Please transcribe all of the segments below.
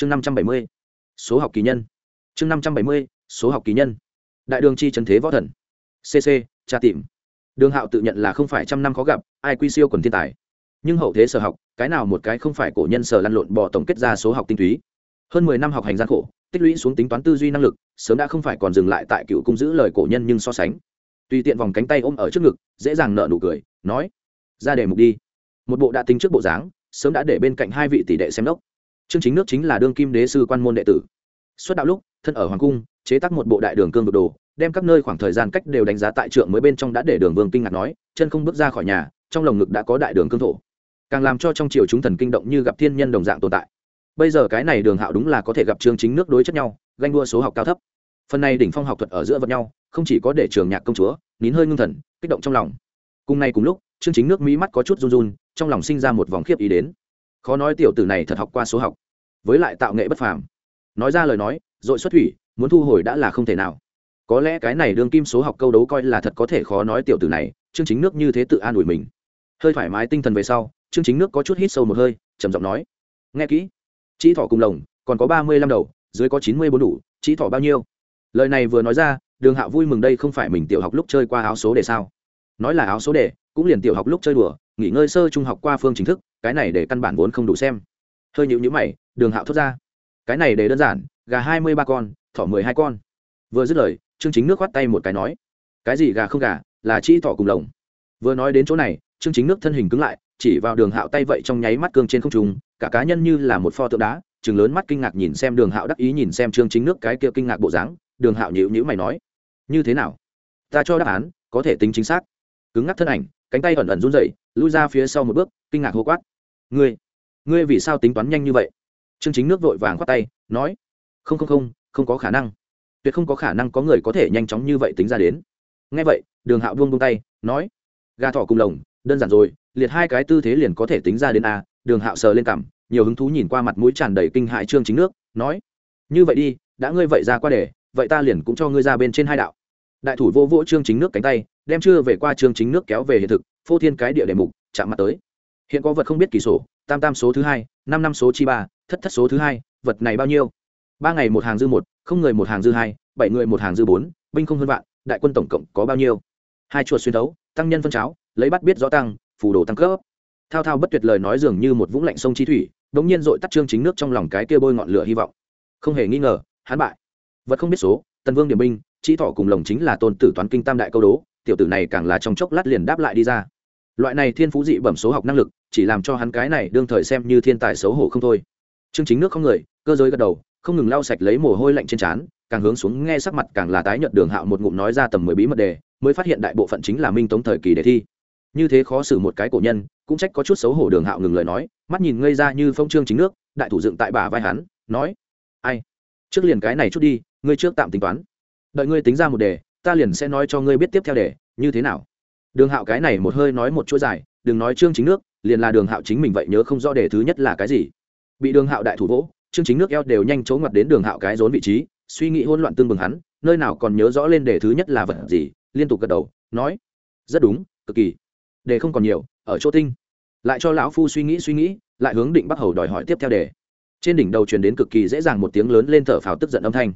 chương năm trăm bảy mươi, số học kỳ nhân. Chương năm trăm bảy mươi, số học kỳ nhân. Đại đường chi trần thế võ thần. Cc tra tìm. Đường hạo tự nhận là không phải trăm năm khó gặp, ai quy siêu quần thiên tài. Nhưng hậu thế sở học, cái nào một cái không phải cổ nhân sở lăn lộn bỏ tổng kết ra số học tinh túy. Hơn mười năm học hành gian khổ, tích lũy xuống tính toán tư duy năng lực, sớm đã không phải còn dừng lại tại cựu cung giữ lời cổ nhân nhưng so sánh. Tùy tiện vòng cánh tay ôm ở trước ngực, dễ dàng nợ nụ cười, nói, ra đề mục đi. Một bộ đã tính trước bộ dáng, sớm đã để bên cạnh hai vị tỷ đệ xem đốc. Trương chính nước chính là đương kim đế sư quan môn đệ tử. Xuất đạo lúc, thân ở hoàng cung, chế tác một bộ đại đường cương vực đồ, đem các nơi khoảng thời gian cách đều đánh giá tại trượng mới bên trong đã để đường vương kinh ngạc nói, chân không bước ra khỏi nhà, trong lồng ngực đã có đại đường cương thổ. Càng làm cho trong triều chúng thần kinh động như gặp thiên nhân đồng dạng tồn tại. Bây giờ cái này đường hạo đúng là có thể gặp Trương chính nước đối chất nhau, ganh đua số học cao thấp. Phần này đỉnh phong học thuật ở giữa vật nhau, không chỉ có để trường nhạc công chúa, nín hơi ngưng thần, kích động trong lòng. Cùng ngày cùng lúc Trương chính nước mỹ mắt có chút run run, trong lòng sinh ra một vòng khiếp ý đến khó nói tiểu tử này thật học qua số học, với lại tạo nghệ bất phàm. Nói ra lời nói, dội xuất thủy, muốn thu hồi đã là không thể nào. Có lẽ cái này đương kim số học câu đấu coi là thật có thể khó nói tiểu tử này chương chính nước như thế tự an ủi mình. Hơi thoải mái tinh thần về sau chương chính nước có chút hít sâu một hơi, trầm giọng nói, nghe kỹ chỉ thỏ cùng lồng, còn có ba mươi lăm đầu, dưới có chín mươi bốn đủ chỉ thỏ bao nhiêu? Lời này vừa nói ra, đường hạ vui mừng đây không phải mình tiểu học lúc chơi qua áo số để sao? Nói là áo số đề, cũng liền tiểu học lúc chơi đùa, nghỉ ngơi sơ trung học qua phương chính thức cái này để căn bản vốn không đủ xem. Hơi nhịu nhữ mày, đường hạo thốt ra. Cái này để đơn giản, gà hai mươi ba con, thỏ mười hai con. Vừa dứt lời chương chính nước khoát tay một cái nói, cái gì gà không gà, là chi thỏ cùng lồng. Vừa nói đến chỗ này chương chính nước thân hình cứng lại, chỉ vào đường hạo tay vậy trong nháy mắt cương trên không trung, cả cá nhân như là một pho tượng đá, chừng lớn mắt kinh ngạc nhìn xem đường hạo đắc ý nhìn xem chương chính nước cái kia kinh ngạc bộ dáng, đường hạo nhữ nhữ mày nói, như thế nào? Ta cho đáp án, có thể tính chính xác. Cứng ngắc thân ảnh, cánh tay ẩn ẩn run rẩy, lui ra phía sau một bước, kinh ngạc hô quát ngươi ngươi vì sao tính toán nhanh như vậy? Chương chính nước vội vàng khoát tay, nói, không không không không có khả năng. Tuyệt không có khả năng có người có thể nhanh chóng như vậy tính ra đến. Ngay vậy, đường hạo buông buông tay, nói, gà thỏ cùng lồng, đơn giản rồi, liệt hai cái tư thế liền có thể tính ra đến a. Đường hạo sờ lên cảm nhiều hứng thú nhìn qua mặt mũi tràn đầy kinh hại trương chính nước, nói, như vậy đi, đã ngươi vậy ra qua để, vậy ta liền cũng cho ngươi ra bên trên hai đạo. Đại thủ vô vỗ trương chính nước cánh tay, đem chưa về qua trương chính nước kéo về hiện thực, phô thiên cái địa đề mục, chạm mặt tới hiện có vật không biết kỳ sổ, tam tam số thứ hai, năm năm số chi ba, thất thất số thứ hai, vật này bao nhiêu? Ba ngày một hàng dư một, không người một hàng dư hai, bảy người một hàng dư bốn, binh không hơn vạn, đại quân tổng cộng có bao nhiêu? Hai chuột xuyên thấu, tăng nhân phân cháo, lấy bắt biết rõ tăng phủ đồ tăng cấp. Thao thao bất tuyệt lời nói dường như một vũng lạnh sông chi thủy, đống nhiên dội tắt trương chính nước trong lòng cái kia bôi ngọn lửa hy vọng. Không hề nghi ngờ hán bại. Vật không biết số, tần vương điểm binh chỉ thọ cùng lồng chính là tôn tử toán kinh tam đại câu đố, tiểu tử này càng là trong chốc lát liền đáp lại đi ra. Loại này thiên phú dị bẩm số học năng lực chỉ làm cho hắn cái này đương thời xem như thiên tài xấu hổ không thôi. Chương chính nước không người, cơ giới gật đầu, không ngừng lau sạch lấy mồ hôi lạnh trên trán, càng hướng xuống nghe sắc mặt càng là tái nhợt đường hạo một ngụm nói ra tầm mười bí mật đề, mới phát hiện đại bộ phận chính là minh tống thời kỳ đề thi. Như thế khó xử một cái cổ nhân, cũng trách có chút xấu hổ đường hạo ngừng lời nói, mắt nhìn ngây ra như phong trương chính nước, đại thủ dựng tại bà vai hắn, nói, ai? Trước liền cái này chút đi, ngươi trước tạm tính toán. Đợi ngươi tính ra một đề, ta liền sẽ nói cho ngươi biết tiếp theo đề, như thế nào. Đường hạo cái này một hơi nói một chuỗi dài, đừng nói trương chính nước liền là đường hạo chính mình vậy nhớ không rõ đề thứ nhất là cái gì. Bị đường hạo đại thủ vỗ, trương chính nước eo đều nhanh chóng ngoặt đến đường hạo cái rốn vị trí, suy nghĩ hỗn loạn tương bừng hắn, nơi nào còn nhớ rõ lên đề thứ nhất là vật gì, liên tục gật đầu, nói, rất đúng, cực kỳ. Đề không còn nhiều, ở chỗ tinh. Lại cho lão phu suy nghĩ suy nghĩ, lại hướng định bắc hầu đòi hỏi tiếp theo đề. Trên đỉnh đầu truyền đến cực kỳ dễ dàng một tiếng lớn lên thở phào tức giận âm thanh.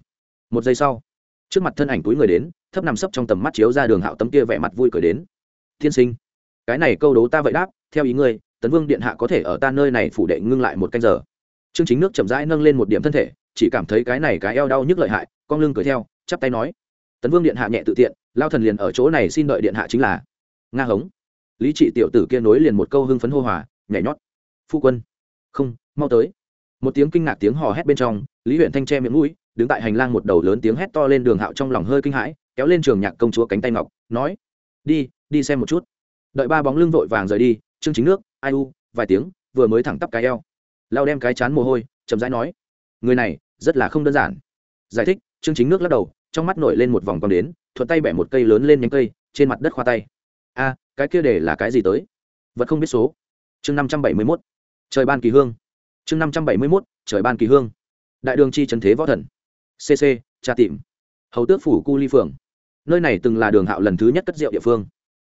Một giây sau, trước mặt thân ảnh túi người đến, thấp nằm sấp trong tầm mắt chiếu ra đường hạo tấm kia vẻ mặt vui cười đến. Thiên sinh, cái này câu đố ta vậy đáp theo ý ngươi, tấn vương điện hạ có thể ở ta nơi này phủ đệ ngưng lại một canh giờ. Chương chính nước chậm rãi nâng lên một điểm thân thể, chỉ cảm thấy cái này cái eo đau nhức lợi hại, con lưng cười theo, chắp tay nói. Tấn vương điện hạ nhẹ tự tiện, lao thần liền ở chỗ này xin đợi điện hạ chính là. Nga hống. Lý trị tiểu tử kia nối liền một câu hưng phấn hô hòa, nhảy nhót. Phu quân. Không, mau tới. Một tiếng kinh ngạc tiếng hò hét bên trong, lý huyện thanh che miệng mũi, đứng tại hành lang một đầu lớn tiếng hét to lên đường hạo trong lòng hơi kinh hãi, kéo lên trường nhạc công chúa cánh tay ngọc, nói. Đi đi xem một chút. Đợi ba bóng lưng vội vàng rời đi trương chính nước, ai u, vài tiếng, vừa mới thẳng tắp cái eo. Lao đem cái chán mồ hôi, chậm rãi nói, người này, rất là không đơn giản. Giải thích trương chính nước lắc đầu, trong mắt nổi lên một vòng còn đến, thuận tay bẻ một cây lớn lên nhánh cây, trên mặt đất khoa tay. A, cái kia để là cái gì tới? Vật không biết số. Chương năm trăm bảy mươi mốt, trời ban kỳ hương. Chương năm trăm bảy mươi mốt, trời ban kỳ hương. Đại đường chi trần thế võ thần. Cc tra tìm. Hầu tước phủ cu ly phường. Nơi này từng là đường hạo lần thứ nhất cất rượu địa phương.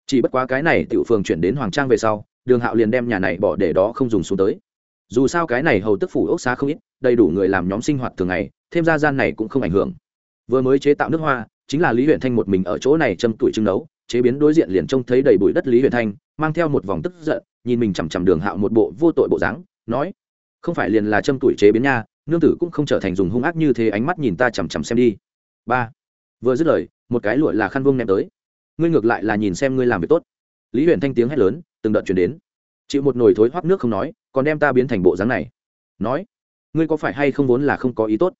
Chỉ bất quá cái này tiểu phường chuyển đến hoàng trang về sau đường hạo liền đem nhà này bỏ để đó không dùng xuống tới. Dù sao cái này hầu tức phủ ốc xá không ít, đầy đủ người làm nhóm sinh hoạt thường ngày, thêm ra gian này cũng không ảnh hưởng. Vừa mới chế tạo nước hoa, chính là lý huyện thanh một mình ở chỗ này châm tuổi trưng nấu, chế biến đối diện liền trông thấy đầy bụi đất lý huyện thanh, mang theo một vòng tức giận, nhìn mình chằm chằm đường hạo một bộ vô tội bộ dáng, nói, không phải liền là châm tuổi chế biến nha, nương tử cũng không trở thành dùng hung ác như thế ánh mắt nhìn ta chằm chằm xem đi. Ba, vừa dứt lời, một cái lụa là khăn vung ném tới. Ngươi ngược lại là nhìn xem ngươi làm việc tốt. Lý huyện thanh tiếng hét lớn từng đợt chuyển đến. Chịu một nồi thối hoác nước không nói, còn đem ta biến thành bộ dáng này. Nói, ngươi có phải hay không vốn là không có ý tốt?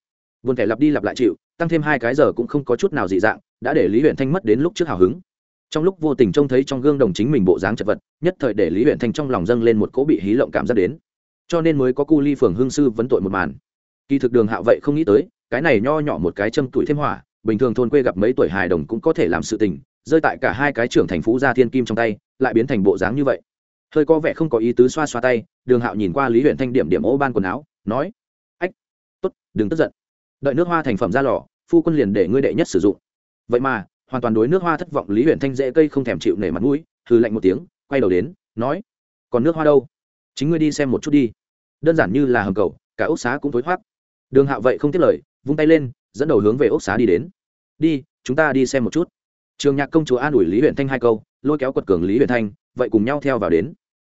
Vốn thể lặp đi lặp lại chịu, tăng thêm hai cái giờ cũng không có chút nào dị dạng, đã để lý huyện thanh mất đến lúc trước hào hứng. Trong lúc vô tình trông thấy trong gương đồng chính mình bộ dáng chật vật, nhất thời để lý huyện thanh trong lòng dâng lên một cỗ bị hí lộng cảm giác đến. Cho nên mới có cu ly phường hương sư vấn tội một màn. Kỳ thực đường hạo vậy không nghĩ tới, cái này nho nhỏ một cái châm tuổi thêm hỏa, bình thường thôn quê gặp mấy tuổi hài đồng cũng có thể làm sự tình, rơi tại cả hai cái trưởng thành phú gia thiên kim trong tay lại biến thành bộ dáng như vậy. Hơi có vẻ không có ý tứ xoa xoa tay, đường hạo nhìn qua lý huyện thanh điểm điểm ô ban quần áo, nói, ách, tốt, đừng tức giận. Đợi nước hoa thành phẩm ra lò, phu quân liền để ngươi đệ nhất sử dụng. Vậy mà, hoàn toàn đối nước hoa thất vọng lý huyện thanh dễ cây không thèm chịu nể mặt mũi, hừ lạnh một tiếng, quay đầu đến, nói, còn nước hoa đâu? Chính ngươi đi xem một chút đi. Đơn giản như là hầm cầu, cả ốc xá cũng thối thoát. Đường hạo vậy không tiếc lời, vung tay lên, dẫn đầu hướng về ốc xá đi đến. Đi, chúng ta đi xem một chút trường nhạc công chúa an ủi lý huyện thanh hai câu, lôi kéo quật cường lý huyện thanh, vậy cùng nhau theo vào đến.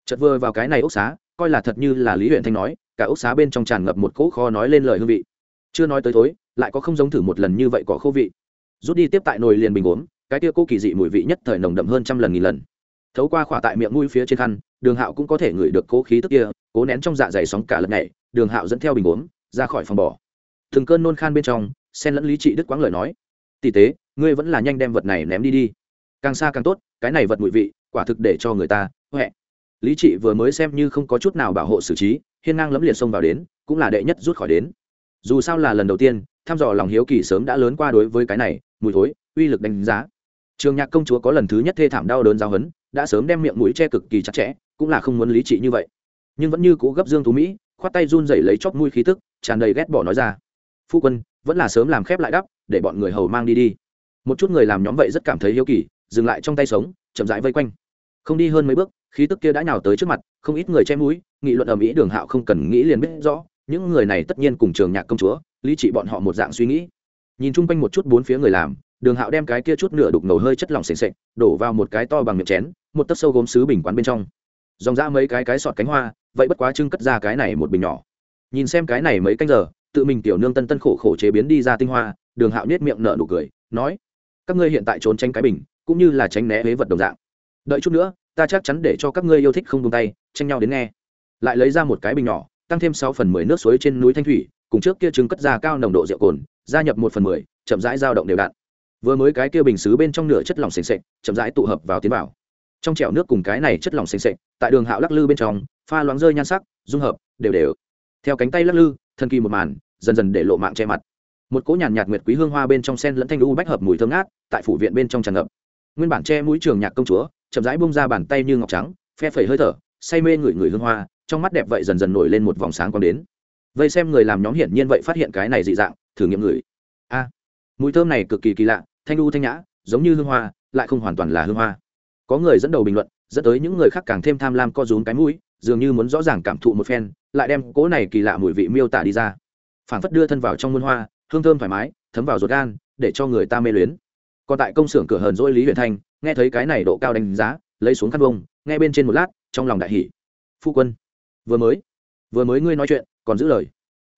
Chật vừa vào cái này ốc xá, coi là thật như là lý huyện thanh nói, cả ốc xá bên trong tràn ngập một cỗ kho nói lên lời hương vị. Chưa nói tới thối, lại có không giống thử một lần như vậy có khô vị. Rút đi tiếp tại nồi liền bình uống, cái tia cô kỳ dị mùi vị nhất thời nồng đậm hơn trăm lần nghìn lần. Thấu qua khỏa tại miệng mũi phía trên khăn, đường hạo cũng có thể ngửi được cố khí tức kia, cố nén trong dạ dày sóng cả lần này đường hạo dẫn theo bình uống, ra khỏi phòng bỏ từng cơn nôn khan bên trong sen lẫn lý trị đức quãng lời nói. Tỷ tế ngươi vẫn là nhanh đem vật này ném đi đi. Càng xa càng tốt, cái này vật mùi vị, quả thực để cho người ta huệ lý trị vừa mới xem như không có chút nào bảo hộ xử trí, hiên ngang lẫm liệt xông vào đến, cũng là đệ nhất rút khỏi đến. Dù sao là lần đầu tiên, thăm dò lòng hiếu kỳ sớm đã lớn qua đối với cái này, mùi thối, uy lực đánh giá. Trường nhạc công chúa có lần thứ nhất thê thảm đau đớn giao hấn đã sớm đem miệng mũi che cực kỳ chặt chẽ, cũng là không muốn lý trị như vậy. Nhưng vẫn như cũ gấp dương thú mỹ, khoát tay run rẩy lấy chóp mũi khí tức, tràn đầy ghét bỏ nói ra. Phu quân, vẫn là sớm làm khép lại đắp, để bọn người hầu mang đi đi một chút người làm nhóm vậy rất cảm thấy hiếu kỳ, dừng lại trong tay sống, chậm rãi vây quanh. Không đi hơn mấy bước, khí tức kia đã nhào tới trước mặt, không ít người che mũi, nghị luận ở mỹ đường hạo không cần nghĩ liền biết rõ, những người này tất nhiên cùng trường nhạc công chúa, lý trị bọn họ một dạng suy nghĩ. Nhìn chung quanh một chút bốn phía người làm, đường hạo đem cái kia chút nửa đục ngầu hơi chất lỏng s ề đổ vào một cái to bằng miệng chén, một tấc sâu gốm xứ bình quán bên trong. Dòng ra mấy cái cái sọt cánh hoa, vậy bất quá trưng cất ra cái này một bình nhỏ. Nhìn xem cái này mấy canh giờ, tự mình tiểu nương tân tân khổ khổ chế biến đi ra tinh hoa, đường hạo nết miệng nở nụ cười, nói các ngươi hiện tại trốn tránh cái bình, cũng như là tránh né huế vật đồng dạng. Đợi chút nữa, ta chắc chắn để cho các ngươi yêu thích không tung tay, tranh nhau đến nghe. Lại lấy ra một cái bình nhỏ, tăng thêm sáu phần mười nước suối trên núi thanh thủy, cùng trước kia trứng cất ra cao nồng độ rượu cồn, gia nhập một phần mười, chậm rãi dao động đều đặn. Vừa mới cái kia bình xứ bên trong nửa chất lỏng s ề chậm rãi tụ hợp vào tiến vào. Trong chèo nước cùng cái này chất lỏng s ề tại đường hạo lắc lư bên trong, pha loáng rơi nhan sắc, dung hợp, đều đều. Theo cánh tay lắc lư, thần kỳ một màn, dần dần để lộ mạng che mặt một cỗ nhàn nhạt nguyệt quý hương hoa bên trong sen lẫn thanh u bách hợp mùi thơm ngát, tại phủ viện bên trong tràn ngập. Nguyên bản che mũi trường nhạc công chúa, chậm rãi bung ra bàn tay như ngọc trắng, phe phẩy hơi thở, say mê người người hương hoa, trong mắt đẹp vậy dần dần nổi lên một vòng sáng quang đến. Vây xem người làm nhóm hiển nhiên vậy phát hiện cái này dị dạng, thử nghiệm người a, mùi thơm này cực kỳ kỳ lạ, thanh u thanh nhã, giống như hương hoa, lại không hoàn toàn là hương hoa. Có người dẫn đầu bình luận, dẫn tới những người khác càng thêm tham lam co rúm cái mũi, dường như muốn rõ ràng cảm thụ một phen, lại đem cỗ này kỳ lạ mùi vị miêu tả đi ra. Phảng phất đưa thân vào trong muôn hoa hương thơm thoải mái, thấm vào ruột gan, để cho người ta mê luyến. Còn tại công xưởng cửa hờn dỗi lý huyền thanh, nghe thấy cái này độ cao đánh giá, lấy xuống khăn bông, nghe bên trên một lát, trong lòng đại hỷ phu quân, vừa mới vừa mới ngươi nói chuyện, còn giữ lời.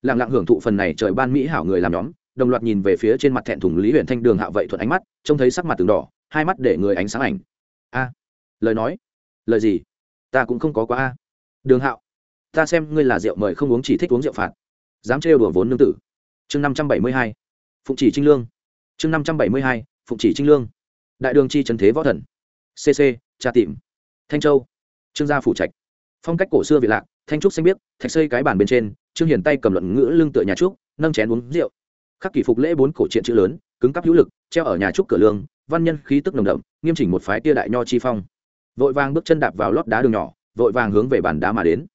Lặng lặng hưởng thụ phần này trời ban mỹ hảo người làm nhóm, đồng loạt nhìn về phía trên mặt thẹn thùng lý huyền thanh đường hạ vậy thuận ánh mắt, trông thấy sắc mặt từng đỏ, hai mắt để người ánh sáng ảnh. A, lời nói, lời gì? Ta cũng không có quá a. Đường hạo, ta xem ngươi là rượu mời không uống chỉ thích uống rượu phạt. Dám trêu đùa vốn nương tử chương năm trăm bảy mươi hai, phụng chỉ trinh lương. Chương năm trăm bảy mươi hai, phụng chỉ trinh lương. Đại đường chi trần thế võ thần. Cc trà tìm thanh châu. Trương gia phủ trạch. Phong cách cổ xưa vị lạc, thanh trúc xanh biếc, thạch xây cái bàn bên trên, trương hiền tay cầm luận ngữ lưng tựa nhà trúc, nâng chén uống rượu. Khắc kỷ phục lễ bốn cổ truyện chữ lớn, cứng cắp hữu lực, treo ở nhà trúc cửa lương, văn nhân khí tức nồng đậm, nghiêm chỉnh một phái tia đại nho chi phong. Vội vàng bước chân đạp vào lót đá đường nhỏ, vội vàng hướng về bàn đá mà đến.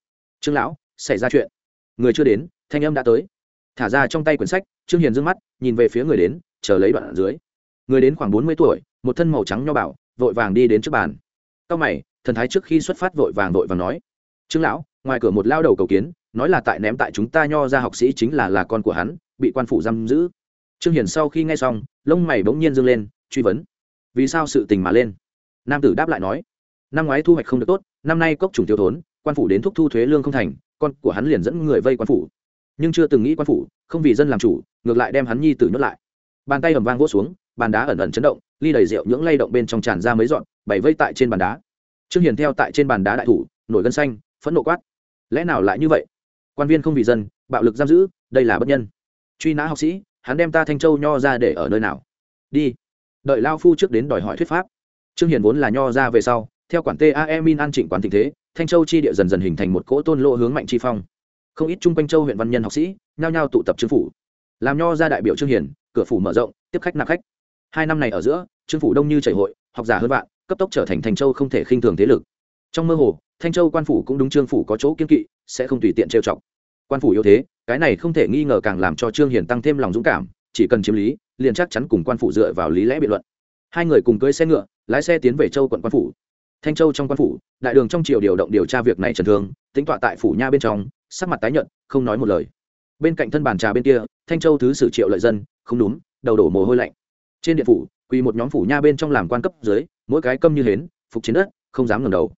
Trương lão, xảy ra chuyện. Người chưa đến, thanh âm đã tới thả ra trong tay quyển sách, trương hiền d mắt, nhìn về phía người đến, chờ lấy đoạn ở dưới. Người đến khoảng bốn mươi tuổi, một thân màu trắng nho bảo vội vàng đi đến trước bàn. Cao mày, thần thái trước khi xuất phát vội vàng vội vàng nói, trương lão, ngoài cửa một lao đầu cầu kiến, nói là tại ném tại chúng ta nho ra học sĩ chính là là con của hắn, bị quan phủ giam giữ. Trương hiền sau khi nghe xong, lông mày bỗng nhiên dâng lên, truy vấn, vì sao sự tình mà lên? Nam tử đáp lại nói, năm ngoái thu hoạch không được tốt, năm nay cốc trùng tiêu thốn, quan phủ đến thúc thu thuế lương không thành, con của hắn liền dẫn người vây quan phủ nhưng chưa từng nghĩ quan phủ, không vì dân làm chủ, ngược lại đem hắn nhi tử nhốt lại. Bàn tay ầm vang vỗ xuống, bàn đá ẩn ẩn chấn động, ly đầy rượu những lay động bên trong tràn ra mấy dọn bảy vây tại trên bàn đá. Trương hiền theo tại trên bàn đá đại thủ, nổi gân xanh, phẫn nộ quát. Lẽ nào lại như vậy? Quan viên không vì dân, bạo lực giam giữ, đây là bất nhân. Truy nã học sĩ, hắn đem ta thanh châu nho ra để ở nơi nào? Đi. Đợi lao phu trước đến đòi hỏi thuyết pháp. Trương hiền vốn là nho ra về sau, theo quản tae min an trịnh quản tình thế, thanh châu chi địa dần dần hình thành một cỗ tôn lộ hướng mạnh chi phong không ít chung quanh châu huyện văn nhân học sĩ, nhao nhao tụ tập trương phủ. Làm nho ra đại biểu trương hiền, cửa phủ mở rộng, tiếp khách nạp khách. Hai năm này ở giữa, trương phủ đông như chảy hội, học giả hơn vạn, cấp tốc trở thành thành châu không thể khinh thường thế lực. Trong mơ hồ, thanh châu quan phủ cũng đúng trương phủ có chỗ kiên kỵ, sẽ không tùy tiện trêu chọc. Quan phủ yếu thế, cái này không thể nghi ngờ càng làm cho trương hiền tăng thêm lòng dũng cảm, chỉ cần chiếm lý, liền chắc chắn cùng quan phủ dựa vào lý lẽ biện luận. Hai người cùng cưỡi xe ngựa, lái xe tiến về châu quận quan phủ. Thanh châu trong quan phủ, đại đường trong triều điều động điều tra việc này trần thương, tính tọa tại phủ nha bên trong sắc mặt tái nhợt, không nói một lời. Bên cạnh thân bàn trà bên kia, thanh châu thứ sử triệu lợi dân, không đúng, đầu đổ mồ hôi lạnh. Trên điện phủ, quỳ một nhóm phủ nha bên trong làm quan cấp dưới, mỗi cái câm như hến, phục chiến đất, không dám ngẩng đầu.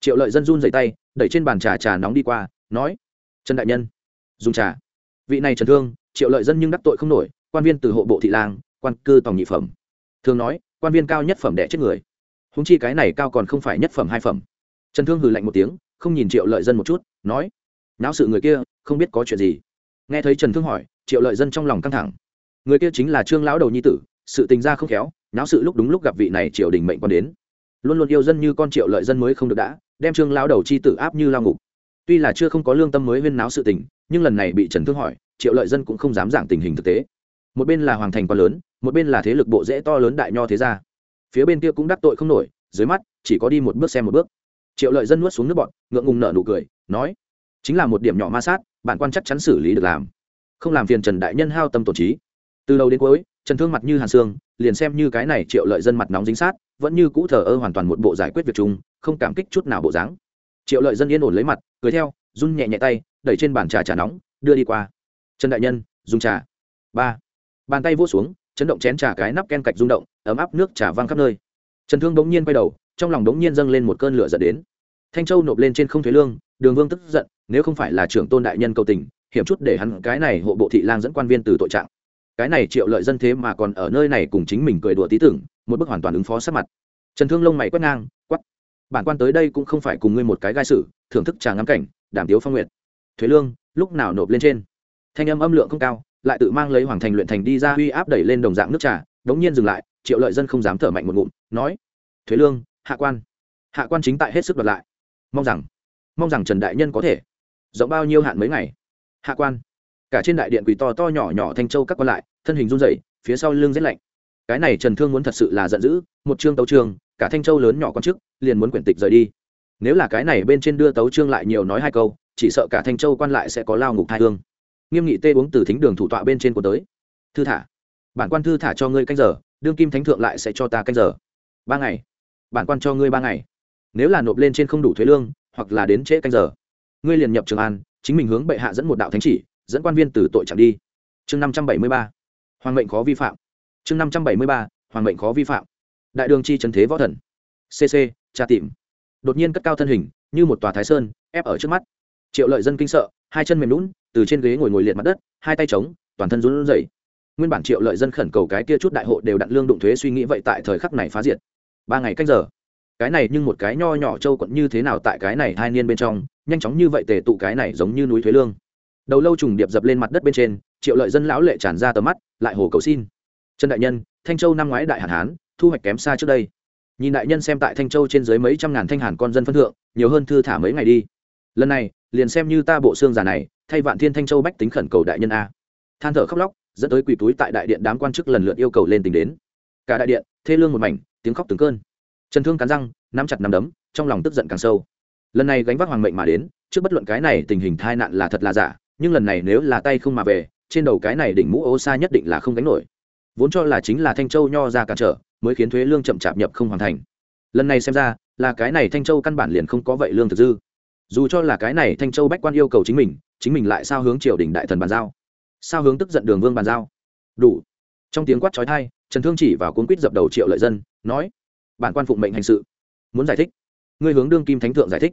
Triệu lợi dân run dày tay, đẩy trên bàn trà trà nóng đi qua, nói, trần đại nhân, dùng trà. Vị này trần thương, triệu lợi dân nhưng đắc tội không nổi, quan viên từ hộ bộ thị lang, quan cư tòng nhị phẩm. Thường nói, quan viên cao nhất phẩm đẻ chết người. Húng chi cái này cao còn không phải nhất phẩm hai phẩm. Trần thương hừ lạnh một tiếng, không nhìn triệu lợi dân một chút, nói não sự người kia, không biết có chuyện gì. Nghe thấy trần thương hỏi, triệu lợi dân trong lòng căng thẳng. Người kia chính là trương lão đầu nhi tử, sự tình ra không khéo, Náo sự lúc đúng lúc gặp vị này triều đình mệnh còn đến. Luôn luôn yêu dân như con triệu lợi dân mới không được đã, đem trương lão đầu chi tử áp như lao ngục. Tuy là chưa không có lương tâm mới huyên náo sự tình, nhưng lần này bị trần thương hỏi, triệu lợi dân cũng không dám giảng tình hình thực tế. Một bên là hoàng thành quá lớn, một bên là thế lực bộ dễ to lớn đại nho thế gia. Phía bên kia cũng đắc tội không nổi, dưới mắt, chỉ có đi một bước xem một bước. Triệu lợi dân nuốt xuống nước bọn ngượng ngùng nở nụ cười, nói chính là một điểm nhỏ ma sát, bản quan chắc chắn xử lý được làm. Không làm phiền trần đại nhân hao tâm tổ trí. Từ đầu đến cuối, trần thương mặt như hàn xương, liền xem như cái này triệu lợi dân mặt nóng dính sát, vẫn như cũ thờ ơ hoàn toàn một bộ giải quyết việc chung, không cảm kích chút nào bộ dáng. Triệu lợi dân yên ổn lấy mặt, cười theo, run nhẹ nhẹ tay, đẩy trên bàn trà trà nóng, đưa đi qua. Trần đại nhân, dùng trà. Ba. Bàn tay vỗ xuống, chấn động chén trà cái nắp ken cạch rung động, ấm áp nước trà văng khắp nơi. Trần thương đống nhiên quay đầu, trong lòng đống nhiên dâng lên một cơn lửa giận đến. Thanh châu nộp lên trên không thuế lương, đường vương tức giận nếu không phải là trưởng tôn đại nhân cầu tình, hiểm chút để hắn cái này hộ bộ thị lang dẫn quan viên từ tội trạng. Cái này triệu lợi dân thế mà còn ở nơi này cùng chính mình cười đùa tí tưởng, một bức hoàn toàn ứng phó sát mặt. Trần thương lông mày quét ngang quắt bản quan tới đây cũng không phải cùng ngươi một cái gai sử thưởng thức trà ngắm cảnh, đảm tiếu phong nguyện thuế lương, lúc nào nộp lên trên? Thanh âm âm lượng không cao, lại tự mang lấy hoàng thành luyện thành đi ra uy áp đẩy lên đồng dạng nước trà, đống nhiên dừng lại, triệu lợi dân không dám thở mạnh một ngụm, nói. Thuế lương, hạ quan. Hạ quan chính tại hết sức đoạt lại. Mong rằng mong rằng trần đại nhân có thể rộng bao nhiêu hạn mấy ngày? Hạ quan. Cả trên đại điện quỳ to to nhỏ nhỏ thanh châu các quan lại, thân hình run rẩy, phía sau lưng rét lạnh. Cái này trần thương muốn thật sự là giận dữ, một chương tấu trương cả thanh châu lớn nhỏ con chức, liền muốn quyển tịch rời đi. Nếu là cái này bên trên đưa tấu trương lại nhiều nói hai câu, chỉ sợ cả thanh châu quan lại sẽ có lao ngục hai thương nghiêm nghị tê uống từ thính đường thủ tọa bên trên của tới. Thư thả. Bản quan thư thả cho ngươi canh giờ, đương kim thánh thượng lại sẽ cho ta canh giờ. Ba ngày. Bản quan cho ngươi ba ngày. Nếu là nộp lên trên không đủ thuế lương, hoặc là đến trễ canh giờ ngươi liền nhập trường an, chính mình hướng bệ hạ dẫn một đạo thánh chỉ, dẫn quan viên từ tội chẳng đi. Chương năm trăm bảy mươi ba. Hoàng mệnh khó vi phạm. Chương năm trăm bảy mươi ba. Hoàng mệnh khó vi phạm. Đại đường chi trần thế võ thần. Cc tra tìm. Đột nhiên cất cao thân hình, như một tòa thái sơn, ép ở trước mắt. Triệu lợi dân kinh sợ, hai chân mềm lún, từ trên ghế ngồi ngồi liệt mặt đất, hai tay trống toàn thân run rẩy. Nguyên bản triệu lợi dân khẩn cầu cái kia chút đại hộ đều đặn lương đụng thuế suy nghĩ vậy tại thời khắc này phá diệt. Ba ngày cách giờ. Cái này nhưng một cái nho nhỏ châu quận như thế nào tại cái này hai niên bên trong nhanh chóng như vậy tề tụ cái này giống như núi thuế lương. Đầu lâu trùng điệp dập lên mặt đất bên trên, triệu lợi dân lão lệ tràn ra tầm mắt, lại hồ cầu xin. Trần đại nhân, thanh châu năm ngoái đại hạn hán, thu hoạch kém xa trước đây. Nhìn đại nhân xem tại thanh châu trên dưới mấy trăm ngàn thanh hàn con dân phân thượng, nhiều hơn thư thả mấy ngày đi. Lần này, liền xem như ta bộ xương già này, thay vạn thiên thanh châu bách tính khẩn cầu đại nhân a. Than thở khóc lóc, dẫn tới quỳ túi tại đại điện đám quan chức lần lượt yêu cầu lên tình đến. Cả đại điện, thê lương một mảnh, tiếng khóc từng cơn. Trần thương cắn răng, nắm chặt nắm đấm, trong lòng tức giận càng sâu lần này gánh vác hoàng mệnh mà đến, trước bất luận cái này tình hình tai nạn là thật là giả, nhưng lần này nếu là tay không mà về, trên đầu cái này đỉnh mũ ô xa nhất định là không gánh nổi. Vốn cho là chính là thanh châu nho ra cản trở, mới khiến thuế lương chậm chạp nhập không hoàn thành. Lần này xem ra, là cái này thanh châu căn bản liền không có vậy lương thực dư. Dù cho là cái này thanh châu bách quan yêu cầu chính mình chính mình lại sao hướng triều đình đại thần bàn giao? Sao hướng tức giận đường vương bàn giao? Đủ. Trong tiếng quát trói thai trần thương chỉ vào cuốn quýt dập đầu triệu lợi dân, nói, bản quan phụng mệnh hành sự, muốn giải thích. Ngươi hướng đương kim thánh thượng giải thích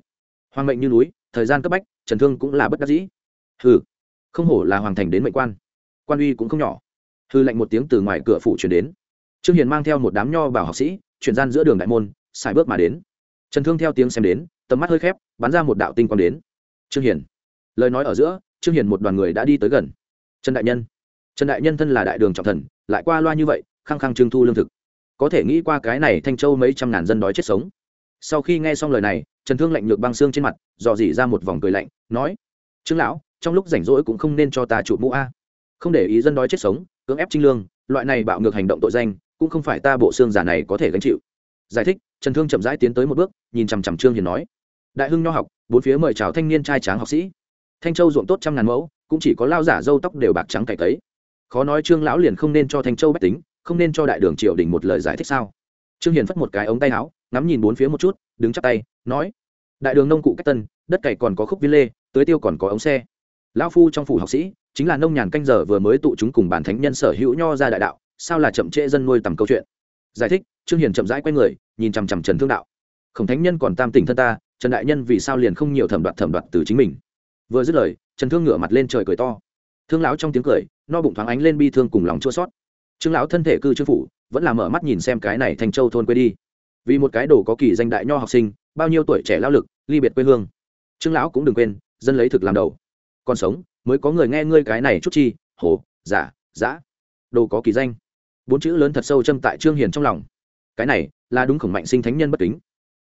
hoàng mệnh như núi, thời gian cấp bách, trần thương cũng là bất đắc dĩ. Hừ, không hổ là hoàng thành đến mệnh quan. Quan uy cũng không nhỏ. Hư lệnh một tiếng từ ngoài cửa phủ chuyển đến. Trương hiền mang theo một đám nho bảo học sĩ, chuyển gian giữa đường đại môn, xài bước mà đến. Trần thương theo tiếng xem đến, tầm mắt hơi khép, bắn ra một đạo tinh quang đến. Trương hiền. Lời nói ở giữa, trương hiền một đoàn người đã đi tới gần. Trần đại nhân. Trần đại nhân thân là đại đường trọng thần, lại qua loa như vậy, khăng khăng trương thu lương thực. Có thể nghĩ qua cái này thanh châu mấy trăm ngàn dân đói chết sống sau khi nghe xong lời này, trần thương lạnh nhược băng xương trên mặt, dò dỉ ra một vòng cười lạnh, nói, trương lão, trong lúc rảnh rỗi cũng không nên cho ta trụ mũ a. Không để ý dân đói chết sống, cưỡng ép trinh lương, loại này bạo ngược hành động tội danh, cũng không phải ta bộ xương giả này có thể gánh chịu. Giải thích, trần thương chậm rãi tiến tới một bước, nhìn chằm chằm trương hiền nói, đại hưng nho học, bốn phía mời chào thanh niên trai tráng học sĩ. Thanh châu ruộng tốt trăm ngàn mẫu, cũng chỉ có lao giả dâu tóc đều bạc trắng cải tấy. Khó nói trương lão liền không nên cho thanh châu bách tính, không nên cho đại đường triều đình một lời giải thích sao. Trương hiền phất một cái ống tay áo ngắm nhìn bốn phía một chút, đứng chắp tay, nói, đại đường nông cụ cách tân, đất cày còn có khúc viên lê, tưới tiêu còn có ống xe. Lão phu trong phủ học sĩ, chính là nông nhàn canh giờ vừa mới tụ chúng cùng bản thánh nhân sở hữu nho ra đại đạo, sao là chậm trễ dân nuôi tầm câu chuyện? Giải thích, trương hiền chậm rãi quay người, nhìn chằm chằm trần thương đạo. Khổng thánh nhân còn tam tình thân ta, trần đại nhân vì sao liền không nhiều thẩm đoạt thẩm đoạt từ chính mình? Vừa dứt lời, trần thương ngửa mặt lên trời cười to. Thương lão trong tiếng cười, no bụng thoáng ánh lên bi thương cùng lòng chua sót trương lão thân thể cư trương phủ, vẫn là mở mắt nhìn xem cái này thành châu thôn quê đi vì một cái đồ có kỳ danh đại nho học sinh, bao nhiêu tuổi trẻ lao lực, ly biệt quê hương. Trương lão cũng đừng quên, dân lấy thực làm đầu. Còn sống, mới có người nghe ngươi cái này chút chi, hồ, giả, giã. Đồ có kỳ danh. Bốn chữ lớn thật sâu châm tại trương hiền trong lòng. Cái này, là đúng khổng mạnh sinh thánh nhân bất kính.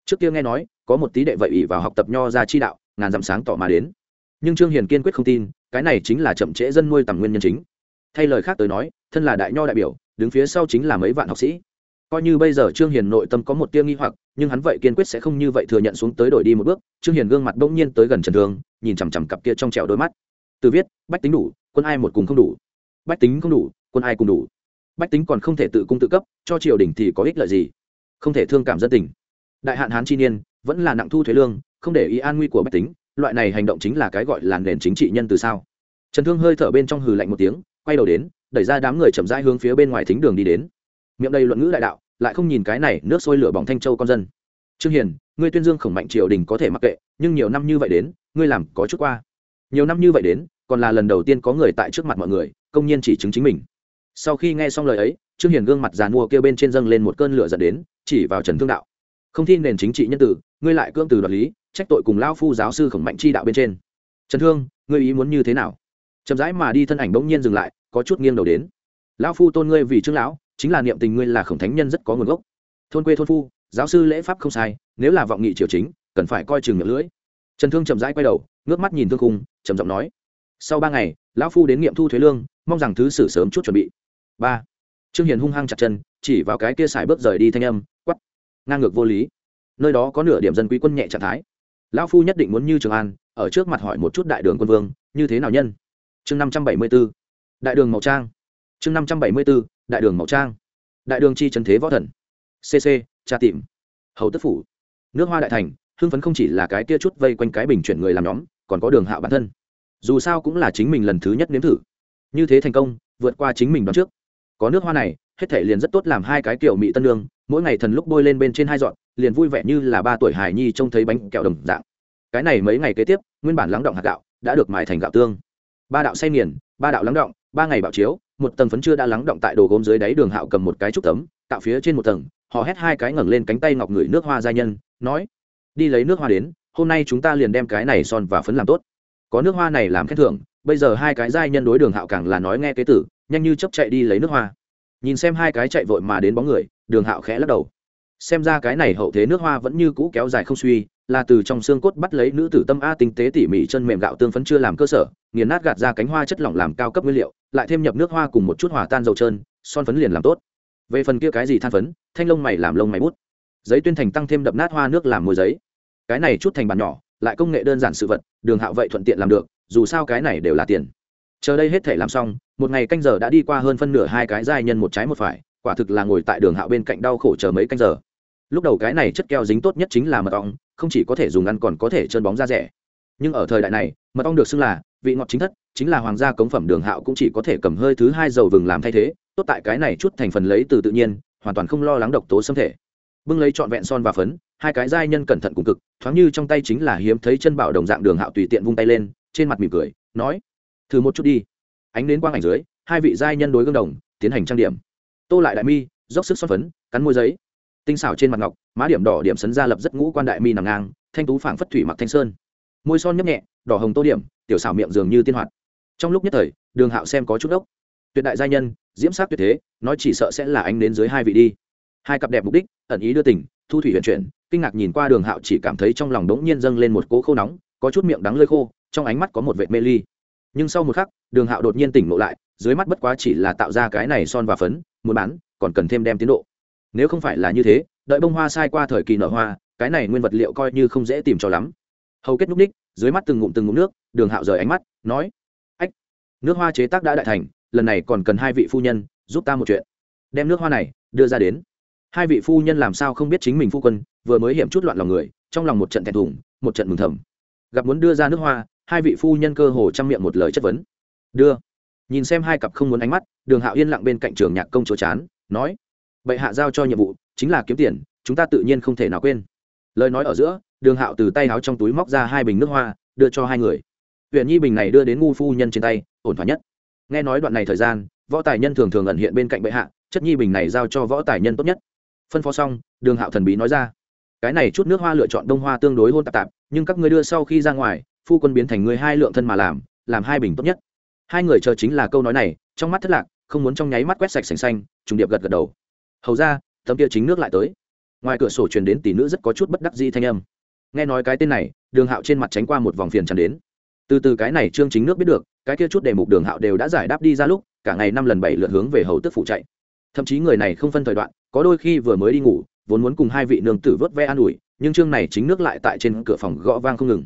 Trước kia nghe nói, có một tí đệ vậy ỷ vào học tập nho ra chi đạo, ngàn dặm sáng tỏ mà đến. Nhưng trương hiền kiên quyết không tin, cái này chính là chậm trễ dân nuôi tầm nguyên nhân chính. Thay lời khác tới nói, thân là đại nho đại biểu, đứng phía sau chính là mấy vạn học sĩ coi như bây giờ trương hiền nội tâm có một tiêu nghi hoặc, nhưng hắn vậy kiên quyết sẽ không như vậy thừa nhận xuống tới đổi đi một bước. Trương hiền gương mặt bỗng nhiên tới gần trần thương, nhìn chằm chằm cặp kia trong trèo đôi mắt. Từ viết, bách tính đủ, quân ai một cùng không đủ? Bách tính không đủ, quân ai cùng đủ? Bách tính còn không thể tự cung tự cấp, cho triều đình thì có ích lợi gì? Không thể thương cảm dân tình. Đại hạn hán chi niên, vẫn là nặng thu thuế lương, không để ý an nguy của bách tính, loại này hành động chính là cái gọi là nền chính trị nhân từ sao? Trần thương hơi thở bên trong hừ lạnh một tiếng, quay đầu đến, đẩy ra đám người chậm rãi hướng phía bên ngoài thính đường đi đến miệng đầy luận ngữ đại đạo, lại không nhìn cái này nước sôi lửa bỏng thanh châu con dân. Trương hiền, ngươi tuyên dương khổng mạnh triều đình có thể mặc kệ, nhưng nhiều năm như vậy đến, ngươi làm có chút qua. Nhiều năm như vậy đến, còn là lần đầu tiên có người tại trước mặt mọi người, công nhiên chỉ chứng chính mình. Sau khi nghe xong lời ấy, trương hiền gương mặt giàn mua kêu bên trên dâng lên một cơn lửa dẫn đến, chỉ vào trần thương đạo. Không thi nền chính trị nhân tử, ngươi lại cưỡng từ đoạt lý, trách tội cùng lao phu giáo sư khổng mạnh chi đạo bên trên. Trần thương, ngươi ý muốn như thế nào? Chậm rãi mà đi thân ảnh bỗng nhiên dừng lại, có chút nghiêng đầu đến. Lão phu tôn ngươi vì trương lão chính là niệm tình ngươi là khổng thánh nhân rất có nguồn gốc. Thôn quê thôn phu, giáo sư lễ pháp không sai, nếu là vọng nghị triều chính, cần phải coi chừng miệng lưỡi. Trần thương chậm rãi quay đầu, ngước mắt nhìn thương khung, trầm giọng nói, sau ba ngày, lão phu đến nghiệm thu thuế lương, mong rằng thứ xử sớm chút chuẩn bị. Ba. Trương hiền hung hăng chặt chân, chỉ vào cái kia xài bước rời đi thanh âm quắp ngang ngược vô lý. Nơi đó có nửa điểm dân quý quân nhẹ trạng thái. Lão phu nhất định muốn như trường an, ở trước mặt hỏi một chút đại đường quân vương, như thế nào nhân? Chương năm trăm bảy mươi b ố đại đường mậu trang. Chương năm trăm bảy mươi b ố đại đường mậu trang, đại đường chi trần thế võ thần cc tra tìm, hầu tức phủ, nước hoa đại thành, hưng phấn không chỉ là cái tia chút vây quanh cái bình chuyển người làm nhóm, còn có đường hạ bản thân. Dù sao cũng là chính mình lần thứ nhất nếm thử. Như thế thành công, vượt qua chính mình đoán trước. Có nước hoa này, hết thể liền rất tốt làm hai cái kiểu mỹ tân lương, mỗi ngày thần lúc bôi lên bên trên hai dọn, liền vui vẻ như là ba tuổi hài nhi trông thấy bánh kẹo đồng dạng. Cái này mấy ngày kế tiếp, nguyên bản lắng động hạt gạo, đã được mài thành gạo tương. Ba đạo say nghiền, ba đạo lắng động, ba ngày bạo chiếu một tầng phấn chưa đã lắng động tại đồ gốm dưới đáy đường hạo cầm một cái trúc tấm tạo phía trên một tầng, họ hét hai cái ngẩng lên cánh tay ngọc ngửi nước hoa gia nhân, nói, đi lấy nước hoa đến, hôm nay chúng ta liền đem cái này son và phấn làm tốt. Có nước hoa này làm khen thưởng, bây giờ hai cái giai nhân đối đường hạo càng là nói nghe kế tử, nhanh như chấp chạy đi lấy nước hoa. Nhìn xem hai cái chạy vội mà đến bóng người, đường hạo khẽ lắc đầu. Xem ra cái này hậu thế nước hoa vẫn như cũ kéo dài không suy là từ trong xương cốt bắt lấy nữ tử tâm a tinh tế tỉ mỉ chân mềm gạo tương phấn chưa làm cơ sở, nghiền nát gạt ra cánh hoa chất lỏng làm cao cấp nguyên liệu, lại thêm nhập nước hoa cùng một chút hòa tan dầu trơn, son phấn liền làm tốt. Về phần kia cái gì than phấn, thanh lông mày làm lông mày bút. Giấy tuyên thành tăng thêm đập nát hoa nước làm môi giấy. Cái này chút thành bàn nhỏ, lại công nghệ đơn giản sự vật, đường hạo vậy thuận tiện làm được, dù sao cái này đều là tiền. Chờ đây hết thể làm xong, một ngày canh giờ đã đi qua hơn phân nửa hai cái giai nhân một trái một phải, quả thực là ngồi tại đường hạo bên cạnh đau khổ chờ mấy canh giờ. Lúc đầu cái này chất keo dính tốt nhất chính là mật ong không chỉ có thể dùng ăn còn có thể trơn bóng ra rẻ. Nhưng ở thời đại này, mật ong được xưng là vị ngọt chính thất, chính là hoàng gia cống phẩm đường hạo cũng chỉ có thể cầm hơi thứ hai dầu vừng làm thay thế, tốt tại cái này chút thành phần lấy từ tự nhiên, hoàn toàn không lo lắng độc tố xâm thể. Bưng lấy trọn vẹn son và phấn, hai cái giai nhân cẩn thận cùng cực, thoáng như trong tay chính là hiếm thấy chân bảo đồng dạng đường hạo tùy tiện vung tay lên, trên mặt mỉm cười, nói, thử một chút đi. Ánh đến quang ảnh dưới, hai vị giai nhân đối gương đồng, tiến hành trang điểm. Tô lại đại mi, dốc sức son phấn, cắn môi giấy tinh xảo trên mặt ngọc, má điểm đỏ điểm sấn ra lập rất ngũ quan đại mi nằm ngang, thanh tú phảng phất thủy mặc thanh sơn. Môi son nhấp nhẹ, đỏ hồng tô điểm, tiểu xảo miệng dường như tiên hoạt. Trong lúc nhất thời, đường hạo xem có chút ốc tuyệt đại gia nhân, diễm sát tuyệt thế, nói chỉ sợ sẽ là ánh đến dưới hai vị đi. Hai cặp đẹp mục đích, ẩn ý đưa tỉnh thu thủy huyền chuyển, kinh ngạc nhìn qua đường hạo chỉ cảm thấy trong lòng đống nhiên dâng lên một cỗ khô nóng, có chút miệng đắng lơi khô, trong ánh mắt có một vệ mê ly. Nhưng sau một khắc, đường hạo đột nhiên tỉnh ngộ lại, dưới mắt bất quá chỉ là tạo ra cái này son và phấn, muốn bán, còn cần thêm đem tiến độ nếu không phải là như thế, đợi bông hoa sai qua thời kỳ nở hoa, cái này nguyên vật liệu coi như không dễ tìm cho lắm. Hầu kết núp ních dưới mắt từng ngụm từng ngụm nước, đường hạo rời ánh mắt, nói, ách, nước hoa chế tác đã đại thành, lần này còn cần hai vị phu nhân, giúp ta một chuyện. Đem nước hoa này đưa ra đến. Hai vị phu nhân làm sao không biết chính mình phu quân, vừa mới hiểm chút loạn lòng người, trong lòng một trận thẹn thùng, một trận mừng thầm. Gặp muốn đưa ra nước hoa, hai vị phu nhân cơ hồ chăm miệng một lời chất vấn. Đưa. Nhìn xem hai cặp không muốn ánh mắt, đường hạo yên lặng bên cạnh trường nhạc công chúa chán, nói bệ hạ giao cho nhiệm vụ chính là kiếm tiền, chúng ta tự nhiên không thể nào quên. Lời nói ở giữa, đường hạo từ tay áo trong túi móc ra hai bình nước hoa, đưa cho hai người. Huyện nhi bình này đưa đến ngu phu nhân trên tay, ổn thỏa nhất. Nghe nói đoạn này thời gian, võ tài nhân thường thường ẩn hiện bên cạnh bệ hạ, chất nhi bình này giao cho võ tài nhân tốt nhất. Phân phó xong, đường hạo thần bí nói ra. Cái này chút nước hoa lựa chọn đông hoa tương đối hôn tạp tạp, nhưng các ngươi đưa sau khi ra ngoài, phu quân biến thành người hai lượng thân mà làm làm hai bình tốt nhất. Hai người chờ chính là câu nói này, trong mắt thất lạc, không muốn trong nháy mắt quét sạch sành xanh, trùng điệp gật gật đầu hầu ra, tấm kia chính nước lại tới. Ngoài cửa sổ truyền đến tỷ nữ rất có chút bất đắc di thanh âm. Nghe nói cái tên này, đường hạo trên mặt tránh qua một vòng phiền tràn đến. Từ từ cái này trương chính nước biết được, cái kia chút đề mục đường hạo đều đã giải đáp đi ra lúc, cả ngày năm lần bảy lượt hướng về hầu tức phủ chạy. Thậm chí người này không phân thời đoạn, có đôi khi vừa mới đi ngủ, vốn muốn cùng hai vị nương tử vớt ve an ủi, nhưng chương này chính nước lại tại trên cửa phòng gõ vang không ngừng.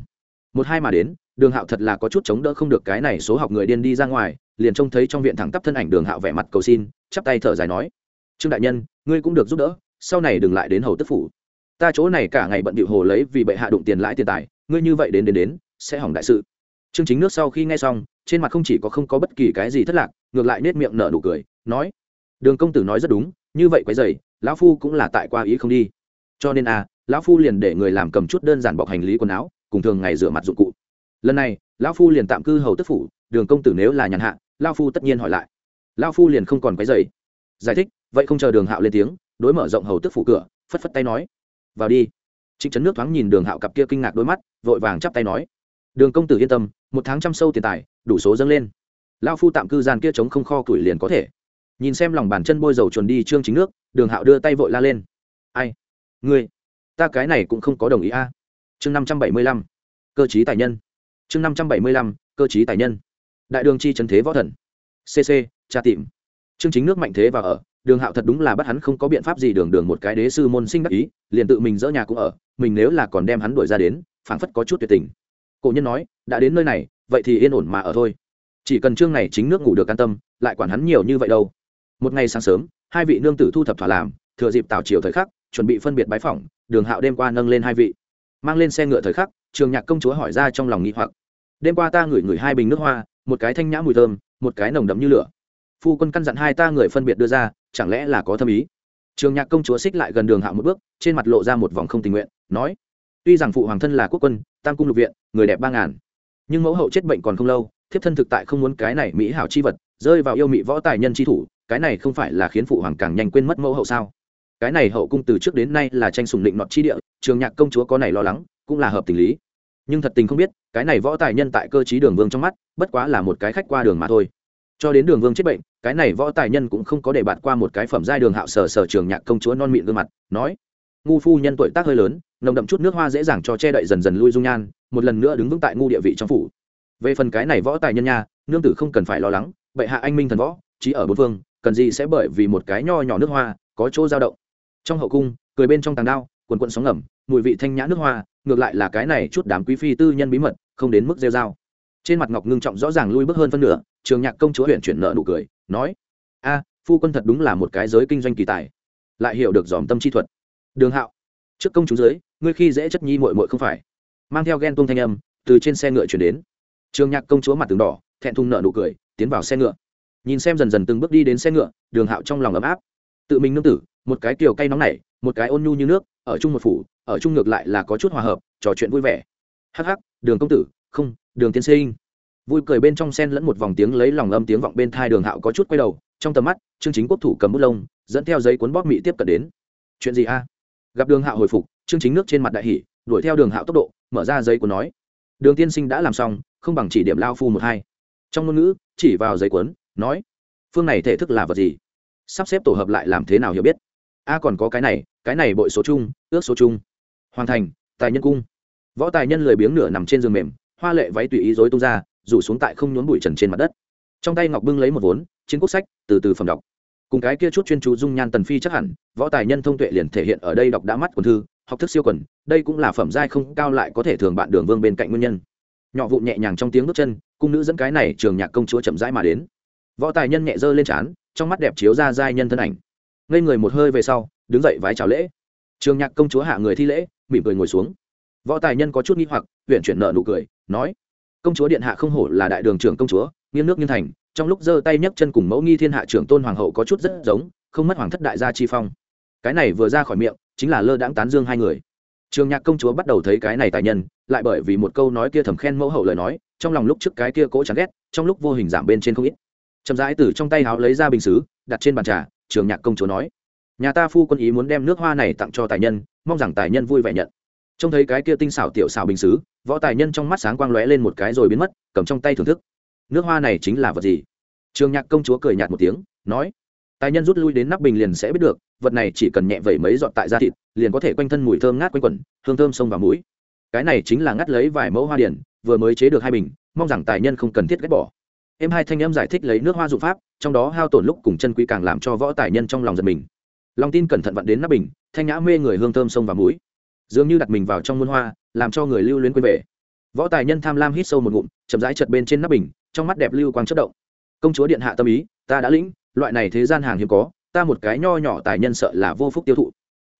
Một hai mà đến, đường hạo thật là có chút chống đỡ không được cái này số học người điên đi ra ngoài, liền trông thấy trong viện thẳng tắp thân ảnh đường hạo vẻ mặt cầu xin, chắp tay thở dài nói trương đại nhân, ngươi cũng được giúp đỡ, sau này đừng lại đến hầu tức phủ. Ta chỗ này cả ngày bận điệu hồ lấy vì bệ hạ đụng tiền lãi tiền tài, ngươi như vậy đến đến đến, sẽ hỏng đại sự. Trương chính nước sau khi nghe xong, trên mặt không chỉ có không có bất kỳ cái gì thất lạc, ngược lại nết miệng nở nụ cười, nói, đường công tử nói rất đúng, như vậy quấy dày lão phu cũng là tại qua ý không đi. Cho nên à lão phu liền để người làm cầm chút đơn giản bọc hành lý quần áo, cùng thường ngày rửa mặt dụng cụ. Lần này, lão phu liền tạm cư hầu tức phủ, đường công tử nếu là nhàn hạ, lão phu tất nhiên hỏi lại. Lão phu liền không còn quấy dày giải thích vậy không chờ đường hạo lên tiếng, đối mở rộng hầu tức phủ cửa, phất phất tay nói, vào đi. Trịnh trấn nước thoáng nhìn đường hạo cặp kia kinh ngạc đôi mắt, vội vàng chắp tay nói, đường công tử yên tâm, một tháng trăm sâu tiền tài, đủ số dâng lên. Lao phu tạm cư gian kia chống không kho củi liền có thể. Nhìn xem lòng bàn chân bôi dầu chuồn đi trương chính nước, đường hạo đưa tay vội la lên, ai? Ngươi? Ta cái này cũng không có đồng ý a. Chương năm trăm bảy mươi lăm, cơ chí tài nhân. Chương năm trăm bảy mươi lăm, cơ chí tài nhân. Đại đường chi trần thế võ thần. Cc tra tìm. Chương chính nước mạnh thế và ở đường hạo thật đúng là bắt hắn không có biện pháp gì đường đường một cái đế sư môn sinh đắc ý, liền tự mình dỡ nhà cũng ở, mình nếu là còn đem hắn đuổi ra đến, phảng phất có chút tuyệt tình. Cổ nhân nói, đã đến nơi này, vậy thì yên ổn mà ở thôi. Chỉ cần chương này chính nước ngủ được an tâm, lại quản hắn nhiều như vậy đâu. Một ngày sáng sớm, hai vị nương tử thu thập thỏa làm, thừa dịp tảo chiều thời khắc, chuẩn bị phân biệt bái phỏng, đường hạo đêm qua nâng lên hai vị. Mang lên xe ngựa thời khắc, trường nhạc công chúa hỏi ra trong lòng nghĩ hoặc. Đêm qua ta ngửi ngửi hai bình nước hoa, một cái thanh nhã mùi thơm, một cái nồng đậm như lửa. Phu quân căn dặn hai ta người phân biệt đưa ra chẳng lẽ là có thâm ý? Trường nhạc công chúa xích lại gần đường hạo một bước, trên mặt lộ ra một vòng không tình nguyện, nói, tuy rằng phụ hoàng thân là quốc quân, tam cung lục viện, người đẹp ba ngàn, nhưng mẫu hậu chết bệnh còn không lâu, thiếp thân thực tại không muốn cái này mỹ hảo chi vật, rơi vào yêu mị võ tài nhân chi thủ, cái này không phải là khiến phụ hoàng càng nhanh quên mất mẫu hậu sao? Cái này hậu cung từ trước đến nay là tranh sùng định nọt chi địa, trường nhạc công chúa có này lo lắng, cũng là hợp tình lý. Nhưng thật tình không biết, cái này võ tài nhân tại cơ chí đường vương trong mắt, bất quá là một cái khách qua đường mà thôi. Cho đến đường vương chết bệnh cái này võ tài nhân cũng không có để bạt qua một cái phẩm giai đường hạo sở sở trường nhạc công chúa non mịn gương mặt, nói, ngu phu nhân tuổi tác hơi lớn, nồng đậm chút nước hoa dễ dàng cho che đậy dần dần lui dung nhan, một lần nữa đứng vững tại ngu địa vị trong phủ. Về phần cái này võ tài nhân nha, nương tử không cần phải lo lắng, bệ hạ anh minh thần võ, chỉ ở bốn phương, cần gì sẽ bởi vì một cái nho nhỏ nước hoa, có chỗ dao động. Trong hậu cung, cười bên trong tàng đao, quần quận sóng ngầm, mùi vị thanh nhã nước hoa, ngược lại là cái này chút đám quý phi tư nhân bí mật, không đến mức rêu dao trên mặt ngọc ngưng trọng rõ ràng lui bước hơn phân nửa, trường nhạc công chúa huyện chuyển nợ nụ cười nói, a, phu quân thật đúng là một cái giới kinh doanh kỳ tài, lại hiểu được dòm tâm chi thuật. Đường hạo, trước công chúng giới ngươi khi dễ chất nhi mội mội không phải? Mang theo ghen tuông thanh âm từ trên xe ngựa chuyển đến. Trường nhạc công chúa mặt tường đỏ, thẹn thùng nợ nụ cười, tiến vào xe ngựa. Nhìn xem dần dần từng bước đi đến xe ngựa, đường hạo trong lòng ấm áp. Tự mình nương tử, một cái kiều cay nóng này một cái ôn nhu như nước, ở chung một phủ, ở chung ngược lại là có chút hòa hợp, trò chuyện vui vẻ. Hắc hắc, đường công tử, không, đường tiên sinh vui cười bên trong sen lẫn một vòng tiếng lấy lòng âm tiếng vọng bên thai đường hạo có chút quay đầu, trong tầm mắt chương chính quốc thủ cầm bút lông, dẫn theo giấy cuốn bóp mỹ tiếp cận đến. Chuyện gì a? Gặp đường hạo hồi phục chương chính nước trên mặt đại hỷ đuổi theo đường hạo tốc độ, mở ra giấy cuốn nói. Đường tiên sinh đã làm xong, không bằng chỉ điểm lao phu một hai. Trong ngôn ngữ, chỉ vào giấy cuốn, nói. Phương này thể thức là vật gì? Sắp xếp tổ hợp lại làm thế nào hiểu biết? A còn có cái này cái này bội số chung, ước số chung. Hoàn thành, tài nhân cung. Võ tài nhân lười biếng nửa nằm trên giường mềm, hoa lệ váy tùy ý dối tung ra rủ xuống tại không nhốn bụi trần trên mặt đất. Trong tay ngọc bưng lấy một vốn, chiến quốc sách, từ từ phẩm đọc. Cùng cái kia chút chuyên chú dung nhan tần phi chắc hẳn, võ tài nhân thông tuệ liền thể hiện ở đây đọc đã mắt quần thư, học thức siêu quần, đây cũng là phẩm giai không cao lại có thể thường bạn đường vương bên cạnh nguyên nhân. Nhỏ vụ nhẹ nhàng trong tiếng bước chân, cung nữ dẫn cái này trường nhạc công chúa chậm rãi mà đến. Võ tài nhân nhẹ dơ lên trán, trong mắt đẹp chiếu ra giai nhân thân ảnh. Ngây người một hơi về sau, đứng dậy vái chào lễ. Trường nhạc công chúa hạ người thi lễ, mỉm cười ngồi xuống. Võ tài nhân có chút nghi hoặc huyện chuyển nợ nụ cười, nói công chúa điện hạ không hổ là đại đường trưởng công chúa, nghiêng nước nghiêng thành, trong lúc giơ tay nhấc chân cùng mẫu nghi thiên hạ trưởng tôn hoàng hậu có chút rất giống, không mất hoàng thất đại gia chi phong. Cái này vừa ra khỏi miệng, chính là lơ đãng tán dương hai người. Trường nhạc công chúa bắt đầu thấy cái này tài nhân, lại bởi vì một câu nói kia thầm khen mẫu hậu lời nói, trong lòng lúc trước cái kia cố chán ghét, trong lúc vô hình giảm bên trên không ít. Chậm rãi từ trong tay háo lấy ra bình xứ, đặt trên bàn trà, trường nhạc công chúa nói, nhà ta phu quân ý muốn đem nước hoa này tặng cho tài nhân, mong rằng tài nhân vui vẻ nhận trông thấy cái kia tinh xảo tiểu xảo bình xứ, võ tài nhân trong mắt sáng quang lóe lên một cái rồi biến mất, cầm trong tay thưởng thức. Nước hoa này chính là vật gì? Trường nhạc công chúa cười nhạt một tiếng, nói, tài nhân rút lui đến nắp bình liền sẽ biết được, vật này chỉ cần nhẹ vẩy mấy giọt tại da thịt, liền có thể quanh thân mùi thơm ngát quanh quẩn, hương thơm sông vào mũi. Cái này chính là ngắt lấy vài mẫu hoa điển, vừa mới chế được hai bình, mong rằng tài nhân không cần thiết ghét bỏ. Em hai thanh em giải thích lấy nước hoa dụng pháp, trong đó hao tổn lúc cùng chân quý càng làm cho võ tài nhân trong lòng giật mình. Lòng tin cẩn thận vặn đến nắp bình, thanh nhã mê người hương thơm sông vào mũi dường như đặt mình vào trong muôn hoa, làm cho người lưu luyến quên về. Võ tài nhân tham lam hít sâu một ngụm, chậm rãi chật bên trên nắp bình, trong mắt đẹp lưu quang chất động. Công chúa điện hạ tâm ý, ta đã lĩnh, loại này thế gian hàng hiếm có, ta một cái nho nhỏ tài nhân sợ là vô phúc tiêu thụ.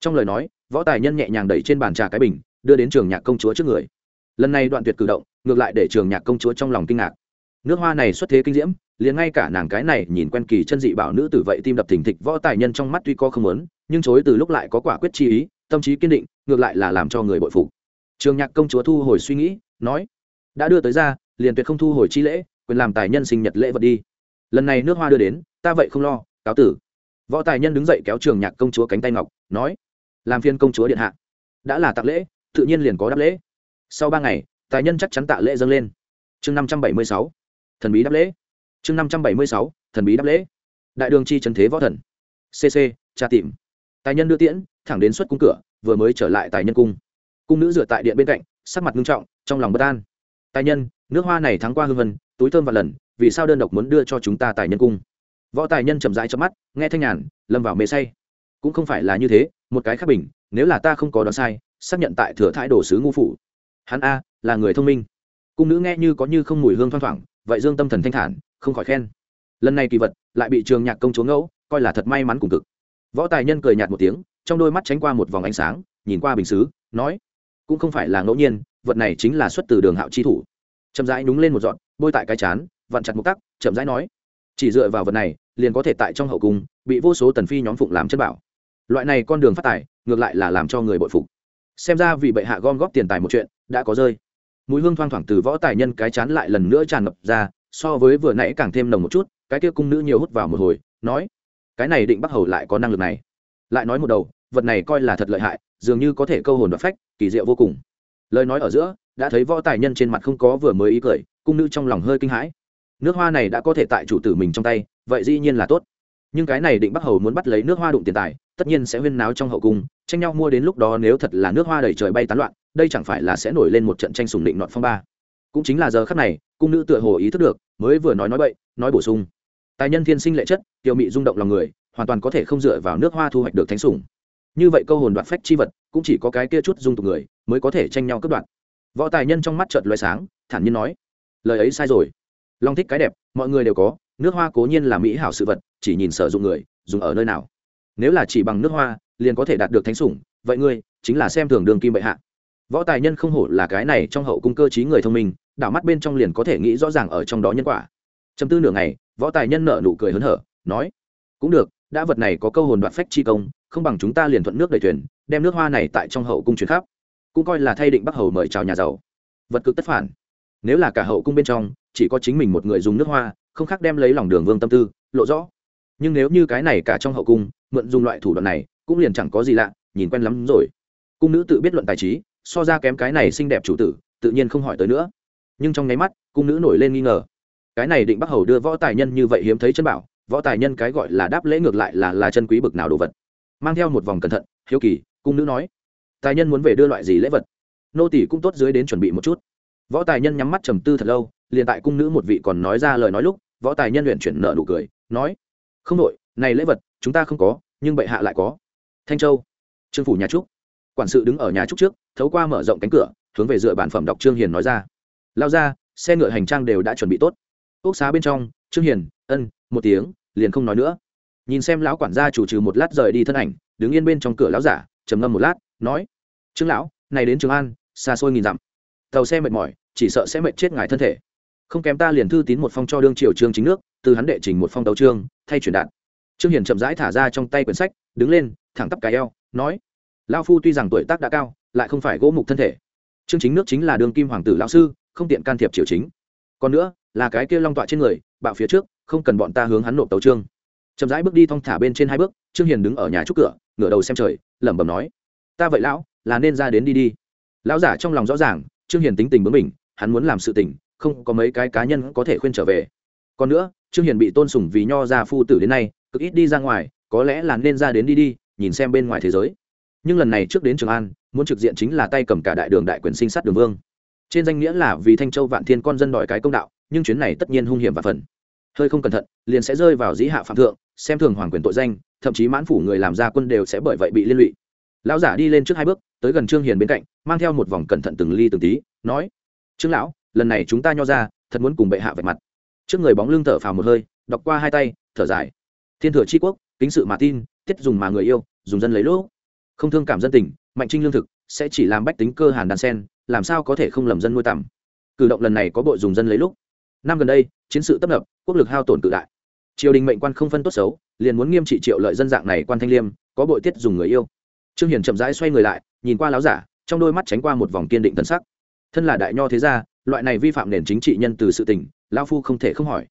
Trong lời nói, võ tài nhân nhẹ nhàng đẩy trên bàn trà cái bình, đưa đến trường nhạc công chúa trước người. Lần này đoạn tuyệt cử động, ngược lại để trường nhạc công chúa trong lòng kinh ngạc. Nước hoa này xuất thế kinh diễm, liền ngay cả nàng cái này nhìn quen kỳ chân dị bảo nữ tử vậy tim đập thình thịch, võ tài nhân trong mắt tuy có không lớn nhưng chối từ lúc lại có quả quyết chi ý tâm trí kiên định, ngược lại là làm cho người bội phục. Trường nhạc công chúa thu hồi suy nghĩ, nói, đã đưa tới ra, liền tuyệt không thu hồi chi lễ, quyền làm tài nhân sinh nhật lễ vật đi. Lần này nước hoa đưa đến, ta vậy không lo, cáo tử. Võ tài nhân đứng dậy kéo trường nhạc công chúa cánh tay ngọc, nói, làm phiên công chúa điện hạ. Đã là tặng lễ, tự nhiên liền có đáp lễ. Sau ba ngày, tài nhân chắc chắn tạ lễ dâng lên. Chương năm trăm bảy mươi sáu, thần bí đáp lễ. Chương năm trăm bảy mươi sáu, thần bí đáp lễ. Đại đường chi trần thế võ thần. Cc tra tìm tài nhân đưa tiễn, thẳng đến xuất cung cửa, vừa mới trở lại tài nhân cung. Cung nữ dựa tại điện bên cạnh, sắc mặt nghiêm trọng, trong lòng bất an. Tài nhân, nước hoa này thắng qua hương vân, túi thơm và lần, vì sao đơn độc muốn đưa cho chúng ta tài nhân cung? Võ tài nhân chậm rãi chớp mắt, nghe thanh nhàn, lâm vào mê say. Cũng không phải là như thế, một cái khác bình, nếu là ta không có đoán sai, xác nhận tại thừa thái đồ sứ ngu phủ. Hắn a, là người thông minh. Cung nữ nghe như có như không mùi hương thoang thoảng, vậy dương tâm thần thanh thản, không khỏi khen. Lần này kỳ vật, lại bị trường nhạc công chúa ngẫu, coi là thật may mắn cùng cực võ tài nhân cười nhạt một tiếng, trong đôi mắt tránh qua một vòng ánh sáng, nhìn qua bình xứ, nói, cũng không phải là ngẫu nhiên, vật này chính là xuất từ đường hạo chi thủ. Chậm rãi nhúng lên một dọn bôi tại cái chán, vặn chặt một tắc, chậm rãi nói, chỉ dựa vào vật này, liền có thể tại trong hậu cung, bị vô số tần phi nhóm phụng làm chân bảo. Loại này con đường phát tài, ngược lại là làm cho người bội phục. Xem ra vì bệ hạ gom góp tiền tài một chuyện, đã có rơi. Mùi hương thoang thoảng từ võ tài nhân cái chán lại lần nữa tràn ngập ra, so với vừa nãy càng thêm nồng một chút, cái kia cung nữ nhiều hút vào một hồi, nói cái này định bắc hầu lại có năng lực này. Lại nói một đầu, vật này coi là thật lợi hại, dường như có thể câu hồn và phách, kỳ diệu vô cùng. Lời nói ở giữa, đã thấy võ tài nhân trên mặt không có vừa mới ý cười, cung nữ trong lòng hơi kinh hãi. Nước hoa này đã có thể tại chủ tử mình trong tay, vậy dĩ nhiên là tốt. Nhưng cái này định bắc hầu muốn bắt lấy nước hoa đụng tiền tài, tất nhiên sẽ huyên náo trong hậu cung, tranh nhau mua đến lúc đó nếu thật là nước hoa đầy trời bay tán loạn, đây chẳng phải là sẽ nổi lên một trận tranh sùng định nọt phong ba. Cũng chính là giờ khắc này, cung nữ tựa hồ ý thức được, mới vừa nói nói bậy, nói bổ sung tài nhân thiên sinh lệ chất tiêu mị rung động lòng người, hoàn toàn có thể không dựa vào nước hoa thu hoạch được thánh sủng. Như vậy câu hồn đoạt phách chi vật, cũng chỉ có cái kia chút dung tục người, mới có thể tranh nhau cướp đoạt. Võ tài nhân trong mắt trợt loài sáng, thản nhiên nói, lời ấy sai rồi. Long thích cái đẹp, mọi người đều có, nước hoa cố nhiên là mỹ hảo sự vật, chỉ nhìn sử dụng người, dùng ở nơi nào. Nếu là chỉ bằng nước hoa, liền có thể đạt được thánh sủng, vậy ngươi, chính là xem thường đường kim bệ hạ. Võ tài nhân không hổ là cái này trong hậu cung cơ t người thông minh, đảo mắt bên trong liền có thể nghĩ rõ ràng ở trong đó nhân quả. Chấm tư nửa ngày võ tài nhân nợ nụ cười hớn hở, nói, cũng được, đã vật này có câu hồn đoạt phách chi công, không bằng chúng ta liền thuận nước đầy thuyền, đem nước hoa này tại trong hậu cung chuyển khắp. Cũng coi là thay định bắc hầu mời chào nhà giàu. Vật cực tất phản. Nếu là cả hậu cung bên trong, chỉ có chính mình một người dùng nước hoa, không khác đem lấy lòng đường vương tâm tư, lộ rõ. Nhưng nếu như cái này cả trong hậu cung, mượn dùng loại thủ đoạn này, cũng liền chẳng có gì lạ, nhìn quen lắm rồi. Cung nữ tự biết luận tài trí, so ra kém cái này xinh đẹp chủ tử, tự nhiên không hỏi tới nữa. Nhưng trong nháy mắt, cung nữ nổi lên nghi ngờ cái này định bắc hầu đưa võ tài nhân như vậy hiếm thấy chân bảo, võ tài nhân cái gọi là đáp lễ ngược lại là là chân quý bực nào đồ vật. Mang theo một vòng cẩn thận, hiếu kỳ, cung nữ nói, tài nhân muốn về đưa loại gì lễ vật? Nô tỷ cũng tốt dưới đến chuẩn bị một chút. Võ tài nhân nhắm mắt trầm tư thật lâu, liền tại cung nữ một vị còn nói ra lời nói lúc, võ tài nhân luyện chuyển nợ nụ cười, nói, không đội này lễ vật, chúng ta không có, nhưng bệ hạ lại có. Thanh châu, trương phủ nhà trúc. Quản sự đứng ở nhà trúc trước, thấu qua mở rộng cánh cửa, hướng về dựa bản phẩm đọc trương hiền nói ra. Lao ra, xe ngựa hành trang đều đã chuẩn bị tốt ốc xá bên trong, trương hiền, ân, một tiếng, liền không nói nữa. Nhìn xem lão quản gia chủ trừ một lát rời đi thân ảnh, đứng yên bên trong cửa lão giả, trầm ngâm một lát, nói, trương lão, này đến trường an, xa xôi nghìn dặm. Tàu xe mệt mỏi, chỉ sợ sẽ mệt chết ngài thân thể. Không kém ta liền thư tín một phong cho đương triều trương chính nước, từ hắn đệ trình một phong đấu trương, thay chuyển đạn. Trương hiền chậm rãi thả ra trong tay quyển sách, đứng lên, thẳng tắp cái eo, nói lao phu tuy rằng tuổi tác đã cao, lại không phải gỗ mục thân thể. Trương chính nước chính là đương kim hoàng tử lão sư, không tiện can thiệp triều chính. Còn nữa là cái kia long tọa trên người, bạo phía trước, không cần bọn ta hướng hắn nộp tấu trương chậm rãi bước đi thong thả bên trên hai bước, trương hiền đứng ở nhà trúc cửa, ngửa đầu xem trời, lẩm bẩm nói, ta vậy lão, là nên ra đến đi đi. Lão giả trong lòng rõ ràng, trương hiền tính tình bướng mình hắn muốn làm sự tình, không có mấy cái cá nhân có thể khuyên trở về. Còn nữa, trương hiền bị tôn sùng vì nho gia phu tử đến nay, cực ít đi ra ngoài, có lẽ là nên ra đến đi đi, nhìn xem bên ngoài thế giới. Nhưng lần này trước đến trường an, muốn trực diện chính là tay cầm cả đại đường đại quyền sinh sát đường vương. Trên danh nghĩa là vì thanh châu vạn thiên con dân đòi cái công đạo nhưng chuyến này tất nhiên hung hiểm và phần. Hơi không cẩn thận, liền sẽ rơi vào dĩ hạ phạm thượng, xem thường hoàng quyền tội danh, thậm chí mãn phủ người làm ra quân đều sẽ bởi vậy bị liên lụy. Lão giả đi lên trước hai bước, tới gần trương hiền bên cạnh, mang theo một vòng cẩn thận từng ly từng tí, nói, trương lão, lần này chúng ta nho ra, thật muốn cùng bệ hạ vạch mặt. Trước người bóng lưng thở phào một hơi, đọc qua hai tay, thở dài. Thiên thừa tri quốc, kính sự mà tin, tiết dùng mà người yêu, dùng dân lấy lỗ. Không thương cảm dân tình, mạnh trinh lương thực, sẽ chỉ làm bách tính cơ hàn đàn sen, làm sao có thể không lầm dân nuôi tầm cử động lần này có bội dùng dân lấy lúc năm gần đây, chiến sự tấp nập, quốc lực hao tổn tự đại. Triều đình mệnh quan không phân tốt xấu, liền muốn nghiêm trị triệu lợi dân dạng này quan thanh liêm, có bội tiết dùng người yêu. Trương hiền chậm rãi xoay người lại, nhìn qua láo giả, trong đôi mắt tránh qua một vòng kiên định tân sắc. Thân là đại nho thế gia, loại này vi phạm nền chính trị nhân từ sự tỉnh lão phu không thể không hỏi.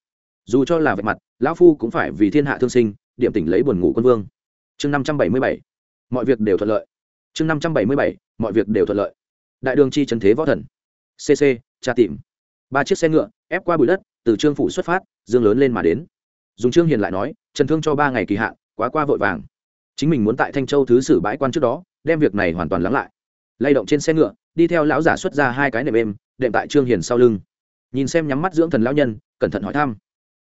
Dù cho là vạch mặt, lão phu cũng phải vì thiên hạ thương sinh, điểm tỉnh lấy buồn ngủ quân vương. Chương năm trăm bảy mươi bảy, mọi việc đều thuận lợi. Chương năm trăm bảy mươi bảy, mọi việc đều thuận lợi. Đại đường chi trần thế võ thần. Cc tra tìm. Ba chiếc xe ngựa ép qua bụi đất, từ trương phủ xuất phát, dương lớn lên mà đến. Dùng trương hiền lại nói, trần thương cho ba ngày kỳ hạn, quá qua vội vàng. Chính mình muốn tại thanh châu thứ sử bãi quan trước đó, đem việc này hoàn toàn lắng lại. Lay động trên xe ngựa, đi theo lão giả xuất ra hai cái nệm êm, đệm tại trương hiền sau lưng. Nhìn xem nhắm mắt dưỡng thần lão nhân, cẩn thận hỏi thăm.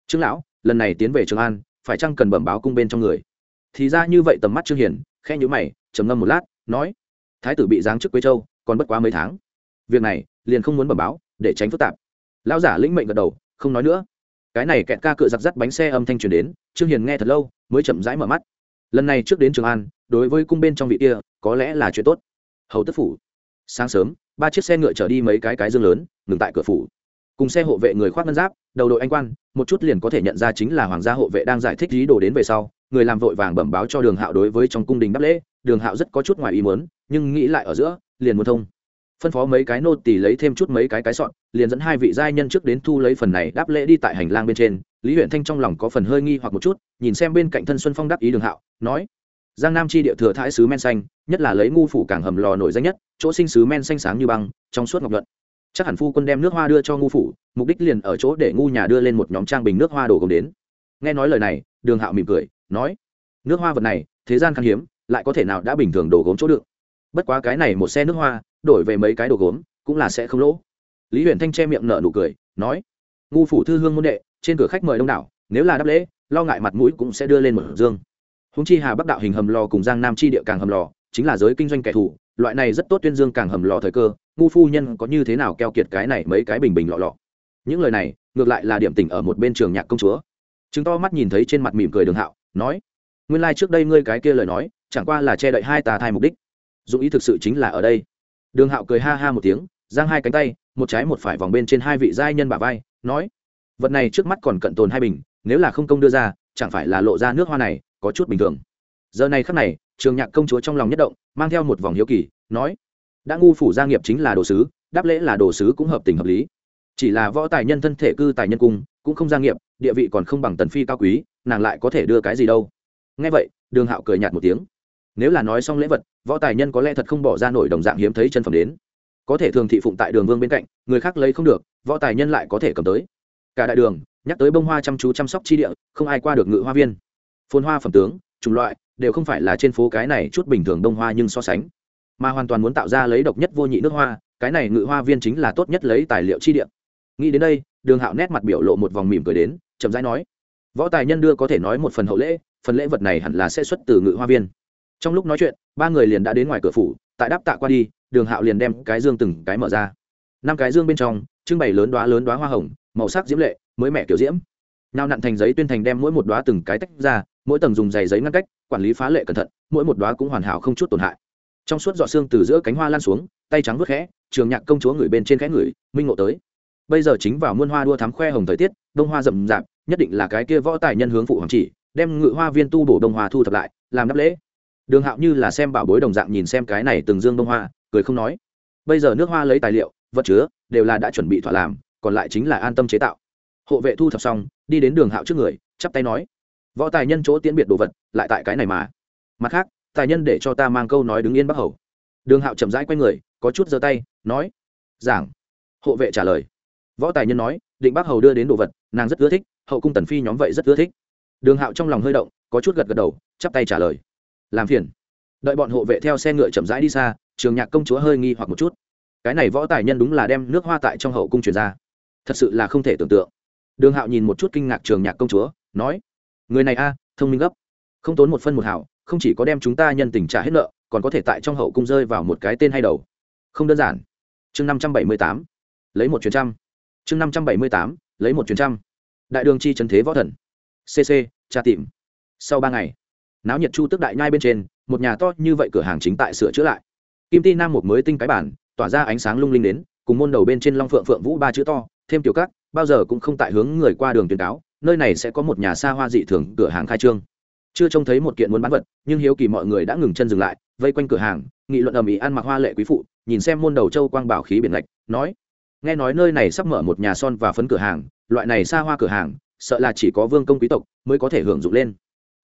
Trương lão, lần này tiến về trường an, phải chăng cần bẩm báo cung bên trong người? Thì ra như vậy tầm mắt trương hiền khe nhữ mày, trầm ngâm một lát, nói, thái tử bị giáng chức quế châu, còn bất quá mấy tháng. Việc này, liền không muốn bẩm báo, để tránh phức tạp lão giả lĩnh mệnh gật đầu, không nói nữa. Cái này kẹt ca cựa giặc dắt bánh xe âm thanh truyền đến, trương hiền nghe thật lâu, mới chậm rãi mở mắt. Lần này trước đến trường an, đối với cung bên trong vị kia, có lẽ là chuyện tốt. Hầu tức phủ. Sáng sớm, ba chiếc xe ngựa chở đi mấy cái cái dương lớn, ngừng tại cửa phủ. Cùng xe hộ vệ người khoác ngân giáp, đầu đội anh quan, một chút liền có thể nhận ra chính là hoàng gia hộ vệ đang giải thích ý đồ đến về sau, người làm vội vàng bẩm báo cho đường hạo đối với trong cung đình đáp lễ. Đường hạo rất có chút ngoài ý muốn, nhưng nghĩ lại ở giữa, liền muốn thông. Phân phó mấy cái nô tỳ lấy thêm chút mấy cái cái sọn liền dẫn hai vị giai nhân trước đến thu lấy phần này đáp lễ đi tại hành lang bên trên. Lý huyện thanh trong lòng có phần hơi nghi hoặc một chút, nhìn xem bên cạnh thân xuân phong đáp ý đường hạo, nói, giang nam chi địa thừa thái sứ men xanh, nhất là lấy ngu phủ cảng hầm lò nổi danh nhất, chỗ sinh sứ men xanh sáng như băng, trong suốt ngọc luận chắc hẳn phu quân đem nước hoa đưa cho ngu phủ, mục đích liền ở chỗ để ngu nhà đưa lên một nhóm trang bình nước hoa đồ gồm đến. Nghe nói lời này, đường hạo mỉm cười, nói, nước hoa vật này, thế gian khan hiếm, lại có thể nào đã bình thường đồ gốm chỗ đựng bất quá cái này một xe nước hoa, đổi về mấy cái đồ gốm, cũng là sẽ không lỗ lý huyền thanh che miệng nở nụ cười, nói, ngu phủ thư hương môn đệ, trên cửa khách mời đông đảo, nếu là đáp lễ, lo ngại mặt mũi cũng sẽ đưa lên một dương. Húng chi hà bắc đạo hình hầm lò cùng giang nam chi địa càng hầm lò, chính là giới kinh doanh kẻ thù, loại này rất tốt tuyên dương càng hầm lò thời cơ, ngu phu nhân có như thế nào keo kiệt cái này mấy cái bình bình lọ lọ. Những lời này, ngược lại là điểm tỉnh ở một bên trường nhạc công chúa. Chứng to mắt nhìn thấy trên mặt mỉm cười đường hạo, nói, nguyên lai、like、trước đây ngươi cái kia lời nói, chẳng qua là che đậy hai tà thai mục đích. Dụng ý thực sự chính là ở đây. Đường hạo cười ha ha một tiếng, giang hai cánh tay một trái một phải vòng bên trên hai vị giai nhân bà vai, nói, vật này trước mắt còn cận tồn hai bình, nếu là không công đưa ra, chẳng phải là lộ ra nước hoa này, có chút bình thường. Giờ này khắc này, trường nhạc công chúa trong lòng nhất động, mang theo một vòng hiếu kỳ, nói, đã ngu phủ gia nghiệp chính là đồ sứ, đáp lễ là đồ sứ cũng hợp tình hợp lý. Chỉ là võ tài nhân thân thể cư tài nhân cung, cũng không gia nghiệp, địa vị còn không bằng tần phi cao quý, nàng lại có thể đưa cái gì đâu. Nghe vậy, đường hạo cười nhạt một tiếng. Nếu là nói xong lễ vật, võ tài nhân có lẽ thật không bỏ ra nổi đồng dạng hiếm thấy chân phẩm đến có thể thường thị phụng tại đường vương bên cạnh, người khác lấy không được, võ tài nhân lại có thể cầm tới. Cả đại đường, nhắc tới bông hoa chăm chú chăm sóc chi địa, không ai qua được ngự hoa viên. Phôn hoa phẩm tướng, chủng loại, đều không phải là trên phố cái này chút bình thường đông hoa nhưng so sánh. Mà hoàn toàn muốn tạo ra lấy độc nhất vô nhị nước hoa, cái này ngự hoa viên chính là tốt nhất lấy tài liệu chi địa. Nghĩ đến đây, đường hạo nét mặt biểu lộ một vòng mỉm cười đến, chậm rãi nói, võ tài nhân đưa có thể nói một phần hậu lễ, phần lễ vật này hẳn là sẽ xuất từ ngự hoa viên. Trong lúc nói chuyện, ba người liền đã đến ngoài cửa phủ, tại đáp tạ qua đi đường hạo liền đem cái dương từng cái mở ra. Năm cái dương bên trong, trưng bày lớn đoá lớn đoá hoa hồng, màu sắc diễm lệ, mới mẻ kiểu diễm. Nào nặn thành giấy tuyên thành đem mỗi một đoá từng cái tách ra, mỗi tầng dùng giày giấy ngăn cách, quản lý phá lệ cẩn thận, mỗi một đoá cũng hoàn hảo không chút tổn hại. Trong suốt dọ xương từ giữa cánh hoa lan xuống, tay trắng vớt khẽ, trường nhạc công chúa người bên trên khẽ người minh ngộ tới. Bây giờ chính vào muôn hoa đua thắm khoe hồng thời tiết, đông hoa rậm rạp, nhất định là cái kia võ tài nhân hướng phụ hoàng chỉ, đem ngự hoa viên tu bổ đông hoa thu thập lại, làm đáp lễ. Đường hạo như là xem bảo bối đồng dạng nhìn xem cái này từng dương đông hoa cười không nói. Bây giờ nước hoa lấy tài liệu, vật chứa đều là đã chuẩn bị thỏa làm, còn lại chính là an tâm chế tạo. Hộ vệ thu thập xong, đi đến đường hạo trước người, chắp tay nói, võ tài nhân chỗ tiễn biệt đồ vật, lại tại cái này mà. Mặt khác, tài nhân để cho ta mang câu nói đứng yên bắc hầu. Đường hạo chậm rãi q u a y người, có chút giơ tay, nói, giảng. Hộ vệ trả lời. Võ tài nhân nói, định bắc hầu đưa đến đồ vật, nàng rất ưa thích, hậu cung tần phi nhóm vậy rất ưa thích. Đường hạo trong lòng hơi động, có chút gật gật đầu, chắp tay trả lời. Làm phiền. Đợi bọn hộ vệ theo xe ngựa chậm rãi đi xa trường nhạc công chúa hơi nghi hoặc một chút. Cái này võ tài nhân đúng là đem nước hoa tại trong hậu cung truyền ra. Thật sự là không thể tưởng tượng. Đường hạo nhìn một chút kinh ngạc trường nhạc công chúa, nói, người này a, thông minh gấp. Không tốn một phân một hảo không chỉ có đem chúng ta nhân tình trả hết nợ, còn có thể tại trong hậu cung rơi vào một cái tên hay đầu. Không đơn giản. Chương năm trăm bảy mươi tám, lấy một chuyến trăm. Chương năm trăm bảy mươi tám, lấy một chuyến trăm. Đại đường chi trần thế võ thần. Cc tra tìm. Sau ba ngày, náo nhiệt chu tức đại nhai bên trên, một nhà to như vậy cửa hàng chính tại sửa chữa lại kim ti nam một mới tinh cái bản, tỏa ra ánh sáng lung linh đến, cùng môn đầu bên trên long phượng phượng vũ ba chữ to, thêm tiểu cắt bao giờ cũng không tại hướng người qua đường tuyên cáo, nơi này sẽ có một nhà xa hoa dị thường, cửa hàng khai trương. Chưa trông thấy một kiện muốn bán vật, nhưng hiếu kỳ mọi người đã ngừng chân dừng lại, vây quanh cửa hàng, nghị luận ầm ĩ ăn mặc hoa lệ quý phụ, nhìn xem môn đầu châu quang bảo khí biển lạch nói, nghe nói nơi này sắp mở một nhà son và phấn cửa hàng, loại này xa hoa cửa hàng, sợ là chỉ có vương công quý tộc mới có thể hưởng dụng lên.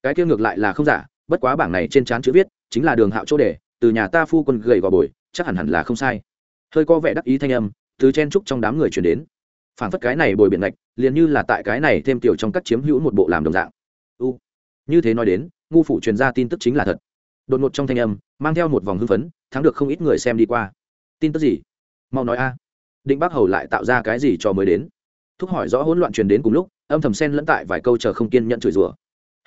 Cái kia ngược lại là không giả, bất quá bảng này trên trán chữ viết, chính là đường hạo chỗ đề từ nhà ta phu quân gầy gò bồi, chắc hẳn hẳn là không sai. Hơi có vẻ đắc ý thanh âm, từ chen trúc trong đám người chuyển đến. Phản phất cái này bồi biển lạch liền như là tại cái này thêm tiểu trong các chiếm hữu một bộ làm đồng dạng. U, như thế nói đến, ngu phủ truyền ra tin tức chính là thật. Đột ngột trong thanh âm, mang theo một vòng hưng phấn, thắng được không ít người xem đi qua. Tin tức gì? Mau nói a. Định bác hầu lại tạo ra cái gì cho mới đến? Thúc hỏi rõ hỗn loạn truyền đến cùng lúc, âm thầm sen lẫn tại vài câu chờ không kiên nhận chửi rủa.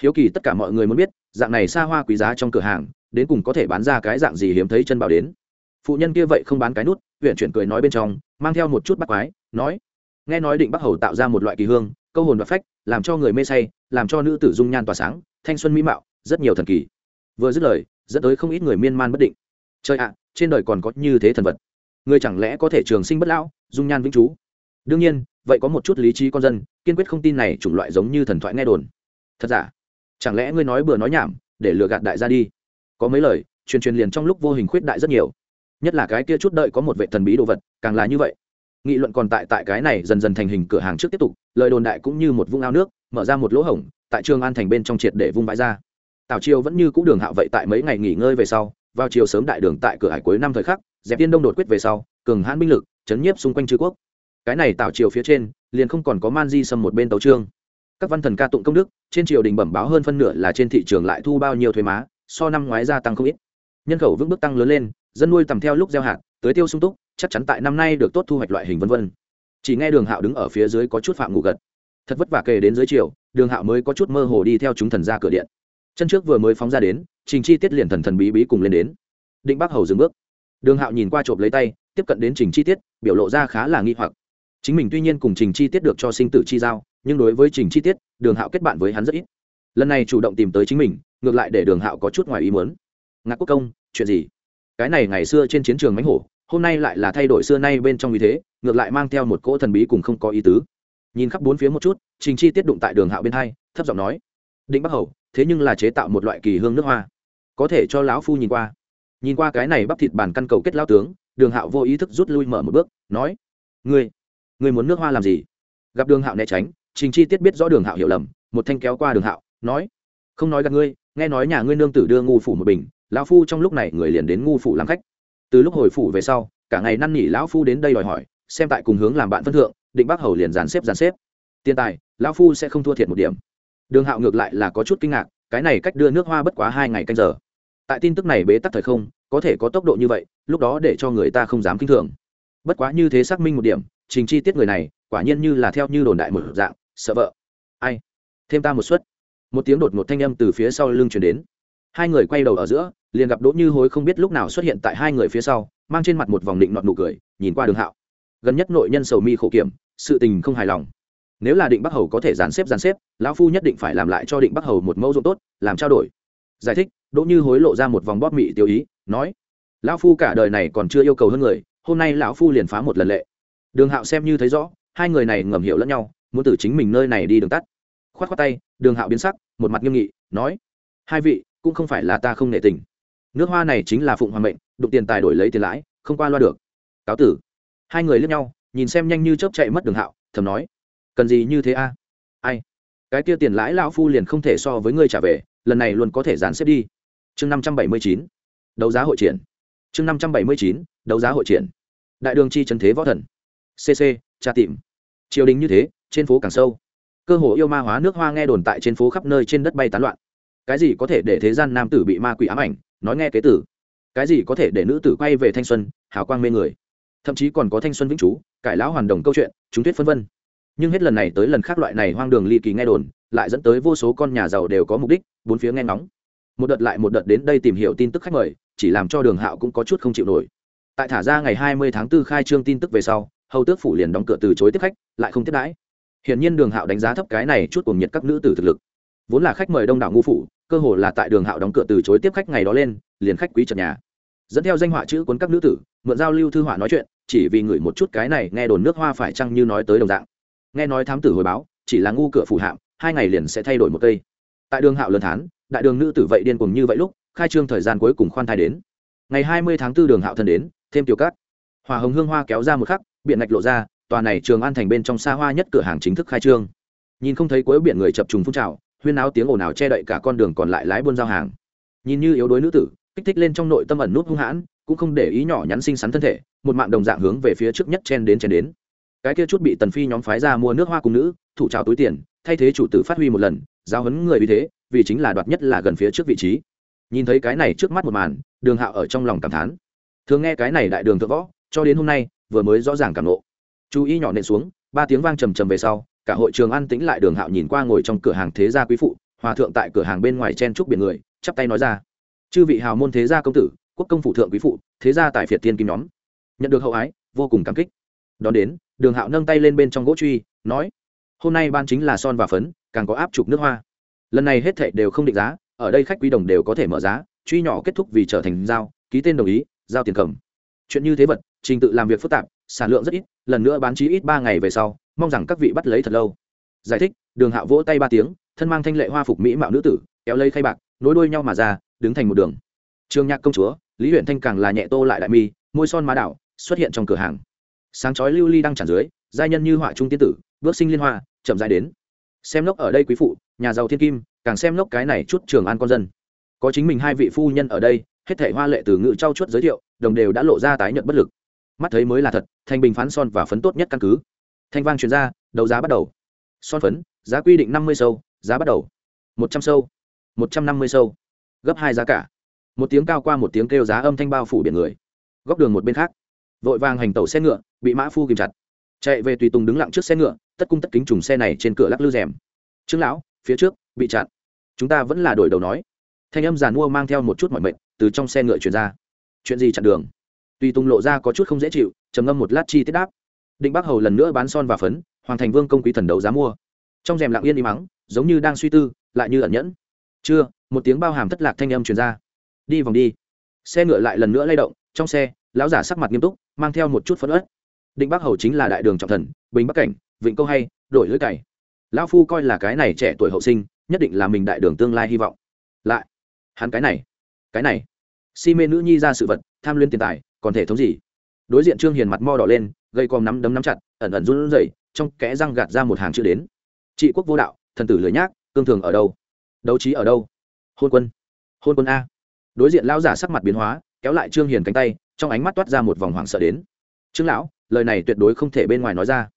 Hiếu kỳ tất cả mọi người muốn biết, dạng này xa hoa quý giá trong cửa hàng đến cùng có thể bán ra cái dạng gì hiếm thấy chân bảo đến. Phụ nhân kia vậy không bán cái nút, huyện chuyển cười nói bên trong, mang theo một chút bắt quái, nói, nghe nói định bắc hầu tạo ra một loại kỳ hương, câu hồn và phách, làm cho người mê say, làm cho nữ tử dung nhan tỏa sáng, thanh xuân mỹ mạo, rất nhiều thần kỳ. Vừa dứt lời, dẫn tới không ít người miên man bất định. Trời ạ, trên đời còn có như thế thần vật. Người chẳng lẽ có thể trường sinh bất lão, dung nhan vĩnh chú đương nhiên, vậy có một chút lý trí con dân, kiên quyết không tin này chủng loại giống như thần thoại nghe đồn. Thật giả? Chẳng lẽ ngươi nói bừa nói nhảm, để lừa gạt đại gia đi? Có mấy lời, truyền truyền liền trong lúc vô hình khuyết đại rất nhiều. Nhất là cái kia chút đợi có một vệ thần bí đồ vật, càng là như vậy. Nghị luận còn tại tại cái này dần dần thành hình cửa hàng trước tiếp tục, lời đồn đại cũng như một vũng ao nước, mở ra một lỗ hổng, tại trường an thành bên trong triệt để vung bãi ra. Tào chiêu vẫn như cũ đường hạo vậy tại mấy ngày nghỉ ngơi về sau, vào chiều sớm đại đường tại cửa hải cuối năm thời khắc, dẹp tiên đông đột quyết về sau, cường hãn binh lực, chấn nhiếp xung quanh chư quốc. Cái này tào triều phía trên, liền không còn có man di xâm một bên tấu trương. Các văn thần ca tụng công đức, trên triều đình bẩm báo hơn phân nửa là trên thị trường lại thu bao nhiêu thuế má so năm ngoái gia tăng không ít. Nhân khẩu vững bước tăng lớn lên, dân nuôi tầm theo lúc gieo hạt tới tiêu sung túc, chắc chắn tại năm nay được tốt thu hoạch loại hình vân vân. Chỉ nghe đường hạo đứng ở phía dưới có chút phạm ngủ gật. Thật vất vả kề đến dưới chiều, đường hạo mới có chút mơ hồ đi theo chúng thần ra cửa điện. Chân trước vừa mới phóng ra đến, trình chi tiết liền thần thần bí bí cùng lên đến. Định bác hầu dừng bước. Đường hạo nhìn qua trộm lấy tay, tiếp cận đến trình chi tiết, biểu lộ ra khá là nghi hoặc. Chính mình tuy nhiên cùng trình chi tiết được cho sinh tử chi giao, nhưng đối với trình chi tiết, đường hạo kết bạn với hắn rất ít. Lần này chủ động tìm tới chính mình ngược lại để đường hạo có chút ngoài ý muốn. Ngạc quốc công, chuyện gì? Cái này ngày xưa trên chiến trường mánh hổ, hôm nay lại là thay đổi xưa nay bên trong như thế, ngược lại mang theo một cỗ thần bí cùng không có ý tứ. Nhìn khắp bốn phía một chút, trình chi tiết đụng tại đường hạo bên hai, thấp giọng nói, định bắc hầu, thế nhưng là chế tạo một loại kỳ hương nước hoa. Có thể cho lão phu nhìn qua. Nhìn qua cái này bắp thịt bàn căn cầu kết lao tướng, đường hạo vô ý thức rút lui mở một bước, nói, ngươi ngươi muốn nước hoa làm gì? Gặp đường hạo né tránh, trình chi tiết biết rõ đường hạo hiểu lầm, một thanh kéo qua đường hạo, nói, không nói gặp ngươi nghe nói nhà ngươi nương tử đưa ngu phủ một bình, lão phu trong lúc này người liền đến ngu phủ làm khách. Từ lúc hồi phủ về sau, cả ngày năn nỉ lão phu đến đây đòi hỏi, xem tại cùng hướng làm bạn phân thượng, định bác hầu liền dàn xếp dàn xếp. Tiền tài, lão phu sẽ không thua thiệt một điểm. Đường hạo ngược lại là có chút kinh ngạc, cái này cách đưa nước hoa bất quá hai ngày canh giờ. Tại tin tức này bế tắc thời không, có thể có tốc độ như vậy, lúc đó để cho người ta không dám kinh thường. Bất quá như thế xác minh một điểm, trình chi tiết người này, quả nhiên như là theo như đồn đại một dạng, sợ vợ. Ai? Thêm ta một suất một tiếng đột ngột thanh âm từ phía sau lưng chuyển đến. Hai người quay đầu ở giữa, liền gặp đỗ như hối không biết lúc nào xuất hiện tại hai người phía sau, mang trên mặt một vòng định nọt nụ cười, nhìn qua đường hạo. Gần nhất nội nhân sầu mi khổ kiểm, sự tình không hài lòng. Nếu là định bắc hầu có thể dàn xếp dàn xếp, lão phu nhất định phải làm lại cho định bắc hầu một mẫu ruộng tốt, làm trao đổi. Giải thích, đỗ như hối lộ ra một vòng bóp mị tiêu ý, nói, lão phu cả đời này còn chưa yêu cầu hơn người, hôm nay lão phu liền phá một lần lệ. Đường hạo xem như thấy rõ, hai người này ngầm hiểu lẫn nhau, muốn từ chính mình nơi này đi đường tắt khoát khoát tay, đường hạo biến sắc, một mặt nghiêm nghị, nói, hai vị, cũng không phải là ta không nể tình. Nước hoa này chính là phụng hoàng mệnh, đụng tiền tài đổi lấy tiền lãi, không qua loa được. Cáo tử. Hai người lướt nhau, nhìn xem nhanh như chớp chạy mất đường hạo, thầm nói, cần gì như thế a? Ai? Cái kia tiền lãi lão phu liền không thể so với ngươi trả về, lần này luôn có thể dán xếp đi. Chương năm trăm bảy mươi chín, đấu giá hội triển. Chương năm trăm bảy mươi chín, đấu giá hội triển. Đại đường chi trần thế võ thần. Cc tra tìm. Triều đình như thế, trên phố càng sâu cơ hồ yêu ma hóa nước hoa nghe đồn tại trên phố khắp nơi trên đất bay tán loạn. Cái gì có thể để thế gian nam tử bị ma quỷ ám ảnh? Nói nghe kế tử. Cái gì có thể để nữ tử quay về thanh xuân, hào quang mê người? Thậm chí còn có thanh xuân vĩnh chú cải lão hoàn đồng câu chuyện, chúng thuyết phân vân. Nhưng hết lần này tới lần khác loại này hoang đường ly kỳ nghe đồn, lại dẫn tới vô số con nhà giàu đều có mục đích, bốn phía nghe ngóng. Một đợt lại một đợt đến đây tìm hiểu tin tức khách mời, chỉ làm cho đường hạo cũng có chút không chịu nổi. Tại thả ra ngày hai mươi tháng 4 khai trương tin tức về sau, hầu tước phủ liền đóng cửa từ chối tiếp khách, lại không tiếp đãi hiển nhiên đường hạo đánh giá thấp cái này chút cùng nhiệt các nữ tử thực lực. Vốn là khách mời đông đảo ngu phủ cơ hồ là tại đường hạo đóng cửa từ chối tiếp khách ngày đó lên, liền khách quý trần nhà. Dẫn theo danh họa chữ cuốn các nữ tử, mượn giao lưu thư họa nói chuyện, chỉ vì ngửi một chút cái này nghe đồn nước hoa phải chăng như nói tới đồng dạng. Nghe nói thám tử hồi báo, chỉ là ngu cửa phủ hạm, hai ngày liền sẽ thay đổi một cây. Tại đường hạo lớn thán, đại đường nữ tử vậy điên cùng như vậy lúc, khai trương thời gian cuối cùng khoan thai đến. Ngày hai mươi tháng 4 đường hạo thân đến, thêm tiểu cát. Hòa hồng hương hoa kéo ra một khắc, biện ngạch lộ ra tòa này trường an thành bên trong xa hoa nhất cửa hàng chính thức khai trương. Nhìn không thấy cuối biển người chập trùng phun trào, huyên áo tiếng ồn ào che đậy cả con đường còn lại lái buôn giao hàng. Nhìn như yếu đuối nữ tử, kích thích lên trong nội tâm ẩn nút hung hãn, cũng không để ý nhỏ nhắn xinh xắn thân thể, một mạng đồng dạng hướng về phía trước nhất chen đến chen đến. Cái kia chút bị tần phi nhóm phái ra mua nước hoa cùng nữ, thủ trào túi tiền, thay thế chủ tử phát huy một lần giao hấn người vì thế, vì chính là đoạt nhất là gần phía trước vị trí. Nhìn thấy cái này trước mắt một màn, đường hạo ở trong lòng cảm thán. Thường nghe cái này đại đường thượng võ, cho đến hôm nay, vừa mới rõ ràng cảm nộ chú ý nhỏ nện xuống, ba tiếng vang trầm trầm về sau, cả hội trường an tĩnh lại đường hạo nhìn qua ngồi trong cửa hàng thế gia quý phụ, hòa thượng tại cửa hàng bên ngoài chen trúc biển người, chắp tay nói ra. Chư vị hào môn thế gia công tử, quốc công phụ thượng quý phụ, thế gia tại phiệt tiên kim nhóm. Nhận được hậu ái, vô cùng cảm kích. Đón đến, đường hạo nâng tay lên bên trong gỗ truy, nói, hôm nay ban chính là son và phấn, càng có áp trục nước hoa. Lần này hết thệ đều không định giá, ở đây khách quý đồng đều có thể mở giá, truy nhỏ kết thúc vì trở thành giao, ký tên đồng ý, giao tiền cầm. Chuyện như thế vật, trình tự làm việc phức tạp, sản lượng rất ít lần nữa bán chí ít ba ngày về sau, mong rằng các vị bắt lấy thật lâu. Giải thích, đường hạo vỗ tay ba tiếng, thân mang thanh lệ hoa phục mỹ mạo nữ tử, kéo lấy khay bạc, nối đuôi nhau mà ra, đứng thành một đường. Trương nhạc công chúa, lý huyện thanh càng là nhẹ tô lại đại mi, môi son má đảo, xuất hiện trong cửa hàng. Sáng chói lưu ly đang tràn dưới, giai nhân như họa trung tiên tử, bước sinh liên hoa, chậm dài đến. Xem lốc ở đây quý phụ, nhà giàu thiên kim, càng xem lốc cái này chút trường an con dân. Có chính mình hai vị phu nhân ở đây, hết thể hoa lệ từ ngự trau chuốt giới thiệu, đồng đều đã lộ ra tái nhận bất lực mắt thấy mới là thật, thanh bình phán son và phấn tốt nhất căn cứ. Thanh vang chuyển ra, đấu giá bắt đầu. Son phấn, giá quy định năm mươi sâu, giá bắt đầu. Một trăm sâu, một trăm năm mươi sâu. Gấp hai giá cả. Một tiếng cao qua một tiếng kêu giá âm thanh bao phủ biển người. Góc đường một bên khác. Vội vàng hành tàu xe ngựa, bị mã phu kìm chặt. Chạy về tùy tùng đứng lặng trước xe ngựa, tất cung tất kính trùng xe này trên cửa lắc lư rèm. Trương lão, phía trước, bị chặn. Chúng ta vẫn là đổi đầu nói. Thanh âm giàn mua mang theo một chút mọi mệnh, từ trong xe ngựa chuyển ra. Chuyện gì chặn đường? Tùy tùng lộ ra có chút không dễ chịu, trầm ngâm một lát chi tiết đáp. Định bắc hầu lần nữa bán son và phấn, hoàng thành vương công quý thần đấu giá mua. Trong rèm lặng yên im mắng, giống như đang suy tư, lại như ẩn nhẫn. Chưa, một tiếng bao hàm thất lạc thanh âm truyền ra. Đi vòng đi. Xe ngựa lại lần nữa lay động, trong xe, lão giả sắc mặt nghiêm túc, mang theo một chút phấn ớt định bắc hầu chính là đại đường trọng thần, bình bắc cảnh, vịnh câu hay, đổi lưỡi cày. Lão phu coi là cái này trẻ tuổi hậu sinh, nhất định là mình đại đường tương lai hy vọng. Lại, hắn cái này cái này. Si mê nữ nhi ra sự vật, tham luyên tiền tài còn thể thống gì? Đối diện trương hiền mặt mo đỏ lên, gây còm nắm đấm nắm chặt, ẩn ẩn run rẩy, trong kẽ răng gạt ra một hàng chữ đến. Trị quốc vô đạo, thần tử lười nhác, cương thường ở đâu? Đấu trí ở đâu? Hôn quân. Hôn quân a. Đối diện lão giả sắc mặt biến hóa, kéo lại trương hiền cánh tay, trong ánh mắt toát ra một vòng hoảng sợ đến. Trương lão, lời này tuyệt đối không thể bên ngoài nói ra.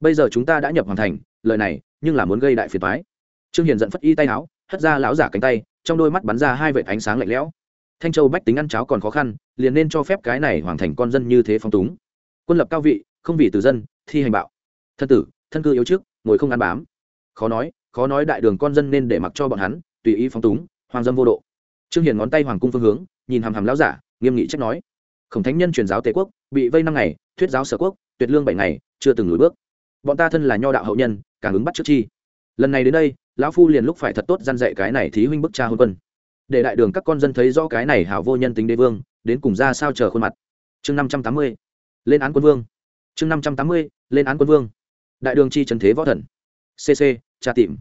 Bây giờ chúng ta đã nhập hoàn thành, lời này, nhưng là muốn gây đại phiền toái. Trương hiền giận phất y tay áo, hất ra lão giả cánh tay, trong đôi mắt bắn ra hai vệt ánh sáng lạnh lẽo thanh châu bách tính ăn cháo còn khó khăn, liền nên cho phép cái này hoàn thành con dân như thế phong túng. Quân lập cao vị, không vì từ dân, thi hành bạo. Thân tử, thân cư yếu trước, ngồi không ăn bám. Khó nói khó nói đại đường con dân nên để mặc cho bọn hắn, tùy ý phong túng hoàng dâm vô độ. Trương hiền ngón tay hoàng cung phương hướng, nhìn hàm hàm lão giả, nghiêm nghị trách nói. Khổng thánh nhân truyền giáo tề quốc, bị vây năm ngày, thuyết giáo sở quốc, tuyệt lương bảy ngày, chưa từng lùi bước. Bọn ta thân là nho đạo hậu nhân, càng ứng bắt trước chi. Lần này đến đây, lão phu liền lúc phải thật tốt gian dạy cái này thí huynh bức cha hôn quân để đại đường các con dân thấy rõ cái này hảo vô nhân tính đế vương, đến cùng ra sao chờ khuôn mặt. Chương năm trăm tám mươi, lên án quân vương. Chương năm trăm tám mươi, lên án quân vương. Đại đường chi trần thế võ thần. Cc tra tìm.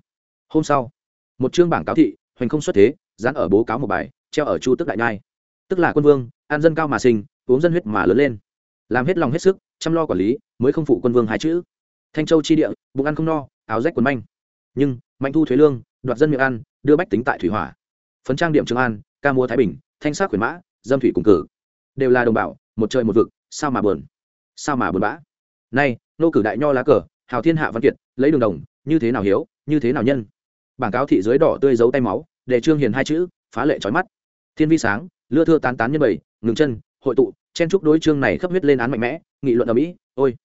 Hôm sau, một chương bảng cáo thị, hoành không xuất thế, dán ở bố cáo một bài, treo ở chu tức đại nhai tức là quân vương, an dân cao mà sinh, uống dân huyết mà lớn lên. Làm hết lòng hết sức, chăm lo quản lý, mới không phụ quân vương hai chữ. Thanh châu chi địa, bụng ăn không no, áo rách quần manh. Nhưng, mạnh thu thuế lương, đoạt dân miệng ăn, đưa bách tính tại thủy hỏa phấn trang điểm trường an, ca múa thái bình, thanh sát quyền mã, dâm thủy cùng cử. Đều là đồng bào, một trời một vực, sao mà bờn sao mà bờn bã. Nay, nô cử đại nho lá cờ, hào thiên hạ văn kiệt, lấy đường đồng, như thế nào hiếu, như thế nào nhân. Bảng cáo thị dưới đỏ tươi giấu tay máu, để trương hiền hai chữ, phá lệ trói mắt. Thiên vi sáng, lưa thưa tán tán nhân bầy, ngừng chân, hội tụ, chen trúc đối trương này khắp huyết lên án mạnh mẽ, nghị luận ở mỹ, ôi,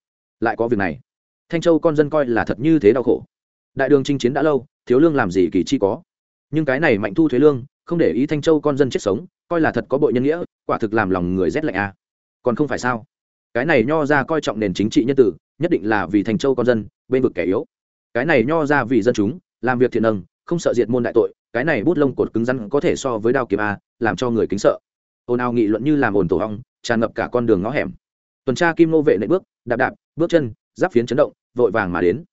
lại có việc này. Thanh châu con dân coi là thật như thế đau khổ. Đại đường chinh chiến đã lâu, thiếu lương làm gì kỳ chi có nhưng cái này mạnh thu thuế lương, không để ý thanh châu con dân chết sống, coi là thật có bội nhân nghĩa, quả thực làm lòng người rét lạnh à. còn không phải sao? Cái này nho ra coi trọng nền chính trị nhân tử, nhất định là vì thanh châu con dân, bên vực kẻ yếu. Cái này nho ra vì dân chúng, làm việc thiện nâng, không sợ diệt môn đại tội, cái này bút lông cột cứng rắn có thể so với đao kiếm a làm cho người kính sợ. Ồn ào nghị luận như làm ồn tổ hong, tràn ngập cả con đường ngõ hẻm. Tuần tra kim nô vệ nệ bước, đạp đạp, bước chân, giáp phiến chấn động, vội vàng mà đến.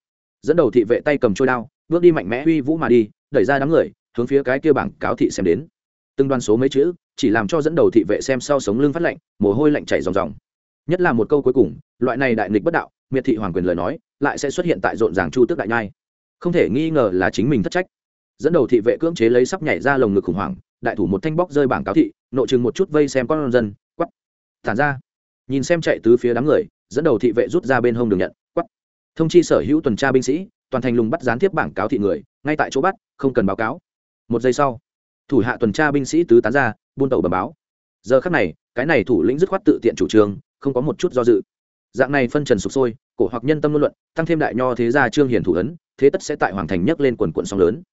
Dẫn đầu thị vệ tay cầm trôi đao, bước đi mạnh mẽ uy vũ mà đi, đẩy ra đám người hướng phía cái kia bảng cáo thị xem đến. Từng đoan số mấy chữ, chỉ làm cho dẫn đầu thị vệ xem sau sống lưng phát lạnh, mồ hôi lạnh chảy ròng ròng. Nhất là một câu cuối cùng, loại này đại nghịch bất đạo, miệt thị hoàng quyền lời nói, lại sẽ xuất hiện tại rộn ràng chu tước đại nhai. Không thể nghi ngờ là chính mình thất trách. Dẫn đầu thị vệ cưỡng chế lấy sắp nhảy ra lồng ngực khủng hoảng, đại thủ một thanh bóc rơi bảng cáo thị, nội chừng một chút vây xem con dân quắp thản ra. Nhìn xem chạy từ phía đám người, dẫn đầu thị vệ rút ra bên hông đường nhận quắp thông chi sở hữu tuần tra binh sĩ, toàn thành lùng bắt gián tiếp bảng cáo thị người, ngay tại chỗ bắt, không cần báo cáo một giây sau, thủ hạ tuần tra binh sĩ tứ tán ra, buôn tàu bờ báo. Giờ khắc này, cái này thủ lĩnh dứt khoát tự tiện chủ trương, không có một chút do dự. Dạng này phân trần sụp sôi, cổ hoặc nhân tâm luận, tăng thêm đại nho thế gia trương hiền thủ ấn, thế tất sẽ tại hoàng thành nhấc lên quần quận sóng lớn.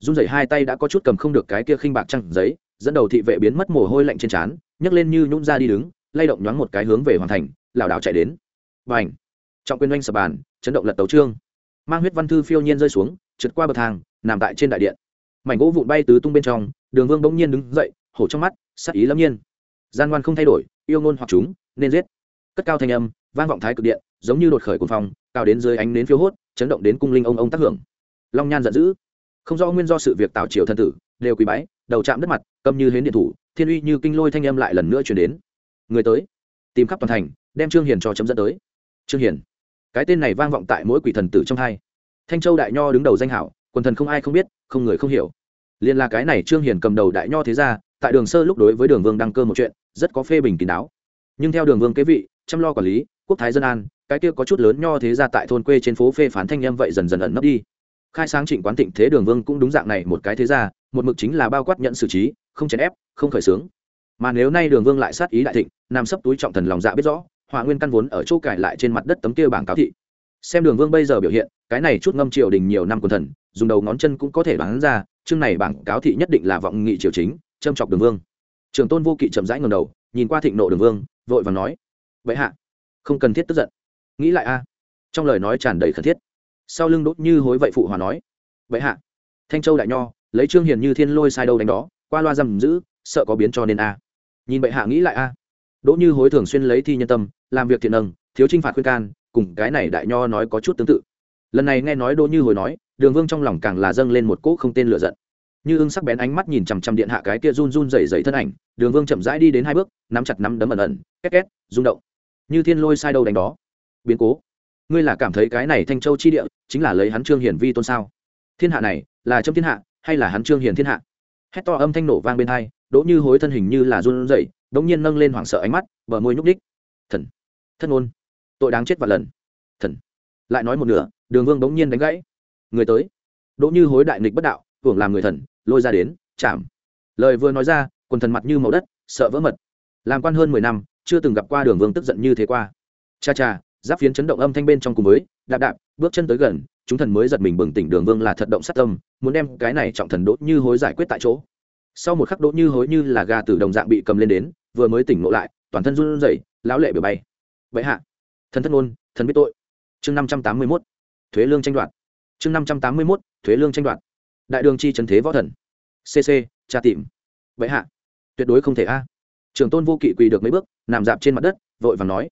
Run rẩy hai tay đã có chút cầm không được cái kia khinh bạc trăng giấy, dẫn đầu thị vệ biến mất mồ hôi lạnh trên trán, nhấc lên như nhún ra đi đứng, lay động nhoáng một cái hướng về hoàng thành, lảo đảo chạy đến. Và ảnh trọng quyền oanh sập bàn, chấn động lật tấu trương. Mang huyết văn thư phiêu nhiên rơi xuống, trượt qua bậc thang, nằm tại trên đại điện mảnh gỗ vụn bay tứ tung bên trong, đường vương bỗng nhiên đứng dậy, hổ trong mắt, sắc ý lâm nhiên. Gian ngoan không thay đổi, yêu ngôn hoặc chúng, nên giết. Cất cao thanh âm, vang vọng thái cực điện, giống như đột khởi cuồng phong, cao đến dưới ánh nến phiêu hốt, chấn động đến cung linh ông ông tác hưởng. Long nhan giận dữ. Không rõ nguyên do sự việc tạo triều thân tử, đều quỳ bái, đầu chạm đất mặt cầm như hến điện thủ, thiên uy như kinh lôi thanh âm lại lần nữa chuyển đến. Người tới, tìm khắp toàn thành, đem trương hiền cho chấm dẫn tới. Trương hiền, cái tên này vang vọng tại mỗi quỷ thần tử trong hai. Thanh châu đại nho đứng đầu danh hảo, quần thần không ai không biết không người không hiểu. Liên là cái này trương hiền cầm đầu đại nho thế ra tại đường sơ lúc đối với đường vương đăng cơ một chuyện, rất có phê bình kín đáo. Nhưng theo đường vương kế vị, chăm lo quản lý, quốc thái dân an, cái kia có chút lớn nho thế ra tại thôn quê trên phố phê phán thanh em vậy dần dần ẩn nấp đi. Khai sáng trịnh quán tịnh thế đường vương cũng đúng dạng này một cái thế ra một mực chính là bao quát nhận xử trí, không chèn ép, không khởi xướng. Mà nếu nay đường vương lại sát ý đại thịnh nam sấp túi trọng thần lòng dạ biết rõ hỏa nguyên căn vốn ở chỗ cải lại trên mặt đất tấm kia bảng cáo thị xem đường vương bây giờ biểu hiện, cái này chút ngâm triều đình nhiều năm quần thần, dùng đầu ngón chân cũng có thể đoán ra, chương này bảng cáo thị nhất định là vọng nghị triều chính, châm chọc đường vương. Trường tôn vô kỵ chậm rãi ngầm đầu, nhìn qua thịnh nộ đường vương, vội và nói vậy hạ, không cần thiết tức giận. Nghĩ lại a. Trong lời nói tràn đầy khẩn thiết. Sau lưng đốt như hối vậy phụ hòa nói vậy hạ, thanh châu đại nho, lấy trương hiền như thiên lôi sai đâu đánh đó, qua loa giam giữ, sợ có biến cho nên a. Nhìn bệ hạ nghĩ lại a. Đỗ như hối thường xuyên lấy thi nhân tâm, làm việc thiện âng thiếu trinh phạt khuyên can cùng cái này đại nho nói có chút tương tự. Lần này nghe nói đỗ như hồi nói, đường vương trong lòng càng là dâng lên một cỗ không tên lựa giận. Như ưng sắc bén ánh mắt nhìn chằm chằm điện hạ cái kia run run rẩy rẩy thân ảnh, đường vương chậm rãi đi đến hai bước, nắm chặt nắm đấm ẩn ẩn, két két, rung động. Như thiên lôi sai đâu đánh đó. Biến cố. Ngươi là cảm thấy cái này thanh châu chi địa chính là lấy hắn trương hiển vi tôn sao? Thiên hạ này là trong thiên hạ hay là hắn trương hiển thiên hạ? Hét to âm thanh nổ vang bên hai, đỗ như hối thân hình như là run rẩy, đống nhiên nâng lên hoảng sợ ánh mắt, bờ môi nhúc đích thần. Thân ôn tội đáng chết vạn lần. Thần. Lại nói một nửa, đường vương đống nhiên đánh gãy. Người tới. Đỗ như hối đại nghịch bất đạo, hưởng làm người thần, lôi ra đến, chạm. Lời vừa nói ra, quần thần mặt như màu đất, sợ vỡ mật. Làm quan hơn mười năm, chưa từng gặp qua đường vương tức giận như thế qua. Cha cha, giáp phiến chấn động âm thanh bên trong cùng với, đạp đạp, bước chân tới gần, chúng thần mới giật mình bừng tỉnh đường vương là thật động sát tâm, muốn đem cái này trọng thần đỗ như hối giải quyết tại chỗ. Sau một khắc đỗ như hối như là gà từ đồng dạng bị cầm lên đến, vừa mới tỉnh ngộ lại, toàn thân run rẩy, lão lệ biểu bay. Vậy hạ thần thất ôn thần biết tội. Chương năm trăm tám mươi mốt, thuế lương tranh đoạt. Chương năm trăm tám mươi mốt, thuế lương tranh đoạt. Đại đường chi trần thế võ thần. Cc tra tìm. Vậy hạ. Tuyệt đối không thể a. Trưởng tôn vô kỵ quỳ được mấy bước, nằm dạp trên mặt đất, vội vàng nói.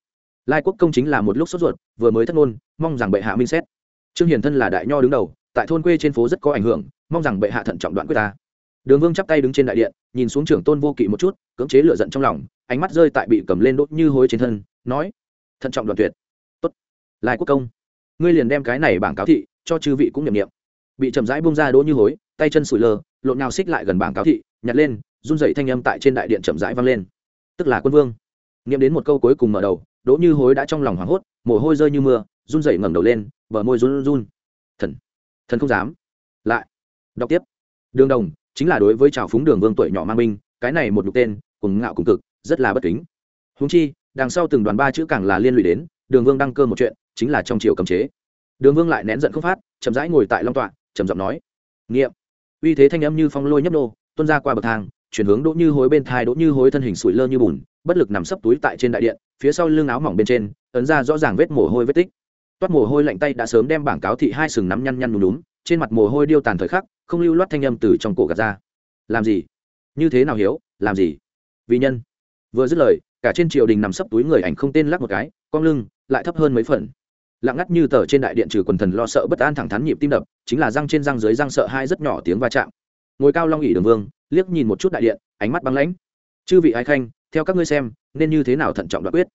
Lai quốc công chính là một lúc sốt ruột, vừa mới thất ngôn, mong rằng bệ hạ minh xét. Trương hiền thân là đại nho đứng đầu, tại thôn quê trên phố rất có ảnh hưởng, mong rằng bệ hạ thận trọng đoạn quyết ta. Đường vương chắp tay đứng trên đại điện, nhìn xuống trưởng tôn vô kỵ một chút, cưỡng chế lựa giận trong lòng, ánh mắt rơi tại bị cầm lên đốt như hối trên thân, nói thận trọng đoàn tuyệt. Tốt. Lai quốc công, ngươi liền đem cái này bảng cáo thị cho chư vị cũng nhậm nghiệm bị chậm rãi bung ra đỗ như hối, tay chân sủi lơ, lộn nào xích lại gần bảng cáo thị, nhặt lên, run dậy thanh âm tại trên đại điện chậm rãi vang lên. Tức là quân vương. Nghiệm đến một câu cuối cùng mở đầu, đỗ như hối đã trong lòng hoảng hốt, mồ hôi rơi như mưa, run dậy ngẩng đầu lên, bờ môi run run thần. Thần không dám. Lại. Đọc tiếp. Đường đồng, chính là đối với trào phúng đường vương tuổi nhỏ mang minh cái này một nhục tên cùng ngạo cùng cực, rất là bất kính. Húng chi đằng sau từng đoàn ba chữ càng là liên lụy đến, đường vương đăng cơ một chuyện, chính là trong triều cầm chế. Đường vương lại nén giận không phát, chậm rãi ngồi tại long tọa, trầm giọng nói, nghiệm. Uy thế thanh âm như phong lôi nhấp nô tuân ra qua bậc thang, chuyển hướng đỗ như hối bên thai, đỗ như hối thân hình sủi lơ như bùn, bất lực nằm sấp túi tại trên đại điện, phía sau lưng áo mỏng bên trên, ấn ra rõ ràng vết mồ hôi vết tích. Toát mồ hôi lạnh tay đã sớm đem bảng cáo thị hai sừng nắm nhăn nhăn nhúm nhúm trên mặt mồ hôi điêu tàn thời khắc, không lưu loát thanh âm từ trong cổ gạt ra. Làm gì? Như thế nào hiếu? Làm gì? Vì nhân. Vừa dứt lời cả trên triều đình nằm sấp túi người ảnh không tên lắc một cái, cong lưng, lại thấp hơn mấy phần. Lặng ngắt như tờ trên đại điện trừ quần thần lo sợ bất an thẳng thắn nhịp tim đập, chính là răng trên răng dưới răng sợ hai rất nhỏ tiếng va chạm. Ngồi cao long ỉ đường vương, liếc nhìn một chút đại điện, ánh mắt băng lãnh. Chư vị ái khanh, theo các ngươi xem, nên như thế nào thận trọng đoạn quyết?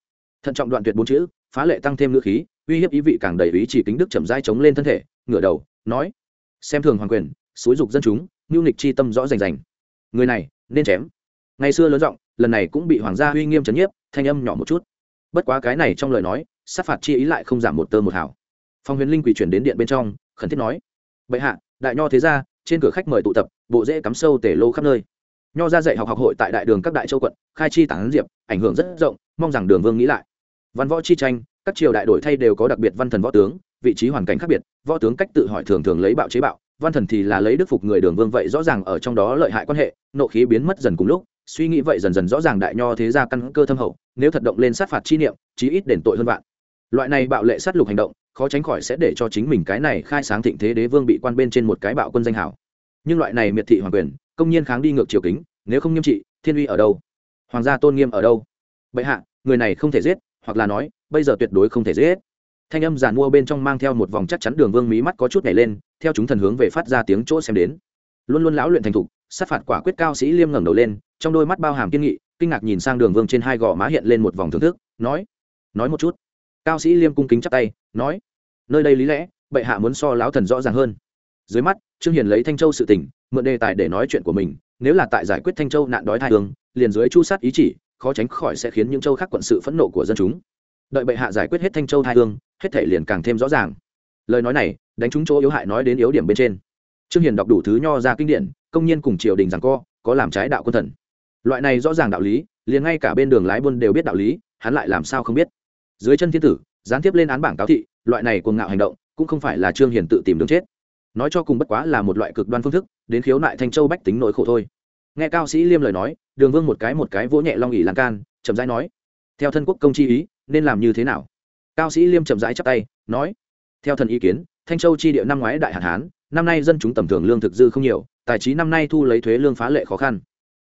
Thận trọng đoạn tuyệt bốn chữ, phá lệ tăng thêm ngữ khí, uy hiếp ý vị càng đầy ý chỉ kính đức chậm dai chống lên thân thể, ngửa đầu, nói, xem thường hoàng quyền, xúi dục dân chúng, nhu nghịch chi tâm rõ rành rành. Người này, nên chém. Ngày xưa lớn giọng lần này cũng bị hoàng gia uy nghiêm trấn nhiếp, thanh âm nhỏ một chút. Bất quá cái này trong lời nói, sát phạt chi ý lại không giảm một tơ một hào. Phong huyền linh quỳ chuyển đến điện bên trong, khẩn thiết nói, bệ hạ, đại nho thế gia, trên cửa khách mời tụ tập, bộ dễ cắm sâu tể lô khắp nơi. Nho ra dạy học học hội tại đại đường các đại châu quận, khai chi tản diệp, ảnh hưởng rất rộng, mong rằng đường vương nghĩ lại. Văn võ chi tranh, các triều đại đổi thay đều có đặc biệt văn thần võ tướng, vị trí hoàn cảnh khác biệt, võ tướng cách tự hỏi thường thường lấy bạo chế bạo, văn thần thì là lấy đức phục người đường vương vậy rõ ràng ở trong đó lợi hại quan hệ, nộ khí biến mất dần cùng lúc suy nghĩ vậy dần dần rõ ràng đại nho thế gia căn cơ thâm hậu, nếu thật động lên sát phạt chi niệm, chí ít đền tội hơn vạn. Loại này bạo lệ sát lục hành động, khó tránh khỏi sẽ để cho chính mình cái này khai sáng thịnh thế đế vương bị quan bên trên một cái bạo quân danh hảo nhưng loại này miệt thị hoàng quyền, công nhiên kháng đi ngược chiều kính, nếu không nghiêm trị, thiên uy ở đâu? Hoàng gia tôn nghiêm ở đâu? Bệ hạ, người này không thể giết, hoặc là nói, bây giờ tuyệt đối không thể giết. Thanh âm giàn mua bên trong mang theo một vòng chắc chắn đường vương mí mắt có chút nhảy lên, theo chúng thần hướng về phát ra tiếng chỗ xem đến. Luôn luôn lão luyện thành thục sát phạt quả quyết cao sĩ liêm ngẩng đầu lên trong đôi mắt bao hàm kiên nghị kinh ngạc nhìn sang đường vương trên hai gò má hiện lên một vòng thưởng thức nói nói một chút. Cao sĩ liêm cung kính chắp tay nói nơi đây lý lẽ bệ hạ muốn so lão thần rõ ràng hơn. Dưới mắt trương hiền lấy thanh châu sự tỉnh, mượn đề tài để nói chuyện của mình nếu là tại giải quyết thanh châu nạn đói thai hương liền dưới chu sát ý chỉ khó tránh khỏi sẽ khiến những châu khác quận sự phẫn nộ của dân chúng. Đợi bệ hạ giải quyết hết thanh châu thai hương hết thể liền càng thêm rõ ràng. Lời nói này đánh trúng chỗ yếu hại nói đến yếu điểm bên trên trương hiền đọc đủ thứ nho ra kinh điển, công nhiên cùng triều đình rằng co, có làm trái đạo quân thần. Loại này rõ ràng đạo lý, liền ngay cả bên đường lái buôn đều biết đạo lý, hắn lại làm sao không biết. Dưới chân thiên tử, gián tiếp lên án bảng cáo thị, loại này cuồng ngạo hành động, cũng không phải là trương hiền tự tìm đường chết. Nói cho cùng bất quá là một loại cực đoan phương thức, đến khiếu nại thanh châu bách tính nỗi khổ thôi. Nghe cao sĩ liêm lời nói, đường vương một cái một cái vỗ nhẹ long ỉ lan can, chậm rãi nói, theo thân quốc công chi ý, nên làm như thế nào? Cao sĩ liêm chậm rãi chắp tay, nói, theo thần ý kiến, thanh châu chi địa năm ngoái đại hạn hán năm nay dân chúng tầm thường lương thực dư không nhiều, tài trí năm nay thu lấy thuế lương phá lệ khó khăn.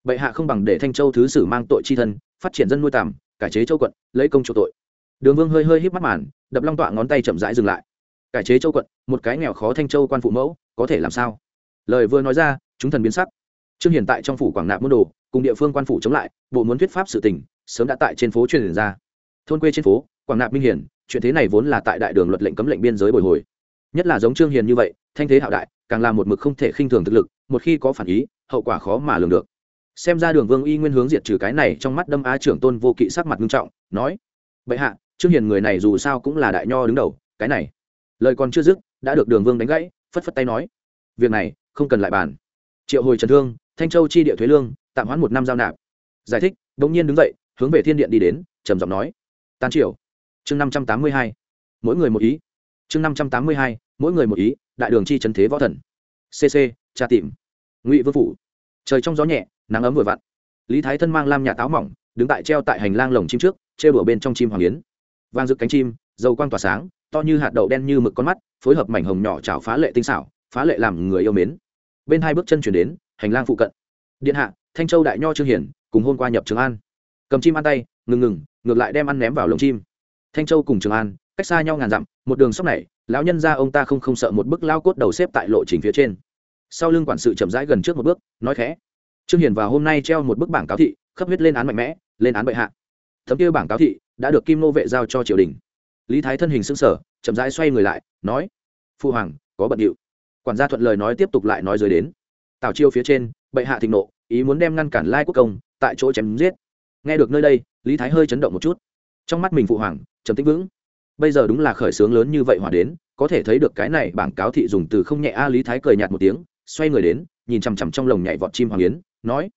Bệ hạ không bằng để thanh châu thứ sử mang tội chi thân, phát triển dân nuôi tạm, cải chế châu quận, lấy công chủ tội. Đường vương hơi hơi híp mắt màn, đập long tọa ngón tay chậm rãi dừng lại. Cải chế châu quận, một cái nghèo khó thanh châu quan phụ mẫu, có thể làm sao? Lời vừa nói ra, chúng thần biến sắc. Trương hiển tại trong phủ quảng nạp môn đồ, cùng địa phương quan phủ chống lại, bộ muốn thuyết pháp sự tình, sớm đã tại trên phố truyền ra. Thôn quê trên phố, quảng nạp minh hiển, chuyện thế này vốn là tại đại đường luật lệnh cấm lệnh biên giới bồi hồi. Nhất là giống trương hiền như vậy thanh thế hạo đại, càng là một mực không thể khinh thường thực lực, một khi có phản ý, hậu quả khó mà lường được. Xem ra đường vương y nguyên hướng diệt trừ cái này trong mắt đâm á trưởng tôn vô kỵ sắc mặt nghiêm trọng, nói, bệ hạ, trương hiền người này dù sao cũng là đại nho đứng đầu, cái này. Lời còn chưa dứt, đã được đường vương đánh gãy, phất phất tay nói, việc này, không cần lại bàn. Triệu hồi trần thương, thanh châu chi địa thuế lương, tạm hoãn một năm giao nạp. Giải thích đ ỗ n g nhiên đứng dậy, hướng về thiên điện đi đến, trầm giọng nói tan triều, chương năm trăm tám mươi hai, mỗi người một ý. Chương năm trăm tám mươi hai, mỗi người một ý đại đường chi trần thế võ thần. Cc tra tìm. Ngụy vương phủ. Trời trong gió nhẹ, nắng ấm vừa vặn. Lý thái thân mang lam nhà táo mỏng, đứng tại treo tại hành lang lồng chim trước treo đùa bên trong chim hoàng yến. Vang rực cánh chim, dầu quang tỏa sáng, to như hạt đậu đen như mực con mắt, phối hợp mảnh hồng nhỏ chảo phá lệ tinh xảo, phá lệ làm người yêu mến. Bên hai bước chân chuyển đến, hành lang phụ cận. Điện hạ, thanh châu đại nho trương hiển, cùng hôm qua nhập trường an. Cầm chim ăn tay, ngừng ngừng, ngược lại đem ăn ném vào lồng chim. Thanh châu cùng trường an, cách xa nhau ngàn dặm, một đường sóc này lão nhân ra ông ta không không sợ một bức lao cốt đầu xếp tại lộ trình phía trên. Sau lưng quản sự chậm rãi gần trước một bước, nói khẽ. Trương hiển vào hôm nay treo một bức bảng cáo thị, khắp huyết lên án mạnh mẽ, lên án bệ hạ. Thấm kia bảng cáo thị đã được kim nô vệ giao cho triều đình. Lý thái thân hình xưng sở chậm rãi xoay người lại, nói, phu hoàng, có bận điệu. Quản gia thuận lời nói tiếp tục lại nói dưới đến. Tào chiêu phía trên, bệ hạ thịnh nộ, ý muốn đem ngăn cản lai quốc công, tại chỗ chém giết. Nghe được nơi đây, lý thái hơi chấn động một chút. Trong mắt mình phụ hoàng, trầm tĩnh vững bây giờ đúng là khởi sướng lớn như vậy hòa đến, có thể thấy được cái này bảng cáo thị dùng từ không nhẹ a lý thái cười nhạt một tiếng, xoay người đến, nhìn chằm chằm trong lồng nhảy vọt chim hoàng yến, nói,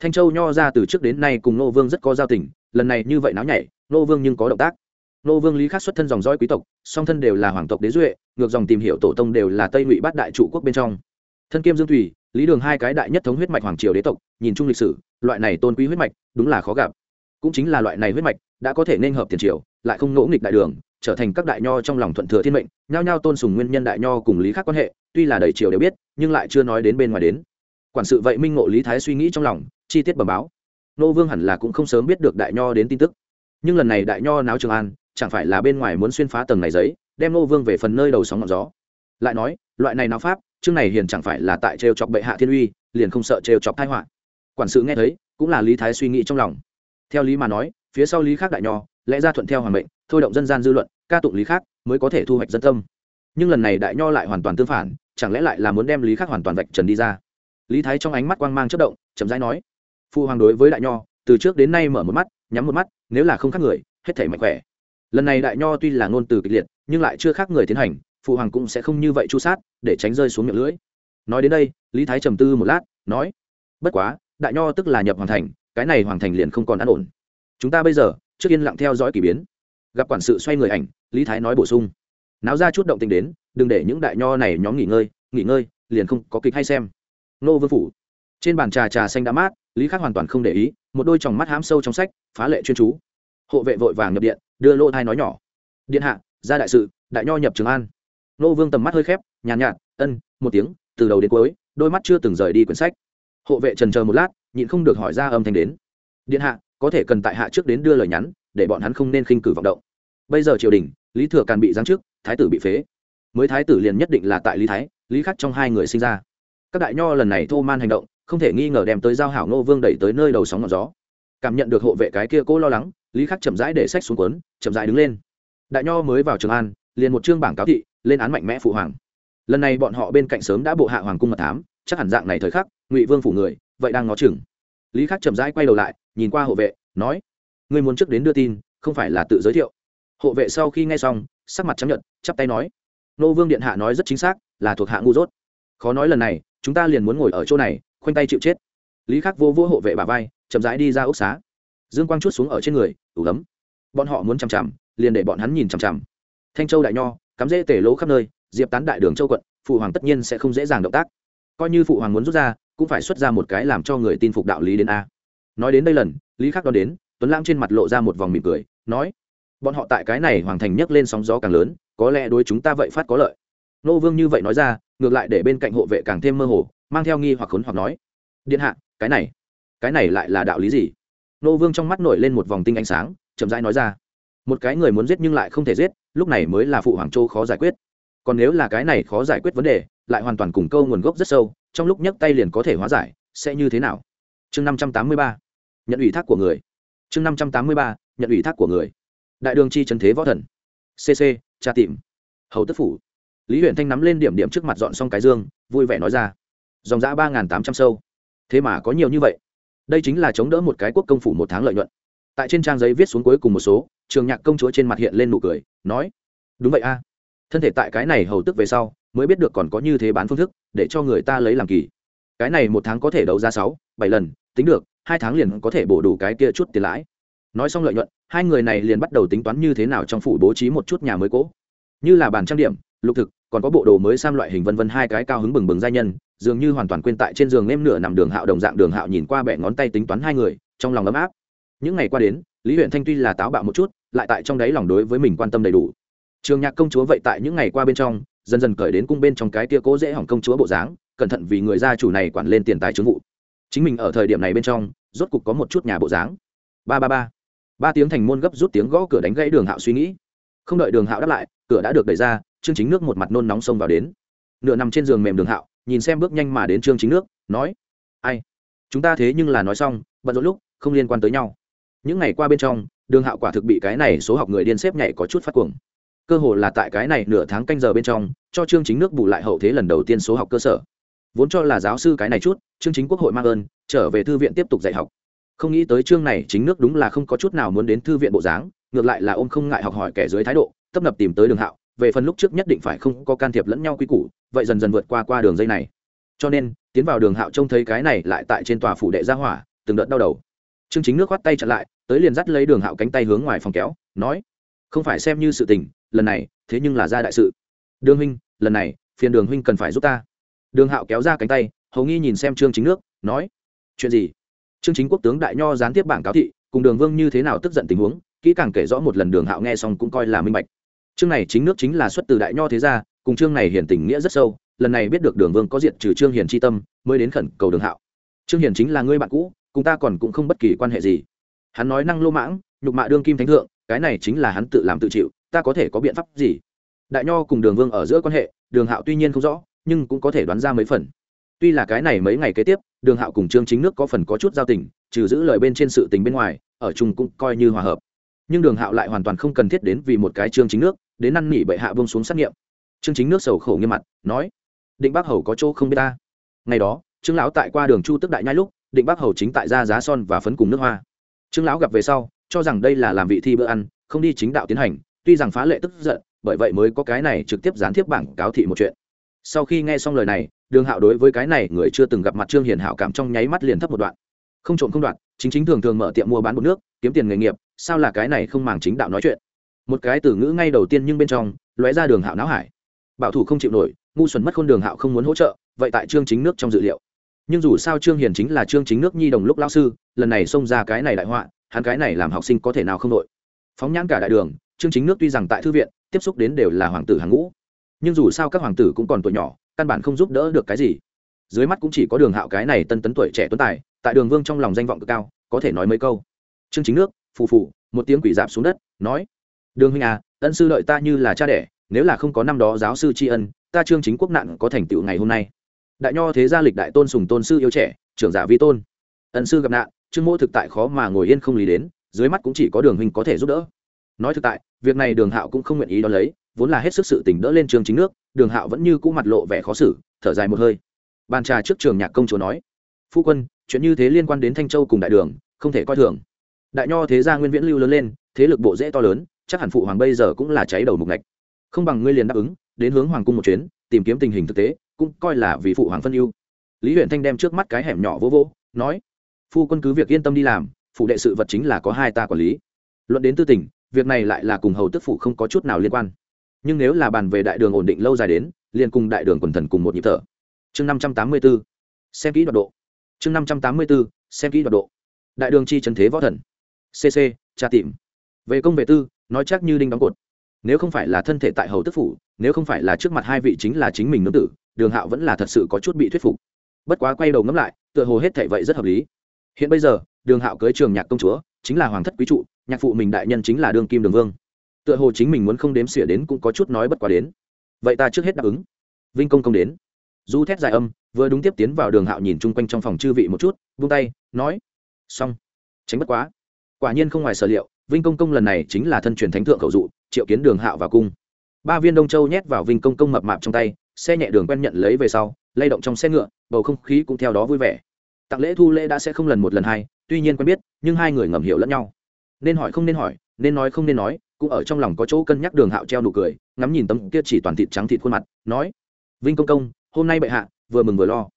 thanh châu nho ra từ trước đến nay cùng nô vương rất có giao tình, lần này như vậy náo nhảy, nô vương nhưng có động tác. Nô vương lý khắc xuất thân dòng dõi quý tộc, song thân đều là hoàng tộc đế duệ, ngược dòng tìm hiểu tổ tông đều là tây ngụy bát đại trụ quốc bên trong. Thân kiêm dương thủy, lý đường hai cái đại nhất thống huyết mạch hoàng triều đế tộc, nhìn chung lịch sử, loại này tôn quý huyết mạch, đúng là khó gặp cũng chính là loại này huyết mạch, đã có thể nên hợp tiền triều, lại không ngỗ nghịch đại đường, trở thành các đại nho trong lòng thuận thừa thiên mệnh, nhao nhao tôn sùng nguyên nhân đại nho cùng lý khác quan hệ, tuy là đầy triều đều biết, nhưng lại chưa nói đến bên ngoài đến. Quản sự vậy minh ngộ lý thái suy nghĩ trong lòng, chi tiết bẩm báo. Nô vương hẳn là cũng không sớm biết được đại nho đến tin tức. Nhưng lần này đại nho náo trường an, chẳng phải là bên ngoài muốn xuyên phá tầng này giấy, đem nô vương về phần nơi đầu sóng ngọn gió. Lại nói, loại này náo pháp, chương này hiền chẳng phải là tại trêu chọc bệ hạ thiên uy, liền không sợ trêu chọc thái họa. Quản sự nghe thấy, cũng là lý thái suy nghĩ trong lòng theo lý mà nói, phía sau lý khác đại nho, lẽ ra thuận theo hoàng mệnh, thôi động dân gian dư luận, ca tụng lý khác mới có thể thu hoạch dân tâm. Nhưng lần này đại nho lại hoàn toàn tương phản, chẳng lẽ lại là muốn đem lý khác hoàn toàn vạch trần đi ra? Lý thái trong ánh mắt quang mang chất động, chậm rãi nói, phu hoàng đối với đại nho, từ trước đến nay mở một mắt, nhắm một mắt, nếu là không khác người, hết thể mạnh khỏe. Lần này đại nho tuy là ngôn từ kịch liệt, nhưng lại chưa khác người tiến hành phụ hoàng cũng sẽ không như vậy chu sát, để tránh rơi xuống miệng lưỡi. Nói đến đây, lý thái trầm tư một lát, nói, bất quá, đại nho tức là nhập hoàn thành cái này hoàng thành liền không còn an ổn. Chúng ta bây giờ trước yên lặng theo dõi k ỳ biến. Gặp quản sự xoay người ảnh lý thái nói bổ sung. Náo ra chút động tình đến đừng để những đại nho này nhóm nghỉ ngơi nghỉ ngơi liền không có kịch hay xem. Nô vương phủ. Trên bàn trà trà xanh đã mát lý khắc hoàn toàn không để ý một đôi tròng mắt hám sâu trong sách phá lệ chuyên chú. Hộ vệ vội vàng nhập điện đưa lô thai nói nhỏ. Điện hạ ra đại sự đại nho nhập trường an. Nô vương tầm mắt hơi khép nhàn nhạt, nhạt ân một tiếng từ đầu đến cuối đôi mắt chưa từng rời đi quyển sách. Hộ vệ trần chờ một lát nhịn không được hỏi ra âm thanh đến. Điện hạ, có thể cần tại hạ trước đến đưa lời nhắn, để bọn hắn không nên khinh cử vọng động. Bây giờ triều đình, lý thừa càn bị giáng trước thái tử bị phế. Mới thái tử liền nhất định là tại lý thái, lý khắc trong hai người sinh ra. Các đại nho lần này thô man hành động, không thể nghi ngờ đem tới giao hảo ngô vương đẩy tới nơi đầu sóng ngọn gió. Cảm nhận được hộ vệ cái kia cố lo lắng, lý khắc chậm rãi để sách xuống cuốn, chậm rãi đứng lên. Đại nho mới vào trường an, liền một chương bảng cáo thị, lên án mạnh mẽ phụ hoàng. Lần này bọn họ bên cạnh sớm đã bộ hạ hoàng cung mật thám, chắc hẳn dạng này thời khắc, ngụy vương phủ người, vậy đang ngó chừng lý khắc chậm rãi quay đầu lại, nhìn qua hộ vệ, nói người muốn trước đến đưa tin, không phải là tự giới thiệu. Hộ vệ sau khi nghe xong, sắc mặt chấp nhận chắp tay nói, nô vương điện hạ nói rất chính xác, là thuộc hạ ngu dốt. Khó nói lần này, chúng ta liền muốn ngồi ở chỗ này, khoanh tay chịu chết. Lý khắc vô vô hộ vệ bà vai, chậm rãi đi ra ốc xá. Dương quang chút xuống ở trên người, ủ gấm bọn họ muốn chằm chằm, liền để bọn hắn nhìn chằm chằm. Thanh châu đại nho, cắm rễ tể lỗ khắp nơi, diệp tán đại đường châu quận, phụ hoàng tất nhiên sẽ không dễ dàng động tác coi như phụ hoàng muốn rút ra, cũng phải xuất ra một cái làm cho người tin phục đạo lý đến a. Nói đến đây lần, lý khắc đón đến, tuấn lãng trên mặt lộ ra một vòng mỉm cười, nói, bọn họ tại cái này hoàng thành nhấc lên sóng gió càng lớn, có lẽ đối chúng ta vậy phát có lợi. Nô vương như vậy nói ra, ngược lại để bên cạnh hộ vệ càng thêm mơ hồ, mang theo nghi hoặc khốn hoặc nói, điện hạ, cái này cái này lại là đạo lý gì? Nô vương trong mắt nổi lên một vòng tinh ánh sáng, chậm rãi nói ra, một cái người muốn giết nhưng lại không thể giết, lúc này mới là phụ hoàng châu khó giải quyết còn nếu là cái này khó giải quyết vấn đề, lại hoàn toàn cùng câu nguồn gốc rất sâu, trong lúc nhấc tay liền có thể hóa giải, sẽ như thế nào? Chương năm trăm tám mươi ba, nhận ủy thác của người. Chương năm trăm tám mươi ba, nhận ủy thác của người. Đại đường chi trần thế võ thần. Cc tra tìm. Hầu tức phủ. Lý huyện thanh nắm lên điểm điểm trước mặt dọn xong cái dương, vui vẻ nói ra. Dòng giã ba tám trăm sâu. Thế mà có nhiều như vậy. Đây chính là chống đỡ một cái quốc công phủ một tháng lợi nhuận. Tại trên trang giấy viết xuống cuối cùng một số, trường nhạc công chúa trên mặt hiện lên nụ cười, nói, đúng vậy a thân thể tại cái này hầu tức về sau, mới biết được còn có như thế bán phương thức để cho người ta lấy làm kỳ. Cái này một tháng có thể đấu ra sáu, bảy lần, tính được, hai tháng liền có thể bổ đủ cái kia chút tiền lãi. Nói xong lợi nhuận, hai người này liền bắt đầu tính toán như thế nào trong phủ bố trí một chút nhà mới cỗ như là bàn trang điểm, lục thực, còn có bộ đồ mới sam loại hình vân vân hai cái cao hứng bừng bừng gia nhân, dường như hoàn toàn quên tại trên giường em nửa nằm đường hạo đồng dạng đường hạo nhìn qua bẻ ngón tay tính toán hai người, trong lòng ấm áp. Những ngày qua đến, lý huyện thanh tuy là táo bạo một chút, lại tại trong đáy lòng đối với mình quan tâm đầy đủ trường nhạc công chúa vậy tại những ngày qua bên trong, dần dần cởi đến cung bên trong cái tia cố dễ hỏng công chúa bộ dáng, cẩn thận vì người gia chủ này quản lên tiền tài chứng vụ. Chính mình ở thời điểm này bên trong, rốt cục có một chút nhà bộ dáng. Ba ba ba. Ba tiếng thành môn gấp rút tiếng gõ cửa đánh gãy đường hạo suy nghĩ. Không đợi đường hạo đáp lại, cửa đã được đẩy ra, trương chính nước một mặt nôn nóng xông vào đến. Nửa nằm trên giường mềm đường hạo, nhìn xem bước nhanh mà đến trương chính nước, nói, ai? Chúng ta thế nhưng là nói xong, bận rộn lúc, không liên quan tới nhau. Những ngày qua bên trong, đường hạo quả thực bị cái này số học người điên xếp nhảy có chút phát cuồng cơ hồ là tại cái này nửa tháng canh giờ bên trong, cho chương chính nước bù lại hậu thế lần đầu tiên số học cơ sở. Vốn cho là giáo sư cái này chút chương chính quốc hội mang ơn, trở về thư viện tiếp tục dạy học. Không nghĩ tới chương này chính nước đúng là không có chút nào muốn đến thư viện bộ dáng, ngược lại là ôm không ngại học hỏi kẻ dưới thái độ, tấp nập tìm tới đường hạo, về phần lúc trước nhất định phải không có can thiệp lẫn nhau quy củ, vậy dần dần vượt qua qua đường dây này. Cho nên, tiến vào đường hạo trông thấy cái này lại tại trên tòa phủ đệ gia hỏa, từng đợt đau đầu. Chương chính nước khoát tay chặn lại, tới liền dắt lấy đường hạo cánh tay hướng ngoài phòng kéo, nói, không phải xem như sự tình lần này, thế nhưng là ra đại sự. Đường huynh, lần này, phiền đường huynh cần phải giúp ta. Đường hạo kéo ra cánh tay, hầu nghi nhìn xem trương chính nước, nói, chuyện gì? Trương chính quốc tướng đại nho gián tiếp bảng cáo thị, cùng đường vương như thế nào tức giận tình huống, kỹ càng kể rõ một lần đường hạo nghe xong cũng coi là minh bạch. Chương này chính nước chính là xuất từ đại nho thế gia, cùng chương này hiển tình nghĩa rất sâu, lần này biết được đường vương có diện trừ trương hiền tri tâm, mới đến khẩn cầu đường hạo. Trương hiền chính là người bạn cũ, cùng ta còn cũng không bất kỳ quan hệ gì. Hắn nói năng lô mãng, nhục mạ đương kim thánh thượng, cái này chính là hắn tự làm tự chịu ta có thể có biện pháp gì? Đại nho cùng đường vương ở giữa quan hệ, đường hạo tuy nhiên không rõ, nhưng cũng có thể đoán ra mấy phần. Tuy là cái này mấy ngày kế tiếp, đường hạo cùng trương chính nước có phần có chút giao tình, trừ giữ lời bên trên sự tình bên ngoài, ở chung cũng coi như hòa hợp. Nhưng đường hạo lại hoàn toàn không cần thiết đến vì một cái trương chính nước, đến năn nỉ bệ hạ bông xuống xét nghiệm. Trương chính nước sầu khổ nghiêm mặt, nói, định bác hầu có chỗ không biết ta. Ngày đó, trương lão tại qua đường chu tức đại nhai lúc, định bác hầu chính tại ra giá son và phấn cùng nước hoa. Trương lão gặp về sau, cho rằng đây là làm vị thi bữa ăn, không đi chính đạo tiến hành tuy rằng phá lệ tức giận bởi vậy mới có cái này trực tiếp gián tiếp bảng cáo thị một chuyện. Sau khi nghe xong lời này đường hạo đối với cái này người chưa từng gặp mặt trương hiền hảo cảm trong nháy mắt liền thấp một đoạn. Không trộm không đoạn chính chính thường thường mở tiệm mua bán bột nước kiếm tiền nghề nghiệp sao là cái này không màng chính đạo nói chuyện. Một cái từ ngữ ngay đầu tiên nhưng bên trong lóe ra đường hạo não hải. Bảo thủ không chịu nổi ngu xuẩn mất khôn đường hạo không muốn hỗ trợ vậy tại trương chính nước trong dự liệu. Nhưng dù sao trương hiền chính là trương chính nước nhi đồng lúc lao sư lần này xông ra cái này đại họa hắn cái này làm học sinh có thể nào không nổi, phóng nhãn cả đại đường trương chính nước tuy rằng tại thư viện, tiếp xúc đến đều là hoàng tử hàng ngũ, nhưng dù sao các hoàng tử cũng còn tuổi nhỏ, căn bản không giúp đỡ được cái gì. Dưới mắt cũng chỉ có đường hạo cái này tân tấn tuổi trẻ tuấn tài, tại đường vương trong lòng danh vọng cực cao, có thể nói mấy câu. Trương chính nước, phù phù, một tiếng quỷ dạp xuống đất, nói, đường huynh à ân sư lợi ta như là cha đẻ, nếu là không có năm đó giáo sư tri ân, ta trương chính quốc nạn có thành tựu ngày hôm nay. Đại nho thế gia lịch đại tôn sùng tôn sư yêu trẻ, trưởng giả vi tôn. Ân sư gặp nạn, trương mô thực tại khó mà ngồi yên không lý đến, dưới mắt cũng chỉ có đường huynh có thể giúp đỡ nói thực tại, việc này đường hạo cũng không nguyện ý đón lấy, vốn là hết sức sự tỉnh đỡ lên trường chính nước, đường hạo vẫn như cũ mặt lộ vẻ khó xử, thở dài một hơi. Bàn trà trước trường nhạc công chúa nói, phu quân, chuyện như thế liên quan đến thanh châu cùng đại đường, không thể coi thường. Đại nho thế gia nguyên viễn lưu lớn lên, thế lực bộ dễ to lớn, chắc hẳn phụ hoàng bây giờ cũng là cháy đầu mục ngạch. Không bằng ngươi liền đáp ứng, đến hướng hoàng cung một chuyến, tìm kiếm tình hình thực tế, cũng coi là vì phụ hoàng phân ưu. Lý huyện thanh đem trước mắt cái hẻm nhỏ vô vô nói, phu quân cứ việc yên tâm đi làm, phụ đệ sự vật chính là có hai ta quản lý. Luận đến tư tình việc này lại là cùng hầu tức phụ không có chút nào liên quan. Nhưng nếu là bàn về đại đường ổn định lâu dài đến, liền cùng đại đường quần thần cùng một nhịp thở. Chương năm trăm tám mươi b ố xem kỹ đoạt độ. Chương năm trăm tám mươi b ố xem kỹ đoạt độ. Đại đường chi trần thế võ thần. Cc tra tìm. Về công về tư, nói chắc như đinh đóng cột. Nếu không phải là thân thể tại hầu tức phủ nếu không phải là trước mặt hai vị chính là chính mình nương tử, đường hạo vẫn là thật sự có chút bị thuyết phục. Bất quá quay đầu ngẫm lại, tựa hồ hết thệ vậy rất hợp lý. Hiện bây giờ, đường hạo cưới trường nhạc công chúa, chính là hoàng thất quý trụ nhạc phụ mình đại nhân chính là đương kim đường vương. Tựa hồ chính mình muốn không đếm xỉa đến cũng có chút nói bất quá đến. Vậy ta trước hết đáp ứng. Vinh công công đến. Du thét dài âm, vừa đúng tiếp tiến vào đường hạo nhìn chung quanh trong phòng chư vị một chút, vung tay, nói. Xong. Tránh bất quá. Quả nhiên không ngoài sở liệu, vinh công công lần này chính là thân truyền thánh thượng khẩu dụ, triệu kiến đường hạo vào cung. Ba viên đông châu nhét vào vinh công công mập mạp trong tay, xe nhẹ đường quen nhận lấy về sau, lay động trong xe ngựa, bầu không khí cũng theo đó vui vẻ. Tặng lễ thu lễ đã sẽ không lần một lần hai, tuy nhiên quen biết, nhưng hai người ngầm hiểu lẫn nhau nên hỏi không nên hỏi, nên nói không nên nói, cũng ở trong lòng có chỗ cân nhắc đường hạo treo nụ cười, ngắm nhìn tấm kia chỉ toàn thịt trắng thịt khuôn mặt, nói, vinh công công, hôm nay bệ hạ, vừa mừng vừa lo.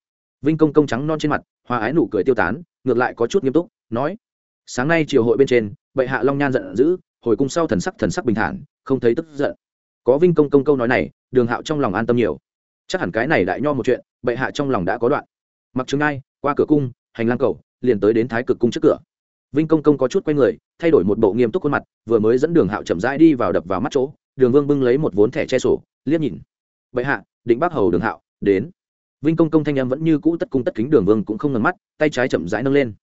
Vinh công công trắng non trên mặt hoa ái nụ cười tiêu tán, ngược lại có chút nghiêm túc, nói, sáng nay triều hội bên trên, bệ hạ long nhan giận dữ, hồi cung sau thần sắc thần sắc bình thản, không thấy tức giận. Có vinh công công câu nói này, đường hạo trong lòng an tâm nhiều. Chắc hẳn cái này đại nho một chuyện, bệ hạ trong lòng đã có đoạn. Mặc chứng ai, qua cửa cung, hành lang cầu, liền tới đến thái cực cung trước cửa vinh công công có chút quay người, thay đổi một bộ nghiêm túc khuôn mặt, vừa mới dẫn đường hạo chậm rãi đi vào đập vào mắt chỗ, đường vương bưng lấy một vốn thẻ che sổ, liếc nhìn. Bệ hạ, định bác hầu đường hạo, đến. Vinh công công thanh em vẫn như cũ tất cung tất kính, đường vương cũng không ngần mắt, tay trái chậm rãi nâng lên.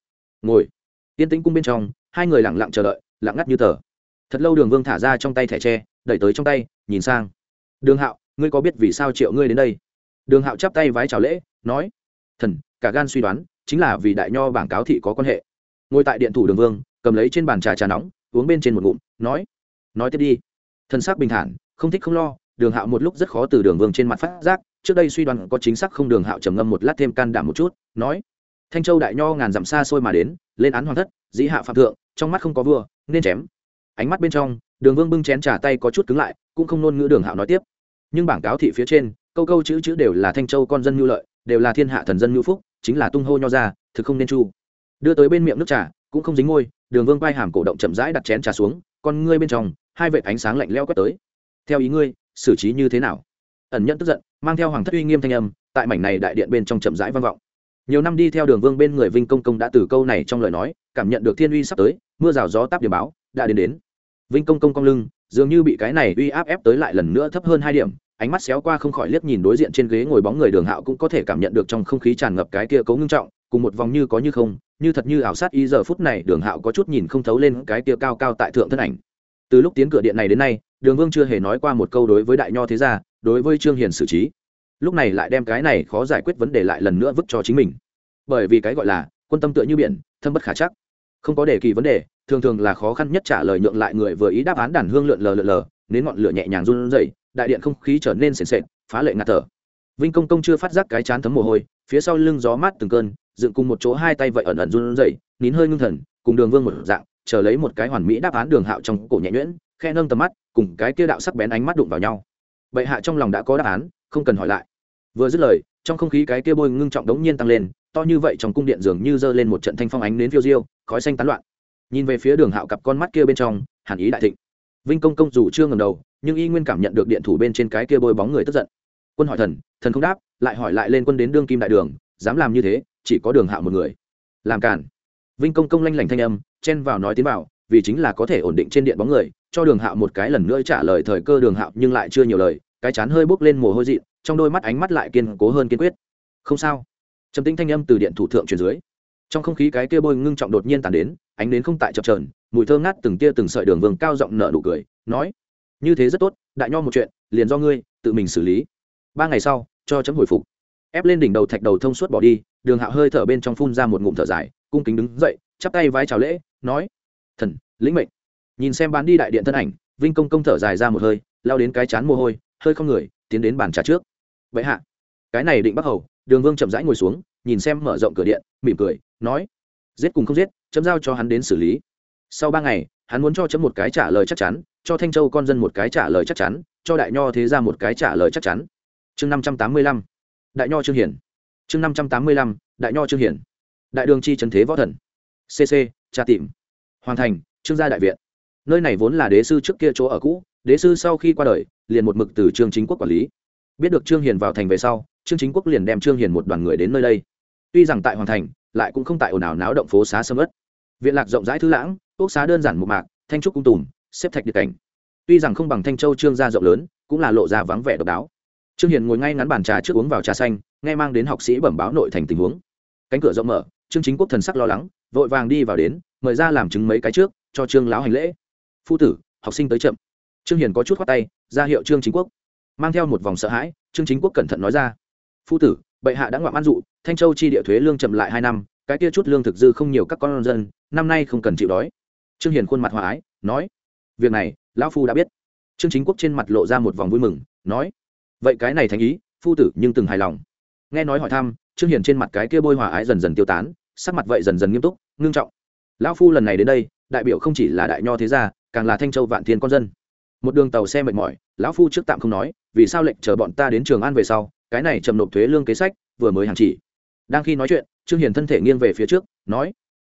Ngồi. Yên tĩnh cung bên trong, hai người lẳng lặng chờ đợi, lặng ngắt như tờ. Thật lâu đường vương thả ra trong tay thẻ tre đẩy tới trong tay, nhìn sang. Đường hạo, ngươi có biết vì sao triệu ngươi đến đây? Đường hạo chắp tay vái chào lễ, nói, thần, cả gan suy đoán, chính là vì đại nho bảng cáo thị có quan hệ ngồi tại điện thủ đường vương, cầm lấy trên bàn trà trà nóng, uống bên trên một ngụm, nói nói tiếp đi. Thân xác bình thản, không thích không lo, đường hạo một lúc rất khó từ đường vương trên mặt phát giác, trước đây suy đoán có chính xác không, đường hạo trầm ngâm một lát thêm can đảm một chút, nói, thanh châu đại nho ngàn dặm xa xôi mà đến, lên án hoàng thất, dĩ hạ phạm thượng, trong mắt không có vua, nên chém. Ánh mắt bên trong, đường vương bưng chén trà tay có chút cứng lại, cũng không nôn ngữ đường hạo nói tiếp. Nhưng bảng cáo thị phía trên, câu câu chữ chữ đều là thanh châu con dân nhu lợi, đều là thiên hạ thần dân nhu phúc, chính là tung hô nho ra, thực không nên chu đưa tới bên miệng nước trà, cũng không dính ngôi, đường vương quay hàm cổ động chậm rãi đặt chén trà xuống, con ngươi bên trong, hai vệt ánh sáng lạnh leo quét tới. Theo ý ngươi, xử trí như thế nào? Ẩn nhận tức giận, mang theo hoàng thất uy nghiêm thanh âm, tại mảnh này đại điện bên trong chậm rãi vang vọng. Nhiều năm đi theo đường vương bên người vinh công công đã từ câu này trong lời nói, cảm nhận được thiên uy sắp tới, mưa rào gió táp điểm báo, đã đến đến. Vinh công công cong lưng, dường như bị cái này uy áp ép tới lại lần nữa thấp hơn hai điểm, ánh mắt xéo qua không khỏi liếc nhìn đối diện trên ghế ngồi bóng người đường hạo cũng có thể cảm nhận được trong không khí tràn ngập cái kia cấu ngưng trọng, cùng một vòng như có như không như thật như ảo sát y giờ phút này, đường hạo có chút nhìn không thấu lên cái tia cao cao tại thượng thân ảnh. Từ lúc tiến cửa điện này đến nay, đường vương chưa hề nói qua một câu đối với đại nho thế gia, đối với trương hiền xử trí. Lúc này lại đem cái này khó giải quyết vấn đề lại lần nữa vứt cho chính mình. Bởi vì cái gọi là, quân tâm tựa như biển, thâm bất khả chắc. Không có đề kỳ vấn đề, thường thường là khó khăn nhất trả lời nhượng lại người vừa ý đáp án đàn hương lượn lờ lượn lờ, nến ngọn lửa nhẹ nhàng run rẩy, đại điện không khí trở nên sền sệt, phá lệ ngạt thở. Vinh công công chưa phát giác cái chán thấm mồ hôi, phía sau lưng gió mát từng cơn dựng cùng một chỗ hai tay vậy ẩn ẩn run rẩy, nín hơi ngưng thần, cùng đường vương một dạng, chờ lấy một cái hoàn mỹ đáp án đường hạo trong cổ nhẹ nhuyễn, khe nâng tầm mắt, cùng cái kia đạo sắc bén ánh mắt đụng vào nhau. Bệ hạ trong lòng đã có đáp án, không cần hỏi lại. Vừa dứt lời, trong không khí cái kia bôi ngưng trọng đống nhiên tăng lên, to như vậy trong cung điện dường như giơ lên một trận thanh phong ánh đến phiêu diêu, khói xanh tán loạn. Nhìn về phía đường hạo cặp con mắt kia bên trong, hàn ý đại thịnh. Vinh công công dù chưa ngầm đầu, nhưng y nguyên cảm nhận được điện thủ bên trên cái kia bôi bóng người tức giận. Quân hỏi thần thần không đáp, lại hỏi lại lên quân đến đương kim đại đường, dám làm như thế chỉ có đường hạo một người. Làm cản vinh công công lanh lảnh thanh âm, chen vào nói tiến vào, vì chính là có thể ổn định trên điện bóng người, cho đường hạo một cái lần nữa trả lời thời cơ đường hạo nhưng lại chưa nhiều lời, cái chán hơi bốc lên mồ hôi dị trong đôi mắt ánh mắt lại kiên cố hơn kiên quyết. Không sao. Trầm tĩnh thanh âm từ điện thủ thượng truyền dưới. Trong không khí cái kia bôi ngưng trọng đột nhiên tàn đến, ánh đến không tại chập trờn mùi thơ ngát từng tia từng sợi đường vương cao giọng nở nụ cười, nói, như thế rất tốt, đại nho một chuyện, liền do ngươi, tự mình xử lý. Ba ngày sau, cho chấm hồi phục. Ép lên đỉnh đầu thạch đầu thông suốt bỏ đi đường hạo hơi thở bên trong phun ra một ngụm thở dài, cung kính đứng dậy, chắp tay vai chào lễ, nói, thần, lĩnh mệnh. Nhìn xem bán đi đại điện thân ảnh, vinh công công thở dài ra một hơi, lao đến cái chán mồ hôi, hơi không người, tiến đến bàn trà trước. Vậy hạ. Cái này định bắt hầu, đường vương chậm rãi ngồi xuống, nhìn xem mở rộng cửa điện, mỉm cười, nói, giết cùng không giết, chấm giao cho hắn đến xử lý. Sau ba ngày, hắn muốn cho chấm một cái trả lời chắc chắn, cho thanh châu con dân một cái trả lời chắc chắn, cho đại nho thế ra một cái trả lời chắc chắn. Chương năm trăm tám mươi lăm. Đại nho trương hiển chương năm trăm tám mươi lăm, đại nho trương hiển. đại đường chi trần thế võ thần. Cc tra tìm. Hoàn thành, trương gia đại viện. Nơi này vốn là đế sư trước kia chỗ ở cũ, đế sư sau khi qua đời, liền một mực từ trương chính quốc quản lý. Biết được trương hiền vào thành về sau, trương chính quốc liền đem trương hiền một đoàn người đến nơi đây. Tuy rằng tại hoàn thành, lại cũng không tại ồn ào náo động phố xá sâm ớt. Viện lạc rộng rãi thư lãng, quốc xá đơn giản một mạc, thanh trúc cung tùm, xếp thạch địa cảnh. Tuy rằng không bằng thanh châu trương gia rộng lớn, cũng là lộ ra vắng vẻ độc đáo. Trương hiền ngồi ngay ngắn bàn trà trước uống vào trà xanh nghe mang đến học sĩ bẩm báo nội thành tình huống. Cánh cửa rộng mở, trương chính quốc thần sắc lo lắng, vội vàng đi vào đến, mời ra làm chứng mấy cái trước, cho trương lão hành lễ. Phu tử, học sinh tới chậm. Trương hiền có chút khoát tay, ra hiệu trương chính quốc. Mang theo một vòng sợ hãi, trương chính quốc cẩn thận nói ra, phu tử, bệ hạ đã ngoạm ăn dụ, thanh châu chi địa thuế lương chậm lại hai năm, cái kia chút lương thực dư không nhiều các con dân, năm nay không cần chịu đói. Trương hiền khuôn mặt hòa ái, nói, việc này, lão phu đã biết. Trương chính quốc trên mặt lộ ra một vòng vui mừng, nói, vậy cái này thành ý, phu tử nhưng từng hài lòng nghe nói hỏi thăm, trương hiền trên mặt cái kia bôi hòa ái dần dần tiêu tán, sắc mặt vậy dần dần nghiêm túc, ngưng trọng. Lão phu lần này đến đây, đại biểu không chỉ là đại nho thế gia, càng là thanh châu vạn thiên con dân. Một đường tàu xe mệt mỏi, lão phu trước tạm không nói, vì sao lệnh chờ bọn ta đến trường an về sau, cái này chậm nộp thuế lương kế sách, vừa mới hàng chỉ. Đang khi nói chuyện, trương hiền thân thể nghiêng về phía trước, nói,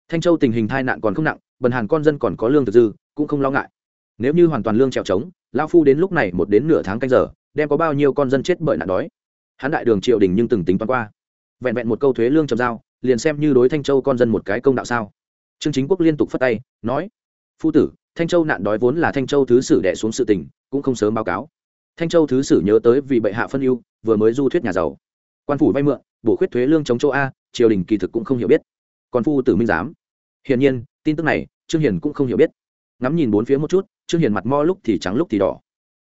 thanh châu tình hình tai nạn còn không nặng, bần hàn con dân còn có lương thực dư, cũng không lo ngại. Nếu như hoàn toàn lương trèo trống, lão phu đến lúc này một đến nửa tháng canh giờ, đem có bao nhiêu con dân chết bởi nạn đói hắn đại đường triều đình nhưng từng tính toán qua. Vẹn vẹn một câu thuế lương trầm giao, liền xem như đối thanh châu con dân một cái công đạo sao. Trương chính quốc liên tục phất tay, nói, phu tử, thanh châu nạn đói vốn là thanh châu thứ sử đẻ xuống sự tình, cũng không sớm báo cáo. Thanh châu thứ sử nhớ tới vì bệ hạ phân ưu, vừa mới du thuyết nhà giàu. Quan phủ vay mượn, bổ khuyết thuế lương chống châu a, triều đình kỳ thực cũng không hiểu biết. Còn phu tử minh giám. Hiển nhiên, tin tức này, trương hiền cũng không hiểu biết. Ngắm nhìn bốn phía một chút, trương hiền mặt mo lúc thì trắng lúc thì đỏ.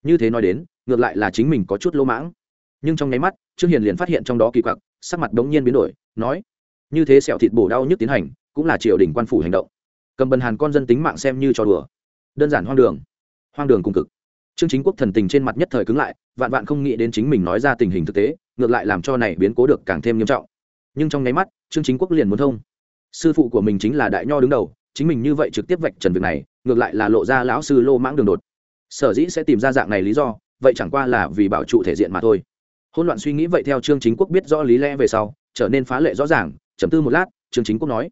Như thế nói đến, ngược lại là chính mình có chút lỗ mãng nhưng trong nháy mắt, trương hiền liền phát hiện trong đó kỳ quặc, sắc mặt đống nhiên biến đổi, nói, như thế sẹo thịt bổ đau nhức tiến hành, cũng là triều đình quan phủ hành động. Cầm bần hàn con dân tính mạng xem như trò đùa. Đơn giản hoang đường. Hoang đường cùng cực. Trương chính quốc thần tình trên mặt nhất thời cứng lại, vạn vạn không nghĩ đến chính mình nói ra tình hình thực tế, ngược lại làm cho này biến cố được càng thêm nghiêm trọng. Nhưng trong nháy mắt, trương chính quốc liền muốn thông. Sư phụ của mình chính là đại nho đứng đầu, chính mình như vậy trực tiếp vạch trần việc này, ngược lại là lộ ra lão sư lô mãng đường đột. Sở dĩ sẽ tìm ra dạng này lý do, vậy chẳng qua là vì bảo trụ thể diện mà thôi hôn loạn suy nghĩ vậy theo trương chính quốc biết rõ lý lẽ về sau, trở nên phá lệ rõ ràng chấm tư một lát, trương chính quốc nói,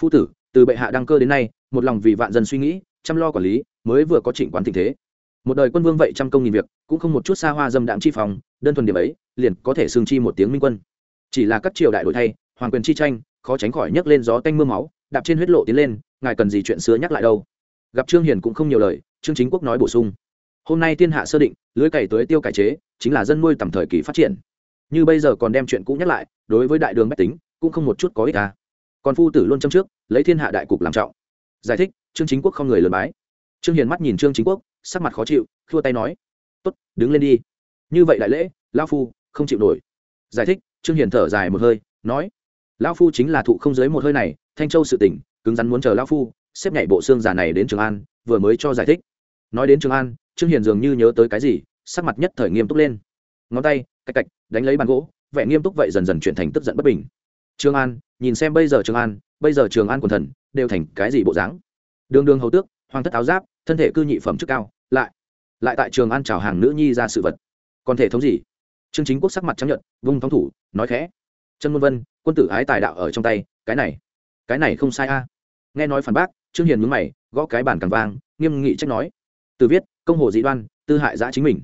phu tử, từ bệ hạ đăng cơ đến nay, một lòng vì vạn dân suy nghĩ, chăm lo quản lý, mới vừa có trịnh quán tình thế. Một đời quân vương vậy trăm công nghìn việc, cũng không một chút xa hoa dâm đạm chi phòng, đơn thuần điểm ấy, liền có thể xương chi một tiếng minh quân. Chỉ là các triều đại đổi thay, hoàng quyền chi tranh, khó tránh khỏi nhấc lên gió tanh mưa máu, đạp trên huyết lộ tiến lên, ngài cần gì chuyện xưa nhắc lại đâu? Gặp trương hiền cũng không nhiều lời, trương chính quốc nói bổ sung, hôm nay thiên hạ sơ định, lưới cày tới tiêu cải chế chính là dân nuôi tầm thời kỳ phát triển. Như bây giờ còn đem chuyện cũ nhắc lại, đối với đại đường bách tính, cũng không một chút có ích ta còn phu tử luôn châm trước, lấy thiên hạ đại cục làm trọng. Giải thích, trương chính quốc không người lớn bái. Trương hiền mắt nhìn trương chính quốc, sắc mặt khó chịu, khua tay nói, tốt, đứng lên đi. Như vậy đại lễ lao phu không chịu nổi. Giải thích, trương hiền thở dài một hơi, nói lao phu chính là thụ không giới một hơi này, thanh châu sự tỉnh, cứng rắn muốn chờ lao phu, xếp nhảy bộ xương già này đến trường an, vừa mới cho giải thích. Nói đến trường an, trương hiền dường như nhớ tới cái gì sắc mặt nhất thời nghiêm túc lên. Ngón tay, cạch cạch, đánh lấy bàn gỗ, vẻ nghiêm túc vậy dần dần chuyển thành tức giận bất bình. Trương an, nhìn xem bây giờ trường an, bây giờ trường an quần thần, đều thành cái gì bộ dáng? Đường đường hầu tước, hoàng thất áo giáp, thân thể cư nhị phẩm chức cao, lại lại tại trường an chào hàng nữ nhi ra sự vật. Còn thể thống gì? Trương chính quốc sắc mặt chấp nhận vung thong thủ, nói khẽ. Trần môn vân, quân tử ái tài đạo ở trong tay, cái này cái này không sai a. Nghe nói phản bác, trương hiền mướn mày, gõ cái bản càng vang, nghiêm nghị trách nói. Từ viết, công hồ dị đoan, tư hại giã chính mình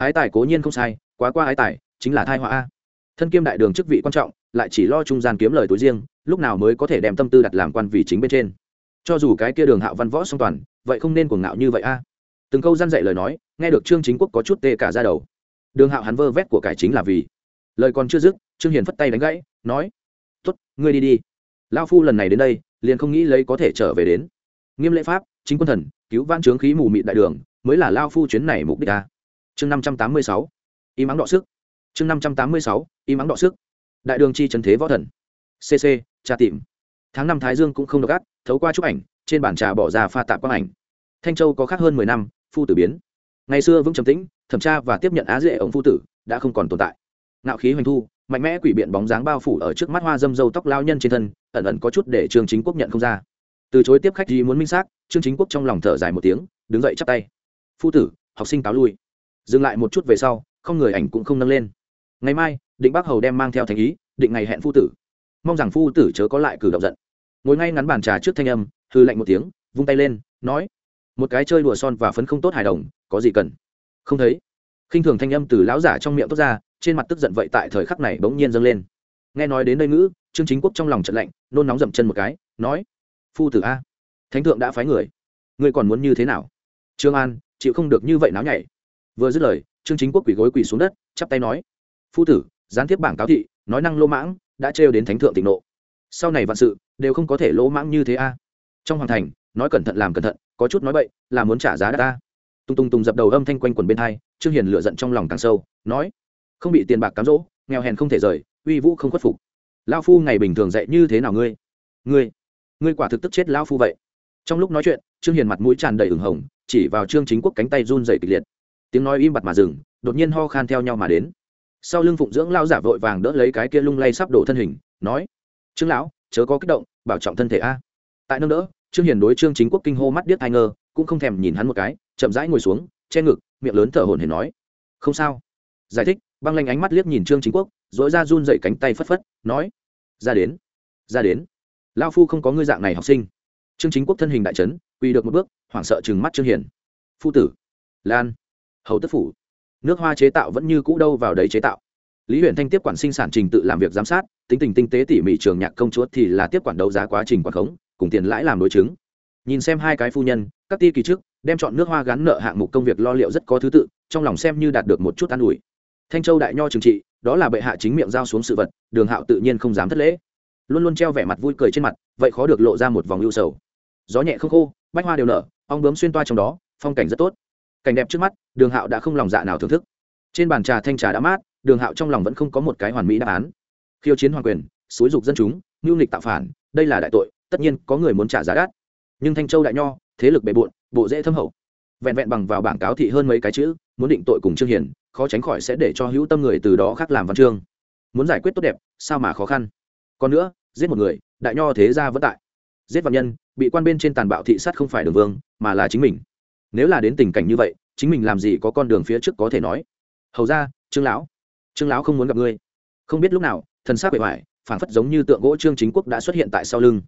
ái tài cố nhiên không sai, quá qua ái tài chính là thai họa a. Thân kiêm đại đường chức vị quan trọng, lại chỉ lo trung gian kiếm lời túi riêng, lúc nào mới có thể đem tâm tư đặt làm quan vì chính bên trên. Cho dù cái kia đường hạo văn võ song toàn, vậy không nên cuồng ngạo như vậy a. Từng câu gian dạy lời nói, nghe được trương chính quốc có chút tê cả ra đầu. Đường hạo hắn vơ vét của cải chính là vì. Lời còn chưa dứt, trương hiền phất tay đánh gãy, nói tuất ngươi đi đi. Lao phu lần này đến đây, liền không nghĩ lấy có thể trở về đến. Nghiêm lễ pháp, chính quân thần, cứu vãn trướng khí mù mịt đại đường, mới là lao phu chuyến này mục đích ta chương năm trăm tám mươi sáu im ắng đọ sức. Chương năm trăm tám mươi sáu im ắng đọ sức. Đại đường chi trần thế võ thần. Cc tra tìm. Tháng năm thái dương cũng không độc ác, thấu qua chụp ảnh, trên bản trà bỏ ra pha tạp quang ảnh. Thanh châu có khác hơn mười năm, phu tử biến. Ngày xưa vững trầm tĩnh, thẩm tra và tiếp nhận á dễ ông phu tử, đã không còn tồn tại. Ngạo khí hoành thu, mạnh mẽ quỷ biện bóng dáng bao phủ ở trước mắt hoa dâm dâu tóc lao nhân trên thân, ẩn ẩn có chút để trương chính quốc nhận không ra. Từ chối tiếp khách gì muốn minh xác, trương chính quốc trong lòng thở dài một tiếng, đứng dậy chắp tay. Phu tử, học sinh cáo lui dừng lại một chút về sau, không người ảnh cũng không nâng lên. Ngày mai, định bác hầu đem mang theo thành ý, định ngày hẹn phu tử. Mong rằng phu tử chớ có lại cử động giận. Ngồi ngay ngắn bàn trà trước thanh âm hư lạnh một tiếng, vung tay lên, nói, một cái chơi đùa son và phấn không tốt hài đồng, có gì cần? Không thấy. Khinh thường thanh âm từ lão giả trong miệng tốt ra, trên mặt tức giận vậy tại thời khắc này bỗng nhiên dâng lên. Nghe nói đến đây ngữ, trương chính quốc trong lòng trận lạnh, nôn nóng dậm chân một cái, nói, phu tử a, thánh thượng đã phái người. Ngươi còn muốn như thế nào? Trương an, chịu không được như vậy náo nhảy vừa dứt lời, trương chính quốc quỳ gối quỳ xuống đất, chắp tay nói, phu tử, gián tiếp bảng cáo thị, nói năng lô mãng, đã trêu đến thánh thượng tỉnh nộ. Sau này vạn sự, đều không có thể lỗ mãng như thế a. Trong hoàng thành, nói cẩn thận làm cẩn thận, có chút nói bậy, là muốn trả giá đắt ta. Tung tung tung dập đầu âm thanh quanh quần bên hai, trương hiền lựa giận trong lòng càng sâu, nói, không bị tiền bạc cám dỗ, nghèo hèn không thể rời, uy vũ không khuất phục. Lao phu ngày bình thường dạy như thế nào ngươi? Ngươi ngươi quả thực tức chết lao phu vậy. Trong lúc nói chuyện, trương hiền mặt mũi tràn đầy ửng hồng, chỉ vào trương chính quốc cánh tay run dày kịch liệt tiếng nói im bặt mà dừng, đột nhiên ho khan theo nhau mà đến. Sau lưng phụng dưỡng lao giả vội vàng đỡ lấy cái kia lung lay sắp đổ thân hình, nói, trương lão, chớ có kích động, bảo trọng thân thể a. Tại nâng đỡ, trương hiền đối trương chính quốc kinh hô mắt điếc ai ngơ cũng không thèm nhìn hắn một cái, chậm rãi ngồi xuống, che ngực, miệng lớn thở hổn hển nói, không sao. Giải thích, băng lanh ánh mắt liếc nhìn trương chính quốc dỗi ra run dậy cánh tay phất phất, nói, ra đến ra đến. Lao phu không có ngươi dạng này học sinh. Trương chính quốc thân hình đại trấn quỳ được một bước, hoảng sợ chừng mắt trương hiền. Phu tử, lan hầu tất phủ. Nước hoa chế tạo vẫn như cũ đâu vào đấy chế tạo. Lý huyện thanh tiếp quản sinh sản trình tự làm việc giám sát, tính tình tinh tế tỉ mỉ trường nhạc công chúa thì là tiếp quản đấu giá quá trình quản khống, cùng tiền lãi làm đối chứng. Nhìn xem hai cái phu nhân, các ti kỳ trước đem chọn nước hoa gắn nợ hạng mục công việc lo liệu rất có thứ tự, trong lòng xem như đạt được một chút an ủi. Thanh châu đại nho trừng trị, đó là bệ hạ chính miệng giao xuống sự vật, đường hạo tự nhiên không dám thất lễ. Luôn luôn treo vẻ mặt vui cười trên mặt, vậy khó được lộ ra một vòng ưu sầu. Gió nhẹ không khô, bách hoa đều nở, ong bướm xuyên toa trong đó, phong cảnh rất tốt cảnh đẹp trước mắt, đường hạo đã không lòng dạ nào thưởng thức. Trên bàn trà thanh trà đã mát, đường hạo trong lòng vẫn không có một cái hoàn mỹ đáp án. Khiêu chiến hoàng quyền, xúi dục dân chúng ngưu nghịch tạo phản, đây là đại tội, tất nhiên có người muốn trả giá đắt. Nhưng thanh châu đại nho, thế lực bề bộn, bộ dễ thâm hậu. Vẹn vẹn bằng vào bảng cáo thị hơn mấy cái chữ, muốn định tội cùng trương hiển khó tránh khỏi sẽ để cho hữu tâm người từ đó khác làm văn chương. Muốn giải quyết tốt đẹp, sao mà khó khăn? Còn nữa, giết một người, đại nho thế gia vẫn tại. Giết vạn nhân, bị quan bên trên tàn bạo thị sát không phải đường vương, mà là chính mình nếu là đến tình cảnh như vậy, chính mình làm gì có con đường phía trước có thể nói. Hầu ra, trương lão. Trương lão không muốn gặp ngươi. Không biết lúc nào, thần s á c bề ngoài phản phất giống như tượng gỗ trương chính quốc đã xuất hiện tại sau lưng.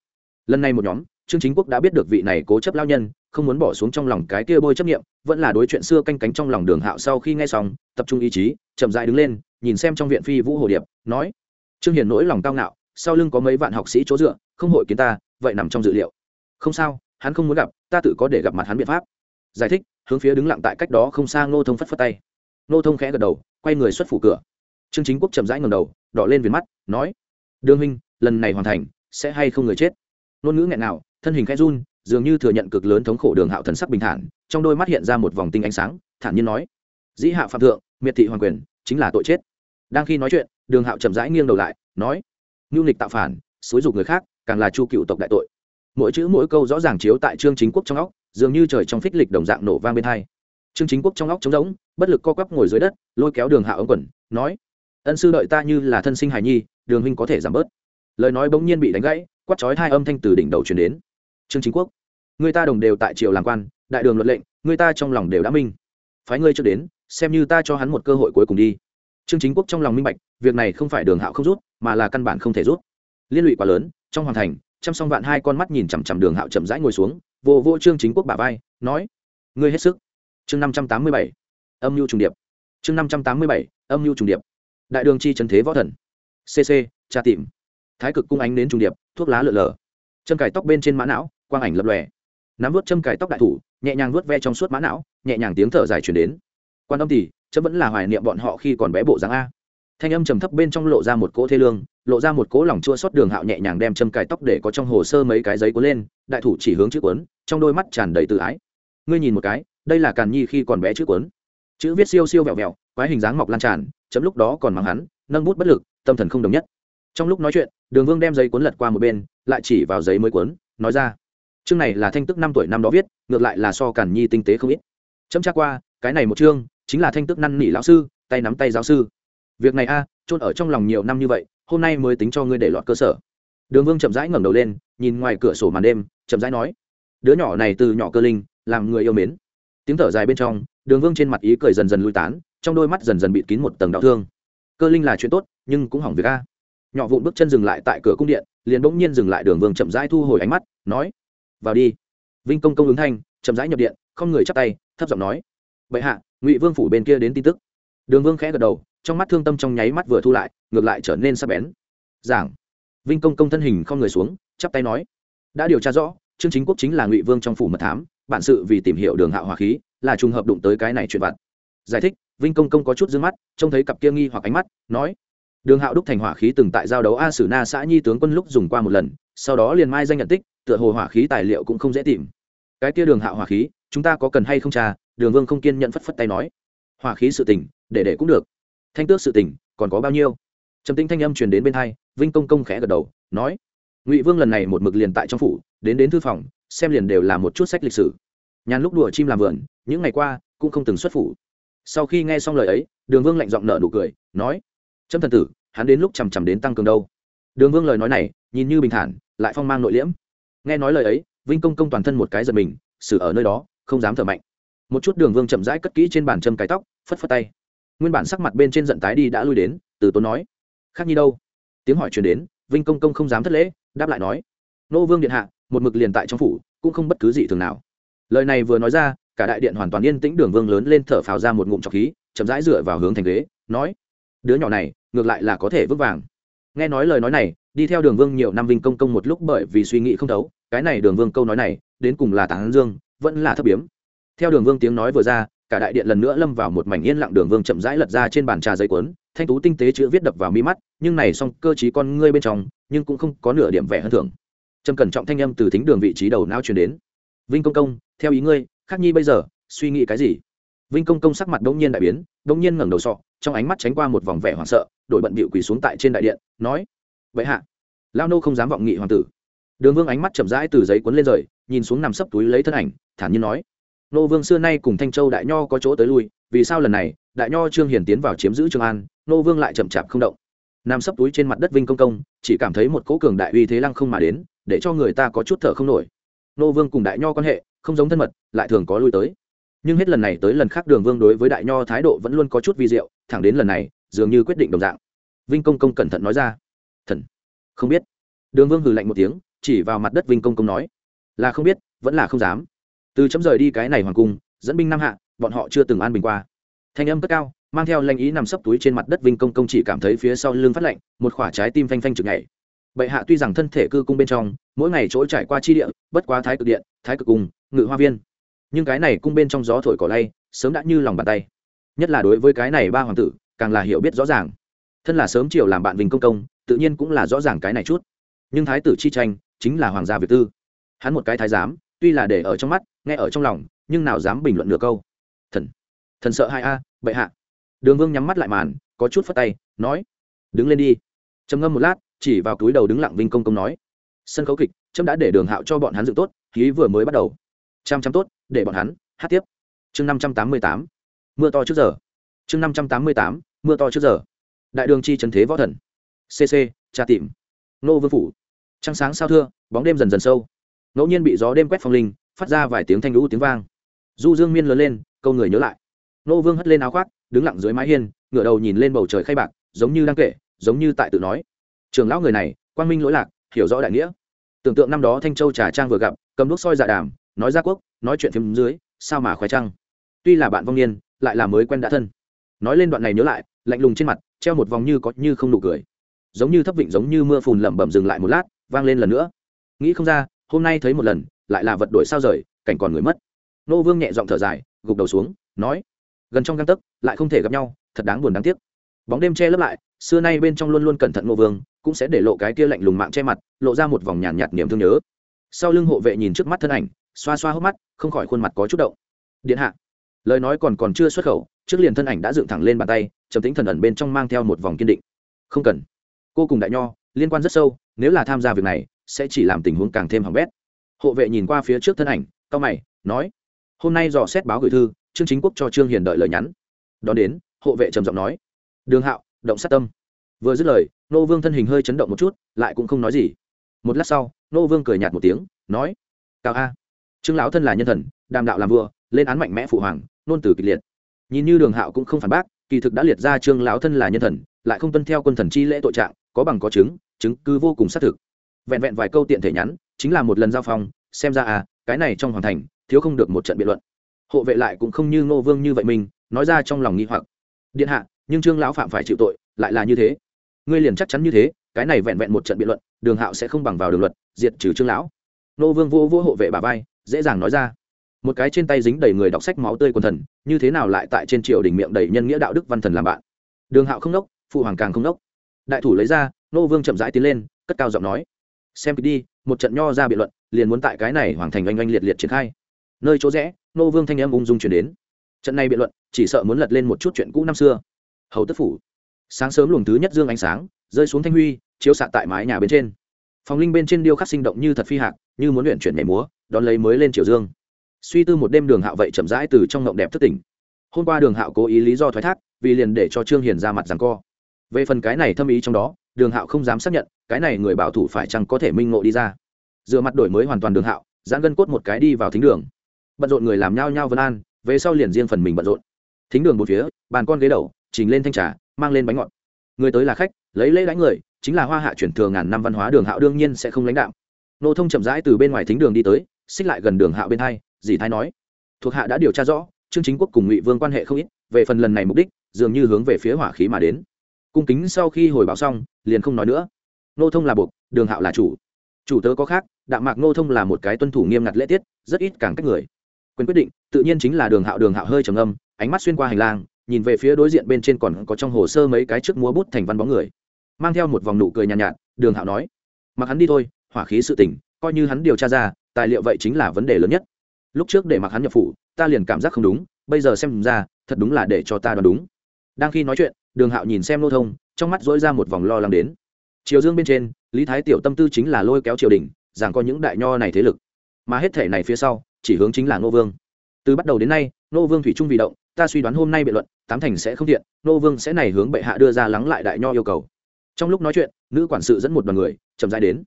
Lần này một nhóm, trương chính quốc đã biết được vị này cố chấp lao nhân, không muốn bỏ xuống trong lòng cái kia bôi chấp nghiệm vẫn là đối chuyện xưa canh cánh trong lòng đường hạo sau khi nghe xong, tập trung ý chí, chậm dại đứng lên, nhìn xem trong viện phi vũ hồ điệp, nói, trương hiền nỗi lòng cao ngạo, sau lưng có mấy vạn học sĩ chỗ dựa, không hội kiến ta, vậy nằm trong dự liệu. Không sao, hắn không muốn gặp, ta tự có để gặp mặt hắn biện pháp giải thích, hướng phía đứng lặng tại cách đó không xa ngô thông phất phất tay. Ngô thông khẽ gật đầu, quay người xuất phủ cửa. Trương chính quốc chậm rãi ngầm đầu, đỏ lên viền mắt, nói đương huynh, lần này hoàn thành, sẽ hay không người chết? Ngôn ngữ nghẹn nào thân hình khẽ run, dường như thừa nhận cực lớn thống khổ đường hạo thần sắc bình thản, trong đôi mắt hiện ra một vòng tinh ánh sáng, thản nhiên nói, dĩ hạ phạm thượng, miệt thị hoàng quyền, chính là tội chết. Đang khi nói chuyện, đường hạo chậm rãi nghiêng đầu lại, nói, ngưu nghịch tạo phản, xúi dục người khác, càng là chu cựu tộc đại tội. Mỗi chữ mỗi câu rõ ràng chiếu tại trương chính quốc trong óc dường như trời trong phích lịch đồng dạng nổ vang bên hai. Trương chính quốc trong óc trống rỗng, bất lực co quắp ngồi dưới đất, lôi kéo đường hạ ống quần, nói, ân sư đợi ta như là thân sinh hài nhi, đường huynh có thể giảm bớt. Lời nói bỗng nhiên bị đánh gãy, quát chói hai âm thanh từ đỉnh đầu truyền đến. Trương chính quốc, người ta đồng đều tại triều làm quan, đại đường luật lệnh, người ta trong lòng đều đã minh. Phái ngươi chưa đến, xem như ta cho hắn một cơ hội cuối cùng đi. Trương chính quốc trong lòng minh bạch, việc này không phải đường hạo không rút, mà là căn bản không thể rút. Liên lụy quá lớn, trong hoàn thành chăm song vạn hai con mắt nhìn chằm chằm đường hạo chậm rãi ngồi xuống vô vô trương chính quốc bà vai, nói, ngươi hết sức. Chương năm trăm tám mươi bảy, âm mưu trùng điệp. Chương năm trăm tám mươi bảy, âm mưu trùng điệp. Đại đường chi trần thế võ thần. Cc tra tìm. Thái cực cung ánh đến trùng điệp, thuốc lá lượn lờ. Châm cải tóc bên trên mã não, quang ảnh lập lòe. Nắm vớt châm cải tóc đại thủ, nhẹ nhàng vớt ve trong suốt mã não, nhẹ nhàng tiếng thở dài chuyển đến. Quan âm thì, chấm vẫn là hoài niệm bọn họ khi còn bé bộ dáng a. Thanh âm trầm thấp bên trong lộ ra một cỗ thê lương, lộ ra một cỗ lòng chua xót đường hạo nhẹ nhàng đem châm cài tóc để có trong hồ sơ mấy cái giấy cuốn lên, đại thủ chỉ hướng chữ cuốn trong đôi mắt tràn đầy tự ái. Ngươi nhìn một cái đây là càn nhi khi còn bé chữ cuốn. Chữ viết siêu siêu vẹo vẹo quái hình dáng mọc lan tràn chấm lúc đó còn mắng hắn nâng bút bất lực tâm thần không đồng nhất. Trong lúc nói chuyện đường vương đem giấy cuốn lật qua một bên lại chỉ vào giấy mới cuốn nói ra. Chương này là thanh tức năm tuổi năm đó viết ngược lại là so càn nhi tinh tế không ít. Chấm tra qua cái này một chương chính là thanh tức năn nỉ lão sư tay nắm tay giáo sư. Việc này a à, trôn ở trong lòng nhiều năm như vậy hôm nay mới tính cho ngươi để lọt cơ sở. Đường vương chậm rãi ngẩng đầu lên nhìn ngoài cửa sổ màn đêm chậm rãi nói đứa nhỏ này từ nhỏ cơ linh, làm người yêu mến. Tiếng thở dài bên trong, đường vương trên mặt ý cười dần dần lui tán, trong đôi mắt dần dần bịt kín một tầng đau thương. Cơ linh là chuyện tốt, nhưng cũng hỏng việc a. Nhỏ vụn bước chân dừng lại tại cửa cung điện, liền bỗng nhiên dừng lại đường vương chậm rãi thu hồi ánh mắt, nói, vào đi. Vinh công công ứng thanh, chậm rãi nhập điện, không người chắp tay, thấp giọng nói, bệ hạ, ngụy vương phủ bên kia đến tin tức. Đường vương khẽ gật đầu, trong mắt thương tâm trong nháy mắt vừa thu lại, ngược lại trở nên sắc bén. Giảng. Vinh công công thân hình không người xuống, chắp tay nói, đã điều tra rõ trương chính quốc chính là ngụy vương trong phủ mật thám, bản sự vì tìm hiểu đường hạo hòa khí, là trùng hợp đụng tới cái này chuyện vặt. Giải thích, vinh công công có chút d ư ơ n g mắt, trông thấy cặp kia nghi hoặc ánh mắt, nói, đường hạo đúc thành hỏa khí từng tại giao đấu a sử na xã nhi tướng quân lúc dùng qua một lần, sau đó liền mai danh nhận tích, tựa hồ hỏa khí tài liệu cũng không dễ tìm. Cái kia đường hạo hỏa khí, chúng ta có cần hay không trà? đường vương không kiên nhận phất phất tay nói, hỏa khí sự tình, để để cũng được. Thanh tước sự tình, còn có bao nhiêu? Trầm tinh thanh âm truyền đến bên hai, vinh công công khẽ gật đầu, nói, ngụy vương lần này một mực liền tại trong phủ đến đến thư phòng, xem liền đều là một chút sách lịch sử. Nhàn lúc đùa chim làm vườn, những ngày qua cũng không từng xuất phủ. Sau khi nghe xong lời ấy, đường vương lạnh giọng nở nụ cười, nói, trâm thần tử, hắn đến lúc chằm chằm đến tăng cường đâu? Đường vương lời nói này, nhìn như bình thản, lại phong mang nội liễm. Nghe nói lời ấy, vinh công công toàn thân một cái giật mình, xử ở nơi đó, không dám thở mạnh. Một chút đường vương chậm rãi cất kỹ trên bàn châm cái tóc, phất phất tay. Nguyên bản sắc mặt bên trên giận tái đi đã lui đến, từ tốn nói, khác nhi đâu? Tiếng hỏi truyền đến, vinh công công không dám thất lễ, đáp lại nói, nô vương điện hạ một mực liền tại trong phủ, cũng không bất cứ gì thường nào. Lời này vừa nói ra, cả đại điện hoàn toàn yên tĩnh đường vương lớn lên thở phào ra một ngụm trọc khí, chậm rãi dựa vào hướng thành ghế, nói, đứa nhỏ này, ngược lại là có thể vững vàng. Nghe nói lời nói này, đi theo đường vương nhiều năm vinh công công một lúc bởi vì suy nghĩ không thấu, cái này đường vương câu nói này, đến cùng là tán dương, vẫn là thấp biếm. Theo đường vương tiếng nói vừa ra, cả đại điện lần nữa lâm vào một mảnh yên lặng đường vương chậm rãi lật ra trên bàn trà giấy cuốn, thanh tú tinh tế chữ viết đập vào mi mắt, nhưng này song cơ chí con ngươi bên trong, nhưng cũng không có nửa điểm vẻ hơn thường trầm cẩn trọng thanh âm từ thính đường vị trí đầu não truyền đến. Vinh công công, theo ý ngươi, khắc nhi bây giờ suy nghĩ cái gì? Vinh công công sắc mặt đông nhiên đại biến đông nhiên ngẩng đầu sọ, trong ánh mắt tránh qua một vòng vẻ hoảng sợ đội bận bịu quỳ xuống tại trên đại điện, nói, vậy hạ lao nô không dám vọng nghị hoàng tử. Đường vương ánh mắt chậm rãi từ giấy cuốn lên rời, nhìn xuống nằm sấp túi lấy thân ảnh, thản nhiên nói, nô vương xưa nay cùng thanh châu đại nho có chỗ tới lui, vì sao lần này, đại nho trương hiền tiến vào chiếm giữ trường an, nô vương lại chậm chạp không động. Nằm sấp túi trên mặt đất vinh công công, chỉ cảm thấy một cỗ cường đại uy thế lăng không mà đến để cho người ta có chút thở không nổi. Nô vương cùng đại nho quan hệ không giống thân mật, lại thường có lui tới. Nhưng hết lần này tới lần khác đường vương đối với đại nho thái độ vẫn luôn có chút vi diệu, thẳng đến lần này, dường như quyết định đồng dạng. Vinh công công cẩn thận nói ra. Thần, không biết. Đường vương hừ lạnh một tiếng, chỉ vào mặt đất vinh công công nói. Là không biết, vẫn là không dám. Từ chấm rời đi cái này hoàng cung, dẫn binh nam hạ, bọn họ chưa từng an bình qua. Thanh âm cất cao, mang theo lanh ý nằm sấp túi trên mặt đất vinh công công chỉ cảm thấy phía sau lưng phát lạnh, một khoả trái tim phanh phanh chực nhảy bệ hạ tuy rằng thân thể cư cung bên trong, mỗi ngày chỗ trải qua chi địa, bất quá thái cực điện, thái cực cung, ngự hoa viên. Nhưng cái này cung bên trong gió thổi cỏ lay, sớm đã như lòng bàn tay. Nhất là đối với cái này ba hoàng tử, càng là hiểu biết rõ ràng. Thân là sớm chiều làm bạn vinh công công, tự nhiên cũng là rõ ràng cái này chút. Nhưng thái tử chi tranh, chính là hoàng gia việt tư. Hắn một cái thái giám, tuy là để ở trong mắt, nghe ở trong lòng, nhưng nào dám bình luận nửa câu. Thần thần sợ hai a, bệ hạ. Đường vương nhắm mắt lại màn, có chút phất tay, nói, đứng lên đi. Trầm ngâm một lát chỉ vào túi đầu đứng lặng vinh công công nói, sân khấu kịch trâm đã để đường hạo cho bọn hắn dựng tốt, khí vừa mới bắt đầu. Chăm chăm tốt, để bọn hắn, hát tiếp. Chương năm trăm tám mươi tám, mưa to trước giờ. Chương năm trăm tám mươi tám, mưa to trước giờ. Đại đường chi trần thế võ thần. Cc tra tìm. Nô vương phủ. Trăng sáng sao thưa, bóng đêm dần dần sâu. Ngẫu nhiên bị gió đêm quét phong linh, phát ra vài tiếng thanh lũ tiếng vang. Du dương miên lớn lên, câu người nhớ lại. Nô vương hất lên áo khoác, đứng lặng dưới mái hiên, ngửa đầu nhìn lên bầu trời khay bạc, giống như đang kể, giống như tại tự nói trường lão người này, quang minh lỗi lạc, hiểu rõ đại nghĩa. Tưởng tượng năm đó thanh châu trà trang vừa gặp, cầm đuốc soi dạ đàm, nói ra quốc, nói chuyện phim dưới, sao mà khoái trăng? Tuy là bạn vong niên, lại là mới quen đã thân. Nói lên đoạn này nhớ lại, lạnh lùng trên mặt, treo một vòng như có như không nụ cười. Giống như thấp vịnh, giống như mưa phùn lẩm bẩm dừng lại một lát, vang lên lần nữa. Nghĩ không ra, hôm nay thấy một lần, lại là vật đổi sao rời, cảnh còn người mất. Nô vương nhẹ giọng thở dài, gục đầu xuống, nói, gần trong găng tấc, lại không thể gặp nhau, thật đáng buồn đáng tiếc. Bóng đêm che lấp lại, xưa nay bên trong luôn luôn cẩn thận nô vương cũng sẽ để lộ cái kia lạnh lùng mạng che mặt lộ ra một vòng nhàn nhạt, nhạt niềm thương nhớ. Sau lưng hộ vệ nhìn trước mắt thân ảnh xoa xoa hốc mắt không khỏi khuôn mặt có chút động. Điện hạ lời nói còn còn chưa xuất khẩu trước liền thân ảnh đã dựng thẳng lên bàn tay trầm tính thần ẩn bên trong mang theo một vòng kiên định. Không cần. Cô cùng đại nho liên quan rất sâu nếu là tham gia việc này sẽ chỉ làm tình huống càng thêm hỏng bét. Hộ vệ nhìn qua phía trước thân ảnh cao mày nói hôm nay dò xét báo gửi thư trương chính quốc cho trương hiền đợi lời nhắn. Đón đến hộ vệ trầm giọng nói đường hạo động sát tâm vừa dứt lời, nô vương thân hình hơi chấn động một chút, lại cũng không nói gì. Một lát sau, nô vương cười nhạt một tiếng, nói, cao a, trương lão thân là nhân thần, đàm đạo làm vua, lên án mạnh mẽ phụ hoàng, nôn từ kịch liệt. Nhìn như đường hạo cũng không phản bác, kỳ thực đã liệt ra trương lão thân là nhân thần, lại không tuân theo quân thần chi lễ tội trạng, có bằng có chứng chứng cứ vô cùng xác thực. Vẹn vẹn vài câu tiện thể nhắn, chính là một lần giao phong, xem ra à cái này trong hoàng thành, thiếu không được một trận biện luận. Hộ vệ lại cũng không như ngô vương như vậy mình, nói ra trong lòng nghi hoặc. Điện hạ, nhưng trương lão phạm phải chịu tội, lại là như thế ngươi liền chắc chắn như thế, cái này vẹn vẹn một trận biện luận, đường hạo sẽ không bằng vào đường luật, diệt trừ trương lão. Nô vương vô vô hộ vệ bà vai, dễ dàng nói ra. Một cái trên tay dính đầy người đọc sách máu tươi quần thần, như thế nào lại tại trên triều đình miệng đầy nhân nghĩa đạo đức văn thần làm bạn? Đường hạo không nốc phụ hoàng càng không nốc đại thủ lấy ra, nô vương chậm rãi tiến lên, cất cao giọng nói. Xem đi, một trận nho ra biện luận, liền muốn tại cái này hoàng thành oanh oanh liệt liệt triển khai. Nơi chỗ rẽ, nô vương thanh em ung dung chuyển đến. Trận này biện luận, chỉ sợ muốn lật lên một chút chuyện cũ năm xưa. Hầu tất phủ sáng sớm luồng thứ nhất dương ánh sáng, rơi xuống thanh huy, chiếu xạ tại mái nhà bên trên. Phòng linh bên trên điêu khắc sinh động như thật phi hạc, như muốn luyện chuyển nhảy múa, đón lấy mới lên triều dương. Suy tư một đêm đường hạo vậy chậm rãi từ trong ngộng đẹp thất tỉnh. Hôm qua đường hạo cố ý lý do thoái thác, vì liền để cho trương hiền ra mặt rằng co. Về phần cái này thâm ý trong đó, đường hạo không dám xác nhận, cái này người bảo thủ phải chăng có thể minh ngộ đi ra. Dựa mặt đổi mới hoàn toàn đường hạo, giãn gân cốt một cái đi vào thính đường. Bận rộn người làm nhao nhao vân an, về sau liền riêng phần mình bận rộn. Thính đường một phía, bàn con ghế đầu, trình lên thanh trà mang lên bánh ngọt. Người tới là khách, lấy lễ đánh người, chính là hoa hạ chuyển thừa ngàn năm văn hóa đường hạo đương nhiên sẽ không lãnh đạo. Nô thông chậm rãi từ bên ngoài thính đường đi tới, xích lại gần đường hạo bên hai, dì thái nói. Thuộc hạ đã điều tra rõ, trương chính quốc cùng ngụy vương quan hệ không ít, về phần lần này mục đích, dường như hướng về phía hỏa khí mà đến. Cung kính sau khi hồi báo xong, liền không nói nữa. Nô thông là buộc, đường hạo là chủ. Chủ tớ có khác, đạm mạc nô thông là một cái tuân thủ nghiêm ngặt lễ tiết, rất ít càng cách người. Quyền quyết định, tự nhiên chính là đường hạo đường hạo hơi trầm âm ánh mắt xuyên qua hành lang nhìn về phía đối diện bên trên còn có trong hồ sơ mấy cái trước múa bút thành văn bóng người. Mang theo một vòng nụ cười nhàn nhạt, nhạt đường hạo nói mặc hắn đi thôi hỏa khí sự tỉnh coi như hắn điều tra ra tài liệu vậy chính là vấn đề lớn nhất. Lúc trước để mặc hắn nhập phủ ta liền cảm giác không đúng bây giờ xem ra thật đúng là để cho ta đoán đúng. Đang khi nói chuyện đường hạo nhìn xem nô thông trong mắt dỗi ra một vòng lo lắng đến. Triều dương bên trên lý thái tiểu tâm tư chính là lôi kéo triều đình rằng có những đại nho này thế lực. Mà hết thể này phía sau chỉ hướng chính là nô vương. Từ bắt đầu đến nay nô vương thủy trung vì động ta suy đoán hôm nay biện luận tám thành sẽ không thiện nô vương sẽ này hướng bệ hạ đưa ra lắng lại đại nho yêu cầu. Trong lúc nói chuyện, nữ quản sự dẫn một đoàn người, chậm rãi đến.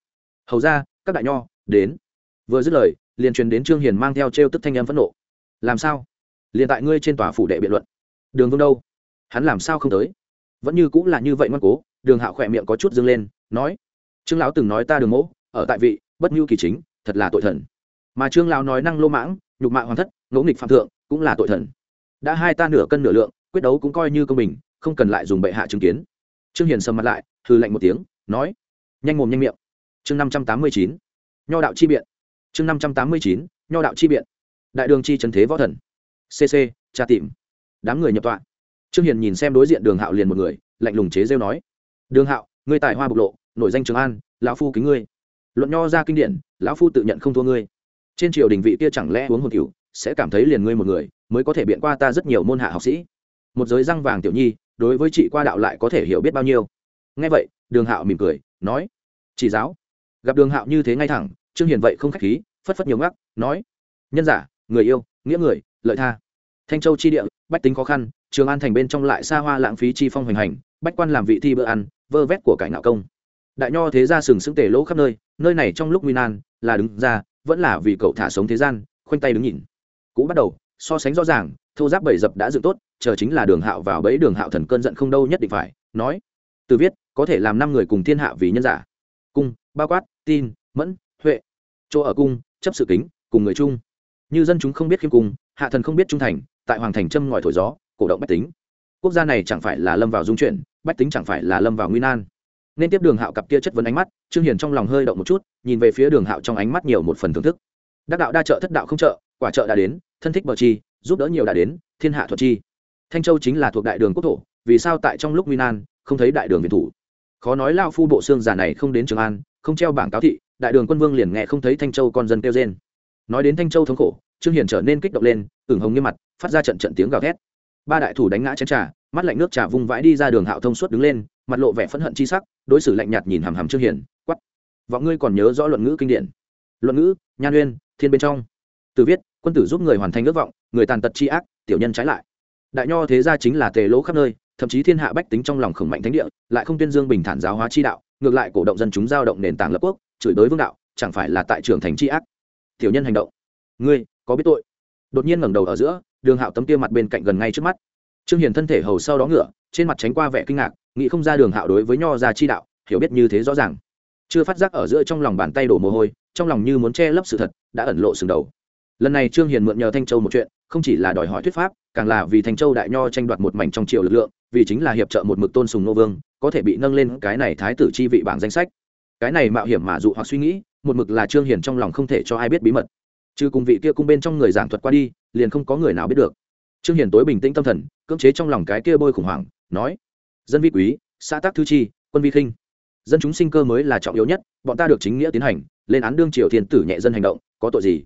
Hầu ra các đại nho, đến. Vừa dứt lời, liền truyền đến trương hiền mang theo t r e o tức thanh em phẫn nộ. Làm sao? Liền tại ngươi trên tòa phủ đệ biện luận. Đường vương đâu? Hắn làm sao không tới? Vẫn như cũng là như vậy ngoan cố, đường hạo khỏe miệng có chút dâng lên, nói, trương lão từng nói ta đường mỗ ở tại vị, bất mưu kỳ chính, thật là tội thần. Mà trương lão nói năng lô mãng, nhục mạ hoàn thất, ngỗ nghịch phạm thượng, cũng là tội thần. Đã hai ta nửa cân nửa lượng quyết đấu cũng coi như công bình, không cần lại dùng bệ hạ chứng kiến. Trương hiền sầm mặt lại hư lạnh một tiếng, nói, nhanh mồm nhanh miệng. Chương năm trăm tám mươi chín, nho đạo chi biện. Chương năm trăm tám mươi chín, nho đạo chi biện. Đại đường chi trần thế võ thần. Cc tra tìm. Đám người nhập tọa. Trương hiền nhìn xem đối diện đường hạo liền một người, lạnh lùng chế rêu nói, đường hạo, ngươi tài hoa bộc lộ, nổi danh trường an, lão phu kính ngươi. Luận nho ra kinh điển, lão phu tự nhận không thua ngươi. Trên triều đình vị kia chẳng lẽ uống hồn cựu sẽ cảm thấy liền ngươi một người, mới có thể biện qua ta rất nhiều môn hạ học sĩ một giới răng vàng tiểu nhi, đối với chị qua đạo lại có thể hiểu biết bao nhiêu. Nghe vậy, đường hạo mỉm cười, nói, chỉ giáo. Gặp đường hạo như thế ngay thẳng, trương hiền vậy không khách khí, phất phất nhiều ngắc, nói, nhân giả, người yêu, nghĩa người, lợi tha. Thanh châu chi địa, bách tính khó khăn, trường an thành bên trong lại xa hoa lãng phí chi phong hoành hành, bách quan làm vị thi bữa ăn, vơ vét của cải nạo công. Đại nho thế gia sừng sững tề lỗ khắp nơi nơi này trong lúc nguy nan, là đứng ra, vẫn là vì cậu thả sống thế gian, khoanh tay đứng nhìn. Cũ bắt đầu, so sánh rõ ràng thô giáp bảy dập đã dựng tốt, chờ chính là đường hạo vào bẫy đường hạo thần cơn giận không đâu nhất định phải, nói, từ viết, có thể làm năm người cùng thiên hạ vì nhân giả. Cung, bao quát, tin, mẫn, huệ. Chỗ ở cung, chấp sự kính, cùng người chung. Như dân chúng không biết khiêm cung, hạ thần không biết trung thành, tại hoàng thành châm ngòi thổi gió, cổ động bách tính. Quốc gia này chẳng phải là lâm vào dung chuyển, bách tính chẳng phải là lâm vào nguy nan. Nên tiếp đường hạo cặp kia chất vấn ánh mắt, trương hiền trong lòng hơi động một chút, nhìn về phía đường hạo trong ánh mắt nhiều một phần thưởng thức. Đắc đạo đa trợ thất đạo không trợ, quả trợ đã đến, thân thích bờ chi giúp đỡ nhiều đã đến, thiên hạ thuật chi. Thanh châu chính là thuộc đại đường quốc thổ, vì sao tại trong lúc nguy nan, không thấy đại đường việt thủ? Khó nói lao phu bộ xương giả này không đến trường an, không treo bảng cáo thị, đại đường quân vương liền nghe không thấy thanh châu con dân kêu trên nói đến thanh châu thống khổ, trương hiền trở nên kích động lên, ửng hồng như mặt, phát ra trận trận tiếng gào thét. Ba đại thủ đánh ngã chén trà, mắt lạnh nước trà vung vãi đi ra đường hạo thông suốt đứng lên, mặt lộ vẻ phẫn hận chi sắc, đối xử lạnh nhạt nhìn hàm hàm trương hiền, quát. Vọng ngươi còn nhớ rõ luận ngữ kinh điển. Luận ngữ, nhan uyên, thiên bên trong. Từ viết quân tử giúp người hoàn thành ước vọng, người tàn tật chi ác, tiểu nhân trái lại. Đại nho thế gia chính là tề lỗ khắp nơi, thậm chí thiên hạ bách tính trong lòng khổng mạnh thánh địa, lại không tuyên dương bình thản giáo hóa chi đạo, ngược lại cổ động dân chúng giao động nền tảng lập quốc, chửi đối vương đạo, chẳng phải là tại trường thành chi ác. Tiểu nhân hành động. Ngươi, có biết tội? Đột nhiên ngẩng đầu ở giữa, đường hạo tấm kia mặt bên cạnh gần ngay trước mắt. Trương hiền thân thể hầu sau đó ngựa trên mặt tránh qua vẻ kinh ngạc, nghĩ không ra đường hạo đối với nho gia chi đạo, hiểu biết như thế rõ ràng. Chưa phát giác ở giữa trong lòng bàn tay đổ mồ hôi, trong lòng như muốn che lấp sự thật, đã ẩn lộ sừng đầu lần này trương hiền mượn nhờ thanh châu một chuyện, không chỉ là đòi hỏi thuyết pháp, càng là vì thanh châu đại nho tranh đoạt một mảnh trong triều lực lượng, vì chính là hiệp trợ một mực tôn sùng nô vương, có thể bị nâng lên cái này thái tử chi vị bảng danh sách. Cái này mạo hiểm mà dụ hoặc suy nghĩ, một mực là trương hiền trong lòng không thể cho ai biết bí mật. Trừ cùng vị kia cung bên trong người giảng thuật qua đi, liền không có người nào biết được. Trương hiền tối bình tĩnh tâm thần, cưỡng chế trong lòng cái kia bôi khủng hoảng, nói, dân vi quý, xã tác thư chi, quân vi khinh. Dân chúng sinh cơ mới là trọng yếu nhất, bọn ta được chính nghĩa tiến hành, lên án đương triều thiên tử nhẹ dân hành động, có tội gì?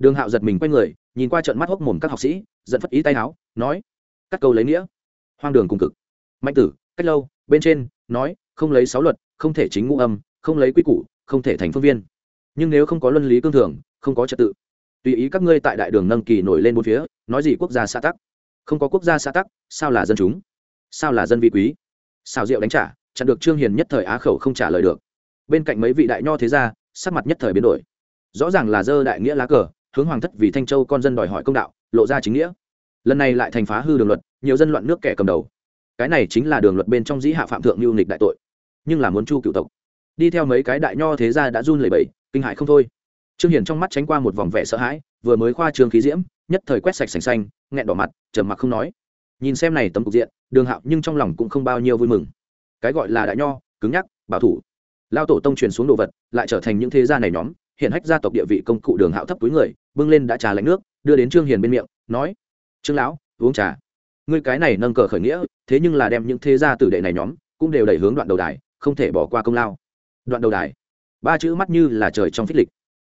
Đường hạo giật mình quay người, nhìn qua trận mắt hốc mồm các học sĩ dẫn phất ý tay áo nói, cắt câu lấy nghĩa. Hoang đường cùng cực. Mạnh tử, cách lâu, bên trên, nói, không lấy sáu luật, không thể chính ngũ âm, không lấy quy củ, không thể thành phương viên. Nhưng nếu không có luân lý cương thường, không có trật tự. Tùy ý các ngươi tại đại đường nâng kỳ nổi lên bốn phía, nói gì quốc gia xã tắc. Không có quốc gia xã tắc, sao là dân chúng? Sao là dân vị quý? Sao diệu đánh trả, chặn được trương hiền nhất thời á khẩu không trả lời được. Bên cạnh mấy vị đại nho thế gia, sắc mặt nhất thời biến đổi. Rõ ràng là dơ đại nghĩa lá cờ hướng hoàng thất vì thanh châu con dân đòi hỏi công đạo, lộ ra chính nghĩa. Lần này lại thành phá hư đường luật, nhiều dân loạn nước kẻ cầm đầu. Cái này chính là đường luật bên trong dĩ hạ phạm thượng lưu nghịch đại tội. Nhưng là muốn chu cựu tộc. Đi theo mấy cái đại nho thế gia đã run lẩy bẩy, kinh hại không thôi. Trương hiển trong mắt tránh qua một vòng vẻ sợ hãi, vừa mới khoa trương khí diễm, nhất thời quét sạch sành xanh, nghẹn đỏ mặt, trầm mặc không nói. Nhìn xem này tấm cục diện, đường hạo nhưng trong lòng cũng không bao nhiêu vui mừng. Cái gọi là đại nho, cứng nhắc, bảo thủ. Lao tổ tông truyền xuống đồ vật, lại trở thành những thế gia này nhóm, hiện hách gia tộc địa vị công cụ đường hạo thấp túi người bưng lên đã trà lạnh nước, đưa đến trương hiền bên miệng, nói, trương lão, uống trà. Ngươi cái này nâng cờ khởi nghĩa, thế nhưng là đem những thế gia tử đệ này nhóm, cũng đều đẩy hướng đoạn đầu đài, không thể bỏ qua công lao. Đoạn đầu đài. Ba chữ mắt như là trời trong phích lịch.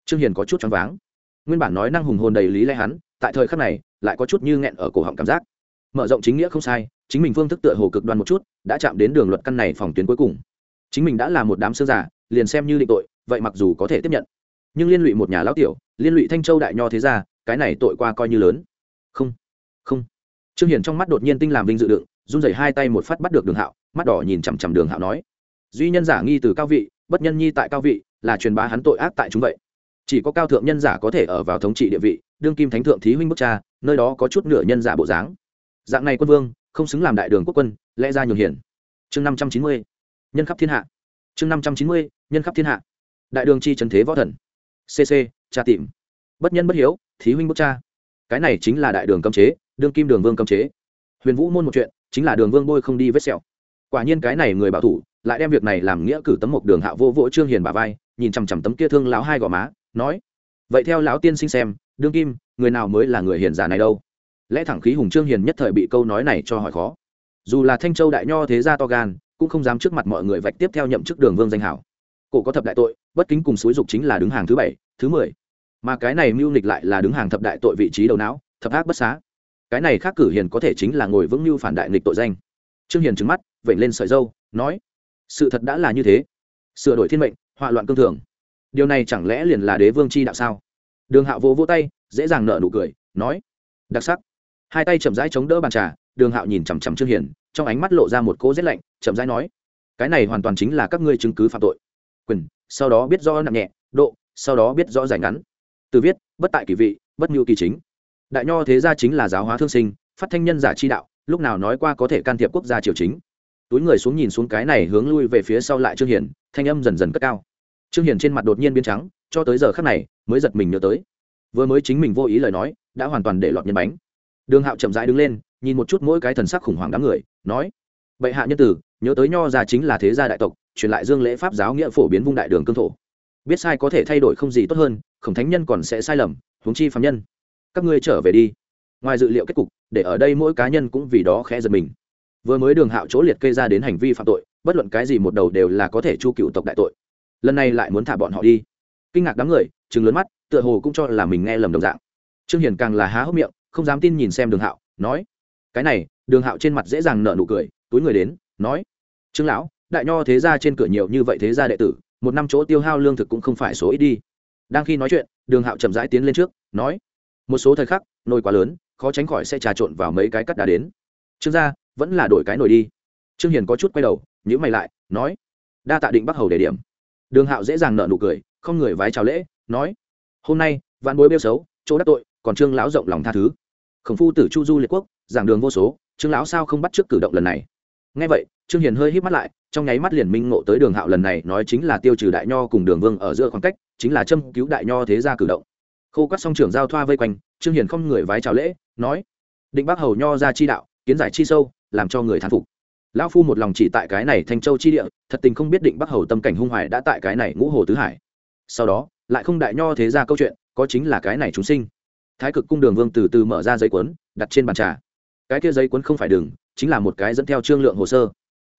Trương hiền có chút choáng váng. Nguyên bản nói năng hùng hồn đầy lý lẽ hắn, tại thời khắc này, lại có chút như nghẹn ở cổ họng cảm giác. Mở rộng chính nghĩa không sai, chính mình phương thức tựa hồ cực đoan một chút, đã chạm đến đường luật căn này phòng tuyến cuối cùng. Chính mình đã là một đám xương giả, liền xem như định tội, vậy mặc dù có thể tiếp nhận nhưng liên lụy một nhà lão tiểu, liên lụy thanh châu đại nho thế ra cái này tội qua coi như lớn. Không không. Trương hiển trong mắt đột nhiên tinh làm vinh dự đựng, run rẩy hai tay một phát bắt được đường hạo, mắt đỏ nhìn chằm chằm đường hạo nói, duy nhân giả nghi từ cao vị, bất nhân nhi tại cao vị, là truyền bá hắn tội ác tại chúng vậy. Chỉ có cao thượng nhân giả có thể ở vào thống trị địa vị, đương kim thánh thượng thí huynh bức cha, nơi đó có chút nửa nhân giả bộ dáng. Dạng này quân vương, không xứng làm đại đường quốc quân, lẽ ra nhường hiển. Chương năm trăm chín mươi, nhân khắp thiên hạ. Chương năm trăm chín mươi, nhân khắp thiên hạ. Đại đường chi trần thế võ thần cc cha tìm. Bất nhân bất hiếu, thí huynh bức cha. Cái này chính là đại đường cấm chế, đương kim đường vương cấm chế. Huyền vũ môn một chuyện, chính là đường vương bôi không đi vết sẹo. Quả nhiên cái này người bảo thủ, lại đem việc này làm nghĩa cử tấm một đường hạ vô vỗ trương hiền bà vai, nhìn chằm chằm tấm kia thương lão hai gò má, nói, vậy theo lão tiên sinh xem, đương kim, người nào mới là người hiền giả này đâu? Lẽ thẳng khí hùng trương hiền nhất thời bị câu nói này cho hỏi khó. Dù là thanh châu đại nho thế gia to gan, cũng không dám trước mặt mọi người vạch tiếp theo nhậm chức đường vương danh hảo cổ có thập đại tội, bất kính cùng xúi dục chính là đứng hàng thứ bảy, thứ mười. Mà cái này mưu nghịch lại là đứng hàng thập đại tội vị trí đầu não, thập ác bất xá. Cái này khác cử hiền có thể chính là ngồi vững mưu phản đại nghịch tội danh. Trương hiền trứng mắt, vểnh lên sợi dâu, nói, sự thật đã là như thế. Sửa đổi thiên mệnh, họa loạn cương thường. Điều này chẳng lẽ liền là đế vương c h i đạo sao? Đường hạo vỗ vỗ tay, dễ dàng nở nụ cười, nói, đặc sắc. Hai tay chậm rãi chống đỡ bàn trà, đường hạo nhìn chằm chằm trương hiền, trong ánh mắt lộ ra một cỗ rét lạnh, chậm rãi nói, cái này hoàn toàn chính là các ngươi chứng cứ phạm tội quyền, sau đó biết rõ nặng nhẹ, độ, sau đó biết rõ giải ngắn. Từ viết, bất tại kỳ vị, bất ngưu kỳ chính. Đại nho thế gia chính là giáo hóa thương sinh, phát thanh nhân giả chi đạo, lúc nào nói qua có thể can thiệp quốc gia triều chính. Túi người xuống nhìn xuống cái này hướng lui về phía sau lại trương hiền, thanh âm dần dần cất cao. Trương hiền trên mặt đột nhiên biến trắng, cho tới giờ khắc này, mới giật mình nhớ tới. Vừa mới chính mình vô ý lời nói, đã hoàn toàn để lọt nhân bánh. Đường hạo chậm rãi đứng lên, nhìn một chút mỗi cái thần sắc khủng hoảng đám người, nói, bệ hạ nhân tử, nhớ tới nho gia chính là thế gia đại tộc truyền lại dương lễ pháp giáo nghĩa phổ biến vung đại đường cương thổ. Biết sai có thể thay đổi không gì tốt hơn, khổng thánh nhân còn sẽ sai lầm, huống chi phạm nhân. Các ngươi trở về đi. Ngoài dự liệu kết cục, để ở đây mỗi cá nhân cũng vì đó khẽ giật mình. Vừa mới đường hạo chỗ liệt kê ra đến hành vi phạm tội, bất luận cái gì một đầu đều là có thể chu cựu tộc đại tội. Lần này lại muốn thả bọn họ đi. Kinh ngạc đám người chừng lớn mắt, tựa hồ cũng cho là mình nghe lầm đồng dạng. Trương hiền càng là há hốc miệng, không dám tin nhìn xem đường hạo, nói, cái này, đường hạo trên mặt dễ dàng nở nụ cười, túi người đến, nói, trương lão đại nho thế gia trên cửa nhiều như vậy thế gia đệ tử, một năm chỗ tiêu hao lương thực cũng không phải số ít đi. Đang khi nói chuyện, đường hạo chậm rãi tiến lên trước, nói, một số thời khắc, nồi quá lớn, khó tránh khỏi sẽ trà trộn vào mấy cái cắt đá đến. Trương gia, vẫn là đổi cái nồi đi. Trương hiền có chút quay đầu nhữ mày lại, nói, đa tạ định bắc hầu đề điểm. Đường hạo dễ dàng nợ nụ cười, không người vái chào lễ, nói, hôm nay, vạn bối bêu xấu, chỗ đắc tội, còn trương lão rộng lòng tha thứ. Khổng phu tử chu du liệt quốc, giảng đường vô số, trương lão sao không bắt trước cử động lần này? Ngay vậy, trương hiền hơi hít mắt lại, trong nháy mắt liền minh ngộ tới đường hạo lần này nói chính là tiêu trừ đại nho cùng đường vương ở giữa khoảng cách, chính là châm cứu đại nho thế gia cử động. Khô quát xong trưởng giao thoa vây quanh, trương hiền không người vái chào lễ, nói, định bác hầu nho ra chi đạo, kiến giải chi sâu, làm cho người thán phục. Lão phu một lòng chỉ tại cái này thanh châu chi địa, thật tình không biết định bắc hầu tâm cảnh hung hoài đã tại cái này ngũ hồ tứ hải. Sau đó, lại không đại nho thế ra câu chuyện, có chính là cái này chúng sinh. Thái cực cung đường vương từ từ mở ra giấy cuốn, đặt trên bàn trà. Cái kia giấy cuốn không phải đường chính là một cái dẫn theo trương lượng hồ sơ.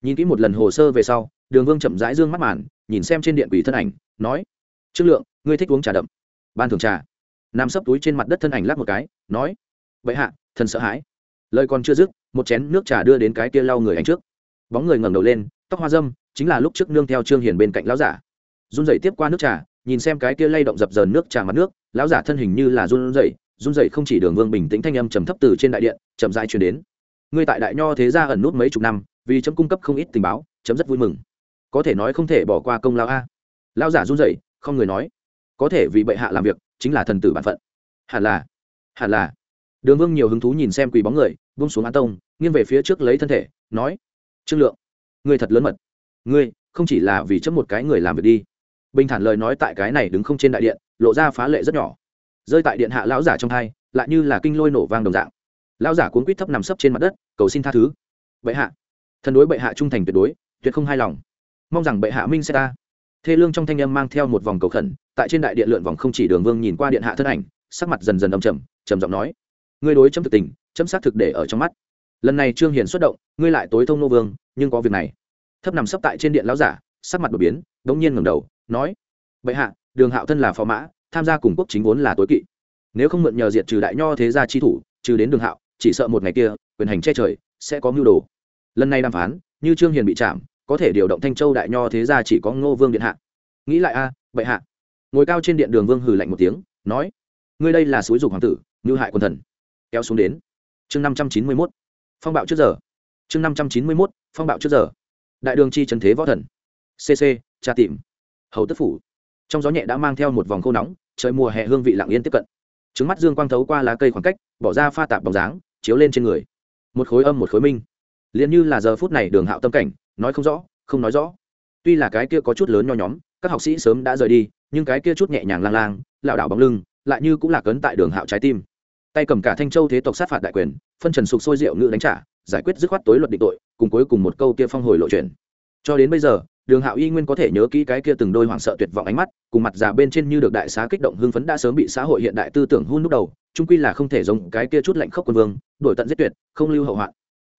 Nhìn kỹ một lần hồ sơ về sau, đường vương chậm rãi dương mắt màn, nhìn xem trên điện quỷ thân ảnh, nói, trương lượng, ngươi thích uống trà đậm. Ban thường trà. Nam sấp túi trên mặt đất thân ảnh lắc một cái, nói vậy hạ, thần sợ hãi. Lời còn chưa dứt, một chén nước trà đưa đến cái kia lau người ảnh trước. Bóng người ngẩng đầu lên, tóc hoa dâm, chính là lúc trước nương theo trương hiền bên cạnh lão giả. Run dậy tiếp qua nước trà, nhìn xem cái kia lay động dập dờn nước trà mặt nước, lão giả thân hình như là run dậy run dậy không chỉ đường vương bình tĩnh thanh âm trầm thấp từ trên đại điện, chậm rãi truyền đến ngươi tại đại nho thế gia ẩn nút mấy chục năm vì chấm cung cấp không ít tình báo chấm rất vui mừng. Có thể nói không thể bỏ qua công lao a. Lão giả run rẩy, không người nói. Có thể vì bệ hạ làm việc chính là thần tử bản phận. Hẳn là hẳn là. Đường vương nhiều hứng thú nhìn xem quỳ bóng người vung xuống an tông nghiêng về phía trước lấy thân thể nói trương lượng ngươi thật lớn mật. Ngươi không chỉ là vì chấm một cái người làm việc đi. Bình thản lời nói tại cái này đứng không trên đại điện lộ ra phá lệ rất nhỏ. Rơi tại điện hạ lão giả trong hai lại như là kinh lôi nổ vang đồng dạng lão giả cuốn quýt thấp nằm sấp trên mặt đất, cầu xin tha thứ. Bệ hạ. Thần đối bệ hạ trung thành tuyệt đối, tuyệt không hài lòng. Mong rằng bệ hạ minh sẽ ta. Thê lương trong thanh âm mang theo một vòng cầu khẩn, tại trên đại điện lượn vòng không chỉ đường vương nhìn qua điện hạ thân ảnh, sắc mặt dần dần âm trầm trầm giọng nói. Ngươi đối chấm thực tình, chấm xác thực để ở trong mắt. Lần này trương hiền xuất động, ngươi lại tối thông nô vương, nhưng có việc này. Thấp nằm sấp tại trên điện lão giả, sắc mặt đột biến, đống nhiên ngẩng đầu, nói. Bệ hạ, đường hạo thân là phò mã, tham gia cùng quốc chính vốn là tối kỵ. Nếu không mượn nhờ diệt trừ đại nho thế gia chi thủ, trừ đến đường hạo chỉ sợ một ngày kia, quyền hành che trời, sẽ có mưu đồ. Lần này đàm phán, như trương hiền bị chạm, có thể điều động thanh châu đại nho thế gia chỉ có ngô vương điện hạ. Nghĩ lại a, bệ hạ. Ngồi cao trên điện đường vương hừ lạnh một tiếng, nói, ngươi đây là suối dục hoàng tử ngư hại quân thần. Kéo xuống đến. Chương năm trăm chín mươi mốt. Phong bạo trước giờ. Chương năm trăm chín mươi mốt, phong bạo trước giờ. Đại đường chi trần thế võ thần. Cc tra tìm. Hầu tất phủ. Trong gió nhẹ đã mang theo một vòng khô nóng, trời mùa hè hương vị lặng yên tiếp cận. Trứng mắt dương quang thấu qua lá cây khoảng cách, bỏ ra pha tạp bóng dáng chiếu lên trên người. Một khối âm, một khối minh. Liền như là giờ phút này đường hạo tâm cảnh, nói không rõ, không nói rõ. Tuy là cái kia có chút lớn nho nhóm, các học sĩ sớm đã rời đi, nhưng cái kia chút nhẹ nhàng lang lang, lảo đảo bóng lưng, lại như cũng là cấn tại đường hạo trái tim. Tay cầm cả thanh châu thế tộc sát phạt đại quyền, phân trần sục sôi rượu ngự đánh trả, giải quyết dứt khoát tối luật định tội, cùng cuối cùng một câu kia phong hồi lộ chuyển cho đến bây giờ đường hạo y nguyên có thể nhớ kỹ cái kia từng đôi hoảng sợ tuyệt vọng ánh mắt, cùng mặt già bên trên như được đại xá kích động hưng phấn đã sớm bị xã hội hiện đại tư tưởng hun lúc đầu trung quy là không thể giống cái kia chút lạnh khốc quân vương đổi tận giết tuyệt, không lưu hậu hoạn.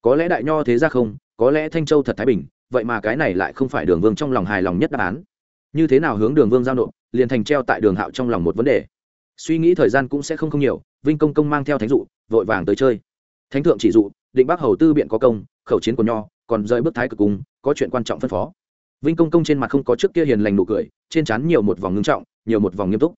Có lẽ đại nho thế ra không, có lẽ thanh châu thật thái bình, vậy mà cái này lại không phải đường vương trong lòng hài lòng nhất đáp án. Như thế nào hướng đường vương giao nộp, liền thành treo tại đường hạo trong lòng một vấn đề. Suy nghĩ thời gian cũng sẽ không không nhiều, vinh công công mang theo thánh dụ, vội vàng tới chơi. Thánh thượng chỉ dụ, định bác hầu tư biện có công, khẩu chiến của nho, còn rơi bước thái cực cung có chuyện quan trọng phân phó vinh công công trên mặt không có trước kia hiền lành nụ cười, trên trán nhiều một vòng ngưng trọng, nhiều một vòng nghiêm túc.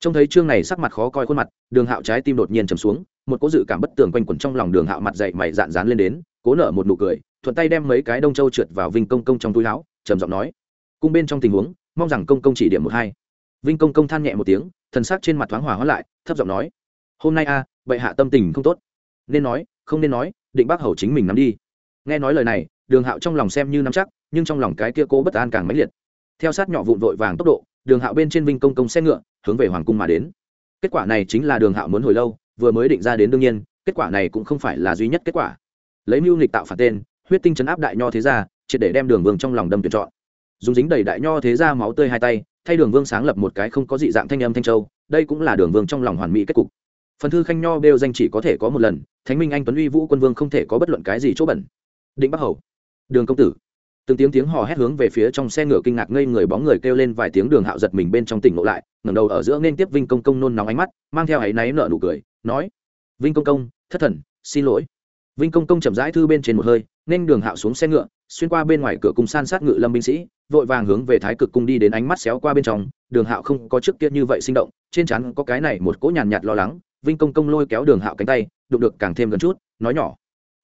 Trông thấy chương này sắc mặt khó coi khuôn mặt, đường hạo trái tim đột nhiên trầm xuống, một cố dự cảm bất tường quanh quẩn trong lòng đường hạo mặt dậy mày dạn dán lên đến, cố nở một nụ cười, thuận tay đem mấy cái đông châu trượt vào vinh công công trong túi láo trầm giọng nói. Cung bên trong tình huống, mong rằng công công chỉ điểm một hai. Vinh công công than nhẹ một tiếng, thần sắc trên mặt thoáng hòa hóa lại, thấp giọng nói. Hôm nay a, bệ hạ tâm tình không tốt. Nên nói, không nên nói, định bác hầu chính mình nắm đi. Nghe nói lời này, đường hạo trong lòng xem như nắm chắc nhưng trong lòng cái kia cố bất an càng mãnh liệt. Theo sát nhỏ vụn vội vàng tốc độ, đường hạo bên trên vinh công công xe ngựa, hướng về hoàng cung mà đến. Kết quả này chính là đường hạo muốn hồi lâu, vừa mới định ra đến đương nhiên, kết quả này cũng không phải là duy nhất kết quả. Lấy mưu nghịch tạo phản tên, huyết tinh chấn áp đại nho thế gia, triệt để đem đường vương trong lòng đâm tuyển chọn. Dùng dính đầy đại nho thế gia máu tươi hai tay, thay đường vương sáng lập một cái không có dị dạng thanh âm thanh châu, đây cũng là đường vương trong lòng hoàn mỹ kết cục. Phần thư khanh nho bêu danh chỉ có thể có một lần, thánh minh anh tuấn uy vũ quân vương không thể có bất luận cái gì chỗ bẩn. Định bắc hầu. Đường công tử từng tiếng tiếng hò hét hướng về phía trong xe ngựa kinh ngạc ngây người bóng người kêu lên vài tiếng đường hạo giật mình bên trong tỉnh ngộ lại, ngẩng đầu ở giữa nên tiếp vinh công công nôn nóng ánh mắt, mang theo áy náy nợ nụ cười, nói, vinh công công, thất thần, xin lỗi. Vinh công công chậm rãi thư bên trên một hơi, nên đường hạo xuống xe ngựa, xuyên qua bên ngoài cửa cung san sát ngự lâm binh sĩ, vội vàng hướng về thái cực cung đi đến ánh mắt xéo qua bên trong, đường hạo không có trước kia như vậy sinh động, trên chắn có cái này một cỗ nhàn nhạt lo lắng, vinh công công lôi kéo đường hạo cánh tay, đụng được càng thêm gần chút, nói nhỏ,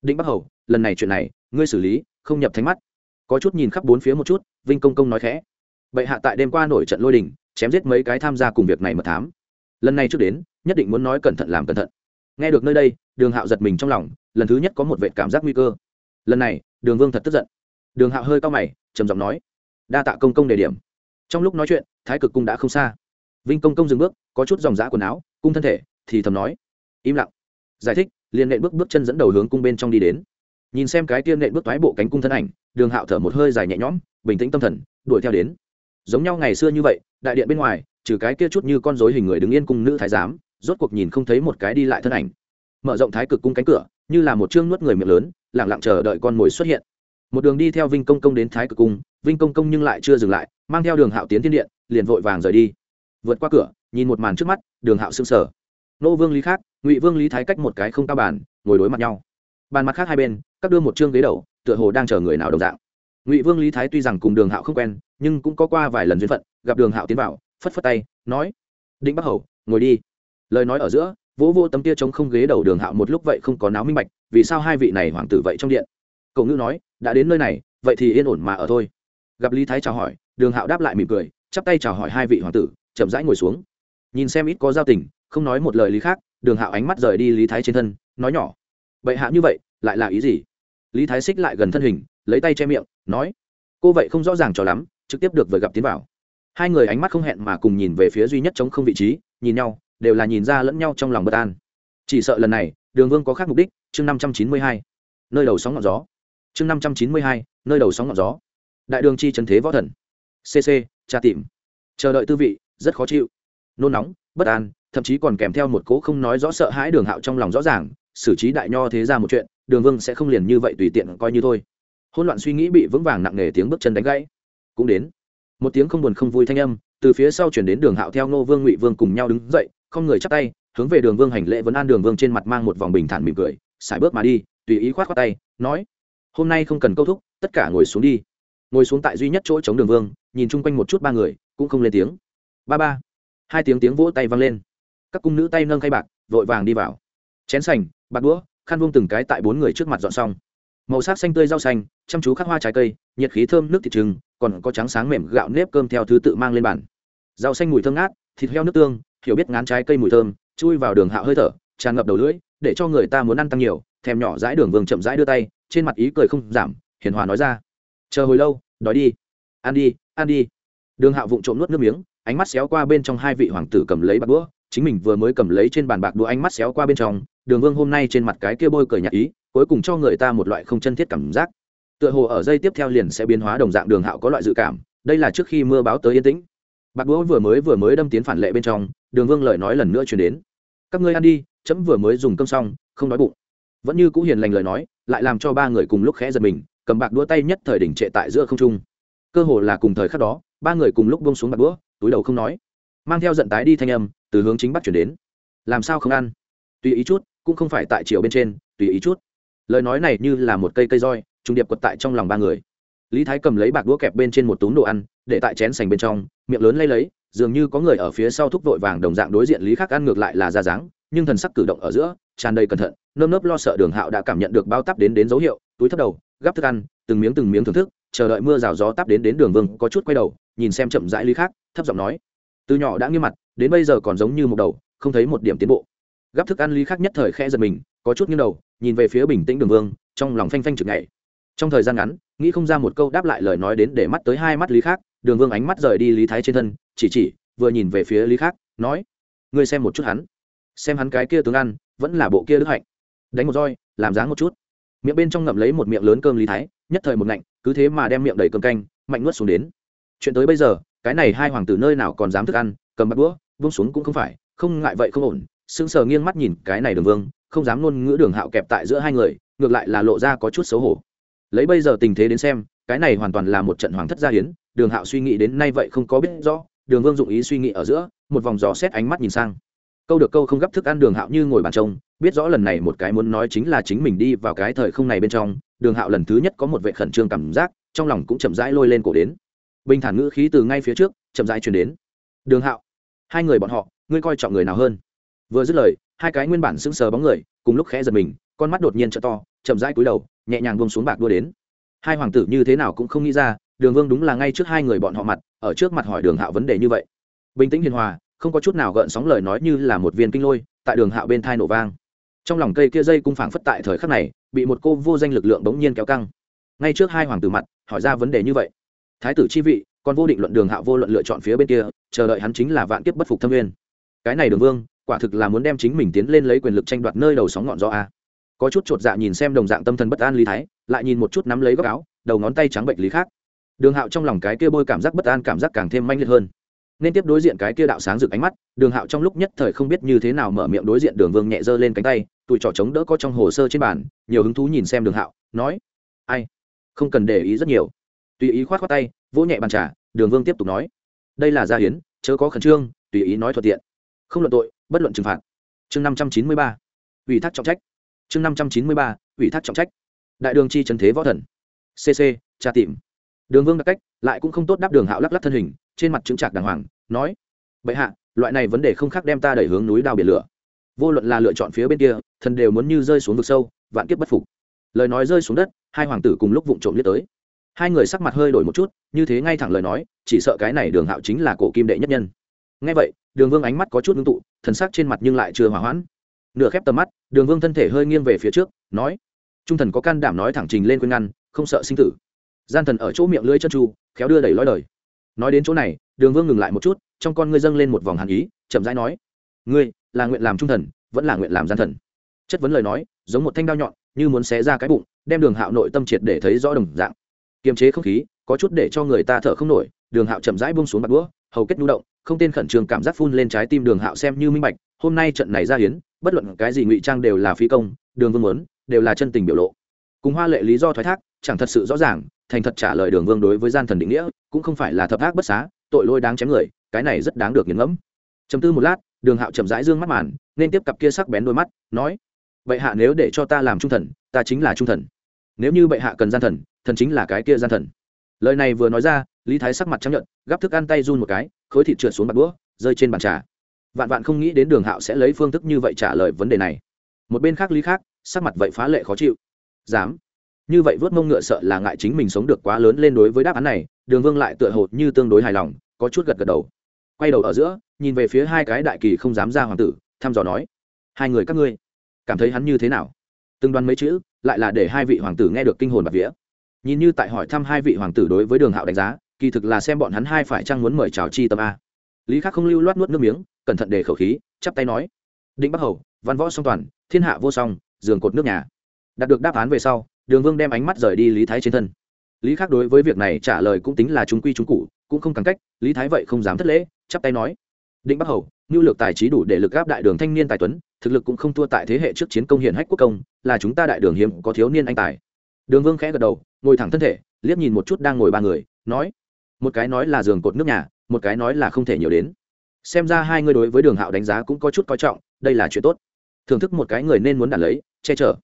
định bắc hầu, lần này chuyện này, ngươi xử lý, không nhập thánh mắt có chút nhìn khắp bốn phía một chút, vinh công công nói khẽ. Bệ hạ tại đêm qua nổi trận lôi đình, chém giết mấy cái tham gia cùng việc này mật thám. Lần này trước đến, nhất định muốn nói cẩn thận làm cẩn thận. Nghe được nơi đây, đường hạo giật mình trong lòng, lần thứ nhất có một vệ cảm giác nguy cơ. Lần này, đường vương thật tức giận. Đường hạo hơi cao mày, trầm giọng nói, đa tạ công công đề điểm. Trong lúc nói chuyện, thái cực cung đã không xa. Vinh công công dừng bước, có chút dòng giã quần áo, cung thân thể, thì thầm nói, im lặng. Giải thích, liền nện bước bước chân dẫn đầu hướng cung bên trong đi đến nhìn xem cái tiên nện bước thoái bộ cánh cung thân ảnh, đường hạo thở một hơi dài nhẹ nhõm, bình tĩnh tâm thần, đuổi theo đến. Giống nhau ngày xưa như vậy, đại điện bên ngoài, trừ cái kia chút như con dối hình người đứng yên cung nữ thái giám, rốt cuộc nhìn không thấy một cái đi lại thân ảnh. Mở rộng thái cực cung cánh cửa, như là một chương nuốt người miệng lớn lẳng lặng chờ đợi con mồi xuất hiện. Một đường đi theo vinh công công đến thái cực cung, vinh công công nhưng lại chưa dừng lại, mang theo đường hạo tiến thiên điện, liền vội vàng rời đi. Vượt qua cửa, nhìn một màn trước mắt, đường hạo sững sờ. Nô vương lý khác, ngụy vương lý thái cách một cái không cao bàn, ngồi đối mặt nhau bàn mặt khác hai bên, các đưa một chương ghế đầu, tựa hồ đang chờ người nào đồng dạng. Ngụy vương lý thái tuy rằng cùng đường hạo không quen, nhưng cũng có qua vài lần duyên phận, gặp đường hạo tiến vào, phất phất tay, nói, định bắc hầu, ngồi đi. Lời nói ở giữa, vỗ vô tấm tia chống không ghế đầu đường hạo một lúc vậy không có náo minh bạch, vì sao hai vị này hoàng tử vậy trong điện. Cậu ngữ nói, đã đến nơi này, vậy thì yên ổn mà ở thôi. Gặp lý thái chào hỏi, đường hạo đáp lại mỉm cười, chắp tay chào hỏi hai vị hoàng tử, chậm rãi ngồi xuống. Nhìn xem ít có giao tình, không nói một lời lý khác, đường hạo ánh mắt rời đi lý thái trên thân, nói nhỏ bệ hạ như vậy, lại là ý gì? Lý thái xích lại gần thân hình, lấy tay che miệng, nói, cô vậy không rõ ràng cho lắm, trực tiếp được vừa gặp tiến vào. Hai người ánh mắt không hẹn mà cùng nhìn về phía duy nhất chống không vị trí, nhìn nhau, đều là nhìn ra lẫn nhau trong lòng bất an. Chỉ sợ lần này, đường vương có khác mục đích, chương năm trăm chín mươi hai, nơi đầu sóng ngọn gió. Chương năm trăm chín mươi hai, nơi đầu sóng ngọn gió. Đại đường chi trần thế võ thần. Cc tra tìm. Chờ đợi tư vị, rất khó chịu. Nôn nóng, bất an, thậm chí còn kèm theo một cố không nói rõ sợ hãi đường hạo trong lòng rõ ràng xử trí đại nho thế ra một chuyện, đường vương sẽ không liền như vậy tùy tiện coi như thôi. Hôn loạn suy nghĩ bị vững vàng nặng nề tiếng bước chân đánh gãy. Cũng đến, một tiếng không buồn không vui thanh âm từ phía sau chuyển đến đường hạo theo nô vương, ngụy vương cùng nhau đứng dậy, không người chắp tay, hướng về đường vương hành lễ vấn an đường vương trên mặt mang một vòng bình thản mỉm cười xài bước mà đi, tùy ý khoát khoát tay, nói, hôm nay không cần câu thúc, tất cả ngồi xuống đi. Ngồi xuống tại duy nhất chỗ chống đường vương, nhìn chung quanh một chút ba người, cũng không lên tiếng. Ba ba, hai tiếng tiếng vỗ tay vang lên. Các cung nữ tay nâng khay bạc, vội vàng đi vào. Chén sành bạc đũa, khăn vuông từng cái tại bốn người trước mặt dọn xong. Màu sắc xanh tươi rau xanh, chăm chú khắc hoa trái cây, nhiệt khí thơm nước thịt trừng, còn có trắng sáng mềm gạo nếp cơm theo thứ tự mang lên bàn. Rau xanh mùi thơm ngát, thịt heo nước tương, hiểu biết ngán trái cây mùi thơm, chui vào đường hạo hơi thở, tràn ngập đầu lưỡi, để cho người ta muốn ăn tăng nhiều, thèm nhỏ dãi đường vương chậm rãi đưa tay, trên mặt ý cười không giảm, hiền hòa nói ra. Chờ hồi lâu, đói đi. Ăn đi ăn đi. Đường hạo vụng trộm nuốt nước miếng, ánh mắt xéo qua bên trong hai vị hoàng tử cầm lấy bạc đũa, chính mình vừa mới cầm lấy trên bàn bạc đũa ánh mắt xéo qua bên trong đường vương hôm nay trên mặt cái kia bôi cười nhạt ý, cuối cùng cho người ta một loại không chân thiết cảm giác. Tựa hồ ở dây tiếp theo liền sẽ biến hóa đồng dạng đường hạo có loại dự cảm, đây là trước khi mưa báo tới yên tĩnh. Bạc đũa vừa mới vừa mới đâm tiến phản lệ bên trong, đường vương lời nói lần nữa chuyển đến. Các ngươi ăn đi, chấm vừa mới dùng cơm xong, không đói bụng. Vẫn như cũ hiền lành lời nói, lại làm cho ba người cùng lúc khẽ giật mình, cầm bạc đũa tay nhất thời đỉnh trệ tại giữa không trung. Cơ hồ là cùng thời khắc đó, ba người cùng lúc bông xuống bạc đũa, túi đầu không nói. Mang theo giận tái đi thanh âm, từ hướng chính bắc chuyển đến. Làm sao không ăn? Tùy ý chút cũng không phải tại chiều bên trên, tùy ý chút. Lời nói này như là một cây cây roi, trùng điệp quật tại trong lòng ba người. Lý thái cầm lấy bạc đũa kẹp bên trên một túm đồ ăn, để tại chén sành bên trong, miệng lớn lay lấy, dường như có người ở phía sau thúc vội vàng đồng dạng đối diện lý khác ăn ngược lại là ra dáng, nhưng thần sắc cử động ở giữa, tràn đầy cẩn thận, nơm nớp lo sợ đường hạo đã cảm nhận được bao tắp đến đến dấu hiệu, túi thấp đầu, gắp thức ăn, từng miếng từng miếng thưởng thức, chờ đợi mưa rào gió tắp đến đến đường vương có chút quay đầu, nhìn xem chậm rãi lý khác thấp giọng nói, từ nhỏ đã nghiêm mặt, đến bây giờ còn giống như một đầu, không thấy một điểm tiến bộ gắp thức ăn lý khác nhất thời khẽ giật mình, có chút nghiêng đầu, nhìn về phía bình tĩnh đường vương, trong lòng phanh phanh chực ngày trong thời gian ngắn, nghĩ không ra một câu đáp lại lời nói đến để mắt tới hai mắt lý khác, đường vương ánh mắt rời đi lý thái trên thân, chỉ chỉ, vừa nhìn về phía lý khác, nói, ngươi xem một chút hắn, xem hắn cái kia tướng ăn, vẫn là bộ kia đức hạnh. Đánh một roi, làm dáng một chút. Miệng bên trong ngậm lấy một miệng lớn cơm lý thái, nhất thời một ngạnh, cứ thế mà đem miệng đầy cơm canh, mạnh nuốt xuống đến. Chuyện tới bây giờ, cái này hai hoàng tử nơi nào còn dám thức ăn, cầm bắt đũa vung xuống cũng không phải, không ngại vậy không ổn sững sờ nghiêng mắt nhìn cái này đường vương, không dám ngôn ngữ đường hạo kẹp tại giữa hai người, ngược lại là lộ ra có chút xấu hổ. Lấy bây giờ tình thế đến xem, cái này hoàn toàn là một trận hoàng thất gia hiến, đường hạo suy nghĩ đến nay vậy không có biết rõ, đường vương dụng ý suy nghĩ ở giữa, một vòng giò xét ánh mắt nhìn sang. Câu được câu không gấp thức ăn đường hạo như ngồi bàn trông, biết rõ lần này một cái muốn nói chính là chính mình đi vào cái thời không này bên trong, đường hạo lần thứ nhất có một vệ khẩn trương cảm giác, trong lòng cũng chậm rãi lôi lên cổ đến. Bình thản ngữ khí từ ngay phía trước, chậm rãi chuyển đến. Đường hạo, hai người bọn họ, ngươi coi trọng người nào hơn? Vừa dứt lời, hai cái nguyên bản sững sờ bóng người, cùng lúc khẽ giật mình, con mắt đột nhiên t to, chậm rãi cúi đầu, nhẹ nhàng buông xuống bạc đua đến. Hai hoàng tử như thế nào cũng không nghĩ ra, đường vương đúng là ngay trước hai người bọn họ mặt, ở trước mặt hỏi đường hạo vấn đề như vậy. Bình tĩnh hiền hòa, không có chút nào gợn sóng lời nói như là một viên kinh lôi, tại đường hạo bên thai nổ vang. Trong lòng cây kia dây cung phảng phất tại thời khắc này, bị một cô vô danh lực lượng bỗng nhiên kéo căng. Ngay trước hai hoàng tử mặt, hỏi ra vấn đề như vậy. Thái tử chi vị, còn vô định luận đường hạo vô luận lựa chọn phía bên kia, chờ đợi hắn chính là vạn kiếp bất phục thâm nguyên. Cái này đường vương quả thực là muốn đem chính mình tiến lên lấy quyền lực tranh đoạt nơi đầu sóng ngọn gió a. Có chút chột dạ nhìn xem đồng dạng tâm thần bất an lý thái, lại nhìn một chút nắm lấy góc áo, đầu ngón tay trắng bệnh lý khác. Đường hạo trong lòng cái kia bôi cảm giác bất an cảm giác càng thêm manh liệt hơn. Nên tiếp đối diện cái kia đạo sáng rực ánh mắt, đường hạo trong lúc nhất thời không biết như thế nào mở miệng đối diện đường vương nhẹ giơ lên cánh tay, tụi trò chống đỡ có trong hồ sơ trên bàn, nhiều hứng thú nhìn xem đường hạo, nói, ai, không cần để ý rất nhiều. Tùy ý khoát khoát tay, vỗ nhẹ bàn trà, đường vương tiếp tục nói, đây là gia hiến, chớ có khẩn trương, tùy ý nói thuận tiện. Không luận tội bất luận trừng phạt. Chương năm trăm chín mươi ba, ủy thác trọng trách. Chương năm trăm chín mươi ba, ủy thác trọng trách. Đại đường chi trần thế võ thần. Cc tra tìm. Đường vương đặc cách, lại cũng không tốt đáp đường hạo lắc lắc thân hình, trên mặt chứng trạc đàng hoàng, nói, bệ hạ, loại này vấn đề không khác đem ta đẩy hướng núi đao biển lửa. Vô luận là lựa chọn phía bên kia, thần đều muốn như rơi xuống vực sâu, vạn kiếp bất phục. Lời nói rơi xuống đất, hai hoàng tử cùng lúc vụng trộm liếc tới. Hai người sắc mặt hơi đổi một chút, như thế ngay thẳng lời nói, chỉ sợ cái này đường hạo chính là cổ kim đệ nhất nhân. Ngay vậy đường vương ánh mắt có chút ngưng tụ, thần sắc trên mặt nhưng lại chưa hỏa hoãn. Nửa khép tầm mắt, đường vương thân thể hơi nghiêng về phía trước, nói, trung thần có can đảm nói thẳng trình lên khuyên ngăn, không sợ sinh tử. Gian thần ở chỗ miệng lưỡi chân tru, khéo đưa đẩy lói đời. Nói đến chỗ này, đường vương ngừng lại một chút, trong con ngươi dâng lên một vòng hàn ý, chậm rãi nói, ngươi là nguyện làm trung thần, vẫn là nguyện làm gian thần. Chất vấn lời nói, giống một thanh đao nhọn, như muốn xé ra cái bụng, đem đường hạo nội tâm triệt để thấy rõ đồng dạng. Kiềm chế không khí, có chút để cho người ta thở không nổi, đường hạo chậm rãi buông xuống mặt đũa hầu kết nhu động, không tên khẩn trương cảm giác phun lên trái tim đường hạo xem như minh bạch, hôm nay trận này ra hiến, bất luận cái gì ngụy trang đều là phi công, đường vương muốn, đều là chân tình biểu lộ. Cùng hoa lệ lý do thoái thác, chẳng thật sự rõ ràng, thành thật trả lời đường vương đối với gian thần định nghĩa, cũng không phải là thập ác bất xá, tội lôi đáng chém người, cái này rất đáng được nghiền ngẫm. Chấm tư một lát, đường hạo chậm rãi dương mắt màn, nên tiếp cặp kia sắc bén đôi mắt, nói, bệ hạ nếu để cho ta làm trung thần, ta chính là trung thần. Nếu như bệ hạ cần gian thần thần chính là cái kia gian thần. Lời này vừa nói ra lý thái sắc mặt chấp nhận gắp thức ăn tay run một cái, khối thịt trượt xuống mặt đũa, rơi trên bàn trà. Vạn vạn không nghĩ đến đường hạo sẽ lấy phương thức như vậy trả lời vấn đề này. Một bên khác lý khác, sắc mặt vậy phá lệ khó chịu. Dám. Như vậy vớt mông ngựa sợ là ngại chính mình sống được quá lớn lên đối với đáp án này, đường vương lại tựa hồ như tương đối hài lòng, có chút gật gật đầu. Quay đầu ở giữa, nhìn về phía hai cái đại kỳ không dám ra hoàng tử, thăm dò nói, hai người các ngươi, cảm thấy hắn như thế nào? Từng đoán mấy chữ, lại là để hai vị hoàng tử nghe được kinh hồn bạc vía. Nhìn như tại hỏi thăm hai vị hoàng tử đối với đường hạo đánh giá kỳ thực là xem bọn hắn hai phải chăng muốn mời chào chi tâm a. Lý khắc không lưu loát nuốt nước miếng, cẩn thận để khẩu khí, chắp tay nói. Định bắc hầu, văn võ song toàn, thiên hạ vô song, giường cột nước nhà. Đạt được đáp án về sau, đường vương đem ánh mắt rời đi lý thái trên thân. Lý khắc đối với việc này trả lời cũng tính là trung quy trung cụ, cũng không càng cách, lý thái vậy không dám thất lễ, chắp tay nói. Định bắc hầu, nhu lược tài trí đủ để lực gáp đại đường thanh niên tài tuấn, thực lực cũng không thua tại thế hệ trước chiến công hiển hách quốc công, là chúng ta đại đường hiếm có thiếu niên anh tài. Đường vương khẽ gật đầu, ngồi thẳng thân thể, liếc nhìn một chút đang ngồi ba người, nói một cái nói là giường cột nước nhà, một cái nói là không thể nhiều đến. Xem ra hai người đối với đường hạo đánh giá cũng có chút coi trọng, đây là chuyện tốt. Thưởng thức một cái người nên muốn đản lấy, che chở.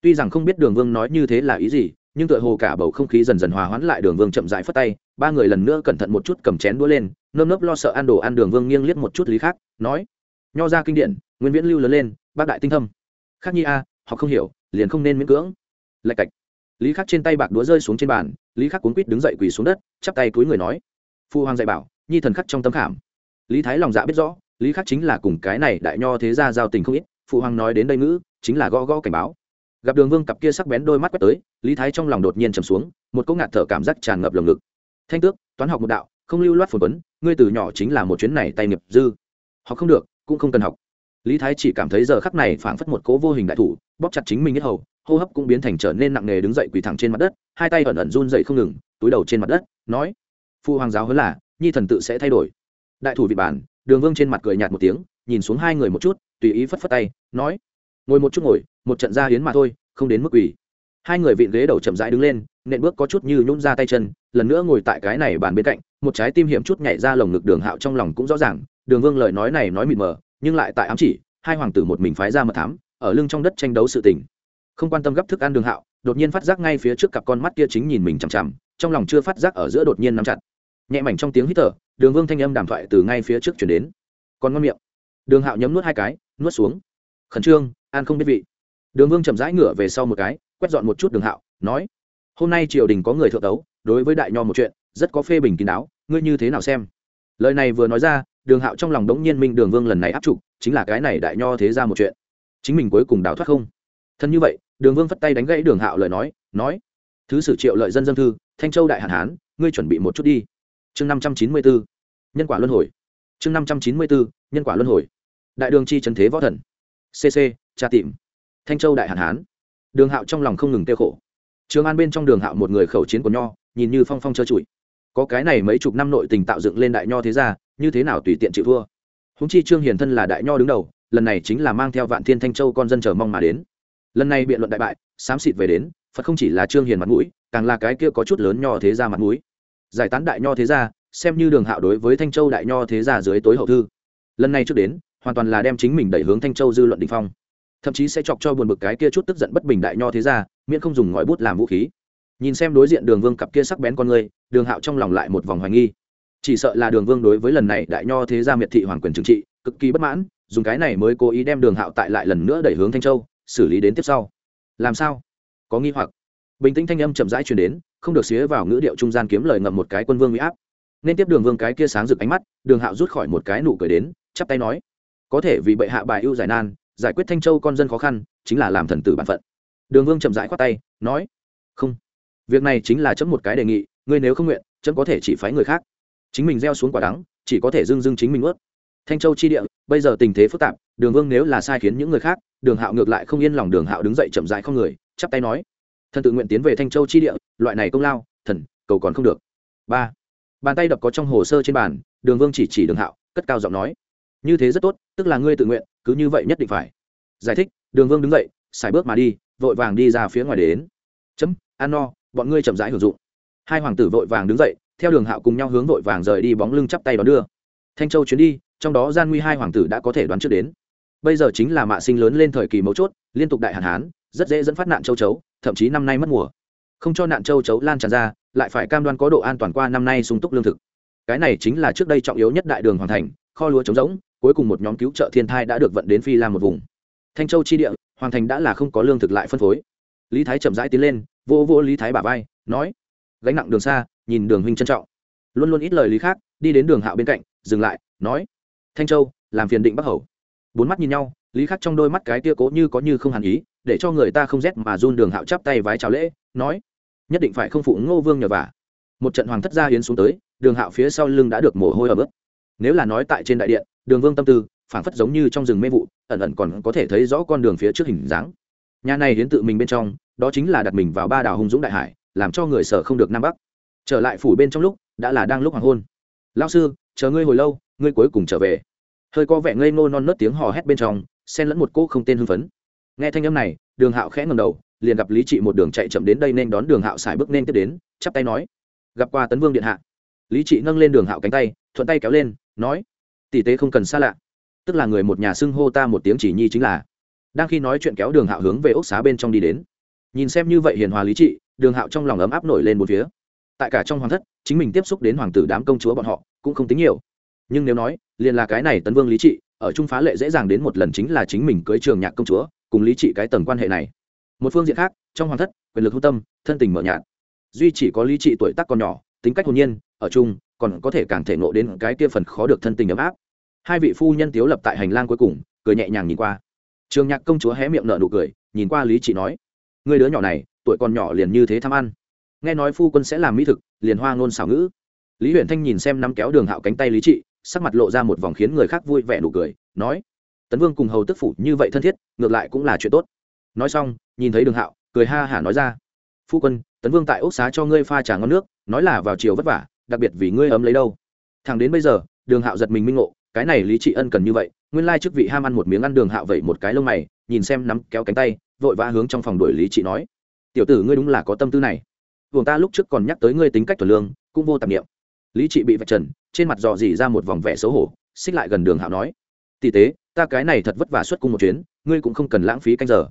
Tuy rằng không biết đường vương nói như thế là ý gì, nhưng tựa hồ cả bầu không khí dần dần hòa hoãn lại đường vương chậm rãi phất tay, ba người lần nữa cẩn thận một chút cầm chén đũa lên, nơm nớp lo sợ ăn đồ ăn đường vương nghiêng liếc một chút lý khác, nói, nho ra kinh điển, nguyên viễn lưu lớn lên, bác đại tinh thâm. Khác nhi a họ không hiểu, liền không nên miễn cưỡng. Lạch cạch lý khắc trên tay bạc đũa rơi xuống trên bàn, lý khắc cuốn quýt đứng dậy quỳ xuống đất, chắp tay cúi người nói. Phu hoàng dạy bảo, nhi thần khắc trong tâm khảm. Lý thái lòng dạ biết rõ, lý khắc chính là cùng cái này đại nho thế gia giao tình không ít phụ hoàng nói đến đây ngữ, chính là gõ gõ cảnh báo. Gặp đường vương cặp kia sắc bén đôi mắt quét tới, lý thái trong lòng đột nhiên trầm xuống, một cỗ ngạt thở cảm giác tràn ngập lồng ngực. Thanh tước, toán học một đạo, không lưu loát phồn tuấn ngươi từ nhỏ chính là một chuyến này tay nghiệp dư. Học không được, cũng không cần học. Lý thái chỉ cảm thấy giờ khắc này phảng phất một cố vô hình đại thủ bóp chặt chính mình nhất hầu, hô hấp cũng biến thành trở nên nặng nề đứng dậy quỳ thẳng trên mặt đất, hai tay ẩn ẩn run dậy không ngừng, túi đầu trên mặt đất, nói phụ hoàng giáo hơn là, nhi thần tự sẽ thay đổi. Đại thủ vị bản, đường vương trên mặt cười nhạt một tiếng, nhìn xuống hai người một chút, tùy ý phất phất tay, nói, ngồi một chút ngồi, một trận ra hiến mà thôi, không đến mức quỳ. Hai người vịn ghế đầu chậm rãi đứng lên, nện bước có chút như nhún ra tay chân, lần nữa ngồi tại cái này bàn bên cạnh, một trái tim hiểm chút nhảy ra lồng ngực đường hạo trong lòng cũng rõ ràng, đường vương lời nói này nói mịt mờ, nhưng lại tại ám chỉ, hai hoàng tử một mình phái ra mật thám ở lưng trong đất tranh đấu sự tình. Không quan tâm gấp thức ăn đường hạo, đột nhiên phát giác ngay phía trước cặp con mắt kia chính nhìn mình chằm chằm, trong lòng chưa phát giác ở giữa đột nhiên nắm chặt. Nhẹ mảnh trong tiếng hít thở, đường vương thanh âm đàm thoại từ ngay phía trước chuyển đến. Còn ngon miệng. Đường hạo nhấm nuốt hai cái, nuốt xuống. Khẩn trương an không biết vị. Đường vương chậm rãi ngửa về sau một cái, quét dọn một chút đường hạo, nói, hôm nay triều đình có người thượng tấu, đối với đại nho một chuyện, rất có phê bình kín đáo, ngươi như thế nào xem? Lời này vừa nói ra, đường hạo trong lòng đống nhiên minh đường vương lần này áp trục chính là cái này đại nho thế ra một chuyện chính mình cuối cùng đào thoát không? Thân như vậy, đường vương phất tay đánh gãy đường hạo lời nói nói, thứ sử triệu lợi dân dân thư, thanh châu đại hạn hán, ngươi chuẩn bị một chút đi. Chương năm trăm chín mươi bốn nhân quả luân hồi. Chương năm trăm chín mươi bốn nhân quả luân hồi. Đại đường chi trần thế võ thần. Cc tra tìm. Thanh châu đại hạn hán. Đường hạo trong lòng không ngừng tiêu khổ. Trường an bên trong đường hạo một người khẩu chiến của nho, nhìn như phong phong trơ trụi. Có cái này mấy chục năm nội tình tạo dựng lên đại nho thế ra như thế nào tùy tiện chịu thua? Húng chi trương hiền thân là đại nho đứng đầu lần này chính là mang theo vạn thiên thanh châu con dân chờ mong mà đến. Lần này biện luận đại bại, xám xịt về đến, phật không chỉ là trương hiền mặt mũi, càng là cái kia có chút lớn nho thế gia mặt mũi. Giải tán đại nho thế gia, xem như đường hạo đối với thanh châu đại nho thế gia dưới tối hậu thư. Lần này trước đến, hoàn toàn là đem chính mình đẩy hướng thanh châu dư luận đình phong. Thậm chí sẽ chọc cho buồn bực cái kia chút tức giận bất bình đại nho thế gia, miễn không dùng ngòi bút làm vũ khí. Nhìn xem đối diện đường vương cặp kia sắc bén con người, đường hạo trong lòng lại một vòng hoài nghi. Chỉ sợ là đường vương đối với lần này đại nho thế gia miệt thị hoàng quyền trừng trị, cực kỳ bất mãn dùng cái này mới cố ý đem đường hạo tại lại lần nữa đẩy hướng thanh châu, xử lý đến tiếp sau. Làm sao? Có nghi hoặc. Bình tĩnh thanh âm chậm rãi truyền đến, không được xía vào ngữ điệu trung gian kiếm lời ngậm một cái quân vương huy áp. Nên tiếp đường vương cái kia sáng rực ánh mắt, đường hạo rút khỏi một cái nụ cười đến, chắp tay nói, có thể vì bệ hạ bài ưu giải nan, giải quyết thanh châu con dân khó khăn, chính là làm thần tử bản phận. Đường vương chậm rãi khoát tay, nói, không. Việc này chính là chấm một cái đề nghị, ngươi nếu không nguyện, chấm có thể chỉ phái người khác. Chính mình gieo xuống quả đắng, chỉ có thể dưng dưng chính mình ướt thanh châu chi địa, bây giờ tình thế phức tạp, đường vương nếu là sai khiến những người khác, đường hạo ngược lại không yên lòng đường hạo đứng dậy chậm dại không người, chắp tay nói. Thần tự nguyện tiến về thanh châu chi địa, loại này công lao, thần, cầu còn không được. Ba. Bàn tay đập có trong hồ sơ trên bàn, đường vương chỉ chỉ đường hạo, cất cao giọng nói. Như thế rất tốt, tức là ngươi tự nguyện, cứ như vậy nhất định phải. Giải thích, đường vương đứng dậy xài bước mà đi, vội vàng đi ra phía ngoài đến. Chấm ăn no, bọn ngươi chậm rãi hưởng dụng. Hai hoàng tử vội vàng đứng dậy, theo đường hạo cùng nhau hướng vội vàng rời đi bóng lưng chắp tay đón đưa. Thanh châu chuyến đi trong đó gian nguy hai hoàng tử đã có thể đoán trước đến. Bây giờ chính là mạ sinh lớn lên thời kỳ mấu chốt, liên tục đại hạn hán, rất dễ dẫn phát nạn châu chấu, thậm chí năm nay mất mùa. Không cho nạn châu chấu lan tràn ra, lại phải cam đoan có độ an toàn qua năm nay sung túc lương thực. Cái này chính là trước đây trọng yếu nhất đại đường hoàn thành, kho lúa trống rỗng, cuối cùng một nhóm cứu trợ thiên thai đã được vận đến phi làm một vùng. Thanh châu chi địa hoàn thành đã là không có lương thực lại phân phối. Lý thái chậm rãi tiến lên, vô vô lý thái bà vai, nói, gánh nặng đường xa, nhìn đường huynh trân trọng. Luôn luôn ít lời lý khác, đi đến đường hạo bên cạnh, dừng lại, nói thanh châu, làm phiền định bắc hầu. Bốn mắt nhìn nhau, lý khắc trong đôi mắt cái tia cố như có như không hàn ý, để cho người ta không rét mà run đường hạo chắp tay vái chào lễ, nói, nhất định phải không phụ ngô vương nhờ vả. Một trận hoàng thất gia hiến xuống tới, đường hạo phía sau lưng đã được mồ hôi ở bước nếu là nói tại trên đại điện, đường vương tâm tư, phảng phất giống như trong rừng mê vụ, ẩn ẩn còn có thể thấy rõ con đường phía trước hình dáng. Nhà này hiến tự mình bên trong, đó chính là đặt mình vào ba đảo hung dũng đại hải, làm cho người sở không được nam bắc. Trở lại phủ bên trong lúc, đã là đang lúc hoàng hôn. Lao sư chờ ngươi hồi lâu, ngươi cuối cùng trở về. Hơi có vẻ ngây ngô non nớt tiếng hò hét bên trong, xen lẫn một cô không tên hưng phấn. Nghe thanh âm này, đường hạo khẽ ngầm đầu, liền gặp lý trị một đường chạy chậm đến đây nên đón đường hạo xài bước nên tiếp đến, chắp tay nói, gặp qua tấn vương điện hạ. Lý trị nâng lên đường hạo cánh tay, thuận tay kéo lên, nói, tỷ tế không cần xa lạ. Tức là người một nhà xưng hô ta một tiếng chỉ nhi chính là. Đang khi nói chuyện kéo đường hạo hướng về ốc xá bên trong đi đến. Nhìn xem như vậy hiền hòa lý trị, đường hạo trong lòng ấm áp nổi lên một phía. Tại cả trong hoàng thất, chính mình tiếp xúc đến hoàng tử đám công chúa bọn họ cũng không tính nhiều. Nhưng nếu nói, liền là cái này tấn vương lý trị, ở trung phá lệ dễ dàng đến một lần chính là chính mình cưới trường nhạc công chúa, cùng lý trị cái tầng quan hệ này. Một phương diện khác, trong hoàng thất, quyền lực hữu tâm, thân tình mở nhạt. Duy chỉ có lý trị tuổi tác còn nhỏ, tính cách hồn nhiên, ở chung, còn có thể càng thể nộ đến cái kia phần khó được thân tình ấm áp. Hai vị phu nhân tiếu lập tại hành lang cuối cùng, cười nhẹ nhàng nhìn qua. Trường nhạc công chúa hé miệng nở nụ cười, nhìn qua lý trị nói người đứa nhỏ này, tuổi còn nhỏ liền như thế tham ăn. Nghe nói phu quân sẽ làm mỹ thực, liền hoa ngôn xảo ngữ lý huyện thanh nhìn xem nắm kéo đường hạo cánh tay lý trị, sắc mặt lộ ra một vòng khiến người khác vui vẻ nụ cười, nói, tấn vương cùng hầu tức phủ như vậy thân thiết, ngược lại cũng là chuyện tốt. Nói xong, nhìn thấy đường hạo, cười ha hả nói ra, phu quân, tấn vương tại ốc xá cho ngươi pha trà ngon nước, nói là vào chiều vất vả, đặc biệt vì ngươi ấm lấy đâu. Thằng đến bây giờ, đường hạo giật mình minh ngộ, cái này lý trị ân cần như vậy, nguyên lai chức vị ham ăn một miếng ăn đường hạo vậy một cái lông mày, nhìn xem nắm kéo cánh tay, vội vã hướng trong phòng đuổi lý trị nói, tiểu tử ngươi đúng là có tâm tư này. Vùng ta lúc trước còn nhắc tới ngươi tính cách thuần lương, cũng vô tạp nghiệm lý trị bị vạch trần, trên mặt dò dỉ ra một vòng vẻ xấu hổ, xích lại gần đường hạo nói, tỷ tế, ta cái này thật vất vả xuất cung một chuyến, ngươi cũng không cần lãng phí canh giờ.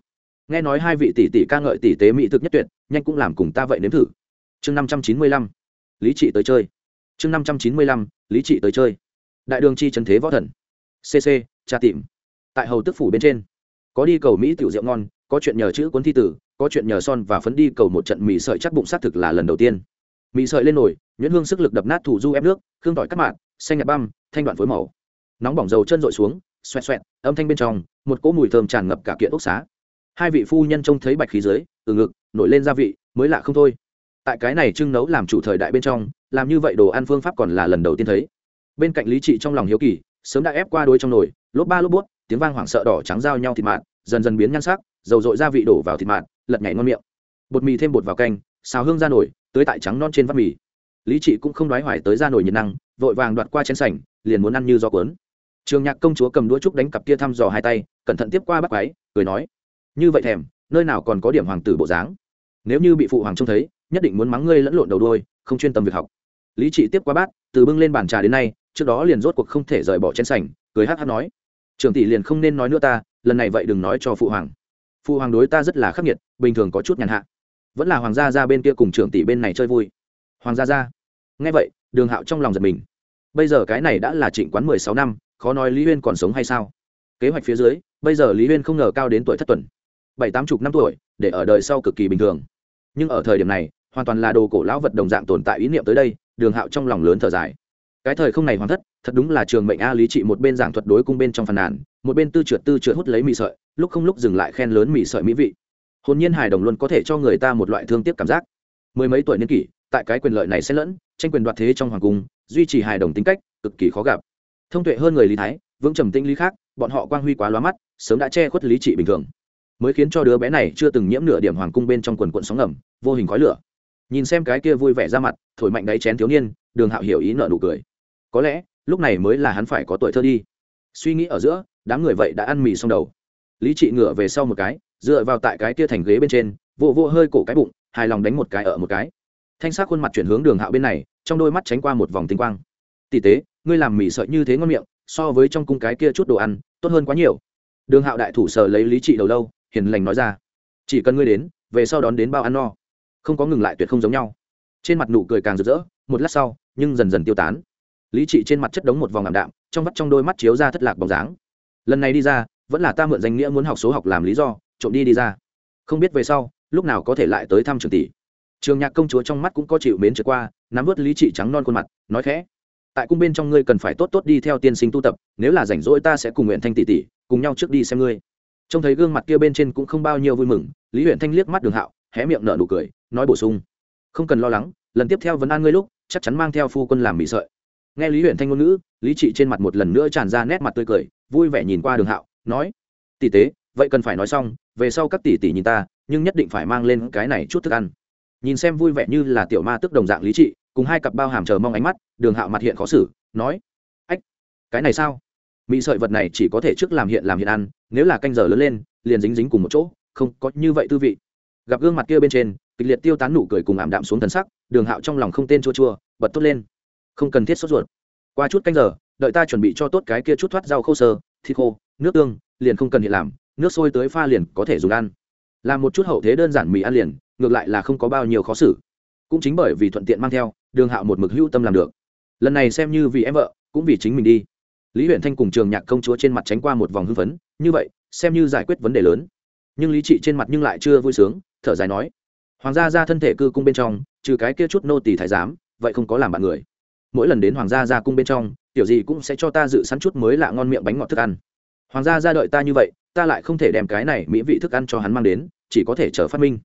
Nghe nói hai vị tỷ tỷ ca ngợi tỷ tế mỹ thực nhất tuyệt, nhanh cũng làm cùng ta vậy nếm thử. Chương năm trăm chín mươi lăm, lý trị tới chơi. Chương năm trăm chín mươi lăm, lý trị tới chơi. Đại đường chi trần thế võ thần. Cc tra tìm. Tại hầu tức phủ bên trên, có đi cầu mỹ tiểu rượu ngon, có chuyện nhờ chữ cuốn thi tử, có chuyện nhờ son và phấn đi cầu một trận mì sợi chắc bụng xác thực là lần đầu tiên mì sợi lên nồi, nhuyễn hương sức lực đập nát thủ du ép nước, khương tỏi cắt mạng xanh nhạt băm, thanh đoạn phối màu. Nóng bỏng dầu chân dội xuống, xoẹt xoẹt, âm thanh bên trong, một cỗ mùi thơm tràn ngập cả kiện ốc xá. Hai vị phu nhân trông thấy bạch khí dưới, từ ngực, nổi lên gia vị, mới lạ không thôi. Tại cái này trưng nấu làm chủ thời đại bên trong, làm như vậy đồ ăn phương pháp còn là lần đầu tiên thấy. Bên cạnh lý trị trong lòng hiếu kỳ, sớm đã ép qua đôi trong nồi, lốp ba lốp bút tiếng vang hoảng sợ đỏ trắng giao nhau thịt mạt, dần dần biến nhan sắc, dầu dội gia vị đổ vào thịt mạt, lật nhảy ngon miệng. Bột mì thêm bột vào canh, xào hương ra nổi tới tại trắng non trên vắt mì. Lý trị cũng không đoái hoài tới ra nổi nhiệt năng vội vàng đoạt qua chén sảnh liền muốn ăn như gió cuốn. Trường nhạc công chúa cầm đũa trúc đánh cặp kia thăm dò hai tay cẩn thận tiếp qua bắt quái cười nói như vậy thèm nơi nào còn có điểm hoàng tử bộ dáng? Nếu như bị phụ hoàng trông thấy nhất định muốn mắng ngươi lẫn lộn đầu đôi không chuyên tâm việc học. Lý trị tiếp qua bát từ bưng lên bàn trà đến nay trước đó liền rốt cuộc không thể rời bỏ chén sảnh, cười hát hát nói Trường tỷ liền không nên nói nữa ta lần này vậy đừng nói cho phụ hoàng. Phụ hoàng đối ta rất là khắc nghiệt bình thường có chút nhàn hạ vẫn là hoàng gia ra bên kia cùng trưởng tỷ bên này chơi vui. Hoàng gia ra nghe vậy, đường hạo trong lòng giật mình. Bây giờ cái này đã là trịnh quán mười sáu năm, khó nói lý huyên còn sống hay sao? Kế hoạch phía dưới, bây giờ lý huyên không ngờ cao đến tuổi thất tuần. Bảy tám chục năm tuổi, để ở đời sau cực kỳ bình thường. Nhưng ở thời điểm này, hoàn toàn là đồ cổ lão vật đồng dạng tồn tại ý niệm tới đây, đường hạo trong lòng lớn thở dài. Cái thời không này hoàn thất, thật đúng là trường mệnh a lý trị một bên giảng thuật đối cung bên trong phàn nàn, một bên tư trượt tư trượt hút lấy mì sợi, lúc không lúc dừng lại khen lớn mì sợi mỹ vị hồn nhiên hài đồng luôn có thể cho người ta một loại thương tiếc cảm giác. Mười mấy tuổi niên kỷ, tại cái quyền lợi này sẽ lẫn, tranh quyền đoạt thế trong hoàng cung, duy trì hài đồng tính cách, cực kỳ khó gặp. Thông tuệ hơn người lý thái, vững trầm tinh lý khác, bọn họ quang huy quá lóa mắt, sớm đã che khuất lý trị bình thường. Mới khiến cho đứa bé này chưa từng nhiễm nửa điểm hoàng cung bên trong quần quận sóng ngầm, vô hình khói lửa. Nhìn xem cái kia vui vẻ ra mặt, thổi mạnh đáy chén thiếu niên, đường hạo hiểu ý nợ nụ cười. Có lẽ, lúc này mới là hắn phải có tuổi thơ đi. Suy nghĩ ở giữa, đám người vậy đã ăn mì xong đầu. Lý trị ngửa về sau một cái dựa vào tại cái kia thành ghế bên trên vô vô hơi cổ cái bụng, hài lòng đánh một cái ở một cái. Thanh sắc khuôn mặt chuyển hướng đường hạo bên này, trong đôi mắt tránh qua một vòng tinh quang. Tỷ tế, ngươi làm mì sợi như thế ngon miệng, so với trong cung cái kia chút đồ ăn, tốt hơn quá nhiều. Đường hạo đại thủ sở lấy lý trị đầu lâu, hiền lành nói ra. Chỉ cần ngươi đến, về sau đón đến bao ăn no, không có ngừng lại tuyệt không giống nhau. Trên mặt nụ cười càng rực rỡ, một lát sau, nhưng dần dần tiêu tán. Lý trị trên mặt chất đống một vòng ảm đạm, trong vắt trong đôi mắt chiếu ra thất lạc bóng dáng. Lần này đi ra, vẫn là ta mượn danh nghĩa muốn học số học làm lý do trộm đi đi ra. Không biết về sau, lúc nào có thể lại tới thăm trường tỷ. Trường nhạc công chúa trong mắt cũng có chịu mến trượt qua, nắm vớt lý trị trắng non khuôn mặt, nói khẽ. Tại cung bên trong ngươi cần phải tốt tốt đi theo tiên sinh tu tập, nếu là rảnh rỗi ta sẽ cùng nguyện thanh tỷ tỷ, cùng nhau trước đi xem ngươi. Trông thấy gương mặt kia bên trên cũng không bao nhiêu vui mừng, lý huyện thanh liếc mắt đường hạo, hé miệng nở nụ cười, nói bổ sung. Không cần lo lắng, lần tiếp theo vấn an ngươi lúc, chắc chắn mang theo phu quân làm bị sợi. Nghe lý huyện thanh ngôn ngữ, lý trị trên mặt một lần nữa tràn ra nét mặt tươi cười, vui vẻ nhìn qua đường hạo, nói, tỷ tế, vậy cần phải nói xong về sau các tỷ tỷ nhìn ta, nhưng nhất định phải mang lên cái này chút thức ăn. Nhìn xem vui vẻ như là tiểu ma tức đồng dạng lý trị, cùng hai cặp bao hàm chờ mong ánh mắt, đường hạo mặt hiện khó xử, nói, ách, cái này sao? Mỹ sợi vật này chỉ có thể trước làm hiện làm hiện ăn, nếu là canh giờ lớn lên, liền dính dính cùng một chỗ, không có như vậy tư vị. Gặp gương mặt kia bên trên, kịch liệt tiêu tán nụ cười cùng ảm đạm xuống thần sắc, đường hạo trong lòng không tên chua chua, bật tốt lên, không cần thiết sốt ruột. Qua chút canh giờ, đợi ta chuẩn bị cho tốt cái kia chút thoát rau khô sơ, thịt khô, nước tương, liền không cần hiện làm nước sôi tới pha liền có thể dùng ăn. Làm một chút hậu thế đơn giản mì ăn liền, ngược lại là không có bao nhiêu khó xử. Cũng chính bởi vì thuận tiện mang theo, đường hạo một mực hữu tâm làm được. Lần này xem như vì em vợ, cũng vì chính mình đi. Lý huyện thanh cùng trường nhạc công chúa trên mặt tránh qua một vòng hưng phấn, như vậy, xem như giải quyết vấn đề lớn. Nhưng lý trị trên mặt nhưng lại chưa vui sướng, thở dài nói. Hoàng gia ra thân thể cư cung bên trong, trừ cái kia chút nô tỳ thái giám, vậy không có làm bạn người. Mỗi lần đến hoàng gia ra cung bên trong, tiểu gì cũng sẽ cho ta dự sẵn chút mới lạ ngon miệng bánh ngọt thức ăn. Hoàng gia ra đợi ta như vậy ta lại không thể đem cái này mỹ vị thức ăn cho hắn mang đến, chỉ có thể chờ phát minh.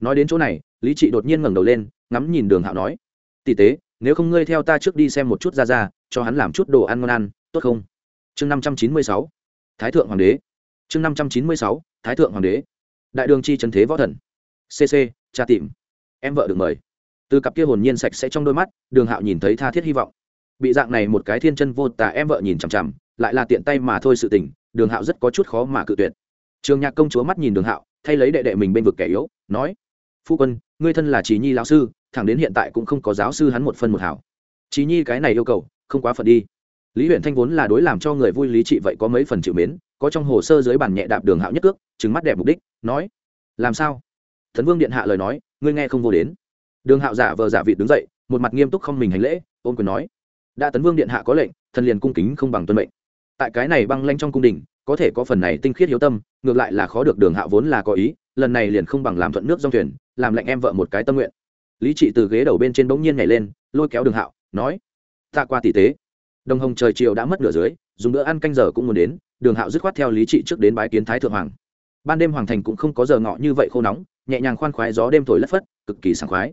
Nói đến chỗ này, lý trị đột nhiên ngẩng đầu lên, ngắm nhìn đường hạo nói, tỷ tế, nếu không ngươi theo ta trước đi xem một chút ra ra, cho hắn làm chút đồ ăn ngon ăn, tốt không? Chương năm trăm chín mươi sáu, thái thượng hoàng đế. Chương năm trăm chín mươi sáu, thái thượng hoàng đế. Đại đường chi trần thế võ thần. Cc cha tìm. Em vợ được mời. Từ cặp kia hồn nhiên sạch sẽ trong đôi mắt, đường hạo nhìn thấy tha thiết hy vọng. Bị dạng này một cái thiên chân vô tả em vợ nhìn chằm chằm, lại là tiện tay mà thôi sự tình đường hạo rất có chút khó mà cự tuyệt. Trường nhạc công chúa mắt nhìn đường hạo, thay lấy đệ đệ mình bên vực kẻ yếu, nói, phu quân, ngươi thân là trí nhi lão sư, thẳng đến hiện tại cũng không có giáo sư hắn một phân một hảo. Trí nhi cái này yêu cầu, không quá phận đi. Lý huyện thanh vốn là đối làm cho người vui lý trị vậy có mấy phần chịu mến, có trong hồ sơ dưới bản nhẹ đạp đường hạo nhất cước trứng mắt đẹp mục đích, nói, làm sao? Thần vương điện hạ lời nói, ngươi nghe không vô đến. Đường hạo giả vờ giả vịt đứng dậy, một mặt nghiêm túc không mình hành lễ ôm quyền nói, đã tấn vương điện hạ có lệnh, thần liền cung kính không bằng tuân mệnh tại cái này băng lanh trong cung đình, có thể có phần này tinh khiết hiếu tâm, ngược lại là khó được đường hạo vốn là có ý, lần này liền không bằng làm thuận nước dòng thuyền, làm lệnh em vợ một cái tâm nguyện. Lý trị từ ghế đầu bên trên bỗng nhiên nhảy lên, lôi kéo đường hạo nói tạ qua tỷ tế. Đồng hồng trời chiều đã mất nửa dưới, dùng bữa ăn canh giờ cũng muốn đến, đường hạo dứt khoát theo lý trị trước đến bái kiến thái thượng hoàng. Ban đêm hoàng thành cũng không có giờ ngọ như vậy khô nóng, nhẹ nhàng khoan khoái gió đêm thổi lất phất, cực kỳ sảng khoái.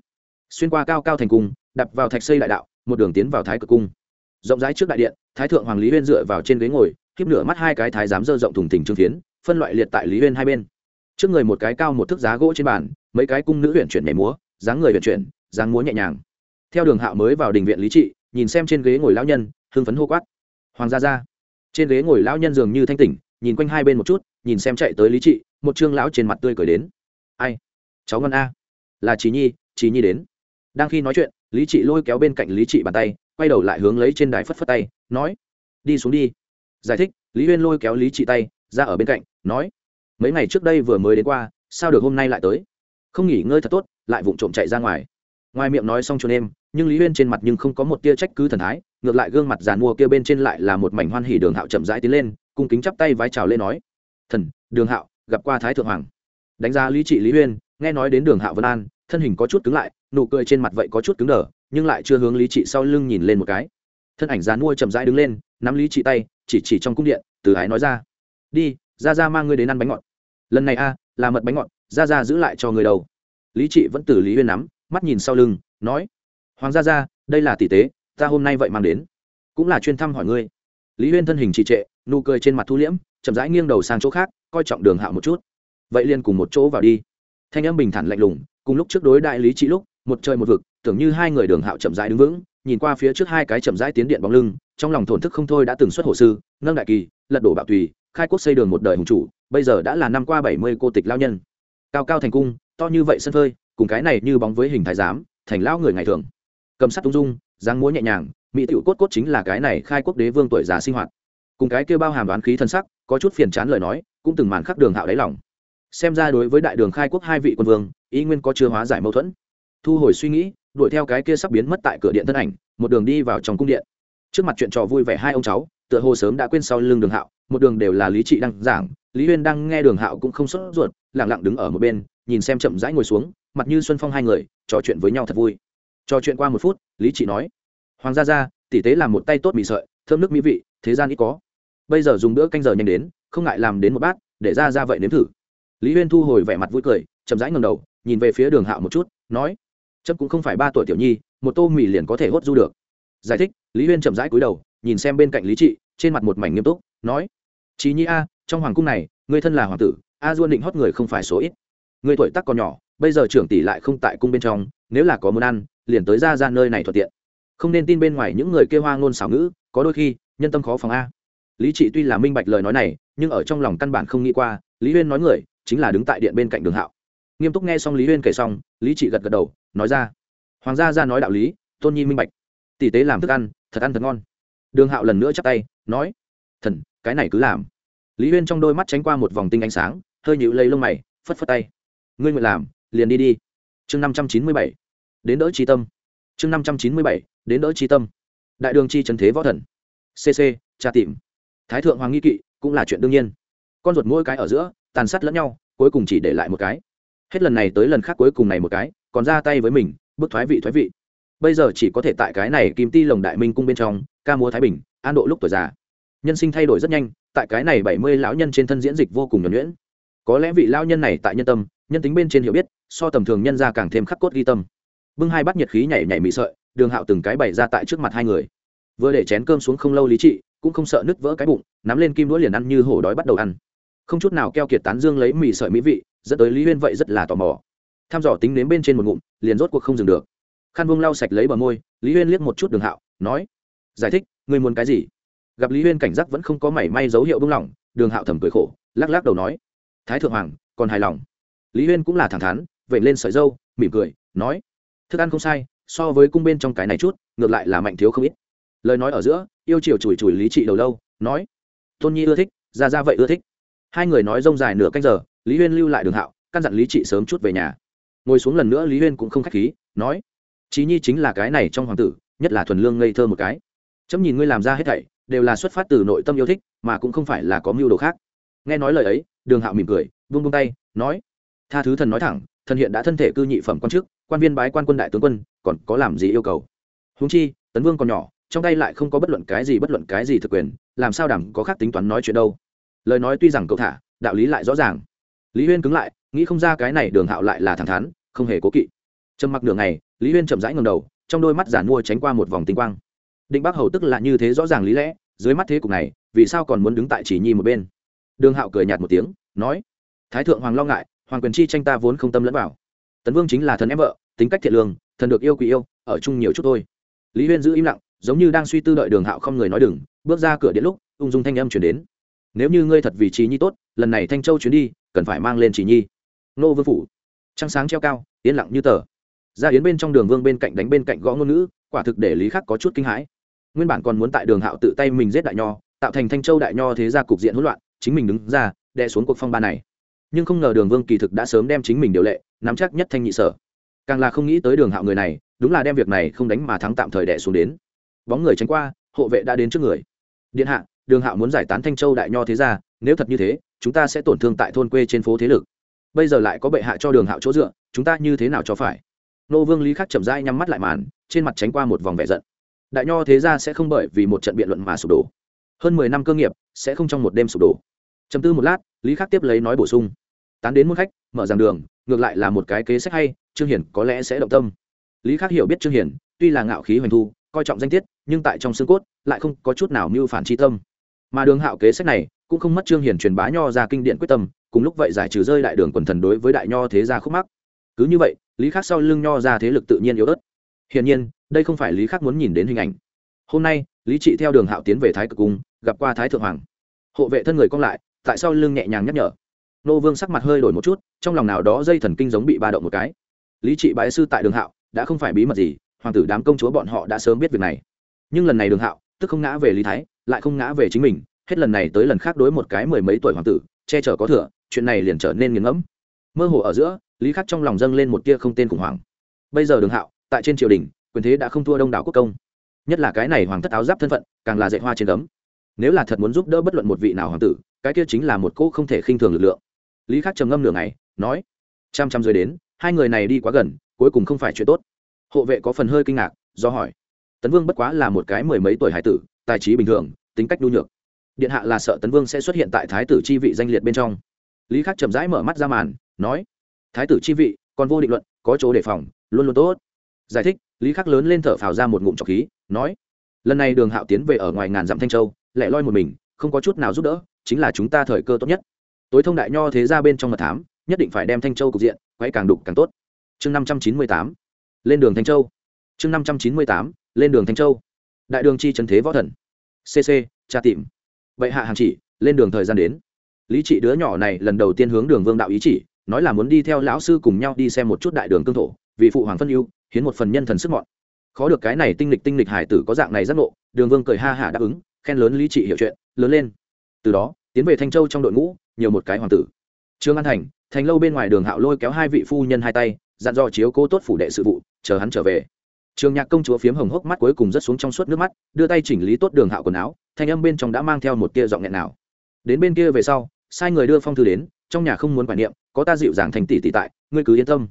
Xuyên qua cao cao thành cung đập vào thạch xây đại đạo, một đường tiến vào thái cực cung. Rộng rãi trước đại điện thái thượng hoàng lý huyên dựa vào trên ghế ngồi, khiếp nửa mắt hai cái thái giám dơ rộng thùng thình trương phiến phân loại liệt tại lý huyên hai bên. Trước người một cái cao một thước giá gỗ trên bàn, mấy cái cung nữ huyện chuyển nhảy múa, dáng người huyện chuyển, dáng múa nhẹ nhàng. Theo đường hạo mới vào đình viện lý trị, nhìn xem trên ghế ngồi lão nhân, hưng phấn hô quát. Hoàng gia gia. Trên ghế ngồi lão nhân dường như thanh tỉnh, nhìn quanh hai bên một chút, nhìn xem chạy tới lý trị, một trương lão trên mặt tươi cười đến. Ai? Cháu ngon a. Là trí nhi trí nhi đến đang khi nói chuyện, lý trị lôi kéo bên cạnh lý trị bàn tay, quay đầu lại hướng lấy trên đài phất phất tay, nói, đi xuống đi. Giải thích, lý huyên lôi kéo lý trị tay ra ở bên cạnh, nói, mấy ngày trước đây vừa mới đến qua, sao được hôm nay lại tới? Không nghỉ ngơi thật tốt, lại vụng trộm chạy ra ngoài. Ngoài miệng nói xong cho em nhưng lý huyên trên mặt nhưng không có một tia trách cứ thần thái, ngược lại gương mặt giàn mua kia bên trên lại là một mảnh hoan hỉ đường hạo chậm rãi tiến lên, cung kính chắp tay vái chào lên nói, thần, đường hạo, gặp qua thái thượng hoàng. Đánh giá lý trị lý huyên, nghe nói đến đường hạo vân an thân hình có chút cứng lại, nụ cười trên mặt vậy có chút cứng đờ, nhưng lại chưa hướng lý trị sau lưng nhìn lên một cái. Thân ảnh dán mua chậm rãi đứng lên, nắm lý trị tay, chỉ chỉ trong cung điện, từ ái nói ra. Đi ra ra mang ngươi đến ăn bánh ngọt. Lần này a, là mật bánh ngọt ra ra giữ lại cho người đầu. Lý trị vẫn từ lý huyên nắm, mắt nhìn sau lưng, nói, hoàng gia gia, đây là tỷ tế, ta hôm nay vậy mang đến, cũng là chuyên thăm hỏi ngươi. Lý huyên thân hình trì trệ, nụ cười trên mặt thu liễm, chậm rãi nghiêng đầu sang chỗ khác, coi trọng đường hạo một chút. Vậy liền cùng một chỗ vào đi. Thanh âm bình thản lạnh lùng cùng lúc trước đối đại lý trị lúc, một trời một vực, tưởng như hai người đường hạo chậm rãi đứng vững, nhìn qua phía trước hai cái chậm rãi tiến điện bóng lưng, trong lòng thổn thức không thôi đã từng xuất hồ sư nâng đại kỳ, lật đổ bạo tùy, khai quốc xây đường một đời hùng chủ, bây giờ đã là năm qua bảy mươi cô tịch lao nhân. Cao cao thành cung, to như vậy sân phơi, cùng cái này như bóng với hình thái giám, thành lão người ngày thường. Cầm sắt tung dung, dáng múa nhẹ nhàng, mỹ tiểu cốt cốt chính là cái này khai quốc đế vương tuổi già sinh hoạt. Cùng cái kêu bao hàm đoán khí thân sắc, có chút phiền chán lời nói, cũng từng màn khắc đường hạo đáy lòng xem ra đối với đại đường khai quốc hai vị quân vương, ý nguyên có chưa hóa giải mâu thuẫn. Thu hồi suy nghĩ, đuổi theo cái kia sắp biến mất tại cửa điện thân ảnh, một đường đi vào trong cung điện. Trước mặt chuyện trò vui vẻ hai ông cháu, tựa hồ sớm đã quên sau lưng đường hạo, một đường đều là lý trị đang giảng, lý huyên đang nghe đường hạo cũng không sốt ruột lẳng lặng đứng ở một bên, nhìn xem chậm rãi ngồi xuống, mặt như xuân phong hai người, trò chuyện với nhau thật vui. Trò chuyện qua một phút, lý trị nói, hoàng gia gia, tỷ tế làm một tay tốt mì sợi, thơm nước mỹ vị, thế gian ít có. Bây giờ dùng bữa canh giờ nhanh đến, không ngại làm đến một bát, để ra ra vậy nếm thử lý huyên thu hồi vẻ mặt vui cười, chậm rãi ngầm đầu, nhìn về phía đường hạo một chút, nói chấp cũng không phải ba tuổi tiểu nhi, một tô mì liền có thể hốt du được. Giải thích, lý huyên chậm rãi cúi đầu, nhìn xem bên cạnh lý trị, trên mặt một mảnh nghiêm túc, nói, chí nhi a, trong hoàng cung này, người thân là hoàng tử, a duôn định hót người không phải số ít. Người tuổi tắc còn nhỏ, bây giờ trưởng tỷ lại không tại cung bên trong, nếu là có muốn ăn, liền tới ra ra nơi này thuận tiện. Không nên tin bên ngoài những người kêu hoa ngôn xảo ngữ, có đôi khi, nhân tâm khó phòng a. Lý trị tuy là minh bạch lời nói này, nhưng ở trong lòng căn bản không nghĩ qua, lý huyên nói người chính là đứng tại điện bên cạnh đường hạo. Nghiêm túc nghe xong lý huyên kể xong, lý trị gật gật đầu, nói ra, hoàng gia ra nói đạo lý, tôn nhi minh bạch. Tỷ tế làm thức ăn, thật ăn thật ngon. Đường hạo lần nữa chắp tay, nói, thần, cái này cứ làm. Lý huyên trong đôi mắt tránh qua một vòng tinh ánh sáng, hơi nhịu lấy lông mày, phất phất tay. Ngươi nguyện làm, liền đi đi. Chương năm trăm chín mươi bảy, đến đỡ tri tâm. Chương năm trăm chín mươi bảy, đến đỡ tri tâm. Đại đường chi trần thế võ thần. Cc tra tìm. Thái thượng hoàng nghi kỵ cũng là chuyện đương nhiên. Con ruột mỗi cái ở giữa tàn sát lẫn nhau, cuối cùng chỉ để lại một cái. Hết lần này tới lần khác cuối cùng này một cái, còn ra tay với mình, bức thoái vị thoái vị. Bây giờ chỉ có thể tại cái này kim ti lồng đại minh cung bên trong, ca múa thái bình, an độ lúc tuổi già. Nhân sinh thay đổi rất nhanh, tại cái này bảy mươi lão nhân trên thân diễn dịch vô cùng nhuẩn nhuyễn. Có lẽ vị lão nhân này tại nhân tâm, nhân tính bên trên hiểu biết, so tầm thường nhân ra càng thêm khắc cốt ghi tâm. Bưng hai bát nhiệt khí nhảy nhảy mị sợi, đường hạo từng cái bày ra tại trước mặt hai người. Vừa để chén cơm xuống không lâu lý trị, cũng không sợ nứt vỡ cái bụng, nắm lên kim đũa liền ăn như hổ đói bắt đầu ăn không chút nào keo kiệt tán dương lấy mì sợi mỹ vị, dẫn tới lý huyên vậy rất là tò mò. Tham dò tính đến bên trên một ngụm, liền rốt cuộc không dừng được. Khăn vung lau sạch lấy bờ môi, lý huyên liếc một chút đường hạo, nói, giải thích người muốn cái gì? Gặp lý huyên cảnh giác vẫn không có mảy may dấu hiệu bưng lỏng, đường hạo thầm cười khổ, lắc lắc đầu nói, thái thượng hoàng, còn hài lòng. Lý huyên cũng là thẳng thắn vậy lên sợi dâu, mỉm cười, nói, thức ăn không sai, so với cung bên trong cái này chút, ngược lại là mạnh thiếu không ít. Lời nói ở giữa, yêu chiều chùi chùi lý trị đầu lâu, nói, tôn nhi ưa thích ra ra vậy ưa thích hai người nói rông dài nửa canh giờ, lý huyên lưu lại đường hạo, căn dặn lý trị sớm chút về nhà. Ngồi xuống lần nữa lý huyên cũng không k h á c h khí, nói trí nhi chính là cái này trong hoàng tử, nhất là thuần lương ngây thơ một cái. Chấm nhìn ngươi làm ra hết thảy, đều là xuất phát từ nội tâm yêu thích, mà cũng không phải là có mưu đồ khác. Nghe nói lời ấy, đường hạo mỉm cười, vung vung tay, nói, tha thứ thần nói thẳng, thần hiện đã thân thể cư nhị phẩm quan chức, quan viên bái quan quân đại tướng quân, còn có làm gì yêu cầu? Húng chi, tấn vương còn nhỏ, trong tay lại không có bất luận cái gì bất luận cái gì thực quyền, làm sao đẳng có khác tính toán nói chuyện đâu lời nói tuy rằng cậu thả, đạo lý lại rõ ràng. Lý huyên cứng lại, nghĩ không ra cái này đường hạo lại là thẳng thắn, không hề cố kỵ. Trầm mặc đường này lý huyên chậm rãi ngầm đầu, trong đôi mắt giản mua tránh qua một vòng tinh quang. Định bắc hầu tức là như thế rõ ràng lý lẽ, dưới mắt thế cục này, vì sao còn muốn đứng tại chỉ nhi một bên? Đường hạo cười nhạt một tiếng, nói, thái thượng hoàng lo ngại, hoàng quyền chi tranh ta vốn không tâm lẫn vào. Tấn vương chính là thần em vợ, tính cách thiện lương, thần được yêu quý yêu, ở chung nhiều chút thôi. Lý huyên giữ im lặng, giống như đang suy tư đợi đường hạo không người nói đừng, bước ra cửa điện lúc, ung dung thanh âm chuyển đến nếu như ngươi thật vì trí nhi tốt, lần này thanh châu chuyến đi, cần phải mang lên chỉ nhi. Nô vương phủ. Trăng sáng treo cao, yên lặng như tờ. Ra yến bên trong đường vương bên cạnh đánh bên cạnh gõ ngôn ngữ, quả thực để lý khắc có chút kinh hãi. Nguyên bản còn muốn tại đường hạo tự tay mình giết đại nho, tạo thành thanh châu đại nho thế ra cục diện hỗn loạn, chính mình đứng ra, đè xuống cuộc phong ba này. Nhưng không ngờ đường vương kỳ thực đã sớm đem chính mình điều lệ, nắm chắc nhất thanh nhị sở. Càng là không nghĩ tới đường hạo người này, đúng là đem việc này không đánh mà thắng tạm thời đẻ xuống đến. Bóng người tránh qua, hộ vệ đã đến trước người. Điện hạ đường hạo muốn giải tán thanh châu đại nho thế ra nếu thật như thế, chúng ta sẽ tổn thương tại thôn quê trên phố thế lực. Bây giờ lại có bệ hạ cho đường hạo chỗ dựa, chúng ta như thế nào cho phải? Nô vương lý khắc chậm rãi nhắm mắt lại màn, trên mặt tránh qua một vòng vẻ giận. Đại nho thế ra sẽ không bởi vì một trận biện luận mà sụp đổ. Hơn mười năm cơ nghiệp, sẽ không trong một đêm sụp đổ. Chấm tư một lát, lý khắc tiếp lấy nói bổ sung. Tán đến muôn khách, mở rằng đường, ngược lại là một cái kế sách hay, trương hiển có lẽ sẽ động tâm. Lý khắc hiểu biết trương hiển, tuy là ngạo khí hoành thu, coi trọng danh tiết, nhưng tại trong xương cốt, lại không có chút nào mưu phản tri tâm mà đường hạo kế sách này cũng không mất trương hiển truyền bá nho ra kinh điện quyết tâm, cùng lúc vậy giải trừ rơi đại đường quần thần đối với đại nho thế gia khúc mắc. Cứ như vậy, lý khắc sau lưng nho ra thế lực tự nhiên yếu ớt. Hiển nhiên, đây không phải lý khắc muốn nhìn đến hình ảnh. Hôm nay, lý trị theo đường hạo tiến về thái cực cung, gặp qua thái thượng hoàng. Hộ vệ thân người cong lại, tại sao lưng nhẹ nhàng nhắc nhở. Nô vương sắc mặt hơi đổi một chút, trong lòng nào đó dây thần kinh giống bị ba động một cái. Lý trị bái sư tại đường hạo, đã không phải bí mật gì, hoàng tử đám công chúa bọn họ đã sớm biết việc này. Nhưng lần này đường hạo, tức không ngã về lý thái lại không ngã về chính mình, hết lần này tới lần khác đối một cái mười mấy tuổi hoàng tử, che chở có thừa, chuyện này liền trở nên nghiền ngẫm. Mơ hồ ở giữa, lý khắc trong lòng dâng lên một tia không tên khủng hoảng. Bây giờ đường hạo, tại trên triều đình, quyền thế đã không thua đông đảo quốc công. Nhất là cái này hoàng thất áo giáp thân phận, càng là dạy hoa trên cấm nếu là thật muốn giúp đỡ bất luận một vị nào hoàng tử, cái kia chính là một cô không thể khinh thường lực lượng. Lý khắc trầm ngâm nửa ngày, nói, trăm trăm rơi đến, hai người này đi quá gần, cuối cùng không phải chuyện tốt. Hộ vệ có phần hơi kinh ngạc, do hỏi, tấn vương bất quá là một cái mười mấy tuổi hải tử tài trí bình thường, tính cách nhu nhược. Điện hạ là sợ tấn vương sẽ xuất hiện tại thái tử chi vị danh liệt bên trong. Lý khắc chậm rãi mở mắt ra màn, nói, thái tử chi vị, còn vô định luận, có chỗ đề phòng, luôn luôn tốt. Giải thích, lý khắc lớn lên thở phào ra một ngụm trọc khí, nói, lần này đường hạo tiến về ở ngoài ngàn dặm thanh châu, lẻ loi một mình, không có chút nào giúp đỡ, chính là chúng ta thời cơ tốt nhất. Tối thông đại nho thế ra bên trong mật thám, nhất định phải đem thanh châu cục diện quay càng đục càng tốt. Chương năm trăm chín mươi tám, lên đường thanh châu. Chương năm trăm chín mươi tám, lên đường thanh châu đại đường chi trần thế võ thần. Cc tra tìm. Vậy hạ hàng chỉ, lên đường thời gian đến. Lý trị đứa nhỏ này lần đầu tiên hướng đường vương đạo ý chỉ, nói là muốn đi theo lão sư cùng nhau đi xem một chút đại đường cương thổ, vì phụ hoàng phân ưu, hiến một phần nhân thần sức mọn. Khó được cái này tinh lịch tinh lịch hải tử có dạng này rất nộ đường vương cười ha hả đáp ứng, khen lớn lý trị hiểu chuyện, lớn lên. Từ đó, tiến về thanh châu trong đội ngũ, nhiều một cái hoàng tử. Trương an thành thành lâu bên ngoài đường hạo lôi kéo hai vị phu nhân hai tay, dặn dò chiếu cố tốt phủ đệ sự vụ, chờ hắn trở về trường nhạc công chúa phiếm hồng hốc mắt cuối cùng rất xuống trong suốt nước mắt, đưa tay chỉnh lý tốt đường hạo quần áo, thanh âm bên trong đã mang theo một tia giọng nghẹn nào. Đến bên kia về sau, sai người đưa phong thư đến, trong nhà không muốn quản niệm, có ta dịu dàng thành tỷ tỷ tại, ngươi cứ yên tâm.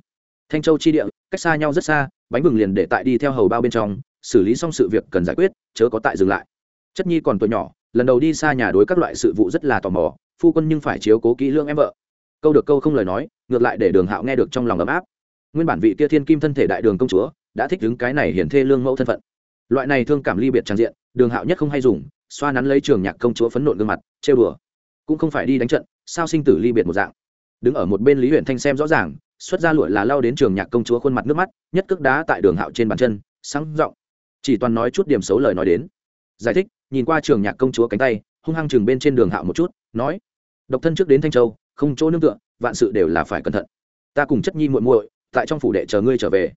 Thanh châu chi địa, cách xa nhau rất xa, bánh vừng liền để tại đi theo hầu bao bên trong, xử lý xong sự việc cần giải quyết, chớ có tại dừng lại. Chất nhi còn tuổi nhỏ, lần đầu đi xa nhà đối các loại sự vụ rất là tò mò, phu quân nhưng phải chiếu cố kỹ lương em vợ. Câu được câu không lời nói, ngược lại để đường hạo nghe được trong lòng ấm áp. Nguyên bản vị kia thiên kim thân thể đại đường công chúa đã thích đứng cái này hiển thê lương mẫu thân phận. Loại này thương cảm ly biệt trang diện, đường hạo nhất không hay dùng, xoa nắn lấy trường nhạc công chúa phấn nộn gương mặt, trêu đùa. Cũng không phải đi đánh trận, sao sinh tử ly biệt một dạng. Đứng ở một bên lý huyện thanh xem rõ ràng, xuất ra lụa là lao đến trường nhạc công chúa khuôn mặt nước mắt, nhất cước đá tại đường hạo trên bàn chân, sáng r chỉ toàn nói chút điểm xấu lời nói đến. Giải thích, nhìn qua trường nhạc công chúa cánh tay, hung hăng chừng bên trên đường hạo một chút, nói, độc thân trước đến thanh châu, không chỗ nương tựa, vạn sự đều là phải cẩn thận. Ta cùng chất nhi muội muội, tại trong phủ đệ chờ ngươi trở về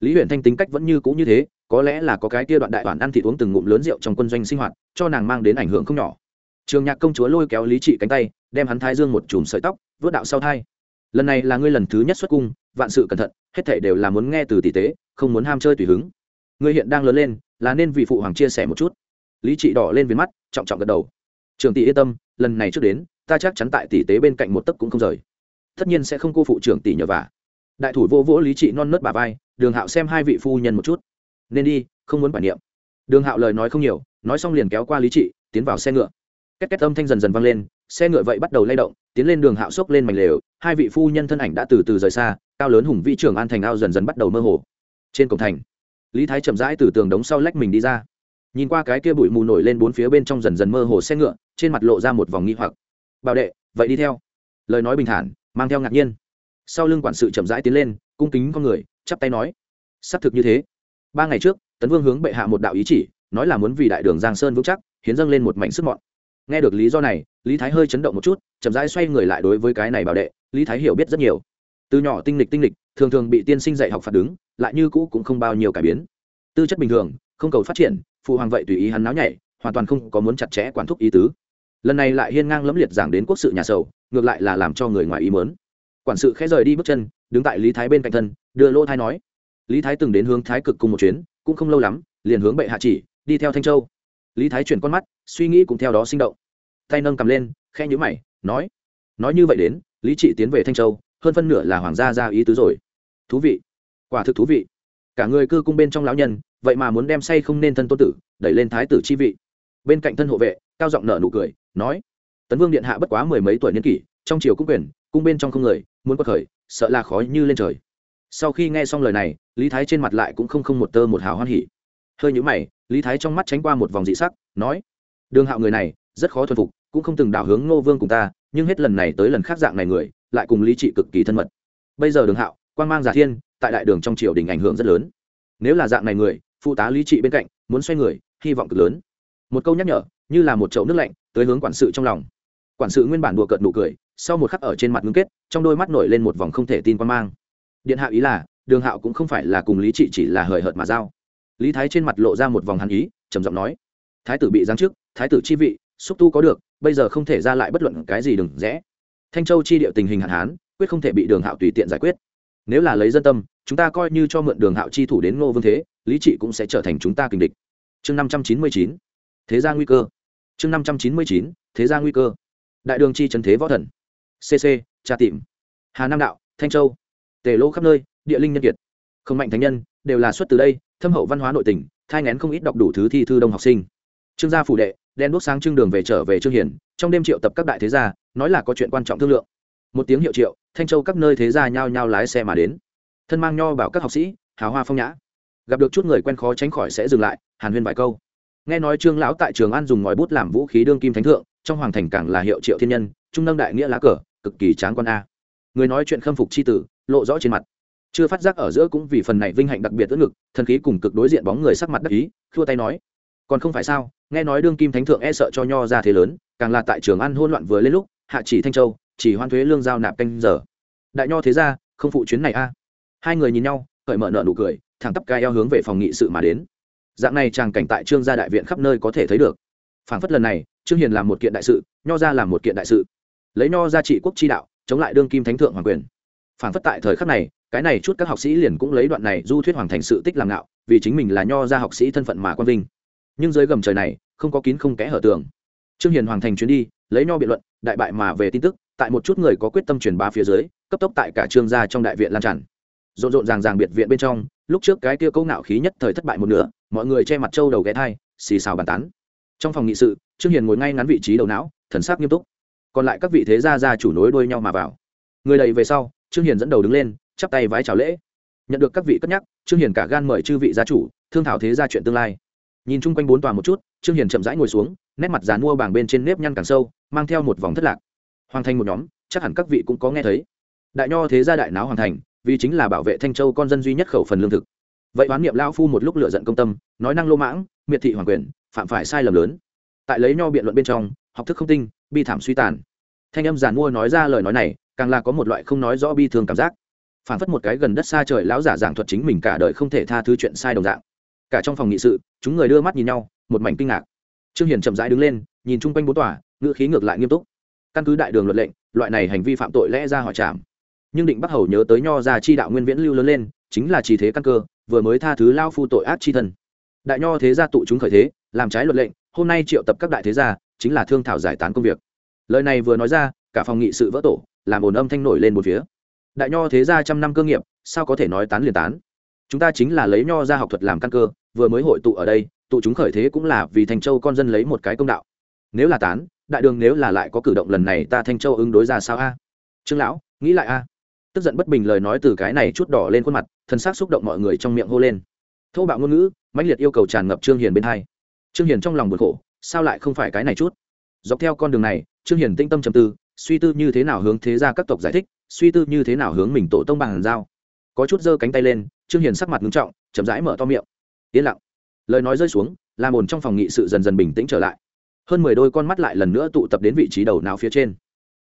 lý huyện thanh tính cách vẫn như cũ như thế, có lẽ là có cái kia đoạn đại toàn ăn thịt uống từng ngụm lớn rượu trong quân doanh sinh hoạt, cho nàng mang đến ảnh hưởng không nhỏ. Trường nhạc công chúa lôi kéo lý trị cánh tay, đem hắn thái dương một chùm sợi tóc, vớt đạo sau thai. Lần này là ngươi lần thứ nhất xuất cung, vạn sự cẩn thận, hết thể đều là muốn nghe từ tỷ tế, không muốn ham chơi tùy hứng. Ngươi hiện đang lớn lên, là nên vị phụ hoàng chia sẻ một chút. Lý trị đỏ lên viên mắt, trọng trọng gật đầu. Trường tỷ yên tâm, lần này trước đến, ta chắc chắn tại tỷ tế bên cạnh một tấc cũng không rời. Tất nhiên sẽ không cô phụ trưởng tỷ nhờ vả đại thủ vô vỗ lý trị non nớt bà vai, đường hạo xem hai vị phu nhân một chút. Nên đi, không muốn bản niệm. Đường hạo lời nói không nhiều, nói xong liền kéo qua lý trị, tiến vào xe ngựa. Két két âm thanh dần dần vang lên, xe ngựa vậy bắt đầu lay động, tiến lên đường hạo xốc lên mảnh lều, hai vị phu nhân thân ảnh đã từ từ rời xa, cao lớn hùng vĩ trưởng an thành ao dần dần bắt đầu mơ hồ. Trên cổng thành, lý thái chậm rãi từ tường đống sau lách mình đi ra. Nhìn qua cái kia bụi mù nổi lên bốn phía bên trong dần dần mơ hồ xe ngựa, trên mặt lộ ra một vòng nghi hoặc. Bảo đệ, vậy đi theo. Lời nói bình thản, mang theo ngạc nhiên sau lưng quản sự chậm rãi tiến lên, cung kính con người, chắp tay nói, xác thực như thế. Ba ngày trước, tấn vương hướng bệ hạ một đạo ý chỉ, nói là muốn vì đại đường giang sơn vững chắc, hiến dâng lên một mảnh sức mọn. Nghe được lý do này, lý thái hơi chấn động một chút, chậm rãi xoay người lại đối với cái này bảo đệ, lý thái hiểu biết rất nhiều. Từ nhỏ tinh lịch tinh lịch thường thường bị tiên sinh dạy học phạt đứng, lại như cũ cũng không bao nhiêu cải biến. Tư chất bình thường, không cầu phát triển, phụ hoàng vậy tùy ý hắn náo nhảy, hoàn toàn không có muốn chặt chẽ quản thúc ý tứ. Lần này lại hiên ngang lẫm liệt giảng đến quốc sự nhà sầu, ngược lại là làm cho người ngoài ý mớn quản sự khẽ rời đi bước chân, đứng tại lý thái bên cạnh thân, đưa lỗ thái nói. Lý thái từng đến hướng thái cực cùng một chuyến, cũng không lâu lắm, liền hướng bệ hạ chỉ, đi theo thanh châu. Lý thái chuyển con mắt, suy nghĩ cũng theo đó sinh động. Tay nâng cầm lên khe nhữ mày, nói. Nói như vậy đến, lý trị tiến về thanh châu, hơn phân nửa là hoàng gia ra ý tứ rồi. Thú vị. Quả thực thú vị. Cả người cư cung bên trong lão nhân, vậy mà muốn đem say không nên thân tôn tử, đẩy lên thái tử chi vị. Bên cạnh thân hộ vệ, cao giọng nở nụ cười, nói. Tấn vương điện hạ bất quá mười mấy tuổi niên kỷ, trong triều cung quyền cung bên trong không người, muốn quật khởi, sợ là khó như lên trời. Sau khi nghe xong lời này, lý thái trên mặt lại cũng không không một tơ một hào hoan hỉ. Hơi nhũ mày, lý thái trong mắt tránh qua một vòng dị sắc, nói, đường hạo người này, rất khó thuần phục, cũng không từng đảo hướng ngô vương cùng ta, nhưng hết lần này tới lần khác dạng này người, lại cùng lý trị cực kỳ thân mật. Bây giờ đường hạo quan mang giả thiên, tại đại đường trong triều đình ảnh hưởng rất lớn. Nếu là dạng này người, phụ tá lý trị bên cạnh, muốn xoay người, hy vọng cực lớn. Một câu nhắc nhở, như là một chậu nước lạnh, tới hướng quản sự trong lòng. Quản sự nguyên bản đùa cợt nụ cười sau một khắc ở trên mặt ngưng kết, trong đôi mắt nổi lên một vòng không thể tin quan mang. Điện hạ ý là, đường hạo cũng không phải là cùng lý trị chỉ là hời hợt mà giao. Lý thái trên mặt lộ ra một vòng hàn ý, trầm giọng nói, thái tử bị giáng chức, thái tử chi vị, xúc tu có được, bây giờ không thể ra lại bất luận cái gì đừng rẽ. Thanh châu chi địa tình hình hạn hán, quyết không thể bị đường hạo tùy tiện giải quyết. Nếu là lấy dân tâm, chúng ta coi như cho mượn đường hạo chi thủ đến ngô vương thế, lý trị cũng sẽ trở thành chúng ta kình địch. Chương năm trăm chín mươi chín, thế gia nguy cơ. Chương năm trăm chín mươi chín, thế gia nguy cơ. Đại đường chi trần thế võ thần cc tra tìm hà nam đạo, thanh châu, tề lô khắp nơi, địa linh nhân kiệt. Không mạnh thánh nhân, đều là xuất từ đây, thâm hậu văn hóa nội tỉnh thai ngén không ít đọc đủ thứ thi thư đông học sinh. Trương gia phủ đệ, đen đuốc sáng trưng đường về trở về trương hiển, trong đêm triệu tập các đại thế gia, nói là có chuyện quan trọng thương lượng. Một tiếng hiệu triệu, thanh châu các nơi thế gia nhao nhao lái xe mà đến. Thân mang nho bảo các học sĩ, hào hoa phong nhã. Gặp được chút người quen khó tránh khỏi sẽ dừng lại, hàn huyên vài câu. Nghe nói trương lão tại trường an dùng ngòi bút làm vũ khí đương kim thánh thượng, trong hoàng thành càng là hiệu triệu thiên nhân, trung nâng đại nghĩa lá cờ cực kỳ tráng quan a. Người nói chuyện khâm phục c h i tử, lộ rõ trên mặt. Chưa phát giác ở giữa cũng vì phần này vinh hạnh đặc biệt ưỡn ngực, thần khí cùng cực đối diện bóng người sắc mặt đắc ý, khua tay nói, còn không phải sao, nghe nói đương kim thánh thượng e sợ cho nho ra thế lớn, càng là tại trường ăn hôn loạn vừa lên lúc, hạ chỉ thanh châu, chỉ hoan thuế lương giao nạp canh giờ. Đại nho thế ra không phụ chuyến này a. Hai người nhìn nhau, cởi mở nợ nụ cười, thẳng tắp cai eo hướng về phòng nghị sự mà đến. Dạng này tràng cảnh tại trương gia đại viện khắp nơi có thể thấy được. Phảng phất lần này, trương hiền làm một kiện đại sự, nho ra làm một kiện đại sự lấy nho ra trị quốc chi đạo, chống lại đương kim thánh thượng hoàng quyền. Phản phất tại thời khắc này, cái này chút các học sĩ liền cũng lấy đoạn này du thuyết hoàng thành sự tích làm ngạo, vì chính mình là nho ra học sĩ thân phận mà quan vinh. Nhưng dưới gầm trời này, không có kín không kẽ hở tường. Trương hiền hoàng thành chuyến đi, lấy nho biện luận, đại bại mà về tin tức, tại một chút người có quyết tâm truyền bá phía dưới, cấp tốc tại cả trương gia trong đại viện lan tràn. Rộn rộn ràng ràng biệt viện bên trong, lúc trước cái kia câu ngạo khí nhất thời thất bại một nửa, mọi người che mặt trâu đầu ghé thai, xì xào bàn tán. Trong phòng nghị sự, trương hiền ngồi ngay ngắn vị trí đầu não, thần sắc nghiêm túc còn lại các vị thế gia gia chủ nối đuôi nhau mà vào. Người đầy về sau, trương hiền dẫn đầu đứng lên, chắp tay vái chào lễ. Nhận được các vị cất nhắc, trương hiền cả gan mời chư vị gia chủ, thương thảo thế gia chuyện tương lai. Nhìn chung quanh bốn tòa một chút, trương hiền chậm rãi ngồi xuống, nét mặt dán mua bảng bên trên nếp nhăn càng sâu, mang theo một vòng thất lạc. Hoàng thành một nhóm, chắc hẳn các vị cũng có nghe thấy. Đại nho thế gia đại náo hoàng thành, vì chính là bảo vệ thanh châu con dân duy nhất khẩu phần lương thực. Vậy oán niệm lao phu một lúc lựa giận công tâm, nói năng lô mãng, miệt thị hoàng quyền, phạm phải sai lầm lớn. Tại lấy nho biện luận bên trong, học thức không tinh, bi thảm suy tàn thanh âm giàn mua nói ra lời nói này, càng là có một loại không nói rõ bi thương cảm giác. Phản phất một cái gần đất xa trời lão giả giảng thuật chính mình cả đời không thể tha thứ chuyện sai đồng dạng. Cả trong phòng nghị sự, chúng người đưa mắt nhìn nhau, một mảnh kinh ngạc. Trương hiền chậm rãi đứng lên, nhìn chung quanh bốn tòa, ngữ khí ngược lại nghiêm túc. Căn cứ đại đường luật lệnh, loại này hành vi phạm tội lẽ ra hỏi trảm. Nhưng định bắc hầu nhớ tới nho ra chi đạo nguyên viễn lưu lớn lên, chính là chỉ thế căn cơ, vừa mới tha thứ lao phu tội ác chi thân. Đại nho thế gia tụ chúng khởi thế, làm trái luật lệnh, hôm nay triệu tập các đại thế gia, chính là thương thảo giải tán công việc lời này vừa nói ra, cả phòng nghị sự vỡ tổ, làm ồn âm thanh nổi lên một phía. Đại nho thế gia trăm năm cơ nghiệp, sao có thể nói tán liền tán? Chúng ta chính là lấy nho ra học thuật làm căn cơ, vừa mới hội tụ ở đây, tụ chúng khởi thế cũng là vì thành châu con dân lấy một cái công đạo. Nếu là tán, đại đường nếu là lại có cử động lần này ta thanh châu ứng đối ra sao a? Trương lão, nghĩ lại a. Tức giận bất bình lời nói từ cái này chút đỏ lên khuôn mặt, thân xác xúc động mọi người trong miệng hô lên. Thô bạo ngôn ngữ, mãnh liệt yêu cầu tràn ngập trương hiền bên hai. Trương hiền trong lòng buồn khổ, sao lại không phải cái này chút? Dọc theo con đường này trương hiền tĩnh tâm trầm tư suy tư như thế nào hướng thế gia các tộc giải thích suy tư như thế nào hướng mình tổ tông bằng giao. Có chút giơ cánh tay lên trương hiền sắc mặt ngưng trọng chậm rãi mở to miệng. Yên lặng. Lời nói rơi xuống làm ồn trong phòng nghị sự dần dần bình tĩnh trở lại. Hơn mười đôi con mắt lại lần nữa tụ tập đến vị trí đầu não phía trên.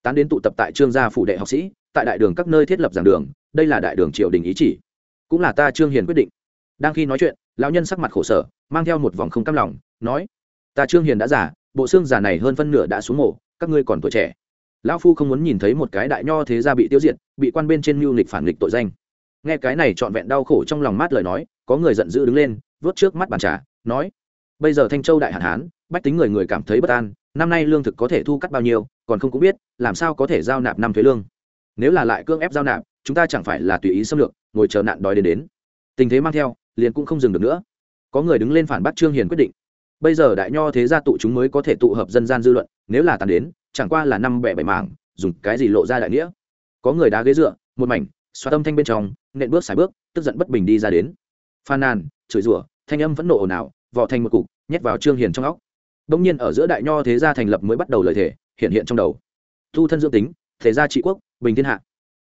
Tán đến tụ tập tại trương gia phủ đệ học sĩ tại đại đường các nơi thiết lập giảng đường đây là đại đường triều đình ý chỉ. Cũng là ta trương hiền quyết định. Đang khi nói chuyện lão nhân sắc mặt khổ sở mang theo một vòng không cam lòng nói ta trương hiền đã giả, bộ xương già này hơn phân nửa đã xuống mổ các ngươi còn tuổi trẻ. Lão phu không muốn nhìn thấy một cái đại nho thế gia bị tiêu diệt, bị quan bên trên mưu nghịch phản nghịch tội danh. Nghe cái này trọn vẹn đau khổ trong lòng mát lời nói, có người giận dữ đứng lên, vớt trước mắt bàn trà, nói, bây giờ thanh châu đại hạn hán, bách tính người người cảm thấy bất an, năm nay lương thực có thể thu cắt bao nhiêu, còn không cũng biết, làm sao có thể giao nạp năm thuế lương. Nếu là lại cưỡng ép giao nạp, chúng ta chẳng phải là tùy ý xâm lược, ngồi chờ nạn đói đến đến. Tình thế mang theo, liền cũng không dừng được nữa. Có người đứng lên phản bác trương hiền quyết định bây giờ đại nho thế gia tụ chúng mới có thể tụ hợp dân gian dư luận, nếu là tàn đến, chẳng qua là năm bẻ bảy mảng, dùng cái gì lộ ra đại nghĩa? Có người đá ghế dựa, một mảnh, xoa tâm thanh bên trong, nện bước xài bước, tức giận bất bình đi ra đến. Phàn nàn, chửi rủa, thanh âm vẫn nộ ồn ào, vò thành một cục, nhét vào trương hiền trong óc. Đông nhiên ở giữa đại nho thế gia thành lập mới bắt đầu lời thể hiện hiện trong đầu. Thu thân dưỡng tính, thế gia trị quốc, bình thiên hạ.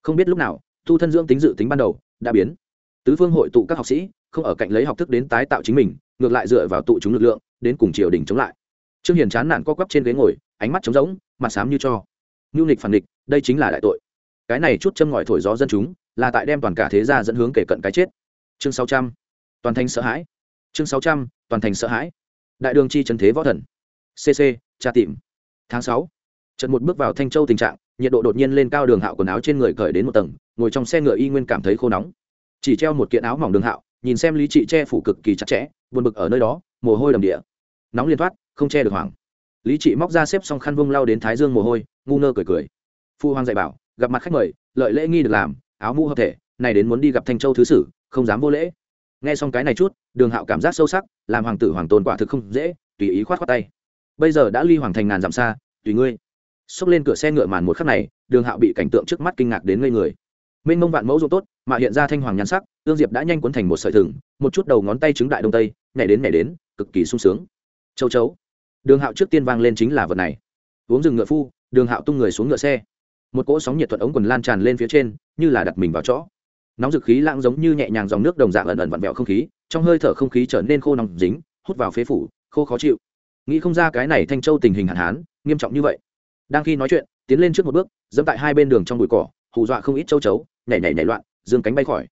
Không biết lúc nào, thu thân dưỡng tính dự tính ban đầu đã biến. Tứ phương hội tụ các học sĩ, không ở cạnh lấy học thức đến tái tạo chính mình ngược lại dựa vào tụ chúng lực lượng, đến cùng triều đình chống lại. Trương hiền chán nản co quắp trên ghế ngồi, ánh mắt trống rỗng, mặt xám như cho. Ngưu nghịch phản nghịch, đây chính là đại tội. Cái này chút châm ngòi thổi gió dân chúng, là tại đem toàn cả thế gia dẫn hướng kể cận cái chết. Chương sáu trăm, toàn thành sợ hãi. Chương sáu trăm, toàn thành sợ hãi. Đại đường chi trần thế võ thần. Cc tra tìm. Tháng sáu, trận một bước vào thanh châu tình trạng, nhiệt độ đột nhiên lên cao đường hạo quần áo trên người cởi đến một tầng, ngồi trong xe ngựa y nguyên cảm thấy khô nóng. Chỉ treo một kiện áo mỏng đường hạo, nhìn xem lý trị che phủ cực kỳ chặt chẽ buồn bực ở nơi đó, mồ hôi đầm địa. Nóng liên thoát, không che được hoảng. Lý trị móc ra xếp xong khăn vung lau đến thái dương mồ hôi, ngu ngơ cười cười. Phu hoàng dạy bảo, gặp mặt khách mời, lợi lễ nghi được làm, áo mũ hợp thể, này đến muốn đi gặp thanh châu thứ sử, không dám vô lễ. Nghe xong cái này chút, đường hạo cảm giác sâu sắc, làm hoàng tử hoàng tôn quả thực không dễ, tùy ý khoát khoát tay. Bây giờ đã ly hoàng thành ngàn dặm xa, tùy ngươi. Xốc lên cửa xe ngựa màn một khắc này, đường hạo bị cảnh tượng trước mắt kinh ngạc đến ngây người. Mênh mông vạn mẫu ruộng tốt, mà hiện ra thanh hoàng nhan sắc ương diệp đã nhanh cuốn thành một sợi thừng, một chút đầu ngón tay trứng đại đông tây, nhảy đến nhảy đến, cực kỳ sung sướng. Châu chấu. Đường hạo trước tiên vang lên chính là vật này. Uống rừng ngựa phu, đường hạo tung người xuống ngựa xe. Một cỗ sóng nhiệt thuận ống quần lan tràn lên phía trên, như là đặt mình vào chỗ nóng dực khí lãng giống như nhẹ nhàng dòng nước đồng dạng ẩn ẩn vặn vẹo không khí, trong hơi thở không khí trở nên khô nóng dính, hút vào phế phủ, khô khó chịu. Nghĩ không ra cái này thanh châu tình hình hạn hán, nghiêm trọng như vậy. Đang khi nói chuyện, tiến lên trước một bước, dẫm tại hai bên đường trong bụi cỏ, hù dọa không ít châu chấu, nhảy nhảy nhảy loạn, dương cánh bay khỏi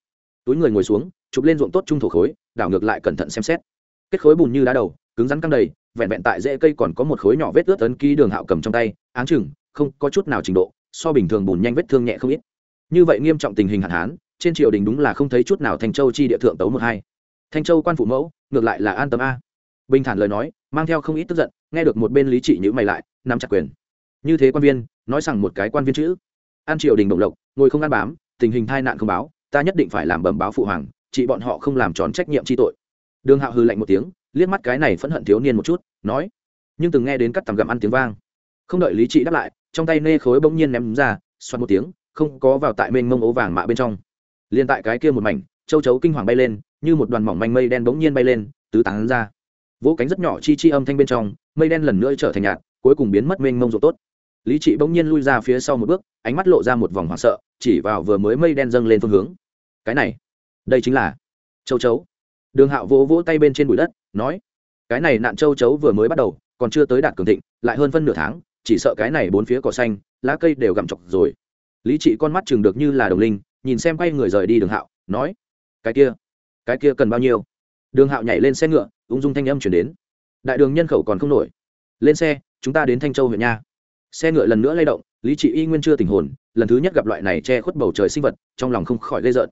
túi người ngồi xuống, chụp lên ruộng tốt trung thổ khối, đảo ngược lại cẩn thận xem xét. Kết khối bùn như đá đầu, cứng rắn căng đầy, vẹn vẹn tại rễ cây còn có một khối nhỏ vết ướt ấn ký đường hạo cầm trong tay, áng chừng, không có chút nào trình độ, so bình thường bùn nhanh vết thương nhẹ không ít. Như vậy nghiêm trọng tình hình hạn hán, trên triều đình đúng là không thấy chút nào thanh châu chi địa thượng tấu một hai. Thanh châu quan phụ mẫu, ngược lại là an tâm a. Bình thản lời nói, mang theo không ít tức giận, nghe được một bên lý trị nhữ mày lại, nắm chặt quyền. Như thế quan viên, nói rằng một cái quan viên chữ. An triều đình động lộc, ngồi không ăn bám, tình hình tai nạn không báo ta nhất định phải làm bẩm báo phụ hoàng chị bọn họ không làm tròn trách nhiệm chi tội. Đường hạo hư lạnh một tiếng, liếc mắt cái này phẫn hận thiếu niên một chút, nói, nhưng từng nghe đến cắt tầm gặm ăn tiếng vang. Không đợi lý trị đáp lại, trong tay nê khối bỗng nhiên ném ra xoắn một tiếng, không có vào tại mênh mông ố vàng mạ bên trong. Liền tại cái kia một mảnh, châu chấu kinh hoàng bay lên, như một đoàn mỏng manh mây đen bỗng nhiên bay lên, tứ tán ra. Vỗ cánh rất nhỏ chi chi âm thanh bên trong, mây đen lần nữa trở thành nhạt, cuối cùng biến mất mênh mông rộ tốt. Lý trị bỗng nhiên lui ra phía sau một bước, ánh mắt lộ ra một vòng hoảng sợ, chỉ vào vừa mới mây đen dâng lên phương hướng cái này, đây chính là châu chấu. Đường hạo vỗ vỗ tay bên trên bụi đất, nói, cái này nạn châu chấu vừa mới bắt đầu, còn chưa tới đạt cường thịnh, lại hơn phân nửa tháng, chỉ sợ cái này bốn phía cỏ xanh, lá cây đều gặm chọc rồi. Lý trị con mắt chừng được như là đồng linh, nhìn xem quay người rời đi đường hạo, nói, cái kia cái kia cần bao nhiêu? Đường hạo nhảy lên xe ngựa, ung dung thanh âm chuyển đến, đại đường nhân khẩu còn không nổi. Lên xe, chúng ta đến thanh châu huyện nha. Xe ngựa lần nữa lay động, lý trị y nguyên chưa tình hồn, lần thứ nhất gặp loại này che khuất bầu trời sinh vật, trong lòng không khỏi gây rợn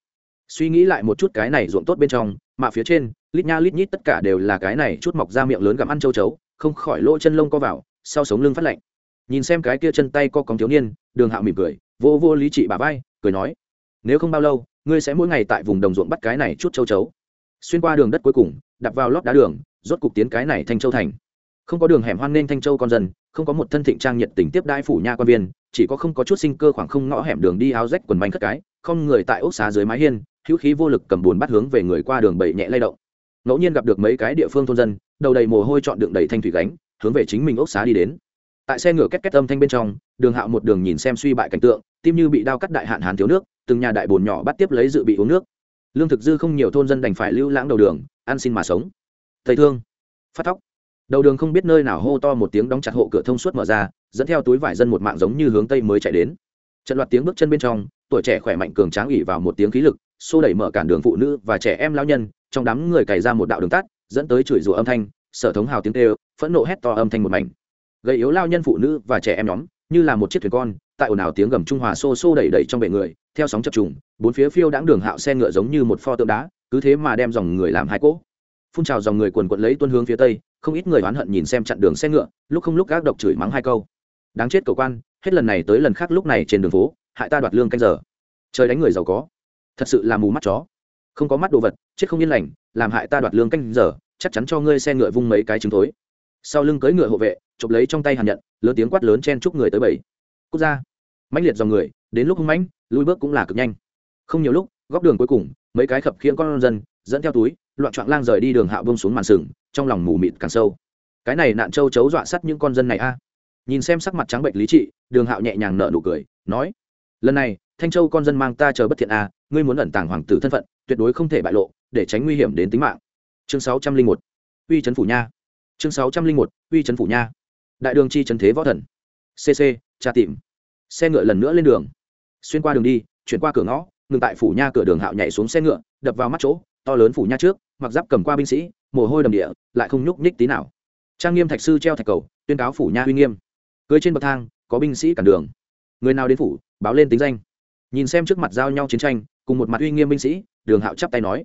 suy nghĩ lại một chút cái này ruộng tốt bên trong, mà phía trên, lít nha lít nhít tất cả đều là cái này chút mọc ra miệng lớn gặm ăn châu chấu, không khỏi lỗ chân lông co vào, sau sống lưng phát lạnh. Nhìn xem cái kia chân tay co cóng thiếu niên, đường hạo mỉm cười, vô vô lý trị bà vai, cười nói, nếu không bao lâu, ngươi sẽ mỗi ngày tại vùng đồng ruộng bắt cái này chút châu chấu. Xuyên qua đường đất cuối cùng đặt vào lót đá đường, rốt cục tiến cái này thanh châu thành. Không có đường hẻm hoan nên thanh châu con dân, không có một thân thịnh trang nhiệt tình tiếp đai phủ nha quan viên, chỉ có không có chút sinh cơ khoảng không ngõ hẻm đường đi áo rách quần manh cất cái không người tại ốc xá dưới mái hiên, hữu khí vô lực cầm bùn bắt hướng về người qua đường bậy nhẹ lay động. Ngẫu nhiên gặp được mấy cái địa phương thôn dân, đầu đầy mồ hôi chọn đựng đầy thanh thủy gánh, hướng về chính mình ốc xá đi đến. Tại xe ngựa két két âm thanh bên trong, đường hạo một đường nhìn xem suy bại cảnh tượng, tim như bị đao cắt đại hạn hán thiếu nước, từng nhà đại bồn nhỏ bắt tiếp lấy dự bị uống nước. Lương thực dư không nhiều thôn dân đành phải lưu lãng đầu đường, ăn xin mà sống. Thầy thương. Phát thóc đầu đường không biết nơi nào hô to một tiếng đóng chặt hộ cửa thông suốt mở ra, dẫn theo túi vải dân một mạng giống như hướng tây mới chạy đến trận loạt tiếng bước chân bên trong, tuổi trẻ khỏe mạnh cường tráng ủy vào một tiếng khí lực, xô đẩy mở cản đường phụ nữ và trẻ em lao nhân, trong đám người cày ra một đạo đường tắt, dẫn tới chửi rủa âm thanh, sở thống hào tiếng tê phẫn nộ hét to âm thanh một mảnh. Gây yếu lao nhân phụ nữ và trẻ em nhóm, như là một chiếc thuyền con, tại ồn ào tiếng gầm trung hòa xô xô đẩy đẩy trong bệ người, theo sóng chập trùng, bốn phía phiêu đãng đường hạo xe ngựa giống như một pho tượng đá, cứ thế mà đem dòng người làm hai cỗ. Phun trào dòng người quần quận lấy tuân hướng phía tây, không ít người oán hận nhìn xem chặn đường xe ngựa, lúc không lúc gác độc chửi mắng hai câu. Đáng chết cầu quan hết lần này tới lần khác lúc này trên đường phố, hại ta đoạt lương canh giờ. Trời đánh người giàu có. Thật sự là mù mắt chó. Không có mắt đồ vật, chết không yên lành, làm hại ta đoạt lương canh giờ, chắc chắn cho ngươi xe ngựa vung mấy cái trứng thối. Sau lưng cưỡi ngựa hộ vệ, chụp lấy trong tay hàn nhận, lớn tiếng quát lớn chen chúc người tới bảy. Quốc gia. Mãnh liệt dòng người, đến lúc hung mãnh lui bước cũng là cực nhanh. Không nhiều lúc, góc đường cuối cùng, mấy cái khập khiễng con dân, dẫn theo túi, loạn trọn lang rời đi đường hạ bông xuống màn sừng, trong lòng mù mịt càng sâu. Cái này nạn châu chấu dọa sắt những con dân này a nhìn xem sắc mặt trắng bệnh lý trị, đường hạo nhẹ nhàng nở nụ cười, nói, lần này, thanh châu con dân mang ta chờ bất thiện a ngươi muốn ẩn tàng hoàng tử thân phận, tuyệt đối không thể bại lộ, để tránh nguy hiểm đến tính mạng. Chương sáu trăm linh một, uy trấn phủ nha. Chương sáu trăm linh một, uy trấn phủ nha. Đại đường chi trấn thế võ thần. Cc tra tìm. Xe ngựa lần nữa lên đường. Xuyên qua đường đi, chuyển qua cửa ngõ, ngừng tại phủ nha cửa đường hạo nhảy xuống xe ngựa, đập vào mắt chỗ, to lớn phủ nha trước, mặc giáp cầm qua binh sĩ, mồ hôi đầm địa, lại không nhúc nhích tí nào. Trang nghiêm thạch sư treo thạch cầu, tuyên cáo phủ nha uy nghiêm cưới trên bậc thang, có binh sĩ cản đường. Người nào đến phủ, báo lên tính danh. Nhìn xem trước mặt giao nhau chiến tranh, cùng một mặt uy nghiêm binh sĩ, đường hạo chắp tay nói.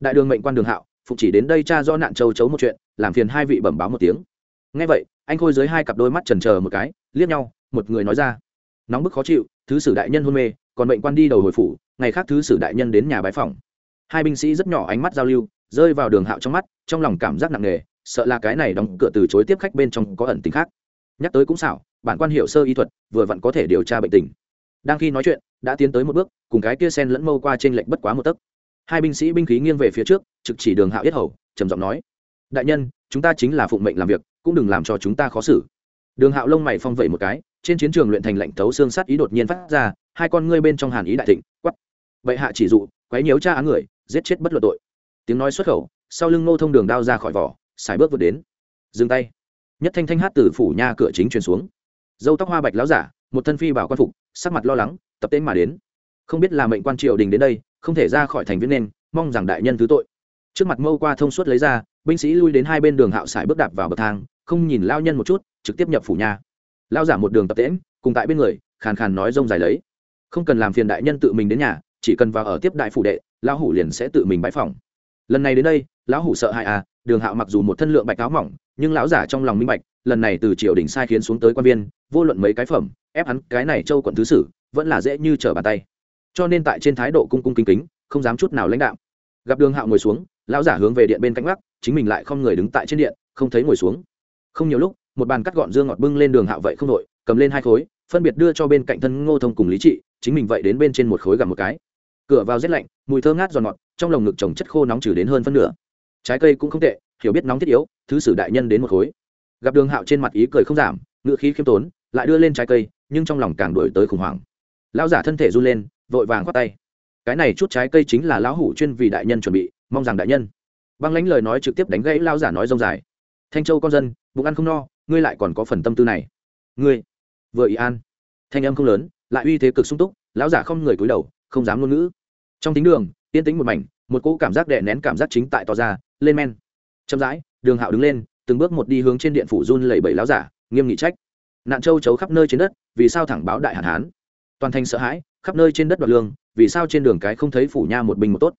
Đại đường mệnh quan đường hạo phục chỉ đến đây cha do nạn châu chấu một chuyện, làm phiền hai vị bẩm báo một tiếng. Ngay vậy, anh khôi dưới hai cặp đôi mắt trần chờ một cái, liếc nhau, một người nói ra. Nóng bức khó chịu, thứ sử đại nhân hôn mê, còn mệnh quan đi đầu hồi phủ, ngày khác thứ sử đại nhân đến nhà bái phòng hai binh sĩ rất nhỏ ánh mắt giao lưu, rơi vào đường hạo trong mắt, trong lòng cảm giác nặng nề, sợ là cái này đóng cửa từ chối tiếp khách bên trong có ẩn tính khác nhắc tới cũng xảo, bản quan hiệu sơ y thuật, vừa vặn có thể điều tra bệnh tình. Đang khi nói chuyện, đã tiến tới một bước, cùng cái kia sen lẫn mâu qua trên lệnh bất quá một tấc. Hai binh sĩ binh khí nghiêng về phía trước, trực chỉ đường hạo yết hầu, trầm giọng nói, đại nhân, chúng ta chính là phụng mệnh làm việc, cũng đừng làm cho chúng ta khó xử. Đường hạo lông mày phong vẩy một cái, trên chiến trường luyện thành lệnh thấu xương sắt ý đột nhiên phát ra, hai con ngươi bên trong hàn ý đại thịnh quắp vậy hạ chỉ dụ, quấy nhiễu cha á người, giết chết bất luận tội. Tiếng nói xuất khẩu, sau lưng ngô thông đường đao ra khỏi vỏ xài bước vượt đến. Dừng tay nhất thanh thanh hát từ phủ nha cửa chính truyền xuống. Dâu tóc hoa bạch láo giả, một thân phi bảo quan phục, sắc mặt lo lắng, tập tên mà đến. Không biết là mệnh quan triều đình đến đây, không thể ra khỏi thành viên nên, mong rằng đại nhân thứ tội. Trước mặt mâu qua thông suốt lấy ra, binh sĩ lui đến hai bên đường hạo sải bước đạp vào bậc thang, không nhìn lao nhân một chút, trực tiếp nhập phủ nha. Lao giả một đường tập tễm cùng tại bên người, khàn khàn nói rông dài lấy. Không cần làm phiền đại nhân tự mình đến nhà, chỉ cần vào ở tiếp đại phủ đệ, lão hủ liền sẽ tự mình bãi phòng. Lần này đến đây lão hủ sợ hại à đường hạo mặc dù một thân lượng bạch áo mỏng, nhưng lão giả trong lòng minh bạch, lần này từ triều đình sai khiến xuống tới quan viên, vô luận mấy cái phẩm, ép hắn cái này châu quận thứ sử, vẫn là dễ như trở bàn tay. Cho nên tại trên thái độ cung cung kính kính, không dám chút nào lãnh đạo gặp đường hạo ngồi xuống, lão giả hướng về điện bên cạnh gác chính mình lại không người đứng tại trên điện, không thấy ngồi xuống. Không nhiều lúc, một bàn cắt gọn dương ngọt bưng lên đường hạo vậy không đội, cầm lên hai khối, phân biệt đưa cho bên cạnh thân ngô thông cùng lý trị, chính mình vậy đến bên trên một khối gặp một cái. Cửa vào rét lạnh, mùi thơ ngát giòn ngọt, trong lồng ngực trồng chất khô nóng trừ đến hơn phân nửa trái cây cũng không tệ, hiểu biết nóng thiết yếu, thứ sử đại nhân đến một khối. Gặp đường hạo trên mặt ý cười không giảm, ngựa khí khiêm tốn, lại đưa lên trái cây, nhưng trong lòng càng đổi tới khủng hoảng. Lão giả thân thể run lên, vội vàng khoát tay. Cái này chút trái cây chính là lão hủ chuyên vì đại nhân chuẩn bị, mong rằng đại nhân. Băng lãnh lời nói trực tiếp đánh gãy lão giả nói rông dài. Thanh châu con dân, bụng ăn không no, ngươi lại còn có phần tâm tư này. Ngươi, vừa ý an. Thanh âm không lớn, lại uy thế cực sung túc, lão giả không người cúi đầu, không dám ngôn ngữ. Trong tính đường, yên tĩnh một mảnh, một cỗ cảm giác đè nén cảm giác chính tại tỏ ra lên men. Chậm rãi, đường hạo đứng lên, từng bước một đi hướng trên điện phủ run lẩy bẩy lão giả, nghiêm nghị trách. Nạn châu chấu khắp nơi trên đất, vì sao thẳng báo đại hạn hán? Toàn thành sợ hãi, khắp nơi trên đất đoạt lương, vì sao trên đường cái không thấy phủ nha một bình một tốt?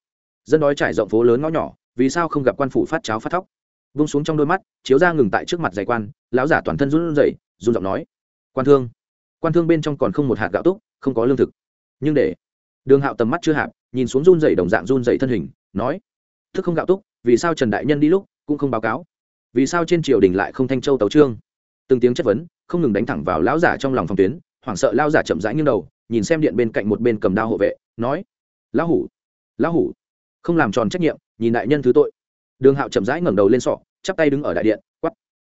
Dân đói trải rộng phố lớn ngõ nhỏ, vì sao không gặp quan phủ phát cháo phát thóc? Vung xuống trong đôi mắt, chiếu ra ngừng tại trước mặt giày quan, lão giả toàn thân run rẩy, run giọng nói, quan thương. Quan thương bên trong còn không một hạt gạo túc, không có lương thực. Nhưng để đường hạo tầm mắt chưa hạp, nhìn xuống run rẩy đồng dạng run rẩy thân hình, nói thức không gạo túc, vì sao trần đại nhân đi lúc cũng không báo cáo? Vì sao trên triều đình lại không thanh châu tấu trương? Từng tiếng chất vấn, không ngừng đánh thẳng vào lão giả trong lòng phòng tuyến, hoảng sợ lao giả chậm rãi nghiêng đầu, nhìn xem điện bên cạnh một bên cầm đao hộ vệ, nói, lão hủ lão hủ, không làm tròn trách nhiệm, nhìn đại nhân thứ tội. Đường hạo chậm rãi ngẩng đầu lên sọ, chắp tay đứng ở đại điện quắp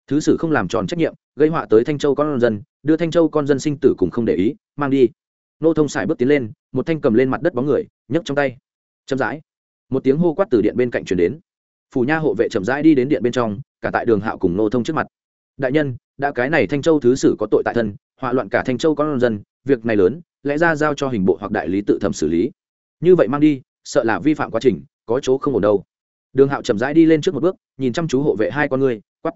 thứ sử không làm tròn trách nhiệm, gây họa tới thanh châu con dân, đưa thanh châu con dân sinh tử cùng không để ý, mang đi. Nô thông xài bước tiến lên, một thanh cầm lên mặt đất bóng người, nhấc trong tay. Chậm rãi một tiếng hô quát từ điện bên cạnh truyền đến. Phủ nha hộ vệ chậm rãi đi đến điện bên trong, cả tại đường hạo cùng nô thông trước mặt. Đại nhân, đã cái này thanh châu thứ sử có tội tại thân họa loạn cả thanh châu con dân, việc này lớn, lẽ ra giao cho hình bộ hoặc đại lý tự thẩm xử lý. Như vậy mang đi, sợ là vi phạm quá trình, có chỗ không ổn đâu. Đường hạo chậm rãi đi lên trước một bước, nhìn chăm chú hộ vệ hai con ngươi quắp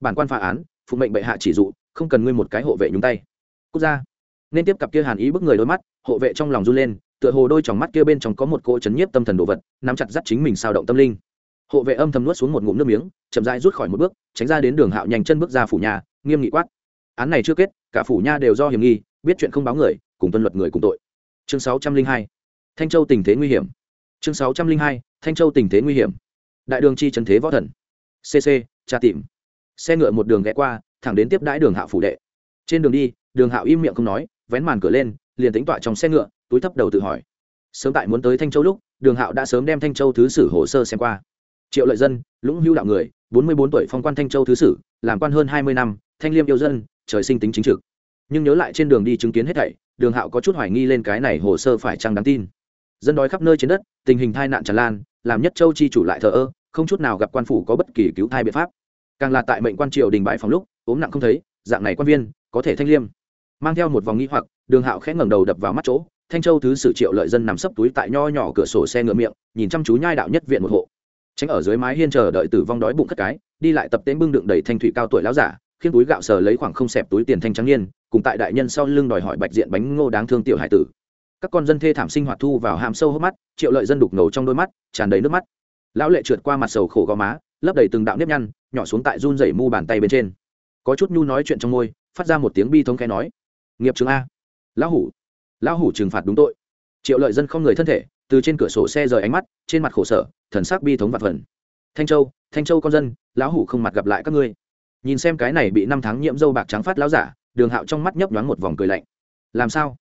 bản quan phá án, phụ mệnh bệ hạ chỉ dụ, không cần ngươi một cái hộ vệ nhúng tay. Quốc gia nên tiếp cặp kia hàn ý bức người đôi mắt, hộ vệ trong lòng run lên tựa hồ đôi tròng mắt kia bên trong có một cỗ chấn nhiếp tâm thần đồ vật, nắm chặt dắt chính mình sao động tâm linh. Hộ vệ âm thầm nuốt xuống một ngụm nước miếng, chậm rãi rút khỏi một bước, tránh ra đến đường hạo nhanh chân bước ra phủ nhà, nghiêm nghị quát. Án này chưa kết, cả phủ nha đều do hiểm nghi, biết chuyện không báo người, cùng tuân luật người cùng tội. Chương sáu trăm linh hai. Thanh châu tình thế nguy hiểm. Chương sáu trăm linh hai. Thanh châu tình thế nguy hiểm. Đại đường chi trần thế võ thần. Cc tra tìm. Xe ngựa một đường ghé qua, thẳng đến tiếp đãi đường hạo phủ đệ. Trên đường đi, đường hạo im miệng không nói, vén màn cửa lên, liền tính tọa trong xe ngựa túi thấp đầu tự hỏi. Sớm tại muốn tới thanh châu lúc, đường hạo đã sớm đem thanh châu thứ sử hồ sơ xem qua. Triệu lợi dân, lũng hưu đạo người, bốn mươi bốn tuổi phong quan thanh châu thứ sử, làm quan hơn hai mươi năm, thanh liêm yêu dân, trời sinh tính chính trực. Nhưng nhớ lại trên đường đi chứng kiến hết thảy, đường hạo có chút hoài nghi lên cái này hồ sơ phải chăng đáng tin. Dân đói khắp nơi trên đất, tình hình tai nạn tràn lan, làm nhất châu chi chủ lại thờ ơ, không chút nào gặp quan phủ có bất kỳ cứu thai biện pháp. Càng là tại mệnh quan triều đình bãi phòng lúc, ốm nặng không thấy, dạng này quan viên, có thể thanh liêm. Mang theo một vòng nghi hoặc, đường hạo khẽ ngẩng đầu đập vào mắt chỗ thanh châu thứ sử triệu lợi dân nằm sấp túi tại nho nhỏ cửa sổ xe ngựa miệng, nhìn chăm chú nhai đạo nhất viện một hộ. Tránh ở dưới mái hiên chờ đợi tử vong đói bụng cất cái, đi lại tập tễnh bưng đựng đầy thanh thủy cao tuổi láo giả khiến túi gạo sờ lấy khoảng không xẹp túi tiền thanh trắng niên, cùng tại đại nhân sau lưng đòi hỏi bạch diện bánh ngô đáng thương tiểu hải tử. Các con dân thê thảm sinh hoạt thu vào hàm sâu hốc mắt, triệu lợi dân đục ngầu trong đôi mắt, tràn đầy nước mắt. Lão lệ trượt qua mặt sầu khổ gò má, lấp đầy từng đạo nếp nhăn, nhỏ xuống tại run rẩy mu bàn tay bên trên. Có chút nhu nói chuyện trong môi, phát ra một tiếng bi thống khẽ nói. Nghiệp trường a. Lão hủ lão hủ trừng phạt đúng tội. Triệu lợi dân không người thân thể, từ trên cửa sổ xe rời ánh mắt, trên mặt khổ sở, thần sắc bi thống vặt phần. Thanh châu thanh châu con dân, lão hủ không mặt gặp lại các ngươi. Nhìn xem cái này bị năm tháng nhiễm dâu bạc trắng phát lão giả, đường hạo trong mắt nhấp nhoáng một vòng cười lạnh. Làm sao?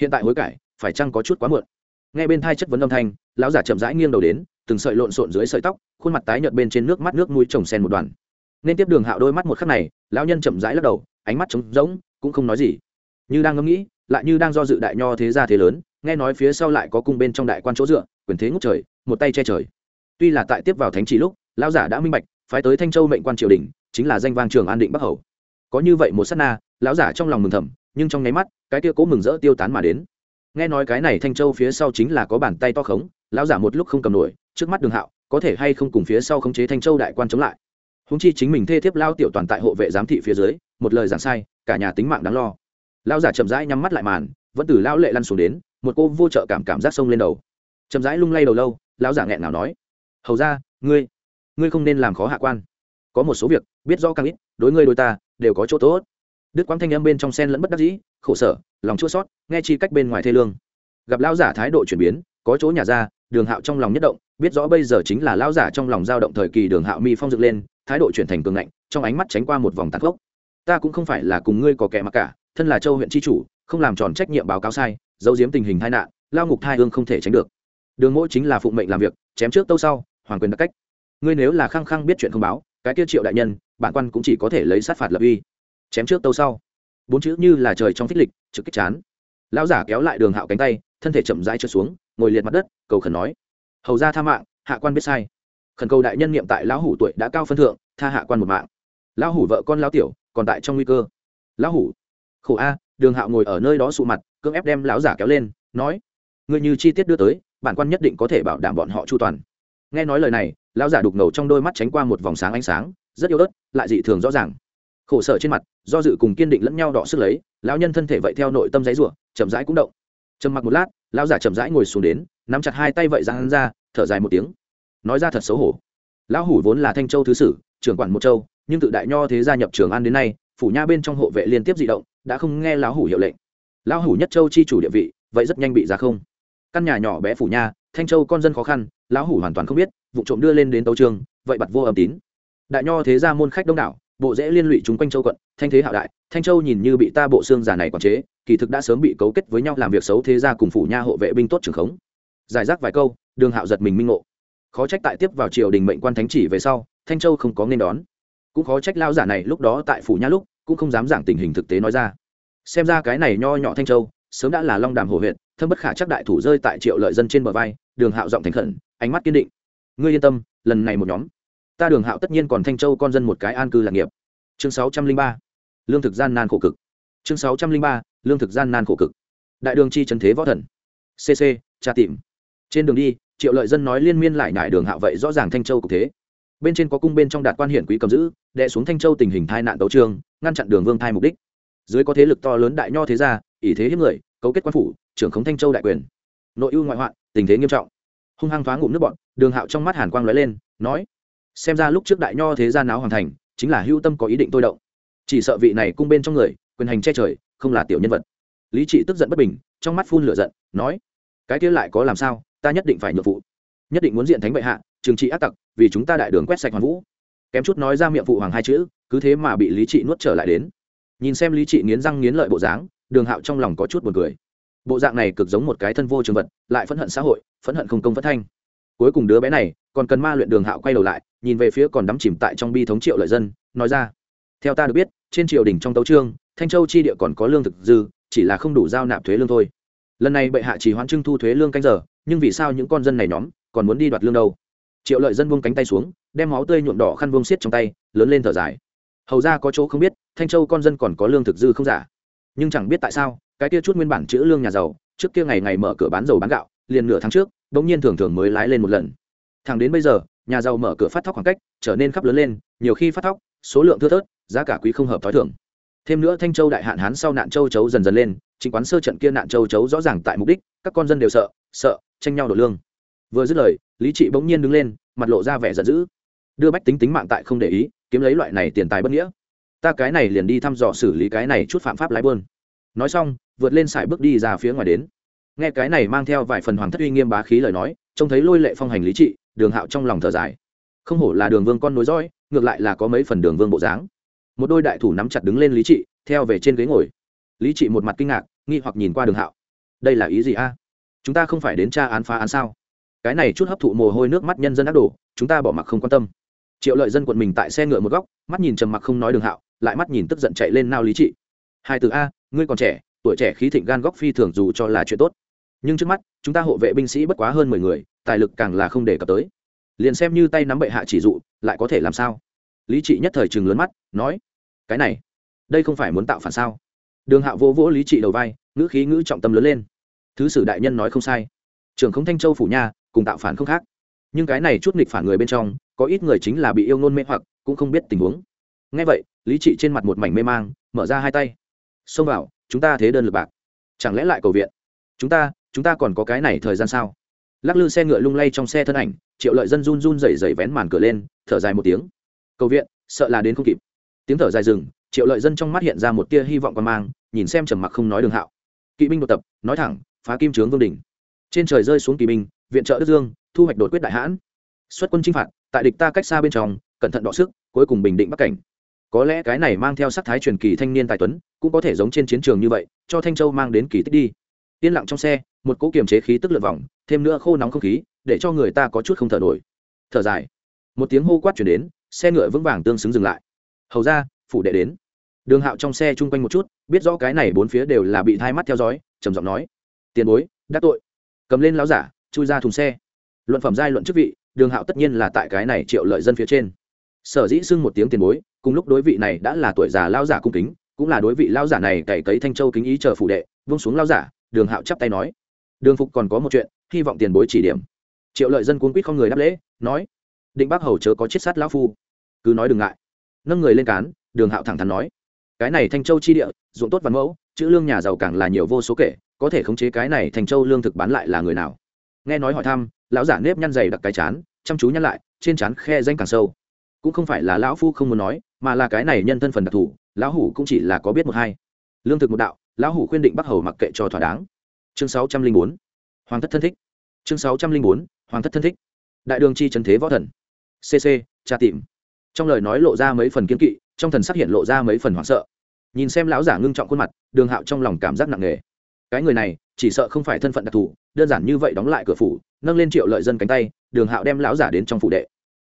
Hiện tại hối cải, phải chăng có chút quá muộn? Nghe bên thai chất vấn âm thanh, lão giả chậm rãi nghiêng đầu đến, từng sợi lộn xộn dưới sợi tóc, khuôn mặt tái nhợt bên trên nước mắt nước mũi trồng sen một đoàn. Nên tiếp đường hạo đôi mắt một khắc này, lão nhân chậm rãi lắc đầu, ánh mắt trống rỗng, cũng không nói gì. Như đang ngẫm nghĩ lại như đang do dự đại nho thế gia thế lớn, nghe nói phía sau lại có cung bên trong đại quan chỗ dựa, quyền thế ngốc trời, một tay che trời. Tuy là tại tiếp vào thánh chỉ lúc, lão giả đã minh bạch, phái tới thanh châu mệnh quan triều đình, chính là danh vang trường an định bắc hầu. Có như vậy một sát na, lão giả trong lòng mừng thầm, nhưng trong nháy mắt, cái kia cố mừng rỡ tiêu tán mà đến. Nghe nói cái này thanh châu phía sau chính là có bàn tay to khống, lão giả một lúc không cầm nổi, trước mắt đường hạo, có thể hay không cùng phía sau khống chế thanh châu đại quan chống lại. Húng chi chính mình thê thiếp lao tiểu toàn tại hộ vệ giám thị phía dưới, một lời giảng sai, cả nhà tính mạng đáng lo lão giả chậm rãi nhắm mắt lại màn, vẫn từ lão lệ lăn xuống đến, một cô vô trợ cảm cảm giác sông lên đầu. Chậm rãi lung lay đầu lâu, lão giả nghẹn nào nói, hầu ra ngươi ngươi không nên làm khó hạ quan. Có một số việc, biết rõ càng ít, đối ngươi đôi ta, đều có chỗ tốt. Đức quang thanh âm bên trong sen lẫn bất đắc dĩ, khổ sở, lòng chua sót nghe chi cách bên ngoài thê lương. Gặp lão giả thái độ chuyển biến, có chỗ nhà ra, đường hạo trong lòng nhất động, biết rõ bây giờ chính là lão giả trong lòng dao động thời kỳ đường hạo mi phong dựng lên, thái độ chuyển thành cường ngạnh, trong ánh mắt tránh qua một vòng tạc gốc ta cũng không phải là cùng ngươi có kẻ mặc cả thân là châu huyện tri chủ, không làm tròn trách nhiệm báo cáo sai, giấu giếm tình hình tai nạn, lao ngục thai hương không thể tránh được. Đường mỗi chính là phụng mệnh làm việc, chém trước tâu sau, hoàng quyền đặc cách. Ngươi nếu là khăng khăng biết chuyện không báo, cái kia triệu đại nhân, bản quan cũng chỉ có thể lấy sát phạt lập uy. Chém trước tâu sau. Bốn chữ như là trời trong phích lịch, trực kích chán. Lão giả kéo lại đường hạo cánh tay, thân thể chậm rãi trượt xuống, ngồi liệt mặt đất, cầu khẩn nói. Hầu ra tha mạng, hạ quan biết sai. Khẩn cầu đại nhân niệm tại lão hủ tuổi đã cao phân thượng, tha hạ quan một mạng. Lão hủ vợ con lão tiểu, còn tại trong nguy cơ. Lão hủ khổ a, đường hạo ngồi ở nơi đó sụ mặt, cưỡng ép đem lão giả kéo lên, nói người như chi tiết đưa tới, bản quan nhất định có thể bảo đảm bọn họ chu toàn. Nghe nói lời này, lão giả đục ngầu trong đôi mắt tránh qua một vòng sáng ánh sáng, rất yếu ớt, lại dị thường rõ ràng. Khổ sở trên mặt, do dự cùng kiên định lẫn nhau đọ sức lấy, lão nhân thân thể vậy theo nội tâm giấy rủa chậm rãi cũng động. Trầm mặc một lát, lão giả chậm rãi ngồi xuống đến, nắm chặt hai tay vậy ra hắn ra, thở dài một tiếng. Nói ra thật xấu hổ. Lão hủ vốn là thanh châu thứ sử, trưởng quản một châu, nhưng tự đại nho thế gia nhập trường an đến nay, phủ nha bên trong hộ vệ liên tiếp dị động đã không nghe lão hủ hiệu lệnh. Lão hủ nhất châu chi chủ địa vị, vậy rất nhanh bị ra không. Căn nhà nhỏ bé phủ nha, thanh châu con dân khó khăn, lão hủ hoàn toàn không biết vụ trộm đưa lên đến tấu trường, vậy bặt vô âm tín. Đại nho thế gia môn khách đông đảo, bộ dễ liên lụy chúng quanh châu quận, thanh thế hạo đại, thanh châu nhìn như bị ta bộ xương giả này quản chế, kỳ thực đã sớm bị cấu kết với nhau làm việc xấu thế gia cùng phủ nha hộ vệ binh tốt trường khống. Giải rác vài câu, đường hạo giật mình minh ngộ. Khó trách tại tiếp vào triều đình mệnh quan thánh chỉ về sau, thanh châu không có nên đón. Cũng khó trách lao giả này lúc đó tại phủ nha lúc cũng không dám giảng tình hình thực tế nói ra. Xem ra cái này nho nhỏ thanh châu, sớm đã là long đàm hồ huyện, thâm bất khả chắc đại thủ rơi tại triệu lợi dân trên bờ vai, đường hạo giọng thành khẩn, ánh mắt kiên định. Ngươi yên tâm, lần này một nhóm, ta đường hạo tất nhiên còn thanh châu con dân một cái an cư lạc nghiệp. Chương sáu trăm linh ba, lương thực gian nan khổ cực. Chương sáu trăm linh ba, lương thực gian nan khổ cực. Đại đường chi trần thế võ thần. Cc tra tìm. Trên đường đi, triệu lợi dân nói liên miên lại nhải đường hạo vậy rõ ràng thanh châu cục thế bên trên có cung bên trong đạt quan hiển quý cầm giữ đệ xuống thanh châu tình hình thai nạn đấu trường, ngăn chặn đường vương thai mục đích. Dưới có thế lực to lớn đại nho thế gia, ỷ thế hiếp người, cấu kết quan phủ, trưởng khống thanh châu đại quyền. Nội ưu ngoại hoạn, tình thế nghiêm trọng. Hung hăng thoáng ngụm nước bọn đường hạo trong mắt hàn quang lóe lên, nói, xem ra lúc trước đại nho thế gia náo hoàn thành, chính là hưu tâm có ý định tôi động. Chỉ sợ vị này cung bên trong người, quyền hành che trời, không là tiểu nhân vật. Lý trị tức giận bất bình, trong mắt phun lửa giận, nói, cái kia lại có làm sao? Ta nhất định phải nhượng vụ nhất định muốn diện thánh bệ hạ trừng trị ác tặc, vì chúng ta đại đường quét sạch hoàn vũ. Kém chút nói ra miệng phụ hoàng hai chữ, cứ thế mà bị lý trị nuốt trở lại đến. Nhìn xem lý trị nghiến răng nghiến lợi bộ dáng, đường hạo trong lòng có chút b u ồ n cười. Bộ dạng này cực giống một cái thân vô trường vật, lại phẫn hận xã hội, phẫn hận không công phất thanh. Cuối cùng đứa bé này, còn cần ma luyện đường hạo quay đầu lại, nhìn về phía còn đắm chìm tại trong bi thống triệu lợi dân, nói ra. Theo ta được biết, trên triều đình trong tấu trương, thanh châu chi địa còn có lương thực dư, chỉ là không đủ giao nạp thuế lương thôi. Lần này bệ hạ chỉ hoãn trưng thu thuế lương canh giờ, nhưng vì sao những con dân này nhóm còn muốn đi đoạt lương đâu? Triệu lợi dân buông cánh tay xuống, đem máu tươi nhuộm đỏ khăn buông xiết trong tay, lớn lên thở dài. Hầu ra có chỗ không biết, thanh châu con dân còn có lương thực dư không giả. Nhưng chẳng biết tại sao, cái kia chút nguyên bản chữ lương nhà giàu, trước kia ngày ngày mở cửa bán dầu bán gạo, liền nửa tháng trước, bỗng nhiên thường thường mới lái lên một lần. Thẳng đến bây giờ, nhà giàu mở cửa phát thóc khoảng cách, trở nên khắp lớn lên, nhiều khi phát thóc, số lượng thưa thớt, giá cả quý không hợp t h ó i thưởng thêm nữa thanh châu đại hạn hán sau nạn châu chấu dần dần lên, chính quán sơ trận kia nạn châu chấu rõ ràng tại mục đích, các con dân đều sợ sợ, tranh nhau đổ lương vừa dứt lời, lý trị bỗng nhiên đứng lên, mặt lộ ra vẻ giận dữ. Đưa bách tính tính mạng tại không để ý, kiếm lấy loại này tiền tài bất nghĩa. Ta cái này liền đi thăm dò xử lý cái này chút phạm pháp lái bơn nói xong, vượt lên sải bước đi ra phía ngoài đến. Nghe cái này mang theo vài phần hoàng thất uy nghiêm bá khí lời nói, trông thấy lôi lệ phong hành lý trị, đường hạo trong lòng thở dài. Không hổ là đường vương con nối dõi, ngược lại là có mấy phần đường vương bộ dáng. Một đôi đại thủ nắm chặt đứng lên lý trị, theo về trên ghế ngồi. Lý trị một mặt kinh ngạc, nghi hoặc nhìn qua đường hạo. Đây là ý gì a? Chúng ta không phải đến tra án phá án sao? Cái này chút hấp thụ mồ hôi nước mắt nhân dân ác đồ, chúng ta bỏ mặc không quan tâm. Triệu lợi dân quận mình tại xe ngựa một góc, mắt nhìn trầm mặc không nói đường hạo, lại mắt nhìn tức giận chạy lên nao lý trị. Hai từ a, ngươi còn trẻ, tuổi trẻ khí thịnh gan góc phi thường dù cho là chuyện tốt. Nhưng trước mắt, chúng ta hộ vệ binh sĩ bất quá hơn mười người, tài lực càng là không đề cập tới. Liền xem như tay nắm bệ hạ chỉ dụ, lại có thể làm sao? Lý trị nhất thời chừng lớn mắt, nói, cái này, đây không phải muốn tạo phản sao? Đường hạo vỗ vỗ lý trị đầu vai, ngữ khí ngữ trọng tâm lớn lên. Thứ sử đại nhân nói không sai. Trưởng không thanh châu phủ nha cùng tạo phản không khác. Nhưng cái này chút nghịch phản người bên trong, có ít người chính là bị yêu nôn mê hoặc, cũng không biết tình huống. Ngay vậy, lý trị trên mặt một mảnh mê mang, mở ra hai tay. Xông vào, chúng ta thế đơn lực bạc. Chẳng lẽ lại cầu viện? Chúng ta chúng ta còn có cái này thời gian sao? Lắc lư xe ngựa lung lay trong xe thân ảnh, triệu lợi dân run run rẩy rẩy vén màn cửa lên, thở dài một tiếng. Cầu viện, sợ là đến không kịp. Tiếng thở dài rừng triệu lợi dân trong mắt hiện ra một tia hy vọng còn mang, nhìn xem trầm mặc không nói đường hạo. Kỵ binh đột tập, nói thẳng, phá kim trướng vương đình trên trời rơi xuống kỵ binh viện trợ đức dương, thu hoạch đột quyết đại hãn. Xuất quân chinh phạt, tại địch ta cách xa bên trong, cẩn thận đọ sức, cuối cùng bình định bắc cảnh. Có lẽ cái này mang theo sắc thái truyền kỳ thanh niên tài tuấn, cũng có thể giống trên chiến trường như vậy, cho thanh châu mang đến kỳ tích đi. Yên lặng trong xe, một cỗ kiềm chế khí tức lượt vòng, thêm nữa khô nóng không khí, để cho người ta có chút không thở nổi. Thở dài. Một tiếng hô quát chuyển đến, xe ngựa vững vàng tương xứng dừng lại. Hầu ra, phủ đệ đến. Đường hạo trong xe chung quanh một chút, biết rõ cái này bốn phía đều là bị thai mắt theo dõi, trầm giọng nói. Tiền bối đắc tội. Cầm lên láo giả chui ra thùng xe. Luận phẩm giai luận chức vị, đường hạo tất nhiên là tại cái này triệu lợi dân phía trên. Sở dĩ xưng một tiếng tiền bối, cùng lúc đối vị này đã là tuổi già lao giả cung kính, cũng là đối vị lao giả này cày cấy thanh châu kính ý chờ phủ đệ, vung xuống lao giả, đường hạo chắp tay nói. Đường phục còn có một chuyện, hy vọng tiền bối chỉ điểm. Triệu lợi dân cuốn quýt không người đáp lễ, nói. Định bác hầu chớ có chết sát lão phu. Cứ nói đừng ngại. Nâng người lên cán, đường hạo thẳng thắn nói. Cái này thanh châu chi địa dụng tốt văn mẫu, chữ lương nhà giàu càng là nhiều vô số kể, có thể khống chế cái này thanh châu lương thực bán lại là người nào? Nghe nói hỏi thăm, lão giả nếp nhăn dày đặc cái chán, chăm chú nhăn lại, trên chán khe danh càng sâu. Cũng không phải là lão phu không muốn nói, mà là cái này nhân thân phần đặc thù, lão hủ cũng chỉ là có biết một hai. Lương thực một đạo, lão hủ khuyên định bắc hầu mặc kệ cho thỏa đáng. Chương sáu trăm linh bốn, hoàng thất thân thích. Chương sáu trăm linh bốn, hoàng thất thân thích. Đại đường chi trần thế võ thần. Cc tra tìm. Trong lời nói lộ ra mấy phần kiên kỵ, trong thần sắc hiện lộ ra mấy phần hoảng sợ. Nhìn xem lão giả ngưng trọng khuôn mặt, đường hạo trong lòng cảm giác nặng nề cái người này chỉ sợ không phải thân phận đặc thù, đơn giản như vậy đóng lại cửa phủ, nâng lên triệu lợi dân cánh tay, đường hạo đem lão giả đến trong phủ đệ.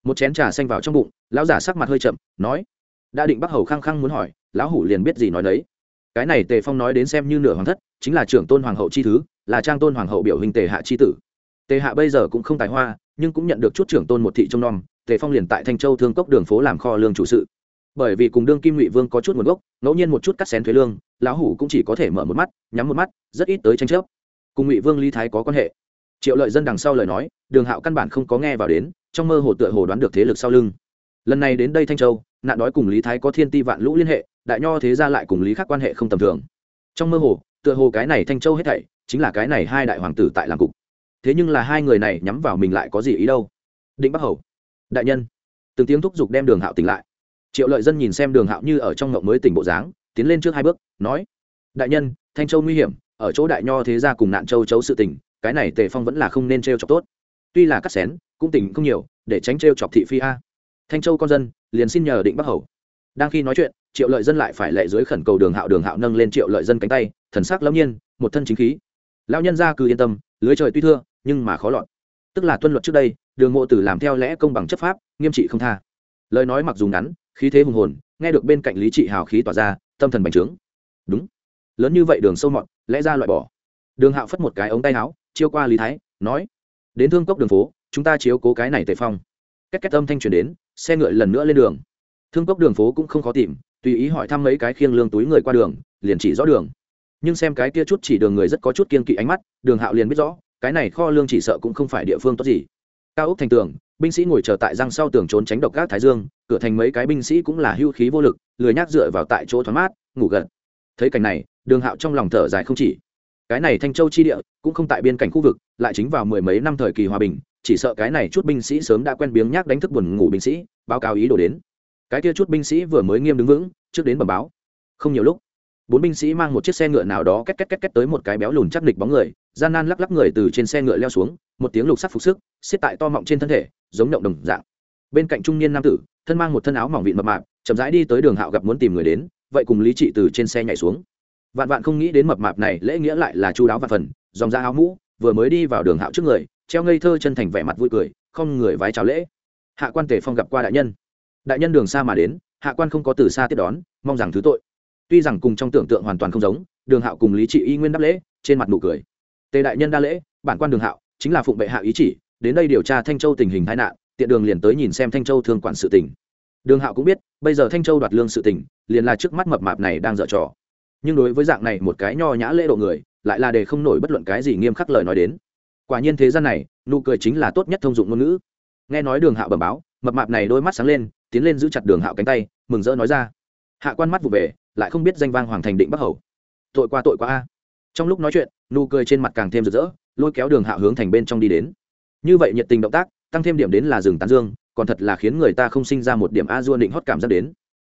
Một chén trà xanh vào trong bụng, lão giả sắc mặt hơi chậm, nói, đã định bắc hầu khăng khăng muốn hỏi, lão hủ liền biết gì nói đấy. Cái này tề phong nói đến xem như nửa hoàng thất, chính là trưởng tôn hoàng hậu chi thứ, là trang tôn hoàng hậu biểu hình tề hạ chi tử. Tề hạ bây giờ cũng không tài hoa, nhưng cũng nhận được chút trưởng tôn một thị trông nom, tề phong liền tại thanh châu thương cốc đường phố làm kho lương chủ sự bởi vì cùng đương kim ngụy vương có chút nguồn gốc, ngẫu nhiên một chút cắt xén thuế lương, lão hủ cũng chỉ có thể mở một mắt, nhắm một mắt, rất ít tới tranh chấp. Cùng ngụy vương lý thái có quan hệ. Triệu lợi dân đằng sau lời nói, đường hạo căn bản không có nghe vào đến, trong mơ hồ tựa hồ đoán được thế lực sau lưng. Lần này đến đây thanh châu, nạn đói cùng lý thái có thiên ti vạn lũ liên hệ, đại nho thế ra lại cùng lý khác quan hệ không tầm thường. Trong mơ hồ, tựa hồ cái này thanh châu hết thảy, chính là cái này hai đại hoàng tử tại làm cục. Thế nhưng là hai người này nhắm vào mình lại có gì ý đâu? Định bắc hầu, đại nhân, từng tiếng thúc giục đem đường hạo tỉnh lại triệu lợi dân nhìn xem đường hạo như ở trong ngộng mới tỉnh bộ dáng, tiến lên trước hai bước, nói, đại nhân, thanh châu nguy hiểm, ở chỗ đại nho thế gia cùng nạn châu chấu sự tình, cái này tề phong vẫn là không nên t r e o chọc tốt. Tuy là cắt xén, cũng tỉnh không nhiều, để tránh t r e o chọc thị phi a. Thanh châu con dân, liền xin nhờ định bắc hầu. Đang khi nói chuyện, triệu lợi dân lại phải lệ dưới khẩn cầu đường hạo đường hạo nâng lên triệu lợi dân cánh tay, thần sắc lâm nhiên, một thân chính khí. Lão nhân ra cứ yên tâm, lưới trời tuy thưa, nhưng mà khó lọt. Tức là tuân luật trước đây, đường mộ tử làm theo lẽ công bằng chấp pháp, nghiêm trị không tha. Lời nói mặc dù ngắn khí thế hùng hồn, nghe được bên cạnh lý trị hào khí tỏa ra, tâm thần bành trướng. Đúng. Lớn như vậy đường sâu mọt, lẽ ra loại bỏ. Đường hạo phất một cái ống tay áo, chiêu qua lý thái, nói, đến thương cốc đường phố, chúng ta chiếu cố cái này tề phong. Cách cách âm thanh truyền đến, xe ngựa lần nữa lên đường. Thương cốc đường phố cũng không khó tìm, tùy ý hỏi thăm mấy cái khiêng lương túi người qua đường, liền chỉ rõ đường. Nhưng xem cái kia chút chỉ đường người rất có chút kiên kỵ ánh mắt, đường hạo liền biết rõ, cái này kho lương chỉ sợ cũng không phải địa phương tốt gì. Cao ốc thành tường binh sĩ ngồi chờ tại răng sau tường trốn tránh độc gác thái dương, cửa thành mấy cái binh sĩ cũng là hưu khí vô lực, lười nhác dựa vào tại chỗ thoáng mát, ngủ gật. Thấy cảnh này, đường hạo trong lòng thở dài không chỉ. Cái này thanh châu chi địa, cũng không tại biên cảnh khu vực, lại chính vào mười mấy năm thời kỳ hòa bình, chỉ sợ cái này chút binh sĩ sớm đã quen biếng nhác đánh thức buồn ngủ binh sĩ, báo cáo ý đồ đến. Cái kia chút binh sĩ vừa mới nghiêm đứng vững, trước đến bẩm báo. Không nhiều lúc, bốn binh sĩ mang một chiếc xe ngựa nào đó két két két két tới một cái béo lùn chắc địch bóng người, gian nan lắc lắc người từ trên xe ngựa leo xuống, một tiếng lục sắc phục sức, xiết tại to mọng trên thân thể giống động đồng dạng. Bên cạnh trung niên nam tử, thân mang một thân áo mỏng vịn mập mạp, chậm rãi đi tới đường hạo gặp muốn tìm người đến, vậy cùng lý trị từ trên xe nhảy xuống. Vạn vạn không nghĩ đến mập mạp này lễ nghĩa lại là chu đáo và phần, dòng ra áo mũ, vừa mới đi vào đường hạo trước người, treo ngây thơ chân thành vẻ mặt vui cười, không người vái chào lễ. Hạ quan tề phong gặp qua đại nhân. Đại nhân đường xa mà đến, hạ quan không có từ xa tiếp đón, mong rằng thứ tội. Tuy rằng cùng trong tưởng tượng hoàn toàn không giống, đường hạo cùng lý trị y nguyên đáp lễ, trên mặt nụ cười. Tề đại nhân đa lễ, bản quan đường hạo, chính là phụng bệ hạ ý chỉ đến đây điều tra thanh châu tình hình tai nạn tiện đường liền tới nhìn xem thanh châu thương quản sự tỉnh. đường hạo cũng biết bây giờ thanh châu đoạt lương sự tỉnh, liền là trước mắt mập mạp này đang dở trò. Nhưng đối với dạng này một cái nho nhã lễ độ người lại là để không nổi bất luận cái gì nghiêm khắc lời nói đến. Quả nhiên thế gian này nụ cười chính là tốt nhất thông dụng ngôn ngữ. Nghe nói đường hạo bẩm báo mập mạp này đôi mắt sáng lên tiến lên giữ chặt đường hạo cánh tay mừng rỡ nói ra. Hạ quan mắt vụ về lại không biết danh vang hoàng thành định bắc hầu. Tội qua tội qua a. Trong lúc nói chuyện nụ cười trên mặt càng thêm rực rỡ lôi kéo đường hạo hướng thành bên trong đi đến như vậy nhiệt tình động tác tăng thêm điểm đến là rừng tán dương còn thật là khiến người ta không sinh ra một điểm a dua định hót cảm giác đến.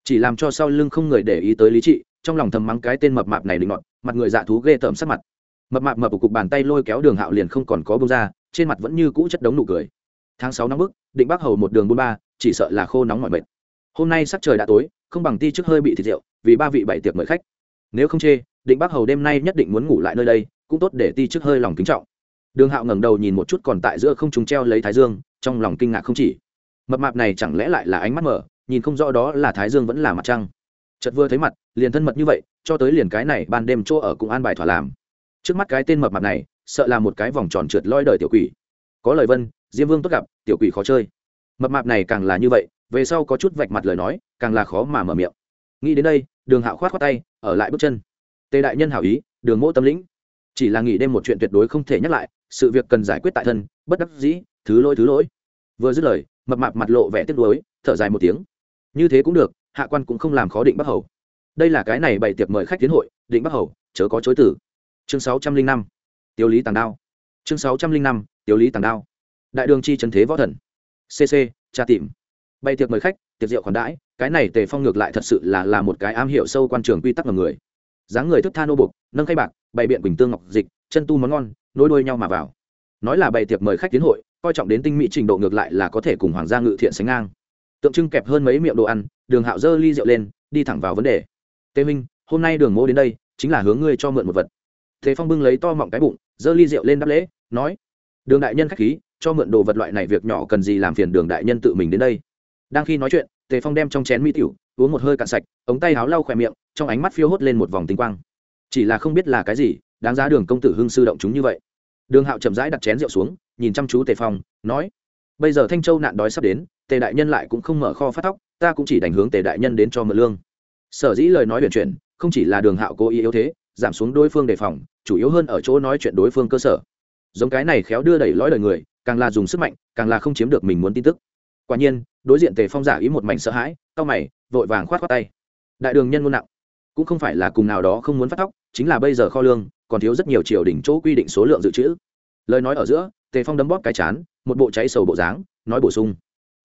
Chỉ làm cho sau lưng không người để ý tới lý trị trong lòng thầm mắng cái tên mập mạp này định ngọn, mặt người dạ thú ghê tởm sắc mặt. Mập mạp mập của cục bàn tay lôi kéo đường hạo liền không còn có bông ra trên mặt vẫn như cũ chất đống nụ cười. Tháng sáu nóng bức định bắc hầu một đường buôn ba chỉ sợ là khô nóng mọi mệt. Hôm nay sắc trời đã tối không bằng ti trước hơi bị thịt rượu vì ba vị bảy tiệc mời khách. Nếu không chê định bắc hầu đêm nay nhất định muốn ngủ lại nơi đây cũng tốt để ti trước hơi lòng kính trọng đường hạo ngẩng đầu nhìn một chút còn tại giữa không trùng treo lấy thái dương, trong lòng kinh ngạc không chỉ. Mập mạp này chẳng lẽ lại là ánh mắt mở, nhìn không rõ đó là thái dương vẫn là mặt trăng. Chợt vừa thấy mặt, liền thân mật như vậy, cho tới liền cái này ban đêm chỗ ở cùng an bài thỏa làm. Trước mắt cái tên mập mạp này, sợ là một cái vòng tròn trượt loi đời tiểu quỷ. Có lời vân, diêm vương tốt gặp, tiểu quỷ khó chơi. Mập mạp này càng là như vậy, về sau có chút vạch mặt lời nói, càng là khó mà mở miệng. Nghĩ đến đây, đường hạo khoát khoát tay, ở lại bước chân. Tề đại nhân hảo ý, đường mỗ tâm lĩnh. Chỉ là nghĩ đêm một chuyện tuyệt đối không thể nhắc lại sự việc cần giải quyết tại thân, bất đắc dĩ, thứ lỗi thứ lỗi. Vừa dứt lời, mập mạp mặt lộ vẻ tiếc nuối, thở dài một tiếng. Như thế cũng được, hạ quan cũng không làm khó định bắc hầu. Đây là cái này bày tiệc mời khách tiến hội, định bắc hầu, chớ có chối tử chương sáu trăm linh năm tiêu lý tàng đao. Chương sáu trăm linh năm tiêu lý tàng đao. Đại đường chi trần thế võ thần. Cc tra tìm. Bày tiệc mời khách, tiệc rượu khoản đãi, cái này tề phong ngược lại thật sự là là một cái am hiểu sâu quan trường quy tắc ngầm người. Dáng người thức tha nô bục nâng khay bạc, bày biện quỳnh tương ngọc dịch, chân tu món ngon nối đuôi nhau mà vào. Nói là bày tiệc mời khách tiến hội, coi trọng đến tinh mỹ trình độ ngược lại là có thể cùng hoàng gia ngự thiện sánh ngang. Tượng trưng kẹp hơn mấy miệng đồ ăn, đường hạo dơ ly rượu lên, đi thẳng vào vấn đề. Tề minh, hôm nay đường mô đến đây, chính là hướng ngươi cho mượn một vật. Thế phong bưng lấy to mọng cái bụng, dơ ly rượu lên đáp lễ, nói, đường đại nhân k h á c h khí, cho mượn đồ vật loại này việc nhỏ cần gì làm phiền đường đại nhân tự mình đến đây. Đang khi nói chuyện, tề phong đem trong chén mỹ tiểu uống một hơi cạn sạch, ống tay háo lau khỏe miệng, trong ánh mắt phiêu hốt lên một vòng tinh quang. Chỉ là không biết là cái gì đáng giá đường công tử hưng sư động chúng như vậy. Đường hạo chậm rãi đặt chén rượu xuống, nhìn chăm chú tề phong, nói, bây giờ thanh châu nạn đói sắp đến, tề đại nhân lại cũng không mở kho phát tóc ta cũng chỉ đành hướng tề đại nhân đến cho mượn lương. Sở dĩ lời nói huyền chuyển, không chỉ là đường hạo cố ý yếu thế, giảm xuống đối phương đề phòng, chủ yếu hơn ở chỗ nói chuyện đối phương cơ sở. Giống cái này khéo đưa đẩy lõi lời người, càng là dùng sức mạnh, càng là không chiếm được mình muốn tin tức. Quả nhiên, đối diện tề phong giả ý một mảnh sợ hãi tao mày, vội vàng khoát khoát tay. Đại đường nhân ngôn nặng, cũng không phải là cùng nào đó không muốn phát tóc chính là bây giờ kho lương còn thiếu rất nhiều triều đỉnh chỗ quy định số lượng dự trữ. Lời nói ở giữa, tề phong đấm bóp cái chán, một bộ cháy sầu bộ dáng, nói bổ sung.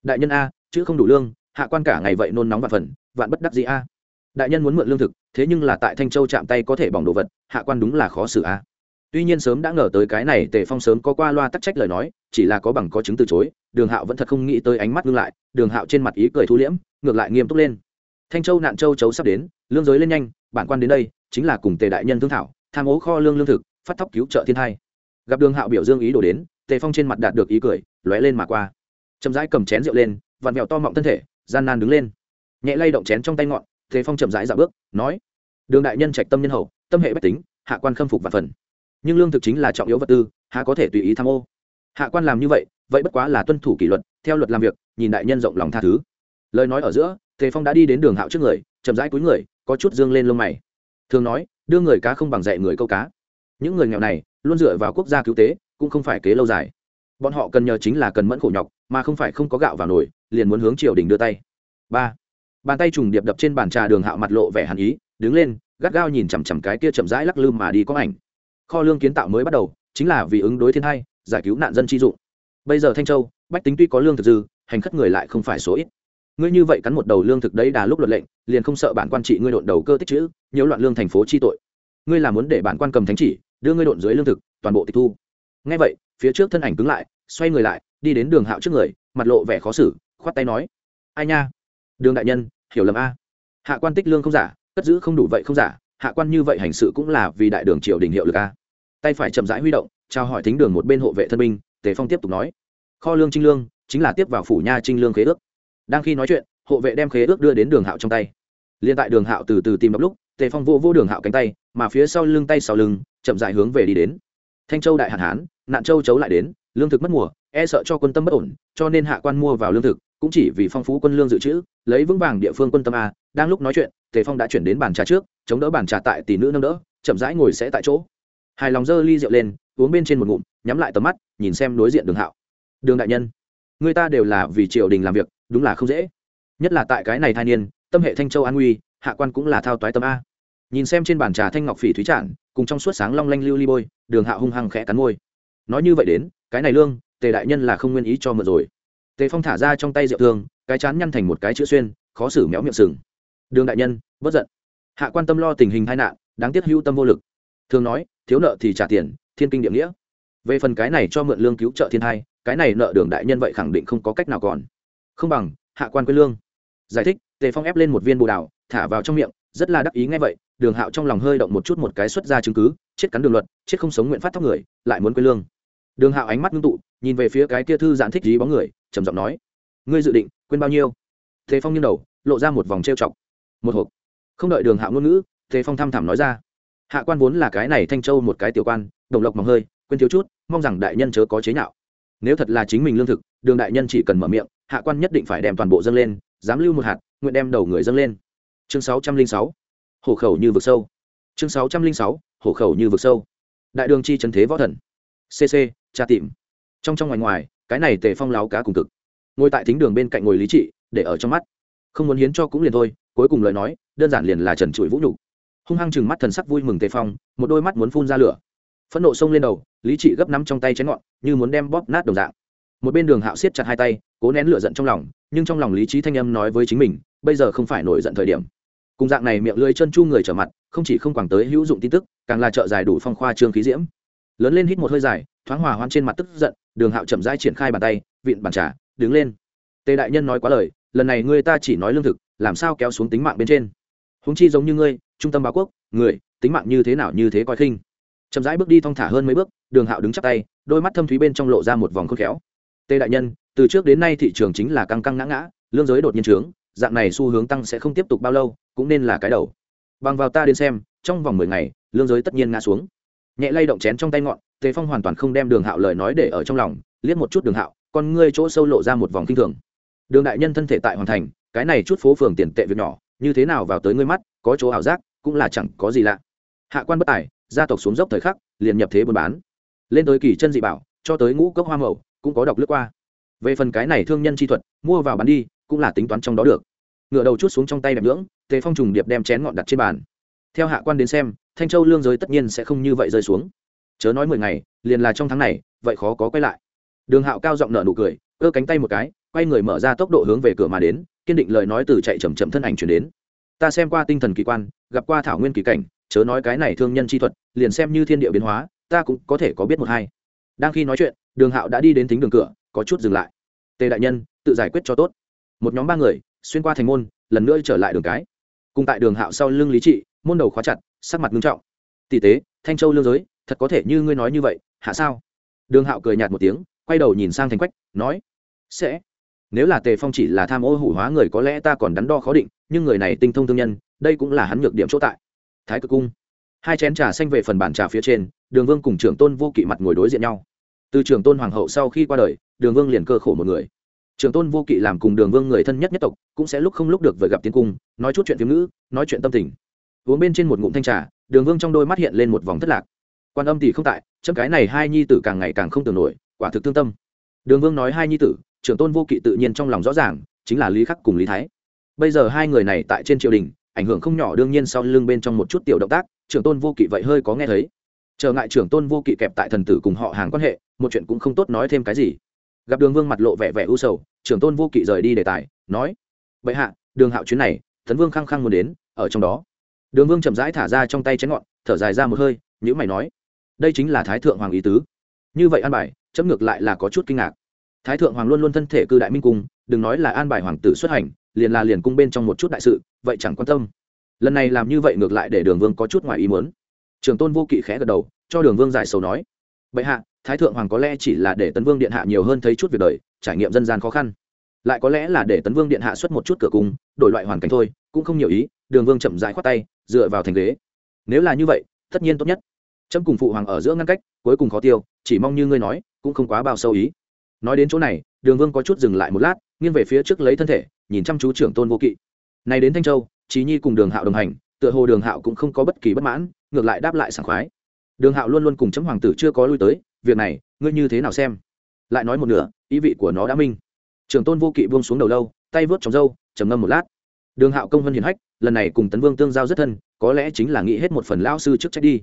Đại nhân a, chữ không đủ lương, hạ quan cả ngày vậy nôn nóng vạn phần, vạn bất đắc gì a. Đại nhân muốn mượn lương thực, thế nhưng là tại thanh châu chạm tay có thể bỏng đồ vật, hạ quan đúng là khó xử a. Tuy nhiên sớm đã ngờ tới cái này tề phong sớm có qua loa tắc trách lời nói, chỉ là có bằng có chứng từ chối, đường hạo vẫn thật không nghĩ tới ánh mắt ngưng lại, đường hạo trên mặt ý cười thu liễm, ngược lại nghiêm túc lên. Thanh châu nạn châu chấu sắp đến, lương giới lên nhanh, bản quan đến đây, chính là cùng tề đại nhân thương thảo tham ố kho lương lương thực, phát thóc cứu trợ thiên thai. Gặp đường hạo biểu dương ý đồ đến, tề phong trên mặt đạt được ý cười, lóe lên mà qua. Chậm rãi cầm chén rượu lên, vặn vẹo to mọng thân thể, gian nan đứng lên. Nhẹ lay động chén trong tay ngọn, tề phong chậm rãi dạo bước, nói, đường đại nhân trạch tâm nhân hậu, tâm hệ bách tính, hạ quan khâm phục và phần. Nhưng lương thực chính là trọng yếu vật tư hạ có thể tùy ý tham ô? Hạ quan làm như vậy vậy bất quá là tuân thủ kỷ luật, theo luật làm việc, nhìn đại nhân rộng lòng tha thứ. Lời nói ở giữa, tề phong đã đi đến đường hạo trước người, chậm rãi cúi người, có chút dương lên lông mày. Thường nói đưa người cá không bằng dạy người câu cá. Những người nghèo này luôn dựa vào quốc gia cứu tế, cũng không phải kế lâu dài. Bọn họ cần nhờ chính là cần mẫn khổ nhọc, mà không phải không có gạo vào nồi, liền muốn hướng triều đình đưa tay. Ba, bàn tay trùng điệp đập trên bàn trà đường hạo mặt lộ vẻ hàn ý, đứng lên, gắt gao nhìn chằm chằm cái kia chậm rãi lắc lư mà đi có ảnh. Kho lương kiến tạo mới bắt đầu, chính là vì ứng đối thiên hai giải cứu nạn dân chi dụng. Bây giờ thanh châu, bách tính tuy có lương thực dư, hành khất người lại không phải số ít ngươi như vậy cắn một đầu lương thực đấy đà lúc luật lệnh, liền không sợ bản quan trị ngươi độn đầu cơ tích chữ nhiễu loạn lương thành phố chi tội. Ngươi là muốn để bản quan cầm thánh chỉ, đưa ngươi độn dưới lương thực, toàn bộ tịch thu. Ngay vậy, phía trước thân ảnh cứng lại, xoay người lại, đi đến đường hạo trước người, mặt lộ vẻ khó xử, khoát tay nói, ai nha? Đường đại nhân, hiểu lầm a. Hạ quan tích lương không giả, cất giữ không đủ vậy không giả, hạ quan như vậy hành sự cũng là vì đại đường triều đình hiệu lực a. Tay phải chậm rãi huy động trao hỏi thính đường một bên hộ vệ thân binh, tề phong tiếp tục nói, kho lương trinh lương, chính là tiếp vào phủ nha trinh lương khế ước đang khi nói chuyện, hộ vệ đem khế ước đưa đến đường hạo trong tay. Liên tại đường hạo từ từ tìm đọc lúc, tề phong vô vô đường hạo cánh tay, mà phía sau lưng tay sau lưng, chậm dại hướng về đi đến. Thanh châu đại hạn hán, nạn châu chấu lại đến, lương thực mất mùa e sợ cho quân tâm bất ổn, cho nên hạ quan mua vào lương thực, cũng chỉ vì phong phú quân lương dự trữ, lấy vững vàng địa phương quân tâm a. Đang lúc nói chuyện, tề phong đã chuyển đến bàn trà trước, chống đỡ bàn trà tại tỷ nữ nâng đỡ, chậm rãi ngồi sẽ tại chỗ. Hài lòng dơ ly rượu lên, uống bên trên một ngụm, nhắm lại tầm mắt, nhìn xem đối diện đường hạo. Đường đại nhân, người ta đều là vì triều đình làm việc đúng là không dễ. Nhất là tại cái này thai niên, tâm hệ thanh châu an nguy, hạ quan cũng là thao toái tâm a. Nhìn xem trên bàn trà thanh ngọc phỉ thúy trản cùng trong suốt sáng long lanh lưu ly bôi, đường hạ hung hăng khẽ cắn môi. Nói như vậy đến, cái này lương, tề đại nhân là không nguyên ý cho mượn rồi. Tề phong thả ra trong tay rượu thương, cái chán nhăn thành một cái chữ xuyên, khó xử méo miệng sừng. Đường đại nhân bất giận. Hạ quan tâm lo tình hình tai nạn, đáng tiếc hữu tâm vô lực. Thường nói, thiếu nợ thì trả tiền, thiên kinh địa nghĩa. Về phần cái này cho mượn lương cứu trợ thiên thai, cái này nợ đường đại nhân vậy khẳng định không có cách nào còn không bằng, hạ quan quê lương. Giải thích, tề phong ép lên một viên bồ đào, thả vào trong miệng, rất là đắc ý ngay vậy, đường hạo trong lòng hơi động một chút một cái xuất ra chứng cứ, chết cắn đường luật, chết không sống nguyện phát thóc người, lại muốn quê lương. Đường hạo ánh mắt ngưng tụ, nhìn về phía cái kia thư giãn thích dí bóng người, trầm giọng nói, ngươi dự định, quên bao nhiêu? Tề phong nghiêng đầu, lộ ra một vòng trêu chọc. Một hộp. Không đợi đường hạo ngôn ngữ, tề phong thăm thẳm nói ra, hạ quan vốn là cái này thanh châu một cái tiểu quan, đồng lộc mỏng hơi, quên thiếu chút, mong rằng đại nhân chớ có chế nhạo. Nếu thật là chính mình lương thực, đường đại nhân chỉ cần mở miệng hạ quan nhất định phải đem toàn bộ dâng lên, dám lưu một hạt, nguyện đem đầu người dâng lên. Chương sáu trăm linh sáu, hổ khẩu như vực sâu. Chương sáu trăm linh sáu, hổ khẩu như vực sâu. Đại đường chi trần thế võ thần. Cc tra tìm. Trong trong ngoài ngoài, cái này tề phong láo cá cùng cực. Ngồi tại thính đường bên cạnh ngồi lý trị, để ở trong mắt. Không muốn hiến cho cũng liền thôi, cuối cùng lời nói, đơn giản liền là trần trụi vũ nhục. Hung hăng chừng mắt thần sắc vui mừng tề phong, một đôi mắt muốn phun ra lửa. Phẫn nộ xông lên đầu, lý trị gấp nắm trong tay chén ngọn, như muốn đem bóp nát đồng dạng một bên đường hạo siết chặt hai tay, cố nén lửa giận trong lòng, nhưng trong lòng lý trí thanh âm nói với chính mình, bây giờ không phải nổi giận thời điểm. Cùng dạng này miệng lưỡi chân chu người trở mặt, không chỉ không quẳng tới hữu dụng tin tức, càng là trợ dài đủ phong khoa trương khí diễm. Lớn lên hít một hơi dài, thoáng hòa hoan trên mặt tức giận, đường hạo chậm rãi triển khai bàn tay, vịn bàn trà, đứng lên. Tề đại nhân nói quá lời, lần này ngươi ta chỉ nói lương thực, làm sao kéo xuống tính mạng bên trên? Húng chi giống như ngươi, trung tâm báo quốc, người, tính mạng như thế nào như thế coi khinh. Chậm rãi bước đi thong thả hơn mấy bước, đường hạo đứng chắp tay, đôi mắt thâm thúy bên trong lộ ra một vòng khôn khéo tề đại nhân, từ trước đến nay thị trường chính là căng căng ngã ngã, lương giới đột nhiên trướng, dạng này xu hướng tăng sẽ không tiếp tục bao lâu, cũng nên là cái đầu. Bằng vào ta đến xem, trong vòng mười ngày, lương giới tất nhiên ngã xuống. Nhẹ lay động chén trong tay ngọn, tề phong hoàn toàn không đem đường hạo lời nói để ở trong lòng, liếc một chút đường hạo, con ngươi chỗ sâu lộ ra một vòng kinh thường. Đường đại nhân thân thể tại hoàn thành, cái này chút phố phường tiền tệ việc nhỏ, như thế nào vào tới ngươi mắt, có chỗ ảo giác, cũng là chẳng có gì lạ. Hạ quan bất tài, gia tộc xuống dốc thời khắc, liền nhập thế buôn bán. Lên tới kỳ chân dị bảo, cho tới ngũ cốc hoa mậu cũng có đọc lướt qua. Về phần cái này thương nhân chi thuật, mua vào bán đi, cũng là tính toán trong đó được. Ngựa đầu chút xuống trong tay đẹp lưỡng tề phong trùng điệp đem chén ngọn đặt trên bàn. Theo hạ quan đến xem, thanh châu lương giới tất nhiên sẽ không như vậy rơi xuống. Chớ nói mười ngày, liền là trong tháng này, vậy khó có quay lại. Đường hạo cao giọng nở nụ cười, cơ cánh tay một cái, quay người mở ra tốc độ hướng về cửa mà đến, kiên định lời nói từ chạy chậm chậm thân ảnh chuyển đến. Ta xem qua tinh thần kỳ quan, gặp qua thảo nguyên kỳ cảnh, chớ nói cái này thương nhân chi thuật, liền xem như thiên địa biến hóa, ta cũng có thể có biết một hai. Đang khi nói chuyện đường hạo đã đi đến thính đường cửa, có chút dừng lại. Tề đại nhân, tự giải quyết cho tốt. Một nhóm ba người, xuyên qua thành môn, lần nữa trở lại đường cái. Cùng tại đường hạo sau lưng lý trị, môn đầu khóa chặt, sắc mặt nghiêm trọng. Tỷ tế, thanh châu lương giới, thật có thể như ngươi nói như vậy, hạ sao? Đường hạo cười nhạt một tiếng, quay đầu nhìn sang thành quách, nói, sẽ. Nếu là tề phong chỉ là tham ô hủ hóa người có lẽ ta còn đắn đo khó định, nhưng người này tinh thông thương nhân, đây cũng là hắn nhược điểm chỗ tại. Thái cực cung. Hai chén trà xanh về phần bàn trà phía trên, đường vương cùng trưởng tôn vô kỵ mặt ngồi đối diện nhau từ Trường tôn hoàng hậu sau khi qua đời, đường vương liền cơ khổ một người. Trường tôn vô kỵ làm cùng đường vương người thân nhất nhất tộc, cũng sẽ lúc không lúc được vừa gặp tiến cung, nói chút chuyện phiếm ngữ, nói chuyện tâm tình. Uống bên trên một ngụm thanh trà, đường vương trong đôi mắt hiện lên một vòng thất lạc. Quan âm thì không tại, chấm cái này hai nhi tử càng ngày càng không tưởng nổi, quả thực thương tâm. Đường vương nói hai nhi tử, trưởng tôn vô kỵ tự nhiên trong lòng rõ ràng, chính là lý khắc cùng lý thái. Bây giờ hai người này tại trên triều đình, ảnh hưởng không nhỏ đương nhiên sau lưng bên trong một chút tiểu động tác, trưởng tôn vô kỵ vậy hơi có nghe thấy trở ngại trưởng tôn vô kỵ kẹp tại thần tử cùng họ hàng quan hệ, một chuyện cũng không tốt nói thêm cái gì. Gặp đường vương mặt lộ vẻ vẻ u sầu, trưởng tôn vô kỵ rời đi đề tài, nói vậy hạ, đường hạo chuyến này, thần vương khăng khăng muốn đến, ở trong đó. Đường vương chậm rãi thả ra trong tay chén ngọn, thở dài ra một hơi nhữ mày nói, đây chính là thái thượng hoàng ý tứ. Như vậy an bài, chấm ngược lại là có chút kinh ngạc. Thái thượng hoàng luôn luôn thân thể cư đại minh cung, đừng nói là an bài hoàng tử xuất hành, liền là liền cung bên trong một chút đại sự, vậy chẳng quan tâm. Lần này làm như vậy ngược lại để đường vương có chút ngoài ý muốn trường tôn vô kỵ khẽ gật đầu, cho đường vương giải sầu nói, bệ hạ, thái thượng hoàng có lẽ chỉ là để tấn vương điện hạ nhiều hơn thấy chút việc đời, trải nghiệm dân gian khó khăn. Lại có lẽ là để tấn vương điện hạ xuất một chút cửa cung, đổi loại hoàn cảnh thôi, cũng không nhiều ý. Đường vương chậm dãi khoát tay, dựa vào thành ghế. Nếu là như vậy, tất nhiên tốt nhất. Trâm cùng phụ hoàng ở giữa ngăn cách, cuối cùng khó tiêu, chỉ mong như ngươi nói, cũng không quá bao sâu ý. Nói đến chỗ này, đường vương có chút dừng lại một lát, nghiêng về phía trước lấy thân thể, nhìn chăm chú trưởng tôn vô kỵ. Này đến thanh châu trí nhi cùng đường hạo đồng hành, tựa hồ đường hạo cũng không có bất kỳ bất mãn ngược lại đáp lại sảng khoái. Đường hạo luôn luôn cùng chấm hoàng tử chưa có lui tới, việc này, ngươi như thế nào xem? Lại nói một nửa, ý vị của nó đã minh. Trưởng tôn vô kỵ buông xuống đầu lâu, tay vớt trong râu, trầm ngâm một lát. Đường hạo công văn hiền hách, lần này cùng tấn vương tương giao rất thân, có lẽ chính là nghĩ hết một phần lão sư trước trách đi.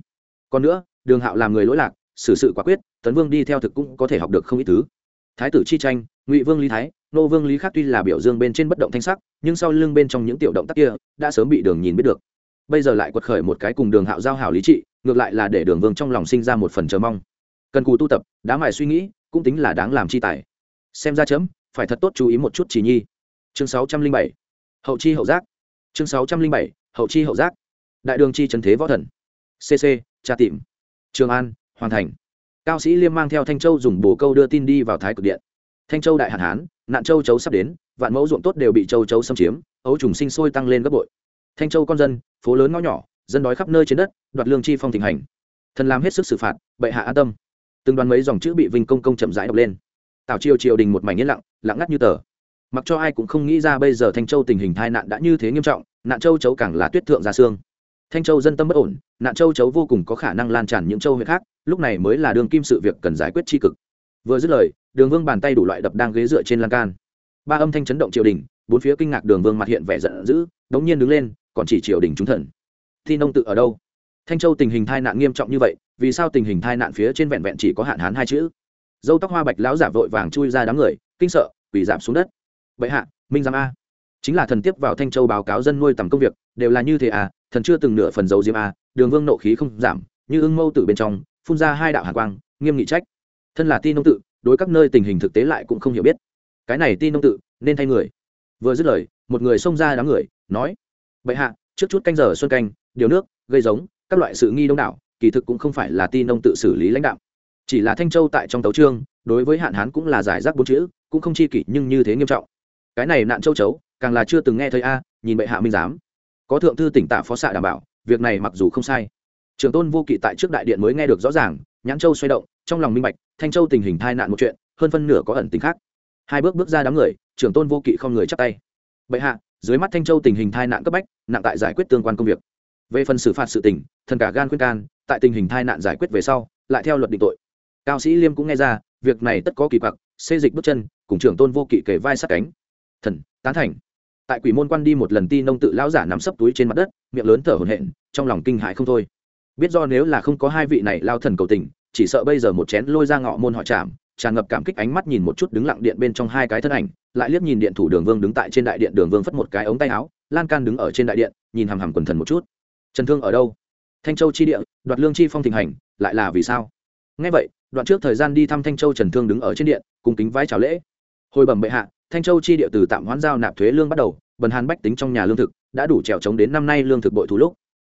Còn nữa, đường hạo làm người lỗi lạc, xử sự quả quyết, tấn vương đi theo thực cũng có thể học được không ít thứ. Thái tử chi tranh, ngụy vương lý thái, nô vương lý khác tuy là biểu dương bên trên bất động thanh sắc, nhưng sau lưng bên trong những tiểu động tác kia, đã sớm bị đường nhìn biết được bây giờ lại quật khởi một cái cùng đường hạo giao hảo lý trị, ngược lại là để đường vương trong lòng sinh ra một phần chờ mong. Cần cù tu tập, đá mài suy nghĩ, cũng tính là đáng làm chi tài. Xem ra chấm, phải thật tốt chú ý một chút chỉ nhi. Chương sáu trăm linh bảy. Hậu chi hậu giác. Chương sáu trăm linh bảy. Hậu chi hậu giác. Đại đường chi trần thế võ thần. Cc tra tìm. Trường an hoàn thành. Cao sĩ liêm mang theo thanh châu dùng bồ câu đưa tin đi vào thái cực điện. Thanh châu đại hạn hán, nạn châu chấu sắp đến, vạn mẫu ruộng tốt đều bị châu chấu xâm chiếm, ấu trùng sinh sôi tăng lên gấp bội thanh châu con dân, phố lớn ngõ nhỏ, dân đói khắp nơi trên đất, đoạt lương chi phong thịnh hành. Thần làm hết sức xử phạt, bệ hạ an tâm. Từng đoàn mấy dòng chữ bị vinh công công chậm rãi đọc lên. Tào triều triều đình một mảnh yên lặng lặng ngắt như tờ. Mặc cho ai cũng không nghĩ ra bây giờ thanh châu tình hình tai nạn đã như thế nghiêm trọng, nạn châu chấu càng là tuyết thượng ra xương. Thanh châu dân tâm bất ổn, nạn châu chấu vô cùng có khả năng lan tràn những châu huyện khác, lúc này mới là đường kim sự việc cần giải quyết tri cực. Vừa dứt lời, đường vương bàn tay đủ loại đập đang ghế dựa trên lan can. Ba âm thanh chấn động triều đình, bốn phía kinh ngạc đường vương mặt hiện vẻ giận dữ, đống nhiên đứng lên còn chỉ triều đình chúng thần. Thi nông tự ở đâu? Thanh châu tình hình tai nạn nghiêm trọng như vậy, vì sao tình hình tai nạn phía trên vẹn vẹn chỉ có hạn hán hai chữ? Dâu tóc hoa bạch lão giả vội vàng chui ra đám người, kinh sợ, quỳ giảm xuống đất. Bệ hạ, minh giám a. Chính là thần tiếp vào thanh châu báo cáo dân nuôi tầm công việc, đều là như thế à thần chưa từng nửa phần dấu diêm a, đường vương nộ khí không giảm, như ưng mâu tử bên trong, phun ra hai đạo hạ quang, nghiêm nghị trách. Thân là tin nông tự, đối các nơi tình hình thực tế lại cũng không hiểu biết. Cái này tin nông tự, nên thay người. Vừa dứt lời, một người xông ra đám người, nói bệ hạ, trước chút canh giờ xuân canh, điều nước, gây giống, các loại sự nghi đông đảo, kỳ thực cũng không phải là ti nông tự xử lý lãnh đạo. Chỉ là thanh châu tại trong tấu trương, đối với hạn hán cũng là giải rác bốn chữ, cũng không chi kỷ nhưng như thế nghiêm trọng. Cái này nạn châu chấu, càng là chưa từng nghe thấy a, nhìn bệ hạ minh giám. Có thượng thư tỉnh tạ phó xạ đảm bảo, việc này mặc dù không sai. Trường tôn vô kỵ tại trước đại điện mới nghe được rõ ràng, nhãn châu xoay động, trong lòng minh bạch, thanh châu tình hình tai nạn một chuyện, hơn phân nửa có ẩn tính khác. Hai bước bước ra đám người trưởng tôn vô kỵ không người chắp tay. Bệ hạ dưới mắt thanh châu tình hình tai nạn cấp bách, nặng tại giải quyết tương quan công việc. Về phần xử phạt sự tình, thần cả gan khuyên can, tại tình hình tai nạn giải quyết về sau, lại theo luật định tội. Cao sĩ liêm cũng nghe ra, việc này tất có kỳ quặc, xê dịch bước chân, cùng trưởng tôn vô kỵ kề vai sát cánh. Thần, tán thành. Tại quỷ môn quan đi một lần ti nông tự lão giả nằm sấp túi trên mặt đất, miệng lớn thở hổn hển, trong lòng kinh hãi không thôi. Biết do nếu là không có hai vị này lao thần cầu tình, chỉ sợ bây giờ một chén lôi ra ngọ môn họ chạm tràn ngập cảm kích ánh mắt nhìn một chút đứng lặng điện bên trong hai cái thân ảnh lại liếc nhìn điện thủ đường vương đứng tại trên đại điện, đường vương phất một cái ống tay áo, lan can đứng ở trên đại điện, nhìn hằm hằm quần thần một chút. Trần thương ở đâu? Thanh châu chi địa, đoạt lương chi phong thịnh hành, lại là vì sao? Ngay vậy, đoạn trước thời gian đi thăm thanh châu trần thương đứng ở trên điện cùng kính vái chào lễ. Hồi bẩm bệ hạ, thanh châu chi địa từ tạm hoãn giao nạp thuế lương bắt đầu, bần hàn bách tính trong nhà lương thực, đã đủ trèo trống đến năm nay lương thực bội thủ lúc.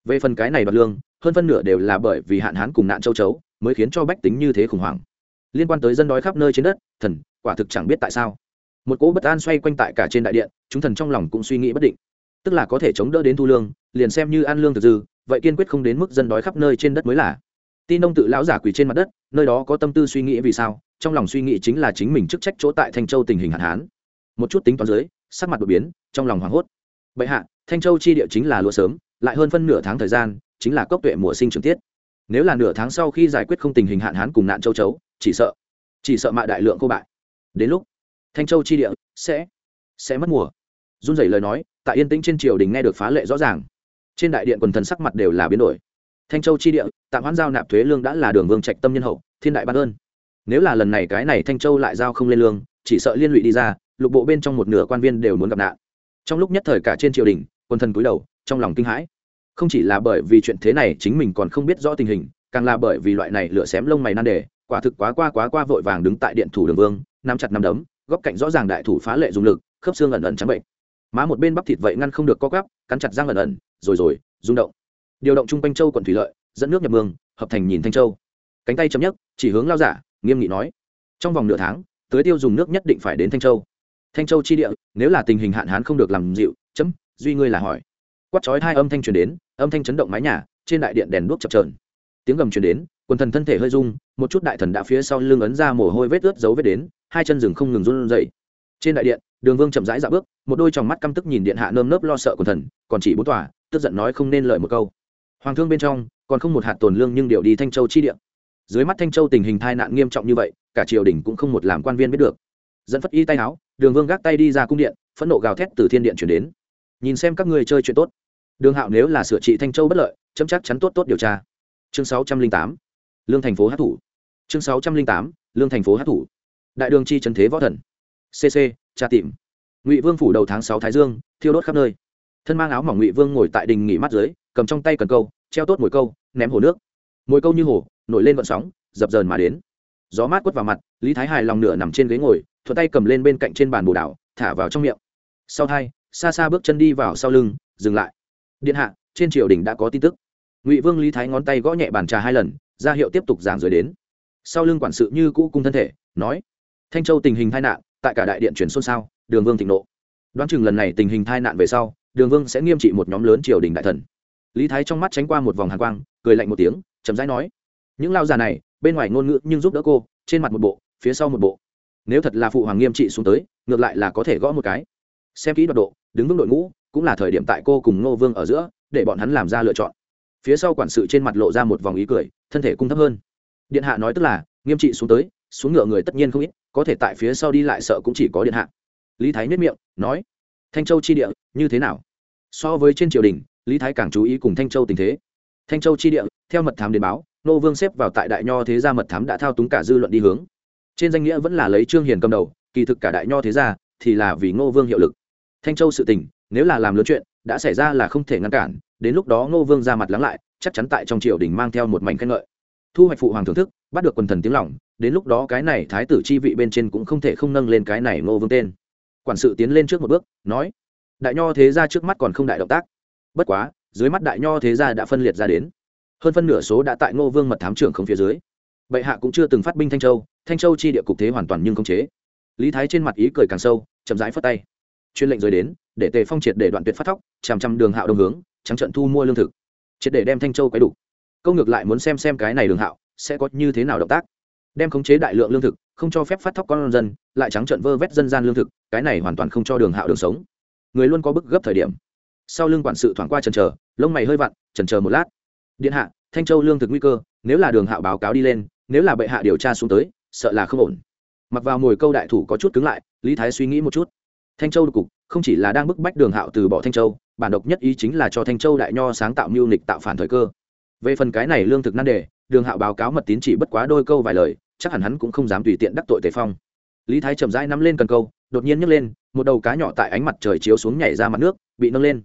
Về phần cái này đoạt lương, hơn phân nửa đều là bởi vì hạn hán cùng nạn châu chấu, mới khiến cho bách tính như thế khủng hoảng. Liên quan tới dân đói khắp nơi trên đất, thần, quả thực chẳng biết tại sao một cỗ bất an xoay quanh tại cả trên đại điện, chúng thần trong lòng cũng suy nghĩ bất định. Tức là có thể chống đỡ đến thu lương, liền xem như ăn lương thực dư, vậy kiên quyết không đến mức dân đói khắp nơi trên đất mới là. Tin ông tự lão giả quỳ trên mặt đất, nơi đó có tâm tư suy nghĩ vì sao, trong lòng suy nghĩ chính là chính mình chức trách chỗ tại thanh châu tình hình hạn hán. Một chút tính toán dưới, sắc mặt đột biến, trong lòng hoảng hốt. Bệ hạ, thanh châu chi địa chính là lúa sớm, lại hơn phân nửa tháng thời gian, chính là cốc tuệ mùa sinh trưởng tiết. Nếu là nửa tháng sau khi giải quyết không tình hình hạn hán cùng nạn châu chấu, chỉ sợ chỉ sợ mạ đại lượng cô bại. Đến lúc thanh châu chi địa, sẽ sẽ mất mùa. Run rẩy lời nói, tại yên tĩnh trên triều đình nghe được phá lệ rõ ràng. Trên đại điện quần thần sắc mặt đều là biến đổi. Thanh châu chi địa, tạm hoãn giao nạp thuế lương đã là đường vương trạch tâm nhân hậu, thiên đại ban ơn. Nếu là lần này cái này thanh châu lại giao không lên lương, chỉ sợ liên lụy đi ra, lục bộ bên trong một nửa quan viên đều muốn gặp nạn. Trong lúc nhất thời cả trên triều đình, quần thần cúi đầu, trong lòng kinh hãi. Không chỉ là bởi vì chuyện thế này chính mình còn không biết rõ tình hình, càng là bởi vì loại này lửa xém lông mày nan đề, quả thực quá qua quá qua vội vàng đứng tại điện thủ đường vương, nắm chặt nắm đấm góc cạnh rõ ràng đại thủ phá lệ dùng lực, khớp xương ẩn ẩn trắng bệnh. Má một bên bắp thịt vậy ngăn không được co gắp cắn chặt răng ẩn ẩn, rồi rồi, rung động. Điều động chung quanh châu quận thủy lợi, dẫn nước nhập mương, hợp thành nhìn thanh châu. Cánh tay chấm nhất chỉ hướng lao giả, nghiêm nghị nói, trong vòng nửa tháng tới tiêu dùng nước nhất định phải đến thanh châu. Thanh châu chi địa, nếu là tình hình hạn hán không được làm dịu, chấm, duy ngươi là hỏi. Quát chói hai âm thanh truyền đến, âm thanh chấn động mái nhà, trên đại điện đèn đuốc chập trờn tiếng gầm truyền đến, quần thần thân thể hơi rung, một chút đại thần đã phía sau lưng ấn ra mồ hôi vết ướt dấu vết đến hai chân rừng không ngừng run dậy trên đại điện, đường vương chậm rãi dạo bước, một đôi tròng mắt căm tức nhìn điện hạ nơm nớp lo sợ của thần, còn chỉ bốn tòa, tức giận nói không nên lời một câu. Hoàng thương bên trong, còn không một hạt tồn lương nhưng điệu đi thanh châu chi điện dưới mắt thanh châu tình hình tai nạn nghiêm trọng như vậy, cả triều đình cũng không một làm quan viên biết được. Dẫn phất y tay áo, đường vương gác tay đi ra cung điện, phẫn nộ gào thét từ thiên điện chuyển đến. Nhìn xem các người chơi chuyện tốt. Đường hạo nếu là sửa trị thanh châu bất lợi, chấm chắc chắn tốt tốt điều tra. Chương sáu trăm linh tám, lương thành phố hát thủ. Chương sáu trăm linh tám, lương thành phố hát thủ đại đường chi trần thế võ thần. Cc tra tìm. Ngụy vương phủ đầu tháng sáu thái dương, thiêu đốt khắp nơi. Thân mang áo mỏng ngụy vương ngồi tại đình nghỉ mắt dưới, cầm trong tay cần câu, treo tốt mồi câu, ném hồ nước. Mồi câu như hồ, nổi lên vận sóng, dập dờn mà đến. Gió mát quất vào mặt, lý thái hài lòng nửa nằm trên ghế ngồi, thuận tay cầm lên bên cạnh trên bàn bồ đảo thả vào trong miệng. Sau thai xa xa bước chân đi vào sau lưng, dừng lại. Điện hạ, trên triều đình đã có tin tức. Ngụy vương lý thái ngón tay gõ nhẹ bàn trà hai lần, ra hiệu tiếp tục giảng rồi đến. Sau lưng quản sự như cũ cung thân thể, nói thanh châu tình hình tai nạn, tại cả đại điện chuyển xôn xao, đường vương thịnh nộ. Đoán chừng lần này tình hình tai nạn về sau, đường vương sẽ nghiêm trị một nhóm lớn triều đình đại thần. Lý thái trong mắt tránh qua một vòng hàn quang, cười lạnh một tiếng, chậm rãi nói, những lao già này, bên ngoài ngôn ngữ nhưng giúp đỡ cô, trên mặt một bộ, phía sau một bộ. Nếu thật là phụ hoàng nghiêm trị xuống tới, ngược lại là có thể gõ một cái. Xem kỹ đoạt độ, đứng vững đội ngũ, cũng là thời điểm tại cô cùng ngô vương ở giữa, để bọn hắn làm ra lựa chọn. Phía sau quản sự trên mặt lộ ra một vòng ý cười, thân thể cung thấp hơn. Điện hạ nói tức là, nghiêm trị xuống tới xuống ngựa người tất nhiên không ít, có thể tại phía sau đi lại sợ cũng chỉ có điện hạ. Lý thái nhất miệng, nói, thanh châu chi địa, như thế nào? So với trên triều đình, lý thái càng chú ý cùng thanh châu tình thế. Thanh châu chi địa, theo mật thám đến báo, nô vương xếp vào tại đại nho thế gia mật thám đã thao túng cả dư luận đi hướng. Trên danh nghĩa vẫn là lấy trương hiền cầm đầu, kỳ thực cả đại nho thế gia thì là vì ngô vương hiệu lực. Thanh châu sự tình, nếu là làm lớn chuyện, đã xảy ra là không thể ngăn cản, đến lúc đó ngô vương ra mặt lắng lại, chắc chắn tại trong triều đình mang theo một mảnh khen ngợi. Thu hoạch phụ hoàng thưởng thức, bắt được quần thần tiếng lòng đến lúc đó cái này thái tử chi vị bên trên cũng không thể không nâng lên cái này ngô vương tên. Quản sự tiến lên trước một bước, nói, đại nho thế gia trước mắt còn không đại động tác. Bất quá, dưới mắt đại nho thế gia đã phân liệt ra đến. Hơn phân nửa số đã tại ngô vương mật thám trưởng không phía dưới. Bệ hạ cũng chưa từng phát binh thanh châu thanh châu chi địa cục thế hoàn toàn nhưng không chế. Lý thái trên mặt ý cười càng sâu, chậm rãi phất tay. Chuyên lệnh rời đến, để tề phong triệt để đoạn tuyệt phát thóc, chằm chằm đường hạo đông hướng, trắng trận thu mua lương thực. Triệt để đem thanh châu quay đủ. Câu ngược lại muốn xem xem cái này đường hạo sẽ có như thế nào động tác đem khống chế đại lượng lương thực, không cho phép phát thóc con dân, lại trắng trợn vơ vét dân gian lương thực, cái này hoàn toàn không cho đường hạo đường sống. Người luôn có bức gấp thời điểm. Sau lưng quản sự thoảng qua trần trờ lông mày hơi vặn trần trờ một lát. Điện hạ, thanh châu lương thực nguy cơ, nếu là đường hạo báo cáo đi lên, nếu là bệ hạ điều tra xuống tới, sợ là không ổn. Mặc vào mồi câu đại thủ có chút cứng lại, lý thái suy nghĩ một chút. Thanh châu cục, không chỉ là đang bức bách đường hạo từ bỏ thanh châu, bản độc nhất ý chính là cho thanh châu đại nho sáng tạo mưu nịch tạo phản thời cơ. Về phần cái này lương thực nan đề, đường hạo báo cáo mật tín chỉ bất quá đôi câu vài lời chắc hẳn hắn cũng không dám tùy tiện đắc tội tề phong. Lý thái chậm rãi nắm lên cần câu, đột nhiên nhấc lên, một đầu cá nhỏ tại ánh mặt trời chiếu xuống nhảy ra mặt nước, bị nâng lên.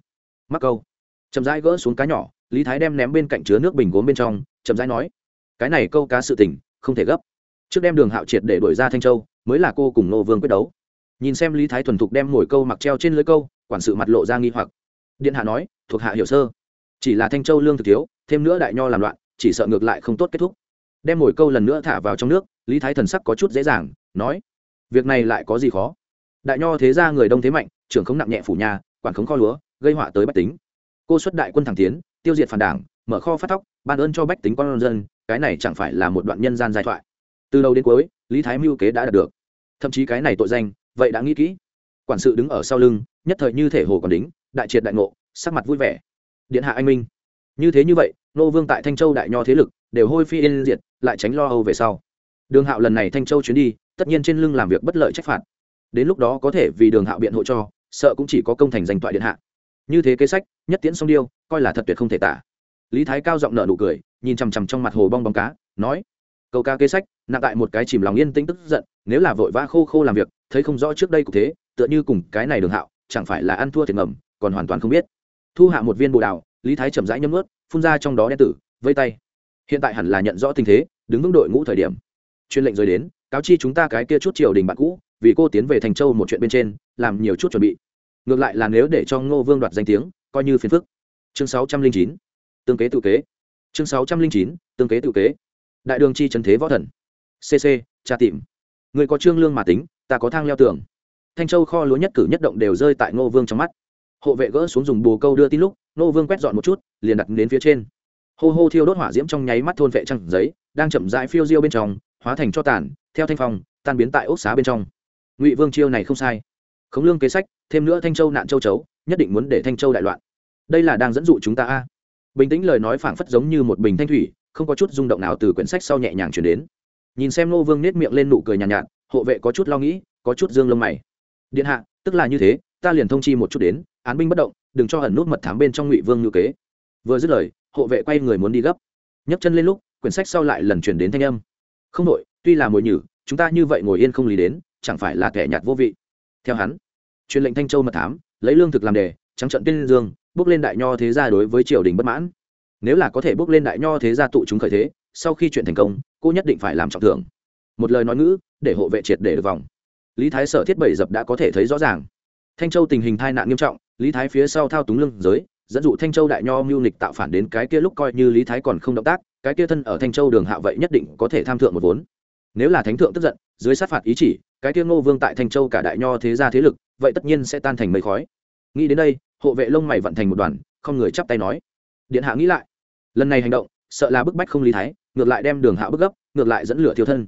Mắc câu. Chậm rãi gỡ xuống cá nhỏ, lý thái đem ném bên cạnh chứa nước bình gốm bên trong, chậm rãi nói, cái này câu cá sự tình, không thể gấp. Trước đem đường hạo triệt để đổi ra thanh châu, mới là cô cùng nô vương quyết đấu. Nhìn xem lý thái thuần thục đem ngồi câu mặc treo trên lưới câu, quản sự mặt lộ ra nghi hoặc. Điện hạ nói, thuộc hạ hiểu sơ. Chỉ là thanh châu lương thực thiếu, thêm nữa đại nho làm loạn, chỉ sợ ngược lại không tốt kết thúc đem mồi câu lần nữa thả vào trong nước, lý thái thần sắc có chút dễ dàng, nói, việc này lại có gì khó? Đại nho thế ra người đông thế mạnh, trưởng không nặng nhẹ phủ nhà, quản khống kho lúa, gây họa tới bách tính. Cô xuất đại quân thẳng tiến, tiêu diệt phản đảng, mở kho phát thóc, ban ơn cho bách tính con dân, cái này chẳng phải là một đoạn nhân gian giai thoại. Từ đầu đến cuối, lý thái mưu kế đã đạt được. Thậm chí cái này tội danh, vậy đã nghĩ kỹ. Quản sự đứng ở sau lưng, nhất thời như thể hồ còn đính, đại triệt đại ngộ, sắc mặt vui vẻ. Điện hạ anh minh. Như thế như vậy, nô vương tại thanh châu đại nho thế lực đều hôi phi yên diệt, lại tránh lo âu về sau. Đường hạo lần này thanh châu chuyến đi, tất nhiên trên lưng làm việc bất lợi trách phạt. Đến lúc đó có thể vì đường hạo biện hộ cho, sợ cũng chỉ có công thành danh toại điện hạ. Như thế kế sách, nhất tiễn song điêu, coi là thật tuyệt không thể tả. Lý thái cao giọng nợ nụ cười, nhìn chằm chằm trong mặt hồ bong bóng cá, nói, câu ca kế sách, nặng tại một cái chìm lòng yên tĩnh tức giận, nếu là vội vã khô khô làm việc, thấy không rõ trước đây cũng thế, tựa như cùng cái này đường hạo, chẳng phải là ăn thua thiệt ngầm, còn hoàn toàn không biết. Thu hạ một viên bồ đào, lý thái chậm rãi nhấm ướt phun ra trong đó đen tử, vây tay hiện tại hẳn là nhận rõ tình thế, đứng vững đội ngũ thời điểm. Chuyên lệnh rời đến, cáo chi chúng ta cái kia chút triều đình bạn cũ, vì cô tiến về thành châu một chuyện bên trên, làm nhiều chút chuẩn bị. Ngược lại là nếu để cho ngô vương đoạt danh tiếng, coi như phiền phức. Chương sáu trăm linh chín, tương kế tự kế. Chương sáu trăm linh chín, tương kế tự kế. Đại đường chi trần thế võ thần. Cc tra tìm. Người có trương lương mà tính, ta có thang leo tường. Thanh châu kho lúa nhất cử nhất động đều rơi tại ngô vương trong mắt. Hộ vệ gỡ xuống dùng bồ câu đưa tin lúc, ngô vương quét dọn một chút, liền đặt đến phía trên hô hô thiêu đốt hỏa diễm trong nháy mắt thôn vệ trăng giấy đang chậm rãi phiêu diêu bên trong hóa thành cho tàn theo thanh phong tan biến tại ốc xá bên trong. Ngụy vương chiêu này không sai. Khống lương kế sách thêm nữa thanh châu nạn châu chấu nhất định muốn để thanh châu đại loạn. Đây là đang dẫn dụ chúng ta a. Bình tĩnh lời nói phảng phất giống như một bình thanh thủy không có chút rung động nào từ quyển sách sau nhẹ nhàng chuyển đến. Nhìn xem nô vương nết miệng lên nụ cười nhàn nhạt, nhạt hộ vệ có chút lo nghĩ có chút dương lông mày. Điện hạ tức là như thế ta liền thông chi một chút đến án binh bất động đừng cho ẩn nút mật thám bên trong ngụy vương ngữ kế. Vừa dứt lời hộ vệ quay người muốn đi gấp. Nhấc chân lên lúc, quyển sách sau lại lần chuyển đến thanh âm. Không đội tuy là mồi nhử, chúng ta như vậy ngồi yên không lý đến, chẳng phải là kẻ nhạt vô vị. Theo hắn, truyền lệnh thanh châu mật thám, lấy lương thực làm đề, trắng trận tiên dương, bước lên đại nho thế gia đối với triều đình bất mãn. Nếu là có thể bước lên đại nho thế gia tụ chúng khởi thế, sau khi chuyện thành công, cô nhất định phải làm trọng thưởng. Một lời nói ngữ, để hộ vệ triệt để được vòng. Lý thái sở thiết bảy dập đã có thể thấy rõ ràng. Thanh châu tình hình tai nạn nghiêm trọng, lý thái phía sau thao túng lưng giới dẫn dụ thanh châu đại nho mưu nịch tạo phản đến cái kia lúc coi như lý thái còn không động tác, cái kia thân ở thanh châu đường hạ vậy nhất định có thể tham thượng một vốn. Nếu là thánh thượng tức giận, dưới sát phạt ý chỉ, cái kia ngô vương tại thanh châu cả đại nho thế gia thế lực, vậy tất nhiên sẽ tan thành mây khói. Nghĩ đến đây, hộ vệ lông mày vận thành một đoàn, không người chắp tay nói. Điện hạ nghĩ lại. Lần này hành động, sợ là bức bách không lý thái, ngược lại đem đường hạ bức gấp, ngược lại dẫn lửa thiêu thân.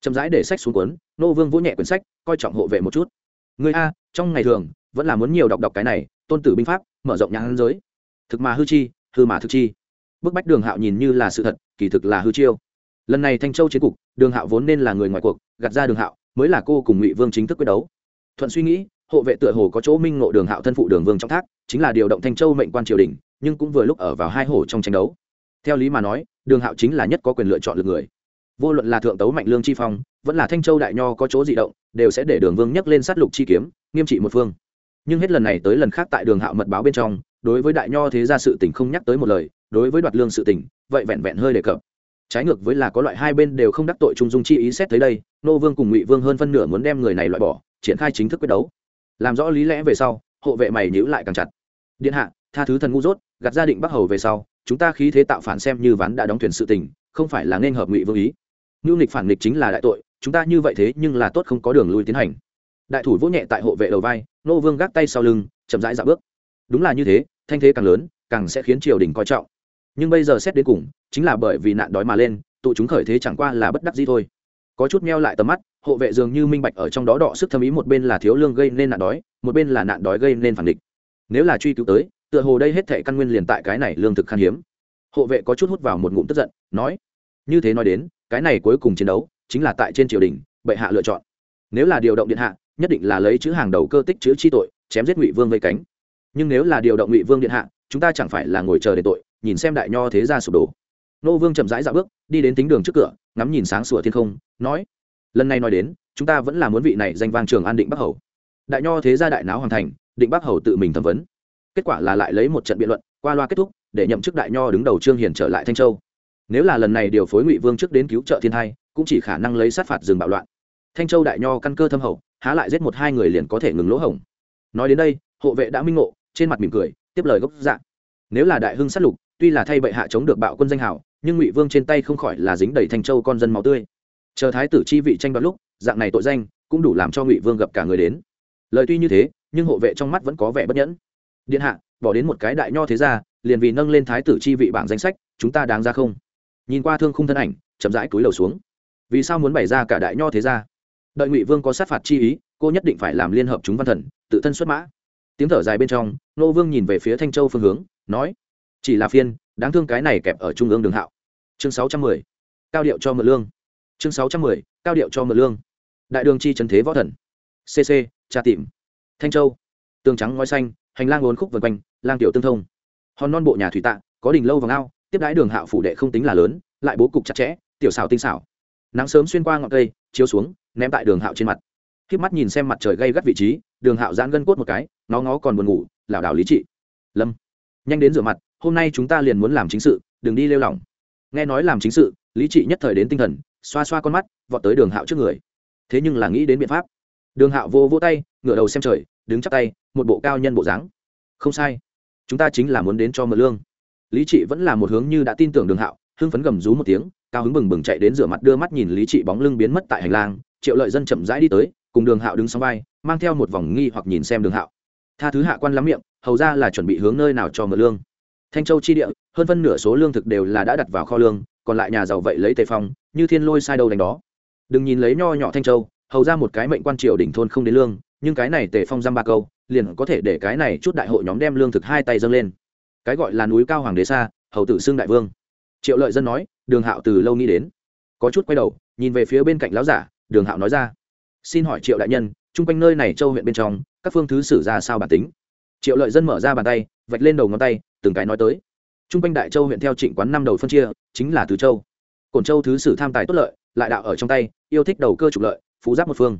Chậm rãi để sách xuống cuốn nô vương vỗ nhẹ quyển sách, coi trọng hộ vệ một chút. Người a, trong ngày thường, vẫn là muốn nhiều đọc đọc cái này, tôn tử binh pháp, mở rộng nhãn giới thực mà hư chi, hư mà thực chi. Bức bách đường hạo nhìn như là sự thật, kỳ thực là hư chiêu. Lần này thanh châu chiến cục, đường hạo vốn nên là người ngoài cuộc, gạt ra đường hạo, mới là cô cùng ngụy vương chính thức quyết đấu. Thuận suy nghĩ, hộ vệ tựa hồ có chỗ minh ngộ đường hạo thân phụ đường vương trong thác, chính là điều động thanh châu mệnh quan triều đình, nhưng cũng vừa lúc ở vào hai hổ trong tranh đấu. Theo lý mà nói, đường hạo chính là nhất có quyền lựa chọn lực người. Vô luận là thượng tấu mạnh lương chi phong, vẫn là thanh châu đại nho có chỗ di động, đều sẽ để đường vương nhắc lên sát lục chi kiếm, nghiêm trị một phương. Nhưng hết lần này tới lần khác tại đường hạo mật báo bên trong đối với đại nho thế gia sự tình không nhắc tới một lời, đối với đoạt lương sự tình, vậy vẹn vẹn hơi đề cập. Trái ngược với là có loại hai bên đều không đắc tội trung dung chi ý xét tới đây, nô vương cùng ngụy vương hơn phân nửa muốn đem người này loại bỏ, triển khai chính thức quyết đấu. Làm rõ lý lẽ về sau, hộ vệ mày nhữ lại càng chặt. Điện hạ, tha thứ thần ngu dốt, gạt gia định bắc hầu về sau, chúng ta khí thế tạo phản xem như ván đã đóng thuyền sự tình, không phải là nên hợp ngụy vương ý. Ngưu nghịch phản nghịch chính là đại tội, chúng ta như vậy thế nhưng là tốt không có đường lui tiến hành. Đại thủ vỗ nhẹ tại hộ vệ đầu vai, nô vương gác tay sau lưng, chậm rãi dạo bước. Đúng là như thế thanh thế càng lớn, càng sẽ khiến triều đình coi trọng. Nhưng bây giờ xét đến cùng, chính là bởi vì nạn đói mà lên, tụ chúng khởi thế chẳng qua là bất đắc gì thôi. Có chút meo lại tầm mắt, hộ vệ dường như minh bạch ở trong đó đọ sức thâm ý một bên là thiếu lương gây nên nạn đói, một bên là nạn đói gây nên phản địch. Nếu là truy cứu tới, tựa hồ đây hết thệ căn nguyên liền tại cái này lương thực khan hiếm. Hộ vệ có chút hút vào một ngụm tức giận, nói, như thế nói đến, cái này cuối cùng chiến đấu chính là tại trên triều đình, bệ hạ lựa chọn. Nếu là điều động điện hạ, nhất định là lấy chữ hàng đầu cơ tích chữ chi tội, chém giết ngụy vương vây cánh nhưng nếu là điều động ngụy vương điện hạ chúng ta chẳng phải là ngồi chờ để tội nhìn xem đại nho thế gia sụp đổ nô vương chậm rãi dạo bước đi đến tính đường trước cửa ngắm nhìn sáng sủa thiên không nói lần này nói đến chúng ta vẫn là muốn vị này danh vang trường an định bắc hầu đại nho thế gia đại náo hoàn thành định bắc hầu tự mình thẩm vấn kết quả là lại lấy một trận biện luận qua loa kết thúc để nhậm chức đại nho đứng đầu trương hiền trở lại thanh châu nếu là lần này điều phối ngụy vương trước đến cứu trợ thiên thai cũng chỉ khả năng lấy sát phạt dừng bạo loạn thanh châu đại nho căn cơ thâm hậu há lại giết một hai người liền có thể ngừng lỗ hổng nói đến đây hộ vệ đã minh ngộ trên mặt mỉm cười, tiếp lời gốc dạng nếu là đại hưng sát lục, tuy là thay bệ hạ chống được bạo quân danh hảo nhưng ngụy vương trên tay không khỏi là dính đầy thanh châu con dân máu tươi. Chờ thái tử chi vị tranh đoạt lúc, dạng này tội danh cũng đủ làm cho ngụy vương gặp cả người đến. Lời tuy như thế, nhưng hộ vệ trong mắt vẫn có vẻ bất nhẫn. Điện hạ, bỏ đến một cái đại nho thế ra liền vì nâng lên thái tử chi vị bảng danh sách, chúng ta đáng ra không? Nhìn qua thương khung thân ảnh, chậm rãi túi đầu xuống. Vì sao muốn bày ra cả đại nho thế ra đợi ngụy vương có sát phạt chi ý, cô nhất định phải làm liên hợp chúng văn thần, tự thân xuất mã tiếng thở dài bên trong, nô vương nhìn về phía thanh châu phương hướng, nói, chỉ là phiên, đáng thương cái này kẹp ở trung ương đường hạo. Chương sáu trăm mười, cao điệu cho mượn lương. Chương sáu trăm mười, cao điệu cho mượn lương. Đại đường chi trần thế võ thần. Cc tra tìm. Thanh châu. Tường trắng ngói xanh, hành lang ốn khúc vân quanh, lang tiểu tương thông. Hòn non bộ nhà thủy tạ, có đình lâu và ngao tiếp đái đường hạo phủ đệ không tính là lớn, lại bố cục chặt chẽ, tiểu xảo tinh xảo. Nắng sớm xuyên qua ngọn cây, chiếu xuống, ném tại đường hạo trên mặt. Khiếp mắt nhìn xem mặt trời gây gắt vị trí, đường hạo giãn gân cốt một cái nó ngó còn buồn ngủ, lảo đảo lý trị. Lâm, nhanh đến rửa mặt, hôm nay chúng ta liền muốn làm chính sự, đừng đi lêu lỏng. Nghe nói làm chính sự, lý trị nhất thời đến tinh thần, xoa xoa con mắt, vọt tới đường hạo trước người. Thế nhưng là nghĩ đến biện pháp. Đường hạo vô vô tay, ngửa đầu xem trời, đứng chắp tay, một bộ cao nhân bộ dáng. Không sai. Chúng ta chính là muốn đến cho mượn lương. Lý trị vẫn là một hướng như đã tin tưởng đường hạo, hưng phấn gầm rú một tiếng, cao hứng bừng bừng chạy đến rửa mặt đưa mắt nhìn lý trị bóng lưng biến mất tại hành lang, triệu lợi dân chậm rãi đi tới, cùng đường hạo đứng sau vai, mang theo một vòng nghi hoặc nhìn xem đường hạo tha thứ hạ quan lắm miệng, hầu ra là chuẩn bị hướng nơi nào cho mượn lương. Thanh châu chi địa, hơn phân nửa số lương thực đều là đã đặt vào kho lương, còn lại nhà giàu vậy lấy tề phong, như thiên lôi sai đâu đánh đó. Đừng nhìn lấy nho nhỏ thanh châu, hầu ra một cái mệnh quan triều đỉnh thôn không đến lương, nhưng cái này tề phong dăm ba câu, liền có thể để cái này chút đại hội nhóm đem lương thực hai tay dâng lên. Cái gọi là núi cao hoàng đế xa, hầu tử xương đại vương. Triệu lợi dân nói, đường hạo từ lâu nghĩ đến. Có chút quay đầu, nhìn về phía bên cạnh lão giả, đường hạo nói ra xin hỏi triệu đại nhân, chung quanh nơi này châu huyện bên trong, các phương thứ xử ra sao bản tính? Triệu lợi dân mở ra bàn tay, vạch lên đầu ngón tay, từng cái nói tới. Chung quanh đại châu huyện theo trịnh quán năm đầu phân chia, chính là tứ châu. Cổn châu thứ sử tham tài tốt lợi, lại đạo ở trong tay, yêu thích đầu cơ trục lợi, phú giáp một phương.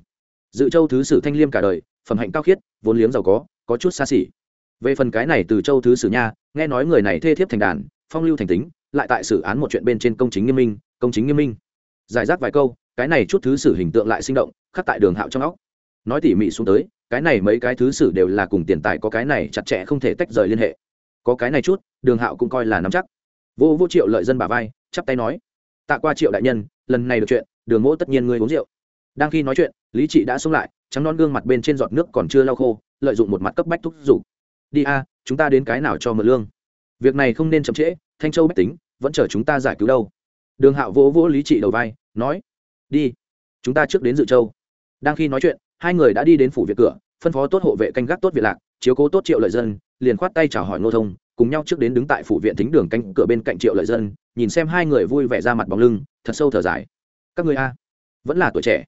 Dự châu thứ sử thanh liêm cả đời, phẩm hạnh cao khiết, vốn liếng giàu có có chút xa xỉ. Về phần cái này từ châu thứ sử nha, nghe nói người này thê thiếp thành đàn, phong lưu thành tính, lại tại xử án một chuyện bên trên công chính nghiêm minh, công chính nghiêm minh. Giải rác vài câu cái này chút thứ sử hình tượng lại sinh động, khắc tại đường hạo trong óc. Nói tỉ mỉ xuống tới, cái này mấy cái thứ sử đều là cùng tiền tài có cái này chặt chẽ không thể tách rời liên hệ. Có cái này chút, đường hạo cũng coi là nắm chắc. Vô vô triệu lợi dân bà vai, chắp tay nói, tạ qua triệu đại nhân, lần này được chuyện, đường mỗ tất nhiên ngươi uống rượu. Đang khi nói chuyện, lý trị đã xông lại, trắng non gương mặt bên trên giọt nước còn chưa lau khô, lợi dụng một mặt cấp bách thúc giục. Đi a, chúng ta đến cái nào cho mượn lương? Việc này không nên chậm trễ, thanh châu bách tính, vẫn chờ chúng ta giải cứu đâu. Đường hạo vỗ vỗ lý trị đầu vai, nói đi. Chúng ta trước đến dự châu. Đang khi nói chuyện, hai người đã đi đến phủ viện cửa, phân phó tốt hộ vệ canh gác tốt việc lạc, chiếu cố tốt triệu lợi dân, liền khoát tay chào hỏi ngô thông, cùng nhau trước đến đứng tại phủ viện thính đường canh cửa bên cạnh triệu lợi dân, nhìn xem hai người vui vẻ ra mặt bóng lưng, thật sâu thở dài. Các người a, vẫn là tuổi trẻ.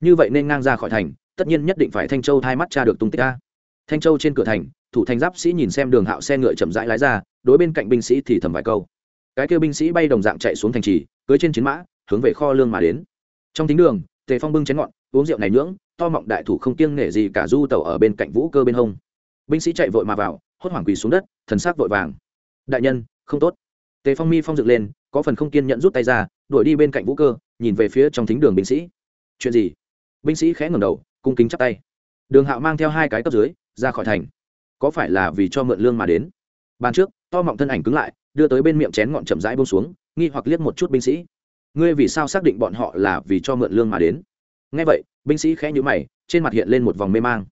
Như vậy nên ngang ra khỏi thành, tất nhiên nhất định phải thanh châu hai mắt cha được tung tích a. Thanh châu trên cửa thành, thủ thành giáp sĩ nhìn xem đường hạo xe ngựa chậm rãi lái ra, đối bên cạnh binh sĩ thì thầm vài câu. Cái kêu binh sĩ bay đồng dạng chạy xuống thành trì, cưới trên chiến mã, hướng về kho lương mà đến trong thính đường, tề phong bưng chén ngọn uống rượu này nhưỡng, to mọng đại thủ không kiêng nể gì cả du tàu ở bên cạnh vũ cơ bên hông. Binh sĩ chạy vội mà vào, hốt hoảng quỳ xuống đất, thần sắc vội vàng. Đại nhân, không tốt. Tề phong mi phong dựng lên, có phần không kiên nhẫn rút tay ra, đuổi đi bên cạnh vũ cơ, nhìn về phía trong thính đường binh sĩ. Chuyện gì? Binh sĩ khẽ ngầm đầu, cung kính chắp tay. Đường hạo mang theo hai cái cấp dưới, ra khỏi thành. Có phải là vì cho mượn lương mà đến? Bàn trước, to mọng thân ảnh cứng lại, đưa tới bên miệng chén ngọn chậm rãi bông xuống, nghi hoặc liếc một chút binh sĩ ngươi vì sao xác định bọn họ là vì cho mượn lương mà đến? Ngay vậy, binh sĩ khẽ nhữ mày, trên mặt hiện lên một vòng mê mang.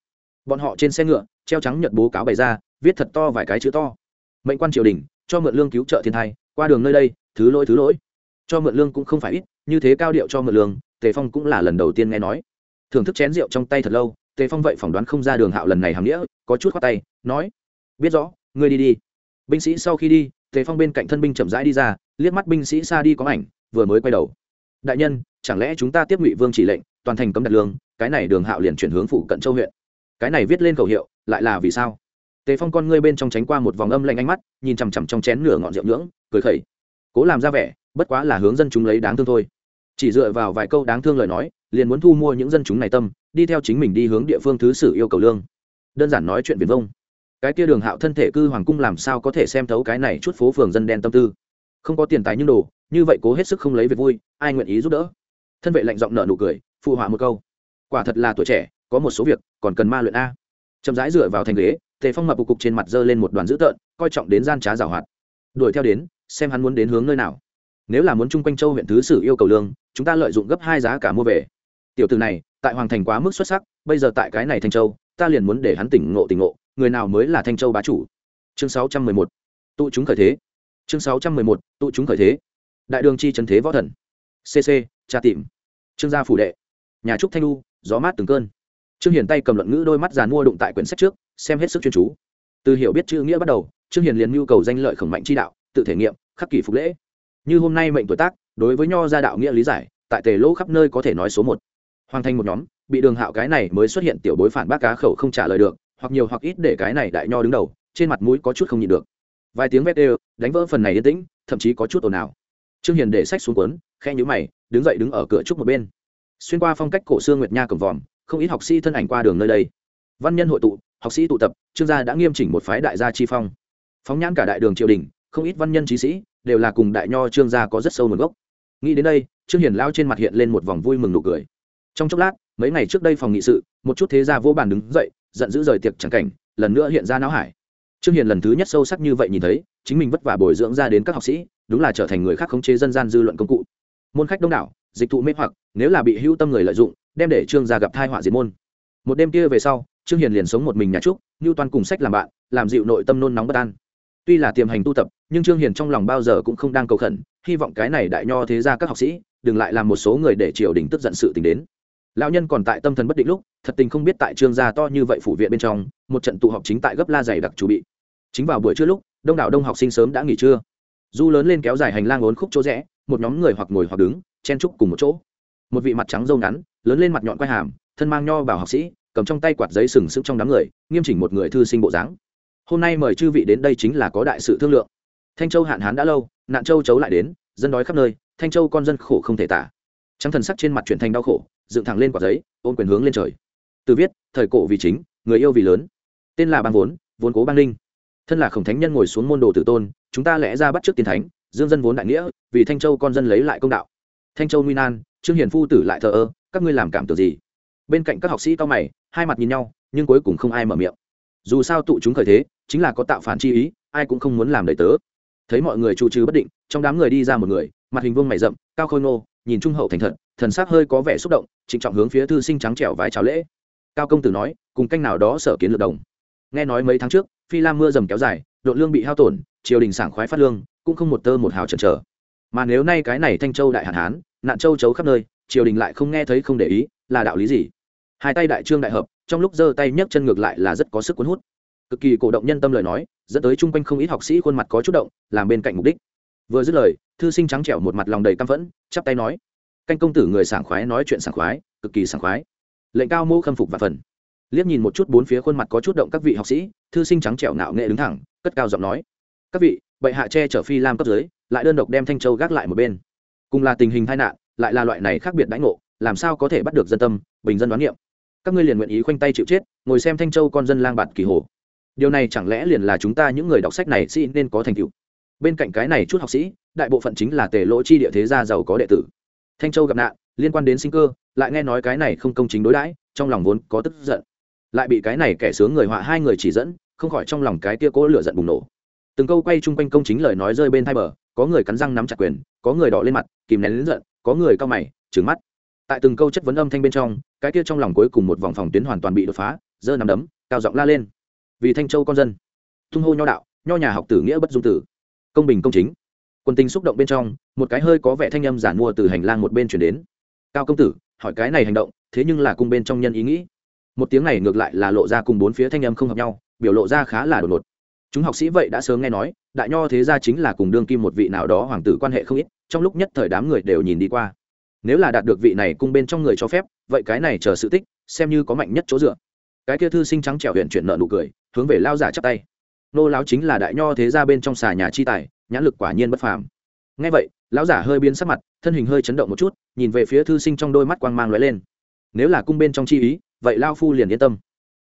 Bọn họ trên xe ngựa, treo trắng nhật bố cáo bày ra, viết thật to vài cái chữ to. Mệnh quan triều đình, cho mượn lương cứu trợ thiên thai, qua đường nơi đây, thứ lỗi thứ lỗi. Cho mượn lương cũng không phải ít, như thế cao điệu cho mượn lương, tề phong cũng là lần đầu tiên nghe nói. Thưởng thức chén rượu trong tay thật lâu, tề phong vậy phỏng đoán không ra đường hạo lần này hàm nghĩa, có chút khoát tay, nói, biết rõ, ngươi đi đi. Binh sĩ sau khi đi, tề phong bên cạnh thân binh chậm rãi đi ra, liếc mắt binh sĩ xa đi có ảnh vừa mới quay đầu. Đại nhân, chẳng lẽ chúng ta tiếp ngụy vương chỉ lệnh, toàn thành cấm đặt lương, cái này đường hạo liền chuyển hướng phụ cận châu huyện. Cái này viết lên khẩu hiệu, lại là vì sao? Tề phong con ngươi bên trong tránh qua một vòng âm lạnh ánh mắt, nhìn chằm chằm trong chén nửa ngọn rượu nhưỡng, cười khẩy. Cố làm ra vẻ, bất quá là hướng dân chúng lấy đáng thương thôi. Chỉ dựa vào vài câu đáng thương lời nói, liền muốn thu mua những dân chúng này tâm, đi theo chính mình đi hướng địa phương thứ sử yêu cầu lương. Đơn giản nói chuyện viền vông. Cái kia đường hạo thân thể cư hoàng cung làm sao có thể xem thấu cái này chút phố phường dân đen tâm tư? Không có tiền tài nhưng đồ, như vậy cố hết sức không lấy việc vui, ai nguyện ý giúp đỡ? Thân vệ lạnh giọng nợ nụ cười, phụ họa một câu. Quả thật là tuổi trẻ, có một số việc còn cần ma luyện a. Chậm rãi dựa vào thành ghế, tề phong mập cục trên mặt dơ lên một đoàn dữ tợn, coi trọng đến gian trá giảo hoạt. Đuổi theo đến, xem hắn muốn đến hướng nơi nào. Nếu là muốn chung quanh châu huyện thứ sử yêu cầu lương, chúng ta lợi dụng gấp hai giá cả mua về. Tiểu từ này, tại hoàng thành quá mức xuất sắc, bây giờ tại cái này thanh châu, ta liền muốn để hắn tỉnh ngộ tỉnh ngộ, người nào mới là thanh châu bá chủ? Chương sáu trăm mười một. Tụ chúng khởi thế chương sáu trăm mười một, tụ chúng khởi thế. Đại đường chi trần thế võ thần. Cc tra tìm. Trương gia phủ đệ. Nhà trúc thanh lu gió mát từng cơn. Trương hiền tay cầm luận ngữ đôi mắt giàn mua đụng tại quyển sách trước, xem hết sức chuyên chú. Từ hiểu biết chữ nghĩa bắt đầu, trương hiền liền nhu cầu danh lợi khổng mạnh chi đạo, tự thể nghiệm, khắc kỷ phục lễ. Như hôm nay mệnh tuổi tác, đối với nho gia đạo nghĩa lý giải, tại tề lỗ khắp nơi có thể nói số một. Hoàn thành một nhóm, bị đường hạo cái này mới xuất hiện tiểu bối phản bác cá khẩu không trả lời được, hoặc nhiều hoặc ít để cái này đại nho đứng đầu, trên mặt mũi có chút không nhịn được vài tiếng vét đều, đánh vỡ phần này yên tĩnh, thậm chí có chút ồn ào. Trương hiền để sách xuống cuốn khe nhũ mày, đứng dậy đứng ở cửa trúc một bên. Xuyên qua phong cách cổ xương nguyệt nha cầm vòm, không ít học sĩ thân ảnh qua đường nơi đây. Văn nhân hội tụ, học sĩ tụ tập, trương gia đã nghiêm chỉnh một phái đại gia chi phong. Phóng nhãn cả đại đường triều đình, không ít văn nhân trí sĩ, đều là cùng đại nho trương gia có rất sâu nguồn gốc. Nghĩ đến đây, trương hiền lao trên mặt hiện lên một vòng vui mừng nụ cười. Trong chốc lát, mấy ngày trước đây phòng nghị sự, một chút thế gia vô bàn đứng dậy, giận dữ rời tiệc chẳng cảnh, lần nữa hiện ra não hải trương hiền lần thứ nhất sâu sắc như vậy nhìn thấy, chính mình vất vả bồi dưỡng ra đến các học sĩ, đúng là trở thành người khác khống chế dân gian dư luận công cụ. Môn khách đông đảo, dịch thụ mê hoặc, nếu là bị hữu tâm người lợi dụng, đem để trương gia gặp thai họa diệt môn. Một đêm kia về sau, trương hiền liền sống một mình nhà trúc như toàn cùng sách làm bạn, làm dịu nội tâm nôn nóng bất an. Tuy là tiềm hành tu tập, nhưng trương hiền trong lòng bao giờ cũng không đang cầu khẩn, hy vọng cái này đại nho thế ra các học sĩ, đừng lại làm một số người để triều đình tức giận sự tình đến lão nhân còn tại tâm thần bất định lúc, thật tình không biết tại trương gia to như vậy phủ viện bên trong, một trận tụ họp chính tại gấp la dày đặc chủ bị. Chính vào buổi trưa lúc, đông đảo đông học sinh sớm đã nghỉ trưa. Du lớn lên kéo dài hành lang ốn khúc chỗ rẽ, một nhóm người hoặc ngồi hoặc đứng, chen trúc cùng một chỗ. Một vị mặt trắng râu ngắn, lớn lên mặt nhọn quai hàm, thân mang nho bảo học sĩ, cầm trong tay quạt giấy sừng sững trong đám người, nghiêm chỉnh một người thư sinh bộ dáng. Hôm nay mời chư vị đến đây chính là có đại sự thương lượng. Thanh châu hạn hán đã lâu, nạn châu chấu lại đến, dân đói khắp nơi, thanh châu con dân khổ không thể tả. Trắng thần sắc trên mặt chuyển thành đau khổ dựng thẳng lên quả giấy, ôm quyền hướng lên trời. Từ viết, thời cổ vì chính, người yêu vì lớn. Tên là bang vốn vốn cố bang linh thân là khổng thánh nhân ngồi xuống môn đồ tử tôn, chúng ta lẽ ra bắt trước tiền thánh, dương dân vốn đại nghĩa, vì thanh châu con dân lấy lại công đạo. Thanh châu nguy nan, trương hiền phu tử lại thờ ơ, các ngươi làm cảm tưởng gì? Bên cạnh các học sĩ cao mày, hai mặt nhìn nhau, nhưng cuối cùng không ai mở miệng. Dù sao tụ chúng khởi thế, chính là có tạo phản chi ý, ai cũng không muốn làm đầy tớ. Thấy mọi người trụ trừ bất định, trong đám người đi ra một người, mặt hình vương mày rậm, cao khôi nô nhìn trung hậu thành thật thần sắc hơi có vẻ xúc động, trịnh trọng hướng phía thư sinh trắng trẻo vái chào lễ. Cao công tử nói, cùng canh nào đó sở kiến lược đồng. Nghe nói mấy tháng trước, phi lam mưa dầm kéo dài, độ lương bị hao tổn, triều đình sảng khoái phát lương, cũng không một tơ một hào chần chờ. Mà nếu nay cái này thanh châu đại hạn hán, nạn châu chấu khắp nơi, triều đình lại không nghe thấy không để ý, là đạo lý gì? Hai tay đại trương đại hợp, trong lúc giơ tay nhấc chân ngược lại là rất có sức cuốn hút. Cực kỳ cổ động nhân tâm lời nói, dẫn tới chung quanh không ít học sĩ khuôn mặt có chút động, làm bên cạnh mục đích. Vừa dứt lời, thư sinh trắng trẻo một mặt lòng đầy căm phẫn, chắp tay nói canh công tử người sảng khoái nói chuyện sảng khoái, cực kỳ sảng khoái. Lệnh cao mô khâm phục và phần. Liếc nhìn một chút bốn phía khuôn mặt có chút động các vị học sĩ, thư sinh trắng trẻo nạo nghệ đứng thẳng, cất cao giọng nói. Các vị, bệ hạ che chở phi lam cấp dưới, lại đơn độc đem thanh châu gác lại một bên. Cùng là tình hình tai nạn, lại là loại này khác biệt đãi ngộ, làm sao có thể bắt được dân tâm, bình dân đoán niệm. Các ngươi liền nguyện ý khoanh tay chịu chết, ngồi xem thanh châu con dân lang bạt kỳ hồ. Điều này chẳng lẽ liền là chúng ta những người đọc sách này sĩ nên có thành tựu? Bên cạnh cái này chút học sĩ, đại bộ phận chính là tề lỗ chi địa thế gia giàu có đệ tử thanh châu gặp nạn, liên quan đến sinh cơ, lại nghe nói cái này không công chính đối đãi, trong lòng vốn có tức giận. Lại bị cái này kẻ sướng người họa hai người chỉ dẫn, không khỏi trong lòng cái kia cố lửa giận bùng nổ. Từng câu quay chung quanh công chính lời nói rơi bên hai bờ, có người cắn răng nắm chặt quyền, có người đỏ lên mặt, kìm nén lính giận, có người cao mày trứng mắt. Tại từng câu chất vấn âm thanh bên trong, cái kia trong lòng cuối cùng một vòng phòng tuyến hoàn toàn bị đột phá, giơ nắm đấm, cao giọng la lên. Vì thanh châu con dân. Tung hô nho đạo, nho nhà học tử nghĩa bất dung tử. Công bình công chính quân tình xúc động bên trong, một cái hơi có vẻ thanh âm giản mua từ hành lang một bên chuyển đến. Cao công tử, hỏi cái này hành động, thế nhưng là cung bên trong nhân ý nghĩ. Một tiếng này ngược lại là lộ ra cùng bốn phía thanh âm không hợp nhau, biểu lộ ra khá là đột ngột. Chúng học sĩ vậy đã sớm nghe nói, đại nho thế gia chính là cùng đương kim một vị nào đó hoàng tử quan hệ không ít, trong lúc nhất thời đám người đều nhìn đi qua. Nếu là đạt được vị này cung bên trong người cho phép, vậy cái này chờ sự tích, xem như có mạnh nhất chỗ dựa. Cái kia thư sinh trắng trẻo huyện chuyển nợ nụ cười, hướng về lao giả chắp tay. Nô lão chính là đại nho thế gia bên trong xà nhà chi tài nhãn lực quả nhiên bất phàm. Ngay vậy, lão giả hơi biến sắc mặt, thân hình hơi chấn động một chút, nhìn về phía thư sinh trong đôi mắt quang mang lóe lên. Nếu là cung bên trong chi ý, vậy lao phu liền yên tâm.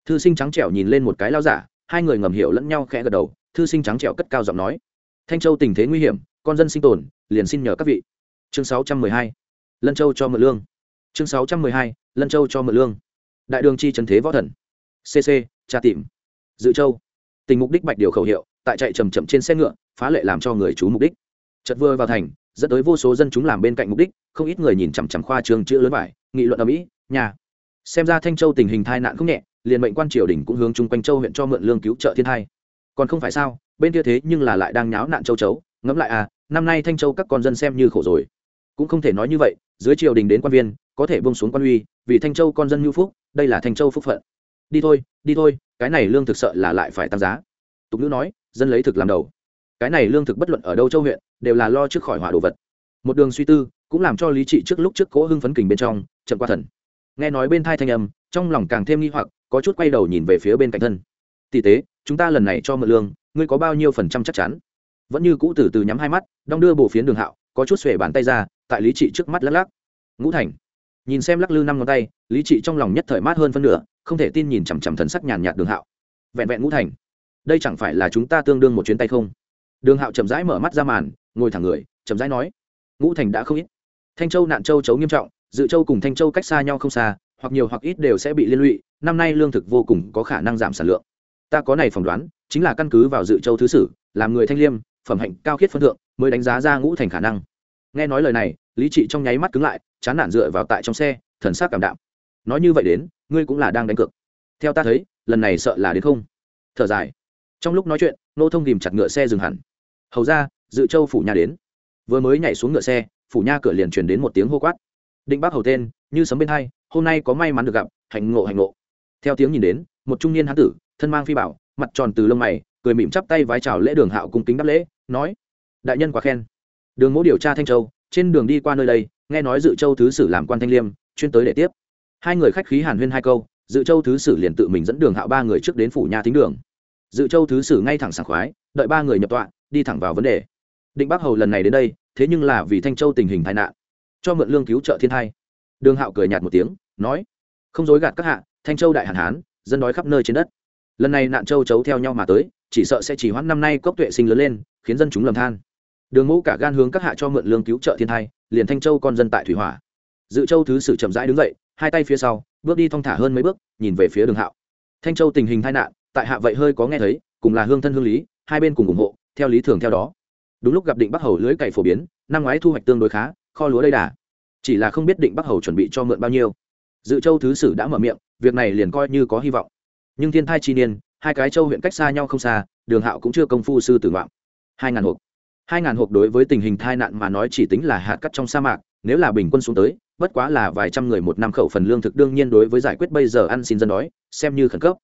Thư sinh trắng trẻo nhìn lên một cái lao giả, hai người ngầm hiểu lẫn nhau khẽ gật đầu, thư sinh trắng trẻo cất cao giọng nói. Thanh châu tình thế nguy hiểm, con dân sinh tồn, liền xin nhờ các vị. Chương sáu trăm mười hai, lân châu cho mượn lương. Chương sáu trăm mười hai, lân châu cho mượn lương. Đại đường chi trần thế võ thần. Cc tra tìm. Dự châu. Tình mục đích bạch điều khẩu hiệu, tại chạy chầm chậm trên xe ngựa phá lệ làm cho người chú mục đích. Chật vừa vào thành, dẫn tới vô số dân chúng làm bên cạnh mục đích, không ít người nhìn chằm chằm khoa trường chữ lớn vải, nghị luận ở mỹ, nhà. Xem ra thanh châu tình hình tai nạn không nhẹ, liền mệnh quan triều đình cũng hướng chung quanh châu huyện cho mượn lương cứu trợ thiên hai còn không phải sao, bên kia thế nhưng là lại đang nháo nạn châu chấu, ngẫm lại à năm nay thanh châu các con dân xem như khổ rồi. Cũng không thể nói như vậy, dưới triều đình đến quan viên, có thể bông xuống quan uy, vì thanh châu con dân nhu phúc, đây là thanh châu phúc phận. Đi thôi đi thôi, cái này lương thực sợ là lại phải tăng giá. Tục ngữ nói, dân lấy thực làm đầu cái này lương thực bất luận ở đâu châu huyện, đều là lo trước khỏi hỏa đồ vật. Một đường suy tư, cũng làm cho lý trị trước lúc trước cố hưng phấn kình bên trong, chậm qua thần. Nghe nói bên thai thanh âm, trong lòng càng thêm nghi hoặc, có chút quay đầu nhìn về phía bên cạnh thân. Tỷ tế, chúng ta lần này cho mượn lương, ngươi có bao nhiêu phần trăm chắc chắn? Vẫn như cũ từ từ nhắm hai mắt, đong đưa bộ phiến đường hạo, có chút xuể bàn tay ra, tại lý trị trước mắt lắc lắc. Ngũ thành. Nhìn xem lắc lư năm ngón tay, lý trị trong lòng nhất thời mát hơn phân nửa, không thể tin nhìn chằm chằm thần sắc nhàn nhạt đường hạo. Vẹn vẹn ngũ thành, đây chẳng phải là chúng ta tương đương một chuyến tay không? Đường hạo chậm rãi mở mắt ra màn, ngồi thẳng người, chậm rãi nói, ngũ thành đã không ít. Thanh châu nạn châu chấu nghiêm trọng, dự châu cùng thanh châu cách xa nhau không xa, hoặc nhiều hoặc ít đều sẽ bị liên lụy, năm nay lương thực vô cùng có khả năng giảm sản lượng. Ta có này phỏng đoán, chính là căn cứ vào dự châu thứ sử, làm người thanh liêm, phẩm hạnh cao khiết phân thượng, mới đánh giá ra ngũ thành khả năng. Nghe nói lời này, lý trị trong nháy mắt cứng lại, chán nản dựa vào tại trong xe, thần sắc cảm đạm. Nói như vậy đến, ngươi cũng là đang đánh cược. Theo ta thấy, lần này sợ là đến không. Thở dài. Trong lúc nói chuyện, nô thông tìm chặt ngựa xe dừng hẳn hầu ra, dự châu phủ nhà đến. Vừa mới nhảy xuống ngựa xe, phủ nha cửa liền truyền đến một tiếng hô quát. Định bác hầu tên, như sấm bên hai, hôm nay có may mắn được gặp hành ngộ hành ngộ. Theo tiếng nhìn đến, một trung niên hán tử, thân mang phi bảo, mặt tròn từ lông mày, cười mỉm chắp tay vái chào lễ đường hạo cung kính đáp lễ, nói, đại nhân quá khen. Đường mỗ điều tra thanh châu, trên đường đi qua nơi đây, nghe nói dự châu thứ sử làm quan thanh liêm, chuyên tới để tiếp. Hai người khách khí hàn huyên hai câu, dự châu thứ sử liền tự mình dẫn đường hạo ba người trước đến phủ nhà thính đường. Dự châu thứ sử ngay thẳng sảng khoái, đợi ba người nhập tọa đi thẳng vào vấn đề. Định bắc hầu lần này đến đây, thế nhưng là vì thanh châu tình hình tai nạn, cho mượn lương cứu trợ thiên hai đường hạo cười nhạt một tiếng, nói, không dối gạt các hạ, thanh châu đại hạn hán, dân đói khắp nơi trên đất. Lần này nạn châu chấu theo nhau mà tới, chỉ sợ sẽ chỉ hoãn năm nay cốc tuệ sinh lớn lên, khiến dân chúng lầm than. Đường ngũ cả gan hướng các hạ cho mượn lương cứu trợ thiên thai, liền thanh châu con dân tại thủy hỏa. Dự châu thứ sử chậm rãi đứng dậy, hai tay phía sau, bước đi thong thả hơn mấy bước, nhìn về phía đường hạo. Thanh châu tình hình tai nạn, tại hạ vậy hơi có nghe thấy, cùng là hương thân hương lý, hai bên cùng ủng hộ theo lý thường theo đó. Đúng lúc gặp định bắc hầu lưới cày phổ biến, năm ngoái thu hoạch tương đối khá, kho lúa đây đà. Chỉ là không biết định bắc hầu chuẩn bị cho mượn bao nhiêu. Dự châu thứ sử đã mở miệng, việc này liền coi như có hy vọng. Nhưng thiên thai chi niên, hai cái châu huyện cách xa nhau không xa, đường hạo cũng chưa công phu sư tử ngoạm. Hai ngàn hộp. Hai ngàn hộp đối với tình hình tai nạn mà nói chỉ tính là hạt cắt trong sa mạc, nếu là bình quân xuống tới, bất quá là vài trăm người một năm khẩu phần lương thực đương nhiên đối với giải quyết bây giờ ăn xin dân đói, xem như khẩn cấp.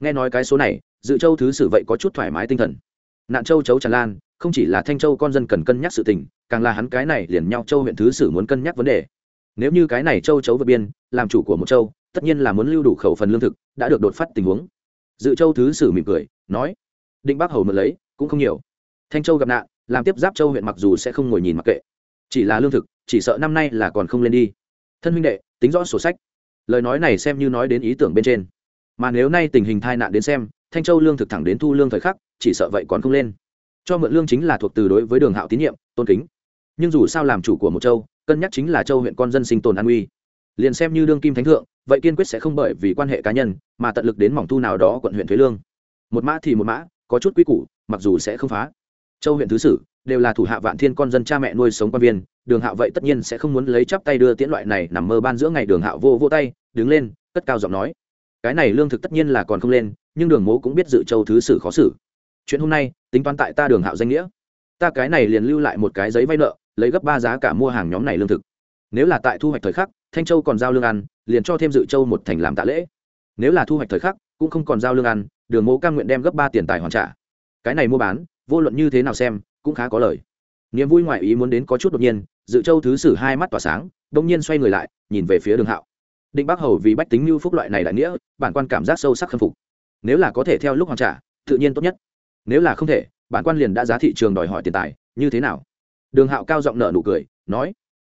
Nghe nói cái số này, dự châu thứ sử vậy có chút thoải mái tinh thần nạn châu chấu tràn lan, không chỉ là thanh châu con dân cần cân nhắc sự tình, càng là hắn cái này liền nhau châu huyện thứ sử muốn cân nhắc vấn đề. Nếu như cái này châu chấu vượt biên, làm chủ của một châu, tất nhiên là muốn lưu đủ khẩu phần lương thực, đã được đột phát tình huống. Dự châu thứ sử mỉm cười, nói, định bác hầu mượn lấy, cũng không nhiều. Thanh châu gặp nạn, làm tiếp giáp châu huyện mặc dù sẽ không ngồi nhìn mặc kệ. Chỉ là lương thực, chỉ sợ năm nay là còn không lên đi. Thân huynh đệ, tính rõ sổ sách. Lời nói này xem như nói đến ý tưởng bên trên. Mà nếu nay tình hình tai nạn đến xem thanh châu lương thực thẳng đến thu lương thời khắc, chỉ sợ vậy còn không lên. Cho mượn lương chính là thuộc từ đối với đường hạo tín nhiệm, tôn kính. Nhưng dù sao làm chủ của một châu, cân nhắc chính là châu huyện con dân sinh tồn an uy liền xem như đương kim thánh thượng, vậy kiên quyết sẽ không bởi vì quan hệ cá nhân, mà tận lực đến mỏng thu nào đó quận huyện thuế lương. Một mã thì một mã, có chút quy củ, mặc dù sẽ không phá. Châu huyện thứ sử, đều là thủ hạ vạn thiên con dân cha mẹ nuôi sống quan viên, đường hạo vậy tất nhiên sẽ không muốn lấy chắp tay đưa tiễn loại này nằm mơ ban giữa ngày đường hạo vô vô tay, đứng lên, cất cao giọng nói. Cái này lương thực tất nhiên là còn không lên nhưng đường mố cũng biết dự châu thứ sử khó xử. Chuyện hôm nay, tính toán tại ta đường hạo danh nghĩa. Ta cái này liền lưu lại một cái giấy vay nợ, lấy gấp ba giá cả mua hàng nhóm này lương thực. Nếu là tại thu hoạch thời khắc, thanh châu còn giao lương ăn, liền cho thêm dự châu một thành làm tạ lễ. Nếu là thu hoạch thời khắc, cũng không còn giao lương ăn, đường mố cam nguyện đem gấp ba tiền tài hoàn trả. Cái này mua bán, vô luận như thế nào xem, cũng khá có lời. Niềm vui ngoại ý muốn đến có chút đột nhiên, dự châu thứ sử hai mắt tỏa sáng, đông nhiên xoay người lại, nhìn về phía đường hạo. Định bắc hầu vì bách tính mưu phúc loại này đại nghĩa, bản quan cảm giác sâu sắc khâm phục nếu là có thể theo lúc hoàn trả, tự nhiên tốt nhất. Nếu là không thể, bản quan liền đã giá thị trường đòi hỏi tiền tài, như thế nào? Đường hạo cao giọng nợ nụ cười, nói,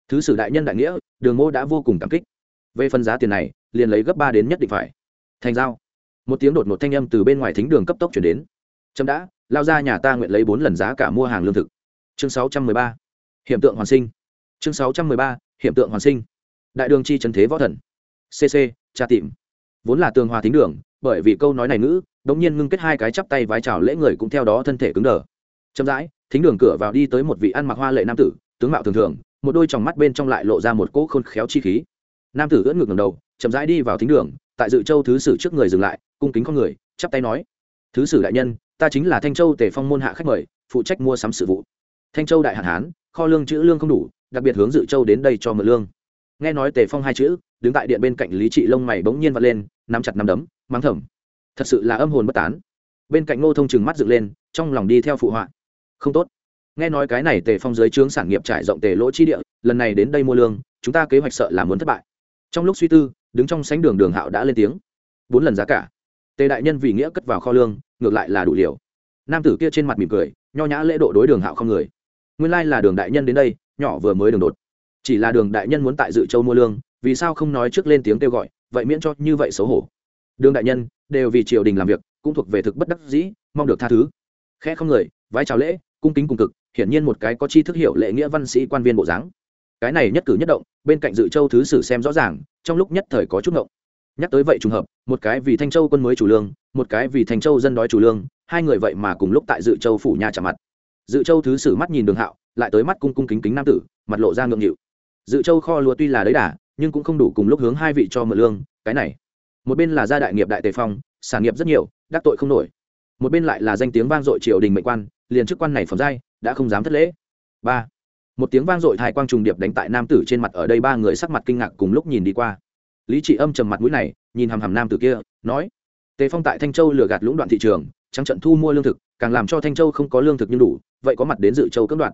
thứ sử đại nhân đại nghĩa, đường mô đã vô cùng cảm kích. Về phần giá tiền này, liền lấy gấp ba đến nhất định phải. Thành giao. Một tiếng đột một thanh âm từ bên ngoài thính đường cấp tốc chuyển đến. Trâm đã, lao ra nhà ta nguyện lấy bốn lần giá cả mua hàng lương thực. Chương sáu trăm mười ba. Hiện tượng hoàn sinh. Chương sáu trăm mười ba hiện tượng hoàn sinh. Đại đường chi trần thế võ thần. Cc tra tìm. Vốn là tường hòa thính đường bởi vì câu nói này ngữ, đống nhiên ngưng kết hai cái chắp tay vái chào lễ người cũng theo đó thân thể cứng đờ. Chậm rãi, thính đường cửa vào đi tới một vị ăn mặc hoa lệ nam tử, tướng mạo thường thường, một đôi tròng mắt bên trong lại lộ ra một cỗ khôn khéo chi khí. Nam tử ưỡn ngược ngầm đầu, chậm rãi đi vào thính đường, tại dự châu thứ sử trước người dừng lại, cung kính con người, chắp tay nói, thứ sử đại nhân, ta chính là thanh châu tề phong môn hạ khách mời, phụ trách mua sắm sự vụ. Thanh châu đại hạn hán, kho lương chữ lương không đủ, đặc biệt hướng dự châu đến đây cho mượn lương. Nghe nói tề phong hai chữ, đứng tại điện bên cạnh lý trị lông mày bỗng nhiên vật lên, nắm chặt nắm đấm mắng thầm. Thật sự là âm hồn bất tán. Bên cạnh ngô thông chừng mắt dựng lên, trong lòng đi theo phụ họa. Không tốt. Nghe nói cái này tề phong dưới trướng sản nghiệp trải rộng tề lỗ chi địa, lần này đến đây mua lương, chúng ta kế hoạch sợ là muốn thất bại. Trong lúc suy tư, đứng trong sánh đường đường hạo đã lên tiếng. Bốn lần giá cả. Tề đại nhân vì nghĩa cất vào kho lương, ngược lại là đủ liều. Nam tử kia trên mặt mỉm cười, nho nhã lễ độ đối đường hạo không người. Nguyên lai là đường đại nhân đến đây, nhỏ vừa mới đường đột. Chỉ là đường đại nhân muốn tại dự châu mua lương, vì sao không nói trước lên tiếng kêu gọi, vậy miễn cho như vậy xấu hổ đương đại nhân, đều vì triều đình làm việc, cũng thuộc về thực bất đắc dĩ, mong được tha thứ. Khẽ không người, vái chào lễ, cung kính cùng cực, hiển nhiên một cái có chi thức hiểu lệ nghĩa văn sĩ quan viên bộ dáng. Cái này nhất cử nhất động, bên cạnh dự châu thứ sử xem rõ ràng, trong lúc nhất thời có chút ngộng. Nhắc tới vậy trùng hợp, một cái vì thanh châu quân mới chủ lương, một cái vì thanh châu dân đói chủ lương, hai người vậy mà cùng lúc tại dự châu phủ nhà trả mặt. Dự châu thứ sử mắt nhìn đường hạo, lại tới mắt cung cung kính kính nam tử, mặt lộ ra ngượng nghịu. Dự châu kho lúa tuy là đấy đà nhưng cũng không đủ cùng lúc hướng hai vị cho mượn lương, cái này một bên là gia đại nghiệp đại tề phong, sản nghiệp rất nhiều, đắc tội không nổi. Một bên lại là danh tiếng vang dội triều đình mệnh quan, liền chức quan này phẩm giai, đã không dám thất lễ. Ba. Một tiếng vang dội thái quang trùng điệp đánh tại nam tử trên mặt ở đây ba người sắc mặt kinh ngạc cùng lúc nhìn đi qua. Lý trị âm trầm mặt mũi này, nhìn hằm hằm nam tử kia, nói, tề phong tại thanh châu lừa gạt lũng đoạn thị trường, trắng trận thu mua lương thực, càng làm cho thanh châu không có lương thực như đủ, vậy có mặt đến dự châu cưỡng đoạn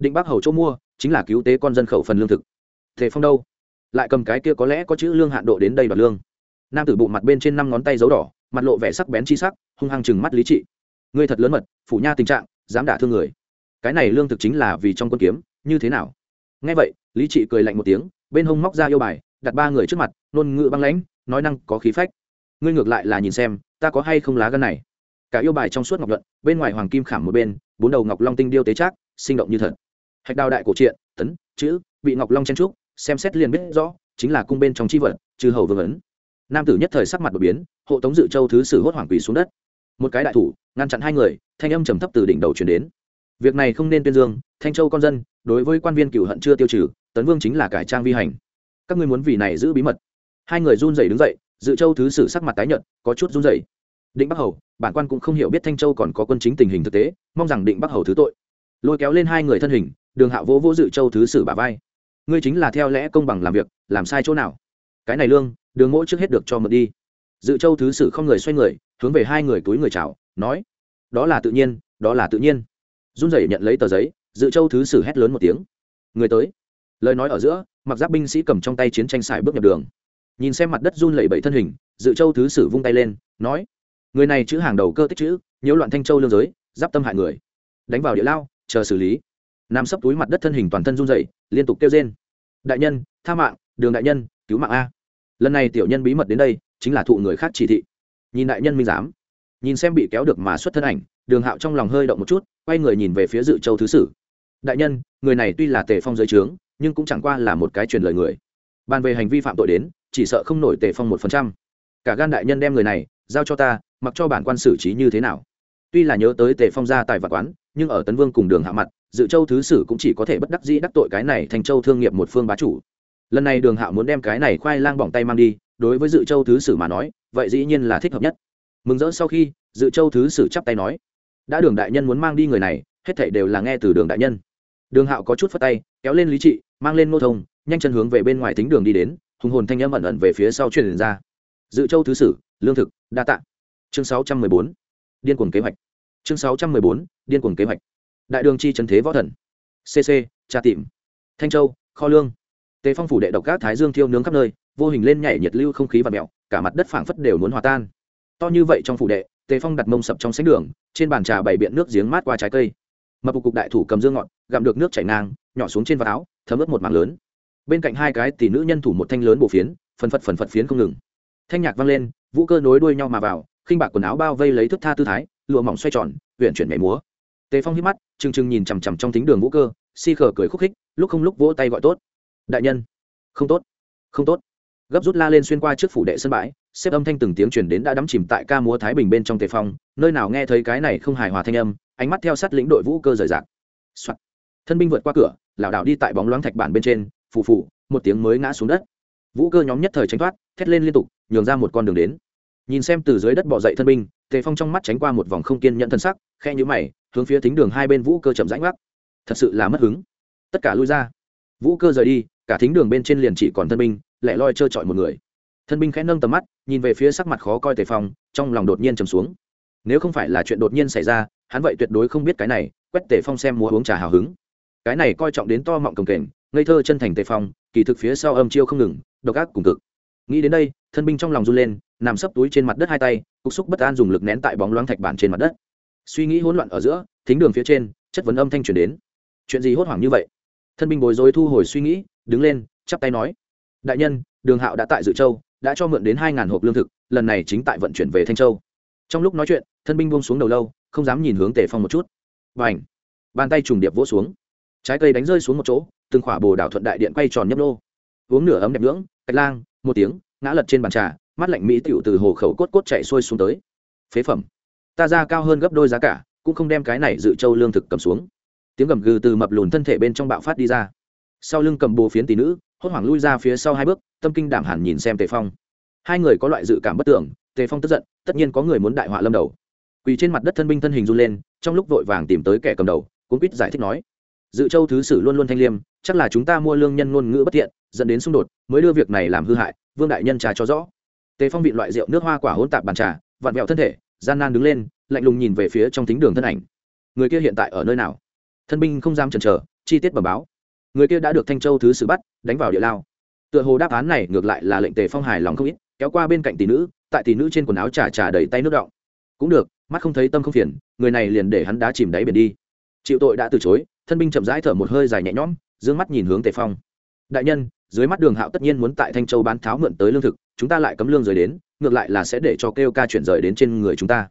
định bác hầu châu mua, chính là cứu tế con dân khẩu phần lương thực. Tề phong đâu? Lại cầm cái kia có lẽ có chữ lương hạn độ đến đây đoạt lương nam tử bụng mặt bên trên năm ngón tay dấu đỏ, mặt lộ vẻ sắc bén chi sắc, hung hăng chừng mắt lý trị. Ngươi thật lớn mật, phủ nha tình trạng, dám đả thương người. Cái này lương thực chính là vì trong quân kiếm, như thế nào? Nghe vậy, lý trị cười lạnh một tiếng, bên hông móc ra yêu bài, đặt ba người trước mặt, nôn ngự băng lãnh, nói năng có khí phách. Ngươi ngược lại là nhìn xem, ta có hay không lá gân này? Cả yêu bài trong suốt ngọc luận bên ngoài hoàng kim khảm một bên, bốn đầu ngọc long tinh điêu tế trác, sinh động như thật. Hạch đào đại cổ truyện tấn, chữ, bị ngọc long chen trúc, xem xét liền biết rõ, chính là cung bên trong chi vật, trừ hầu vương ấn nam tử nhất thời sắc mặt đột biến, hộ tống dự châu thứ sử hốt hoảng quỳ xuống đất. Một cái đại thủ, ngăn chặn hai người, thanh âm trầm thấp từ đỉnh đầu chuyển đến. Việc này không nên tuyên dương, thanh châu con dân, đối với quan viên cựu hận chưa tiêu trừ, tấn vương chính là cải trang vi hành. Các ngươi muốn vì này giữ bí mật. Hai người run rẩy đứng dậy, dự châu thứ sử sắc mặt tái nhợt, có chút run rẩy. Định bắc hầu, bản quan cũng không hiểu biết thanh châu còn có quân chính tình hình thực tế, mong rằng định bắc hầu thứ tội. Lôi kéo lên hai người thân hình, đường hạ vỗ vỗ dự châu thứ sử bà vai. Ngươi chính là theo lẽ công bằng làm việc, làm sai chỗ nào? Cái này lương đường mỗi trước hết được cho mượn đi. Dự châu thứ sử không người xoay người, hướng về hai người túi người chào, nói, đó là tự nhiên, đó là tự nhiên. Run rẩy nhận lấy tờ giấy, dự châu thứ sử hét lớn một tiếng, người tới. Lời nói ở giữa, mặc giáp binh sĩ cầm trong tay chiến tranh xài bước nhập đường. Nhìn xem mặt đất run lẩy bẩy thân hình, dự châu thứ sử vung tay lên, nói, người này chữ hàng đầu cơ tích chữ, nhiễu loạn thanh châu lương giới, giáp tâm hại người. Đánh vào địa lao, chờ xử lý. Nam sấp túi mặt đất thân hình toàn thân run rẩy, liên tục kêu rên, đại nhân, tha mạng, đường đại nhân, cứu mạng a lần này tiểu nhân bí mật đến đây chính là thụ người khác chỉ thị. Nhìn đại nhân minh giám, nhìn xem bị kéo được mà xuất thân ảnh, đường hạo trong lòng hơi động một chút, quay người nhìn về phía dự châu thứ sử. Đại nhân, người này tuy là tề phong giới trướng, nhưng cũng chẳng qua là một cái truyền lời người. Bàn về hành vi phạm tội đến, chỉ sợ không nổi tề phong một phần trăm. Cả gan đại nhân đem người này giao cho ta, mặc cho bản quan xử trí như thế nào. Tuy là nhớ tới tề phong ra tài vật quán, nhưng ở tấn vương cùng đường hạ mặt, dự châu thứ sử cũng chỉ có thể bất đắc dĩ đắc tội cái này thành châu thương nghiệp một phương bá chủ lần này đường hạo muốn đem cái này khoai lang bỏng tay mang đi, đối với dự châu thứ sử mà nói, vậy dĩ nhiên là thích hợp nhất. Mừng rỡ sau khi, dự châu thứ sử chắp tay nói, đã đường đại nhân muốn mang đi người này, hết thảy đều là nghe từ đường đại nhân. Đường hạo có chút phất tay, kéo lên lý trị, mang lên Ngô thông, nhanh chân hướng về bên ngoài thính đường đi đến, hùng hồn thanh âm ẩn ẩn về phía sau truyền ra. Dự châu thứ sử, lương thực, đa tạ. Chương sáu trăm mười bốn, điên cuồng kế hoạch. Chương sáu trăm mười bốn, điên cuồng kế hoạch. Đại đường chi trần thế võ thần. Cc tra tìm. Thanh châu, kho lương tề phong phủ đệ độc các thái dương thiêu nướng khắp nơi, vô hình lên nhảy nhiệt lưu không khí và mẹo cả mặt đất phảng phất đều muốn hòa tan. To như vậy trong phủ đệ, tề phong đặt mông sập trong sánh đường, trên bàn trà bày biện nước giếng mát qua trái cây. Mập cục đại thủ cầm dương ngọn, gặm được nước chảy ngang, nhỏ xuống trên vạt áo, thấm ướt một mảng lớn. Bên cạnh hai cái tỷ nữ nhân thủ một thanh lớn bổ phiến, phần phật phần phật phiến không ngừng. Thanh nhạc vang lên, vũ cơ nối đuôi nhau mà vào, khinh bạc quần áo bao vây lấy thức tha tư thái, lụa mỏng xoay tròn huyện chuyển nhảy múa. Tề phong hít mắt, trừng trừng nhìn chằm chằm trong thính đường vũ cơ, si khờ cười khúc khích, lúc không lúc vỗ tay gọi tốt đại nhân, không tốt không tốt. Gấp rút la lên xuyên qua trước phủ đệ sân bãi, xếp âm thanh từng tiếng truyền đến đã đắm chìm tại ca múa thái bình bên trong tề phong, nơi nào nghe thấy cái này không hài hòa thanh âm, ánh mắt theo sát lĩnh đội vũ cơ rời rạc. Soạn. thân binh vượt qua cửa, lảo đảo đi tại bóng loáng thạch bản bên trên, phù phù, một tiếng mới ngã xuống đất. Vũ cơ nhóm nhất thời tránh thoát, thét lên liên tục, nhường ra một con đường đến. Nhìn xem từ dưới đất bỏ dậy thân binh, tề phong trong mắt tránh qua một vòng không kiên nhận thân sắc khe nhữ mày, hướng phía thính đường hai bên vũ cơ chậm rãnh gác thật sự là mất hứng. Tất cả lui ra vũ cơ rời đi, cả thính đường bên trên liền chỉ còn thân binh, lẻ loi trơ trọi một người. Thân binh khẽ nâng tầm mắt, nhìn về phía sắc mặt khó coi tề phong, trong lòng đột nhiên trầm xuống. Nếu không phải là chuyện đột nhiên xảy ra, hắn vậy tuyệt đối không biết cái này, quét tề phong xem múa uống trà hào hứng. Cái này coi trọng đến to mọng cồng kềnh, ngây thơ chân thành tề phong, kỳ thực phía sau âm chiêu không ngừng, độc ác cùng cực. Nghĩ đến đây, thân binh trong lòng run lên, nằm sấp túi trên mặt đất hai tay, cục xúc bất an dùng lực nén tại bóng loáng thạch bản trên mặt đất. Suy nghĩ hỗn loạn ở giữa, thính đường phía trên, chất vấn âm thanh truyền đến. Chuyện gì hốt hoảng như vậy? Thân binh bối rối thu hồi suy nghĩ, đứng lên, chắp tay nói, đại nhân, đường hạo đã tại dự châu, đã cho mượn đến hai ngàn hộp lương thực, lần này chính tại vận chuyển về thanh châu. Trong lúc nói chuyện, thân binh buông xuống đầu lâu, không dám nhìn hướng tề phong một chút. Và ảnh bàn tay trùng điệp vỗ xuống. Trái cây đánh rơi xuống một chỗ, từng khỏa bồ đảo thuận đại điện quay tròn nhấp nô. Uống nửa ấm đẹp ngưỡng cách lang, một tiếng, ngã lật trên bàn trà, mắt lạnh mỹ tiểu từ hồ khẩu cốt cốt chạy xuôi xuống tới. Phế phẩm. Ta ra cao hơn gấp đôi giá cả, cũng không đem cái này dự châu lương thực cầm xuống tiếng gầm gừ từ mập lùn thân thể bên trong bạo phát đi ra. Sau lưng cầm bồ phiến tỷ nữ, hốt hoảng lui ra phía sau hai bước, tâm kinh đảm hẳn nhìn xem tề phong. Hai người có loại dự cảm bất tưởng, tề phong tức giận, tất nhiên có người muốn đại họa lâm đầu. Quỳ trên mặt đất thân binh thân hình run lên, trong lúc vội vàng tìm tới kẻ cầm đầu, cuốn quýt giải thích nói, dự châu thứ sử luôn luôn thanh liêm, chắc là chúng ta mua lương nhân ngôn ngữ bất tiện, dẫn đến xung đột, mới đưa việc này làm hư hại, vương đại nhân trà cho rõ. Tề phong bị loại rượu nước hoa quả hỗn tạp bàn trà, vặn vẹo thân thể, gian nan đứng lên, lạnh lùng nhìn về phía trong thính đường thân ảnh. Người kia hiện tại ở nơi nào? Thân binh không dám chần chờ, chi tiết bẩm báo. Người kia đã được thanh châu thứ sử bắt, đánh vào địa lao. Tựa hồ đáp án này ngược lại là lệnh tề phong hài lòng không ít, kéo qua bên cạnh tỷ nữ, tại tỷ nữ trên quần áo trà trà đầy tay nước đọng cũng được, mắt không thấy tâm không phiền, người này liền để hắn đá chìm đáy biển đi. Chịu tội đã từ chối, thân binh chậm rãi thở một hơi dài nhẹ nhõm d ư ơ n g mắt nhìn hướng tề phong. Đại nhân, dưới mắt đường hạo tất nhiên muốn tại thanh châu bán tháo mượn tới lương thực, chúng ta lại cấm lương rời đến, ngược lại là sẽ để cho kêu ca chuyển rời đến trên người chúng ta.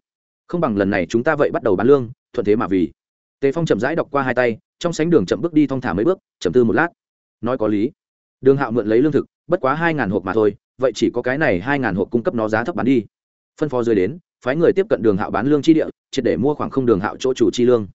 Không bằng lần này chúng ta vậy bắt đầu bán lương, thuận thế mà vì tề phong chậm rãi đọc qua hai tay, trong sánh đường chậm bước đi thong thả mấy bước, chậm tư một lát. Nói có lý. Đường hạo mượn lấy lương thực, bất quá hai ngàn hộp mà thôi, vậy chỉ có cái này hai ngàn hộp cung cấp nó giá thấp bán đi. Phân phó rơi đến, phái người tiếp cận đường hạo bán lương chi địa, triệt để mua khoảng không đường hạo chỗ chủ chi lương.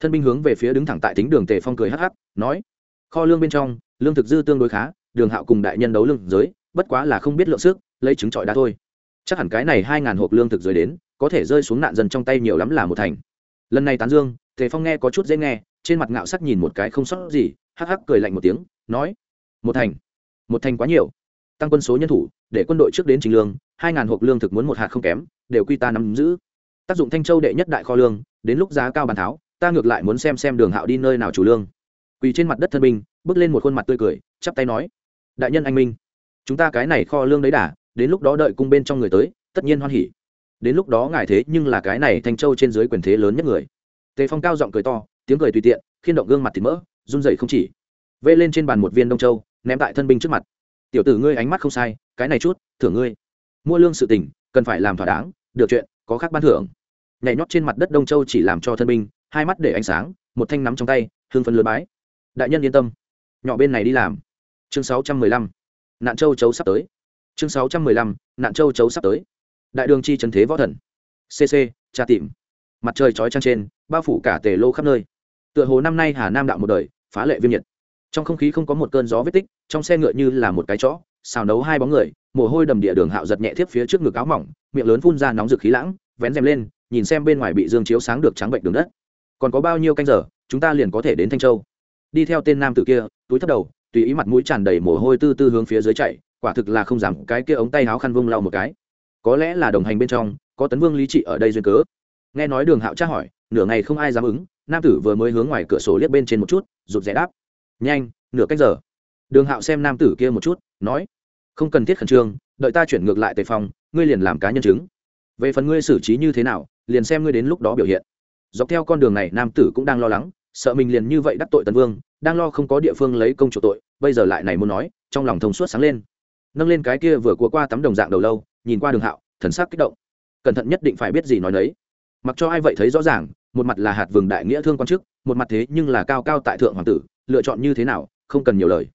Thân binh hướng về phía đứng thẳng tại tính đường tề phong cười hắc hắc, nói, kho lương bên trong, lương thực dư tương đối khá, đường hạo cùng đại nhân đấu lương giới, bất quá là không biết lượng sức, lấy trứng trọi đá thôi. Chắc hẳn cái này hai ngàn hộp lương thực rơi đến, có thể rơi xuống nạn dân trong tay nhiều lắm là một thành. Lần này tán dương tề phong nghe có chút dễ nghe trên mặt ngạo sắc nhìn một cái không sót gì hắc hắc cười lạnh một tiếng nói một thành một thành quá nhiều. Tăng quân số nhân thủ để quân đội trước đến trình lương hai ngàn hộp lương thực muốn một hạt không kém đều quy ta nắm giữ. Tác dụng thanh châu đệ nhất đại kho lương đến lúc giá cao bàn tháo ta ngược lại muốn xem xem đường hạo đi nơi nào chủ lương. Quỳ trên mặt đất thân binh bước lên một khuôn mặt tươi cười chắp tay nói đại nhân anh minh chúng ta cái này kho lương đấy đã, đến lúc đó đợi cung bên trong người tới tất nhiên hoan hỉ. Đến lúc đó ngài thế nhưng là cái này thanh châu trên dưới quyền thế lớn nhất người tề phong cao giọng cười to, tiếng cười tùy tiện khiên động gương mặt thịt mỡ, run rẩy không chỉ. Vê lên trên bàn một viên đông châu, ném tại thân binh trước mặt. Tiểu tử ngươi ánh mắt không sai, cái này chút, thưởng ngươi. Mua lương sự tình, cần phải làm thỏa đáng, được chuyện, có khác ban thưởng. Nhảy nhót trên mặt đất đông châu chỉ làm cho thân binh, hai mắt để ánh sáng, một thanh nắm trong tay, hương phân lừa bái. Đại nhân yên tâm, nhỏ bên này đi làm. Chương sáu trăm mười lăm, nạn châu chấu sắp tới. Chương sáu trăm mười lăm, nạn châu chấu sắp tới. Đại đường chi trần thế võ thần. Cc tra tìm mặt trời chói trăng trên, bao phủ cả tề lô khắp nơi. Tựa hồ năm nay hà nam đạo một đời, phá lệ viêm nhiệt. Trong không khí không có một cơn gió vết tích, trong xe ngựa như là một cái chó, xào nấu hai bóng người, mồ hôi đầm địa đường hạo giật nhẹ thiếp phía trước ngực áo mỏng, miệng lớn phun ra nóng rực khí lãng, vén rèm lên, nhìn xem bên ngoài bị dương chiếu sáng được trắng bệnh đường đất. Còn có bao nhiêu canh giờ, chúng ta liền có thể đến thanh châu. Đi theo tên nam tử kia, túi thấp đầu, tùy ý mặt mũi tràn đầy mồ hôi tư tư hướng phía dưới chạy, quả thực là không dám, cái kia ống tay áo khăn vung lau một cái. Có lẽ là đồng hành bên trong, có tấn vương lý trị ở đây duyên cớ nghe nói đường hạo tra hỏi, nửa ngày không ai dám ứng, nam tử vừa mới hướng ngoài cửa sổ liếc bên trên một chút, rụt rẽ đáp. Nhanh, nửa cách giờ. Đường hạo xem nam tử kia một chút, nói, không cần thiết khẩn trương, đợi ta chuyển ngược lại tề phòng, ngươi liền làm cá nhân chứng. Về phần ngươi xử trí như thế nào, liền xem ngươi đến lúc đó biểu hiện. Dọc theo con đường này, nam tử cũng đang lo lắng, sợ mình liền như vậy đắc tội tần vương, đang lo không có địa phương lấy công chủ tội, bây giờ lại này muốn nói, trong lòng thông suốt sáng lên. Nâng lên cái kia vừa cua qua tắm đồng dạng đầu lâu, nhìn qua đường hạo, thần sắc kích động. Cẩn thận nhất định phải biết gì nói đấy mặc cho ai vậy thấy rõ ràng, một mặt là hạt vừng đại nghĩa thương quan chức, một mặt thế nhưng là cao cao tại thượng hoàng tử, lựa chọn như thế nào, không cần nhiều lời.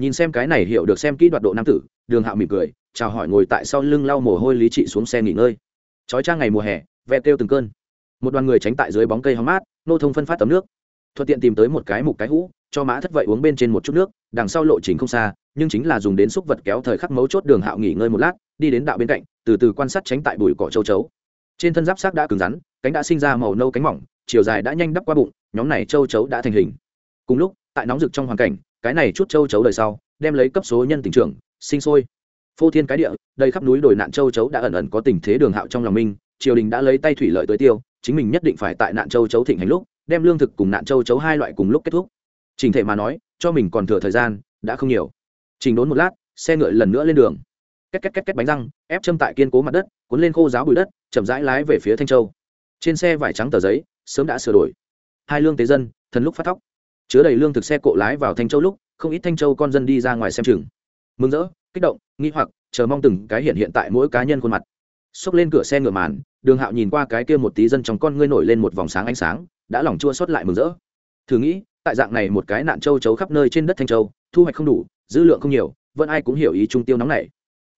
Nhìn xem cái này hiểu được xem kỹ đoạt độ nam tử, đường hạo mỉm cười, chào hỏi ngồi tại sau lưng lau mồ hôi lý trị xuống xe nghỉ ngơi. Trói trang ngày mùa hè, ve kêu từng cơn. Một đoàn người tránh tại dưới bóng cây hóng mát, nô thông phân phát tấm nước. Thuận tiện tìm tới một cái mục cái hũ, cho mã thất vậy uống bên trên một chút nước, đằng sau lộ trình không xa, nhưng chính là dùng đến xúc vật kéo thời khắc mấu chốt đường hạo nghỉ ngơi một lát, đi đến đạo bên cạnh, từ từ quan sát tránh tại bụi cỏ châu chấu trên thân giáp xác đã cứng rắn, cánh đã sinh ra màu nâu cánh mỏng, chiều dài đã nhanh đắp qua bụng, nhóm này châu chấu đã thành hình. Cùng lúc, tại nóng rực trong hoàn cảnh, cái này chút châu chấu đời sau, đem lấy cấp số nhân tình trưởng, sinh sôi. Phô thiên cái địa đây khắp núi đồi nạn châu chấu đã ẩn ẩn có tình thế đường hạo trong lòng minh triều đình đã lấy tay thủy lợi tới tiêu, chính mình nhất định phải tại nạn châu chấu thịnh hành lúc, đem lương thực cùng nạn châu chấu hai loại cùng lúc kết thúc. Trình thể mà nói, cho mình còn thừa thời gian, đã không nhiều. Trình đốn một lát, xe ngựa lần nữa lên đường két két két két bánh răng, ép châm tại kiên cố mặt đất, cuốn lên khô giáo bụi đất, chậm rãi lái về phía thanh châu. Trên xe vải trắng tờ giấy, sớm đã sửa đổi. Hai lương tế dân, thần lúc phát thóc. Chứa đầy lương thực xe cộ lái vào thanh châu lúc, không ít thanh châu con dân đi ra ngoài xem chừng. Mừng rỡ, kích động, nghi hoặc, chờ mong từng cái hiện hiện tại mỗi cá nhân khuôn mặt. Xốc lên cửa xe ngựa màn, đường hạo nhìn qua cái kia một tí dân trong con ngươi nổi lên một vòng sáng ánh sáng, đã lòng chua xót lại mừng rỡ. Thử nghĩ, tại dạng này một cái nạn châu chấu khắp nơi trên đất thanh châu, thu hoạch không đủ, dư lượng không nhiều, vẫn ai cũng hiểu ý trung tiêu nóng này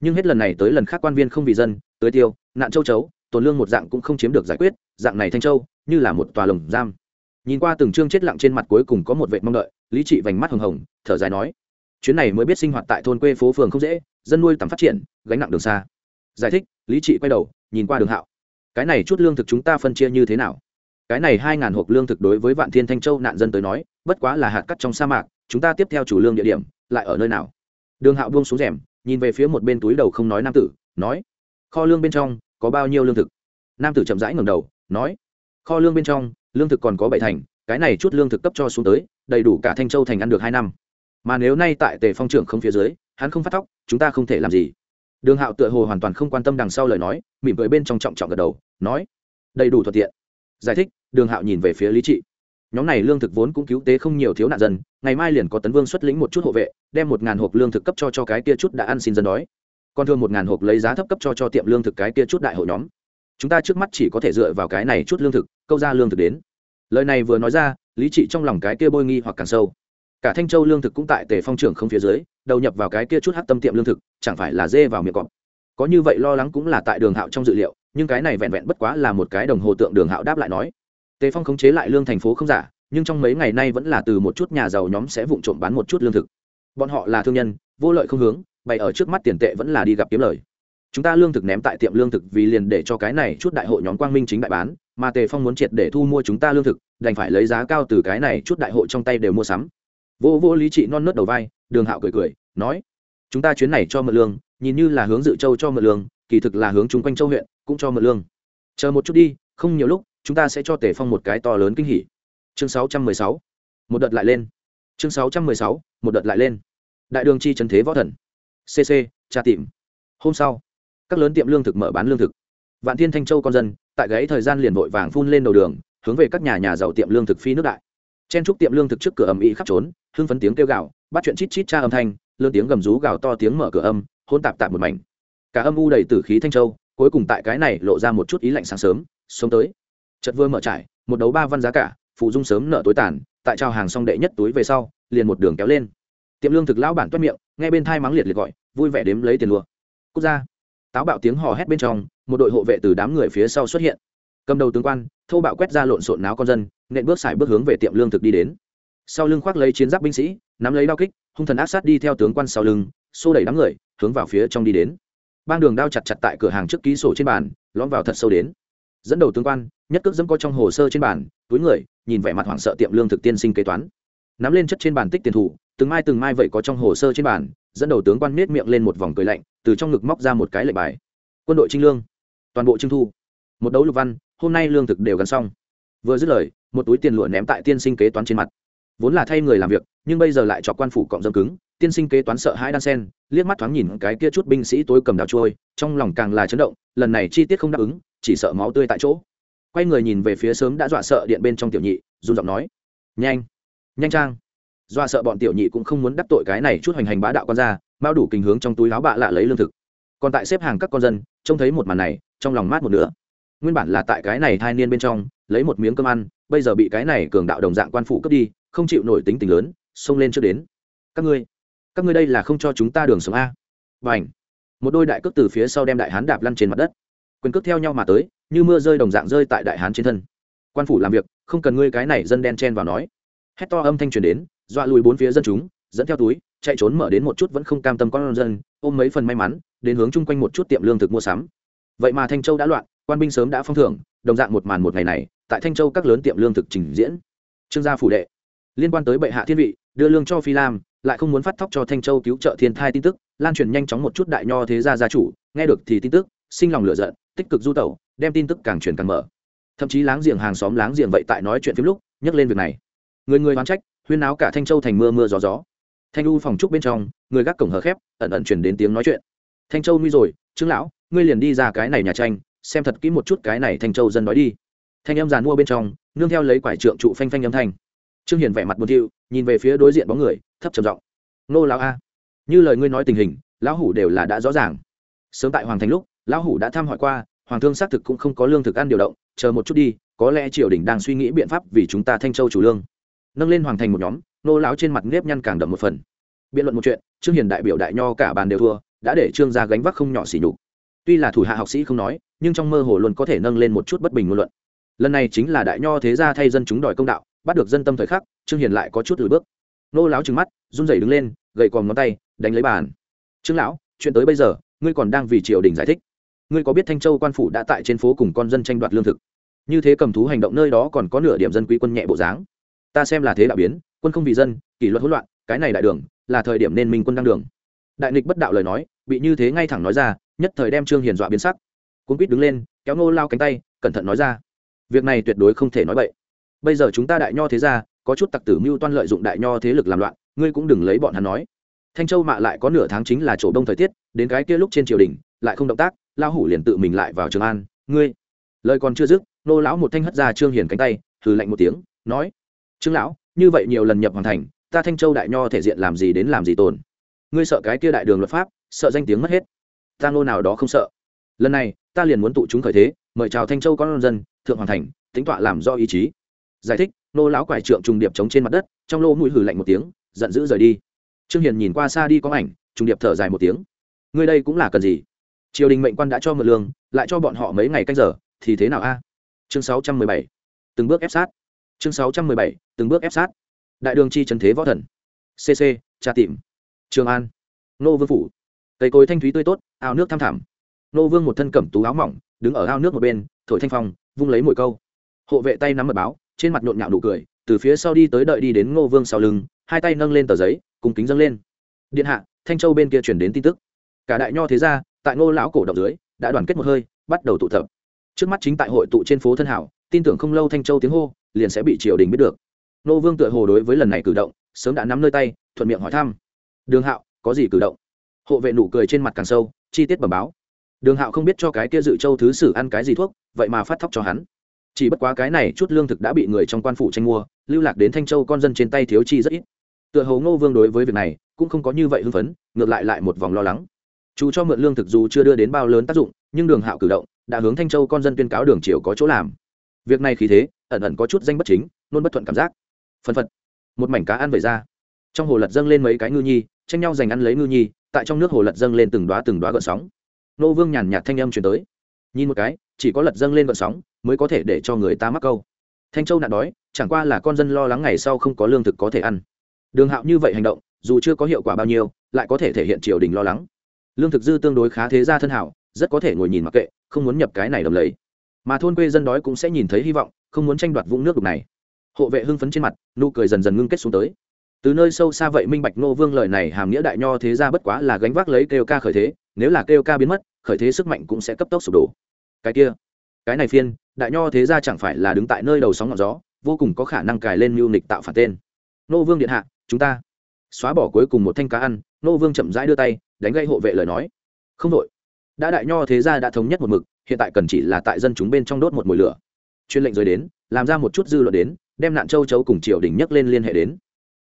nhưng hết lần này tới lần khác quan viên không vì dân tới tiêu, nạn châu chấu tổn lương một dạng cũng không chiếm được giải quyết, dạng này thanh châu, như là một tòa lồng giam. Nhìn qua từng chương chết lặng trên mặt cuối cùng có một vệ mong đợi, lý trị vành mắt hồng hồng, thở dài nói, chuyến này mới biết sinh hoạt tại thôn quê phố phường không dễ, dân nuôi tầm phát triển, gánh nặng đường xa. Giải thích, lý trị quay đầu, nhìn qua đường hạo, cái này chút lương thực chúng ta phân chia như thế nào? Cái này hai ngàn hộp lương thực đối với vạn thiên thanh châu nạn dân tới nói, bất quá là hạt cắt trong sa mạc, chúng ta tiếp theo chủ lương địa điểm, lại ở nơi nào? Đường hạo buông xuống rèm nhìn về phía một bên túi đầu không nói nam tử, nói, kho lương bên trong có bao nhiêu lương thực? Nam tử chậm rãi ngẩng đầu, nói, kho lương bên trong, lương thực còn có bảy thành, cái này chút lương thực cấp cho xuống tới, đầy đủ cả thanh châu thành ăn được hai năm. Mà nếu nay tại tề phong trưởng không phía dưới, hắn không phát thóc, chúng ta không thể làm gì. Đường hạo tựa hồ hoàn toàn không quan tâm đằng sau lời nói, mỉm cười bên trong trọng trọng gật đầu, nói, đầy đủ thuận tiện. Giải thích, đường hạo nhìn về phía lý trị nhóm này lương thực vốn cũng cứu tế không nhiều thiếu nạn dân, ngày mai liền có tấn vương xuất lĩnh một chút hộ vệ, đem một ngàn hộp lương thực cấp cho cho cái kia chút đã ăn xin dân đói. Còn thường một ngàn hộp lấy giá thấp cấp cho cho tiệm lương thực cái kia chút đại hội nhóm. Chúng ta trước mắt chỉ có thể dựa vào cái này chút lương thực, câu ra lương thực đến. Lời này vừa nói ra, lý trị trong lòng cái kia bôi nghi hoặc càng sâu. Cả thanh châu lương thực cũng tại tề phong trưởng không phía dưới, đầu nhập vào cái kia chút hát tâm tiệm lương thực, chẳng phải là dê vào miệng cọp. Có như vậy lo lắng cũng là tại đường hạo trong dự liệu, nhưng cái này vẹn vẹn bất quá là một cái đồng hồ tượng đường hạo đáp lại nói tề phong khống chế lại lương thành phố không giả, nhưng trong mấy ngày nay vẫn là từ một chút nhà giàu nhóm sẽ vụng trộm bán một chút lương thực. Bọn họ là thương nhân, vô lợi không hướng, bày ở trước mắt tiền tệ vẫn là đi gặp kiếm lời. Chúng ta lương thực ném tại tiệm lương thực vì liền để cho cái này chút đại hội nhóm quang minh chính đại bán, mà tề phong muốn triệt để thu mua chúng ta lương thực, đành phải lấy giá cao từ cái này chút đại hội trong tay đều mua sắm. Vô vô lý trị non nớt đầu vai, đường hạo cười cười, nói, chúng ta chuyến này cho mượn lương, nhìn như là hướng dự châu cho mượn lương, kỳ thực là hướng chung quanh châu huyện, cũng cho mượn lương. Chờ một chút đi, không nhiều lúc chúng ta sẽ cho tề phong một cái to lớn kinh hỉ. Chương 616. một đợt lại lên. Chương 616. một đợt lại lên. Đại đường chi trần thế võ thần. Cc tra tìm. Hôm sau, các lớn tiệm lương thực mở bán lương thực. Vạn thiên thanh châu con dân, tại gáy thời gian liền vội vàng phun lên đầu đường, hướng về các nhà nhà giàu tiệm lương thực phi nước đại. Chen trúc tiệm lương thực trước cửa ầm ĩ khắp trốn, hưng phấn tiếng kêu gào, bắt chuyện chít chít cha âm thanh lương tiếng gầm rú gào to tiếng mở cửa âm hôn tạp tạp một mảnh. Cả âm u đầy tử khí thanh châu, cuối cùng tại cái này lộ ra một chút ý lạnh sáng sớm sống tới chật vừa mở trải, một đấu ba văn giá cả phụ dung sớm nợ tối tàn, tại trao hàng xong đệ nhất túi về sau, liền một đường kéo lên. Tiệm lương thực lão bản toét miệng, nghe bên thai mắng liệt liệt gọi, vui vẻ đếm lấy tiền lúa quốc gia, táo bạo tiếng hò hét bên trong, một đội hộ vệ từ đám người phía sau xuất hiện. Cầm đầu tướng quan, thô bạo quét ra lộn xộn náo con dân, nện bước xài bước hướng về tiệm lương thực đi đến. Sau lưng khoác lấy chiến giáp binh sĩ, nắm lấy đao kích, hung thần áp sát đi theo tướng quan sau lưng, xô đẩy đám người, hướng vào phía trong đi đến. Bang đường đao chặt chặt tại cửa hàng trước ký sổ trên bàn, lõm vào thật sâu đến. Dẫn đầu tướng quan nhất cước dẫm có trong hồ sơ trên bàn, túi người, nhìn vẻ mặt hoảng sợ tiệm lương thực tiên sinh kế toán. Nắm lên chất trên bàn tích tiền thủ, từng mai từng mai vậy có trong hồ sơ trên bàn, dẫn đầu tướng quan nết miệng lên một vòng cười lạnh, từ trong ngực móc ra một cái lệnh bài. Quân đội trinh lương. Toàn bộ trưng thu. Một đấu lục văn, hôm nay lương thực đều gắn xong. Vừa dứt lời, một túi tiền lụa ném tại tiên sinh kế toán trên mặt. Vốn là thay người làm việc, nhưng bây giờ lại cho quan phủ cọng dâm cứng, tiên sinh kế toán sợ hãi đan sen, liếc mắt thoáng nhìn cái kia chút binh sĩ tối cầm đào trôi, trong lòng càng là chấn động, lần này chi tiết không đáp ứng, chỉ sợ máu tươi tại chỗ quay người nhìn về phía sớm đã dọa sợ điện bên trong tiểu nhị, run giọng nói, nhanh nhanh trang. Dọa sợ bọn tiểu nhị cũng không muốn đắc tội cái này chút hoành hành bá đạo con ra bao đủ kinh hướng trong túi áo bạ lạ lấy lương thực. Còn tại xếp hàng các con dân, trông thấy một màn này, trong lòng mát một nửa. Nguyên bản là tại cái này thai niên bên trong, lấy một miếng cơm ăn, bây giờ bị cái này cường đạo đồng dạng quan phụ cướp đi, không chịu nổi tính tình lớn, xông lên trước đến. Các ngươi các ngươi đây là không cho chúng ta đường sống a. Và ảnh một đôi đại cước từ phía sau đem đại hán đạp lăn trên mặt đất. Quyền cước theo nhau mà tới như mưa rơi đồng dạng rơi tại đại hán trên thân. Quan phủ làm việc, không cần ngươi cái này dân đen chen vào nói. Hét to âm thanh truyền đến, dọa lùi bốn phía dân chúng, dẫn theo túi, chạy trốn mở đến một chút vẫn không cam tâm con dân, ôm mấy phần may mắn, đến hướng chung quanh một chút tiệm lương thực mua sắm. Vậy mà thanh châu đã loạn, quan binh sớm đã phong thưởng, đồng dạng một màn một ngày này, tại thanh châu các lớn tiệm lương thực trình diễn. Trương gia phủ đệ, liên quan tới bệ hạ thiên vị, đưa lương cho phi lam, lại không muốn phát thóc cho thanh châu cứu trợ thiên thai tin tức, lan truyền nhanh chóng một chút đại nho thế gia gia chủ, nghe được thì tin tức, sinh lòng lựa giận, tích cực du tẩu đem tin tức càng truyền càng mở. Thậm chí láng giềng hàng xóm láng giềng vậy tại nói chuyện phim lúc, nhắc lên việc này. Người người oán trách, huyên náo cả thanh châu thành mưa mưa gió gió. Thanh u phòng trúc bên trong, người gác cổng hờ khép, ẩn ẩn truyền đến tiếng nói chuyện. Thanh châu nguy rồi, trương lão, ngươi liền đi ra cái này nhà tranh, xem thật kỹ một chút cái này thanh châu dân nói đi. Thanh em giàn mua bên trong, nương theo lấy quải trượng trụ phanh phanh âm thanh. Trương hiền vẻ mặt buồn thiu, nhìn về phía đối diện bóng người, thấp trầm giọng. Nô lão a, như lời ngươi nói tình hình, lão hủ đều là đã rõ ràng. Sớm tại hoàng thành lúc, lão hủ đã thăm hỏi qua hoàng thương xác thực cũng không có lương thực ăn điều động, chờ một chút đi, có lẽ triều đình đang suy nghĩ biện pháp vì chúng ta thanh châu chủ lương. Nâng lên hoàng thành một nhóm, nô lão trên mặt nếp nhăn càng đậm một phần. Biện luận một chuyện, trương hiền đại biểu đại nho cả bàn đều thua, đã để trương gia gánh vác không nhỏ xỉ nhục. Tuy là thủ hạ học sĩ không nói, nhưng trong mơ hồ luôn có thể nâng lên một chút bất bình ngôn luận. Lần này chính là đại nho thế gia thay dân chúng đòi công đạo, bắt được dân tâm thời khắc, trương hiền lại có chút lùi bước. Nô lão trừng mắt, run rẩy đứng lên gậy còm ngón tay, đánh lấy bàn. Trương lão, chuyện tới bây giờ, ngươi còn đang vì triều đình giải thích ngươi có biết thanh châu quan phủ đã tại trên phố cùng con dân tranh đoạt lương thực? Như thế cầm thú hành động nơi đó còn có nửa điểm dân quý quân nhẹ bộ dáng. Ta xem là thế đạo biến, quân không vì dân, kỷ luật hỗn loạn, cái này đại đường, là thời điểm nên minh quân đăng đường. Đại nghịch bất đạo lời nói, bị như thế ngay thẳng nói ra, nhất thời đem trương hiền dọa biến sắc. Cuốn quýt đứng lên, kéo ngô lao cánh tay, cẩn thận nói ra, việc này tuyệt đối không thể nói bậy. Bây giờ chúng ta đại nho thế ra có chút tặc tử mưu toan lợi dụng đại nho thế lực làm loạn, ngươi cũng đừng lấy bọn hắn nói. Thanh châu mạ lại có nửa tháng chính là chỗ đông thời tiết, đến cái kia lúc trên triều đình, lại không động tác. Lão hủ liền tự mình lại vào trường an. Ngươi, lời còn chưa dứt, nô lão một thanh hất ra trương hiền cánh tay thử lạnh một tiếng, nói, trương lão, như vậy nhiều lần nhập hoàn thành, ta thanh châu đại nho thể diện làm gì đến làm gì tồn. Ngươi sợ cái kia đại đường luật pháp, sợ danh tiếng mất hết. Ta nô nào đó không sợ. Lần này, ta liền muốn tụ chúng khởi thế, mời chào thanh châu con dân, thượng hoàn thành tính tọa làm do ý chí. Giải thích, nô lão quải trượng trùng điệp chống trên mặt đất, trong lô mũi hử lạnh một tiếng, giận dữ rời đi. Trương hiền nhìn qua xa đi có ảnh, trùng điệp thở dài một tiếng. Ngươi đây cũng là cần gì? Triều đình mệnh quan đã cho mượn lương, lại cho bọn họ mấy ngày canh giờ, thì thế nào a? Chương 617. từng bước ép sát. Chương 617. từng bước ép sát. Đại đường chi trần thế võ thần. Cc tra tìm. Trường an. Nô vương phủ. Cây cối thanh thúy tươi tốt, ao nước thăm thẳm. Nô vương một thân cẩm tú áo mỏng, đứng ở ao nước một bên, thổi thanh phong, vung lấy mồi câu. Hộ vệ tay nắm mật báo, trên mặt nhộn nhạo nụ cười, từ phía sau đi tới đợi đi đến ngô vương sau lưng, hai tay nâng lên tờ giấy cùng kính dâng lên. Điện hạ, thanh châu bên kia chuyển đến tin tức. Cả đại nho thế gia tại ngô lão cổ động dưới, đã đoàn kết một hơi, bắt đầu tụ tập. Trước mắt chính tại hội tụ trên phố thân hảo, tin tưởng không lâu thanh châu tiếng hô, liền sẽ bị triều đình biết được. Nô vương tựa hồ đối với lần này cử động, sớm đã nắm nơi tay, thuận miệng hỏi thăm. Đường hạo, có gì cử động? Hộ vệ nụ cười trên mặt càng sâu, chi tiết bẩm báo. Đường hạo không biết cho cái kia dự châu thứ sử ăn cái gì thuốc, vậy mà phát thóc cho hắn. Chỉ bất quá cái này chút lương thực đã bị người trong quan phủ tranh mua, lưu lạc đến thanh châu con dân trên tay thiếu chi rất ít. Tựa hồ ngô vương đối với việc này, cũng không có như vậy hưng phấn, ngược lại lại một vòng lo lắng chú cho mượn lương thực dù chưa đưa đến bao lớn tác dụng, nhưng đường hạo cử động đã hướng thanh châu con dân tuyên cáo đường triều có chỗ làm. Việc này khí thế, ẩn ẩn có chút danh bất chính, nôn bất thuận cảm giác. Phân phật, một mảnh cá ăn vẩy ra. Trong hồ lật dâng lên mấy cái ngư nhi, tranh nhau giành ăn lấy ngư nhi, tại trong nước hồ lật dâng lên từng đoá từng đoá gợn sóng. Nô vương nhàn nhạt thanh âm chuyển tới. Nhìn một cái, chỉ có lật dâng lên gợn sóng mới có thể để cho người ta mắc câu. Thanh châu nạn đói, chẳng qua là con dân lo lắng ngày sau không có lương thực có thể ăn. Đường hạo như vậy hành động, dù chưa có hiệu quả bao nhiêu, lại có thể thể hiện triều đình lo lắng lương thực dư tương đối khá thế gia thân hảo, rất có thể ngồi nhìn mặc kệ, không muốn nhập cái này đầm lấy mà thôn quê dân đói cũng sẽ nhìn thấy hy vọng, không muốn tranh đoạt vũng nước đục này. Hộ vệ hưng phấn trên mặt, nụ cười dần dần ngưng kết xuống tới. Từ nơi sâu xa vậy minh bạch nô vương lời này hàm nghĩa đại nho thế ra bất quá là gánh vác lấy kêu ca khởi thế, nếu là kêu ca biến mất, khởi thế sức mạnh cũng sẽ cấp tốc sụp đổ. Cái kia, cái này phiên, đại nho thế ra chẳng phải là đứng tại nơi đầu sóng ngọn gió, vô cùng có khả năng cài lên mưu nịch tạo phản tên. Nô vương điện hạ, chúng ta. Xóa bỏ cuối cùng một thanh cá ăn nô vương chậm rãi đưa tay đánh gây hộ vệ lời nói. Không đội. Đã đại nho thế gia đã thống nhất một mực, hiện tại cần chỉ là tại dân chúng bên trong đốt một mùi lửa. Chuyên lệnh rời đến, làm ra một chút dư luận đến, đem nạn châu chấu cùng triều đình nhấc lên liên hệ đến.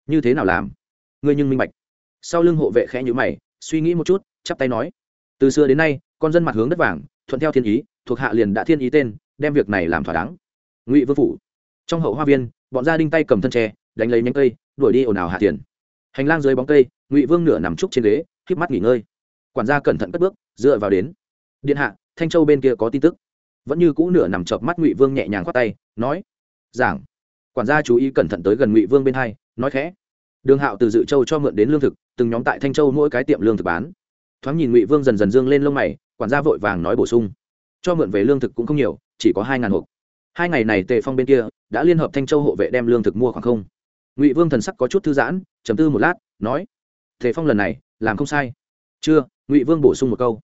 Như thế nào làm? Ngươi nhưng minh bạch. Sau lưng hộ vệ khẽ nhữ mày, suy nghĩ một chút, chắp tay nói. Từ xưa đến nay, con dân mặt hướng đất vàng, thuận theo thiên ý, thuộc hạ liền đã thiên ý tên, đem việc này làm thỏa đáng. Ngụy vương phủ. Trong hậu hoa viên, bọn gia đinh tay cầm thân tre, đánh lấy nhánh cây, đuổi đi ồn ào hạ tiền hành lang dưới bóng cây, ngụy vương nửa nằm trúc trên ghế híp mắt nghỉ ngơi. Quản gia cẩn thận cất bước, dựa vào đến. Điện hạ, thanh châu bên kia có tin tức. Vẫn như cũ nửa nằm chợp mắt ngụy vương nhẹ nhàng khoát tay, nói, giảng. Quản gia chú ý cẩn thận tới gần ngụy vương bên hai, nói khẽ, đường hạo từ dự châu cho mượn đến lương thực, từng nhóm tại thanh châu mỗi cái tiệm lương thực bán. Thoáng nhìn ngụy vương dần dần dương lên lông mày, quản gia vội vàng nói bổ sung, cho mượn về lương thực cũng không nhiều, chỉ có hai ngàn hộp. Hai ngày này tề phong bên kia đã liên hợp thanh châu hộ vệ đem lương thực mua khoảng không. Ngụy vương thần sắc có chút thư giãn chấm tư một lát, nói, tề phong lần này làm không sai. Chưa, ngụy vương bổ sung một câu.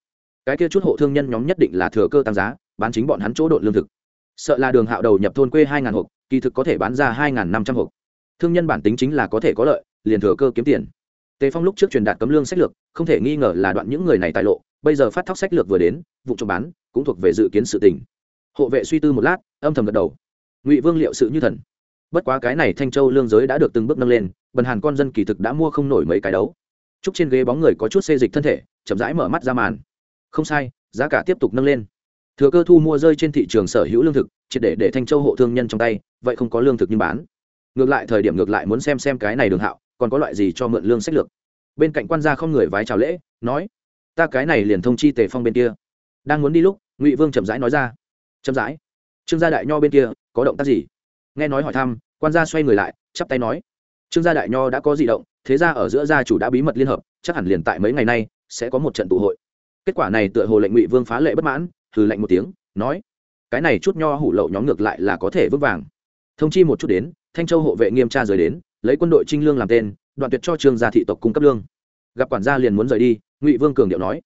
Cái kia chút hộ thương nhân nhóm nhất định là thừa cơ tăng giá, bán chính bọn hắn chỗ đội lương thực. Sợ là đường hạo đầu nhập thôn quê hai ngàn hộp, kỳ thực có thể bán ra hai ngàn năm trăm hộp. Thương nhân bản tính chính là có thể có lợi, liền thừa cơ kiếm tiền. Tề phong lúc trước truyền đạt cấm lương sách lược, không thể nghi ngờ là đoạn những người này tài lộ, bây giờ phát thóc sách lược vừa đến, vụ trộm bán, cũng thuộc về dự kiến sự tình. Hộ vệ suy tư một lát, âm thầm gật đầu. Ngụy vương liệu sự như thần. Bất quá cái này thanh châu lương giới đã được từng bước nâng lên, bần hàn con dân kỳ thực đã mua không nổi mấy cái đấu trúc trên ghế bóng người có chút xê dịch thân thể, chậm rãi mở mắt ra màn. Không sai, giá cả tiếp tục nâng lên. Thừa cơ thu mua rơi trên thị trường sở hữu lương thực, triệt để để thanh châu hộ thương nhân trong tay, vậy không có lương thực nhưng bán. Ngược lại thời điểm ngược lại muốn xem xem cái này đường hạo, còn có loại gì cho mượn lương sách lược. Bên cạnh quan gia không người vái chào lễ, nói, ta cái này liền thông chi tề phong bên kia. Đang muốn đi lúc, ngụy vương chậm rãi nói ra, chậm rãi. Trương gia đại nho bên kia, có động tác gì? Nghe nói hỏi thăm, quan gia xoay người lại, chắp tay nói, trương gia đại nho đã có di động thế ra ở giữa gia chủ đã bí mật liên hợp, chắc hẳn liền tại mấy ngày nay sẽ có một trận tụ hội. Kết quả này tựa hồ lệnh ngụy vương phá lệ bất mãn, hừ lệnh một tiếng, nói, cái này chút nho hủ lậu nhóm ngược lại là có thể vững vàng. Thông chi một chút đến, thanh châu hộ vệ nghiêm tra rời đến, lấy quân đội trinh lương làm tên, đoạn tuyệt cho trương gia thị tộc cung cấp lương. Gặp quản gia liền muốn rời đi, ngụy vương cường điệu nói,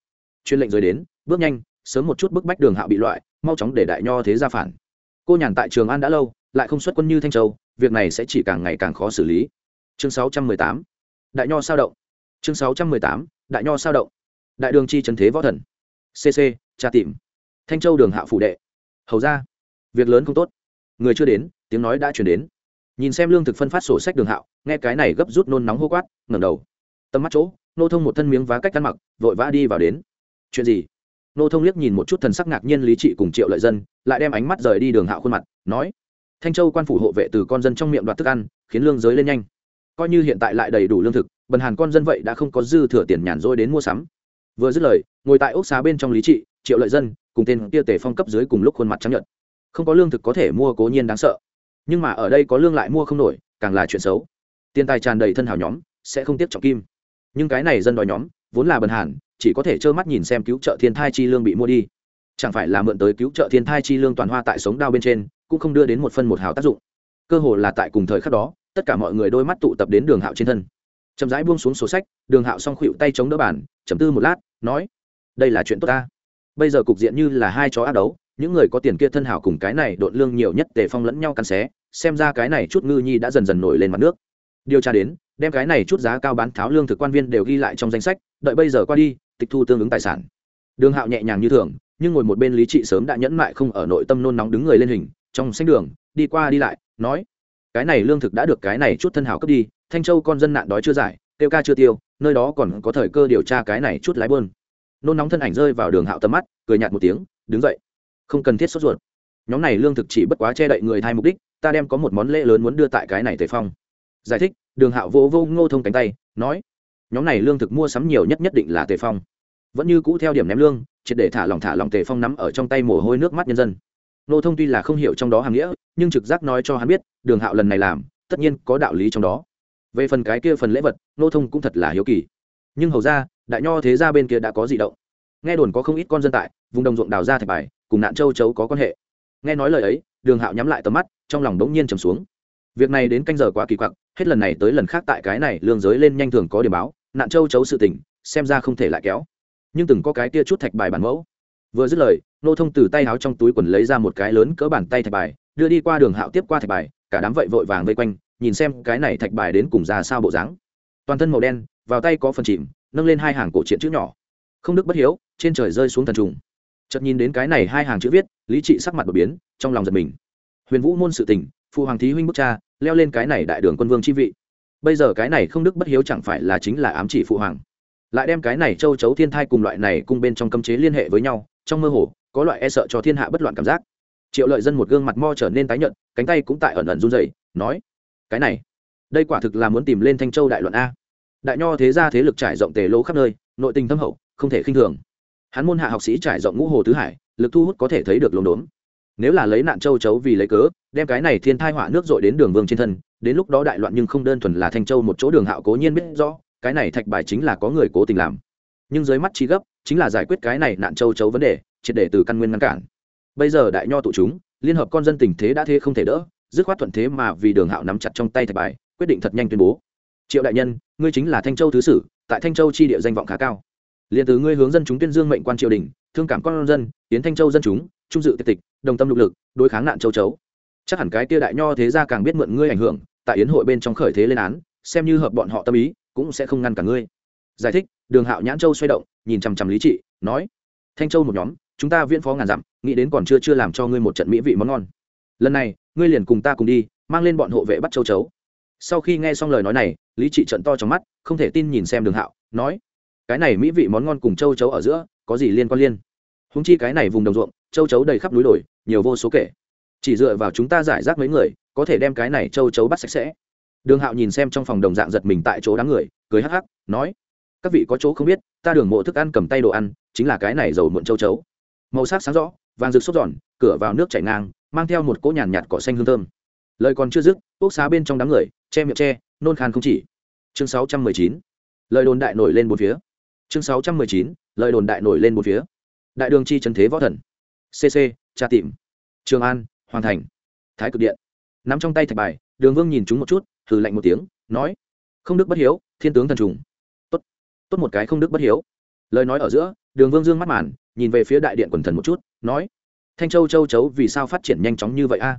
chuyên lệnh rời đến, bước nhanh, sớm một chút bức bách đường hạo bị loại, mau chóng để đại nho thế ra phản. Cô nhàn tại trường an đã lâu, lại không xuất quân như thanh châu, việc này sẽ chỉ càng ngày càng khó xử lý. Chương 618 đại nho sao động. Chương 618 đại nho sao động. Đại đường chi trần thế võ thần. Cc tra tìm thanh châu đường hạ phủ đệ. Hầu ra. Việc lớn không tốt. Người chưa đến, tiếng nói đã chuyển đến. Nhìn xem lương thực phân phát sổ sách đường hạo, nghe cái này gấp rút nôn nóng hô quát, ngẩng đầu. Tầm mắt chỗ, nô thông một thân miếng vá cách ăn mặc, vội vã đi vào đến. Chuyện gì? Nô thông liếc nhìn một chút thần sắc ngạc nhiên lý trị cùng triệu lợi dân, lại đem ánh mắt rời đi đường hạo khuôn mặt, nói. Thanh châu quan phủ hộ vệ từ con dân trong miệng đoạt thức ăn, khiến lương giới lên nhanh coi như hiện tại lại đầy đủ lương thực, bần hàn con dân vậy đã không có dư thừa tiền nhàn rỗi đến mua sắm. Vừa dứt lời, ngồi tại ốc xá bên trong lý trị, triệu lợi dân, cùng tên kia tề phong cấp dưới cùng lúc khuôn mặt chấp nhận không có lương thực có thể mua cố nhiên đáng sợ, nhưng mà ở đây có lương lại mua không nổi, càng là chuyện xấu. Tiền tài tràn đầy thân hào nhóm, sẽ không tiếp trọng kim. Nhưng cái này dân đòi nhóm, vốn là bần hàn, chỉ có thể trơ mắt nhìn xem cứu trợ thiên thai chi lương bị mua đi. Chẳng phải là mượn tới cứu trợ thiên thai chi lương toàn hoa tại sống đao bên trên, cũng không đưa đến một phân một hào tác dụng. Cơ hồ là tại cùng thời khắc đó tất cả mọi người đôi mắt tụ tập đến đường hạo trên thân chậm rãi buông xuống sổ sách đường hạo s o n g khuỵu tay chống đỡ bàn chấm tư một lát nói đây là chuyện tốt ta bây giờ cục diện như là hai chó ác đấu những người có tiền kia thân hảo cùng cái này đột lương nhiều nhất tề phong lẫn nhau cắn xé xem ra cái này chút ngư nhi đã dần dần nổi lên mặt nước điều tra đến đem cái này chút giá cao bán tháo lương thực quan viên đều ghi lại trong danh sách đợi bây giờ qua đi tịch thu tương ứng tài sản đường hạo nhẹ nhàng như thường nhưng ngồi một bên lý trị sớm đã nhẫn mại không ở nội tâm nôn nóng đứng người lên hình trong sách đường đi qua đi lại nói cái này lương thực đã được cái này chút thân hảo cướp đi, thanh châu con dân nạn đói chưa giải, tiêu ca chưa tiêu, nơi đó còn có thời cơ điều tra cái này chút lái bơn. Nôn nóng thân ảnh rơi vào đường hạo tầm mắt, cười nhạt một tiếng, đứng dậy, không cần thiết sốt ruột. Nhóm này lương thực chỉ bất quá che đậy người thay mục đích, ta đem có một món lễ lớn muốn đưa tại cái này tề phong. Giải thích, đường hạo vô vô ngô thông cánh tay, nói, nhóm này lương thực mua sắm nhiều nhất nhất định là tề phong. Vẫn như cũ theo điểm ném lương, triệt để thả lòng thả lòng tề phong nắm ở trong tay mồ hôi nước mắt nhân dân. Nô thông tuy là không hiểu trong đó hàm nghĩa nhưng trực giác nói cho hắn biết, đường hạo lần này làm, tất nhiên có đạo lý trong đó. Về phần cái kia phần lễ vật Nô thông cũng thật là hiếu kỳ. Nhưng hầu ra, đại nho thế ra bên kia đã có di động. Nghe đồn có không ít con dân tại, vùng đồng ruộng đào ra thạch bài, cùng nạn châu chấu có quan hệ. Nghe nói lời ấy, đường hạo nhắm lại tầm mắt, trong lòng đống nhiên trầm xuống. Việc này đến canh giờ quá kỳ quặc, hết lần này tới lần khác tại cái này lương giới lên nhanh thường có điểm báo, nạn châu chấu sự tình, xem ra không thể lại kéo. Nhưng từng có cái tia chút thạch bài bản mẫu. Vừa dứt lời nô thông từ tay áo trong túi quần lấy ra một cái lớn cỡ bàn tay thạch bài đưa đi qua đường hạo tiếp qua thạch bài, cả đám vậy vội vàng vây quanh, nhìn xem cái này thạch bài đến cùng ra sao bộ dáng. Toàn thân màu đen, vào tay có phần chìm, nâng lên hai hàng cổ truyện chữ nhỏ. Không đức bất hiếu, trên trời rơi xuống thần trùng. Chợt nhìn đến cái này hai hàng chữ viết, lý trị sắc mặt đột biến, trong lòng giật mình. Huyền vũ môn sự tình, phụ hoàng thí huynh bức cha, leo lên cái này đại đường quân vương chi vị. Bây giờ cái này không đức bất hiếu chẳng phải là chính là ám chỉ phụ hoàng. Lại đem cái này châu chấu thiên thai cùng loại này cung bên trong cấm chế liên hệ với nhau, trong mơ hồ, có loại e sợ cho thiên hạ bất loạn cảm giác triệu lợi dân một gương mặt mo trở nên tái nhợt, cánh tay cũng tại ẩn ẩn run rẩy, nói, cái này, đây quả thực là muốn tìm lên thanh châu đại luận a. Đại nho thế gia thế lực trải rộng tề lỗ khắp nơi, nội tình thâm hậu, không thể khinh thường. Hắn môn hạ học sĩ trải rộng ngũ hồ tứ hải, lực thu hút có thể thấy được lồn đốn. Nếu là lấy nạn châu chấu vì lấy cớ, đem cái này thiên thai họa nước dội đến đường vương trên thân, đến lúc đó đại loạn nhưng không đơn thuần là thanh châu một chỗ đường hạo cố nhiên biết rõ, cái này thạch bài chính là có người cố tình làm. Nhưng dưới mắt trí gấp, chính là giải quyết cái này nạn châu chấu vấn đề, triệt để từ căn nguyên ngăn cản bây giờ đại nho tụ chúng, liên hợp con dân tình thế đã thế không thể đỡ, dứt khoát thuận thế mà vì đường hạo nắm chặt trong tay thạch bài, quyết định thật nhanh tuyên bố. Triệu đại nhân, ngươi chính là thanh châu thứ sử, tại thanh châu chi địa danh vọng khá cao. Liền từ ngươi hướng dân chúng tuyên dương mệnh quan triều đình, thương cảm con dân, tiến thanh châu dân chúng, trung dự tiết tịch, đồng tâm lục lực, đối kháng nạn châu chấu. Chắc hẳn cái kia đại nho thế ra càng biết mượn ngươi ảnh hưởng, tại yến hội bên trong khởi thế lên án, xem như hợp bọn họ tâm ý, cũng sẽ không ngăn cả ngươi. Giải thích, đường hạo nhãn châu xoay động, nhìn chằm chằm lý trị, nói, thanh châu một nhóm chúng ta viễn phó ngàn dặm, nghĩ đến còn chưa chưa làm cho ngươi một trận mỹ vị món ngon. Lần này, ngươi liền cùng ta cùng đi, mang lên bọn hộ vệ bắt châu chấu. Sau khi nghe xong lời nói này, lý trị trận to trong mắt, không thể tin nhìn xem đường hạo, nói, cái này mỹ vị món ngon cùng châu chấu ở giữa, có gì liên quan liên? Húng chi cái này vùng đồng ruộng, châu chấu đầy khắp núi đồi, nhiều vô số kể. Chỉ dựa vào chúng ta giải rác mấy người, có thể đem cái này châu chấu bắt sạch sẽ. Đường hạo nhìn xem trong phòng đồng dạng giật mình tại chỗ đám người, cười hắc hắc, nói, các vị có chỗ không biết, ta đường mộ thức ăn cầm tay đồ ăn, chính là cái này dầu muộn châu chấu màu sắc sáng rõ, vàng rực sốt giòn, cửa vào nước chảy ngang, mang theo một cỗ nhàn nhạt cỏ xanh hương thơm. Lời còn chưa dứt, quốc xá bên trong đám người, che miệng che, nôn khan không chỉ. Chương sáu trăm mười chín, lời đồn đại nổi lên một phía. Chương sáu trăm mười chín, lời đồn đại nổi lên một phía. Đại đường chi trần thế võ thần. Cc tra tìm trường an hoàn thành, thái cực điện. Nắm trong tay thạch bài, đường vương nhìn chúng một chút thử lạnh một tiếng, nói, không đức bất hiếu, thiên tướng thần trùng. Tốt tốt một cái không đức bất hiếu. Lời nói ở giữa, đường vương dương mắt màn nhìn về phía đại điện quần thần một chút, nói, thanh châu châu chấu, vì sao phát triển nhanh chóng như vậy a?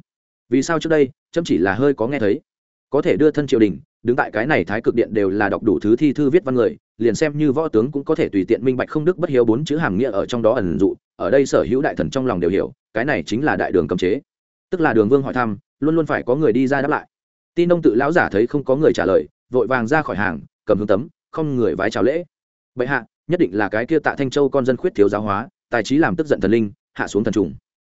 Vì sao trước đây, chấm chỉ là hơi có nghe thấy? Có thể đưa thân triều đình, đứng tại cái này thái cực điện đều là đọc đủ thứ thi thư viết văn người, liền xem như võ tướng cũng có thể tùy tiện minh bạch không đức bất hiếu bốn chữ hàm nghĩa ở trong đó ẩn dụ, ở đây sở hữu đại thần trong lòng đều hiểu, cái này chính là đại đường cấm chế. Tức là đường vương hỏi thăm, luôn luôn phải có người đi ra đáp lại. Tin nông tự lão giả thấy không có người trả lời, vội vàng ra khỏi hàng, cầm hướng tấm, không người vái chào lễ. Bệ hạ nhất định là cái kia tạ thanh châu con dân khuyết thiếu giáo hóa, tài trí làm tức giận thần linh, hạ xuống thần trùng.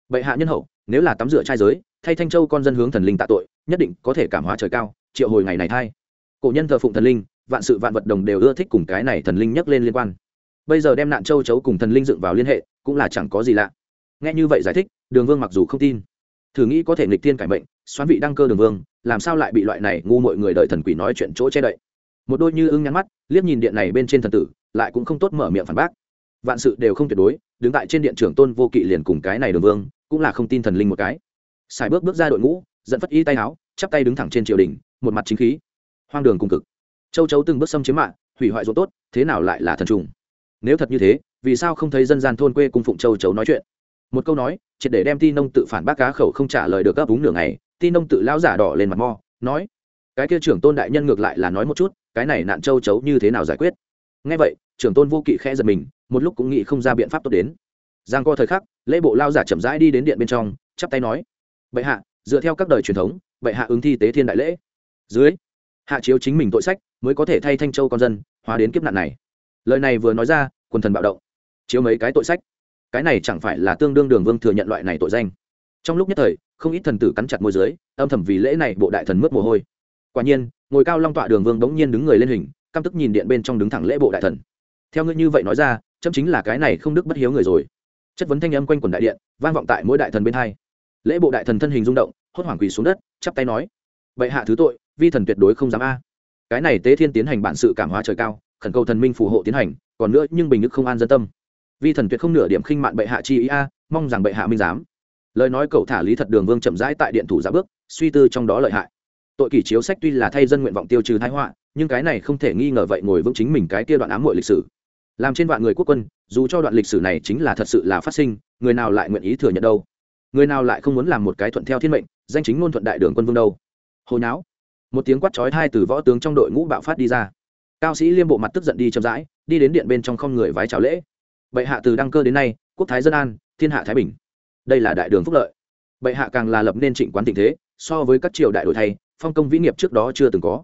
Bệ hạ nhân hậu, nếu là tắm rửa trai giới, thay thanh châu con dân hướng thần linh tạ tội, nhất định có thể cảm hóa trời cao, triệu hồi ngày này thay. Cổ nhân thờ phụng thần linh, vạn sự vạn vật đồng đều ưa thích cùng cái này thần linh nhắc lên liên quan. Bây giờ đem nạn châu chấu cùng thần linh dựng vào liên hệ, cũng là chẳng có gì lạ. Nghe như vậy giải thích, đường vương mặc dù không tin. Thử nghĩ có thể nghịch tiên cải mệnh, xoán vị đăng cơ đường vương, làm sao lại bị loại này ngu mọi người đợi thần quỷ nói chuyện chỗ che đậy? Một đôi như ưng nhắn mắt, liếc nhìn điện này bên trên thần tử, lại cũng không tốt mở miệng phản bác. Vạn sự đều không tuyệt đối, đứng tại trên điện trưởng tôn vô kỵ liền cùng cái này đường vương, cũng là không tin thần linh một cái. Xài bước bước ra đội ngũ, dẫn phất y tay áo, chắp tay đứng thẳng trên triều đình, một mặt chính khí. Hoang đường cùng cực. Châu chấu từng bước xâm chiếm mạng, hủy hoại ruộng tốt, thế nào lại là thần trùng? Nếu thật như thế, vì sao không thấy dân gian thôn quê cung phụng châu chấu nói chuyện? Một câu nói, triệt để đem ti nông tự phản bác cá khẩu không trả lời được gấp đúng nửa ngày, ti nông tự lão giả đỏ lên mặt mo, nói, cái kia trưởng tôn đại nhân ngược lại là nói một chút cái này nạn châu chấu như thế nào giải quyết? Ngay vậy, trưởng tôn vô kỵ khẽ giật mình, một lúc cũng nghĩ không ra biện pháp tốt đến. Giang co thời khắc, lễ bộ lao giả chậm rãi đi đến điện bên trong, chắp tay nói, bệ hạ, dựa theo các đời truyền thống, bệ hạ ứng thi tế thiên đại lễ. Dưới, hạ chiếu chính mình tội sách, mới có thể thay thanh châu con dân, hóa đến kiếp nạn này. Lời này vừa nói ra, quần thần bạo động. Chiếu mấy cái tội sách. Cái này chẳng phải là tương đương đường vương thừa nhận loại này tội danh. Trong lúc nhất thời, không ít thần tử cắn chặt môi dưới, âm thầm vì lễ này bộ đại thần mướt mồ hôi quả nhiên, ngồi cao long tọa đường vương đống nhiên đứng người lên hình, căm tức nhìn điện bên trong đứng thẳng lễ bộ đại thần. Theo ngươi như vậy nói ra, chấm chính là cái này không đức bất hiếu người rồi. Chất vấn thanh âm quanh quần đại điện, vang vọng tại mỗi đại thần bên hai. Lễ bộ đại thần thân hình rung động, hốt hoảng quỳ xuống đất, chắp tay nói vậy hạ thứ tội, vi thần tuyệt đối không dám a. Cái này tế thiên tiến hành bản sự cảm hóa trời cao, khẩn cầu thần minh phù hộ tiến hành, còn nữa nhưng bình đức không an dân tâm. Vi thần tuyệt không nửa điểm khinh mạn bệ hạ chi ý a, mong rằng bệ hạ minh giám. Lời nói cậu thả lý thật đường vương chậm rãi tại điện thủ giả bước, suy tư trong đó lợi hại tội kỷ chiếu sách tuy là thay dân nguyện vọng tiêu trừ thái họa, nhưng cái này không thể nghi ngờ vậy ngồi vững chính mình cái kia đoạn ám muội lịch sử. Làm trên vạn người quốc quân, dù cho đoạn lịch sử này chính là thật sự là phát sinh, người nào lại nguyện ý thừa nhận đâu? Người nào lại không muốn làm một cái thuận theo thiên mệnh, danh chính ngôn thuận đại đường quân vương đâu? Hồi não một tiếng quát chói hai từ võ tướng trong đội ngũ bạo phát đi ra. Cao sĩ liêm bộ mặt tức giận đi chậm rãi, đi đến điện bên trong không người vái chào lễ. Bệ hạ từ đăng cơ đến nay, quốc thái dân an, thiên hạ thái bình. Đây là đại đường phúc lợi. Bệ hạ càng là lập nên trịnh quán tình thế, so với các triều đại đổi thay phong công vĩ nghiệp trước đó chưa từng có.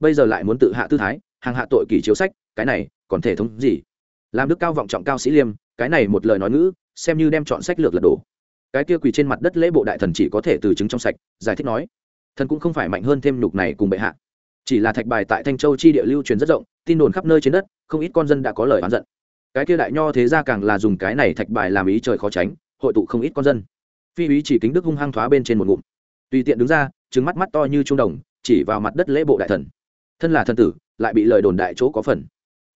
Bây giờ lại muốn tự hạ tư thái, hàng hạ tội kỷ chiếu sách, cái này còn thể thống gì? Làm đức cao vọng trọng cao sĩ liêm, cái này một lời nói ngữ, xem như đem chọn sách lược lật đổ. Cái kia quỳ trên mặt đất lễ bộ đại thần chỉ có thể từ chứng trong sạch, giải thích nói, thần cũng không phải mạnh hơn thêm nhục này cùng bệ hạ. Chỉ là thạch bài tại thanh châu chi địa lưu truyền rất rộng, tin đồn khắp nơi trên đất, không ít con dân đã có lời oán giận. Cái kia đại nho thế ra càng là dùng cái này thạch bài làm ý trời khó tránh, hội tụ không ít con dân. Phi ý chỉ kính đức hung hăng thoá bên trên một ngụm. Tùy tiện đứng ra trứng mắt mắt to như trung đồng, chỉ vào mặt đất lễ bộ đại thần. Thân là thần tử, lại bị lời đồn đại chỗ có phần.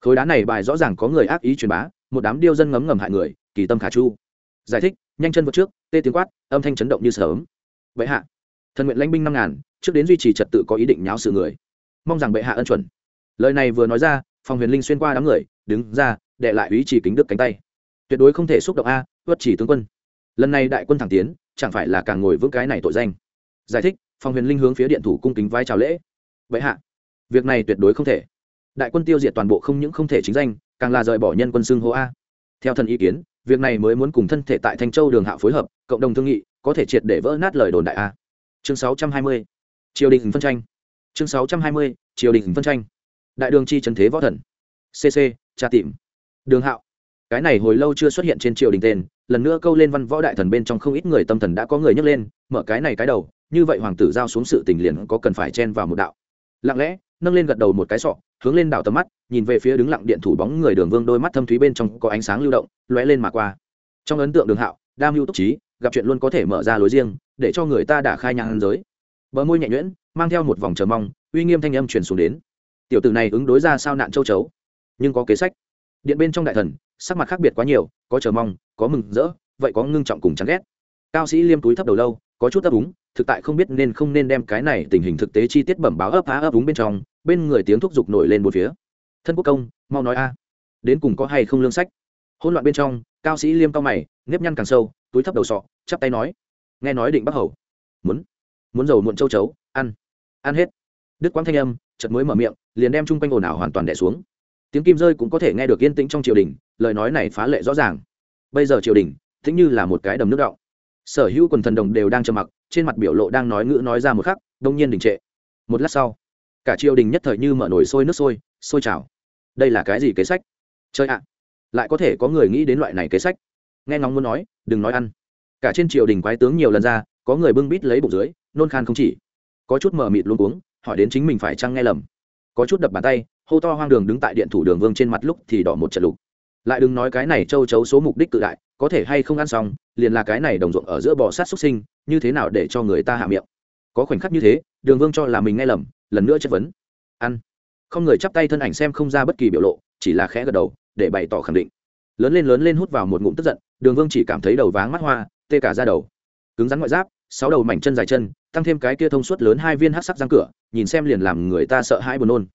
Khối đá này bài rõ ràng có người ác ý truyền bá, một đám điêu dân ngấm ngầm hại người, kỳ tâm khả chu. Giải thích, nhanh chân vượt trước, tê tiếng quát, âm thanh chấn động như sớm. Vậy hạ, thần nguyện lãnh binh năm ngàn, trước đến duy trì trật tự có ý định nháo sự người. Mong rằng bệ hạ ân chuẩn. Lời này vừa nói ra phòng huyền linh xuyên qua đám người, đứng ra, đệ lại ý chỉ kính đức cánh tay. Tuyệt đối không thể xúc động a, vất chỉ tướng quân. Lần này đại quân thẳng tiến, chẳng phải là càng ngồi vững cái này tội danh. Giải thích phòng huyền linh hướng phía điện thủ cung kính vai chào lễ. Vậy hạ, việc này tuyệt đối không thể. Đại quân tiêu diệt toàn bộ không những không thể chính danh, càng là rời bỏ nhân quân xưng hô a. Theo thần ý kiến, việc này mới muốn cùng thân thể tại thanh châu đường hạ phối hợp, cộng đồng thương nghị, có thể triệt để vỡ nát lời đồn đại a. Chương 620. triều đình phân tranh. Chương 620. triều đình phân tranh. Đại đường chi trần thế võ thần. Cc tra tìm. Đường hạo. Cái này hồi lâu chưa xuất hiện trên triều đình tên, lần nữa câu lên văn võ đại thần bên trong không ít người tâm thần đã có người nhấc lên, mở cái này cái đầu như vậy hoàng tử giao xuống sự tình liền có cần phải chen vào một đạo. Lặng lẽ, nâng lên gật đầu một cái sọ, hướng lên đảo tầm mắt, nhìn về phía đứng lặng điện thủ bóng người đường vương đôi mắt thâm thúy bên trong có ánh sáng lưu động, lóe lên mà qua. Trong ấn tượng đường hạo, đam mưu túc trí, gặp chuyện luôn có thể mở ra lối riêng, để cho người ta đả khai nhang giới. Bờ môi nhẹ nhuyễn, mang theo một vòng chờ mong, uy nghiêm thanh âm truyền xuống đến. Tiểu tử này ứng đối ra sao nạn châu chấu? Nhưng có kế sách. Điện bên trong đại thần, sắc mặt khác biệt quá nhiều, có chờ mong, có mừng rỡ, vậy có ngưng trọng cùng chán ghét. Cao sĩ liêm túi thấp đầu lâu, có chút ấp úng thực tại không biết nên không nên đem cái này tình hình thực tế chi tiết bẩm báo ấp á ấp đúng bên trong, bên người tiếng thúc giục nổi lên một phía. Thân quốc công, mau nói a. Đến cùng có hay không lương sách? Hỗn loạn bên trong, cao sĩ liêm cao mày, nếp nhăn càng sâu, túi thấp đầu sọ, chắp tay nói. Nghe nói định bắt hầu. Muốn. Muốn dầu muộn châu chấu, ăn. Ăn hết. Đức quang thanh âm, chợt mới mở miệng, liền đem chung quanh ồn ào hoàn toàn đẻ xuống. Tiếng kim rơi cũng có thể nghe được yên tĩnh trong triều đình, lời nói này phá lệ rõ ràng. Bây giờ triều đình thính như là một cái đầm nước động sở hữu quần thần đồng đều đang trầm mặc trên mặt biểu lộ đang nói ngữ nói ra một khắc, đông nhiên đình trệ. Một lát sau, cả triều đình nhất thời như mở nồi sôi nước sôi sôi trào. Đây là cái gì kế sách? Chơi ạ, lại có thể có người nghĩ đến loại này kế sách. Nghe ngóng muốn nói, đừng nói ăn. Cả trên triều đình quái tướng nhiều lần ra, có người bưng bít lấy bụng dưới, nôn khan không chỉ. Có chút mờ mịt luôn cuống, hỏi đến chính mình phải chăng nghe lầm. Có chút đập bàn tay, hô to hoang đường đứng tại điện thủ đường vương trên mặt lúc thì đỏ một trận lục. Lại đừng nói cái này châu chấu số mục đích cự đại có thể hay không ăn xong, liền là cái này đồng ruộng ở giữa bò sát xuất sinh, như thế nào để cho người ta hạ miệng? Có khoảnh khắc như thế, đường vương cho là mình nghe lầm, lần nữa chất vấn. Ăn. Không người chắp tay thân ảnh xem không ra bất kỳ biểu lộ, chỉ là khẽ gật đầu, để bày tỏ khẳng định. Lớn lên lớn lên hút vào một ngụm tức giận, đường vương chỉ cảm thấy đầu váng mắt hoa, tê cả ra đầu. Cứng rắn ngoại giáp, sáu đầu mảnh chân dài chân, tăng thêm cái kia thông suốt lớn hai viên hát sắc răng cửa, nhìn xem liền làm người ta sợ hãi buồn nôn.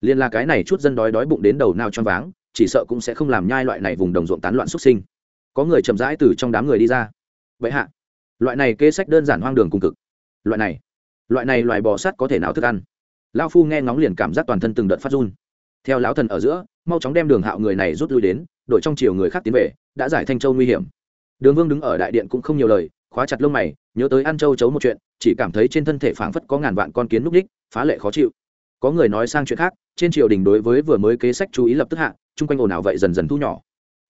Liền là cái này chút dân đói đói bụng đến đầu nào choáng váng, chỉ sợ cũng sẽ không làm nhai loại này vùng đồng ruộng tán loạn xuất sinh có người chậm rãi từ trong đám người đi ra. Vậy hạ, loại này kế sách đơn giản hoang đường cùng cực. Loại này loại này loài bò sát có thể nào thức ăn? Lao phu nghe ngóng liền cảm giác toàn thân từng đợt phát run. Theo lão thần ở giữa, mau chóng đem đường hạo người này rút lui đến đội trong chiều người khác tiến về, đã giải thanh châu nguy hiểm. Đường vương đứng ở đại điện cũng không nhiều lời, khóa chặt lông mày, nhớ tới ăn châu chấu một chuyện, chỉ cảm thấy trên thân thể phảng phất có ngàn vạn con kiến núp ních phá lệ khó chịu. Có người nói sang chuyện khác, trên triều đình đối với vừa mới kế sách chú ý lập tức hạ, chung quanh ồn ào vậy dần dần thu nhỏ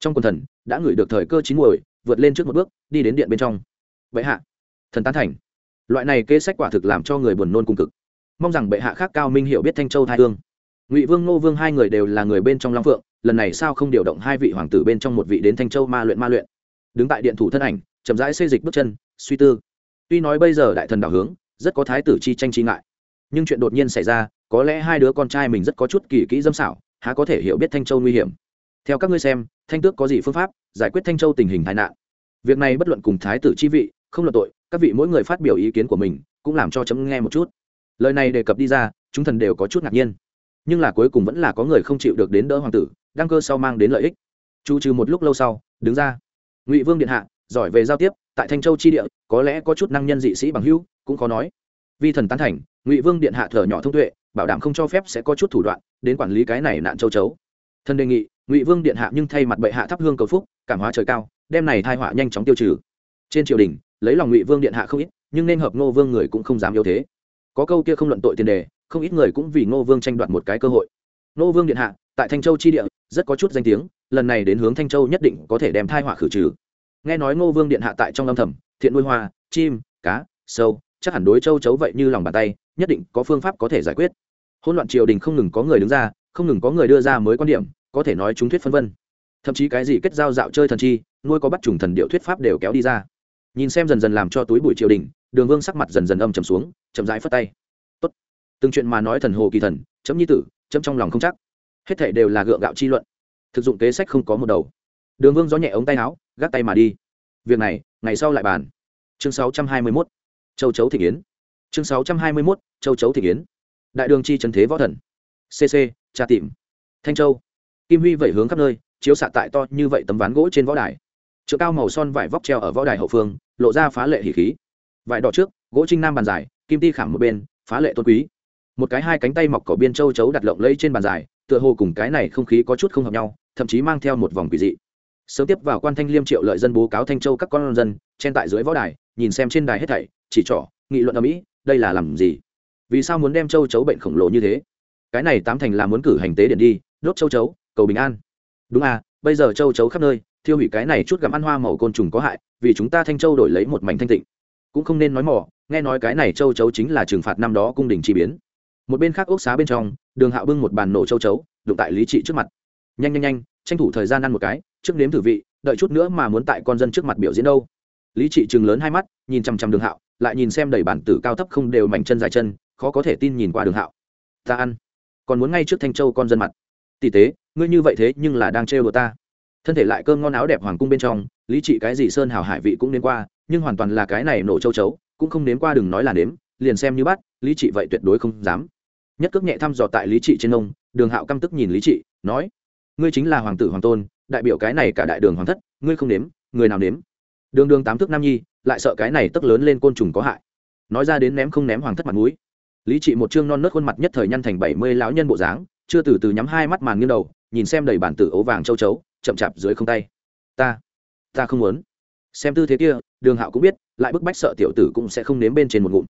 trong quần thần, đã ngửi được thời cơ chín muồi, vượt lên trước một bước, đi đến điện bên trong. Bệ hạ, thần tán thành. Loại này kê sách quả thực làm cho người buồn nôn cung cực. Mong rằng bệ hạ khác cao minh hiểu biết thanh châu thai hương. Ngụy vương, ngô vương hai người đều là người bên trong long phượng, lần này sao không điều động hai vị hoàng tử bên trong một vị đến thanh châu ma luyện ma luyện. Đứng tại điện thủ thân ảnh, chậm rãi xây dịch bước chân, suy tư. Tuy nói bây giờ đại thần đảo hướng, rất có thái tử chi tranh chi ngại. Nhưng chuyện đột nhiên xảy ra, có lẽ hai đứa con trai mình rất có chút kỳ kỹ dâm xảo, há có thể hiểu biết thanh châu nguy hiểm. Theo các ngươi xem thanh tước có gì phương pháp giải quyết thanh châu tình hình tai nạn? Việc này bất luận cùng thái tử chi vị, không luận tội, các vị mỗi người phát biểu ý kiến của mình cũng làm cho chấm nghe một chút. Lời này đề cập đi ra, chúng thần đều có chút ngạc nhiên. Nhưng là cuối cùng vẫn là có người không chịu được đến đỡ hoàng tử, đăng cơ sau mang đến lợi ích. Chu trừ một lúc lâu sau, đứng ra. Ngụy vương điện hạ, giỏi về giao tiếp, tại thanh châu chi địa, có lẽ có chút năng nhân dị sĩ bằng hữu, cũng khó nói. Vi thần tán thành, ngụy vương điện hạ thở nhỏ thông tuệ, bảo đảm không cho phép sẽ có chút thủ đoạn đến quản lý cái này nạn châu chấu. Thần đề nghị ngụy vương điện hạ nhưng thay mặt bệ hạ thắp hương cầu phúc cảm hóa trời cao đem này thai họa nhanh chóng tiêu trừ trên triều đình lấy lòng ngụy vương điện hạ không ít nhưng nên hợp ngô vương người cũng không dám yếu thế có câu kia không luận tội tiền đề không ít người cũng vì ngô vương tranh đoạt một cái cơ hội ngô vương điện hạ tại thanh châu chi địa rất có chút danh tiếng lần này đến hướng thanh châu nhất định có thể đem thai họa khử trừ nghe nói ngô vương điện hạ tại trong âm thầm thiện nuôi hoa chim cá sâu chắc hẳn đối châu chấu vậy như lòng bàn tay nhất định có phương pháp có thể giải quyết hỗn loạn triều đình không ngừng có người đứng ra không ngừng có người đưa ra mới quan điểm có thể nói chúng thuyết phân vân. Thậm chí cái gì kết giao dạo chơi thần chi nuôi có bắt trùng thần điệu thuyết pháp đều kéo đi ra. Nhìn xem dần dần làm cho túi bụi triều đình đường vương sắc mặt dần dần âm trầm xuống chậm rãi phất tay. Tốt. Từng chuyện mà nói thần hồ kỳ thần chấm nhi tử chấm trong lòng không chắc. Hết thể đều là gượng gạo chi luận. Thực dụng kế sách không có một đầu. Đường vương gió nhẹ ống tay áo gác tay mà đi. Việc này ngày sau lại bàn. Chương 621, châu chấu thị kiến. Chương 621, châu chấu thị kiến. Đại đường chi trần thế võ thần. Cc tra tìm. Thanh châu kim huy vẩy hướng khắp nơi, chiếu xạ tại to như vậy tấm ván gỗ trên võ đài. Chợ cao màu son vải vóc treo ở võ đài hậu phương, lộ ra phá lệ hỉ khí. Vải đỏ trước, gỗ trinh nam bàn dài, kim ti khảm một bên, phá lệ tôn quý. Một cái hai cánh tay mọc cỏ biên châu chấu đặt lộng lây trên bàn dài, tựa hồ cùng cái này không khí có chút không hợp nhau, thậm chí mang theo một vòng quỷ dị. Sớm tiếp vào quan thanh liêm triệu lợi dân bố cáo thanh châu các con dân, chen tại dưới võ đài, nhìn xem trên đài hết thảy, chỉ trỏ, nghị luận ở mỹ đây là làm gì? Vì sao muốn đem châu chấu bệnh khổng lồ như thế? Cái này tám thành là muốn cử hành tế điện đi, đốt châu chấu cầu bình an. Đúng à bây giờ châu chấu khắp nơi, thiêu hủy cái này chút gặm ăn hoa màu côn trùng có hại, vì chúng ta thanh châu đổi lấy một mảnh thanh tịnh. Cũng không nên nói mỏ, nghe nói cái này châu chấu chính là trừng phạt năm đó cung đình chi biến. Một bên khác ốc xá bên trong, đường hạo bưng một bàn nổ châu chấu, đụng tại lý trị trước mặt. Nhanh nhanh nhanh, tranh thủ thời gian ăn một cái, trước nếm thử vị, đợi chút nữa mà muốn tại con dân trước mặt biểu diễn đâu. Lý trị chừng lớn hai mắt, nhìn chằm chằm đường hạo, lại nhìn xem đầy bản tử cao thấp không đều mảnh chân dài chân, khó có thể tin nhìn qua đường hạo. Ta ăn. Còn muốn ngay trước thanh châu con dân mặt. Tỷ tế ngươi như vậy thế nhưng là đang trêu đùa ta. Thân thể lại cơm ngon áo đẹp hoàng cung bên trong, lý trị cái gì sơn hào hải vị cũng đến qua, nhưng hoàn toàn là cái này nổ châu chấu, cũng không nếm qua đừng nói là nếm, liền xem như bắt, lý trị vậy tuyệt đối không dám. Nhất cước nhẹ thăm dò tại lý trị trên ông, đường hạo căm tức nhìn lý trị, nói, ngươi chính là hoàng tử hoàng tôn, đại biểu cái này cả đại đường hoàng thất, ngươi không nếm, người nào nếm? Đường đường tám thước nam nhi, lại sợ cái này tức lớn lên côn trùng có hại. Nói ra đến ném không ném hoàng thất mặt mũi. Lý trị một chương non nớt khuôn mặt nhất thời nhăn thành bảy mươi lão nhân bộ dáng, chưa từ từ nhắm hai mắt màn nghiêng đầu nhìn xem đầy bản tử ấu vàng châu chấu, chậm chạp dưới không tay. Ta ta không muốn. Xem tư thế kia, đường hạo cũng biết, lại bức bách sợ tiểu tử cũng sẽ không nếm bên trên một ngụm.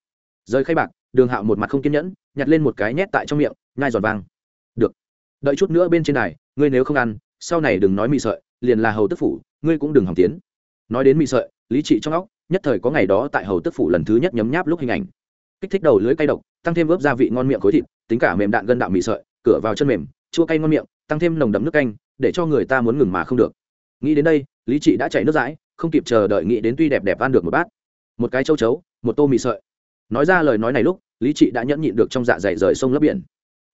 Rơi khay bạc, đường hạo một mặt không kiên nhẫn, nhặt lên một cái nhét tại trong miệng, nhai giòn vang được. Đợi chút nữa bên trên này ngươi nếu không ăn, sau này đừng nói mì sợi, liền là hầu tức phủ, ngươi cũng đừng hỏng tiến. Nói đến mì sợi, lý trị trong óc, nhất thời có ngày đó tại hầu tức phủ lần thứ nhất nhấm nháp lúc hình ảnh. Kích thích đầu lưới cay độc, tăng thêm ướp gia vị ngon miệng khối thịt, tính cả mềm đạn gân đạo mì sợi, cửa vào chân mềm, chua cay ngon miệng tăng thêm nồng đậm nước canh, để cho người ta muốn ngừng mà không được. Nghĩ đến đây, lý trị đã chảy nước dãi, không kịp chờ đợi nghĩ đến tuy đẹp đẹp ăn được một bát. Một cái châu chấu, một tô mì sợi. Nói ra lời nói này lúc, lý trị đã nhẫn nhịn được trong dạ dày rời sông lấp biển.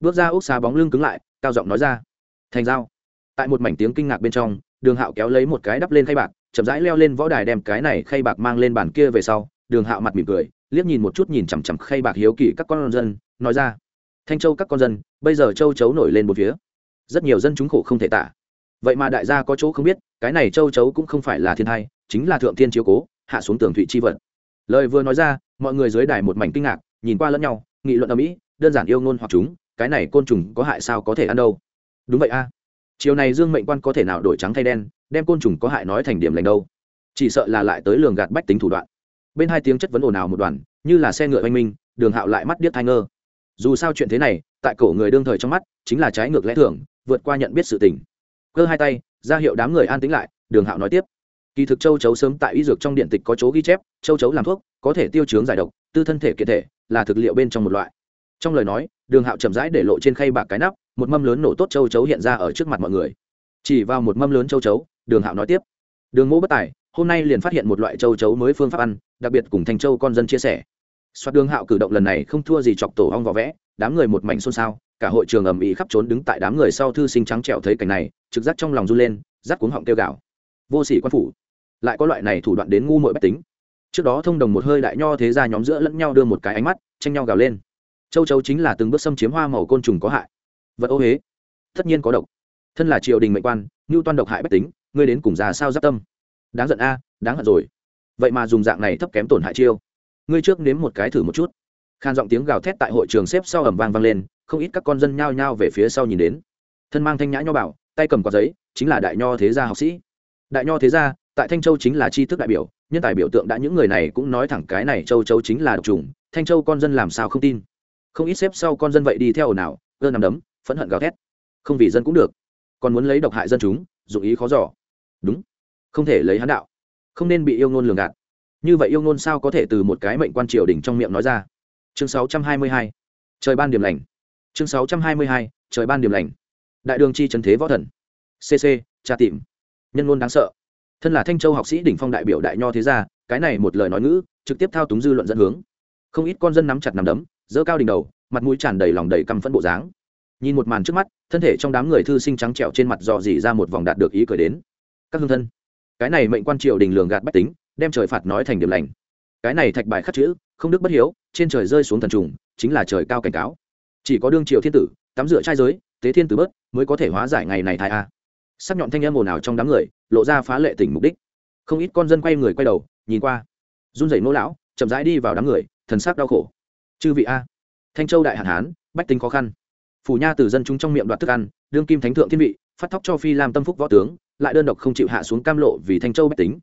Bước ra ốc xá bóng lưng cứng lại, cao giọng nói ra, thành dao tại một mảnh tiếng kinh ngạc bên trong, đường hạo kéo lấy một cái đắp lên khay bạc, chậm rãi leo lên võ đài đem cái này khay bạc mang lên bàn kia về sau, đường hạo mặt mỉm cười, liếc nhìn một chút nhìn chằm chằm khay bạc hiếu kỳ các con dân, nói ra, thanh châu các con dân, bây giờ châu chấu nổi lên một phía rất nhiều dân chúng khổ không thể tả. Vậy mà đại gia có chỗ không biết, cái này châu chấu cũng không phải là thiên thai, chính là thượng thiên chiếu cố, hạ xuống tường thụy chi vật. Lời vừa nói ra, mọi người dưới đài một mảnh kinh ngạc, nhìn qua lẫn nhau, nghị luận ở mỹ, đơn giản yêu ngôn hoặc chúng, cái này côn trùng có hại sao có thể ăn đâu? Đúng vậy a. Chiều này dương mệnh quan có thể nào đổi trắng thay đen, đem côn trùng có hại nói thành điểm lành đâu? Chỉ sợ là lại tới lường gạt bách tính thủ đoạn. Bên hai tiếng chất vấn ồn ào một đoàn, như là xe ngựa oanh minh, đường hạo lại mắt điếc thai ngơ. Dù sao chuyện thế này, tại cổ người đương thời trong mắt, chính là trái ngược lẽ thường vượt qua nhận biết sự tình. Cơ hai tay, ra hiệu đám người an tĩnh lại, đường hạo nói tiếp. Kỳ thực châu chấu sớm tại y dược trong điện tịch có chỗ ghi chép, châu chấu làm thuốc, có thể tiêu chướng giải độc, tư thân thể kiện thể, là thực liệu bên trong một loại. Trong lời nói, đường hạo chậm rãi để lộ trên khay bạc cái nắp, một mâm lớn nổ tốt châu chấu hiện ra ở trước mặt mọi người. Chỉ vào một mâm lớn châu chấu, đường hạo nói tiếp. Đường mẫu bất tài, hôm nay liền phát hiện một loại châu chấu mới phương pháp ăn, đặc biệt cùng thành châu con dân chia sẻ soạt đường hạo cử động lần này không thua gì chọc tổ hong vỏ vẽ, đám người một mảnh xôn xao, cả hội trường ầm ĩ khắp trốn đứng tại đám người sau thư sinh trắng trẻo thấy cảnh này, trực giác trong lòng run lên rát cuống họng kêu gạo vô sĩ quan phủ, lại có loại này thủ đoạn đến ngu muội bách tính. Trước đó thông đồng một hơi đại nho thế ra nhóm giữa lẫn nhau đưa một cái ánh mắt, tranh nhau gào lên. Châu chấu chính là từng bước xâm chiếm hoa màu côn trùng có hại. Vật ô huế tất nhiên có độc. Thân là triều đình mệnh quan như toan độc hại bách tính, ngươi đến cùng già sao giáp tâm? Đáng giận a, đáng hận rồi. Vậy mà dùng dạng này thấp kém tổn hại chiêu ngươi trước nếm một cái thử một chút. Khan giọng tiếng gào thét tại hội trường xếp sau ẩm vang vang lên, không ít các con dân nhao nhao về phía sau nhìn đến. Thân mang thanh nhã nho bảo, tay cầm quạt giấy, chính là đại nho thế gia học sĩ. Đại nho thế gia, tại thanh châu chính là tri thức đại biểu, nhân tài biểu tượng đã những người này cũng nói thẳng cái này châu châu chính là độc trùng thanh châu con dân làm sao không tin. Không ít xếp sau con dân vậy đi theo ồn ào, gơ nằm đấm, phẫn hận gào thét. Không vì dân cũng được, còn muốn lấy độc hại dân chúng, dụng ý khó giỏ đúng, không thể lấy hán đạo, không nên bị yêu ngôn lường gạt như vậy yêu ngôn sao có thể từ một cái mệnh quan triều đình trong miệng nói ra? Chương 622. trời ban điểm lành. Chương 622. trời ban điểm lành. Đại đường chi trần thế võ thần. Cc tra tìm. Nhân ngôn đáng sợ. Thân là thanh châu học sĩ đỉnh phong đại biểu đại nho thế gia, cái này một lời nói ngữ, trực tiếp thao túng dư luận dẫn hướng. Không ít con dân nắm chặt nắm đấm dỡ cao đỉnh đầu, mặt mũi tràn đầy lòng đầy căm phẫn bộ dáng. Nhìn một màn trước mắt, thân thể trong đám người thư sinh trắng trẻo trên mặt dò dỉ ra một vòng đạt được ý cười đến. Các hương thân, cái này mệnh quan triều đình lường gạt bách tính đem trời phạt nói thành điểm lành. Cái này thạch bài khắc chữ, không đức bất hiếu, trên trời rơi xuống thần trùng, chính là trời cao cảnh cáo. Chỉ có đương triều thiên tử, tắm rửa trai giới, tế thiên tử bớt, mới có thể hóa giải ngày này thai a. Sắc nhọn thanh âm ồn ào trong đám người, lộ ra phá lệ tỉnh mục đích. Không ít con dân quay người quay đầu, nhìn qua. Run rẩy nô lão, chậm rãi đi vào đám người, thần sắc đau khổ. Chư vị a. Thanh châu đại hạn hán, bách tính khó khăn. Phủ nha từ dân chúng trong miệng đoạt thức ăn, đương kim thánh thượng thiên vị, phát thóc cho phi làm tâm phúc võ tướng, lại đơn độc không chịu hạ xuống cam lộ vì thanh châu bách tính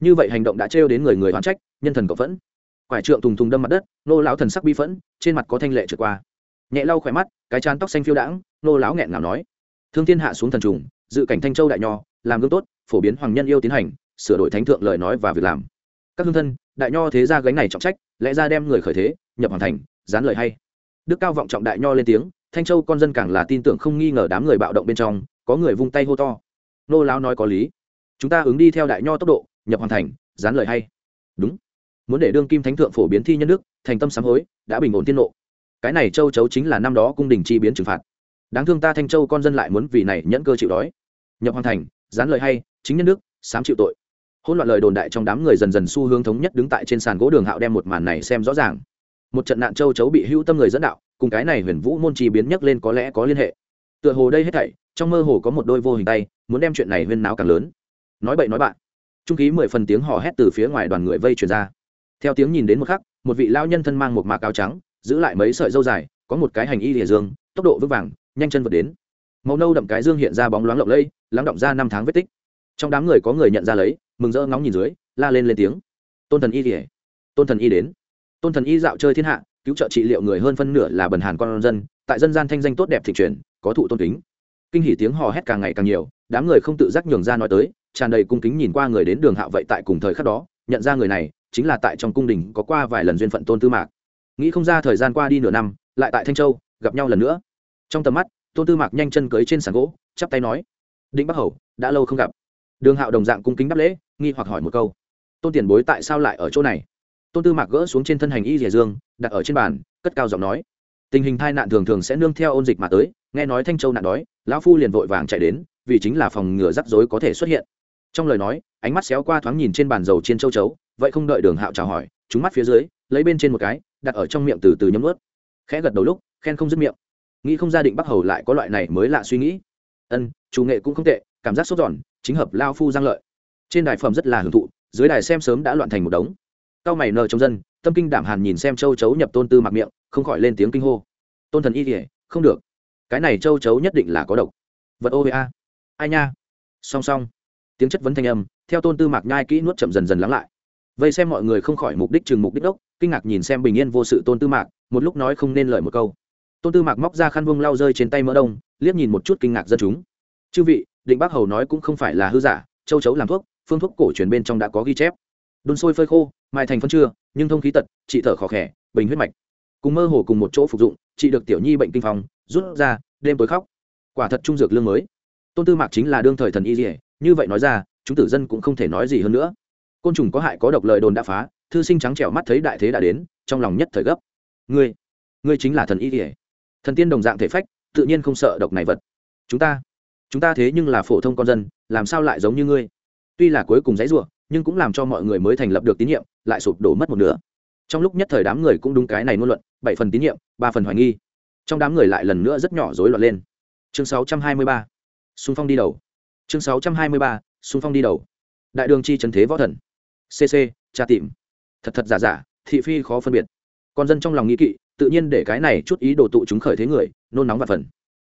như vậy hành động đã trêu đến người người hoán trách, nhân thần cộng phẫn. Quải trượng thùng thùng đâm mặt đất, nô lão thần sắc bi phẫn, trên mặt có thanh lệ trượt qua. Nhẹ lau khỏe mắt, cái chán tóc xanh phiêu đãng, nô lão nghẹn ngào nói. Thương thiên hạ xuống thần trùng, dự cảnh thanh châu đại nho, làm gương tốt, phổ biến hoàng nhân yêu tiến hành, sửa đổi thánh thượng lời nói và việc làm. Các hương thân, đại nho thế ra gánh này trọng trách, lẽ ra đem người khởi thế, nhập hoàn thành, dán lời hay. Đức cao vọng trọng đại nho lên tiếng, thanh châu con dân càng là tin tưởng không nghi ngờ đám người bạo động bên trong, có người vung tay hô to. Nô lão nói có lý. Chúng ta ứng đi theo đại nho tốc độ nhập hoàn thành, dán lời hay. Đúng. Muốn để đương kim thánh thượng phổ biến thi nhân đức, thành tâm sám hối, đã bình ổn tiên nộ cái này châu chấu chính là năm đó cung đình chi biến trừng phạt. Đáng thương ta thanh châu con dân lại muốn vì này nhẫn cơ chịu đói. Nhập hoàn thành, dán lời hay, chính nhân đức, sám chịu tội. Hôn loạn lời đồn đại trong đám người dần dần xu hướng thống nhất đứng tại trên sàn gỗ đường hạo đem một màn này xem rõ ràng. Một trận nạn châu chấu bị hữu tâm người dẫn đạo, cùng cái này huyền vũ môn chi biến nhắc lên có lẽ có liên hệ. Tựa hồ đây hết thảy, trong mơ hồ có một đôi vô hình tay, muốn đem chuyện này huyên náo càng lớn. Nói bậy nói bạn trung ký mười phần tiếng hò hét từ phía ngoài đoàn người vây truyền ra. Theo tiếng nhìn đến một khắc, một vị lao nhân thân mang một mạc áo trắng, giữ lại mấy sợi dâu dài, có một cái hành y lìa dương, tốc độ vững vàng, nhanh chân vượt đến. Màu nâu đậm cái dương hiện ra bóng loáng lộng lây lắng động ra năm tháng vết tích. Trong đám người có người nhận ra lấy, mừng rỡ ngóng nhìn dưới, la lên lên tiếng. Tôn thần y lìa tôn thần y đến. Tôn thần y dạo chơi thiên hạ, cứu trợ trị liệu người hơn phân nửa là bần hàn con dân, tại dân gian thanh danh tốt đẹp thị truyền, có thụ tôn kính. Kinh hỉ tiếng hò hét càng ngày càng nhiều, đám người không tự giác nhường ra nói tới tràn đầy cung kính nhìn qua người đến đường hạo vậy tại cùng thời khắc đó, nhận ra người này chính là tại trong cung đình có qua vài lần duyên phận tôn tư mạc. Nghĩ không ra thời gian qua đi nửa năm, lại tại thanh châu, gặp nhau lần nữa. Trong tầm mắt, tôn tư mạc nhanh chân cưới trên sàn gỗ, chắp tay nói, định bắc hầu, đã lâu không gặp. Đường hạo đồng dạng cung kính đáp lễ, nghi hoặc hỏi một câu, tôn tiền bối tại sao lại ở chỗ này? Tôn tư mạc gỡ xuống trên thân hành y rìa dương, đặt ở trên bàn, cất cao giọng nói, tình hình tai nạn thường thường sẽ nương theo ôn dịch mà tới, nghe nói thanh châu nạn đói, lão phu liền vội vàng chạy đến, vì chính là phòng ngừa rắc rối có thể xuất hiện trong lời nói, ánh mắt xéo qua thoáng nhìn trên bàn dầu trên châu chấu, vậy không đợi đường hạo chào hỏi chúng mắt phía dưới, lấy bên trên một cái, đặt ở trong miệng từ từ nhấm ướt khẽ gật đầu lúc, khen không dứt miệng. Nghĩ không gia định bắc hầu lại có loại này mới lạ suy nghĩ. Ân, chủ nghệ cũng không tệ, cảm giác sốt giòn chính hợp lao phu giang lợi. Trên đài phẩm rất là hưởng thụ, dưới đài xem sớm đã loạn thành một đống. Cao mày nờ trong dân, tâm kinh đảm hàn nhìn xem châu chấu nhập tôn tư mặc miệng, không khỏi lên tiếng kinh hô. Tôn thần y kỉa không được. Cái này châu chấu nhất định là có độc. Vật ova ai nha? Song song tiếng chất vấn thanh âm, theo tôn tư mạc nhai kỹ nuốt chậm dần dần lắng lại. Vây xem mọi người không khỏi mục đích chừng mục đích đốc, kinh ngạc nhìn xem bình yên vô sự tôn tư mạc, một lúc nói không nên lời một câu. Tôn tư mạc móc ra khăn vung lau rơi trên tay mỡ đông, liếc nhìn một chút kinh ngạc dân chúng. Chư vị, định bác hầu nói cũng không phải là hư giả, châu chấu làm thuốc, phương thuốc cổ truyền bên trong đã có ghi chép. Đun sôi phơi khô, mai thành phân chưa nhưng thông khí tật, trị thở khó khẽ bình huyết mạch. Cùng mơ hồ cùng một chỗ phục dụng, trị được tiểu nhi bệnh kinh phòng rút ra, đêm tối khóc. Quả thật trung dược lương mới. Tôn tư mạc chính là đương thời thần y dỉa như vậy nói ra, chúng tử dân cũng không thể nói gì hơn nữa. Côn trùng có hại có độc lời đồn đã phá, thư sinh trắng trẻo mắt thấy đại thế đã đến, trong lòng nhất thời gấp. Ngươi ngươi chính là thần y kỉa thần tiên đồng dạng thể phách, tự nhiên không sợ độc này vật. Chúng ta chúng ta thế nhưng là phổ thông con dân, làm sao lại giống như ngươi? Tuy là cuối cùng dãy ruộng nhưng cũng làm cho mọi người mới thành lập được tín nhiệm, lại sụp đổ mất một nửa. Trong lúc nhất thời đám người cũng đúng cái này ngôn luận, bảy phần tín nhiệm, ba phần hoài nghi. Trong đám người lại lần nữa rất nhỏ rối loạn lên. Chương 623. xung phong đi đầu chương 623. xung phong đi đầu. Đại đường chi trần thế võ thần. Cc tra tìm. Thật thật giả giả, thị phi khó phân biệt. Con dân trong lòng nghĩ kỵ, tự nhiên để cái này chút ý đồ tụ chúng khởi thế người, nôn nóng và phần.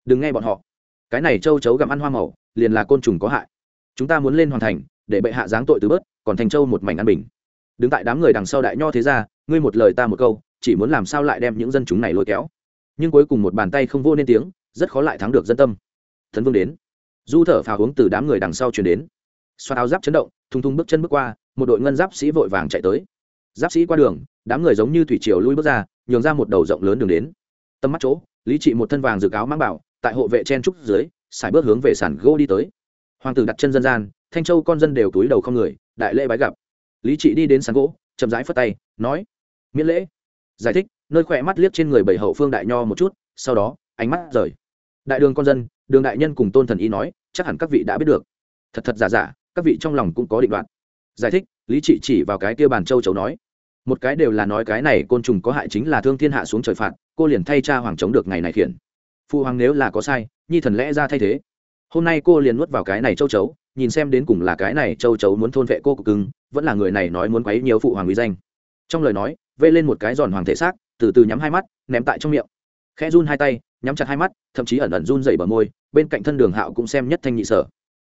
Đừng nghe bọn họ. Cái này châu chấu gặm ăn hoa màu, liền là côn trùng có hại. Chúng ta muốn lên hoàn thành, để bệ hạ giáng tội từ bớt, còn thành châu một mảnh an bình. Đứng tại đám người đằng sau đại nho thế ra ngươi một lời ta một câu, chỉ muốn làm sao lại đem những dân chúng này lôi kéo. Nhưng cuối cùng một bàn tay không vô nên tiếng, rất khó lại thắng được dân tâm. Thần vương đến du thở phào hướng từ đám người đằng sau chuyển đến. Xoa áo giáp chấn động thung thung bước chân bước qua, một đội ngân giáp sĩ vội vàng chạy tới. Giáp sĩ qua đường, đám người giống như thủy triều lui bước ra, nhường ra một đầu rộng lớn đường đến. Tâm mắt chỗ, lý trị một thân vàng dự cáo mang bảo, tại hộ vệ chen trúc dưới xài bước hướng về sàn gỗ đi tới. Hoàng tử đặt chân dân gian, thanh châu con dân đều túi đầu không người, đại lễ bái gặp. Lý trị đi đến sàn gỗ, chậm rãi phất tay, nói, miễn lễ. Giải thích, nơi khỏe mắt liếc trên người bảy hậu phương đại nho một chút, sau đó, ánh mắt rời đại đường con dân, đường đại nhân cùng tôn thần ý nói, chắc hẳn các vị đã biết được. Thật thật giả giả, các vị trong lòng cũng có định đoạn giải thích, lý trị chỉ vào cái kia bàn châu chấu nói. Một cái đều là nói cái này côn trùng có hại chính là thương thiên hạ xuống trời phạt, cô liền thay cha hoàng chống được ngày này khiển. Phụ hoàng nếu là có sai, nhi thần lẽ ra thay thế. Hôm nay cô liền nuốt vào cái này châu chấu, nhìn xem đến cùng là cái này châu chấu muốn thôn vệ cô cực cưng vẫn là người này nói muốn quấy nhiều phụ hoàng uy danh. Trong lời nói, vây lên một cái giòn hoàng thể xác, từ từ nhắm hai mắt, ném tại trong miệng khẽ run hai tay, nhắm chặt hai mắt, thậm chí ẩn ẩn run dày bờ môi, bên cạnh thân đường hạo cũng xem nhất thanh nhị sở.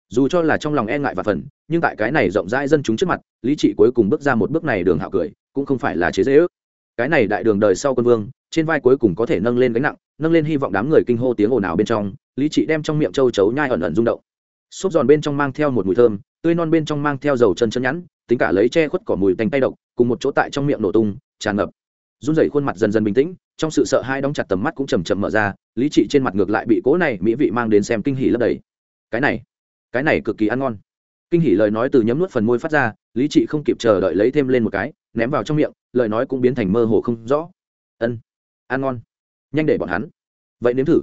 Dù cho là trong lòng e ngại và phần, nhưng tại cái này rộng rãi dân chúng trước mặt, lý trị cuối cùng bước ra một bước này đường hạo cười, cũng không phải là chế dễ ước. Cái này đại đường đời sau quân vương, trên vai cuối cùng có thể nâng lên gánh nặng, nâng lên hy vọng đám người kinh hô tiếng ồn ào bên trong, lý trị đem trong miệng châu chấu nhai ẩn ẩn rung động. Xốp giòn bên trong mang theo một mùi thơm, tươi non bên trong mang theo dầu chân chân nhẵn, tính cả lấy che khuất cỏ mùi tanh tay độc, cùng một chỗ tại trong miệng nổ tung, tràn ngập. Run rẩy khuôn mặt dần dần bình tĩnh trong sự sợ hai đóng chặt tầm mắt cũng chầm chậm mở ra, lý trị trên mặt ngược lại bị cố này mỹ vị mang đến xem kinh hỉ lấp đầy. Cái này cái này cực kỳ ăn ngon. Kinh hỉ lời nói từ nhấm nuốt phần môi phát ra, lý trị không kịp chờ đợi lấy thêm lên một cái, ném vào trong miệng, lời nói cũng biến thành mơ hồ không rõ. Ân, ăn ngon. Nhanh để bọn hắn. Vậy nếm thử.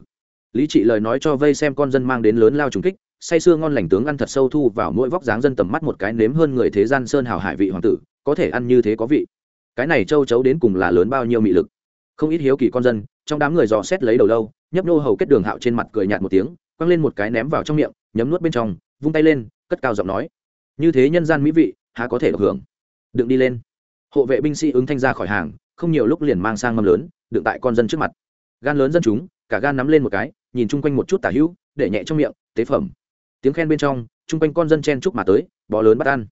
Lý trị lời nói cho vây xem con dân mang đến lớn lao trùng kích, say sưa ngon lành tướng ăn thật sâu thu vào mỗi vóc dáng dân tầm mắt một cái nếm hơn người thế gian sơn hào hải vị hoàng tử, có thể ăn như thế có vị. Cái này châu chấu đến cùng là lớn bao nhiêu mị lực không ít hiếu kỳ con dân, trong đám người dò xét lấy đầu lâu, nhấp nô hầu kết đường hạo trên mặt cười nhạt một tiếng, quăng lên một cái ném vào trong miệng, nhấm nuốt bên trong, vung tay lên, cất cao giọng nói. Như thế nhân gian mỹ vị, há có thể được hưởng? Đừng đi lên. Hộ vệ binh sĩ ứng thanh ra khỏi hàng, không nhiều lúc liền mang sang mâm lớn, đựng tại con dân trước mặt. Gan lớn dân chúng, cả gan nắm lên một cái, nhìn chung quanh một chút tả hữu, để nhẹ trong miệng, tế phẩm. Tiếng khen bên trong, chung quanh con dân chen chúc mà tới, bó lớn bắt ăn.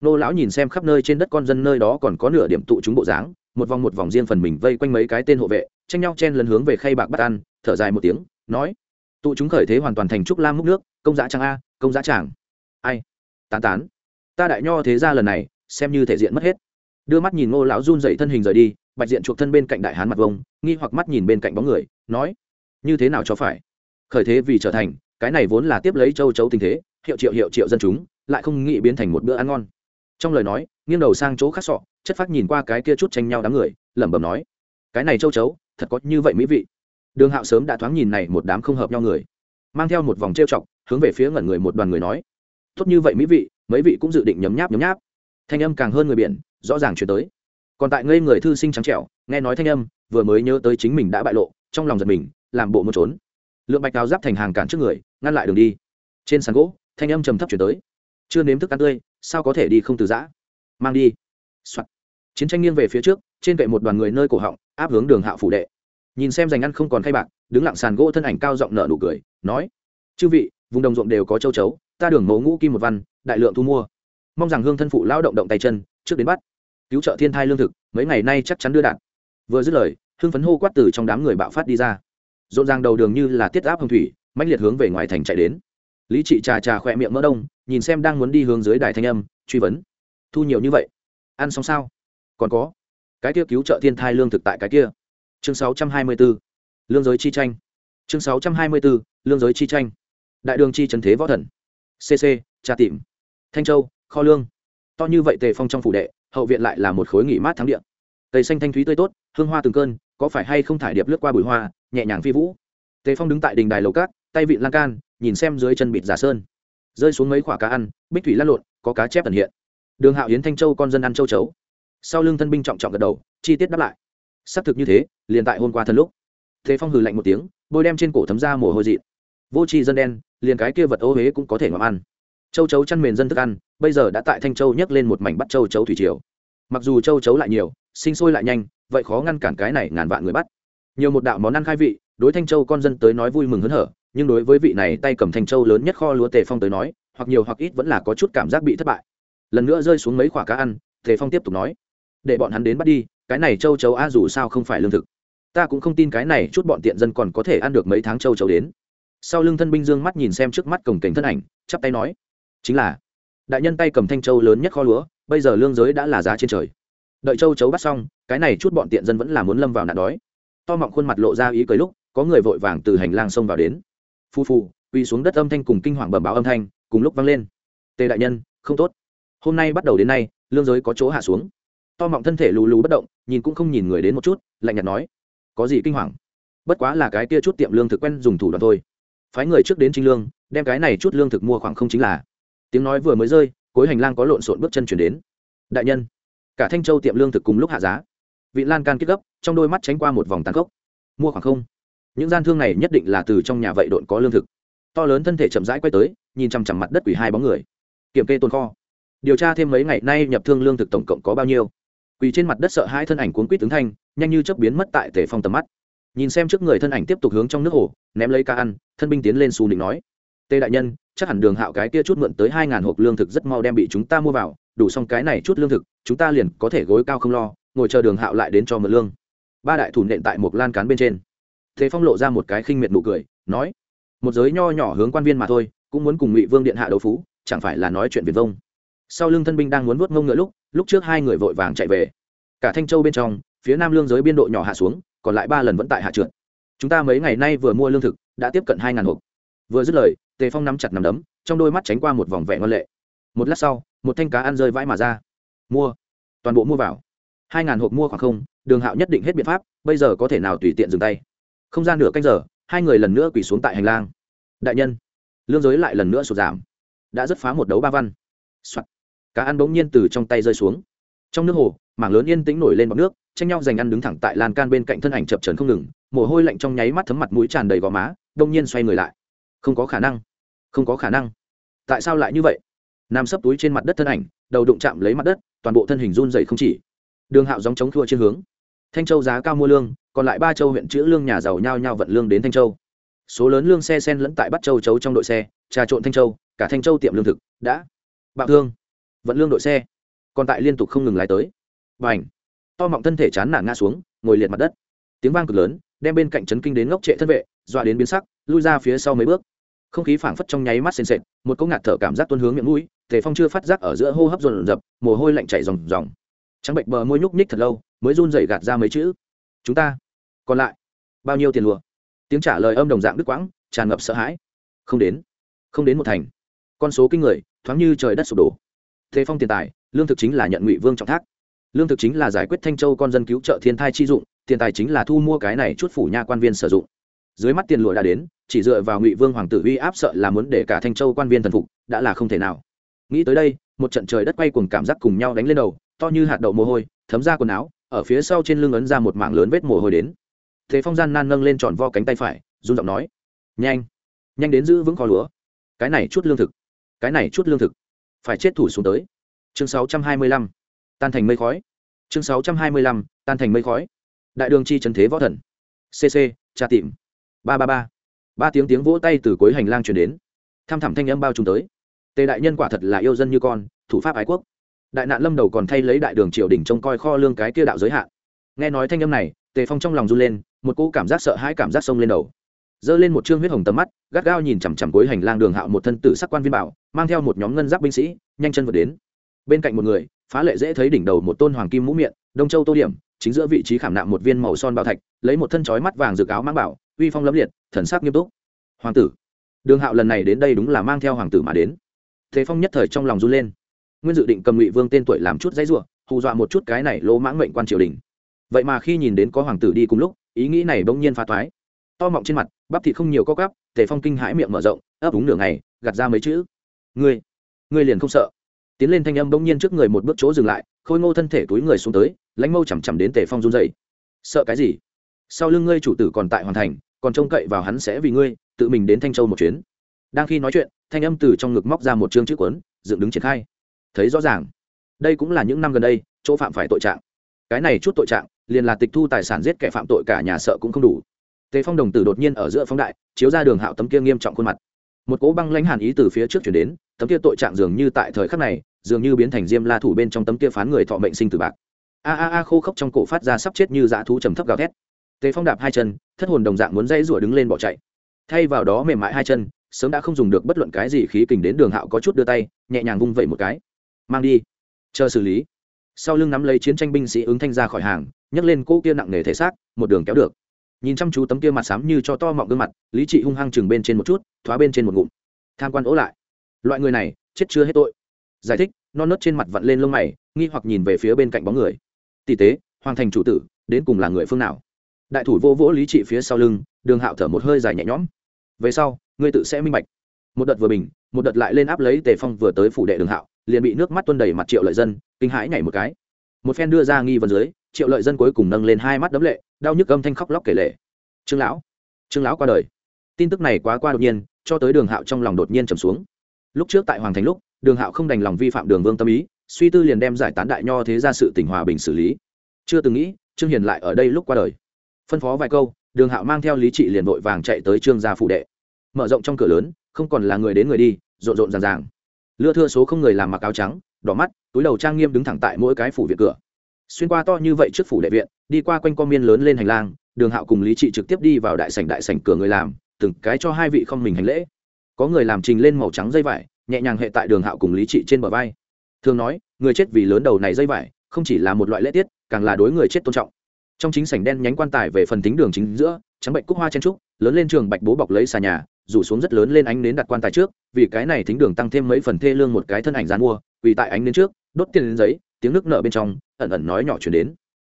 Nô lão nhìn xem khắp nơi trên đất con dân nơi đó còn có nửa điểm tụ chúng bộ dáng một vòng một vòng riêng phần mình vây quanh mấy cái tên hộ vệ, tranh nhau chen lần hướng về khay bạc bắt ăn, thở dài một tiếng, nói, tụ chúng khởi thế hoàn toàn thành trúc lam múc nước, công giá trang a, công giá tràng. Ai? Tán tán. Ta đại nho thế ra lần này, xem như thể diện mất hết. Đưa mắt nhìn ngô lão run dậy thân hình rời đi, bạch diện chuộc thân bên cạnh đại hán mặt vông, nghi hoặc mắt nhìn bên cạnh bóng người, nói, như thế nào cho phải? Khởi thế vì trở thành, cái này vốn là tiếp lấy châu chấu tình thế, hiệu triệu hiệu triệu dân chúng, lại không nghĩ biến thành một bữa ăn ngon. Trong lời nói nghiêng đầu sang chỗ khác sọ, chất phát nhìn qua cái kia chút tranh nhau đám người, lẩm bẩm nói, cái này châu chấu, thật có như vậy mỹ vị. Đường hạo sớm đã thoáng nhìn này một đám không hợp nhau người, mang theo một vòng trêu chọc, hướng về phía ngẩn người một đoàn người nói, tốt như vậy mỹ vị, mấy vị cũng dự định nhấm nháp nhấm nháp. Thanh âm càng hơn người biển, rõ ràng chuyển tới. Còn tại ngây người thư sinh trắng trẻo, nghe nói thanh âm, vừa mới nhớ tới chính mình đã bại lộ, trong lòng giật mình, làm bộ muốn trốn. Lượng bạch cao giáp thành hàng cản trước người, ngăn lại đường đi. Trên sàn gỗ, thanh âm trầm thấp chuyển tới. Chưa nếm thức ăn tươi, sao có thể đi không từ giã? Mang đi、Soạn. chiến tranh nghiêng về phía trước, trên vệ một đoàn người nơi cổ họng, áp hướng đường hạ phủ đệ. Nhìn xem dành ăn không còn khay bạc, đứng lặng sàn gỗ thân ảnh cao giọng nợ nụ cười, nói, chư vị, vùng đồng ruộng đều có châu chấu, ta đường mấu ngũ kim một văn, đại lượng thu mua. Mong rằng hương thân phụ lao động động tay chân, trước đến bắt. Cứu trợ thiên thai lương thực, mấy ngày nay chắc chắn đưa đạn vừa dứt lời hưng phấn hô quát từ trong đám người bạo phát đi ra. Rộn ràng đầu đường như là tiết áp hồng thủy, mãnh liệt hướng về ngoài thành chạy đến. Lý trị trà trà khỏe miệng mỡ đông, nhìn xem đang muốn đi hướng dưới đài thanh âm, truy vấn thu nhiều như vậy. Ăn xong sao? Còn có. Cái kia cứu trợ thiên thai lương thực tại cái kia. Chương 624. lương giới chi tranh. Chương 624. lương giới chi tranh. Đại đường chi trần thế võ thần. Cc tra tìm thanh châu, kho lương. To như vậy tề phong trong phủ đệ, hậu viện lại là một khối nghỉ mát thắng điện tây xanh thanh thúy tươi tốt, hương hoa từng cơn, có phải hay không thải điệp lướt qua bụi hoa, nhẹ nhàng phi vũ. Tề phong đứng tại đình đài lầu cát, tay vịn lan can, nhìn xem dưới chân bịt giả sơn. Rơi xuống mấy khoả cá ăn, bích thủy lăn lộn, có cá chép tần hiện đường hạo yến thanh châu con dân ăn châu chấu. Sau lưng thân binh trọng trọng gật đầu, chi tiết đáp lại. Xác thực như thế, liền tại hôm qua thân lúc. Thế phong hừ lạnh một tiếng, bôi đem trên cổ thấm ra mồ hôi dị vô tri dân đen, liền cái kia vật ô huế cũng có thể ngậm ăn. Châu chấu chăn mền dân thức ăn, bây giờ đã tại thanh châu nhấc lên một mảnh bắt châu chấu thủy triều. Mặc dù châu chấu lại nhiều, sinh sôi lại nhanh, vậy khó ngăn cản cái này ngàn vạn người bắt. Nhiều một đạo món ăn khai vị, đối thanh châu con dân tới nói vui mừng hớn hở, nhưng đối với vị này tay cầm thanh châu lớn nhất kho lúa tề phong tới nói, hoặc nhiều hoặc ít vẫn là có chút cảm giác bị thất bại lần nữa rơi xuống mấy khoả cá ăn, tề phong tiếp tục nói, để bọn hắn đến bắt đi, cái này châu chấu a dù sao không phải lương thực. Ta cũng không tin cái này chút bọn tiện dân còn có thể ăn được mấy tháng châu chấu đến. Sau lưng thân binh dương mắt nhìn xem trước mắt cổng cảnh thân ảnh, chắp tay nói, chính là, đại nhân tay cầm thanh châu lớn nhất kho lúa, bây giờ lương giới đã là giá trên trời. Đợi châu chấu bắt xong, cái này chút bọn tiện dân vẫn là muốn lâm vào nạn đói. To mọng khuôn mặt lộ ra ý cười lúc, có người vội vàng từ hành lang xông vào đến. Phu phu quỳ xuống đất âm thanh cùng kinh hoàng bẩm báo âm thanh, cùng lúc vang lên. Tề đại nhân, không tốt hôm nay bắt đầu đến nay, lương giới có chỗ hạ xuống. To mọng thân thể lù lù bất động, nhìn cũng không nhìn người đến một chút, lạnh nhạt nói, có gì kinh hoàng? Bất quá là cái kia chút tiệm lương thực quen dùng thủ đoạn thôi. Phái người trước đến trinh lương, đem cái này chút lương thực mua khoảng không chính là. Tiếng nói vừa mới rơi, cuối hành lang có lộn xộn bước chân chuyển đến. Đại nhân, cả thanh châu tiệm lương thực cùng lúc hạ giá. Vị lan can kết gấp, trong đôi mắt tránh qua một vòng tàn khốc. Mua khoảng không? Những gian thương này nhất định là từ trong nhà vậy độn có lương thực. To lớn thân thể chậm rãi quay tới, nhìn chằm chằm mặt đất quỷ hai bóng người. Kiểm kê tồn kho điều tra thêm mấy ngày nay nhập thương lương thực tổng cộng có bao nhiêu. Quỳ trên mặt đất sợ hai thân ảnh cuốn quýt tướng thanh, nhanh như chớp biến mất tại tề phong tầm mắt. Nhìn xem trước người thân ảnh tiếp tục hướng trong nước hồ, ném lấy ca ăn, thân binh tiến lên xù định nói. Tê đại nhân, chắc hẳn đường hạo cái kia chút mượn tới hai ngàn hộp lương thực rất mau đem bị chúng ta mua vào, đủ xong cái này chút lương thực, chúng ta liền có thể gối cao không lo, ngồi chờ đường hạo lại đến cho mượn lương. Ba đại thủ nện tại một lan cán bên trên. Thế phong lộ ra một cái khinh miệt nụ cười, nói, một giới nho nhỏ hướng quan viên mà thôi, cũng muốn cùng ngụy vương điện hạ đấu phú, chẳng phải là nói chuyện việt vông sau lưng thân binh đang muốn vuốt ngông ngựa lúc lúc trước hai người vội vàng chạy về. Cả thanh châu bên trong, phía nam lương giới biên độ nhỏ hạ xuống, còn lại ba lần vẫn tại hạ trượt. Chúng ta mấy ngày nay vừa mua lương thực, đã tiếp cận hai ngàn hộp. Vừa dứt lời, tề phong nắm chặt nắm đấm, trong đôi mắt tránh qua một vòng vẹn ngân lệ. Một lát sau, một thanh cá ăn rơi vãi mà ra. Mua. Toàn bộ mua vào. Hai ngàn hộp mua khoảng không, đường hạo nhất định hết biện pháp, bây giờ có thể nào tùy tiện dừng tay. Không gian nửa canh giờ, hai người lần nữa quỳ xuống tại hành lang. Đại nhân, lương giới lại lần nữa sụt giảm. Đã rất phá một đấu ba văn、Soạn cá ăn bỗng nhiên từ trong tay rơi xuống. Trong nước hồ, mảng lớn yên tĩnh nổi lên bọc nước, tranh nhau giành ăn đứng thẳng tại lan can bên cạnh thân ảnh chập trần không ngừng, mồ hôi lạnh trong nháy mắt thấm mặt mũi tràn đầy gò má, đông nhiên xoay người lại. Không có khả năng, không có khả năng. Tại sao lại như vậy? Nam sấp túi trên mặt đất thân ảnh, đầu đụng chạm lấy mặt đất, toàn bộ thân hình run dày không chỉ. Đường hạo dòng chống thua trên hướng. Thanh châu giá cao mua lương, còn lại ba châu huyện chữ lương nhà giàu nhau nhau vận lương đến thanh châu. Số lớn lương xe sen lẫn tại bắt châu chấu trong đội xe, trà trộn thanh châu, cả thanh châu tiệm lương thực, đã bạo thương vận lương đội xe. Còn tại liên tục không ngừng lái tới. Và ảnh to mọng thân thể chán nản ngã xuống, ngồi liệt mặt đất. Tiếng vang cực lớn, đem bên cạnh trấn kinh đến ngốc trệ thân vệ, dọa đến biến sắc, lui ra phía sau mấy bước. Không khí phảng phất trong nháy mắt sền sệt, một cỗ ngạt thở cảm giác tuôn hướng miệng mũi, tề phong chưa phát giác ở giữa hô hấp dồn dập, mồ hôi lạnh chảy ròng ròng. Trắng bệnh bờ môi nhúc nhích thật lâu, mới run rẩy gạt ra mấy chữ. Chúng ta còn lại bao nhiêu tiền lùa tiếng trả lời âm đồng dạng đứt quãng, tràn ngập sợ hãi. Không đến không đến một thành. Con số kinh người, thoáng như trời đất sụp đổ thế phong tiền tài, lương thực chính là nhận ngụy vương trọng thác. Lương thực chính là giải quyết thanh châu con dân cứu trợ thiên thai chi dụng, tiền tài chính là thu mua cái này chút phủ nha quan viên sử dụng. Dưới mắt tiền lụa đã đến, chỉ dựa vào ngụy vương hoàng tử uy áp sợ là muốn để cả thanh châu quan viên thần phục, đã là không thể nào. Nghĩ tới đây, một trận trời đất quay cùng cảm giác cùng nhau đánh lên đầu, to như hạt đậu mồ hôi, thấm ra quần áo, ở phía sau trên lưng ấn ra một mảng lớn vết mồ hôi đến. Thế phong gian nan nâng lên tròn vo cánh tay phải, run giọng nói, nhanh nhanh đến giữ vững kho lúa. Cái này chút lương thực, cái này chút lương thực phải chết thủ xuống tới. Chương 625. tan thành mây khói. Chương 625. tan thành mây khói. Đại đường chi trần thế võ thần. Cc tra tìm. Ba ba ba. Ba tiếng tiếng vỗ tay từ cuối hành lang truyền đến. Tham thẳm thanh âm bao trùm tới. Tề đại nhân quả thật là yêu dân như con, thủ pháp ái quốc. Đại nạn lâm đầu còn thay lấy đại đường triều đình trông coi kho lương cái kia đạo giới hạn. Nghe nói thanh âm này, tề phong trong lòng run lên, một cỗ cảm giác sợ hãi cảm giác sông lên đầu giơ lên một chương huyết hồng tầm mắt, gắt gao nhìn chằm chằm cuối hành lang đường hạo một thân tử sắc quan viên bảo, mang theo một nhóm ngân giáp binh sĩ, nhanh chân vượt đến. Bên cạnh một người, phá lệ dễ thấy đỉnh đầu một tôn hoàng kim mũ miệng, đông châu tô điểm, chính giữa vị trí khảm nạm một viên màu son bảo thạch, lấy một thân chói mắt vàng rực áo mang bảo, uy phong lẫm liệt, thần sắc nghiêm túc. Hoàng tử, đường hạo lần này đến đây đúng là mang theo hoàng tử mà đến. Thế phong nhất thời trong lòng run lên. Nguyên dự định cầm ngụy vương tên tuổi làm chút dãy ruộng hù dọa một chút cái này lỗ mãng mệnh quan triều đình. Vậy mà khi nhìn đến có hoàng tử đi cùng lúc, ý nghĩ này bỗng nhiên phá toái. To mọng trên mặt bắp thịt không nhiều co cắp tề phong kinh hãi miệng mở rộng, ấp úng nửa ngày, gạt ra mấy chữ. Ngươi ngươi liền không sợ? Tiến lên thanh âm bỗng nhiên trước người một bước chỗ dừng lại, khôi ngô thân thể túi người xuống tới lãnh mâu chằm chằm đến tề phong run dậy sợ cái gì? Sau lưng ngươi chủ tử còn tại hoàn thành, còn trông cậy vào hắn sẽ vì ngươi, tự mình đến thanh châu một chuyến. Đang khi nói chuyện, thanh âm từ trong ngực móc ra một chương chữ cuốn, dựng đứng triển khai. Thấy rõ ràng. Đây cũng là những năm gần đây, chỗ phạm phải tội trạng. Cái này chút tội trạng, liền là tịch thu tài sản giết kẻ phạm tội cả nhà sợ cũng không đủ tề phong đồng tử đột nhiên ở giữa phóng đại, chiếu ra đường hạo tấm kia nghiêm trọng khuôn mặt. Một cỗ băng lãnh hàn ý từ phía trước chuyển đến, tấm kia tội trạng dường như tại thời khắc này, dường như biến thành diêm la thủ bên trong tấm kia phán người thọ mệnh sinh từ bạc. A a a, khô khốc trong cổ phát ra sắp chết như dã thú trầm thấp gào thét. Tề phong đạp hai chân, thất hồn đồng dạng muốn dây rủa đứng lên bỏ chạy. Thay vào đó mềm mại hai chân, sớm đã không dùng được bất luận cái gì khí kình đến đường hạo có chút đưa tay, nhẹ nhàng vung vẩy một cái. Mang đi. Chờ xử lý. Sau lưng nắm lấy chiến tranh binh sĩ ứng thanh ra khỏi hàng, nhấc lên cỗ kia nặng nề thể xác, một đường kéo được nhìn chăm chú tấm kia mặt xám như cho to mọng gương mặt, lý trị hung hăng chừng bên trên một chút, thoá bên trên một ngụm. Tham quan ố lại. Loại người này, chết chưa hết tội. Giải thích, non nớt trên mặt vặn lên lông mày, nghi hoặc nhìn về phía bên cạnh bóng người. Tỷ tế, hoàng thành chủ tử, đến cùng là người phương nào? Đại thủ vô vỗ lý trị phía sau lưng, đường hạo thở một hơi dài nhẹ nhõm. Về sau, ngươi tự sẽ minh bạch. Một đợt vừa bình, một đợt lại lên áp lấy tề phong vừa tới phủ đệ đường hạo, liền bị nước mắt tuân đầy mặt triệu lợi dân, kinh hãi nhảy một cái. Một phen đưa ra nghi vấn dưới, triệu lợi dân cuối cùng nâng lên hai mắt đấm lệ đau nhức âm thanh khóc lóc kể lệ trương lão trương lão qua đời. Tin tức này quá qua đột nhiên, cho tới đường hạo trong lòng đột nhiên trầm xuống. Lúc trước tại hoàng thành lúc, đường hạo không đành lòng vi phạm đường vương tâm ý, suy tư liền đem giải tán đại nho thế ra sự tỉnh hòa bình xử lý. Chưa từng nghĩ, trương hiền lại ở đây lúc qua đời. Phân phó vài câu, đường hạo mang theo lý trị liền vội vàng chạy tới trương gia phụ đệ. Mở rộng trong cửa lớn, không còn là người đến người đi, rộn rộn ràng ràng. Lưa thưa số không người làm mặc áo trắng, đỏ mắt, túi đầu trang nghiêm đứng thẳng tại mỗi cái phủ viện cửa xuyên qua to như vậy trước phủ đệ viện, đi qua quanh con miên lớn lên hành lang, đường hạo cùng lý trị trực tiếp đi vào đại sảnh đại sảnh cửa người làm, từng cái cho hai vị không mình hành lễ. Có người làm trình lên màu trắng dây vải, nhẹ nhàng hệ tại đường hạo cùng lý trị trên bờ vai. Thường nói, người chết vì lớn đầu này dây vải, không chỉ là một loại lễ tiết, càng là đối người chết tôn trọng. Trong chính sảnh đen nhánh quan tài về phần tính đường chính giữa, trắng bệnh cúc hoa chen trúc, lớn lên trường bạch bố bọc lấy xà nhà, rủ xuống rất lớn lên ánh nến đặt quan tài trước, vì cái này thính đường tăng thêm mấy phần thê lương một cái thân ảnh dán mua, vì tại ánh nến trước, đốt tiền đến giấy tiếng nước nở bên trong, ẩn ẩn nói nhỏ chuyển đến.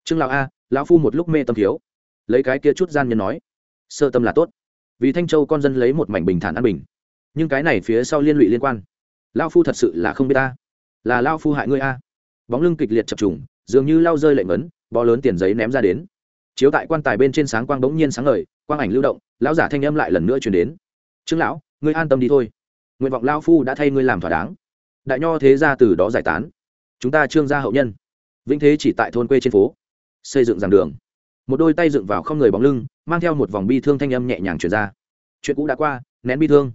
Trương lão a, lão phu một lúc mê tâm thiếu. Lấy cái kia chút gian nhân nói. Sơ tâm là tốt. Vì thanh châu con dân lấy một mảnh bình thản an bình. Nhưng cái này phía sau liên lụy liên quan. Lao phu thật sự là không biết ta. Là lao phu hại ngươi a. Bóng lưng kịch liệt chập trùng, dường như lao rơi lệnh ấn, bó lớn tiền giấy ném ra đến. Chiếu tại quan tài bên trên sáng quang bỗng nhiên sáng ngời, quang ảnh lưu động, lão giả thanh âm lại lần nữa chuyển đến. Trương lão, ngươi an tâm đi thôi. Nguyện vọng lao phu đã thay ngươi làm thỏa đáng. Đại nho thế ra từ đó giải tán chúng ta trương gia hậu nhân. Vĩnh thế chỉ tại thôn quê trên phố. Xây dựng giảng đường. Một đôi tay dựng vào không người bóng lưng, mang theo một vòng bi thương thanh âm nhẹ nhàng chuyển ra. Chuyện cũ đã qua, nén bi thương.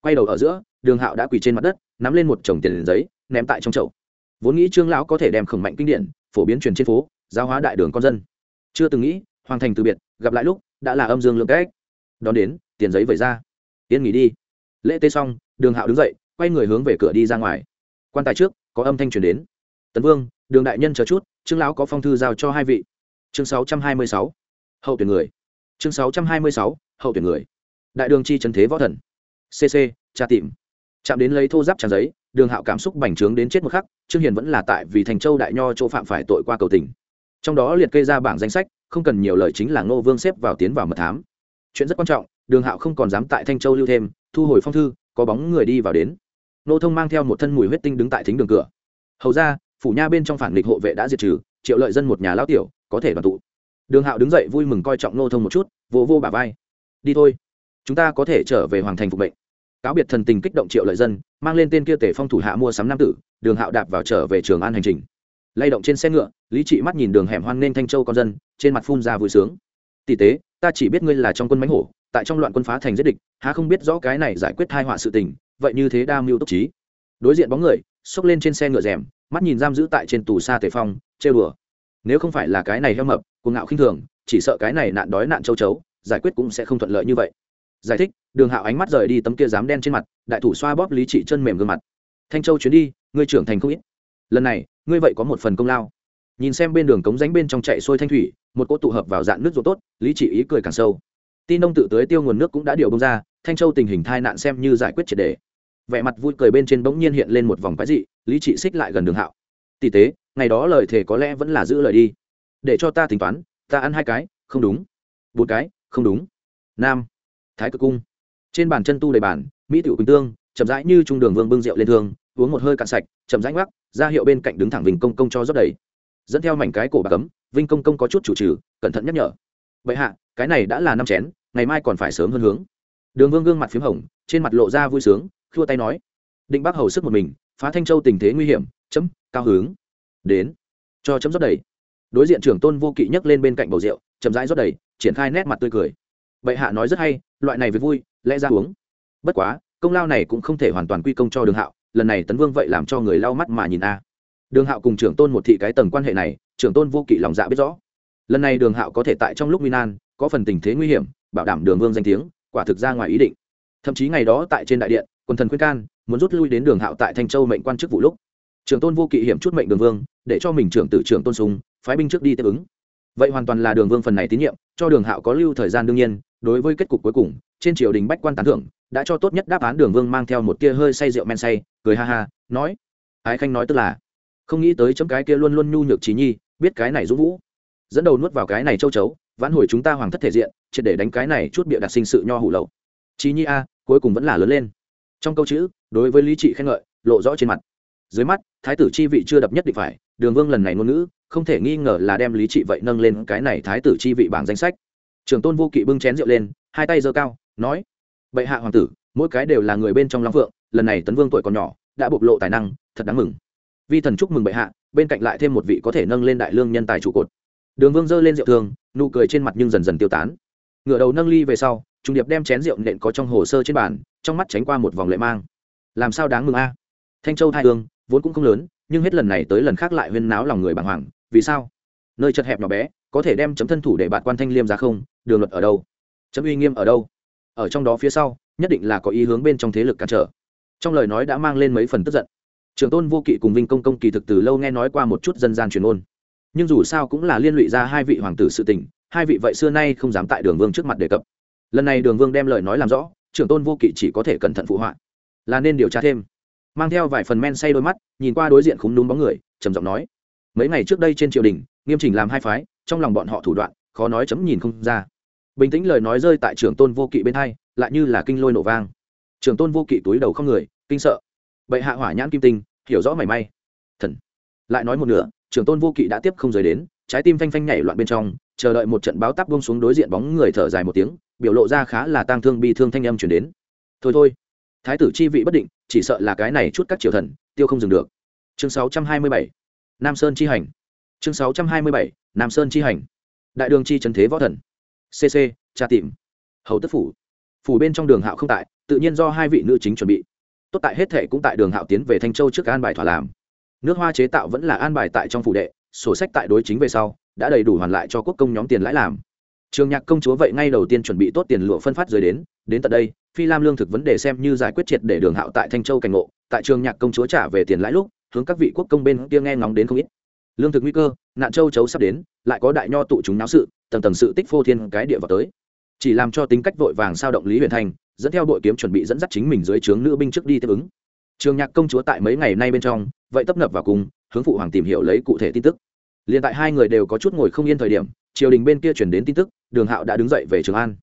Quay đầu ở giữa, đường hạo đã quỳ trên mặt đất, nắm lên một chồng tiền giấy, ném tại trong chậu. Vốn nghĩ trương lão có thể đem khổng mạnh kinh điển, phổ biến truyền trên phố, giáo hóa đại đường con dân. Chưa từng nghĩ, hoàng thành từ biệt, gặp lại lúc, đã là âm dương lượng cách. Đón đến, tiền giấy vẩy ra. Yên nghỉ đi. Lễ tê xong, đường hạo đứng dậy, quay người hướng về cửa đi ra ngoài. Quan tài trước, có âm thanh truyền đến tấn vương, đường đại nhân chờ chút, trương lão có phong thư giao cho hai vị. Chương sáu trăm hai mươi sáu. Hậu tuyển người. Chương sáu trăm hai mươi sáu, hậu tuyển người. Đại đường chi trần thế võ thần. Cc tra tìm. Chạm đến lấy thô giáp tràn giấy, đường hạo cảm xúc bành trướng đến chết một khắc, trương hiền vẫn là tại vì thành châu đại nho chỗ phạm phải tội qua cầu tình. Trong đó liệt kê ra bảng danh sách, không cần nhiều lời chính là ngô vương xếp vào tiến vào mật thám. Chuyện rất quan trọng, đường hạo không còn dám tại thanh châu lưu thêm, thu hồi phong thư, có bóng người đi vào đến. Nô thông mang theo một thân mùi huyết tinh đứng tại thính đường cửa. Hầu ra phủ nha bên trong phản nghịch hộ vệ đã diệt trừ, triệu lợi dân một nhà lão tiểu, có thể đoàn tụ. Đường hạo đứng dậy vui mừng coi trọng nô thông một chút vô vô bả vai. Đi thôi, chúng ta có thể trở về hoàng thành phục bệnh cáo biệt thần tình kích động triệu lợi dân, mang lên tên kia tể phong thủ hạ mua sắm nam tử, đường hạo đạp vào trở về trường an hành trình. Lay động trên xe ngựa, lý trị mắt nhìn đường hẻm hoan nên thanh châu con dân, trên mặt phun ra vui sướng. Tỷ tế, ta chỉ biết ngươi là trong quân mánh hổ, tại trong loạn quân phá thành giết địch, há không biết rõ cái này giải quyết hai họa sự tình, vậy như thế đa mưu tốc trí. Đối diện bóng người, xốc lên trên xe ngựa rèm mắt nhìn giam giữ tại trên tù xa tề phong, trêu đùa. Nếu không phải là cái này heo mập, cuồng ngạo khinh thường, chỉ sợ cái này nạn đói nạn châu chấu, giải quyết cũng sẽ không thuận lợi như vậy. Giải thích, đường hạo ánh mắt rời đi tấm kia dám đen trên mặt, đại thủ xoa bóp lý trị chân mềm gương mặt. Thanh châu chuyến đi, ngươi trưởng thành không ít. Lần này, ngươi vậy có một phần công lao. Nhìn xem bên đường cống ránh bên trong chạy xuôi thanh thủy, một cỗ tụ hợp vào dạng nước ruột tốt, lý trị ý cười càng sâu. Tin ông tự tới tiêu nguồn nước cũng đã điều bông ra, thanh châu tình hình thai nạn xem như giải quyết triệt đề vẻ mặt vui cười bên trên bỗng nhiên hiện lên một vòng quái dị, lý trị xích lại gần đường hạo. Tỷ tế, ngày đó lời thề có lẽ vẫn là giữ lời đi. Để cho ta tính toán, ta ăn hai cái, không đúng. Bốn cái, không đúng. Nam, thái cực cung. Trên bàn chân tu đầy bàn, mỹ tiểu quỳnh tương, chậm rãi như trung đường vương bưng rượu lên thương, uống một hơi cạn sạch, chậm rãi ngoắc, ra hiệu bên cạnh đứng thẳng vinh công công cho rót đầy. Dẫn theo mảnh cái cổ bà cấm vinh công công có chút chủ trừ, cẩn thận nhắc nhở. Vậy hạ, cái này đã là năm chén, ngày mai còn phải sớm hơn hướng. Đường vương gương mặt p h í m hồng, trên mặt lộ ra vui sướng thua tay nói. Định bác hầu sức một mình, phá thanh châu tình thế nguy hiểm, chấm, cao hướng đến. Cho chấm rót đầy. Đối diện trưởng tôn vô kỵ nhấc lên bên cạnh bầu rượu, chậm rãi rót đầy, triển khai nét mặt tươi cười. Bệ hạ nói rất hay, loại này việc vui, lẽ ra uống. Bất quá, công lao này cũng không thể hoàn toàn quy công cho đường hạo, lần này tấn vương vậy làm cho người lau mắt mà nhìn a. Đường hạo cùng trưởng tôn một thị cái tầng quan hệ này, trưởng tôn vô kỵ lòng dạ biết rõ. Lần này đường hạo có thể tại trong lúc nguy nan, có phần tình thế nguy hiểm, bảo đảm đường vương danh tiếng, quả thực ra ngoài ý định. Thậm chí ngày đó tại trên đại điện quần thần khuyên can, muốn rút lui đến đường hạo tại thanh châu mệnh quan chức vụ lúc. Trường tôn vô kỵ hiểm chút mệnh đường vương, để cho mình trưởng tử trưởng tôn sùng, phái binh trước đi tiếp ứng. Vậy hoàn toàn là đường vương phần này tín nhiệm, cho đường hạo có lưu thời gian đương nhiên, đối với kết cục cuối cùng, trên triều đình bách quan tán thưởng, đã cho tốt nhất đáp án đường vương mang theo một tia hơi say rượu men say, cười ha ha, nói. Ái khanh nói tức là, không nghĩ tới chấm cái kia luôn luôn nhu nhược trí nhi, biết cái này dũng vũ. Dẫn đầu nuốt vào cái này châu chấu, vãn hồi chúng ta hoàng thất thể diện, triệt để đánh cái này chút bịa đặt sinh sự nho hủ lậu. Trí nhi a, cuối cùng vẫn là lớn lên trong câu chữ, đối với lý trị khen ngợi, lộ rõ trên mặt. Dưới mắt, thái tử chi vị chưa đập nhất định phải, đường vương lần này ngôn ngữ, không thể nghi ngờ là đem lý trị vậy nâng lên cái này thái tử chi vị bảng danh sách. Trường tôn vô kỵ bưng chén rượu lên, hai tay giơ cao, nói, bệ hạ hoàng tử, mỗi cái đều là người bên trong long phượng, lần này tấn vương tuổi còn nhỏ, đã bộc lộ tài năng, thật đáng mừng. Vi thần chúc mừng bệ hạ, bên cạnh lại thêm một vị có thể nâng lên đại lương nhân tài trụ cột. Đường vương giơ lên rượu thường, nụ cười trên mặt nhưng dần dần tiêu tán. Ngựa đầu nâng ly về sau, trung điệp đem chén rượu nện có trong hồ sơ trên bàn trong mắt tránh qua một vòng lệ mang. Làm sao đáng mừng a? Thanh châu thai hương, vốn cũng không lớn, nhưng hết lần này tới lần khác lại huyên náo lòng người bàng hoàng, vì sao? Nơi chật hẹp nhỏ bé, có thể đem chấm thân thủ để bạn quan thanh liêm ra không? Đường luật ở đâu? Chấm uy nghiêm ở đâu? Ở trong đó phía sau, nhất định là có ý hướng bên trong thế lực cản trở. Trong lời nói đã mang lên mấy phần tức giận. Trường tôn vô kỵ cùng vinh công công kỳ thực từ lâu nghe nói qua một chút dân gian truyền ôn. Nhưng dù sao cũng là liên lụy ra hai vị hoàng tử sự tình, hai vị vậy xưa nay không dám tại đường vương trước mặt đề cập. Lần này đường vương đem lời nói làm rõ trưởng tôn vô kỵ chỉ có thể cẩn thận phụ họa. Là nên điều tra thêm. Mang theo vài phần men say đôi mắt, nhìn qua đối diện khúng núm bóng người, trầm giọng nói. Mấy ngày trước đây trên triều đình, nghiêm chỉnh làm hai phái, trong lòng bọn họ thủ đoạn, khó nói chấm nhìn không ra. Bình tĩnh lời nói rơi tại trưởng tôn vô kỵ bên hai, lại như là kinh lôi nổ vang. Trưởng tôn vô kỵ túi đầu không người, kinh sợ. Bệ hạ hỏa nhãn kim tinh, hiểu rõ mảy may. Thần. Lại nói một nửa, trưởng tôn vô kỵ đã tiếp không rời đến trái tim phanh phanh nhảy loạn bên trong, chờ đợi một trận báo tắp bông xuống đối diện bóng người thở dài một tiếng, biểu lộ ra khá là tang thương bi thương thanh âm chuyển đến. Thôi thôi, thái tử chi vị bất định, chỉ sợ là cái này chút các triều thần, tiêu không dừng được. Chương 627 nam sơn chi hành. Chương 627 nam sơn chi hành. Đại đường chi trần thế võ thần. Cc tra tìm. Hầu tất phủ. Phủ bên trong đường hạo không tại, tự nhiên do hai vị nữ chính chuẩn bị. Tốt tại hết thệ cũng tại đường hạo tiến về thanh châu trước an bài thỏa làm. Nước hoa chế tạo vẫn là an bài tại trong phủ đệ sổ sách tại đối chính về sau, đã đầy đủ hoàn lại cho quốc công nhóm tiền lãi làm. Trường nhạc công chúa vậy ngay đầu tiên chuẩn bị tốt tiền lụa phân phát dưới đến đến tận đây, phi lam lương thực vấn đề xem như giải quyết triệt để đường hạo tại thanh châu cảnh ngộ, tại trường nhạc công chúa trả về tiền lãi lúc, hướng các vị quốc công bên kia nghe ngóng đến không ít. Lương thực nguy cơ, nạn châu chấu sắp đến, lại có đại nho tụ chúng náo sự, tầng tầng sự tích phô thiên cái địa vào tới. Chỉ làm cho tính cách vội vàng sao động lý huyền thành, dẫn theo đội kiếm chuẩn bị dẫn dắt chính mình dưới trướng nữ binh trước đi tiếp ứng. Trường nhạc công chúa tại mấy ngày nay bên trong, vậy tấp nập vào cùng, hướng phụ hoàng tìm hiểu lấy cụ thể tin tức liền tại hai người đều có chút ngồi không yên thời điểm, triều đình bên kia chuyển đến tin tức, đường hạo đã đứng dậy về trường an.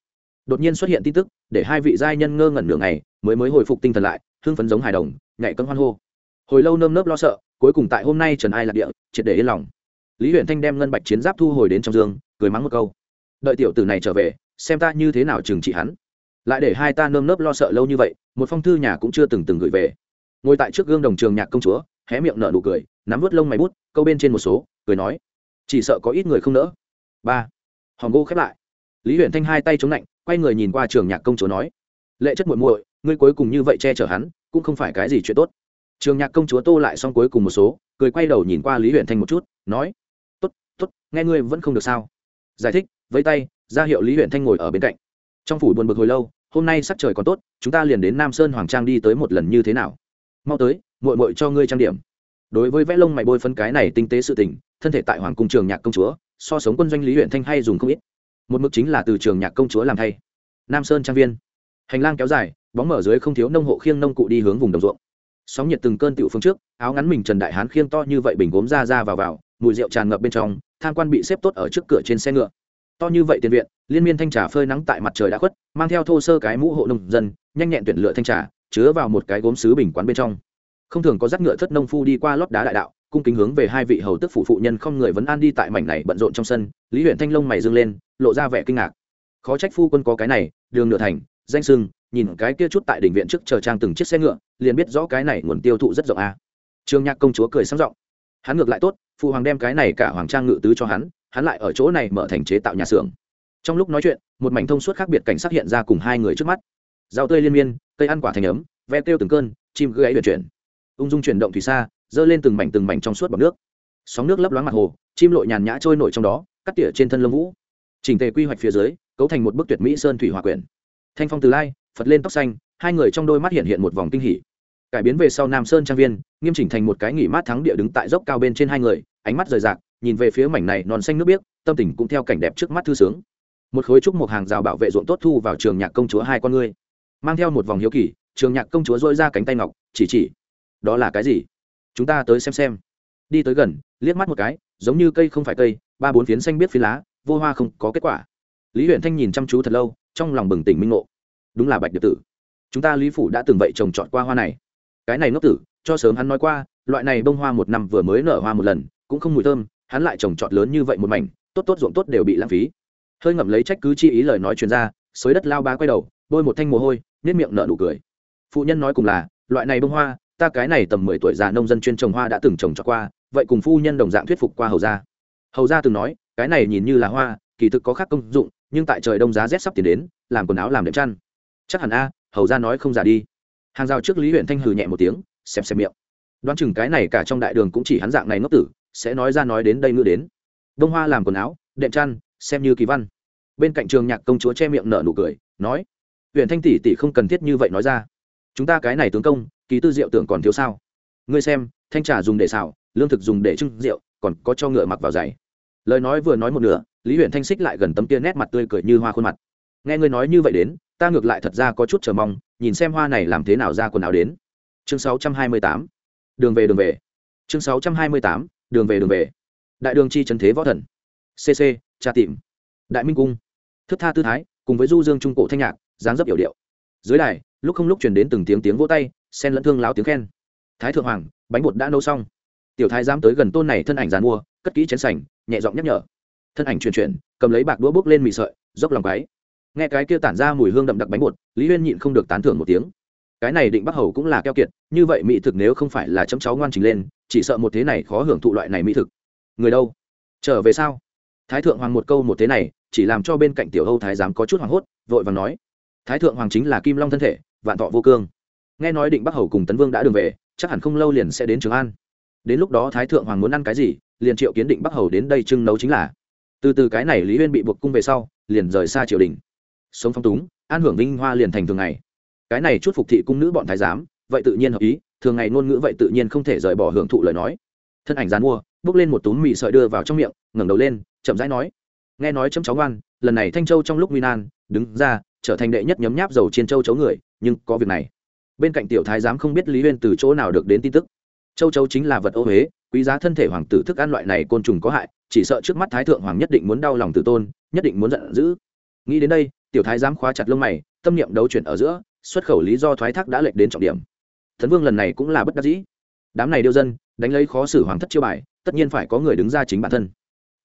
Đột nhiên xuất hiện tin tức, để hai vị giai nhân ngơ ngẩn nửa ngày, mới mới hồi phục tinh thần lại, hưng phấn giống hài đồng nhảy cân hoan hô. Hồi lâu nơm nớp lo sợ, cuối cùng tại hôm nay trần ai lạc địa, triệt để yên lòng. Lý huyện thanh đem ngân bạch chiến giáp thu hồi đến trong giường cười mắng một câu. Đợi tiểu tử này trở về, xem ta như thế nào trừng trị hắn. Lại để hai ta nơm nớp lo sợ lâu như vậy, một phong thư nhà cũng chưa từng từng gửi về. Ngồi tại trước gương đồng trường nhạc công chúa, hé miệng nở nụ cười nắm vớt lông mày bút, câu bên trên một số, cười nói, chỉ sợ có ít người không nỡ. Ba, hòm gô khép lại. Lý huyện thanh hai tay chống lạnh quay người nhìn qua trường nhạc công chúa nói, lệ chất muội muội, ngươi cuối cùng như vậy che chở hắn, cũng không phải cái gì chuyện tốt. Trường nhạc công chúa tô lại xong cuối cùng một số, cười quay đầu nhìn qua lý huyện thanh một chút, nói, tốt tốt, nghe ngươi vẫn không được sao. Giải thích với tay, ra hiệu lý huyện thanh ngồi ở bên cạnh. Trong phủ buồn bực hồi lâu, hôm nay sắc trời còn tốt, chúng ta liền đến nam sơn hoàng trang đi tới một lần như thế nào? Mau tới, muội muội cho ngươi trang điểm đối với vẽ lông mày bôi phân cái này tinh tế sự tình, thân thể tại hoàng cung trường nhạc công chúa, so sống quân doanh lý huyện thanh hay dùng không ít. Một mức chính là từ trường nhạc công chúa làm thay. Nam sơn trang viên. Hành lang kéo dài, bóng mở dưới không thiếu nông hộ khiêng nông cụ đi hướng vùng đồng ruộng. Sóng nhiệt từng cơn tiểu phương trước, áo ngắn mình trần đại hán khiêng to như vậy bình gốm ra ra vào vào, mùi rượu tràn ngập bên trong, tham quan bị xếp tốt ở trước cửa trên xe ngựa. To như vậy tiền viện, liên miên thanh trà phơi nắng tại mặt trời đã khuất, mang theo thô sơ cái mũ hộ nông dân, nhanh nhẹn tuyển lựa thanh trà, chứa vào một cái gốm sứ bình quán bên trong không thường có dắt ngựa thất nông phu đi qua lót đá đại đạo, cung kính hướng về hai vị hầu tức phụ phụ nhân không người vẫn an đi tại mảnh này bận rộn trong sân, lý huyện thanh long mày dâng lên, lộ ra vẻ kinh ngạc. Khó trách phu quân có cái này, đường nửa thành, danh sưng, nhìn cái kia chút tại đỉnh viện trước chờ trang từng chiếc xe ngựa, liền biết rõ cái này nguồn tiêu thụ rất rộng a. À. trương nhạc công chúa cười sáng rộng hắn ngược lại tốt, phụ hoàng đem cái này cả hoàng trang ngự tứ cho hắn hắn lại ở chỗ này mở thành chế tạo nhà xưởng. Trong lúc nói chuyện, một mảnh thông suốt khác biệt cảnh sát hiện ra cùng hai người trước mắt. Rau tươi liên miên, cây ăn quả thành ấm, ve kêu từng cơn, chim gãy vận chuyển ung dung chuyển động thủy xa, dơ lên từng mảnh từng mảnh trong suốt bọc nước. Sóng nước lấp loáng mặt hồ, chim lội nhàn nhã trôi nổi trong đó, cắt tỉa trên thân lông vũ. Chỉnh tề quy hoạch phía dưới, cấu thành một bức tuyệt mỹ sơn thủy hòa quyển. Thanh phong từ lai, phật lên tóc xanh, hai người trong đôi mắt hiện hiện một vòng kinh hỉ. Cải biến về sau nam sơn trang viên, nghiêm chỉnh thành một cái nghỉ mát thắng địa đứng tại dốc cao bên trên hai người, ánh mắt rời rạc, nhìn về phía mảnh này non xanh nước biếc, tâm tình cũng theo cảnh đẹp trước mắt thư sướng. Một khối trúc một hàng rào bảo vệ ruộng tốt thu vào trường nhạc công chúa hai con ngươi, mang theo một vòng hiếu kỳ, trường nhạc công chúa dôi ra cánh tay ngọc, chỉ chỉ đó là cái gì? Chúng ta tới xem xem. Đi tới gần, liếc mắt một cái, giống như cây không phải cây, ba bốn phiến xanh biết phiến lá, vô hoa không có kết quả. Lý huyện thanh nhìn chăm chú thật lâu, trong lòng bừng tỉnh minh ngộ. Đúng là bạch điệp tử. Chúng ta lý phủ đã từng vậy trồng trọt qua hoa này. Cái này ngốc tử, cho sớm hắn nói qua, loại này bông hoa một năm vừa mới nở hoa một lần, cũng không mùi thơm, hắn lại trồng trọt lớn như vậy một mảnh, tốt tốt ruộng tốt đều bị lãng phí. Hơi ngậm lấy trách cứ chi ý lời nói chuyên ra, xới đất lao ba quay đầu, bôi một thanh mồ hôi nếp miệng nở nụ cười. Phụ nhân nói cùng là, loại này bông hoa ta cái này tầm mười tuổi già nông dân chuyên trồng hoa đã từng trồng cho qua, vậy cùng phu nhân đồng dạng thuyết phục qua hầu gia. Hầu gia từng nói, cái này nhìn như là hoa, kỳ thực có khác công dụng, nhưng tại trời đông giá rét sắp tiến đến, làm quần áo làm đệm chăn. Chắc hẳn a, hầu gia nói không giả đi. Hàng rào trước lý huyện thanh hừ nhẹ một tiếng xem xem miệng. Đoán chừng cái này cả trong đại đường cũng chỉ hắn dạng này ngốc tử, sẽ nói ra nói đến đây ngư đến. Đông hoa làm quần áo, đệm chăn, xem như kỳ văn. Bên cạnh trường nhạc công chúa che miệng nở nụ cười, nói huyện thanh tỷ tỷ không cần thiết như vậy nói ra. Chúng ta cái này tướng công ký tư rượu tưởng còn thiếu sao? Ngươi xem, thanh trà dùng để xào, lương thực dùng để trưng rượu, còn có cho ngựa mặc vào giày. Lời nói vừa nói một nửa, lý huyện thanh xích lại gần tấm kia nét mặt tươi cười như hoa khuôn mặt. Nghe ngươi nói như vậy đến, ta ngược lại thật ra có chút chờ mong, nhìn xem hoa này làm thế nào ra quần áo đến. Chương 628. đường về đường về. Chương 628. đường về đường về. Đại đường chi trần thế võ thần. Cc tra tìm. Đại minh cung. Thức tha tư thái, cùng với du dương trung cổ thanh nhạc, dáng dấp hiểu điệu. Dưới đài, lúc không lúc truyền đến từng tiếng tiếng vỗ tay sen lẫn thương láo tiếng khen. Thái thượng hoàng, bánh bột đã nấu xong. Tiểu thái dám tới gần tôn này thân ảnh dàn mua, cất kỹ chén sành, nhẹ giọng nhắc nhở. Thân ảnh truyền chuyển, cầm lấy bạc đũa bốc lên mì sợi, dốc lòng cái nghe cái kia tản ra mùi hương đậm đặc bánh bột, lý huyên nhịn không được tán thưởng một tiếng. Cái này định bắc hầu cũng là keo kiệt, như vậy mỹ thực nếu không phải là chấm cháu ngoan trình lên, chỉ sợ một thế này khó hưởng thụ loại này mỹ thực. Người đâu? Trở về sao? Thái thượng hoàng một câu một thế này, chỉ làm cho bên cạnh tiểu hâu thái giám có chút hoảng hốt, vội và nói. Thái thượng hoàng chính là kim long thân thể, vạn thọ vô cương nghe nói định bắc hầu cùng tấn vương đã đường về, chắc hẳn không lâu liền sẽ đến trường an. Đến lúc đó thái thượng hoàng muốn ăn cái gì, liền triệu kiến định bắc hầu đến đây trưng nấu chính là. Từ từ cái này lý huyên bị buộc cung về sau, liền rời xa triều đình. Sống phong túng, an hưởng vinh hoa liền thành thường ngày. Cái này chút phục thị cung nữ bọn thái giám, vậy tự nhiên hợp ý, thường ngày ngôn ngữ vậy tự nhiên không thể rời bỏ hưởng thụ lời nói. Thân ảnh dán mua bước lên một túm mì sợi đưa vào trong miệng, ngẩng đầu lên, chậm rãi nói. Nghe nói chấm cháu ngoan, lần này thanh châu trong lúc nguy nan, đứng ra, trở thành đệ nhất nhấm nháp dầu chiên châu chấu người, nhưng có việc này bên cạnh tiểu thái giám không biết lý huyên từ chỗ nào được đến tin tức. Châu chấu chính là vật ô huế, quý giá thân thể hoàng tử thức ăn loại này côn trùng có hại, chỉ sợ trước mắt thái thượng hoàng nhất định muốn đau lòng tử tôn, nhất định muốn giận dữ. Nghĩ đến đây, tiểu thái giám khóa chặt lông mày, tâm niệm đấu chuyển ở giữa, xuất khẩu lý do thoái thác đã lệch đến trọng điểm. Thần vương lần này cũng là bất đắc dĩ. Đám này điêu dân, đánh lấy khó xử hoàng thất chiêu bài, tất nhiên phải có người đứng ra chính bản thân.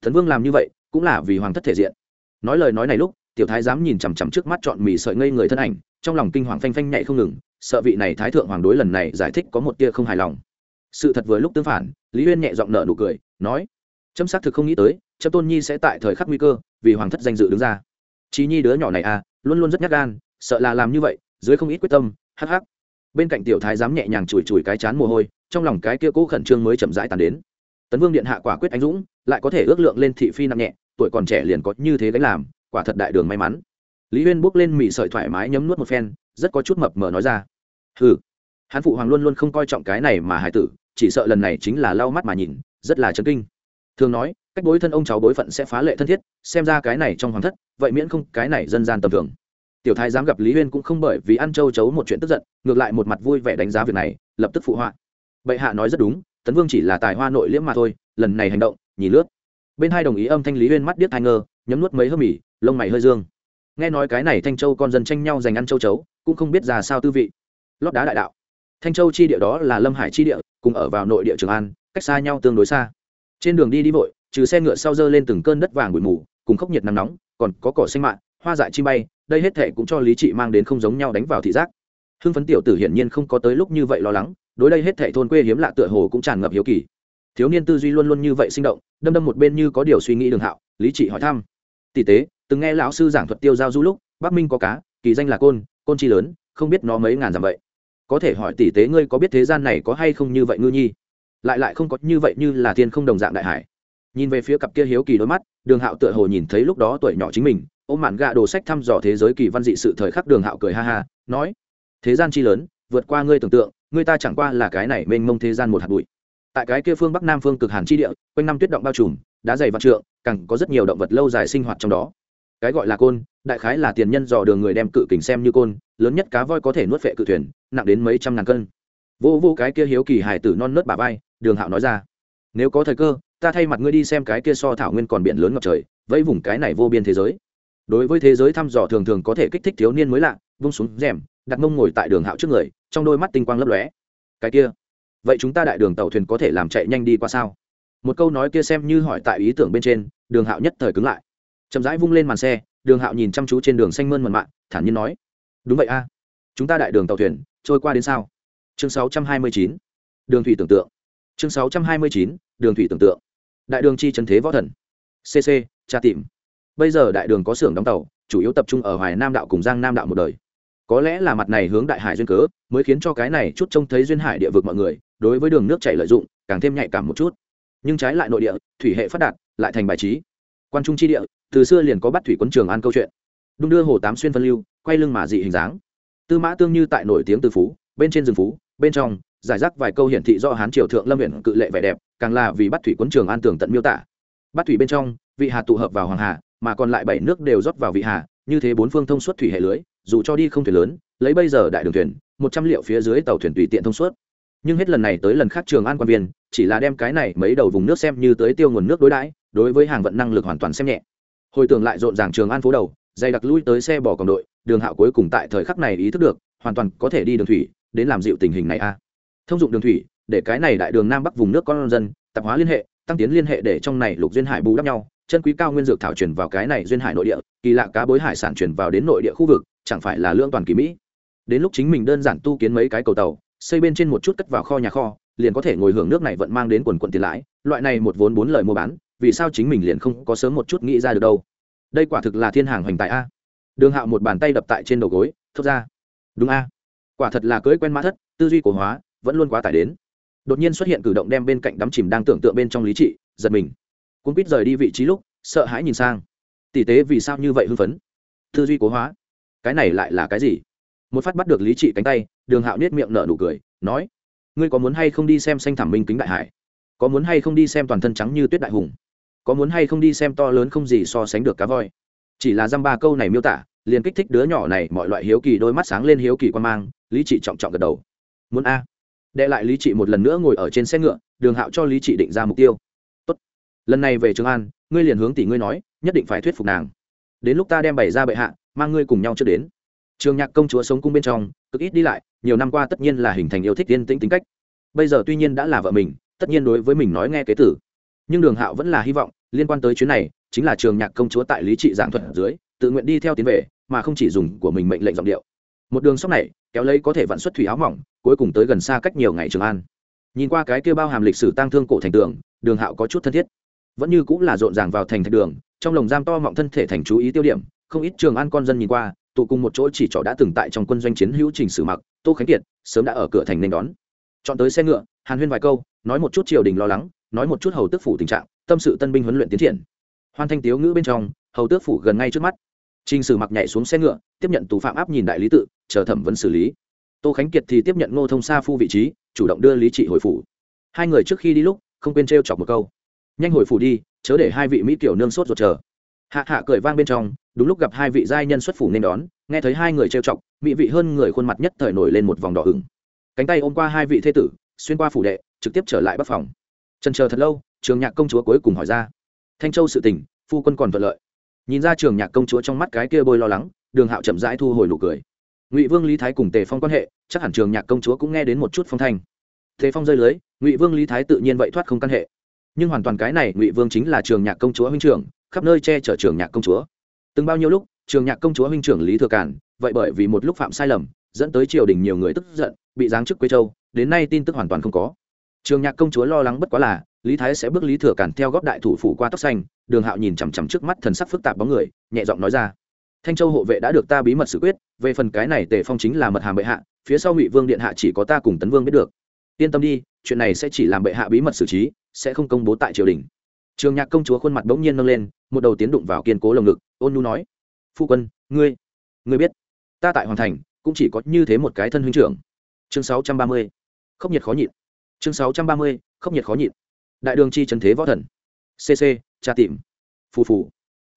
Thần vương làm như vậy, cũng là vì hoàng thất thể diện. Nói lời nói này lúc tiểu thái dám nhìn chằm chằm trước mắt chọn mì sợi ngây người thân ảnh, trong lòng kinh hoàng phanh phanh nhạy không ngừng, sợ vị này thái thượng hoàng đối lần này giải thích có một tia không hài lòng. Sự thật vừa lúc tương phản, lý Uyên nhẹ giọng nở nụ cười, nói, chấm xác thực không nghĩ tới, chấm tôn nhi sẽ tại thời khắc nguy cơ, vì hoàng thất danh dự đứng ra. Chí nhi đứa nhỏ này à luôn luôn rất nhát gan, sợ là làm như vậy, dưới không ít quyết tâm, hắc hắc. Bên cạnh tiểu thái dám nhẹ nhàng chùi chùi cái chán mồ hôi, trong lòng cái kia cố khẩn trương mới chậm rãi tàn đến. Tấn vương điện hạ quả quyết anh dũng, lại có thể ước lượng lên thị phi nặng nhẹ, tuổi còn trẻ liền có như thế gánh làm quả thật đại đường may mắn. Lý huyên bước lên mị sợi thoải mái nhấm nuốt một phen, rất có chút mập mờ nói ra. Ừ hắn phụ hoàng luôn luôn không coi trọng cái này mà hải tử, chỉ sợ lần này chính là lau mắt mà nhìn, rất là chấn kinh. Thường nói, cách bối thân ông cháu bối phận sẽ phá lệ thân thiết, xem ra cái này trong hoàng thất, vậy miễn không cái này dân gian tầm thường. Tiểu thái dám gặp lý huyên cũng không bởi vì ăn châu chấu một chuyện tức giận, ngược lại một mặt vui vẻ đánh giá việc này, lập tức phụ họa. Bệ hạ nói rất đúng, tấn vương chỉ là tài hoa nội liễm mà thôi, lần này hành động, nhìn lướt. Bên hai đồng ý âm thanh lý huyên mắt điếc thai ngơ, nhấm nuốt mấy hớp mỉ lông mày hơi dương. Nghe nói cái này thanh châu con dân tranh nhau giành ăn châu chấu, cũng không biết ra sao tư vị. Lót đá đại đạo. Thanh châu chi địa đó là lâm hải chi địa, cùng ở vào nội địa trường an, cách xa nhau tương đối xa. Trên đường đi đi vội, trừ xe ngựa sau dơ lên từng cơn đất vàng bụi mù, cùng khốc nhiệt nắng nóng, còn có cỏ xanh mạ, hoa dại chi bay, đây hết thể cũng cho lý trị mang đến không giống nhau đánh vào thị giác. Hưng phấn tiểu tử hiển nhiên không có tới lúc như vậy lo lắng, đối đây hết thể thôn quê hiếm lạ tựa hồ cũng tràn ngập hiếu kỳ. Thiếu niên tư duy luôn luôn như vậy sinh động, đâm đâm một bên như có điều suy nghĩ đường hạo, lý trị hỏi thăm. Tỷ tế từng nghe lão sư giảng thuật tiêu giao du lúc, bắc minh có cá, kỳ danh là côn côn chi lớn, không biết nó mấy ngàn dặm vậy. Có thể hỏi tỷ tế ngươi có biết thế gian này có hay không như vậy ngư nhi? Lại lại không có như vậy như là thiên không đồng dạng đại hải. Nhìn về phía cặp kia hiếu kỳ đôi mắt, đường hạo tựa hồ nhìn thấy lúc đó tuổi nhỏ chính mình, ôm mạn gạ đồ sách thăm dò thế giới kỳ văn dị sự thời khắc đường hạo cười ha ha, nói, thế gian chi lớn, vượt qua ngươi tưởng tượng, ngươi ta chẳng qua là cái này mênh mông thế gian một hạt bụi. Tại cái kia phương bắc nam phương cực hàn chi địa, quanh năm tuyết động bao trùm, đá dày vạn trượng, càng có rất nhiều động vật lâu dài sinh hoạt trong đó cái gọi là côn, đại khái là tiền nhân dò đường người đem cự kình xem như côn, lớn nhất cá voi có thể nuốt vệ cự thuyền, nặng đến mấy trăm ngàn cân. Vô vô cái kia hiếu kỳ hải tử non nớt bà vai, đường hạo nói ra, nếu có thời cơ, ta thay mặt ngươi đi xem cái kia so thảo nguyên còn biển lớn ngập trời, vẫy vùng cái này vô biên thế giới. Đối với thế giới thăm dò thường thường có thể kích thích thiếu niên mới lạ, vung xuống rèm, đặt mông ngồi tại đường hạo trước người, trong đôi mắt tinh quang lấp lóe. Cái kia, vậy chúng ta đại đường tàu thuyền có thể làm chạy nhanh đi qua sao? Một câu nói kia xem như hỏi tại ý tưởng bên trên, đường hạo nhất thời cứng lại chậm rãi vung lên màn xe, đường hạo nhìn chăm chú trên đường xanh mơn mận mạ, thản nhiên nói, đúng vậy a, chúng ta đại đường tàu thuyền, trôi qua đến sao? Chương 629. đường thủy tưởng tượng. Chương 629. đường thủy tưởng tượng. Đại đường chi trần thế võ thần. Cc tra tìm. Bây giờ đại đường có xưởng đóng tàu, chủ yếu tập trung ở hoài nam đạo cùng giang nam đạo một đời. Có lẽ là mặt này hướng đại hải duyên cớ, mới khiến cho cái này chút trông thấy duyên hải địa vực mọi người, đối với đường nước chảy lợi dụng, càng thêm nhạy cảm một chút. Nhưng trái lại nội địa, thủy hệ phát đạt, lại thành bài trí quan trung chi địa, từ xưa liền có bắt thủy quân trường an câu chuyện. Đung đưa hồ tám xuyên phân lưu, quay lưng mà dị hình dáng. Tư mã tương như tại nổi tiếng từ phú, bên trên rừng phú, bên trong, giải rác vài câu hiển thị do hán triều thượng lâm huyện cự lệ vẻ đẹp, càng là vì bắt thủy quân trường an tường tận miêu tả. Bắt thủy bên trong, vị hà tụ hợp vào hoàng hà, mà còn lại bảy nước đều rót vào vị hà, như thế bốn phương thông suốt thủy hệ lưới, dù cho đi không thuyền lớn, lấy bây giờ đại đường thuyền, một trăm liệu phía dưới tàu thuyền tùy tiện thông suốt. Nhưng hết lần này tới lần khác trường an quan viên, chỉ là đem cái này mấy đầu vùng nước xem như tới tiêu nguồn nước đối đãi đối với hàng vận năng lực hoàn toàn xem nhẹ. Hồi tưởng lại rộn ràng trường an phố đầu, dày đặc lui tới xe bỏ còng đội, đường hạo cuối cùng tại thời khắc này ý thức được, hoàn toàn có thể đi đường thủy, đến làm dịu tình hình này a. Thông dụng đường thủy, để cái này đại đường nam bắc vùng nước con dân tạp hóa liên hệ, tăng tiến liên hệ để trong này lục duyên hải bù đắp nhau, chân quý cao nguyên dược thảo chuyển vào cái này duyên hải nội địa, kỳ lạ cá bối hải sản chuyển vào đến nội địa khu vực, chẳng phải là lương toàn kỳ mỹ. Đến lúc chính mình đơn giản tu kiến mấy cái cầu tàu, xây bên trên một chút cất vào kho nhà kho, liền có thể ngồi hưởng nước này vẫn mang đến quần quận tiền lãi, loại này một vốn bốn lời mua bán vì sao chính mình liền không có sớm một chút nghĩ ra được đâu? Đây quả thực là thiên hàng hoành tại a. Đường hạo một bàn tay đập tại trên đầu gối, thốt ra. Đúng a. Quả thật là cưới quen mã thất, tư duy cổ hóa, vẫn luôn quá tải đến. Đột nhiên xuất hiện cử động đem bên cạnh đắm chìm đang tưởng tượng bên trong lý trị, giật mình. Cũng quýt rời đi vị trí lúc, sợ hãi nhìn sang. Tỷ tế vì sao như vậy hưng phấn? Tư duy cố hóa. Cái này lại là cái gì? Một phát bắt được lý trị cánh tay, đường hạo nết miệng nở nụ cười, nói. Ngươi có muốn hay không đi xem xanh thảm minh kính đại hải? Có muốn hay không đi xem toàn thân trắng như tuyết đại hùng? Có muốn hay không đi xem to lớn không gì so sánh được cá voi. Chỉ là dăm ba câu này miêu tả, liền kích thích đứa nhỏ này mọi loại hiếu kỳ, đôi mắt sáng lên hiếu kỳ quan mang, lý trị trọng trọng gật đầu. Muốn a? Đệ lại lý trị một lần nữa ngồi ở trên xe ngựa, đường hạo cho lý trị định ra mục tiêu. Tốt. lần này về trường an, ngươi liền hướng tỷ ngươi nói, nhất định phải thuyết phục nàng. Đến lúc ta đem bày ra bệ hạ, mang ngươi cùng nhau trước đến. Trường nhạc công chúa sống cung bên trong, cực ít đi lại, nhiều năm qua tất nhiên là hình thành yêu thích yên tĩnh tính cách. Bây giờ tuy nhiên đã là vợ mình, tất nhiên đối với mình nói nghe kế tử. Nhưng đường hạo vẫn là hy vọng liên quan tới chuyến này, chính là trường nhạc công chúa tại lý trị giảng thuật dưới, tự nguyện đi theo tiến về, mà không chỉ dùng của mình mệnh lệnh giọng điệu. Một đường sóc này, kéo lấy có thể vạn xuất thủy áo mỏng, cuối cùng tới gần xa cách nhiều ngày trường an. Nhìn qua cái kia bao hàm lịch sử tang thương cổ thành tường, đường hạo có chút thân thiết. Vẫn như cũng là rộn ràng vào thành thạch đường, trong lồng giam to mọng thân thể thành chú ý tiêu điểm, không ít trường an con dân nhìn qua, tụ cùng một chỗ chỉ trỏ đã từng tại trong quân doanh chiến hữu trình sử mặc, tô khánh kiệt sớm đã ở cửa thành nên đón. Chọn tới xe ngựa, hàn huyên vài câu, nói một chút triều đình lo lắng nói một chút hầu tước phủ tình trạng, tâm sự tân binh huấn luyện tiến triển. Hoan thanh tiếu ngữ bên trong, hầu tước phủ gần ngay trước mắt. Trình sử mặc nhảy xuống xe ngựa, tiếp nhận tù phạm áp nhìn đại lý tự, chờ thẩm vấn xử lý. Tô khánh kiệt thì tiếp nhận ngô thông sa phu vị trí, chủ động đưa lý trị hồi phủ. Hai người trước khi đi lúc, không quên t chọc một câu. Nhanh hồi phủ đi, chớ để hai vị mỹ tiểu nương sốt ruột chờ. Hạ hạ cười vang bên trong, đúng lúc gặp hai vị giai nhân xuất phủ nên đón, nghe thấy hai người trêu chọc, mỹ vị hơn người khuôn mặt nhất thời nổi lên một vòng đỏ hừng cánh tay ôm qua hai vị thế tử, xuyên qua phủ đệ, trực tiếp trở lại bắc phòng trần chờ thật lâu, trường nhạc công chúa cuối cùng hỏi ra. Thanh châu sự tình, phu quân còn thuận lợi. Nhìn ra trường nhạc công chúa trong mắt cái kia bôi lo lắng, đường hạo chậm rãi thu hồi nụ cười. Ngụy vương lý thái cùng tề phong quan hệ, chắc hẳn trường nhạc công chúa cũng nghe đến một chút phong thanh. Tề phong rơi lưới, ngụy vương lý thái tự nhiên vậy thoát không căn hệ. Nhưng hoàn toàn cái này, ngụy vương chính là trường nhạc công chúa huynh trưởng, khắp nơi che chở trường nhạc công chúa. Từng bao nhiêu lúc, trường nhạc công chúa huynh trưởng lý thừa cản vậy bởi vì một lúc phạm sai lầm, dẫn tới triều đình nhiều người tức giận, bị giáng chức quê châu, đến nay tin tức hoàn toàn không có trường nhạc công chúa lo lắng bất quá là, lý thái sẽ bước lý thừa cản theo góp đại thủ phủ qua tóc xanh, đường hạo nhìn chằm chằm trước mắt thần sắc phức tạp bóng người, nhẹ giọng nói ra. Thanh châu hộ vệ đã được ta bí mật xử quyết, về phần cái này tề phong chính là mật hàm bệ hạ, phía sau ngụy vương điện hạ chỉ có ta cùng tấn vương biết được. Yên tâm đi, chuyện này sẽ chỉ làm bệ hạ bí mật xử trí, sẽ không công bố tại triều đình. Trường nhạc công chúa khuôn mặt bỗng nhiên nâng lên, một đầu tiến đụng vào kiên cố lồng ngực, ôn nhu nói, phu quân, ngươi ngươi biết, ta tại hoàng thành, cũng chỉ có như thế một cái thân huynh trưởng. Chương sáu trăm ba mươi, khốc nhiệt khó nhịn chương sáu trăm ba mươi, khốc nhiệt khó nhịn. Đại đường chi trần thế võ thần. Cc tra tìm. Phù phù.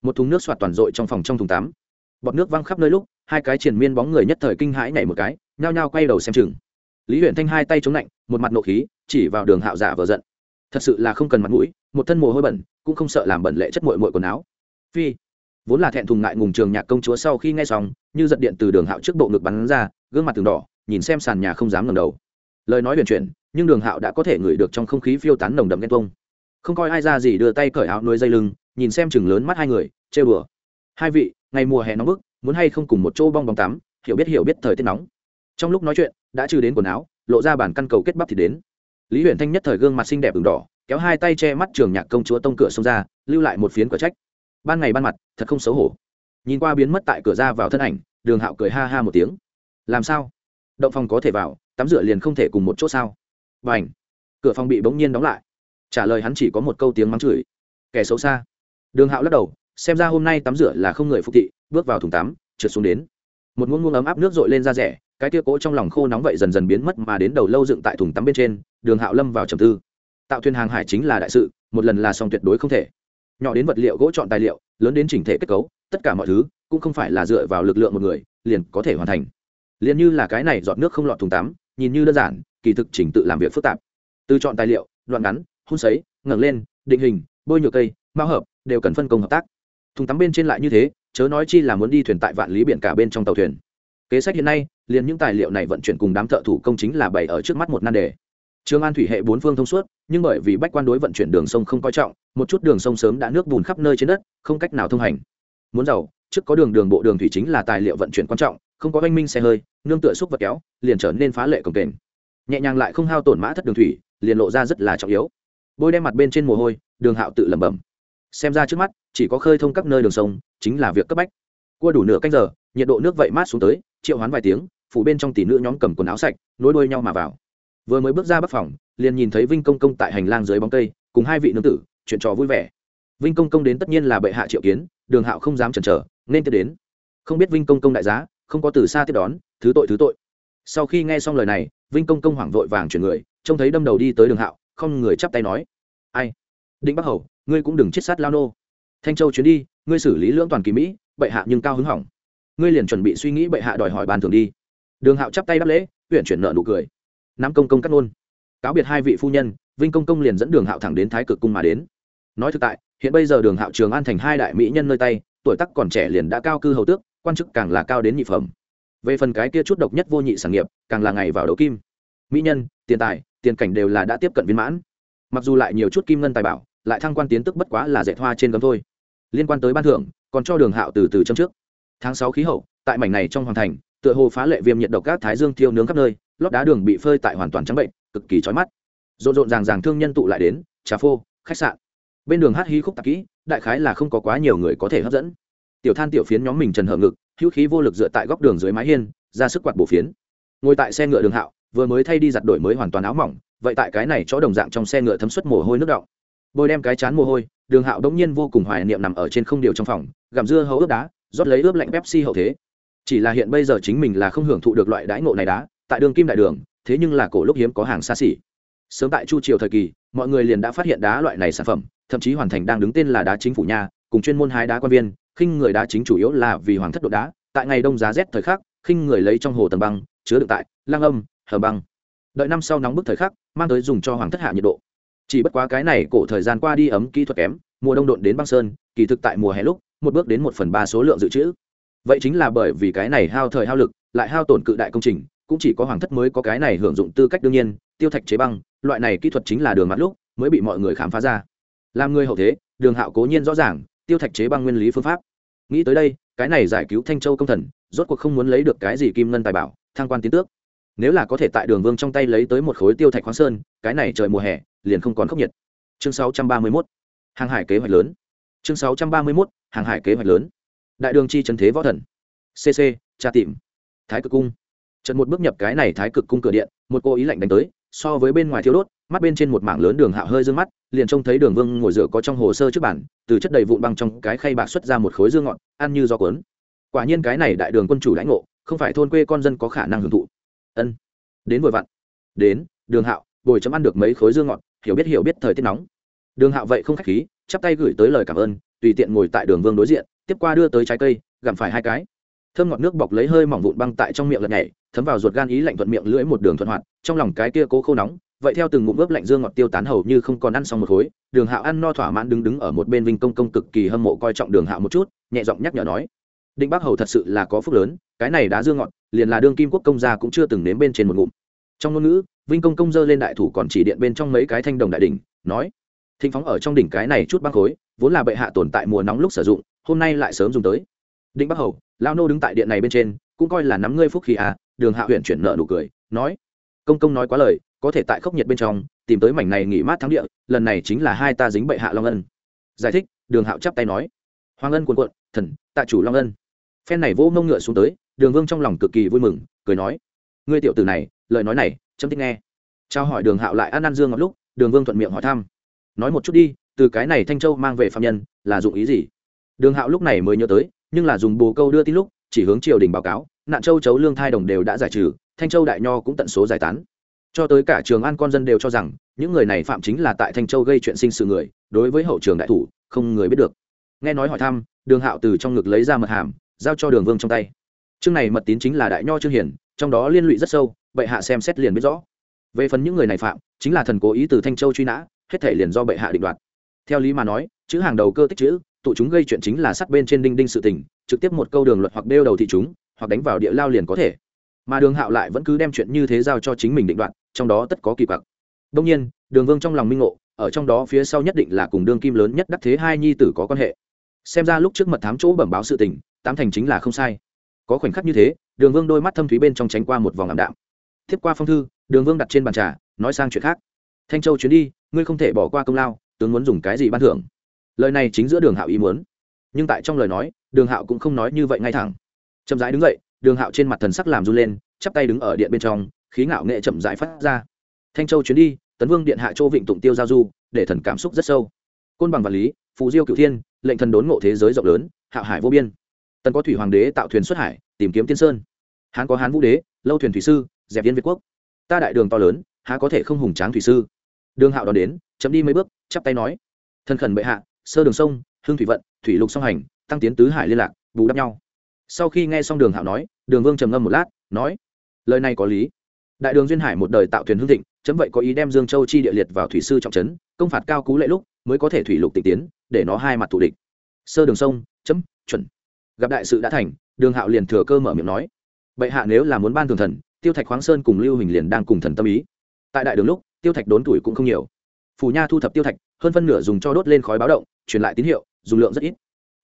Một thùng nước xoạt toàn rội trong phòng trong thùng tắm. Bọt nước văng khắp nơi lúc, hai cái triển miên bóng người nhất thời kinh hãi nhảy một cái, nhao nhao quay đầu xem chừng. Lý huyện thanh hai tay chống lạnh, một mặt nộ khí, chỉ vào đường hạo giả vờ giận. Thật sự là không cần mặt mũi, một thân mồ hôi bẩn, cũng không sợ làm bẩn lệ chất mội mội quần áo. Phi. Vốn là thẹn thùng ngại ngùng trường nhạc công chúa sau khi nghe xong, như giật điện từ đường hạo trước bộ ngực bắn ra, gương mặt từng đỏ, nhìn xem sàn nhà không dám ngầm đầu. Lời nói huyền chuyển nhưng đường hạo đã có thể ngửi được trong không khí phiêu tán nồng đậm ghen tuông. Không coi ai ra gì đưa tay cởi áo nuôi dây lưng, nhìn xem chừng lớn mắt hai người chê bừa hai vị, ngày mùa hè nóng bức, muốn hay không cùng một chỗ bong bóng tắm, hiểu biết hiểu biết thời tiết nóng. Trong lúc nói chuyện, đã trừ đến quần áo, lộ ra bản căn cầu kết bắp thì đến. Lý huyền thanh nhất thời gương mặt xinh đẹp ửng đỏ, kéo hai tay che mắt trường nhạc công chúa tông cửa xông ra, lưu lại một phiến cửa trách. Ban ngày ban mặt, thật không xấu hổ. Nhìn qua biến mất tại cửa ra vào thân ảnh, đường hạo cười ha ha một tiếng. Làm sao? Động phòng có thể vào, tắm rửa liền không thể cùng một chỗ sao? Và n cửa phòng bị bỗng nhiên đóng lại. Trả lời hắn chỉ có một câu tiếng mắng chửi. Kẻ xấu xa. Đường hạo lắc đầu, xem ra hôm nay tắm rửa là không người phục thị, bước vào thùng tắm, trượt xuống đến. Một ngôn ngôn ấm áp nước dội lên ra rẻ, cái tia cỗ trong lòng khô nóng vậy dần dần biến mất mà đến đầu lâu dựng tại thùng tắm bên trên, đường hạo lâm vào trầm tư. Tạo thuyền hàng hải chính là đại sự, một lần là xong tuyệt đối không thể. Nhỏ đến vật liệu gỗ chọn tài liệu, lớn đến chỉnh thể kết cấu, tất cả mọi thứ cũng không phải là dựa vào lực lượng một người liền có thể hoàn thành. Liền như là cái này dọn nước không lọt thùng tắm, nhìn như đơn giản kỳ thực chỉnh tự làm việc phức tạp từ chọn tài liệu đoạn ngắn hun sấy ngẩng lên định hình bôi nhựa cây mao hợp đều cần phân công hợp tác thùng tắm bên trên lại như thế chớ nói chi là muốn đi thuyền tại vạn lý biển cả bên trong tàu thuyền kế sách hiện nay liền những tài liệu này vận chuyển cùng đám thợ thủ công chính là bày ở trước mắt một nan đề Trường An thủy hệ bốn phương thông suốt, nhưng bởi vì bách quan đối vận chuyển đường sông không coi trọng, một chút đường sông sớm đã nước bùn khắp nơi trên đất, không cách nào thông hành. Muốn giàu, trước có đường đường bộ đường thủy chính là tài liệu vận chuyển quan trọng, không có oanh minh xe hơi, nương tựa xúc vật kéo, liền trở nên phá lệ cồng kềnh. Nhẹ nhàng lại không hao tổn mã thất đường thủy, liền lộ ra rất là trọng yếu. Bôi đem mặt bên trên mồ hôi, Đường Hạo tự lẩm bẩm. Xem ra trước mắt, chỉ có khơi thông các nơi đường sông, chính là việc cấp bách. Qua đủ nửa canh giờ, nhiệt độ nước vậy mát xuống tới, triệu hoán vài tiếng, phủ bên trong tỷ nữ nhóm cầm quần áo sạch, nối đuôi nhau mà vào vừa mới bước ra bắc phòng liền nhìn thấy vinh công công tại hành lang dưới bóng cây cùng hai vị nương tử chuyện trò vui vẻ vinh công công đến tất nhiên là bệ hạ triệu kiến đường hạo không dám chần chờ nên tiếp đến không biết vinh công công đại giá không có từ xa tiếp đón thứ tội thứ tội sau khi nghe xong lời này, vinh công công hoảng vội vàng chuyển người, trông thấy đâm đầu đi tới đường hạo, không người chắp tay nói, ai? Định bắc hầu, ngươi cũng đừng chết sát lao nô. Thanh châu chuyến đi, ngươi xử lý lưỡng toàn kỳ mỹ, bệ hạ nhưng cao hứng hỏng. Ngươi liền chuẩn bị suy nghĩ bệ hạ đòi hỏi bàn thường đi. Đường hạo chắp tay đáp lễ huyện chuyển nợ nụ cười. Nắm công công cắt ngôn cáo biệt hai vị phu nhân, vinh công công liền dẫn đường hạo thẳng đến thái cực cung mà đến. Nói thực tại, hiện bây giờ đường hạo trường an thành hai đại mỹ nhân nơi tay, tuổi tắc còn trẻ liền đã cao cư hầu tước, quan chức càng là cao đến nhị phẩm về phần cái kia chút độc nhất vô nhị sản nghiệp, càng là ngày vào đấu kim. Mỹ nhân, tiền tài, tiền cảnh đều là đã tiếp cận viên mãn. Mặc dù lại nhiều chút kim ngân tài bảo, lại thăng quan tiến tức bất quá là dạy hoa trên gấm thôi. Liên quan tới ban thưởng, còn cho đường hạo từ từ châm trước. Tháng sáu khí hậu, tại mảnh này trong hoàng thành, tựa hồ phá lệ viêm nhiệt độc các thái dương thiêu nướng khắp nơi, lót đá đường bị phơi tại hoàn toàn trắng bệnh, cực kỳ chói mắt. Rộn rộn ràng ràng thương nhân tụ lại đến, trà phô, khách sạn. Bên đường hát hí khúc tạp kỹ, đại khái là không có quá nhiều người có thể hấp dẫn. Tiểu than tiểu phiến nhóm mình trần hở ngực hữu khí vô lực dựa tại góc đường dưới mái hiên ra sức quạt bổ phiến. Ngồi tại xe ngựa đường hạo vừa mới thay đi giặt đổi mới hoàn toàn áo mỏng vậy tại cái này chỗ đồng dạng trong xe ngựa thấm suất mồ hôi nước đọng, bôi đem cái chán mồ hôi đường hạo đống nhiên vô cùng hoài niệm nằm ở trên không điều trong phòng gặm dưa hấu ướp đá rót lấy ướp lạnh pepsi hậu thế. Chỉ là hiện bây giờ chính mình là không hưởng thụ được loại đãi ngộ này đá tại đường kim đại đường thế nhưng là cổ lúc hiếm có hàng xa xỉ. Sớm tại chu triều thời kỳ mọi người liền đã phát hiện đá loại này sản phẩm thậm chí hoàn thành đang đứng tên là đá chính phủ nha cùng chuyên môn hái đá quan viên khinh người đá chính chủ yếu là vì hoàng thất độ đá, tại ngày đông giá rét thời khắc, khinh người lấy trong hồ tầng băng, chứa đựng tại lang âm hờ băng. Đợi năm sau nóng bức thời khắc, mang tới dùng cho hoàng thất hạ nhiệt độ. Chỉ bất quá cái này cổ thời gian qua đi ấm kỹ thuật kém, mùa đông độn đến băng sơn, kỳ thực tại mùa hè lúc, một bước đến một phần ba số lượng dự trữ. Vậy chính là bởi vì cái này hao thời hao lực, lại hao tổn cự đại công trình, cũng chỉ có hoàng thất mới có cái này hưởng dụng tư cách đương nhiên, tiêu thạch chế băng, loại này kỹ thuật chính là đường mặt lúc, mới bị mọi người khám phá ra. Làm người hậu thế, đường hạo cố nhiên rõ ràng tiêu thạch chế băng nguyên lý phương pháp. Nghĩ tới đây, cái này giải cứu thanh châu công thần, rốt cuộc không muốn lấy được cái gì kim ngân tài bảo, thăng quan tiến tước. Nếu là có thể tại đường vương trong tay lấy tới một khối tiêu thạch khoáng sơn, cái này trời mùa hè, liền không còn khốc nhiệt. Chương 631. hàng hải kế hoạch lớn. Chương 631. hàng hải kế hoạch lớn. Đại đường chi trần thế võ thần. Cc tra tìm. Thái cực cung. Trận một bước nhập cái này thái cực cung cửa điện, một cô ý lạnh đánh tới so với bên ngoài thiếu đốt, mắt bên trên một mảng lớn đường hạo hơi dương mắt, liền trông thấy đường vương ngồi dựa có trong hồ sơ trước bản từ chất đầy vụn băng trong cái khay bạc xuất ra một khối dương ngọn, ăn như do cuốn. Quả nhiên cái này đại đường quân chủ lãnh ngộ, không phải thôn quê con dân có khả năng hưởng thụ. Ân, đến vội vặn. Đến, đường hạo, bồi chấm ăn được mấy khối dương ngọn, hiểu biết hiểu biết thời tiết nóng. Đường hạo vậy không khách khí, chắp tay gửi tới lời cảm ơn, tùy tiện ngồi tại đường vương đối diện, tiếp qua đưa tới trái cây, gặm phải hai cái. Thơm ngọt nước bọc lấy hơi mỏng vụn băng tại trong miệng lật nhảy thấm vào ruột gan ý lạnh thuận miệng lưỡi một đường thuận hoạt, trong lòng cái kia cố khô nóng, vậy theo từng ngụm ướp lạnh dương ngọt tiêu tán hầu như không còn ăn xong một khối, đường hạo ăn no thỏa mãn đứng đứng ở một bên vinh công công cực kỳ hâm mộ coi trọng đường hạo một chút, nhẹ giọng nhắc nhở nói, định bắc hầu thật sự là có phúc lớn, cái này đá dương ngọt, liền là đương kim quốc công gia cũng chưa từng nếm bên trên một ngụm. Trong ngôn ngữ, vinh công công dơ lên đại thủ còn chỉ điện bên trong mấy cái thanh đồng đại đỉnh, nói thinh phóng ở trong đỉnh cái này chút băng khối, vốn là bệ hạ tồn tại mùa nóng lúc sử dụng, hôm nay lại sớm dùng tới. Định bắc hầu lao nô đứng tại điện này bên trên, cũng coi là nắm ngươi phúc khí à đường hạ huyện chuyển nợ nụ cười, nói, công công nói quá lời, có thể tại khốc nhiệt bên trong, tìm tới mảnh này nghỉ mát thắng địa, lần này chính là hai ta dính bệ hạ long ân. Giải thích, đường hạo chắp tay nói, hoàng ân quần quận thần, tạ chủ long ân. Phen này vô mông ngựa xuống tới, đường vương trong lòng cực kỳ vui mừng, cười nói, ngươi tiểu tử này, lời nói này, chấm thích nghe. Trao hỏi đường hạo lại ăn ăn dương ngọc lúc, đường vương thuận miệng hỏi thăm, nói một chút đi, từ cái này thanh châu mang về phạm nhân, là dụng ý gì? Đường hạo lúc này mới nhớ tới, nhưng là dùng bồ câu đưa tin lúc, chỉ hướng triều đình báo cáo nạn châu chấu lương thai đồng đều đã giải trừ, thanh châu đại nho cũng tận số giải tán. Cho tới cả trường an con dân đều cho rằng, những người này phạm chính là tại thanh châu gây chuyện sinh sự người, đối với hậu trường đại thủ, không người biết được. Nghe nói hỏi thăm, đường hạo từ trong ngực lấy ra mật hàm, giao cho đường vương trong tay. Chương này mật tín chính là đại nho trương hiển, trong đó liên lụy rất sâu, bệ hạ xem xét liền biết rõ. Về phần những người này phạm, chính là thần cố ý từ thanh châu truy nã, hết thể liền do bệ hạ định đoạt. Theo lý mà nói, chữ hàng đầu cơ tích chữ, tụ chúng gây chuyện chính là sắc bên trên đinh đinh sự tình, trực tiếp một câu đường luật hoặc đeo đầu thị chúng hoặc đánh vào địa lao liền có thể. Mà đường hạo lại vẫn cứ đem chuyện như thế giao cho chính mình định đoạt, trong đó tất có kỳ quặc. Đông nhiên, đường vương trong lòng minh ngộ, ở trong đó phía sau nhất định là cùng đương kim lớn nhất đắc thế hai nhi tử có quan hệ. Xem ra lúc trước mật thám chỗ bẩm báo sự tình, tám thành chính là không sai. Có khoảnh khắc như thế, đường vương đôi mắt thâm thúy bên trong tránh qua một vòng ảm đạm. Thiếp qua phong thư, đường vương đặt trên bàn trà, nói sang chuyện khác. Thanh châu chuyến đi, ngươi không thể bỏ qua công lao, tướng muốn dùng cái gì ban thưởng? Lời này chính giữa đường hạo ý muốn. Nhưng tại trong lời nói, đường hạo cũng không nói như vậy ngay thẳng chậm rãi đứng dậy, đường hạo trên mặt thần sắc làm run lên, chắp tay đứng ở điện bên trong, khí ngạo nghệ chậm rãi phát ra. Thanh châu chuyến đi, tấn vương điện hạ châu vịnh tụng tiêu giao du, để thần cảm xúc rất sâu. Côn bằng vật lý, phù diêu cựu thiên, lệnh thần đốn ngộ thế giới rộng lớn, hạo hải vô biên. Tần có thủy hoàng đế tạo thuyền xuất hải, tìm kiếm tiên sơn. Hán có hán vũ đế, lâu thuyền thủy sư, dẹp viên việt quốc. Ta đại đường to lớn, há có thể không hùng tráng thủy sư? Đường hạo đón đến chấm đi mấy bước, chắp tay nói. Thân khẩn bệ hạ, sơ đường sông, hương thủy vận, thủy lục song hành, tăng tiến tứ hải liên lạc, bù đắp nhau sau khi nghe xong đường hạo nói, đường vương trầm ngâm một lát, nói, lời này có lý. Đại đường duyên hải một đời tạo thuyền hương thịnh, chấm vậy có ý đem dương châu chi địa liệt vào thủy sư trọng trấn, công phạt cao cú lệ lúc mới có thể thủy lục tịch tiến, để nó hai mặt thù địch. Sơ đường sông, chấm, chuẩn. Gặp đại sự đã thành, đường hạo liền thừa cơ mở miệng nói, bệ hạ nếu là muốn ban thường thần, tiêu thạch khoáng sơn cùng lưu hình liền đang cùng thần tâm ý. Tại đại đường lúc, tiêu thạch đốn tuổi cũng không nhiều. Phù nha thu thập tiêu thạch, hơn phân nửa dùng cho đốt lên khói báo động, truyền lại tín hiệu, dùng lượng rất ít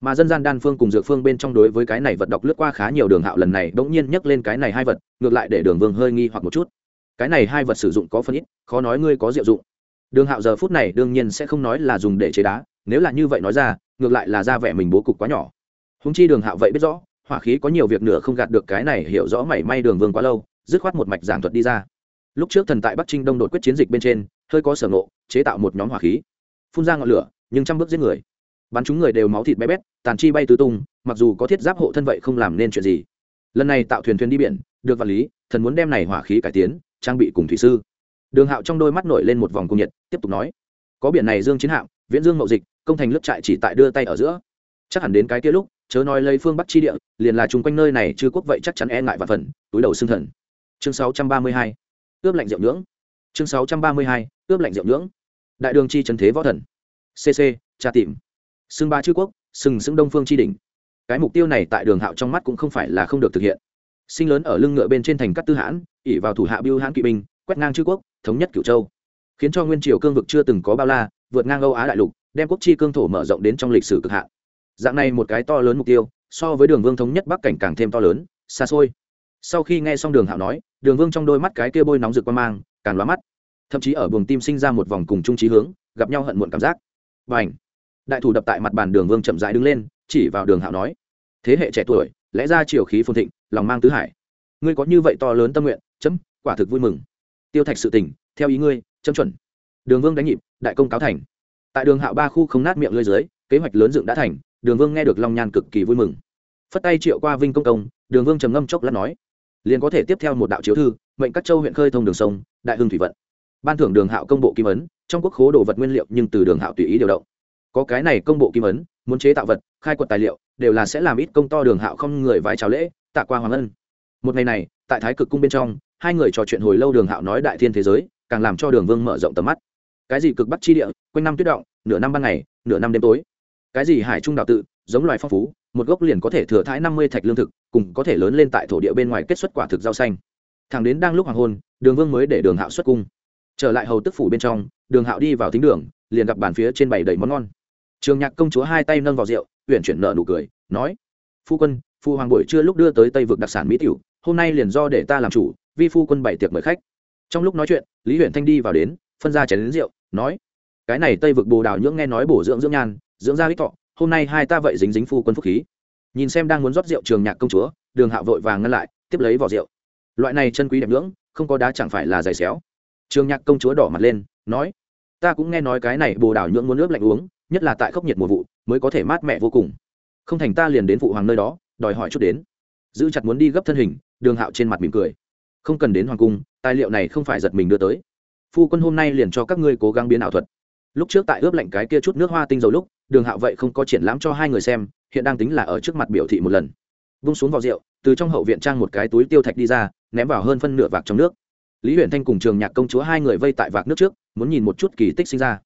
mà dân gian đan phương cùng dược phương bên trong đối với cái này vật đọc lướt qua khá nhiều đường hạo lần này bỗng nhiên nhắc lên cái này hai vật, ngược lại để đường vương hơi nghi hoặc một chút. Cái này hai vật sử dụng có phân ít, khó nói ngươi có diệu dụng. Đường hạo giờ phút này đương nhiên sẽ không nói là dùng để chế đá, nếu là như vậy nói ra, ngược lại là ra vẻ mình bố cục quá nhỏ. Húng chi đường hạo vậy biết rõ, hỏa khí có nhiều việc nửa không gạt được cái này hiểu rõ mảy may đường vương quá lâu, dứt khoát một mạch giảng thuật đi ra. Lúc trước thần tại bắc trinh đông đột quyết chiến dịch bên trên, hơi có sở ngộ, chế tạo một nhóm hỏa khí. Phun ra ngọn lửa, nhưng trăm bước giết người bắn chúng người đều máu thịt bé bét, tàn chi bay tứ tung, mặc dù có thiết giáp hộ thân vậy không làm nên chuyện gì. Lần này tạo thuyền thuyền đi biển, được vật lý, thần muốn đem này hỏa khí cải tiến, trang bị cùng thủy sư. Đường hạo trong đôi mắt nổi lên một vòng cung nhiệt, tiếp tục nói, có biển này dương chiến hạm, viễn dương mậu dịch, công thành lớp trại chỉ tại đưa tay ở giữa. Chắc hẳn đến cái kia lúc, chớ nói lấy phương bắc chi địa, liền là chung quanh nơi này chư quốc vậy chắc chắn e ngại và phần, túi đầu xương thần. Chương 632 ướp lạnh rượu nhưỡng. Chương 632 ướp lạnh rượu nhưỡng. Đại đường chi trần thế võ thần. Cc tra tìm xưng ba chư quốc sừng sững đông phương tri đỉnh. Cái mục tiêu này tại đường hạo trong mắt cũng không phải là không được thực hiện. Sinh lớn ở lưng ngựa bên trên thành cát tư hãn ỉ vào thủ hạ biêu hãn kỵ binh, quét ngang chư quốc, thống nhất cửu châu. Khiến cho nguyên triều cương vực chưa từng có bao la, vượt ngang âu á đại lục, đem quốc chi cương thổ mở rộng đến trong lịch sử cực hạn. Dạng này một cái to lớn mục tiêu, so với đường vương thống nhất bắc cảnh càng thêm to lớn, xa xôi. Sau khi nghe xong đường hạo nói, đường vương trong đôi mắt cái kia bôi nóng rực qua mang, càng lóa mắt. Thậm chí ở buồng tim sinh ra một vòng cùng chung trí hướng, gặp nhau hận muộn cảm giác. Và ảnh đại thủ đập tại mặt bàn đường vương chậm rãi đứng lên, chỉ vào đường hạo nói, thế hệ trẻ tuổi, lẽ ra chiều khí phồn thịnh, lòng mang tứ hải. Ngươi có như vậy to lớn tâm nguyện, chấm, quả thực vui mừng. Tiêu thạch sự tình, theo ý ngươi, chấm chuẩn. Đường vương đánh nhịp, đại công cáo thành. Tại đường hạo ba khu không nát miệng lưới dưới, kế hoạch lớn dựng đã thành, đường vương nghe được long nhan cực kỳ vui mừng. Phất tay triệu qua vinh công công, đường vương trầm ngâm chốc lát nói, liền có thể tiếp theo một đạo chiếu thư, mệnh các châu huyện khơi thông đường sông, đại hưng thủy vận. Ban thưởng đường hạo công bộ kim ấn, trong quốc khố đồ vật nguyên liệu nhưng từ đường hạo tùy ý điều động có cái này công bộ kim ấn, muốn chế tạo vật, khai quật tài liệu, đều là sẽ làm ít công to đường hạo không người vái chào lễ, tạ qua hoàng ân. Một ngày này, tại thái cực cung bên trong, hai người trò chuyện hồi lâu đường hạo nói đại thiên thế giới, càng làm cho đường vương mở rộng tầm mắt. Cái gì cực bắc chi địa, quanh năm tuyết động, nửa năm ban ngày, nửa năm đêm tối. Cái gì hải trung đạo tự, giống loài phong phú, một gốc liền có thể thừa thãi năm mươi thạch lương thực, cùng có thể lớn lên tại thổ địa bên ngoài kết xuất quả thực rau xanh. Thằng đến đang lúc hoàng hôn, đường vương mới để đường hạo xuất cung. Trở lại hầu tức phủ bên trong, đường hạo đi vào thính đường, liền gặp bàn phía trên bày đầy món ngon trường nhạc công chúa hai tay nâng vào rượu, uyển chuyển nợ nụ cười, nói, phu quân, phu hoàng buổi trưa lúc đưa tới tây vực đặc sản mỹ tiểu, hôm nay liền do để ta làm chủ, vi phu quân bày tiệc mời khách. Trong lúc nói chuyện, lý huyện thanh đi vào đến, phân ra chén đến rượu, nói, cái này tây vực bồ đào nhưỡng nghe nói bổ dưỡng dưỡng nhan, dưỡng ra hít thọ, hôm nay hai ta vậy dính dính phu quân phúc khí. Nhìn xem đang muốn rót rượu trường nhạc công chúa, đường hạo vội vàng ngăn lại, tiếp lấy vỏ rượu. Loại này chân quý đẹp nhưỡng, không có đá chẳng phải là giày xéo. Trường nhạc công chúa đỏ mặt lên, nói, ta cũng nghe nói cái này bồ đào nhưỡng muốn nước lạnh uống nhất là tại khốc nhiệt mùa vụ, mới có thể mát mẻ vô cùng. Không thành ta liền đến phụ hoàng nơi đó, đòi hỏi chút đến. Giữ chặt muốn đi gấp thân hình, đường hạo trên mặt mỉm cười. Không cần đến hoàng cung, tài liệu này không phải giật mình đưa tới. Phu quân hôm nay liền cho các ngươi cố gắng biến ảo thuật. Lúc trước tại ướp lạnh cái kia chút nước hoa tinh dầu lúc, đường hạo vậy không có triển lãm cho hai người xem, hiện đang tính là ở trước mặt biểu thị một lần. Vung xuống vào rượu, từ trong hậu viện trang một cái túi tiêu thạch đi ra, ném vào hơn phân nửa vạc trong nước. Lý huyện thanh cùng trường nhạc công chúa hai người vây tại vạc nước trước, muốn nhìn một chút kỳ tích sinh ra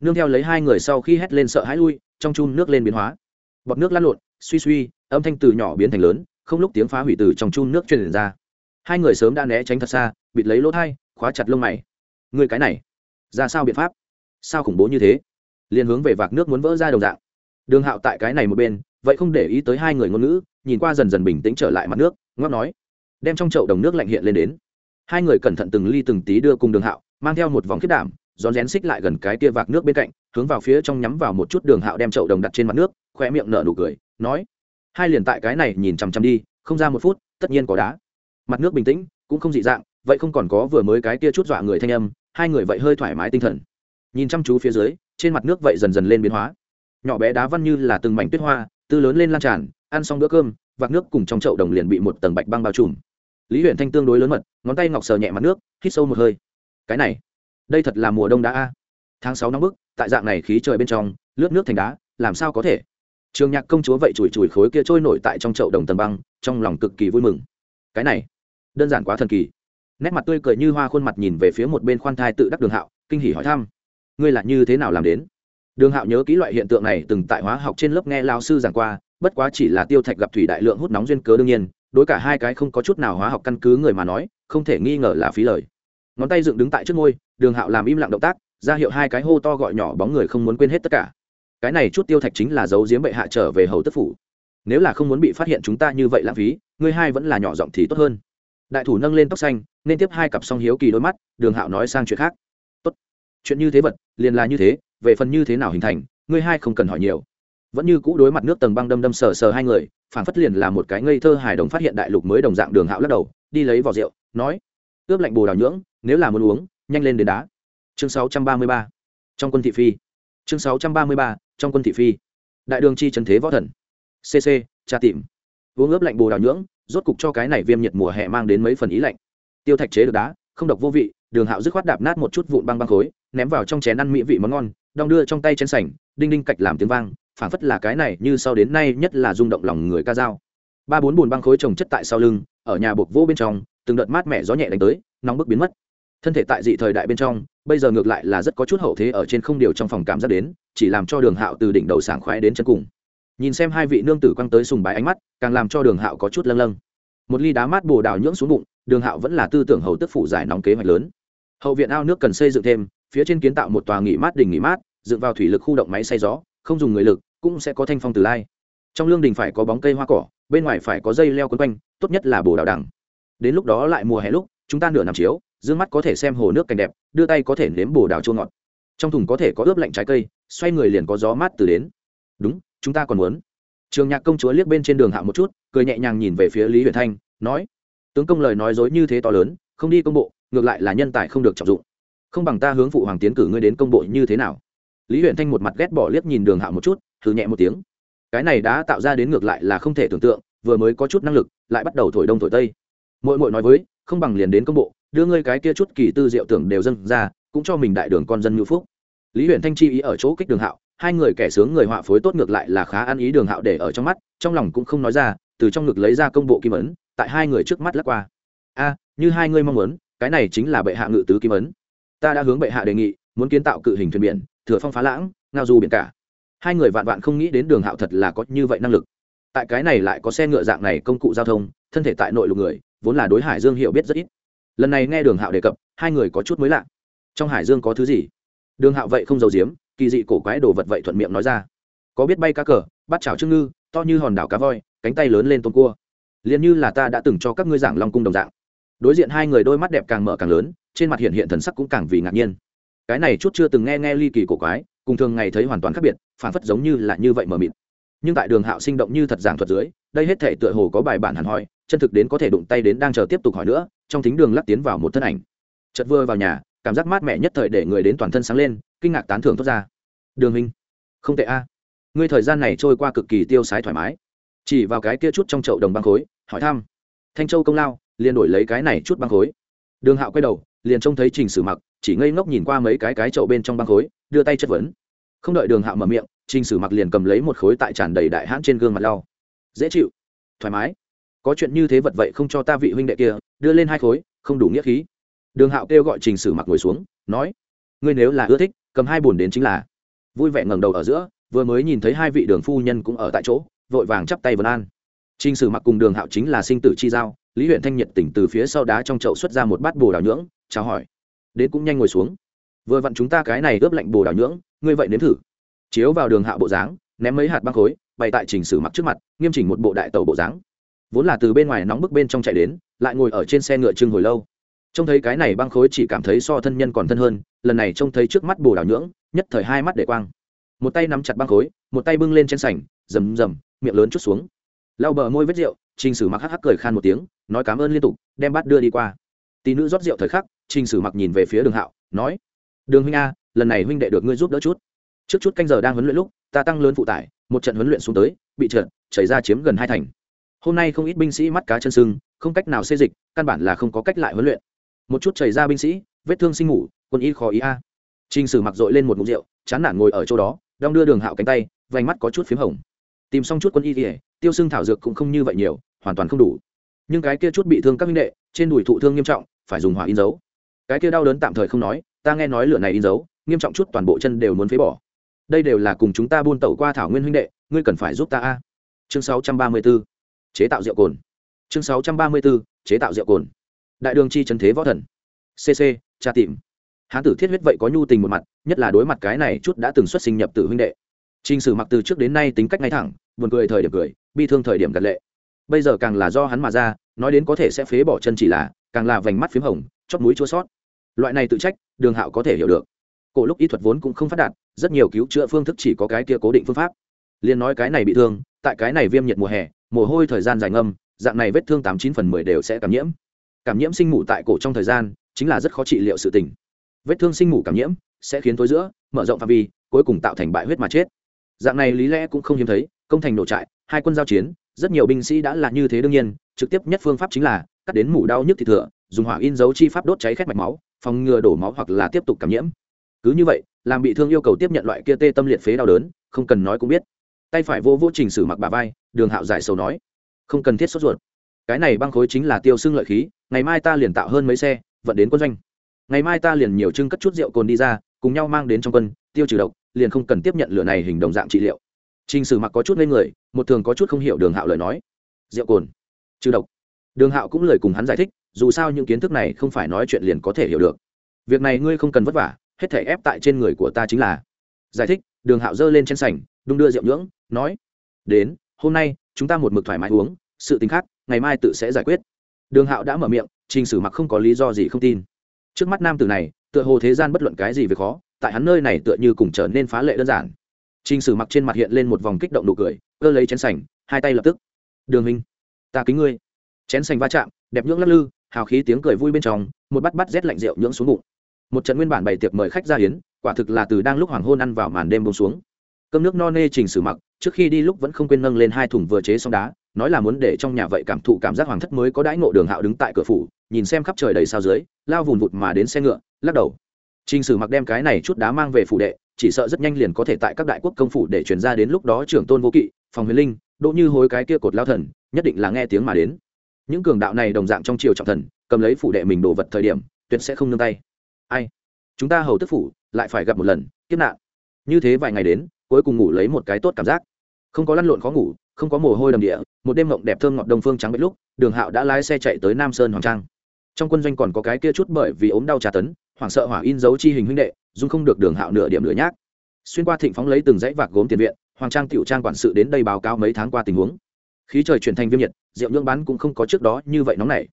nương theo lấy hai người sau khi hét lên sợ hãi lui, trong chun nước lên biến hóa. Bọt nước lăn lộn, suy suy, âm thanh từ nhỏ biến thành lớn, không lúc tiếng phá hủy từ trong chun nước truyền ra. Hai người sớm đã né tránh thật xa, bịt lấy lỗ thai, khóa chặt lông mày. Người cái này, ra sao biện pháp? Sao khủng bố như thế? Liền hướng về vạc nước muốn vỡ ra đồng dạng. Đường hạo tại cái này một bên, vậy không để ý tới hai người ngôn ngữ, nhìn qua dần dần bình tĩnh trở lại mặt nước ngóc nói. Đem trong chậu đồng nước lạnh hiện lên đến. Hai người cẩn thận từng ly từng tí đưa cùng đường hạo, mang theo một vòng khiết đảm rón rén xích lại gần cái kia vạc nước bên cạnh, hướng vào phía trong nhắm vào một chút đường hạo đem chậu đồng đặt trên mặt nước khoe miệng nở nụ cười, nói, hai liền tại cái này nhìn chằm chằm đi, không ra một phút, tất nhiên có đá. Mặt nước bình tĩnh, cũng không dị dạng, vậy không còn có vừa mới cái kia chút dọa người thanh âm, hai người vậy hơi thoải mái tinh thần. Nhìn chăm chú phía dưới, trên mặt nước vậy dần dần lên biến hóa. Nhỏ bé đá văn như là từng mảnh tuyết hoa tư lớn lên lan tràn, ăn xong bữa cơm, vạc nước cùng trong chậu đồng liền bị một tầng bạch băng bao trùm. Lý huyện thanh tương đối lớn mật, ngón tay ngọc sờ nhẹ mặt nước, hít sâu một hơi. Cái này đây thật là mùa đông đá a. Tháng sáu nóng bức, tại dạng này khí trời bên trong, lướt nước thành đá, làm sao có thể? Trường nhạc công chúa vậy chùi chùi khối kia trôi nổi tại trong chậu đồng tầng băng, trong lòng cực kỳ vui mừng. Cái này, đơn giản quá thần kỳ. Nét mặt tươi cười như hoa khuôn mặt nhìn về phía một bên khoan thai tự đắc đường hạo, kinh hỉ hỏi thăm. Ngươi là như thế nào làm đến? Đường hạo nhớ kỹ loại hiện tượng này từng tại hóa học trên lớp nghe lao sư giảng qua, bất quá chỉ là tiêu thạch gặp thủy đại lượng hút nóng duyên cớ đương nhiên, đối cả hai cái không có chút nào hóa học căn cứ người mà nói, không thể nghi ngờ là phí lời. Ngón tay dựng đứng tại trước ngôi đường hạo làm im lặng động tác, ra hiệu hai cái hô to gọi nhỏ bóng người không muốn quên hết tất cả. Cái này chút tiêu thạch chính là dấu giếm bệ hạ trở về hầu tức phủ. Nếu là không muốn bị phát hiện chúng ta như vậy lãng phí, ngươi hai vẫn là nhỏ giọng thì tốt hơn. Đại thủ nâng lên tóc xanh, nên tiếp hai cặp song hiếu kỳ đôi mắt, đường hạo nói sang chuyện khác. Tốt. Chuyện như thế vật, liền là như thế, về phần như thế nào hình thành, ngươi hai không cần hỏi nhiều. Vẫn như cũ đối mặt nước tầng băng đâm đâm sờ sờ hai người phản phất liền là một cái ngây thơ hài đồng phát hiện đại lục mới đồng dạng đường hạo lắc đầu, đi lấy vỏ rượu, nói, ướp lạnh bồ đào nhưỡng, nếu là muốn uống nhanh lên đến đá. Chương 633. trong quân thị phi. Chương 633. trong quân thị phi. Đại đường chi trần thế võ thần. Cc tra tìm. Uống ướp lạnh bồ đào nhưỡng, rốt cục cho cái này viêm nhiệt mùa hè mang đến mấy phần ý lạnh. Tiêu thạch chế được đá, không độc vô vị, đường hạo dứt khoát đạp nát một chút vụn băng băng khối, ném vào trong chén ăn mỹ vị món ngon, đong đưa trong tay chén sành đinh đinh cạch làm tiếng vang, phảng phất là cái này như sau đến nay nhất là rung động lòng người ca dao. Ba bốn bùn băng khối trồng chất tại sau lưng, ở nhà buộc vô bên trong, từng đợt mát mẻ gió nhẹ đánh tới, nóng bức biến mất thân thể tại dị thời đại bên trong, bây giờ ngược lại là rất có chút hậu thế ở trên không điều trong phòng cảm giác đến, chỉ làm cho đường hạo từ đỉnh đầu sảng khoái đến chân cùng. Nhìn xem hai vị nương tử quăng tới sùng bái ánh mắt, càng làm cho đường hạo có chút lâng lâng. Một ly đá mát bồ đào nhưỡng xuống bụng, đường hạo vẫn là tư tưởng hầu tức phủ giải nóng kế hoạch lớn. Hậu viện ao nước cần xây dựng thêm, phía trên kiến tạo một tòa nghỉ mát đỉnh nghỉ mát, dựng vào thủy lực khu động máy xay gió, không dùng người lực, cũng sẽ có thanh phong từ lai. Trong lương đình phải có bóng cây hoa cỏ, bên ngoài phải có dây leo quấn quanh, tốt nhất là bồ đào đằng đến lúc đó lại mùa hè lúc, chúng ta nửa nằm chiếu d mắt có thể xem hồ nước cảnh đẹp, đưa tay có thể nếm bồ đào chua ngọt. Trong thùng có thể có ướp lạnh trái cây, xoay người liền có gió mát từ đến. Đúng, chúng ta còn muốn. Trường nhạc công chúa liếc bên trên đường hạ một chút, cười nhẹ nhàng nhìn về phía lý huyền thanh, nói, tướng công lời nói dối như thế to lớn, không đi công bộ, ngược lại là nhân tài không được trọng dụng. Không bằng ta hướng phụ hoàng tiến cử ngươi đến công bộ như thế nào? Lý huyền thanh một mặt ghét bỏ liếc nhìn đường hạ một chút thử nhẹ một tiếng. Cái này đã tạo ra đến ngược lại là không thể tưởng tượng, vừa mới có chút năng lực, lại bắt đầu thổi đông thổi tây. Mỗi mỗi nói với, không bằng liền đến công bộ đưa ngươi cái kia chút kỳ tư diệu tưởng đều dâng ra, cũng cho mình đại đường con dân ngữ phúc. Lý huyện thanh chi ý ở chỗ kích đường hạo, hai người kẻ sướng người họa phối tốt ngược lại là khá ăn ý đường hạo để ở trong mắt, trong lòng cũng không nói ra, từ trong ngực lấy ra công bộ kim ấn, tại hai người trước mắt lắc qua. A, như hai ngươi mong muốn, cái này chính là bệ hạ ngự tứ kim ấn. Ta đã hướng bệ hạ đề nghị, muốn kiến tạo cự hình thuyền biển, thừa phong phá lãng, ngao du biển cả. Hai người vạn vạn không nghĩ đến đường hạo thật là có như vậy năng lực. Tại cái này lại có xe ngựa dạng này công cụ giao thông, thân thể tại nội lục người, vốn là đối hải dương hiểu biết rất ít lần này nghe đường hạo đề cập, hai người có chút mới lạ. Trong hải dương có thứ gì? Đường hạo vậy không giàu giếm, kỳ dị cổ quái đồ vật vậy thuận miệng nói ra. Có biết bay cá cờ, bắt chảo trưng ngư, to như hòn đảo cá voi, cánh tay lớn lên tôm cua. Liền như là ta đã từng cho các ngươi giảng long cung đồng dạng. Đối diện hai người đôi mắt đẹp càng mở càng lớn, trên mặt hiện hiện thần sắc cũng càng vì ngạc nhiên. Cái này chút chưa từng nghe nghe ly kỳ cổ quái, cùng thường ngày thấy hoàn toàn khác biệt, phản phất giống như là như vậy mờ mịt. Nhưng tại đường hạo sinh động như thật giảng thuật dưới, đây hết thể tựa hồ có bài bản hẳn hoi, chân thực đến có thể đụng tay đến đang chờ tiếp tục hỏi nữa trong thính đường lắc tiến vào một thân ảnh. Chật vừa vào nhà, cảm giác mát mẻ nhất thời để người đến toàn thân sáng lên, kinh ngạc tán thưởng tốt ra. Đường hình không tệ a. Ngươi thời gian này trôi qua cực kỳ tiêu sái thoải mái. Chỉ vào cái kia chút trong chậu đồng băng khối, hỏi thăm. Thanh châu công lao, liền đổi lấy cái này chút băng khối. Đường hạo quay đầu, liền trông thấy trình sử mặc, chỉ ngây ngốc nhìn qua mấy cái cái chậu bên trong băng khối, đưa tay chất vấn. Không đợi đường hạo mở miệng, trình sử mặc liền cầm lấy một khối tại tràn đầy đại hãn trên gương mặt lau. Dễ chịu. Thoải mái có chuyện như thế vật vậy không cho ta vị huynh đệ kia, đưa lên hai khối, không đủ nghĩa khí. Đường hạo kêu gọi trình sử mặc ngồi xuống, nói, ngươi nếu là ưa thích, cầm hai bùn đến chính là. Vui vẻ ngẩng đầu ở giữa, vừa mới nhìn thấy hai vị đường phu nhân cũng ở tại chỗ, vội vàng chắp tay vân an. Trình sử mặc cùng đường hạo chính là sinh tử chi giao, lý huyện thanh nhiệt tỉnh từ phía sau đá trong chậu xuất ra một bát bồ đào nhưỡng, chào hỏi. Đến cũng nhanh ngồi xuống. Vừa vặn chúng ta cái này ướp lạnh bồ đào nhưỡng, ngươi vậy nếm thử. Chiếu vào đường hạo bộ dáng, ném mấy hạt băng khối, bày tại trình sử mặc trước mặt, nghiêm chỉnh một bộ đại tàu bộ dáng vốn là từ bên ngoài nóng bức bên trong chạy đến, lại ngồi ở trên xe ngựa trưng hồi lâu. Trông thấy cái này băng khối chỉ cảm thấy so thân nhân còn thân hơn, lần này trông thấy trước mắt bồ đào nhưỡng, nhất thời hai mắt để quang. Một tay nắm chặt băng khối, một tay bưng lên trên sảnh rầm rầm, miệng lớn chút xuống. Lau bờ môi vết rượu, trình sử mặc hắc hắc cười khan một tiếng, nói cảm ơn liên tục, đem bát đưa đi qua. Tỷ nữ rót rượu thời khắc, trình sử mặc nhìn về phía đường hạo, nói, đường huynh a, lần này huynh đệ được ngươi giúp đỡ chút. Trước chút canh giờ đang huấn luyện lúc, ta tăng lớn phụ tải, một trận huấn luyện xuống tới, bị trượt, chảy ra chiếm gần hai thành hôm nay không ít binh sĩ mắt cá chân sưng, không cách nào xê dịch, căn bản là không có cách lại huấn luyện. Một chút chảy ra binh sĩ, vết thương sinh ngủ quân y khó ý a. Trình sử mặc dội lên một mục rượu, chán nản ngồi ở chỗ đó, đong đưa đường hạo cánh tay, vành mắt có chút p h í m hồng. Tìm xong chút quân y kỉa tiêu xưng thảo dược cũng không như vậy nhiều, hoàn toàn không đủ. Nhưng cái kia chút bị thương các minh đệ, trên đùi thụ thương nghiêm trọng, phải dùng hỏa in dấu. Cái kia đau đớn tạm thời không nói, ta nghe nói lửa này in dấu, nghiêm trọng chút toàn bộ chân đều muốn phế bỏ. Đây đều là cùng chúng ta buôn tẩu qua thảo nguyên huynh đệ, ngươi cần phải giúp ta a. Chương 634 chế tạo rượu cồn chương 634. chế tạo rượu cồn đại đường chi trần thế võ thần cc tra tìm hán tử thiết huyết vậy có nhu tình một mặt nhất là đối mặt cái này chút đã từng xuất sinh nhập tử huynh đệ Trình Sử Mặc từ trước đến nay tính cách ngay thẳng, buồn cười thời điểm cười, bi thương thời điểm gật lệ. Bây giờ càng là do hắn mà ra, nói đến có thể sẽ phế bỏ chân chỉ là, càng là vành mắt phím hồng, chóp mũi chua sót. Loại này tự trách, Đường Hạo có thể hiểu được. Cổ lúc y thuật vốn cũng không phát đạt, rất nhiều cứu chữa phương thức chỉ có cái kia cố định phương pháp. Liên nói cái này bị thương, tại cái này viêm nhiệt mùa hè, mồ hôi thời gian dài ngâm, dạng này vết thương tám chín phần mười đều sẽ cảm nhiễm. Cảm nhiễm sinh mủ tại cổ trong thời gian, chính là rất khó trị liệu sự tình. Vết thương sinh mủ cảm nhiễm sẽ khiến tối giữa mở rộng phạm vi, cuối cùng tạo thành bại huyết mà chết dạng này lý lẽ cũng không hiếm thấy công thành nổ trại hai quân giao chiến rất nhiều binh sĩ đã là như thế đương nhiên trực tiếp nhất phương pháp chính là cắt đến mủ đau nhức thịt thừa dùng hỏa in dấu chi pháp đốt cháy khét mạch máu phòng ngừa đổ máu hoặc là tiếp tục cảm nhiễm cứ như vậy làm bị thương yêu cầu tiếp nhận loại kia tê tâm liệt phế đau đớn không cần nói cũng biết tay phải vô vô trình sử mặc bà vai đường hạo giải sầu nói không cần thiết sốt ruột cái này băng khối chính là tiêu xưng lợi khí ngày mai ta liền tạo hơn mấy xe vận đến quân doanh ngày mai ta liền nhiều trưng cất chút rượu cồn đi ra cùng nhau mang đến trong quân tiêu trừ độc liền không cần tiếp nhận lửa này hình đồng dạng trị liệu Trình Sử Mặc có chút lên người, một thường có chút không hiểu Đường Hạo lời nói. Rượu cồn, trừ độc. Đường Hạo cũng lời cùng hắn giải thích, dù sao những kiến thức này không phải nói chuyện liền có thể hiểu được. Việc này ngươi không cần vất vả, hết thể ép tại trên người của ta chính là. Giải thích, Đường Hạo giơ lên trên sảnh, đung đưa rượu nhưỡng, nói: "Đến, hôm nay chúng ta một mực thoải mái uống sự tính khác ngày mai tự sẽ giải quyết. Đường hạo đã mở miệng trình sử mặc không có lý do gì không tin. Trước mắt nam tử này tựa hồ thế gian bất luận cái gì về khó tại hắn nơi này tựa như cùng trở nên phá lệ đơn giản. Trình sử mặc trên mặt hiện lên một vòng kích động nụ cười cơ lấy chén sành hai tay lập tức. Đường hình ta kính ngươi. Chén sành va chạm đẹp nhưỡng lắc lư hào khí tiếng cười vui bên trong một bát bát rét lạnh rượu nhưỡng xuống bụng. Một trận nguyên bản bày tiệc mời khách ra hiến quả thực là từ đang lúc hoàng hôn ăn vào màn đêm bông xuống cơm nước no nê trình sử mặc, trước khi đi lúc vẫn không quên nâng lên hai thùng vừa chế xong đá, nói là muốn để trong nhà vậy cảm thụ cảm giác hoàng thất mới có đãi ngộ đường hạo đứng tại cửa phủ, nhìn xem khắp trời đầy sao dưới, lao vùn vụt mà đến xe ngựa, lắc đầu. Trình sử mặc đem cái này chút đá mang về phủ đệ, chỉ sợ rất nhanh liền có thể tại các đại quốc công phủ để chuyển ra đến lúc đó trưởng tôn vô kỵ, phòng huyền linh, đỗ như hối cái kia cột lao thần, nhất định là nghe tiếng mà đến. Những cường đạo này đồng dạng trong triều trọng thần, cầm lấy phủ đệ mình đồ vật thời điểm, tuyệt sẽ không nương tay. Ai? Chúng ta hầu tức phủ, lại phải gặp một lần, kiếp nạn. Như thế vài ngày đến cuối cùng ngủ lấy một cái tốt cảm giác. Không có lăn lộn khó ngủ, không có mồ hôi đầm địa, một đêm mộng đẹp thơm ngọt đông phương trắng bấy lúc, đường hạo đã lái xe chạy tới nam sơn hoàng trang. Trong quân doanh còn có cái kia chút bởi vì ốm đau trà tấn, hoảng sợ hỏa in dấu chi hình huynh đệ, dung không được đường hạo nửa điểm lửa nhác. Xuyên qua thịnh phóng lấy từng dãy vạc gốm tiền viện, hoàng trang tiểu trang quản sự đến đây báo cáo mấy tháng qua tình huống. Khí trời chuyển thành viêm nhiệt, rượu nhượng bán cũng không có trước đó như vậy nóng này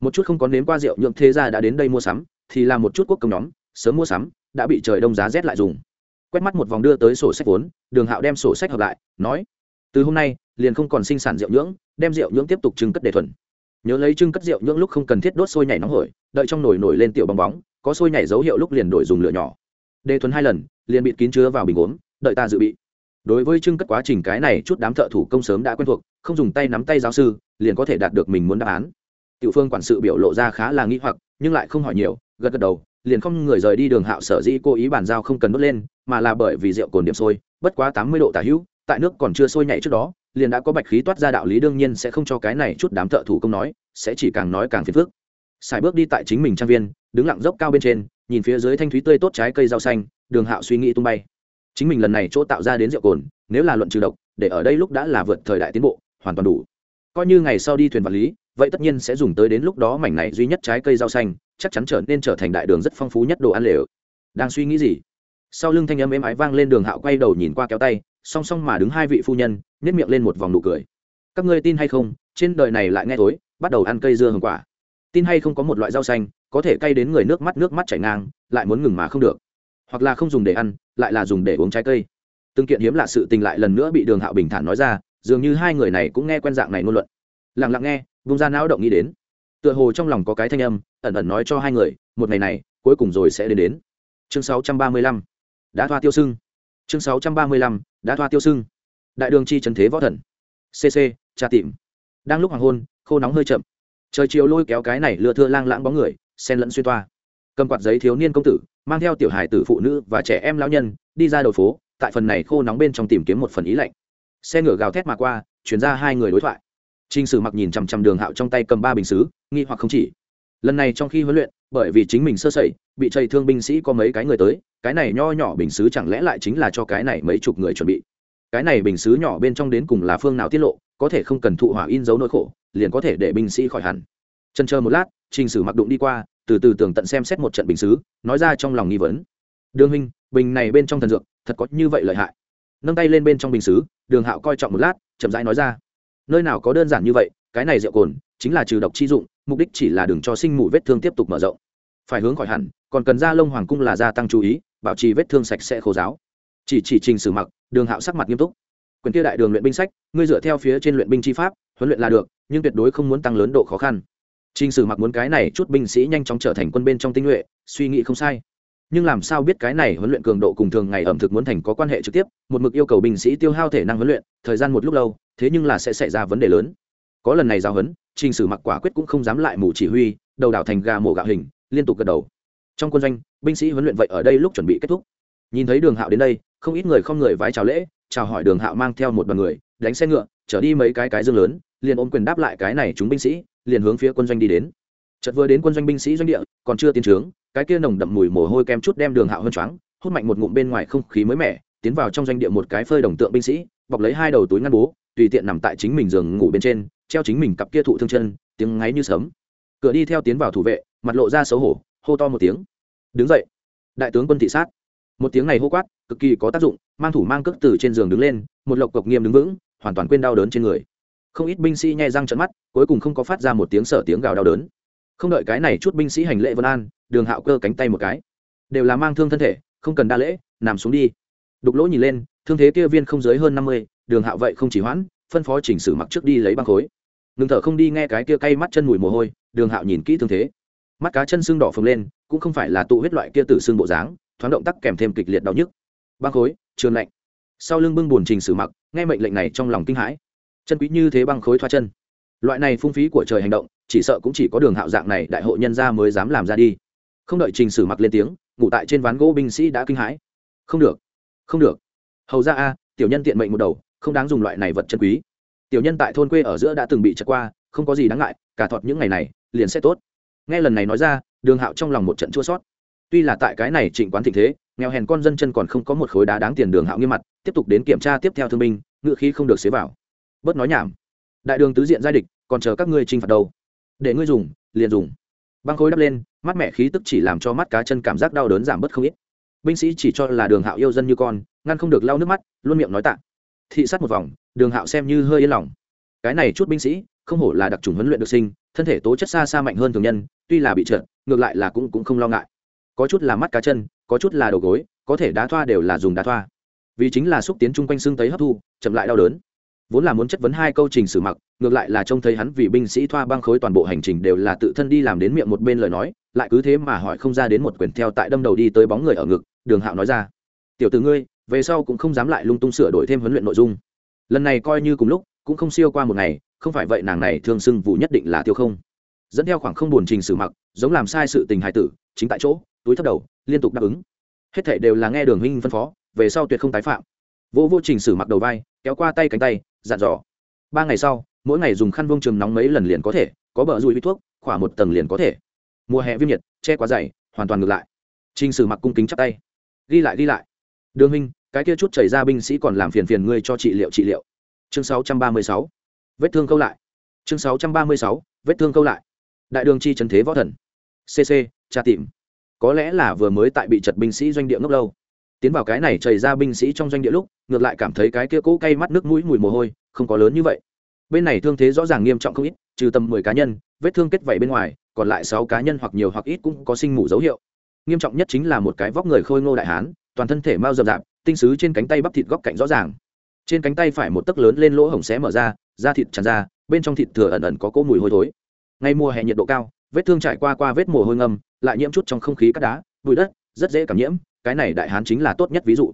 một chút không có nếm qua rượu nhượng thế gia đã đến đây mua sắm, thì là một chút quốc công nhóm, sớm mua sắm, đã bị trời đông giá rét lại dùng quét mắt một vòng đưa tới sổ sách vốn, đường hạo đem sổ sách hợp lại, nói, từ hôm nay, liền không còn sinh sản rượu nhưỡng, đem rượu nhưỡng tiếp tục trưng cất để thuần. Nhớ lấy trưng cất rượu nhưỡng lúc không cần thiết đốt sôi nhảy nóng hổi, đợi trong nồi nổi lên tiểu bong bóng, có sôi nhảy dấu hiệu lúc liền đổi dùng lửa nhỏ. Đề thuần hai lần, liền bị kín chứa vào bình gốm, đợi ta dự bị. Đối với trưng cất quá trình cái này, chút đám thợ thủ công sớm đã quen thuộc, không dùng tay nắm tay giáo sư, liền có thể đạt được mình muốn đáp án. Tiểu phương quản sự biểu lộ ra khá là nghĩ hoặc, nhưng lại không hỏi nhiều, gật gật đầu liền không người rời đi đường hạo sở dĩ cố ý bàn giao không cần đốt lên, mà là bởi vì rượu cồn điểm sôi, bất quá tám mươi độ tả hữu, tại nước còn chưa sôi nhảy trước đó, liền đã có bạch khí toát ra đạo lý đương nhiên sẽ không cho cái này chút đám thợ thủ công nói, sẽ chỉ càng nói càng phiền phức. Xài bước đi tại chính mình trang viên, đứng lặng dốc cao bên trên, nhìn phía dưới thanh thúy tươi tốt trái cây rau xanh, đường hạo suy nghĩ tung bay. Chính mình lần này chỗ tạo ra đến rượu cồn, nếu là luận trừ độc, để ở đây lúc đã là vượt thời đại tiến bộ, hoàn toàn đủ. Coi như ngày sau đi thuyền vật lý, vậy tất nhiên sẽ dùng tới đến lúc đó mảnh này duy nhất trái cây rau xanh chắc chắn trở nên trở thành đại đường rất phong phú nhất đồ ăn lều. Đang suy nghĩ gì? Sau lưng thanh âm êm ái vang lên đường hạo quay đầu nhìn qua kéo tay, song song mà đứng hai vị phu nhân nhét miệng lên một vòng nụ cười. Các ngươi tin hay không? Trên đời này lại nghe tối, bắt đầu ăn cây dưa hồng quả. Tin hay không có một loại rau xanh, có thể cay đến người nước mắt nước mắt chảy ngang, lại muốn ngừng mà không được. Hoặc là không dùng để ăn, lại là dùng để uống trái cây. Từng kiện hiếm lạ sự tình lại lần nữa bị đường hạo bình thản nói ra, dường như hai người này cũng nghe quen dạng này ngôn luận. Lặng lặng nghe vùng da não động nghĩ đến. Tựa hồ trong lòng có cái thanh âm ẩn ẩn nói cho hai người một ngày này cuối cùng rồi sẽ đến đến. Chương 635 đã thoa tiêu sưng. Chương 635 đã thoa tiêu sưng. Đại đường chi trần thế võ thần. Cc tra tìm. Đang lúc hoàng hôn khô nóng hơi chậm. Trời chiều lôi kéo cái này lừa thưa lang lãng bóng người sen lẫn xuyên toa. Cầm quạt giấy thiếu niên công tử mang theo tiểu hài tử phụ nữ và trẻ em lão nhân đi ra đầu phố tại phần này khô nóng bên trong tìm kiếm một phần ý lạnh. Xe ngựa gào thét mà qua chuyển ra hai người đối thoại. Trình Sử Mặc nhìn chằm chằm Đường Hạo trong tay cầm ba bình sứ, nghi hoặc không chỉ. Lần này trong khi huấn luyện, bởi vì chính mình sơ sẩy, bị chầy thương binh sĩ có mấy cái người tới, cái này nho nhỏ bình sứ chẳng lẽ lại chính là cho cái này mấy chục người chuẩn bị. Cái này bình sứ nhỏ bên trong đến cùng là phương nào tiết lộ, có thể không cần thụ hỏa in dấu nỗi khổ, liền có thể để binh sĩ khỏi hẳn. Chân chờ một lát, Trình Sử Mặc đụng đi qua, từ từ tường tận xem xét một trận bình sứ, nói ra trong lòng nghi vấn. Đường huynh, bình này bên trong thần dược, thật có như vậy lợi hại. Nâng tay lên bên trong bình sứ, Đường Hạo coi trọng một lát, chậm rãi nói ra nơi nào có đơn giản như vậy cái này rượu cồn chính là trừ độc chi dụng, mục đích chỉ là đừng cho sinh mù vết thương tiếp tục mở rộng. Phải hướng khỏi hẳn, còn cần ra lông hoàng cung là gia tăng chú ý, bảo trì vết thương sạch sẽ khô giáo chỉ chỉ trình sử mặc, đường hạo sắc mặt nghiêm túc. Quyền kia đại đường luyện binh sách, ngươi dựa theo phía trên luyện binh chi pháp, huấn luyện là được, nhưng tuyệt đối không muốn tăng lớn độ khó khăn. Trình sử mặc muốn cái này chút binh sĩ nhanh chóng trở thành quân bên trong tinh nhuệ, suy nghĩ không sai. Nhưng làm sao biết cái này huấn luyện cường độ cùng thường ngày ẩm thực muốn thành có quan hệ trực tiếp, một mực yêu cầu binh sĩ tiêu hao thể năng huấn luyện, thời gian một lúc lâu, thế nhưng là sẽ xảy ra vấn đề lớn. Có lần này giao huấn trình sử mặc quả quyết cũng không dám lại mù chỉ huy, đầu đảo thành gà mổ gạo hình, liên tục gật đầu. Trong quân doanh, binh sĩ huấn luyện vậy ở đây lúc chuẩn bị kết thúc. Nhìn thấy đường hạo đến đây, không ít người không người vái chào lễ, chào hỏi đường hạo mang theo một đoàn người, đánh xe ngựa trở đi mấy cái cái dương lớn, liền ôm quyền đáp lại cái này chúng binh sĩ, liền hướng phía quân doanh đi đến. Chợt vừa đến quân doanh binh sĩ doanh địa, còn chưa tiến trướng, cái kia nồng đậm mùi mồ hôi kem chút đem đường hạo hơn choáng, hút mạnh một ngụm bên ngoài không khí mới mẻ, tiến vào trong doanh địa một cái phơi đồng tượng binh sĩ, bọc lấy hai đầu túi ngăn bố, tùy tiện nằm tại chính mình giường ngủ bên trên treo chính mình cặp kia thụ thương chân, tiếng ngáy như sớm cửa đi theo tiến vào thủ vệ, mặt lộ ra xấu hổ, hô to một tiếng. Đứng dậy! Đại tướng quân thị sát. Một tiếng này hô quát, cực kỳ có tác dụng, mang thủ mang cước từ trên giường đứng lên, một lộc cộc nghiêm đứng vững, hoàn toàn quên đau đớn trên người. Không ít binh sĩ nhai răng trận mắt, cuối cùng không có phát ra một tiếng sở tiếng gào đau đớn. Không đợi cái này chút binh sĩ hành lễ vân an, đường hạo cơ cánh tay một cái. Đều là mang thương thân thể, không cần đa lễ, nằm xuống đi. Đục lỗ nhìn lên, thương thế kia viên không dưới hơn năm mươi, đường hạo vậy không chỉ hoãn, phân phó chỉnh sử mặc trước đi lấy băng khối ngừng thở không đi nghe cái kia cay mắt chân mùi mồ hôi, đường hạo nhìn kỹ thương thế. Mắt cá chân xương đỏ phồng lên, cũng không phải là tụ huyết loại kia tử xương bộ dáng, thoáng động tác kèm thêm kịch liệt đau nhức. Băng khối, trường lạnh. Sau lưng bưng buồn trình sử mặc, nghe mệnh lệnh này trong lòng kinh hãi. Chân quý như thế băng khối thoa chân. Loại này phung phí của trời hành động, chỉ sợ cũng chỉ có đường hạo dạng này đại hội nhân gia mới dám làm ra đi. Không đợi trình sử mặc lên tiếng, ngủ tại trên ván gỗ binh sĩ đã kinh hãi. Không được không được. Hầu ra a, tiểu nhân tiện mệnh một đầu, không đáng dùng loại này vật chân quý tiểu nhân tại thôn quê ở giữa đã từng bị trật qua, không có gì đáng ngại, cả thọt những ngày này, liền sẽ tốt. Nghe lần này nói ra, đường hạo trong lòng một trận chua sót tuy là tại cái này trịnh quán thịnh thế, nghèo hèn con dân chân còn không có một khối đá đáng tiền đường hạo nghiêm mặt, tiếp tục đến kiểm tra tiếp theo thương binh, ngựa khí không được xế vào. Bớt nói nhảm. Đại đường tứ diện giai địch, còn chờ các ngươi chinh phạt đâu? Để ngươi dùng, liền dùng. Băng khối đắp lên, mắt mẹ khí tức chỉ làm cho mắt cá chân cảm giác đau đớn giảm bớt không ít. Binh sĩ chỉ cho là đường hạo yêu dân như con, ngăn không được lau nước mắt, luôn miệng nói tạ thị sát một vòng, đường hạo xem như hơi yên lòng. Cái này chút binh sĩ, không hổ là đặc trùng huấn luyện được sinh, thân thể tố chất xa xa mạnh hơn thường nhân, tuy là bị trượt, ngược lại là cũng cũng không lo ngại. Có chút là mắt cá chân, có chút là đầu gối, có thể đá thoa đều là dùng đá thoa. Vì chính là xúc tiến chung quanh xương tấy hấp thu, chậm lại đau đớn. Vốn là muốn chất vấn hai câu trình sử mặc, ngược lại là trông thấy hắn vì binh sĩ thoa băng khối toàn bộ hành trình đều là tự thân đi làm đến miệng một bên lời nói, lại cứ thế mà hỏi không ra đến một quyển theo tại đâm đầu đi tới bóng người ở ngực, đường hạo nói ra. Tiểu t ử ngươi về sau cũng không dám lại lung tung sửa đổi thêm huấn luyện nội dung. Lần này coi như cùng lúc, cũng không siêu qua một ngày, không phải vậy nàng này thương sưng vụ nhất định là tiêu không. Dẫn theo khoảng không buồn trình xử mặc, giống làm sai sự tình hài tử, chính tại chỗ, túi thấp đầu, liên tục đáp ứng. Hết thảy đều là nghe đường huynh phân phó, về sau tuyệt không tái phạm. Vô vô trình xử mặc đầu vai, kéo qua tay cánh tay, dặn dò. Ba ngày sau, mỗi ngày dùng khăn vông trường nóng mấy lần liền có thể, có bờ rùi thuốc, khỏa một tầng liền có thể. Mùa hè viêm nhiệt, che quá dày, hoàn toàn ngược lại. Trình sử mặc cung kính chắp tay. Ghi lại ghi lại. Đường huynh cái kia chút chảy ra binh sĩ còn làm phiền phiền ngươi cho trị liệu trị liệu. Chương 636. vết thương câu lại. Chương 636. vết thương câu lại. Đại đường chi trần thế võ thần. Cc tra tìm. Có lẽ là vừa mới tại bị chật binh sĩ doanh địa ngốc lâu. Tiến vào cái này chảy ra binh sĩ trong doanh địa lúc, ngược lại cảm thấy cái kia cỗ cay mắt nước mũi mùi mồ hôi, không có lớn như vậy. Bên này thương thế rõ ràng nghiêm trọng không ít, trừ tầm mười cá nhân, vết thương kết vảy bên ngoài, còn lại sáu cá nhân hoặc nhiều hoặc ít cũng có sinh mủ dấu hiệu. Nghiêm trọng nhất chính là một cái vóc người khôi ngô đại hán, toàn thân thể mau rậm rạp tinh sứ trên cánh tay bắp thịt góc cạnh rõ ràng. Trên cánh tay phải một tấc lớn lên lỗ hổng xé mở ra, da thịt tràn ra, bên trong thịt thừa ẩn ẩn có cỗ mùi hôi thối. Ngay mùa hè nhiệt độ cao, vết thương trải qua qua vết mồ hôi ngâm, lại nhiễm chút trong không khí cát đá, bụi đất, rất dễ cảm nhiễm, cái này đại hán chính là tốt nhất ví dụ.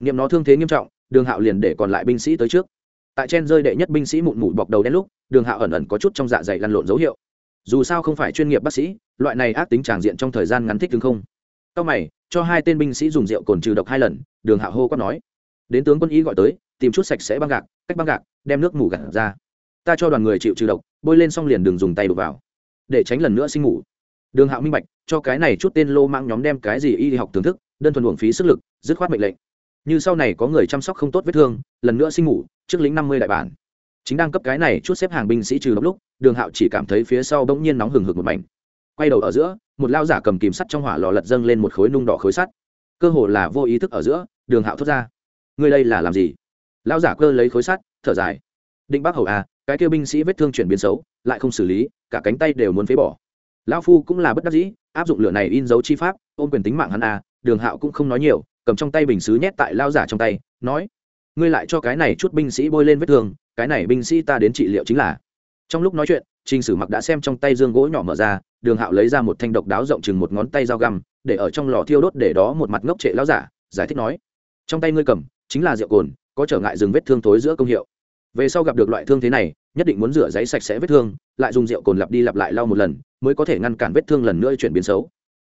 Nghiệm nó thương thế nghiêm trọng, đường hạo liền để còn lại binh sĩ tới trước. Tại trên rơi đệ nhất binh sĩ mụn mụn bọc đầu đen lúc, đường hạo ẩn ẩn có chút trong dạ dày lăn lộn dấu hiệu. Dù sao không phải chuyên nghiệp bác sĩ, loại này ác tính tràng diện trong thời gian ngắn thích đứng không. Cao mày, cho hai tên binh sĩ dùng rượu cồn trừ độc hai lần, đường hạo hô quát nói. Đến tướng quân ý gọi tới, tìm chút sạch sẽ băng gạc, cách băng gạc, đem nước mủ gạt ra. Ta cho đoàn người chịu trừ độc, bôi lên xong liền đừng dùng tay đục vào, để tránh lần nữa sinh ngủ đường hạo minh bạch, cho cái này chút tên lô mang nhóm đem cái gì y học thưởng thức, đơn thuần uổng phí sức lực, dứt khoát mệnh lệnh. Như sau này có người chăm sóc không tốt vết thương, lần nữa sinh ngủ trước lính năm mươi đại bản. Chính đang cấp cái này chút xếp hàng binh sĩ trừ độc lúc, đường hạo chỉ cảm thấy phía sau bỗng nhiên nóng hừng hực một mảnh. Quay đầu ở giữa một lao giả cầm kìm sắt trong hỏa lò lật dâng lên một khối nung đỏ khối sắt. Cơ hồ là vô ý thức ở giữa, đường hạo thốt ra. Ngươi đây là làm gì? Lao giả cơ lấy khối sắt, thở dài. Định bác hầu à cái kêu binh sĩ vết thương chuyển biến xấu, lại không xử lý, cả cánh tay đều muốn phế bỏ. Lão phu cũng là bất đắc dĩ, áp dụng lửa này in dấu chi pháp, ôm quyền tính mạng hắn à đường hạo cũng không nói nhiều, cầm trong tay bình xứ nhét tại lao giả trong tay, nói, ngươi lại cho cái này chút binh sĩ bôi lên vết thương, cái này binh sĩ ta đến trị liệu chính là. Trong lúc nói chuyện trình sử mặc đã xem trong tay dương gỗ nhỏ mở ra, đường hạo lấy ra một thanh độc đáo rộng chừng một ngón tay dao găm, để ở trong lò thiêu đốt để đó một mặt ngốc trệ láo giả, giải thích nói, trong tay ngươi cầm, chính là rượu cồn, có trở ngại dừng vết thương tối giữa công hiệu. Về sau gặp được loại thương thế này, nhất định muốn rửa giấy sạch sẽ vết thương, lại dùng rượu cồn lặp đi lặp lại lau một lần, mới có thể ngăn cản vết thương lần nữa chuyển biến xấu.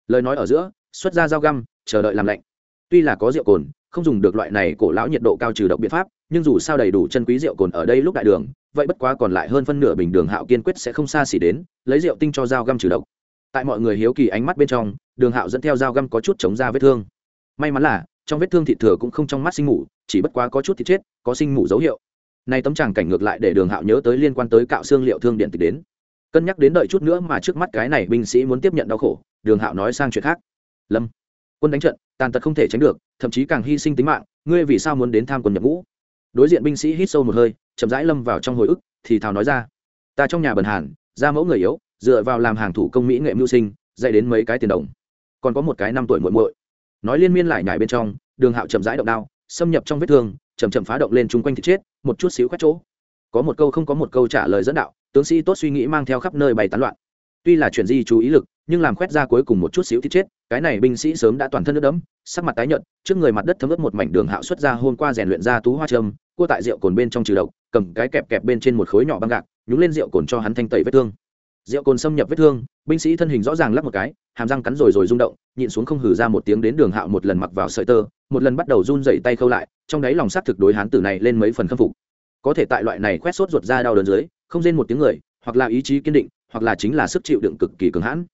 Lời nói ở giữa, xuất ra dao găm, chờ đợi làm lạnh. Tuy là có rượu cồn không dùng được loại này cổ lão nhiệt độ cao trừ độc biện pháp nhưng dù sao đầy đủ chân quý rượu cồn ở đây lúc đại đường vậy bất quá còn lại hơn phân nửa bình đường hạo kiên quyết sẽ không xa xỉ đến lấy rượu tinh cho dao găm trừ độc. Tại mọi người hiếu kỳ ánh mắt bên trong đường hạo dẫn theo dao găm có chút chống ra vết thương. May mắn là trong vết thương thịt thừa cũng không trong mắt sinh ngủ, chỉ bất quá có chút thịt chết có sinh ngủ dấu hiệu. Nay tấm tràng cảnh ngược lại để đường hạo nhớ tới liên quan tới cạo xương liệu thương điện tịch đến. Cân nhắc đến đợi chút nữa mà trước mắt cái này binh sĩ muốn tiếp nhận đau khổ đường hạo nói sang chuyện khác. Lâm quân đánh trận, tàn tật không thể tránh được, thậm chí càng hy sinh tính mạng, ngươi vì sao muốn đến tham quân nhập ngũ? Đối diện binh sĩ hít sâu một hơi, chậm rãi lâm vào trong hồi ức, thì thào nói ra, ta trong nhà bần hàn, ra mẫu người yếu, dựa vào làm hàng thủ công mỹ nghệ mưu sinh, dạy đến mấy cái tiền đồng. Còn có một cái năm tuổi muộn muội. Nói liên miên lại nhải bên trong, đường hạo chậm rãi động đao, xâm nhập trong vết thương, chậm chậm phá động lên chung quanh thì chết, một chút xíu quét chỗ. Có một câu không có một câu trả lời dẫn đạo, tướng sĩ tốt suy nghĩ mang theo khắp nơi bày tán loạn. Tuy là chuyện di chú ý lực nhưng làm khoét ra cuối cùng một chút xíu thì chết, cái này binh sĩ sớm đã toàn thân nước đẫm, sắc mặt tái nhợt, trước người mặt đất thấm ướt một mảnh đường hạo xuất ra hôm qua rèn luyện ra tú hoa trâm, cua tại rượu cồn bên trong trừ độc, cầm cái kẹp kẹp bên trên một khối nhỏ băng gạc, nhúng lên rượu cồn cho hắn thanh tẩy vết thương. Rượu cồn xâm nhập vết thương, binh sĩ thân hình rõ ràng lắp một cái, hàm răng cắn rồi rồi rung động, nhịn xuống không hử ra một tiếng đến đường hạo một lần mặc vào sợi tơ, một lần bắt đầu run dậy tay khâu lại, trong đáy lòng s thực đối hán tử này lên mấy phần khâm phục. Có thể tại loại này quét sốt ruột ra đau đớn dưới, không rên một tiếng người, hoặc là ý chí kiên định, hoặc là chính là sức chịu đựng cực kỳ cường hãn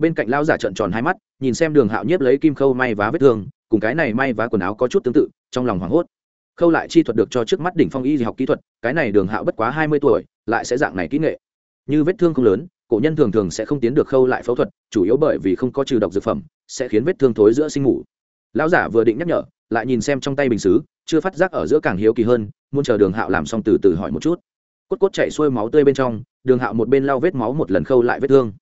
bên cạnh lao giả trợn tròn hai mắt, nhìn xem đường hạo nhiếp lấy kim khâu may vá vết thương, cùng cái này may vá quần áo có chút tương tự, trong lòng hoảng hốt. Khâu lại chi thuật được cho trước mắt đỉnh phong y học kỹ thuật, cái này đường hạo bất quá hai mươi tuổi, lại sẽ dạng này kỹ nghệ. Như vết thương không lớn, cổ nhân thường thường sẽ không tiến được khâu lại phẫu thuật, chủ yếu bởi vì không có trừ độc dược phẩm, sẽ khiến vết thương thối giữa sinh ngủ lão giả vừa định nhắc nhở, lại nhìn xem trong tay bình xứ, chưa phát giác ở giữa càng hiếu kỳ hơn, muốn chờ đường hạo làm xong từ từ hỏi một chút. Cốt cốt chạy xuôi máu tươi bên trong, đường hạo một bên lau vết máu một lần khâu lại vết thương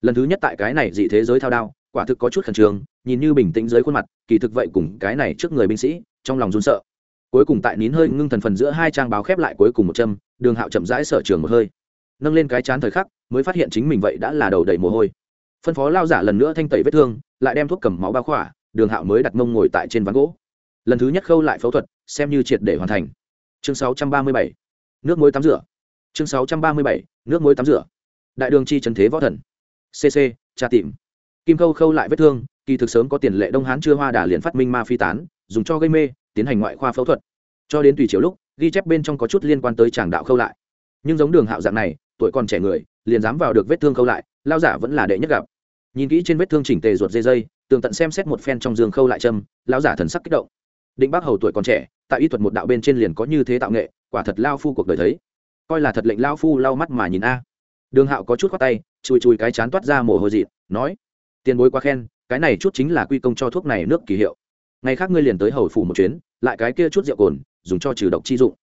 lần thứ nhất tại cái này dị thế giới thao đao, quả thực có chút khẩn trương, nhìn như bình tĩnh dưới khuôn mặt, kỳ thực vậy cùng cái này trước người binh sĩ, trong lòng run sợ. Cuối cùng tại nín hơi ngưng thần phần giữa hai trang báo khép lại cuối cùng một châm, đường hạo chậm rãi sở trường một hơi. Nâng lên cái chán thời khắc, mới phát hiện chính mình vậy đã là đầu đầy mồ hôi. Phân phó lao giả lần nữa thanh tẩy vết thương, lại đem thuốc cầm máu bao khỏa, đường hạo mới đặt mông ngồi tại trên ván gỗ. Lần thứ nhất khâu lại phẫu thuật, xem như triệt để hoàn thành. Chương 637. nước muối tắm rửa. Chương 637. nước muối tắm rửa. Đại đường chi trần thế võ thần cc tra tìm. Kim khâu khâu lại vết thương, kỳ thực sớm có tiền lệ đông hán chưa hoa đà liền phát minh ma phi tán, dùng cho gây mê, tiến hành ngoại khoa phẫu thuật. Cho đến tùy chiều lúc, ghi chép bên trong có chút liên quan tới tràng đạo khâu lại. Nhưng giống đường hạo dạng này, tuổi còn trẻ người, liền dám vào được vết thương khâu lại, lao giả vẫn là đệ nhất gặp. Nhìn kỹ trên vết thương chỉnh tề ruột dây dây, tường tận xem xét một phen trong giường khâu lại châm lao giả thần sắc kích động. Định bác hầu tuổi còn trẻ, tại y thuật một đạo bên trên liền có như thế tạo nghệ, quả thật lao phu cuộc đời thấy. Coi là thật lệnh lao phu lau mắt mà nhìn a đường hạo có chút khoác tay, chùi chùi cái chán toát ra mồ hôi dịt, nói, tiền bối quá khen, cái này chút chính là quy công cho thuốc này nước kỳ hiệu. Ngày khác ngươi liền tới hầu phủ một chuyến, lại cái kia chút rượu cồn, dùng cho trừ độc chi dụng.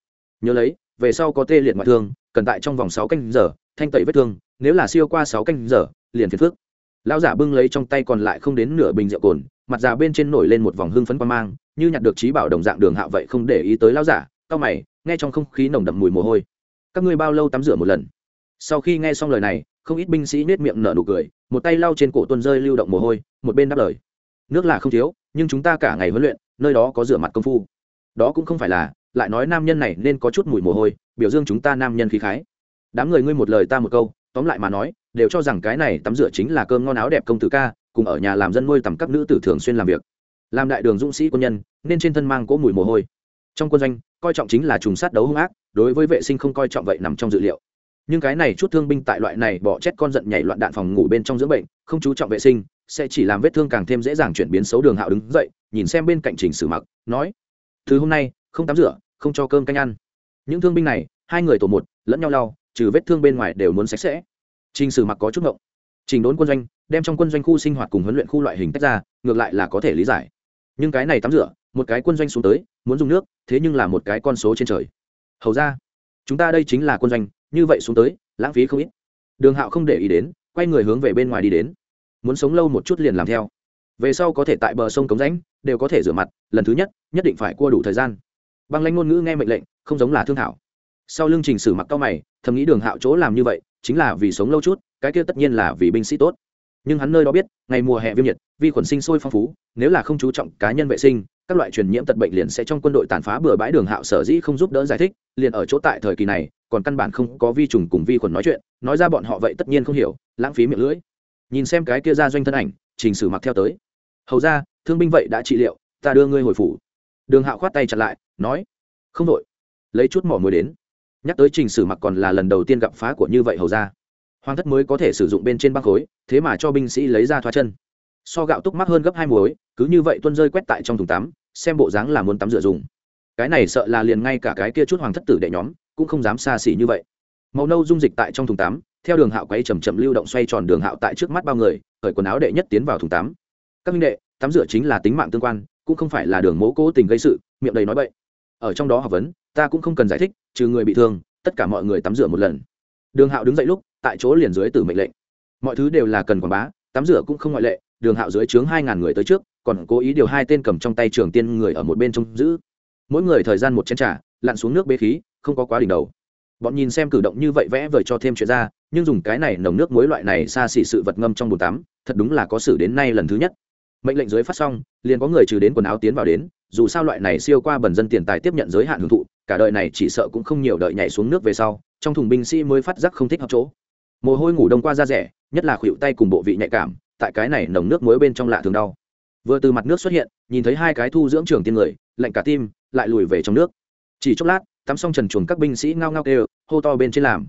Nhớ lấy, về sau có tê liệt ngoại thương, cần tại trong vòng sáu canh giờ, thanh tẩy vết thương, nếu là siêu qua sáu canh giờ, liền phiền phước lão giả bưng lấy trong tay còn lại không đến nửa bình rượu cồn, mặt già bên trên nổi lên một vòng hưng phấn quan mang, như nhặt được trí bảo đồng dạng đường hạo vậy không để ý tới lão giả cao mày, nghe trong không khí nồng đậm mùi mồ hôi. Các ngươi bao lâu tắm rửa một lần? Sau khi nghe xong lời này, không ít binh sĩ nết miệng nở nụ cười, một tay lau trên cổ tuân rơi lưu động mồ hôi, một bên đáp lời. Nước là không thiếu, nhưng chúng ta cả ngày huấn luyện, nơi đó có rửa mặt công phu. Đó cũng không phải là, lại nói nam nhân này nên có chút mùi mồ hôi, biểu dương chúng ta nam nhân khí khái. Đám người ngươi một lời ta một câu, tóm lại mà nói, đều cho rằng cái này tắm rửa chính là cơm ngon áo đẹp công tử ca, cùng ở nhà làm dân nuôi tầm các nữ tử thường xuyên làm việc. Làm đại đường dũng sĩ quân nhân, nên trên thân mang cỗ mùi mồ hôi. Trong quân doanh, coi trọng chính là trùng sát đấu hung ác, đối với vệ sinh không coi trọng vậy nằm trong dự liệu nhưng cái này chút thương binh tại loại này bỏ chết con giận nhảy loạn đạn phòng ngủ bên trong dưỡng bệnh, không chú trọng vệ sinh, sẽ chỉ làm vết thương càng thêm dễ dàng chuyển biến xấu đường hạo đứng dậy, nhìn xem bên cạnh trình sử mặc, nói thứ hôm nay, không tắm rửa, không cho cơm canh ăn. Những thương binh này, hai người tổ một, lẫn nhau lau, trừ vết thương bên ngoài đều muốn sạch sẽ. Trình sử mặc có chút ngộng. Trình đốn quân doanh, đem trong quân doanh khu sinh hoạt cùng huấn luyện khu loại hình tách ra, ngược lại là có thể lý giải. Nhưng cái này tắm rửa, một cái quân doanh xuống tới, muốn dùng nước, thế nhưng là một cái con số trên trời. Hầu ra, chúng ta đây chính là quân doanh như vậy xuống tới, lãng phí không ít. Đường hạo không để ý đến, quay người hướng về bên ngoài đi đến. Muốn sống lâu một chút liền làm theo. Về sau có thể tại bờ sông cống rãnh, đều có thể rửa mặt, lần thứ nhất nhất định phải cua đủ thời gian. Băng lãnh ngôn ngữ nghe mệnh lệnh, không giống là thương thảo. Sau lưng trình sử mặc cao mày, thầm nghĩ đường hạo chỗ làm như vậy, chính là vì sống lâu chút, cái kia tất nhiên là vì binh sĩ tốt. Nhưng hắn nơi đó biết, ngày mùa hè viêm nhiệt, vi khuẩn sinh sôi phong phú, nếu là không chú trọng cá nhân vệ sinh, các loại truyền nhiễm tật bệnh liền sẽ trong quân đội tàn phá bừa bãi đường hạo sở dĩ không giúp đỡ giải thích, liền ở chỗ tại thời kỳ này còn căn bản không có vi trùng cùng vi khuẩn nói chuyện, nói ra bọn họ vậy tất nhiên không hiểu, lãng phí miệng lưỡi. Nhìn xem cái kia ra doanh thân ảnh, trình sử mặc theo tới. Hầu ra thương binh vậy đã trị liệu, ta đưa ngươi hồi phủ. Đường hạo khoát tay chặt lại, nói, không đội lấy chút mỏ muối đến. Nhắc tới trình sử mặc còn là lần đầu tiên gặp phá của như vậy hầu ra hoàng thất mới có thể sử dụng bên trên băng khối, thế mà cho binh sĩ lấy ra thoa chân. So gạo túc mắc hơn gấp hai muối, cứ như vậy tuân rơi quét tại trong thùng tắm, xem bộ dáng là muốn tắm rửa dùng. Cái này sợ là liền ngay cả cái kia chút hoàng thất tử đệ nhóm cũng không dám xa xỉ như vậy. Màu nâu dung dịch tại trong thùng tắm, theo đường hạo quay chầm chậm lưu động xoay tròn đường hạo tại trước mắt bao người, cởi quần áo đệ nhất tiến vào thùng tắm. Các minh đệ, tắm rửa chính là tính mạng tương quan, cũng không phải là đường mố cố tình gây sự, miệng đầy nói bậy. Ở trong đó học vấn, ta cũng không cần giải thích, trừ người bị thương, tất cả mọi người tắm rửa một lần. Đường hạo đứng dậy lúc, tại chỗ liền dưới tử mệnh lệnh. Mọi thứ đều là cần quảng bá, tắm rửa cũng không ngoại lệ, đường hạo dưới chướng hai ngàn người tới trước, còn cố ý điều hai tên cầm trong tay trường tiên người ở một bên trông giữ. Mỗi người thời gian một chén t r à lặn xuống nước bế khí không có quá đỉnh đầu. Bọn nhìn xem cử động như vậy vẽ vời cho thêm chuyện ra, nhưng dùng cái này nồng nước muối loại này xa xỉ sự vật ngâm trong bồn tắm, thật đúng là có xử đến nay lần thứ nhất. Mệnh lệnh dưới phát xong, liền có người trừ đến quần áo tiến vào đến, dù sao loại này siêu qua bần dân tiền tài tiếp nhận giới hạn hưởng thụ, cả đời này chỉ sợ cũng không nhiều đợi nhảy xuống nước về sau, trong thùng binh sĩ mới phát giác không thích hợp chỗ. Mồ hôi ngủ đông qua da rẻ, nhất là khuỵu tay cùng bộ vị nhạy cảm, tại cái này nồng nước muối bên trong lạ thường đau. Vừa từ mặt nước xuất hiện, nhìn thấy hai cái thu dưỡng trưởng tiên người, lạnh cả tim, lại lùi về trong nước. Chỉ chốc lát tắm xong trần chuồng các binh sĩ ngao ngao kêu, hô to bên trên làm.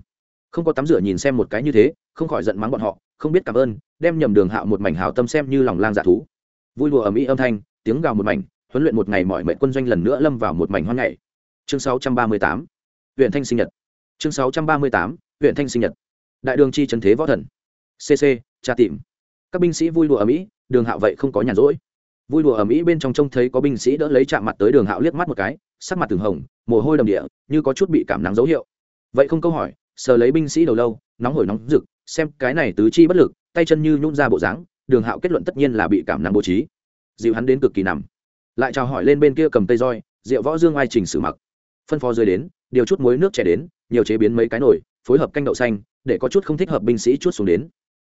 Không có tắm rửa nhìn xem một cái như thế, không khỏi giận mắng bọn họ, không biết cảm ơn, đem nhầm đường hạo một mảnh hào tâm xem như lòng lang dạ thú. Vui lùa ở mỹ âm thanh, tiếng gào một mảnh, huấn luyện một ngày mọi mệnh quân doanh lần nữa lâm vào một mảnh hoang ngày chương 638 huyện thanh sinh nhật. Chương 638 huyện thanh sinh nhật. Đại đường chi trần thế võ thần. Cc tra tìm. Các binh sĩ vui lùa ở mỹ đường hạo vậy không có nhàn rỗi. Vui đùa ở mỹ bên trong trông thấy có binh sĩ đỡ lấy chạm mặt tới đường hạo liếc mắt một cái, sắc mặt từng hồng mồ hôi đầm địa, như có chút bị cảm nắng dấu hiệu. Vậy không câu hỏi, sờ lấy binh sĩ đầu lâu, nóng hổi nóng rực, xem cái này tứ chi bất lực, tay chân như nhún ra bộ dáng, đường hạo kết luận tất nhiên là bị cảm nắng bố trí. Dịu hắn đến cực kỳ nằm. Lại chào hỏi lên bên kia cầm tay roi, rượu võ dương ai trình sử mặc. Phân phó rơi đến, điều chút muối nước chảy đến, nhiều chế biến mấy cái nồi, phối hợp canh đậu xanh, để có chút không thích hợp binh sĩ chút xuống đến.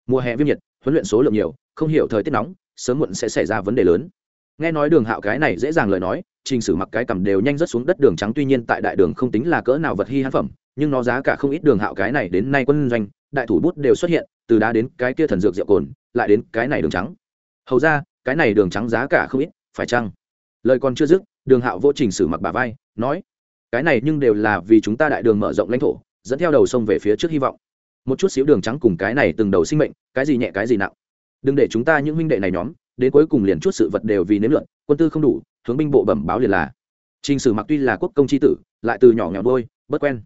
Mùa hè viêm nhiệt, huấn luyện số lượng nhiều, không hiểu thời tiết nóng, sớm muộn sẽ xảy ra vấn đề lớn nghe nói đường hạo cái này dễ dàng lời nói, trình sử mặc cái cầm đều nhanh rất xuống đất đường trắng, tuy nhiên tại đại đường không tính là cỡ nào vật hy hãn phẩm, nhưng nó giá cả không ít đường hạo cái này đến nay quân doanh, đại thủ bút đều xuất hiện, từ đá đến cái kia thần dược rượu cồn, lại đến cái này đường trắng. Hầu ra, cái này đường trắng giá cả không ít, phải chăng? Lời còn chưa dứt, đường hạo vô trình sử mặc bà vai, nói, cái này nhưng đều là vì chúng ta đại đường mở rộng lãnh thổ, dẫn theo đầu sông về phía trước hy vọng. Một chút xíu đường trắng cùng cái này từng đầu sinh mệnh, cái gì nhẹ cái gì nặng. Đừng để chúng ta những huynh đệ này nhóm đến cuối cùng liền chút sự vật đều vì nếm luận, quân tư không đủ hướng binh bộ bẩm báo liền là. Trình sử mặc tuy là quốc công tri tử lại từ nhỏ nghèo đôi bất quen.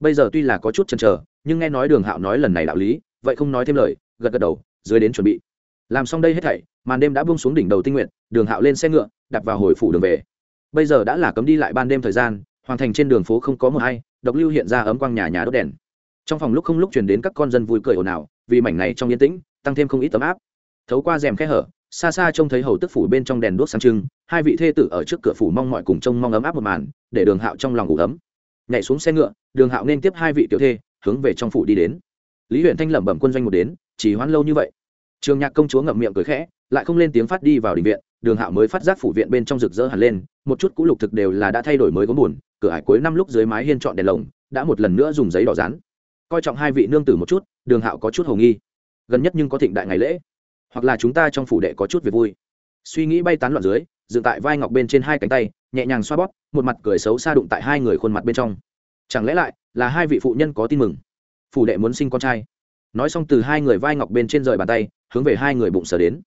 Bây giờ tuy là có chút chần chờ nhưng nghe nói đường hạo nói lần này đạo lý vậy không nói thêm lời gật gật đầu dưới đến chuẩn bị. Làm xong đây hết thảy màn đêm đã buông xuống đỉnh đầu tinh nguyện đường hạo lên xe ngựa đặt vào hồi phủ đường về. Bây giờ đã là cấm đi lại ban đêm thời gian hoàn thành trên đường phố không có một hay độc lưu hiện ra ấm quang nhà nhà đốt đèn. Trong phòng lúc không lúc chuyển đến các con dân vui cười ồn ào vì mảnh này trong yên tĩnh tăng thêm không ít tấm áp. Thấu qua rèm khe hở xa xa trông thấy hầu tức phủ bên trong đèn đuốc sáng trưng, hai vị thê tử ở trước cửa phủ mong mọi cùng trông mong ấm áp một màn, để đường hạo trong lòng ngủ ấm. Nhảy xuống xe ngựa, đường hạo nên tiếp hai vị tiểu thê, hướng về trong phủ đi đến. Lý huyện thanh lẩm bẩm quân doanh một đến chỉ hoãn lâu như vậy. Trường nhạc công chúa ngậm miệng cười khẽ, lại không lên tiếng phát đi vào đình viện, đường hạo mới phát giác phủ viện bên trong rực rỡ hẳn lên, một chút cũ lục thực đều là đã thay đổi mới có buồn, cửa hải cuối năm lúc dưới mái hiên chọn đèn lồng, đã một lần nữa dùng giấy đỏ rán coi trọng hai vị nương tử một chút, đường hạo có chút hầu nghi. Gần nhất nhưng có thịnh đại ngày lễ hoặc là chúng ta trong phủ đệ có chút việc vui. Suy nghĩ bay tán loạn dưới, dựng tại vai ngọc bên trên hai cánh tay, nhẹ nhàng xoa bóp, một mặt cười xấu xa đụng tại hai người khuôn mặt bên trong. Chẳng lẽ lại là hai vị phụ nhân có tin mừng? Phủ đệ muốn sinh con trai. Nói xong từ hai người vai ngọc bên trên rời bàn tay, hướng về hai người bụng sờ đến.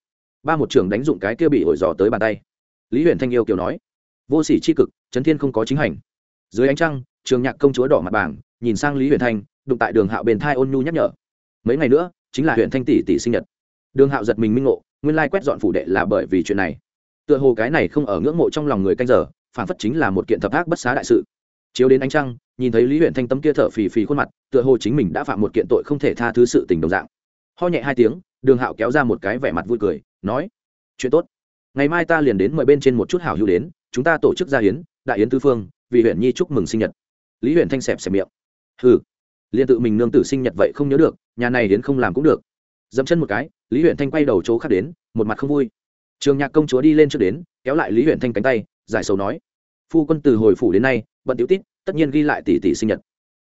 Ba một trưởng đánh dụng cái kia bị ổi dò tới bàn tay. Lý huyền thanh yêu kiều nói, vô sỉ c h i cực trấn thiên không có chính hành. Dưới ánh trăng, trường nhạc công chúa đỏ mặt bảng, nhìn sang lý huyền thanh, đụng tại đường hạo bền thai ôn nhu nhắc nhở, mấy ngày nữa, chính là huyện thanh tỷ tỷ sinh nhật đường hạo giật mình minh ngộ, nguyên lai quét dọn phủ đệ là bởi vì chuyện này. Tựa hồ cái này không ở ngưỡng mộ trong lòng người canh giờ, phản phất chính là một kiện thập ác bất xá đại sự. Chiếu đến ánh trăng, nhìn thấy lý huyện thanh tâm kia thở phì phì khuôn mặt, tựa hồ chính mình đã phạm một kiện tội không thể tha thứ sự tình đồng dạng. Ho nhẹ hai tiếng, đường hạo kéo ra một cái vẻ mặt vui cười, nói, chuyện tốt. Ngày mai ta liền đến mời bên trên một chút hảo hữu đến, chúng ta tổ chức gia hiến đại yến tư phương, vì huyện nhi chúc mừng sinh nhật. Lý huyện thanh xẹp xẹp miệng ừ liền tự mình nương tử sinh nhật vậy không nhớ được, nhà này đến không làm cũng được dẫm chân một cái, lý huyện thanh quay đầu chỗ khác đến, một mặt không vui. Trường nhạc công chúa đi lên trước đến, kéo lại lý huyện thanh cánh tay, giải sầu nói, phu quân từ hồi phủ đến nay, bận tiểu tít tất nhiên ghi lại tỷ tỷ sinh nhật.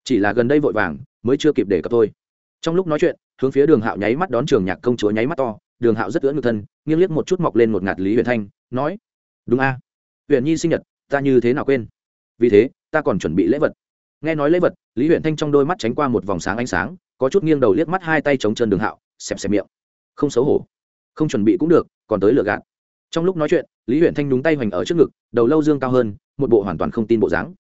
Chỉ là gần đây vội vàng, mới chưa kịp để cập thôi. Trong lúc nói chuyện, hướng phía đường hạo nháy mắt đón trường nhạc công chúa nháy mắt to. Đường hạo rất ưỡn ngược thân, nghiêng liếc một chút mọc lên một ngạt lý huyền thanh, nói, đúng a. À? huyền nhi sinh nhật, ta như thế nào quên? Vì thế, ta còn chuẩn bị lễ vật. Nghe nói lễ vật, lý huyền thanh trong đôi mắt tránh qua một vòng sáng ánh sáng, có chút nghiêng đầu liếc mắt hai tay chống chân đường hạo xẹp xẹp miệng. Không xấu hổ. Không chuẩn bị cũng được, còn tới lựa gạt. Trong lúc nói chuyện, lý huyền thanh đúng tay hoành ở trước ngực, đầu lâu dương cao hơn, một bộ hoàn toàn không tin bộ dáng.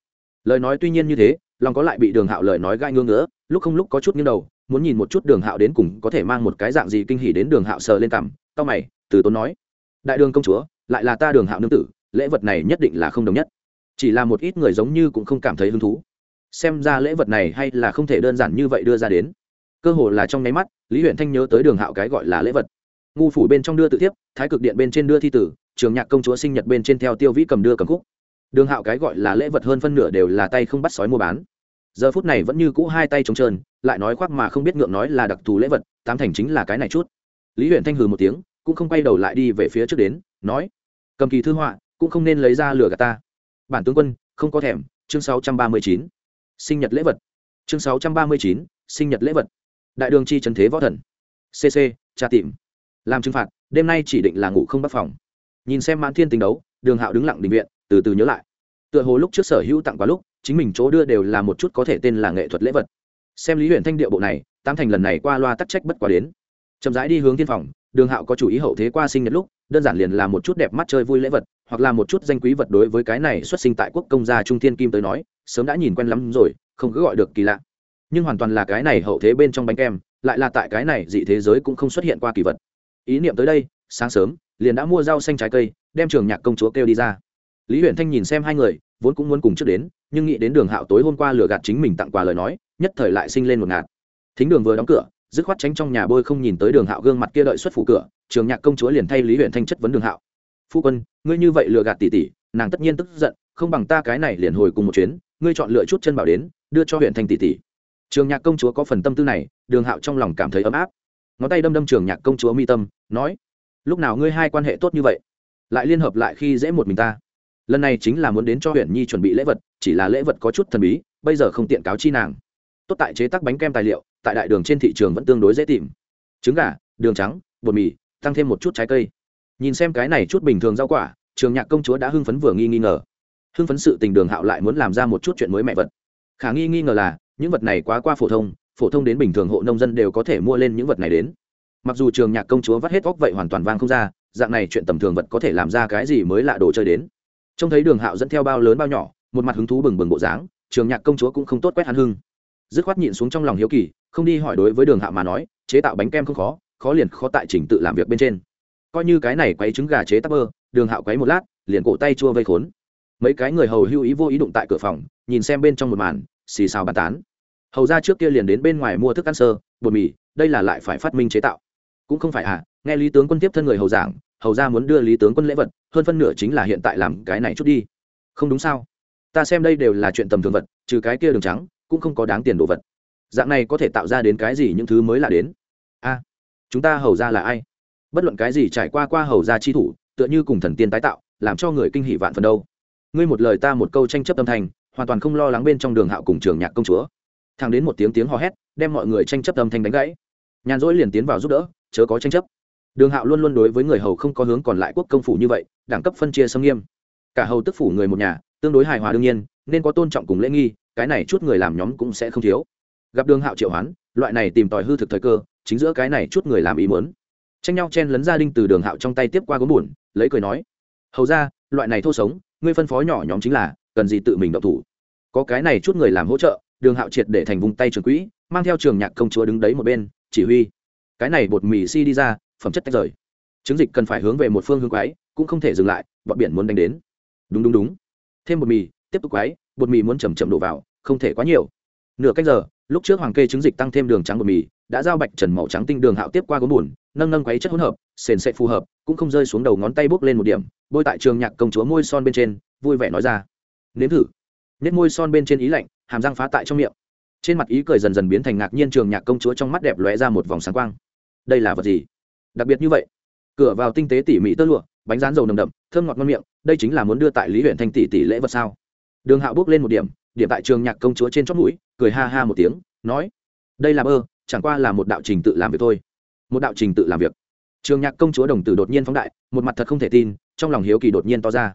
Lời nói tuy nhiên như thế, lòng có lại bị đường hạo lời nói gai ngương nữa lúc không lúc có chút nghiêng đầu, muốn nhìn một chút đường hạo đến cùng có thể mang một cái dạng gì kinh hỉ đến đường hạo sờ lên cằm tao mày, từ tốn nói, đại đường công chúa, lại là ta đường hạo nương tử, lễ vật này nhất định là không đồng nhất. Chỉ là một ít người giống như cũng không cảm thấy hứng thú. Xem ra lễ vật này hay là không thể đơn giản như vậy đưa ra đến cơ hồ là trong nháy mắt, lý huyện thanh nhớ tới đường hạo cái gọi là lễ vật. Ngu phủ bên trong đưa tự thiếp, thái cực điện bên trên đưa thi tử, trường nhạc công chúa sinh nhật bên trên theo tiêu vĩ cầm đưa cầm khúc. Đường hạo cái gọi là lễ vật hơn phân nửa đều là tay không bắt sói mua bán. Giờ phút này vẫn như cũ hai tay trống trơn, lại nói khoác mà không biết ngượng nói là đặc thù lễ vật, tám thành chính là cái này chút. Lý huyện thanh hừ một tiếng, cũng không quay đầu lại đi về phía trước đến, nói, cầm kỳ thư họa, cũng không nên lấy ra lửa gạt ta. Bản tướng quân, không có thèm, chương sáu trăm ba mươi chín, sinh nhật lễ vật. Chương sáu trăm ba mươi chín, sinh nhật lễ vật đại đường chi trần thế võ thần. Cc tra tìm. Làm trừng phạt, đêm nay chỉ định là ngủ không bắt phòng. Nhìn xem mãn thiên tình đấu, đường hạo đứng lặng định viện, từ từ nhớ lại. Tựa hồ lúc trước sở hữu tặng quá lúc, chính mình chỗ đưa đều là một chút có thể tên là nghệ thuật lễ vật. Xem lý huyện thanh điệu bộ này tam thành lần này qua loa tắc trách bất quá đến. Chậm rãi đi hướng thiên phòng, đường hạo có chủ ý hậu thế qua sinh nhật lúc, đơn giản liền là một chút đẹp mắt chơi vui lễ vật, hoặc là một chút danh quý vật đối với cái này xuất sinh tại quốc công gia trung thiên kim tới nói, sớm đã nhìn quen lắm rồi, không cứ gọi được kỳ lạ nhưng hoàn toàn là cái này hậu thế bên trong bánh kem, lại là tại cái này dị thế giới cũng không xuất hiện qua kỳ vật. Ý niệm tới đây, sáng sớm, liền đã mua rau xanh trái cây, đem trường nhạc công chúa kêu đi ra. Lý huyện thanh nhìn xem hai người, vốn cũng muốn cùng trước đến, nhưng nghĩ đến đường hạo tối hôm qua lừa gạt chính mình tặng quà lời nói, nhất thời lại sinh lên một ngạt. Thính đường vừa đóng cửa, dứt khoát tránh trong nhà bôi không nhìn tới đường hạo gương mặt kia đợi xuất phủ cửa, trường nhạc công chúa liền thay lý huyện thanh chất vấn đường hạo. Phu quân, ngươi như vậy lừa gạt tỷ tỷ, nàng tất nhiên tức giận, không bằng ta cái này liền hồi cùng một chuyến, ngươi chọn lựa chút chân bảo đến, đưa cho huyện thanh tỷ tỷ trường nhạc công chúa có phần tâm tư này, đường hạo trong lòng cảm thấy ấm áp. Ngón tay đâm đâm trường nhạc công chúa mi tâm, nói, lúc nào ngươi hai quan hệ tốt như vậy, lại liên hợp lại khi dễ một mình ta. Lần này chính là muốn đến cho huyện nhi chuẩn bị lễ vật, chỉ là lễ vật có chút thần bí, bây giờ không tiện cáo chi nàng. Tốt tại chế tác bánh kem tài liệu, tại đại đường trên thị trường vẫn tương đối dễ tìm. Trứng gà, đường trắng, bột mì, tăng thêm một chút trái cây. Nhìn xem cái này chút bình thường rau quả, trường nhạc công chúa đã hưng phấn vừa nghi nghi ngờ. Hưng phấn sự tình đường hạo lại muốn làm ra một chút chuyện mới mẹ vật. Khả nghi nghi ngờ là những vật này quá qua phổ thông phổ thông đến bình thường hộ nông dân đều có thể mua lên những vật này đến. Mặc dù trường nhạc công chúa vắt hết góc vậy hoàn toàn vang không ra, dạng này chuyện tầm thường vật có thể làm ra cái gì mới lạ đồ chơi đến. Trông thấy đường hạo dẫn theo bao lớn bao nhỏ, một mặt hứng thú bừng bừng bộ dáng, trường nhạc công chúa cũng không tốt quét hắn hưng. Dứt khoát nhịn xuống trong lòng hiếu kỳ, không đi hỏi đối với đường hạo mà nói, chế tạo bánh kem không khó khó liền khó tại trình tự làm việc bên trên. Coi như cái này quấy trứng gà chế tắp bơ, đường hạo quấy một lát, liền cổ tay chua vây khốn. Mấy cái người hầu hưu ý vô ý đụng tại cửa phòng, nhìn xem bên trong một màn, xì xào bàn tán hầu ra trước kia liền đến bên ngoài mua thức ăn sơ, bột mì, đây là lại phải phát minh chế tạo. Cũng không phải à nghe lý tướng quân tiếp thân người hầu giảng, hầu ra muốn đưa lý tướng quân lễ vật, hơn phân nửa chính là hiện tại làm cái này chút đi. Không đúng sao? Ta xem đây đều là chuyện tầm thường vật, trừ cái kia đường trắng, cũng không có đáng tiền đồ vật. Dạng này có thể tạo ra đến cái gì những thứ mới là đến? A, chúng ta hầu ra là ai? Bất luận cái gì trải qua qua hầu ra chi thủ, tựa như cùng thần tiên tái tạo, làm cho người kinh hỷ vạn phần đâu. Ngươi một lời ta một câu tranh chấp tâm thành, hoàn toàn không lo lắng bên trong đường hạo cùng trường nhạc công chúa thang đến một tiếng tiếng hò hét, đem mọi người tranh chấp âm thanh đánh gãy. Nhàn rỗi liền tiến vào giúp đỡ, chớ có tranh chấp. Đường hạo luôn luôn đối với người hầu không có hướng còn lại quốc công phủ như vậy, đẳng cấp phân chia xâm nghiêm. Cả hầu tức phủ người một nhà, tương đối hài hòa đương nhiên, nên có tôn trọng cùng lễ nghi, cái này chút người làm nhóm cũng sẽ không thiếu. Gặp đường hạo triệu hoán, loại này tìm tòi hư thực thời cơ, chính giữa cái này chút người làm ý muốn. Tranh nhau chen lấn gia đình từ đường hạo trong tay tiếp qua gốm buồn lấy cười nói, hầu ra loại này thô sống, ngươi phân phó nhỏ nhóm chính là, cần gì tự mình động thủ? Có cái này chút người làm hỗ trợ đường hạo triệt để thành vùng tay trường quỹ, mang theo trường nhạc công chúa đứng đấy một bên, chỉ huy. Cái này bột mì si đi ra, phẩm chất tách rời. Chứng dịch cần phải hướng về một phương hướng quái, cũng không thể dừng lại, bọn biển muốn đánh đến. Đúng đúng đúng. Thêm bột mì, tiếp tục quái, bột mì muốn chầm chậm đổ vào, không thể quá nhiều. Nửa cách giờ, lúc trước hoàng kê chứng dịch tăng thêm đường trắng bột mì, đã giao bạch trần màu trắng tinh đường hạo tiếp qua gốm bùn, nâng nâng quấy chất hỗn hợp, sền sệ phù hợp, cũng không rơi xuống đầu ngón tay bốc lên một điểm, bôi tại trường nhạc công chúa môi son bên trên, vui vẻ nói ra. Nếm thử. Nết môi son bên trên ý lạnh hàm răng phá tại trong miệng. Trên mặt ý cười dần dần biến thành ngạc nhiên trường nhạc công chúa trong mắt đẹp lóe ra một vòng sáng quang. Đây là vật gì? Đặc biệt như vậy. Cửa vào tinh tế tỉ mỉ tơ lụa, bánh rán dầu nồng đậm, thơm ngọt ngon miệng, đây chính là muốn đưa tại lý huyện thanh tỷ tỷ lễ vật sao? Đường hạo bước lên một điểm điểm tại trường nhạc công chúa trên chót mũi, cười ha ha một tiếng, nói, đây là bơ, chẳng qua là một đạo trình tự làm việc thôi. Một đạo trình tự làm việc. Trường nhạc công chúa đồng tử đột nhiên phóng đại, một mặt thật không thể tin, trong lòng hiếu kỳ đột nhiên to ra.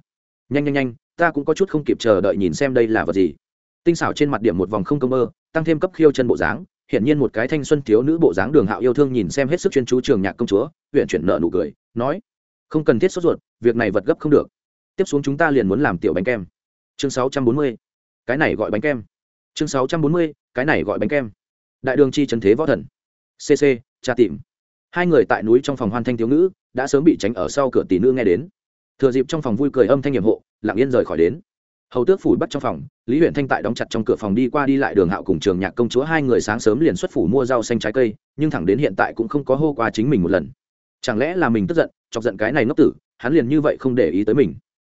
Nhanh nhanh nhanh, ta cũng có chút không kịp chờ đợi nhìn xem đây là vật gì tinh xảo trên mặt điểm một vòng không công mơ, tăng thêm cấp khiêu chân bộ dáng hiện nhiên một cái thanh xuân thiếu nữ bộ dáng đường hạo yêu thương nhìn xem hết sức chuyên chú trường nhạc công chúa, huyện chuyển nợ nụ cười, nói, không cần thiết sốt ruột, việc này vật gấp không được. Tiếp xuống chúng ta liền muốn làm tiểu bánh kem. Chương 640. cái này gọi bánh kem. Chương 640. cái này gọi bánh kem. Đại đường chi trần thế võ thần. Cc tra tìm. Hai người tại núi trong phòng hoan thanh thiếu nữ, đã sớm bị tránh ở sau cửa tỷ nữ nghe đến. Thừa dịp trong phòng vui cười âm thanh nhiệm hộ, lặng yên rời khỏi đến hầu tước phủ bắt trong phòng, lý huyện thanh tại đóng chặt trong cửa phòng đi qua đi lại đường hạo cùng trường nhạc công chúa hai người sáng sớm liền xuất phủ mua rau xanh trái cây, nhưng thẳng đến hiện tại cũng không có hô qua chính mình một lần. Chẳng lẽ là mình tức giận, chọc giận cái này ngốc tử, hắn liền như vậy không để ý tới mình?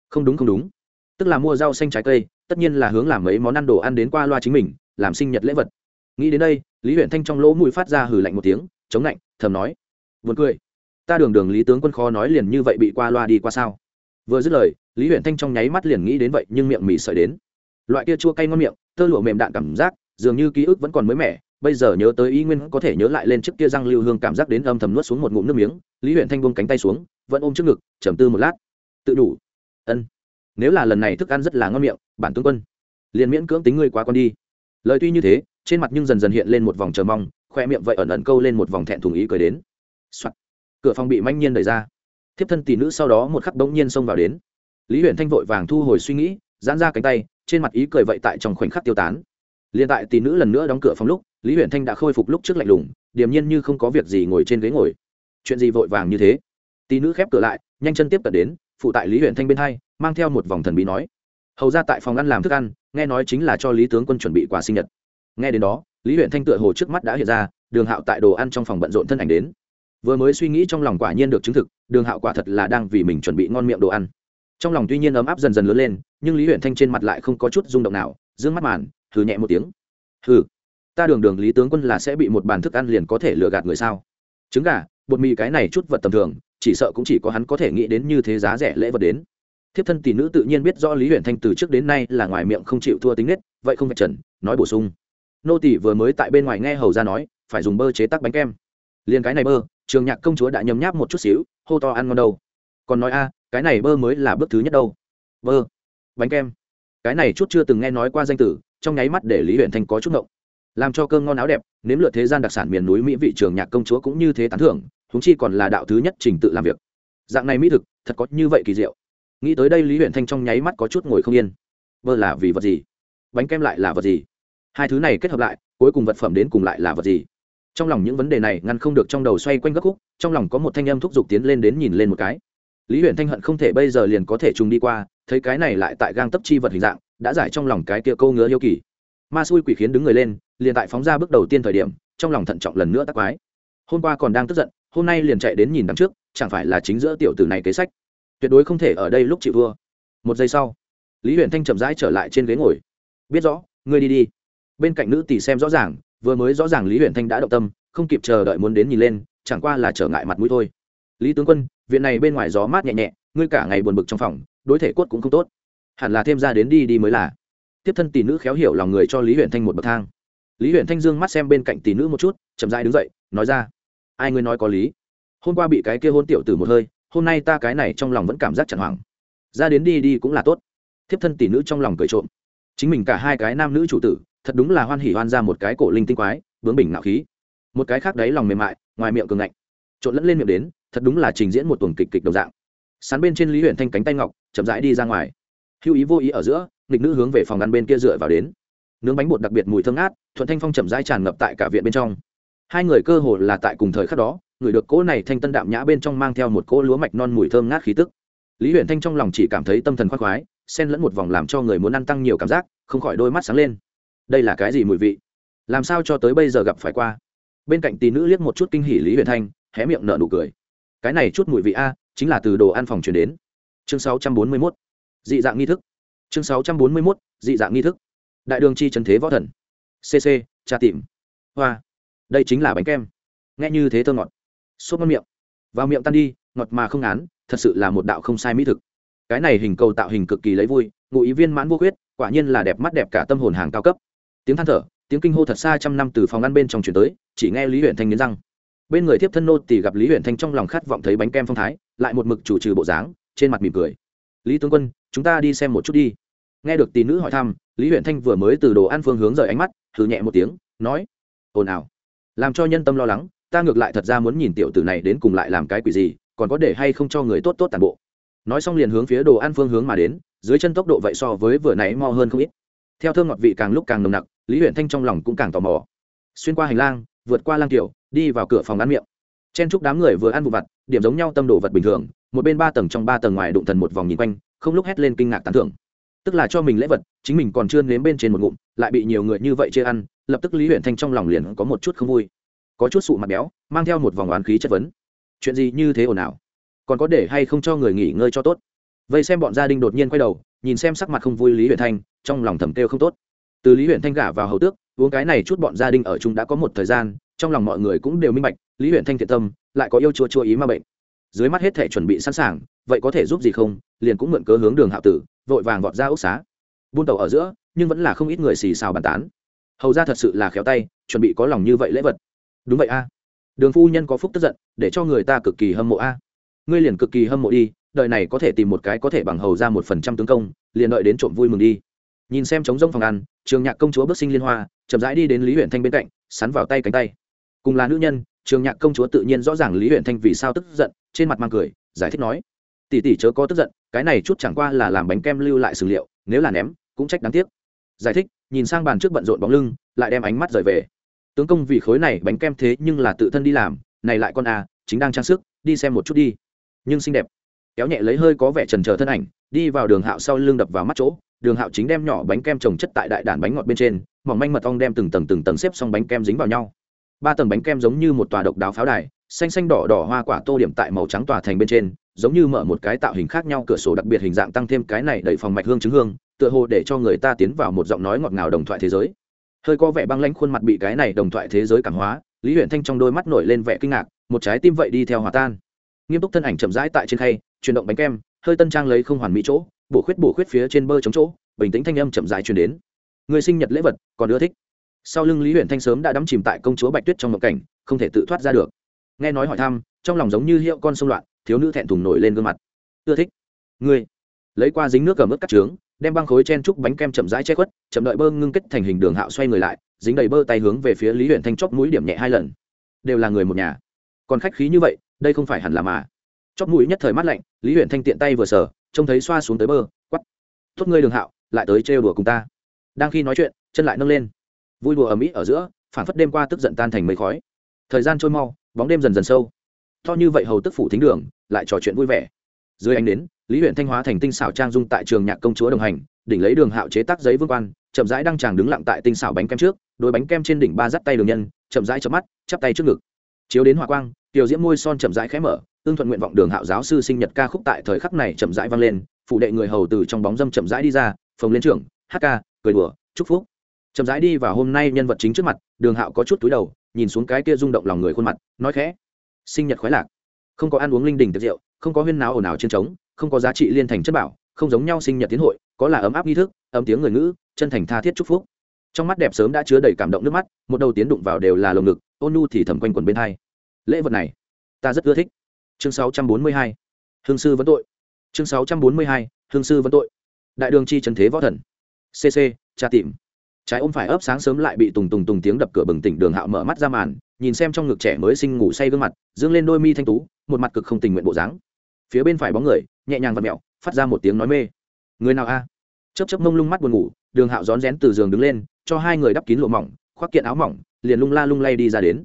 Không đúng không đúng. Tức là mua rau xanh trái cây, tất nhiên là hướng làm mấy món ăn đồ ăn đến qua loa chính mình, làm sinh nhật lễ vật. Nghĩ đến đây, lý huyện thanh trong lỗ mũi phát ra hừ lạnh một tiếng, chống lạnh, thầm nói vượt cười. Ta đường đường lý tướng quân khó nói liền như vậy bị qua loa đi qua sao? Vừa dứt lời, lý huyện thanh trong nháy mắt liền nghĩ đến vậy nhưng miệng mì sợi đến. Loại kia chua cay ngon miệng, tơ lụa mềm đạn cảm giác, dường như ký ức vẫn còn mới mẻ, bây giờ nhớ tới y nguyên có thể nhớ lại lên trước kia răng lưu hương cảm giác đến âm thầm nuốt xuống một ngụm nước miếng, lý huyện thanh buông cánh tay xuống, vẫn ôm trước ngực, trầm tư một lát. Tự đủ. Ân. Nếu là lần này thức ăn rất là ngon miệng, bản tướng quân, liền miễn cưỡng tính ngươi quá con đi. Lời tuy như thế, trên mặt nhưng dần dần hiện lên một vòng chờ mong, khoe miệng vậy ẩn ẩn câu lên một vòng thẹn thùng ý cười đến. Soạn. cửa phòng bị manh nhiên đẩy ra thiếp thân tỷ nữ sau đó một khắc bỗng nhiên xông vào đến. Lý huyện thanh vội vàng thu hồi suy nghĩ, giãn ra cánh tay, trên mặt ý cười vậy tại trong khoảnh khắc tiêu tán. Liền tại tỷ nữ lần nữa đóng cửa phòng lúc, lý huyện thanh đã khôi phục lúc trước lạnh lùng, điềm nhiên như không có việc gì ngồi trên ghế ngồi. Chuyện gì vội vàng như thế? Tỷ nữ khép cửa lại, nhanh chân tiếp cận đến, phụ tại lý huyện thanh bên hai, mang theo một vòng thần bí nói. Hầu ra tại phòng ăn làm thức ăn, nghe nói chính là cho lý tướng quân chuẩn bị quà sinh nhật. Nghe đến đó, lý huyện thanh tựa hồ trước mắt đã hiện ra, đường hạo tại đồ ăn trong phòng bận rộn thân ảnh đến vừa mới suy nghĩ trong lòng quả nhiên được chứng thực, đường hạo quả thật là đang vì mình chuẩn bị ngon miệng đồ ăn. Trong lòng tuy nhiên ấm áp dần dần lớn lên, nhưng lý huyện thanh trên mặt lại không có chút rung động nào d ư ơ n g mắt màn, hừ nhẹ một tiếng. Hừ, ta đường đường lý tướng quân là sẽ bị một bàn thức ăn liền có thể lừa gạt người sao? Trứng gà, bột mì cái này chút vật tầm thường, chỉ sợ cũng chỉ có hắn có thể nghĩ đến như thế giá rẻ lễ vật đến. Thiếp thân tỷ nữ tự nhiên biết rõ lý huyện thanh từ trước đến nay là ngoài miệng không chịu thua tính nết, vậy không phải trần, nói bổ sung. Nô tỷ vừa mới tại bên ngoài nghe hầu ra nói, phải dùng bơ chế tắc bánh kem. Liền cái này bơ trường nhạc công chúa đã nhấm nháp một chút xíu, hô to ăn ngon đâu. Còn nói a, cái này bơ mới là bước thứ nhất đâu. Bơ. Bánh kem. Cái này chút chưa từng nghe nói qua danh tử, trong nháy mắt để lý huyện thanh có chút ngộng. Làm cho cơm ngon áo đẹp, nếm lượt thế gian đặc sản miền núi mỹ vị trường nhạc công chúa cũng như thế tán thưởng húng chi còn là đạo thứ nhất trình tự làm việc. Dạng này mỹ thực, thật có như vậy kỳ diệu. Nghĩ tới đây lý huyện thanh trong nháy mắt có chút ngồi không yên. Bơ là vì vật gì? Bánh kem lại là vật gì? Hai thứ này kết hợp lại, cuối cùng vật phẩm đến cùng lại là vật gì? Trong lòng những vấn đề này ngăn không được trong đầu xoay quanh gấp khúc, trong lòng có một thanh âm thúc giục tiến lên đến nhìn lên một cái. Lý huyện thanh hận không thể bây giờ liền có thể trùng đi qua, thấy cái này lại tại gang tấp chi vật hình dạng, đã giải trong lòng cái kia câu ngứa yêu kỳ. Ma xui quỷ khiến đứng người lên, liền tại phóng ra bước đầu tiên thời điểm, trong lòng thận trọng lần nữa tắc quái. Hôm qua còn đang tức giận, hôm nay liền chạy đến nhìn đằng trước, chẳng phải là chính giữa tiểu tử này kế sách. Tuyệt đối không thể ở đây lúc chị vua một giây sau, lý huyện thanh chậm rãi trở lại trên ghế ngồi. Biết rõ, ngươi đi đi. Bên cạnh nữ tỷ xem rõ ràng vừa mới rõ ràng lý huyện thanh đã động tâm, không kịp chờ đợi muốn đến nhìn lên, chẳng qua là trở ngại mặt mũi thôi. Lý tướng quân, viện này bên ngoài gió mát nhẹ nhẹ, ngươi cả ngày buồn bực trong phòng, đối thể cốt cũng không tốt. Hẳn là thêm ra đến đi đi mới là. Tiếp thân tỷ nữ khéo hiểu lòng người cho lý huyện thanh một bậc thang. Lý huyện thanh dương mắt xem bên cạnh tỷ nữ một chút, chậm dai đứng dậy, nói ra. Ai ngươi nói có lý? Hôm qua bị cái kia hôn tiểu tử một hơi, hôm nay ta cái này trong lòng vẫn cảm giác chẳng hoảng. Ra đến đi đi cũng là tốt. Thiếp thân tỷ nữ trong lòng cười trộm. Chính mình cả hai cái nam nữ chủ tử thật đúng là hoan hỉ hoan ra một cái cổ linh tinh quái, bướng bình nạo khí. Một cái khác đấy lòng mềm mại, ngoài miệng cường ngạnh. Trộn lẫn lên miệng đến, thật đúng là trình diễn một tuồng kịch kịch đầu dạng. Sán bên trên lý huyện thanh cánh tay ngọc, chậm rãi đi ra ngoài. Hữu ý vô ý ở giữa, nghịch nữ hướng về phòng ăn bên kia dựa vào đến. Nướng bánh bột đặc biệt mùi thơm ngát, thuận thanh phong chậm rãi tràn ngập tại cả viện bên trong. Hai người cơ hồ là tại cùng thời khắc đó, người được cỗ này thanh tân đạm nhã bên trong mang theo một cỗ lúa mạch non mùi thơm ngát khí tức. Lý huyện thanh trong lòng chỉ cảm thấy tâm thần khoác khoái, xen lẫn một vòng làm cho người muốn ăn tăng nhiều cảm giác, không khỏi đôi mắt sáng lên đây là cái gì mùi vị? Làm sao cho tới bây giờ gặp phải qua? Bên cạnh tỷ nữ liếc một chút kinh hỉ lý huyền thanh, hé miệng nở nụ cười. Cái này chút mùi vị a, chính là từ đồ ăn phòng chuyển đến. Chương 641. dị dạng nghi thức. Chương 641. dị dạng nghi thức. Đại đường chi trần thế võ thần. Cc trà tìm hoa. Đây chính là bánh kem. Nghe như thế thơ ngọt. Sốt ngon miệng. Vào miệng tan đi, ngọt mà không án thật sự là một đạo không sai mỹ thực. Cái này hình cầu tạo hình cực kỳ lấy vui, ngụ ý viên mãn vô khuyết, quả nhiên là đẹp mắt đẹp cả tâm hồn hàng cao cấp tiếng than thở, tiếng kinh hô thật xa trăm năm từ phòng ăn bên trong chuyển tới, chỉ nghe lý huyện thanh nghiến răng. Bên người tiếp thân nô tỳ gặp lý huyện thanh trong lòng khát vọng thấy bánh kem phong thái, lại một mực chủ trừ bộ dáng, trên mặt mỉm cười. Lý tướng quân, chúng ta đi xem một chút đi. Nghe được tỷ nữ hỏi thăm, lý huyện thanh vừa mới từ đồ ăn phương hướng rời ánh mắt thử nhẹ một tiếng, nói, ồn ào. Làm cho nhân tâm lo lắng, ta ngược lại thật ra muốn nhìn tiểu tử này đến cùng lại làm cái quỷ gì, còn có để hay không cho người tốt tốt tàn bộ. Nói xong liền hướng phía đồ ăn phương hướng mà đến, dưới chân tốc độ vậy so với vừa nãy mo hơn không ít theo thơm ngọt vị càng lúc càng nồng nặc, lý huyện thanh trong lòng cũng càng tò mò. Xuyên qua hành lang, vượt qua lang kiểu đi vào cửa phòng ăn miệng. Chen chúc đám người vừa ăn vụ vặt, điểm giống nhau tâm đồ vật bình thường, một bên ba tầng trong ba tầng ngoài đụng thần một vòng nhìn quanh, không lúc hét lên kinh ngạc tán thưởng. Tức là cho mình lễ vật, chính mình còn chưa nếm bên trên một ngụm, lại bị nhiều người như vậy chê ăn, lập tức lý huyện thanh trong lòng liền có một chút không vui. Có chút sụ mặt béo, mang theo một vòng oán khí chất vấn. Chuyện gì như thế ồn ào? Còn có để hay không cho người nghỉ ngơi cho tốt? Vây xem bọn gia đình đột nhiên quay đầu, nhìn xem sắc mặt không vui lý huyện thanh trong lòng thầm kêu không tốt. Từ lý huyện thanh gả vào hầu tước, uống cái này chút bọn gia đình ở chung đã có một thời gian, trong lòng mọi người cũng đều minh bạch, lý huyện thanh thiện tâm, lại có yêu chua chua ý ma bệnh. Dưới mắt hết thể chuẩn bị sẵn sàng, vậy có thể giúp gì không? Liền cũng mượn cớ hướng đường hạo tử, vội vàng vọt ra ốc xá. Buôn tàu ở giữa, nhưng vẫn là không ít người xì xào bàn tán. Hầu ra thật sự là khéo tay, chuẩn bị có lòng như vậy lễ vật. Đúng vậy a. Đường phu nhân có phúc tức giận, để cho người ta cực kỳ hâm mộ a. Ngươi liền cực kỳ hâm mộ đi đợi này có thể tìm một cái có thể bằng hầu ra một phần trăm tướng công, liền đợi đến trộm vui mừng đi nhìn xem trống rông phòng ăn, trường nhạc công chúa bước sinh liên hoa, chậm rãi đi đến lý huyện thanh bên cạnh, sắn vào tay cánh tay. Cùng là nữ nhân, trường nhạc công chúa tự nhiên rõ ràng lý huyện thanh vì sao tức giận, trên mặt mang cười, giải thích nói, tỷ tỷ chớ có tức giận, cái này chút chẳng qua là làm bánh kem lưu lại sử liệu, nếu là ném, cũng trách đáng tiếc. Giải thích, nhìn sang bàn trước bận rộn bóng lưng, lại đem ánh mắt rời về. Tướng công vì khối này bánh kem thế nhưng là tự thân đi làm, này lại con à chính đang trang sức, đi xem một chút đi. Nhưng xinh đẹp. Kéo nhẹ lấy hơi có vẻ trần trờ thân ảnh, đi vào đường hạo sau lưng đập vào mắt chỗ đường hạo chính đem nhỏ bánh kem trồng chất tại đại đàn bánh ngọt bên trên, mỏng manh mật ong đem từng tầng từng tầng xếp xong bánh kem dính vào nhau. Ba tầng bánh kem giống như một tòa độc đáo pháo đài, xanh xanh đỏ đỏ hoa quả tô điểm tại màu trắng tòa thành bên trên, giống như mở một cái tạo hình khác nhau cửa sổ đặc biệt hình dạng tăng thêm cái này đẩy phòng mạch hương trứng hương, tựa hồ để cho người ta tiến vào một giọng nói ngọt ngào đồng thoại thế giới. Hơi có vẻ băng lãnh khuôn mặt bị cái này đồng thoại thế giới cảm hóa, lý huyện thanh trong đôi mắt nổi lên vẻ kinh ngạc, một trái tim vậy đi theo hòa tan. Nghiêm túc thân ảnh chậm rãi tại trên khay, chuyển động bánh kem, hơi tân trang lấy không hoàn mỹ chỗ bổ khuyết bổ khuyết phía trên bơ chống chỗ, bình tĩnh thanh âm chậm rãi truyền đến. Người sinh nhật lễ vật, còn ưa thích. Sau lưng lý huyện thanh sớm đã đắm chìm tại công chúa bạch tuyết trong ngộng cảnh, không thể tự thoát ra được. Nghe nói hỏi thăm, trong lòng giống như hiệu con sông loạn, thiếu nữ thẹn thùng nổi lên gương mặt. Ưa thích. Ngươi. Lấy qua dính nước cầm ướt cắt trướng, đem băng khối chen trúc bánh kem chậm rãi che khuất, chậm đợi bơ ngưng kết thành hình đường hạo xoay người lại, dính đầy bơ tay hướng về phía lý huyện thanh chóp mũi điểm nhẹ hai lần. Đều là người một nhà. Còn khách khí như vậy, đây không phải hẳn là mà. Chóp mũi nhất thời mát lạnh, lý huyện thanh tiện tay vừa sờ trông thấy xoa xuống tới bờ quắp tốt ngươi đường hạo, lại tới trêu đùa cùng ta. Đang khi nói chuyện, chân lại nâng lên. Vui đùa ầm ĩ ở giữa phản phất đêm qua tức giận tan thành mây khói. Thời gian trôi mau, bóng đêm dần dần sâu. To như vậy hầu tức phủ thính đường, lại trò chuyện vui vẻ. Dưới ánh đến lý huyện thanh hóa thành tinh xảo trang dung tại trường nhạc công chúa đồng hành, đỉnh lấy đường hạo chế tác giấy vương quan, chậm rãi đăng tràng đứng lặng tại tinh xảo bánh kem trước, đôi bánh kem trên đỉnh ba dắt tay đường nhân, chậm rãi chớp mắt, chắp tay trước ngực. Chiếu đến hỏa quang, tiểu diễm môi son chậm rãi khẽ mở ương thuận nguyện vọng đường hạo giáo sư sinh nhật ca khúc tại thời khắc này chậm rãi vang lên phụ đệ người hầu từ trong bóng dâm chậm rãi đi ra, phồng lên trưởng, hát ca, cười đùa, chúc phúc. Chậm rãi đi và hôm nay nhân vật chính trước mặt, đường hạo có chút túi đầu, nhìn xuống cái kia rung động lòng người khuôn mặt, nói khẽ. Sinh nhật khoái lạc. Không có ăn uống linh đình tiệc rượu, không có huyên náo ồn ào trên trống không có giá trị liên thành chất bảo, không giống nhau sinh nhật tiến hội, có là ấm áp nghi thức, ấm tiếng người ngữ, chân thành tha thiết chúc phúc. Trong mắt đẹp sớm đã chứa đầy cảm động nước mắt, một đầu tiến đụng vào đều là lồng ngực, ôn nhu thì thầm quanh quần bên hai. Lễ vật này, ta rất ưa thích chương 642. hương sư vấn tội chương 642. hương sư vấn tội đại đường chi trần thế võ thần cc tra tìm trái ôm phải ấp sáng sớm lại bị tùng tùng tùng tiếng đập cửa bừng tỉnh đường hạo mở mắt ra màn, nhìn xem trong ngực trẻ mới sinh ngủ say gương mặt, dương lên đôi mi thanh tú, một mặt cực không tình nguyện bộ dáng phía bên phải bóng người, nhẹ nhàng và mẹo, phát ra một tiếng nói mê người nào a à? chấp chấp mông lung mắt buồn ngủ, đường hạo rón rén từ giường đứng lên, cho hai người đắp kín lụa mỏng, khoác kiện áo mỏng, liền lung la lung lay đi ra đến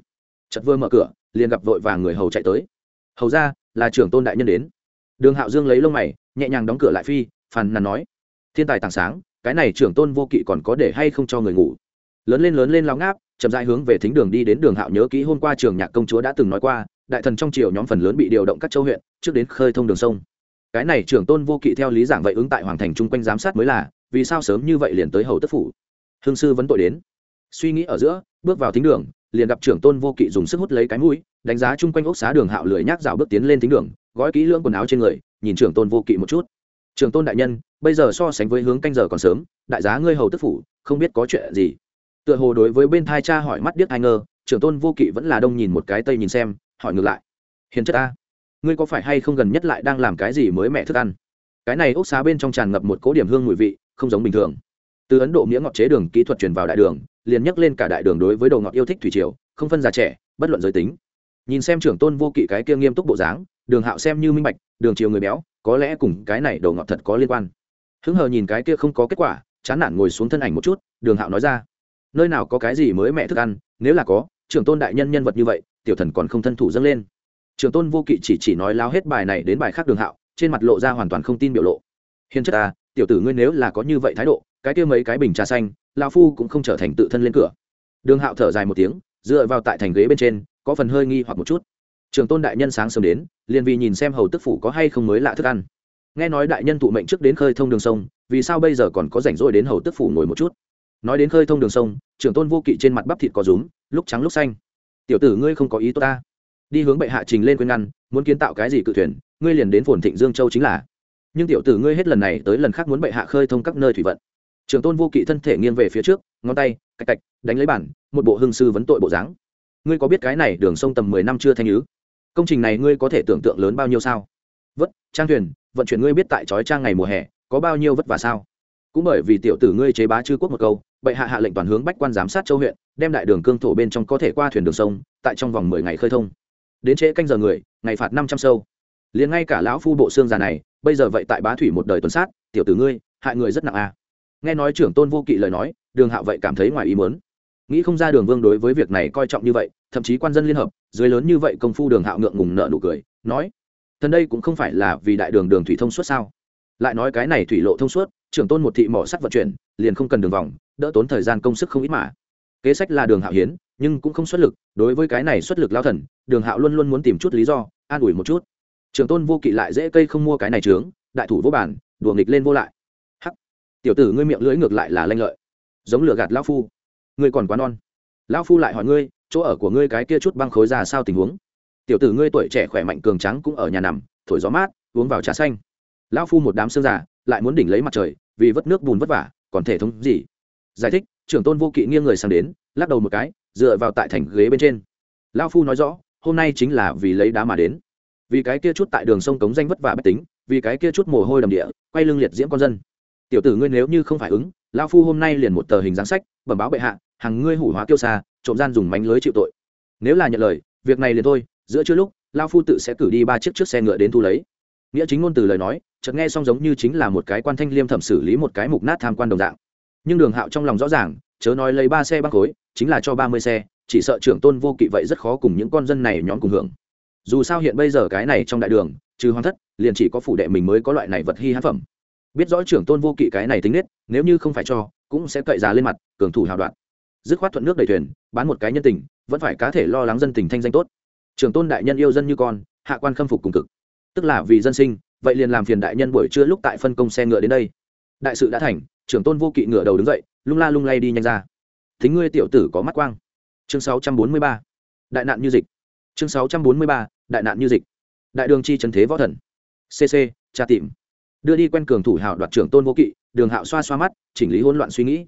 chật vơ mở cửa, liền gặp vội và người hầu chạy tới hầu ra là trưởng tôn đại nhân đến. Đường hạo dương lấy lông mày, nhẹ nhàng đóng cửa lại phi, phàn nàn nói, thiên tài tàng sáng, cái này trưởng tôn vô kỵ còn có để hay không cho người ngủ. Lớn lên lớn lên lao ngáp, chậm rãi hướng về thính đường đi đến đường hạo nhớ kỹ hôm qua trường nhạc công chúa đã từng nói qua, đại thần trong triều nhóm phần lớn bị điều động các châu huyện, trước đến khơi thông đường sông. Cái này trưởng tôn vô kỵ theo lý giảng vậy ứng tại hoàng thành chung quanh giám sát mới là, vì sao sớm như vậy liền tới hầu tất phủ? Hương sư vẫn tội đến. Suy nghĩ ở giữa, bước vào thính đường liền gặp trưởng tôn vô kỵ dùng sức hút lấy cái mũi, đánh giá chung quanh ốc xá đường hạo lười nhác rào bước tiến lên thính đường, gói kỹ lưỡng quần áo trên người, nhìn trưởng tôn vô kỵ một chút. Trưởng tôn đại nhân, bây giờ so sánh với hướng canh giờ còn sớm, đại giá ngươi hầu tức phủ, không biết có chuyện gì. Tựa hồ đối với bên thai cha hỏi mắt điếc ai ngơ trưởng tôn vô kỵ vẫn là đông nhìn một cái tây nhìn xem, hỏi ngược lại. Hiền chất ta, ngươi có phải hay không gần nhất lại đang làm cái gì mới mẹ thức ăn? Cái này ốc xá bên trong tràn ngập một cố điểm hương mùi vị, không giống bình thường. Từ ấn độ nghĩa ngọt chế đường kỹ thuật truyền vào đại đường liền nhắc lên cả đại đường đối với đồ ngọt yêu thích thủy triều, không phân già trẻ, bất luận giới tính. Nhìn xem trưởng tôn vô kỵ cái kia nghiêm túc bộ dáng, đường hạo xem như minh bạch, đường chiều người béo, có lẽ cùng cái này đồ ngọt thật có liên quan. Hứng hờ nhìn cái kia không có kết quả, chán nản ngồi xuống thân ảnh một chút, đường hạo nói ra, nơi nào có cái gì mới mẹ thức ăn, nếu là có, trưởng tôn đại nhân nhân vật như vậy, tiểu thần còn không thân thủ dâng lên. Trưởng tôn vô kỵ chỉ chỉ nói lao hết bài này đến bài khác đường hạo, trên mặt lộ ra hoàn toàn không tin biểu lộ. Hiền chất ta tiểu tử ngươi nếu là có như vậy thái độ, cái kia mấy cái bình trà xanh lao phu cũng không trở thành tự thân lên cửa. Đường hạo thở dài một tiếng, dựa vào tại thành ghế bên trên, có phần hơi nghi hoặc một chút. Trường tôn đại nhân sáng sớm đến, liền vì nhìn xem hầu tức phủ có hay không mới lạ thức ăn. Nghe nói đại nhân thụ mệnh trước đến khơi thông đường sông, vì sao bây giờ còn có rảnh rỗi đến hầu tức phủ ngồi một chút? Nói đến khơi thông đường sông trưởng tôn vô kỵ trên mặt bắp thịt có rúm, lúc trắng lúc xanh. Tiểu tử ngươi không có ý tốt ta. Đi hướng bệ hạ trình lên quên ngăn, muốn kiến tạo cái gì cự thuyền, ngươi liền đến phồn thịnh dương châu chính là. Nhưng tiểu tử ngươi hết lần này tới lần khác muốn bệ hạ khơi thông các nơi thủy vận trường tôn vô kỵ thân thể nghiêng về phía trước, ngón tay, cạch cạch, đánh lấy bản, một bộ hương sư vấn tội bộ dáng. Ngươi có biết cái này đường sông tầm mười năm chưa thanh nhứ công trình này ngươi có thể tưởng tượng lớn bao nhiêu sao? Vất, trang thuyền, vận chuyển ngươi biết tại trói trang ngày mùa hè, có bao nhiêu vất vả sao? Cũng bởi vì tiểu tử ngươi chế bá chư quốc một câu, bệ hạ hạ lệnh toàn hướng bách quan giám sát châu huyện, đem đại đường cương thổ bên trong có thể qua thuyền đường sông, tại trong vòng mười ngày khơi thông. Đến trễ canh giờ người, ngày phạt năm trăm sâu. Liền ngay cả lão phu bộ xương già này, bây giờ vậy tại bá thủy một đời tuần sát, tiểu tử ngươi, hại người rất nặng à nghe nói trưởng tôn vô kỵ lời nói, đường hạo vậy cảm thấy ngoài ý muốn. Nghĩ không ra đường vương đối với việc này coi trọng như vậy, thậm chí quan dân liên hợp, dưới lớn như vậy công phu đường hạo ngượng ngùng nợ nụ cười, nói, thần đây cũng không phải là vì đại đường đường thủy thông suốt sao? Lại nói cái này thủy lộ thông suốt, trưởng tôn một thị mỏ sắt vận chuyển, liền không cần đường vòng, đỡ tốn thời gian công sức không ít mà. Kế sách là đường hạo hiến, nhưng cũng không xuất lực, đối với cái này xuất lực lao thần, đường hạo luôn luôn muốn tìm chút lý do, an ủi một chút. Trưởng tôn vô kỵ lại dễ cây không mua cái này trướng, đại thủ vô bản, đùa nghịch lên vô lại tiểu tử ngươi miệng lưỡi ngược lại là lanh lợi. Giống lửa gạt lao phu. Ngươi còn quá non. Lao phu lại hỏi ngươi, chỗ ở của ngươi cái kia chút băng khối ra sao tình huống? Tiểu tử ngươi tuổi trẻ khỏe mạnh cường trắng cũng ở nhà nằm, thổi gió mát, uống vào trà xanh. Lao phu một đám xương già, lại muốn đỉnh lấy mặt trời, vì vất nước bùn vất vả, còn thể thống gì? Giải thích, trưởng tôn vô kỵ nghiêng người sang đến, lắc đầu một cái, dựa vào tại thành ghế bên trên. Lao phu nói rõ, hôm nay chính là vì lấy đá mà đến. Vì cái kia chút tại đường sông cống danh vất vả bất tính, vì cái kia chút mồ hôi đầm địa, quay lưng liệt diễm con dân tiểu tử ngươi nếu như không phải ứng lao phu hôm nay liền một tờ hình giáng sách, bẩm báo bệ hạ, hàng ngươi hủ hóa kiêu xa, trộm gian dùng mánh lưới chịu tội. Nếu là nhận lời, việc này liền thôi, giữa chưa lúc lao phu tự sẽ cử đi ba chiếc trước xe ngựa đến thu lấy. Nghĩa chính ngôn từ lời nói, chợt nghe xong giống như chính là một cái quan thanh liêm thẩm xử lý một cái mục nát tham quan đồng dạng. Nhưng đường hạo trong lòng rõ ràng, chớ nói lấy ba xe băng khối, chính là cho ba mươi xe, chỉ sợ trưởng tôn vô kỵ vậy rất khó cùng những con dân này nhóm cùng hưởng. Dù sao hiện bây giờ cái này trong đại đường, trừ hoàng thất, liền chỉ có phủ đệ mình mới có loại này vật hy hán phẩm biết rõ trưởng tôn vô kỵ cái này tính nết, nếu như không phải cho, cũng sẽ cậy già lên mặt, cường thủ hào đoạn. Dứt khoát thuận nước đầy thuyền, bán một cái nhân tình, vẫn phải cá thể lo lắng dân tình thanh danh tốt. Trưởng tôn đại nhân yêu dân như con, hạ quan khâm phục cùng cực. Tức là vì dân sinh, vậy liền làm phiền đại nhân buổi trưa lúc tại phân công xe ngựa đến đây. Đại sự đã thành, trưởng tôn vô kỵ ngựa đầu đứng dậy, lung la lung lay đi nhanh ra. Thính ngươi tiểu tử có mắt quang. Chương 643. đại nạn như dịch. Chương 643. đại nạn như dịch. Đại đường chi trần thế võ thần. Cc tra tìm đưa đi quen cường thủ hào đoạt trưởng tôn vô kỵ, đường hạo xoa xoa mắt, chỉnh lý hỗn loạn suy nghĩ.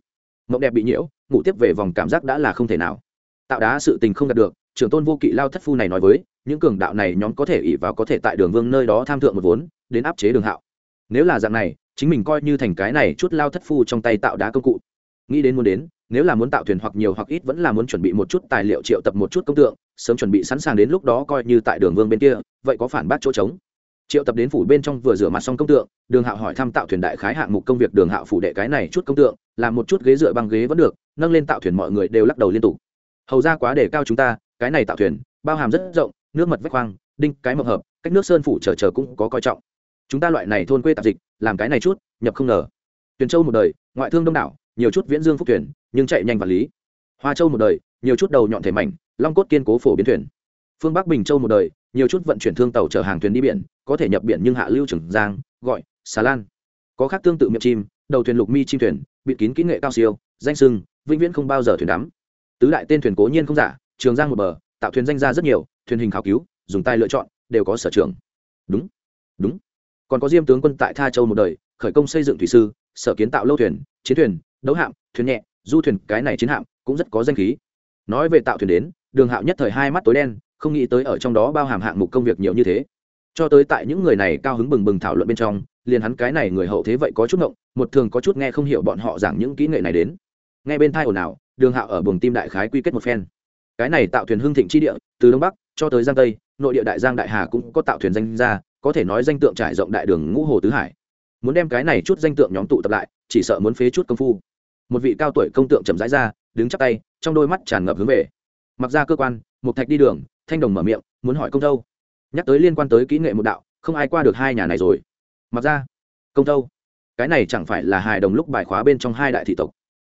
Mộng đẹp bị nhiễu, ngủ tiếp về vòng cảm giác đã là không thể nào. Tạo đá sự tình không đạt được, trưởng tôn vô kỵ lao thất phu này nói với, những cường đạo này nhóm có thể ỉ vào có thể tại đường vương nơi đó tham thượng một vốn, đến áp chế đường hạo. Nếu là dạng này, chính mình coi như thành cái này chút lao thất phu trong tay tạo đá công cụ. Nghĩ đến muốn đến, nếu là muốn tạo thuyền hoặc nhiều hoặc ít vẫn là muốn chuẩn bị một chút tài liệu triệu tập một chút công tượng, sớm chuẩn bị sẵn sàng đến lúc đó coi như tại đường vương bên kia, vậy có phản bác chỗ trống? Triệu tập đến phủ bên trong vừa rửa mặt xong công tượng, đường hạo hỏi thăm tạo thuyền đại khái hạng mục công việc đường hạo phủ đệ cái này chút công tượng, làm một chút ghế dựa bằng ghế vẫn được, nâng lên tạo thuyền mọi người đều lắc đầu liên tục. Hầu ra quá để cao chúng ta, cái này tạo thuyền, bao hàm rất rộng, nước mật vách khoang, đinh cái mập hợp, cách nước sơn phủ chờ chờ cũng có coi trọng. Chúng ta loại này thôn quê tạp dịch, làm cái này chút, nhập không ngờ. Tuyền châu một đời, ngoại thương đông đảo, nhiều chút viễn dương phúc thuyền, nhưng chạy nhanh vật lý. Hoa châu một đời, nhiều chút đầu nhọn thể mảnh, long cốt kiên cố phổ biến thuyền. Phương bắc bình châu một đời nhiều chút vận chuyển thương tàu chở hàng thuyền đi biển, có thể nhập biển nhưng hạ lưu trưởng giang, gọi, xà lan. Có khác tương tự miệng chim, đầu thuyền lục mi chim thuyền, bịt kín kỹ nghệ cao siêu, danh sưng, vĩnh viễn không bao giờ thuyền đắm. Tứ đại tên thuyền cố nhiên không giả, trường giang một bờ, tạo thuyền danh ra rất nhiều, thuyền hình khảo cứu, dùng tay lựa chọn, đều có sở trường. Đúng đúng. Còn có diêm tướng quân tại tha châu một đời, khởi công xây dựng thủy sư, sở kiến tạo lâu thuyền, chiến thuyền, đấu hạm, thuyền nhẹ, du thuyền, cái này chiến hạm cũng rất có danh khí. Nói về tạo thuyền đến, đường hạo nhất thời hai mắt tối đen không nghĩ tới ở trong đó bao hàm hạng mục công việc nhiều như thế. Cho tới tại những người này cao hứng bừng bừng thảo luận bên trong, liền hắn cái này người hậu thế vậy có chút ngộng, một thường có chút nghe không hiểu bọn họ giảng những kỹ nghệ này đến. Nghe bên thai ồn ào, đường hạo ở buồng tim đại khái quy kết một phen. Cái này tạo thuyền hưng thịnh chi địa, từ đông bắc cho tới giang tây, nội địa đại giang đại hà cũng có tạo thuyền danh ra, có thể nói danh tượng trải rộng đại đường ngũ hồ tứ hải. Muốn đem cái này chút danh tượng nhóm tụ tập lại, chỉ sợ muốn phế chút công phu. Một vị cao tuổi công tượng chậm rãi ra, đứng chắp tay, trong đôi mắt tràn ngập hướng về. Mặc ra cơ quan, một thạch đi đường thanh đồng mở miệng, muốn hỏi công thâu. Nhắc tới liên quan tới kỹ nghệ một đạo, không ai qua được hai nhà này rồi. Mặc ra, công thâu. Cái này chẳng phải là hài đồng lúc bài khóa bên trong hai đại thị tộc.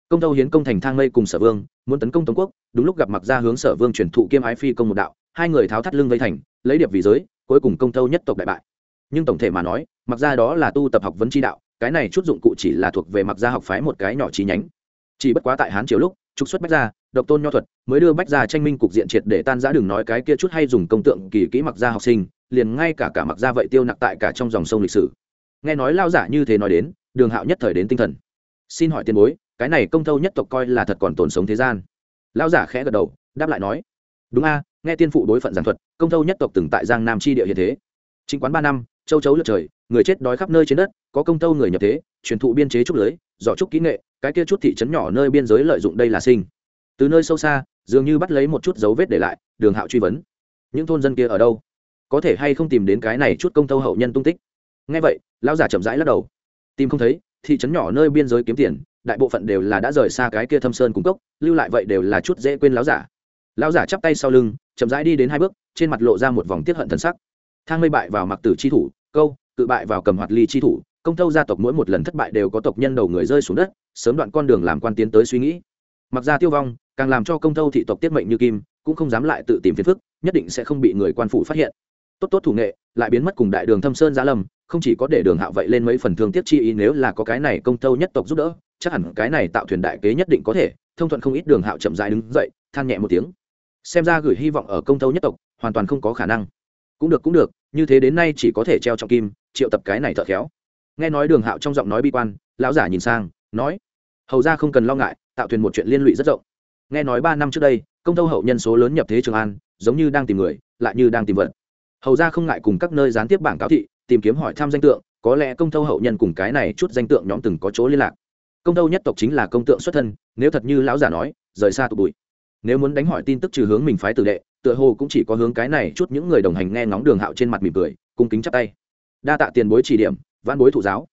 Công tâu hiến công thành thang mây cùng sở vương, muốn tấn công tống quốc, đúng lúc gặp mặc ra hướng sở vương truyền thụ kiêm ái phi công một đạo, hai người tháo thắt lưng vây thành, lấy điệp vì giới, cuối cùng công tâu nhất tộc đại bại. Nhưng tổng thể mà nói, mặc ra đó là tu tập học vấn tri đạo, cái này chút dụng cụ chỉ là thuộc về mặc Ra học phái một cái nhỏ chi nhánh. Chỉ bất quá tại hán triều lúc, trục xuất bách Ra độc tôn nho thuật, mới đưa bách gia tranh minh cục diện triệt để tan giã đừng nói cái kia chút hay dùng công tượng kỳ kỹ mặc gia học sinh, liền ngay cả cả mặc gia vậy tiêu nặc tại cả trong dòng sông lịch sử. Nghe nói lao giả như thế nói đến, đường hạo nhất thời đến tinh thần. Xin hỏi tiền bối, cái này công thâu nhất tộc coi là thật còn tồn sống thế gian? Lao giả khẽ gật đầu, đáp lại nói. Đúng a, nghe tiên phụ đối phận giảng thuật, công thâu nhất tộc từng tại giang nam tri địa hiện thế. Chính quán ba năm, châu chấu lượt trời, người chết đói khắp nơi trên đất, có công tâu người nhập thế, truyền thụ biên chế trúc lưới dọ trúc kỹ nghệ, cái kia chút thị trấn nhỏ nơi biên giới lợi dụng đây là sinh từ nơi sâu xa, dường như bắt lấy một chút dấu vết để lại, đường hạo truy vấn. Những thôn dân kia ở đâu? Có thể hay không tìm đến cái này chút công tâu hậu nhân tung tích? Ngay vậy, lão giả chậm rãi lắc đầu. Tìm không thấy, thị trấn nhỏ nơi biên giới kiếm tiền, đại bộ phận đều là đã rời xa cái kia thâm sơn cung cốc, lưu lại vậy đều là chút dễ quên lão giả. Lão giả chắp tay sau lưng, chậm rãi đi đến hai bước, trên mặt lộ ra một vòng tiết hận thần sắc. Thang mây bại vào mặc tử chi thủ, câu, cự bại vào cầm hoạt ly chi thủ, công tâu gia tộc mỗi một lần thất bại đều có tộc nhân đầu người rơi xuống đất, sớm đoạn con đường làm quan tiến tới suy nghĩ. Mặc ra tiêu vong càng làm cho công thâu thị tộc tiết mệnh như kim, cũng không dám lại tự tìm phiền phức, nhất định sẽ không bị người quan phủ phát hiện. Tốt tốt thủ nghệ, lại biến mất cùng đại đường thâm sơn giá lâm, không chỉ có để đường hạo vậy lên mấy phần thương tiếc chi ý, nếu là có cái này công thâu nhất tộc giúp đỡ, chắc hẳn cái này tạo thuyền đại kế nhất định có thể, thông thuận không ít đường hạo chậm dài đứng dậy, than nhẹ một tiếng. Xem ra gửi hy vọng ở công thâu nhất tộc, hoàn toàn không có khả năng. Cũng được cũng được, như thế đến nay chỉ có thể treo trọng kim, triệu tập cái này thợ khéo. Nghe nói đường hạo trong giọng nói bi quan, lão giả nhìn sang, nói, hầu ra không cần lo ngại, tạo thuyền một chuyện liên lụy rất rộng nghe nói ba năm trước đây, công tâu hậu nhân số lớn nhập thế trường an, giống như đang tìm người, lại như đang tìm vật. Hầu ra không ngại cùng các nơi gián tiếp bảng cáo thị, tìm kiếm hỏi thăm danh tượng, có lẽ công tâu hậu nhân cùng cái này chút danh tượng nhóm từng có chỗ liên lạc. Công tâu nhất tộc chính là công tượng xuất thân, nếu thật như lão giả nói, rời xa tụ bụi. Nếu muốn đánh hỏi tin tức trừ hướng mình phái tử đệ, tựa hồ cũng chỉ có hướng cái này chút những người đồng hành nghe ngóng đường hạo trên mặt mỉm cười, cung kính chắp tay. Đa tạ tiền bối chỉ điểm văn bối thụ giáo.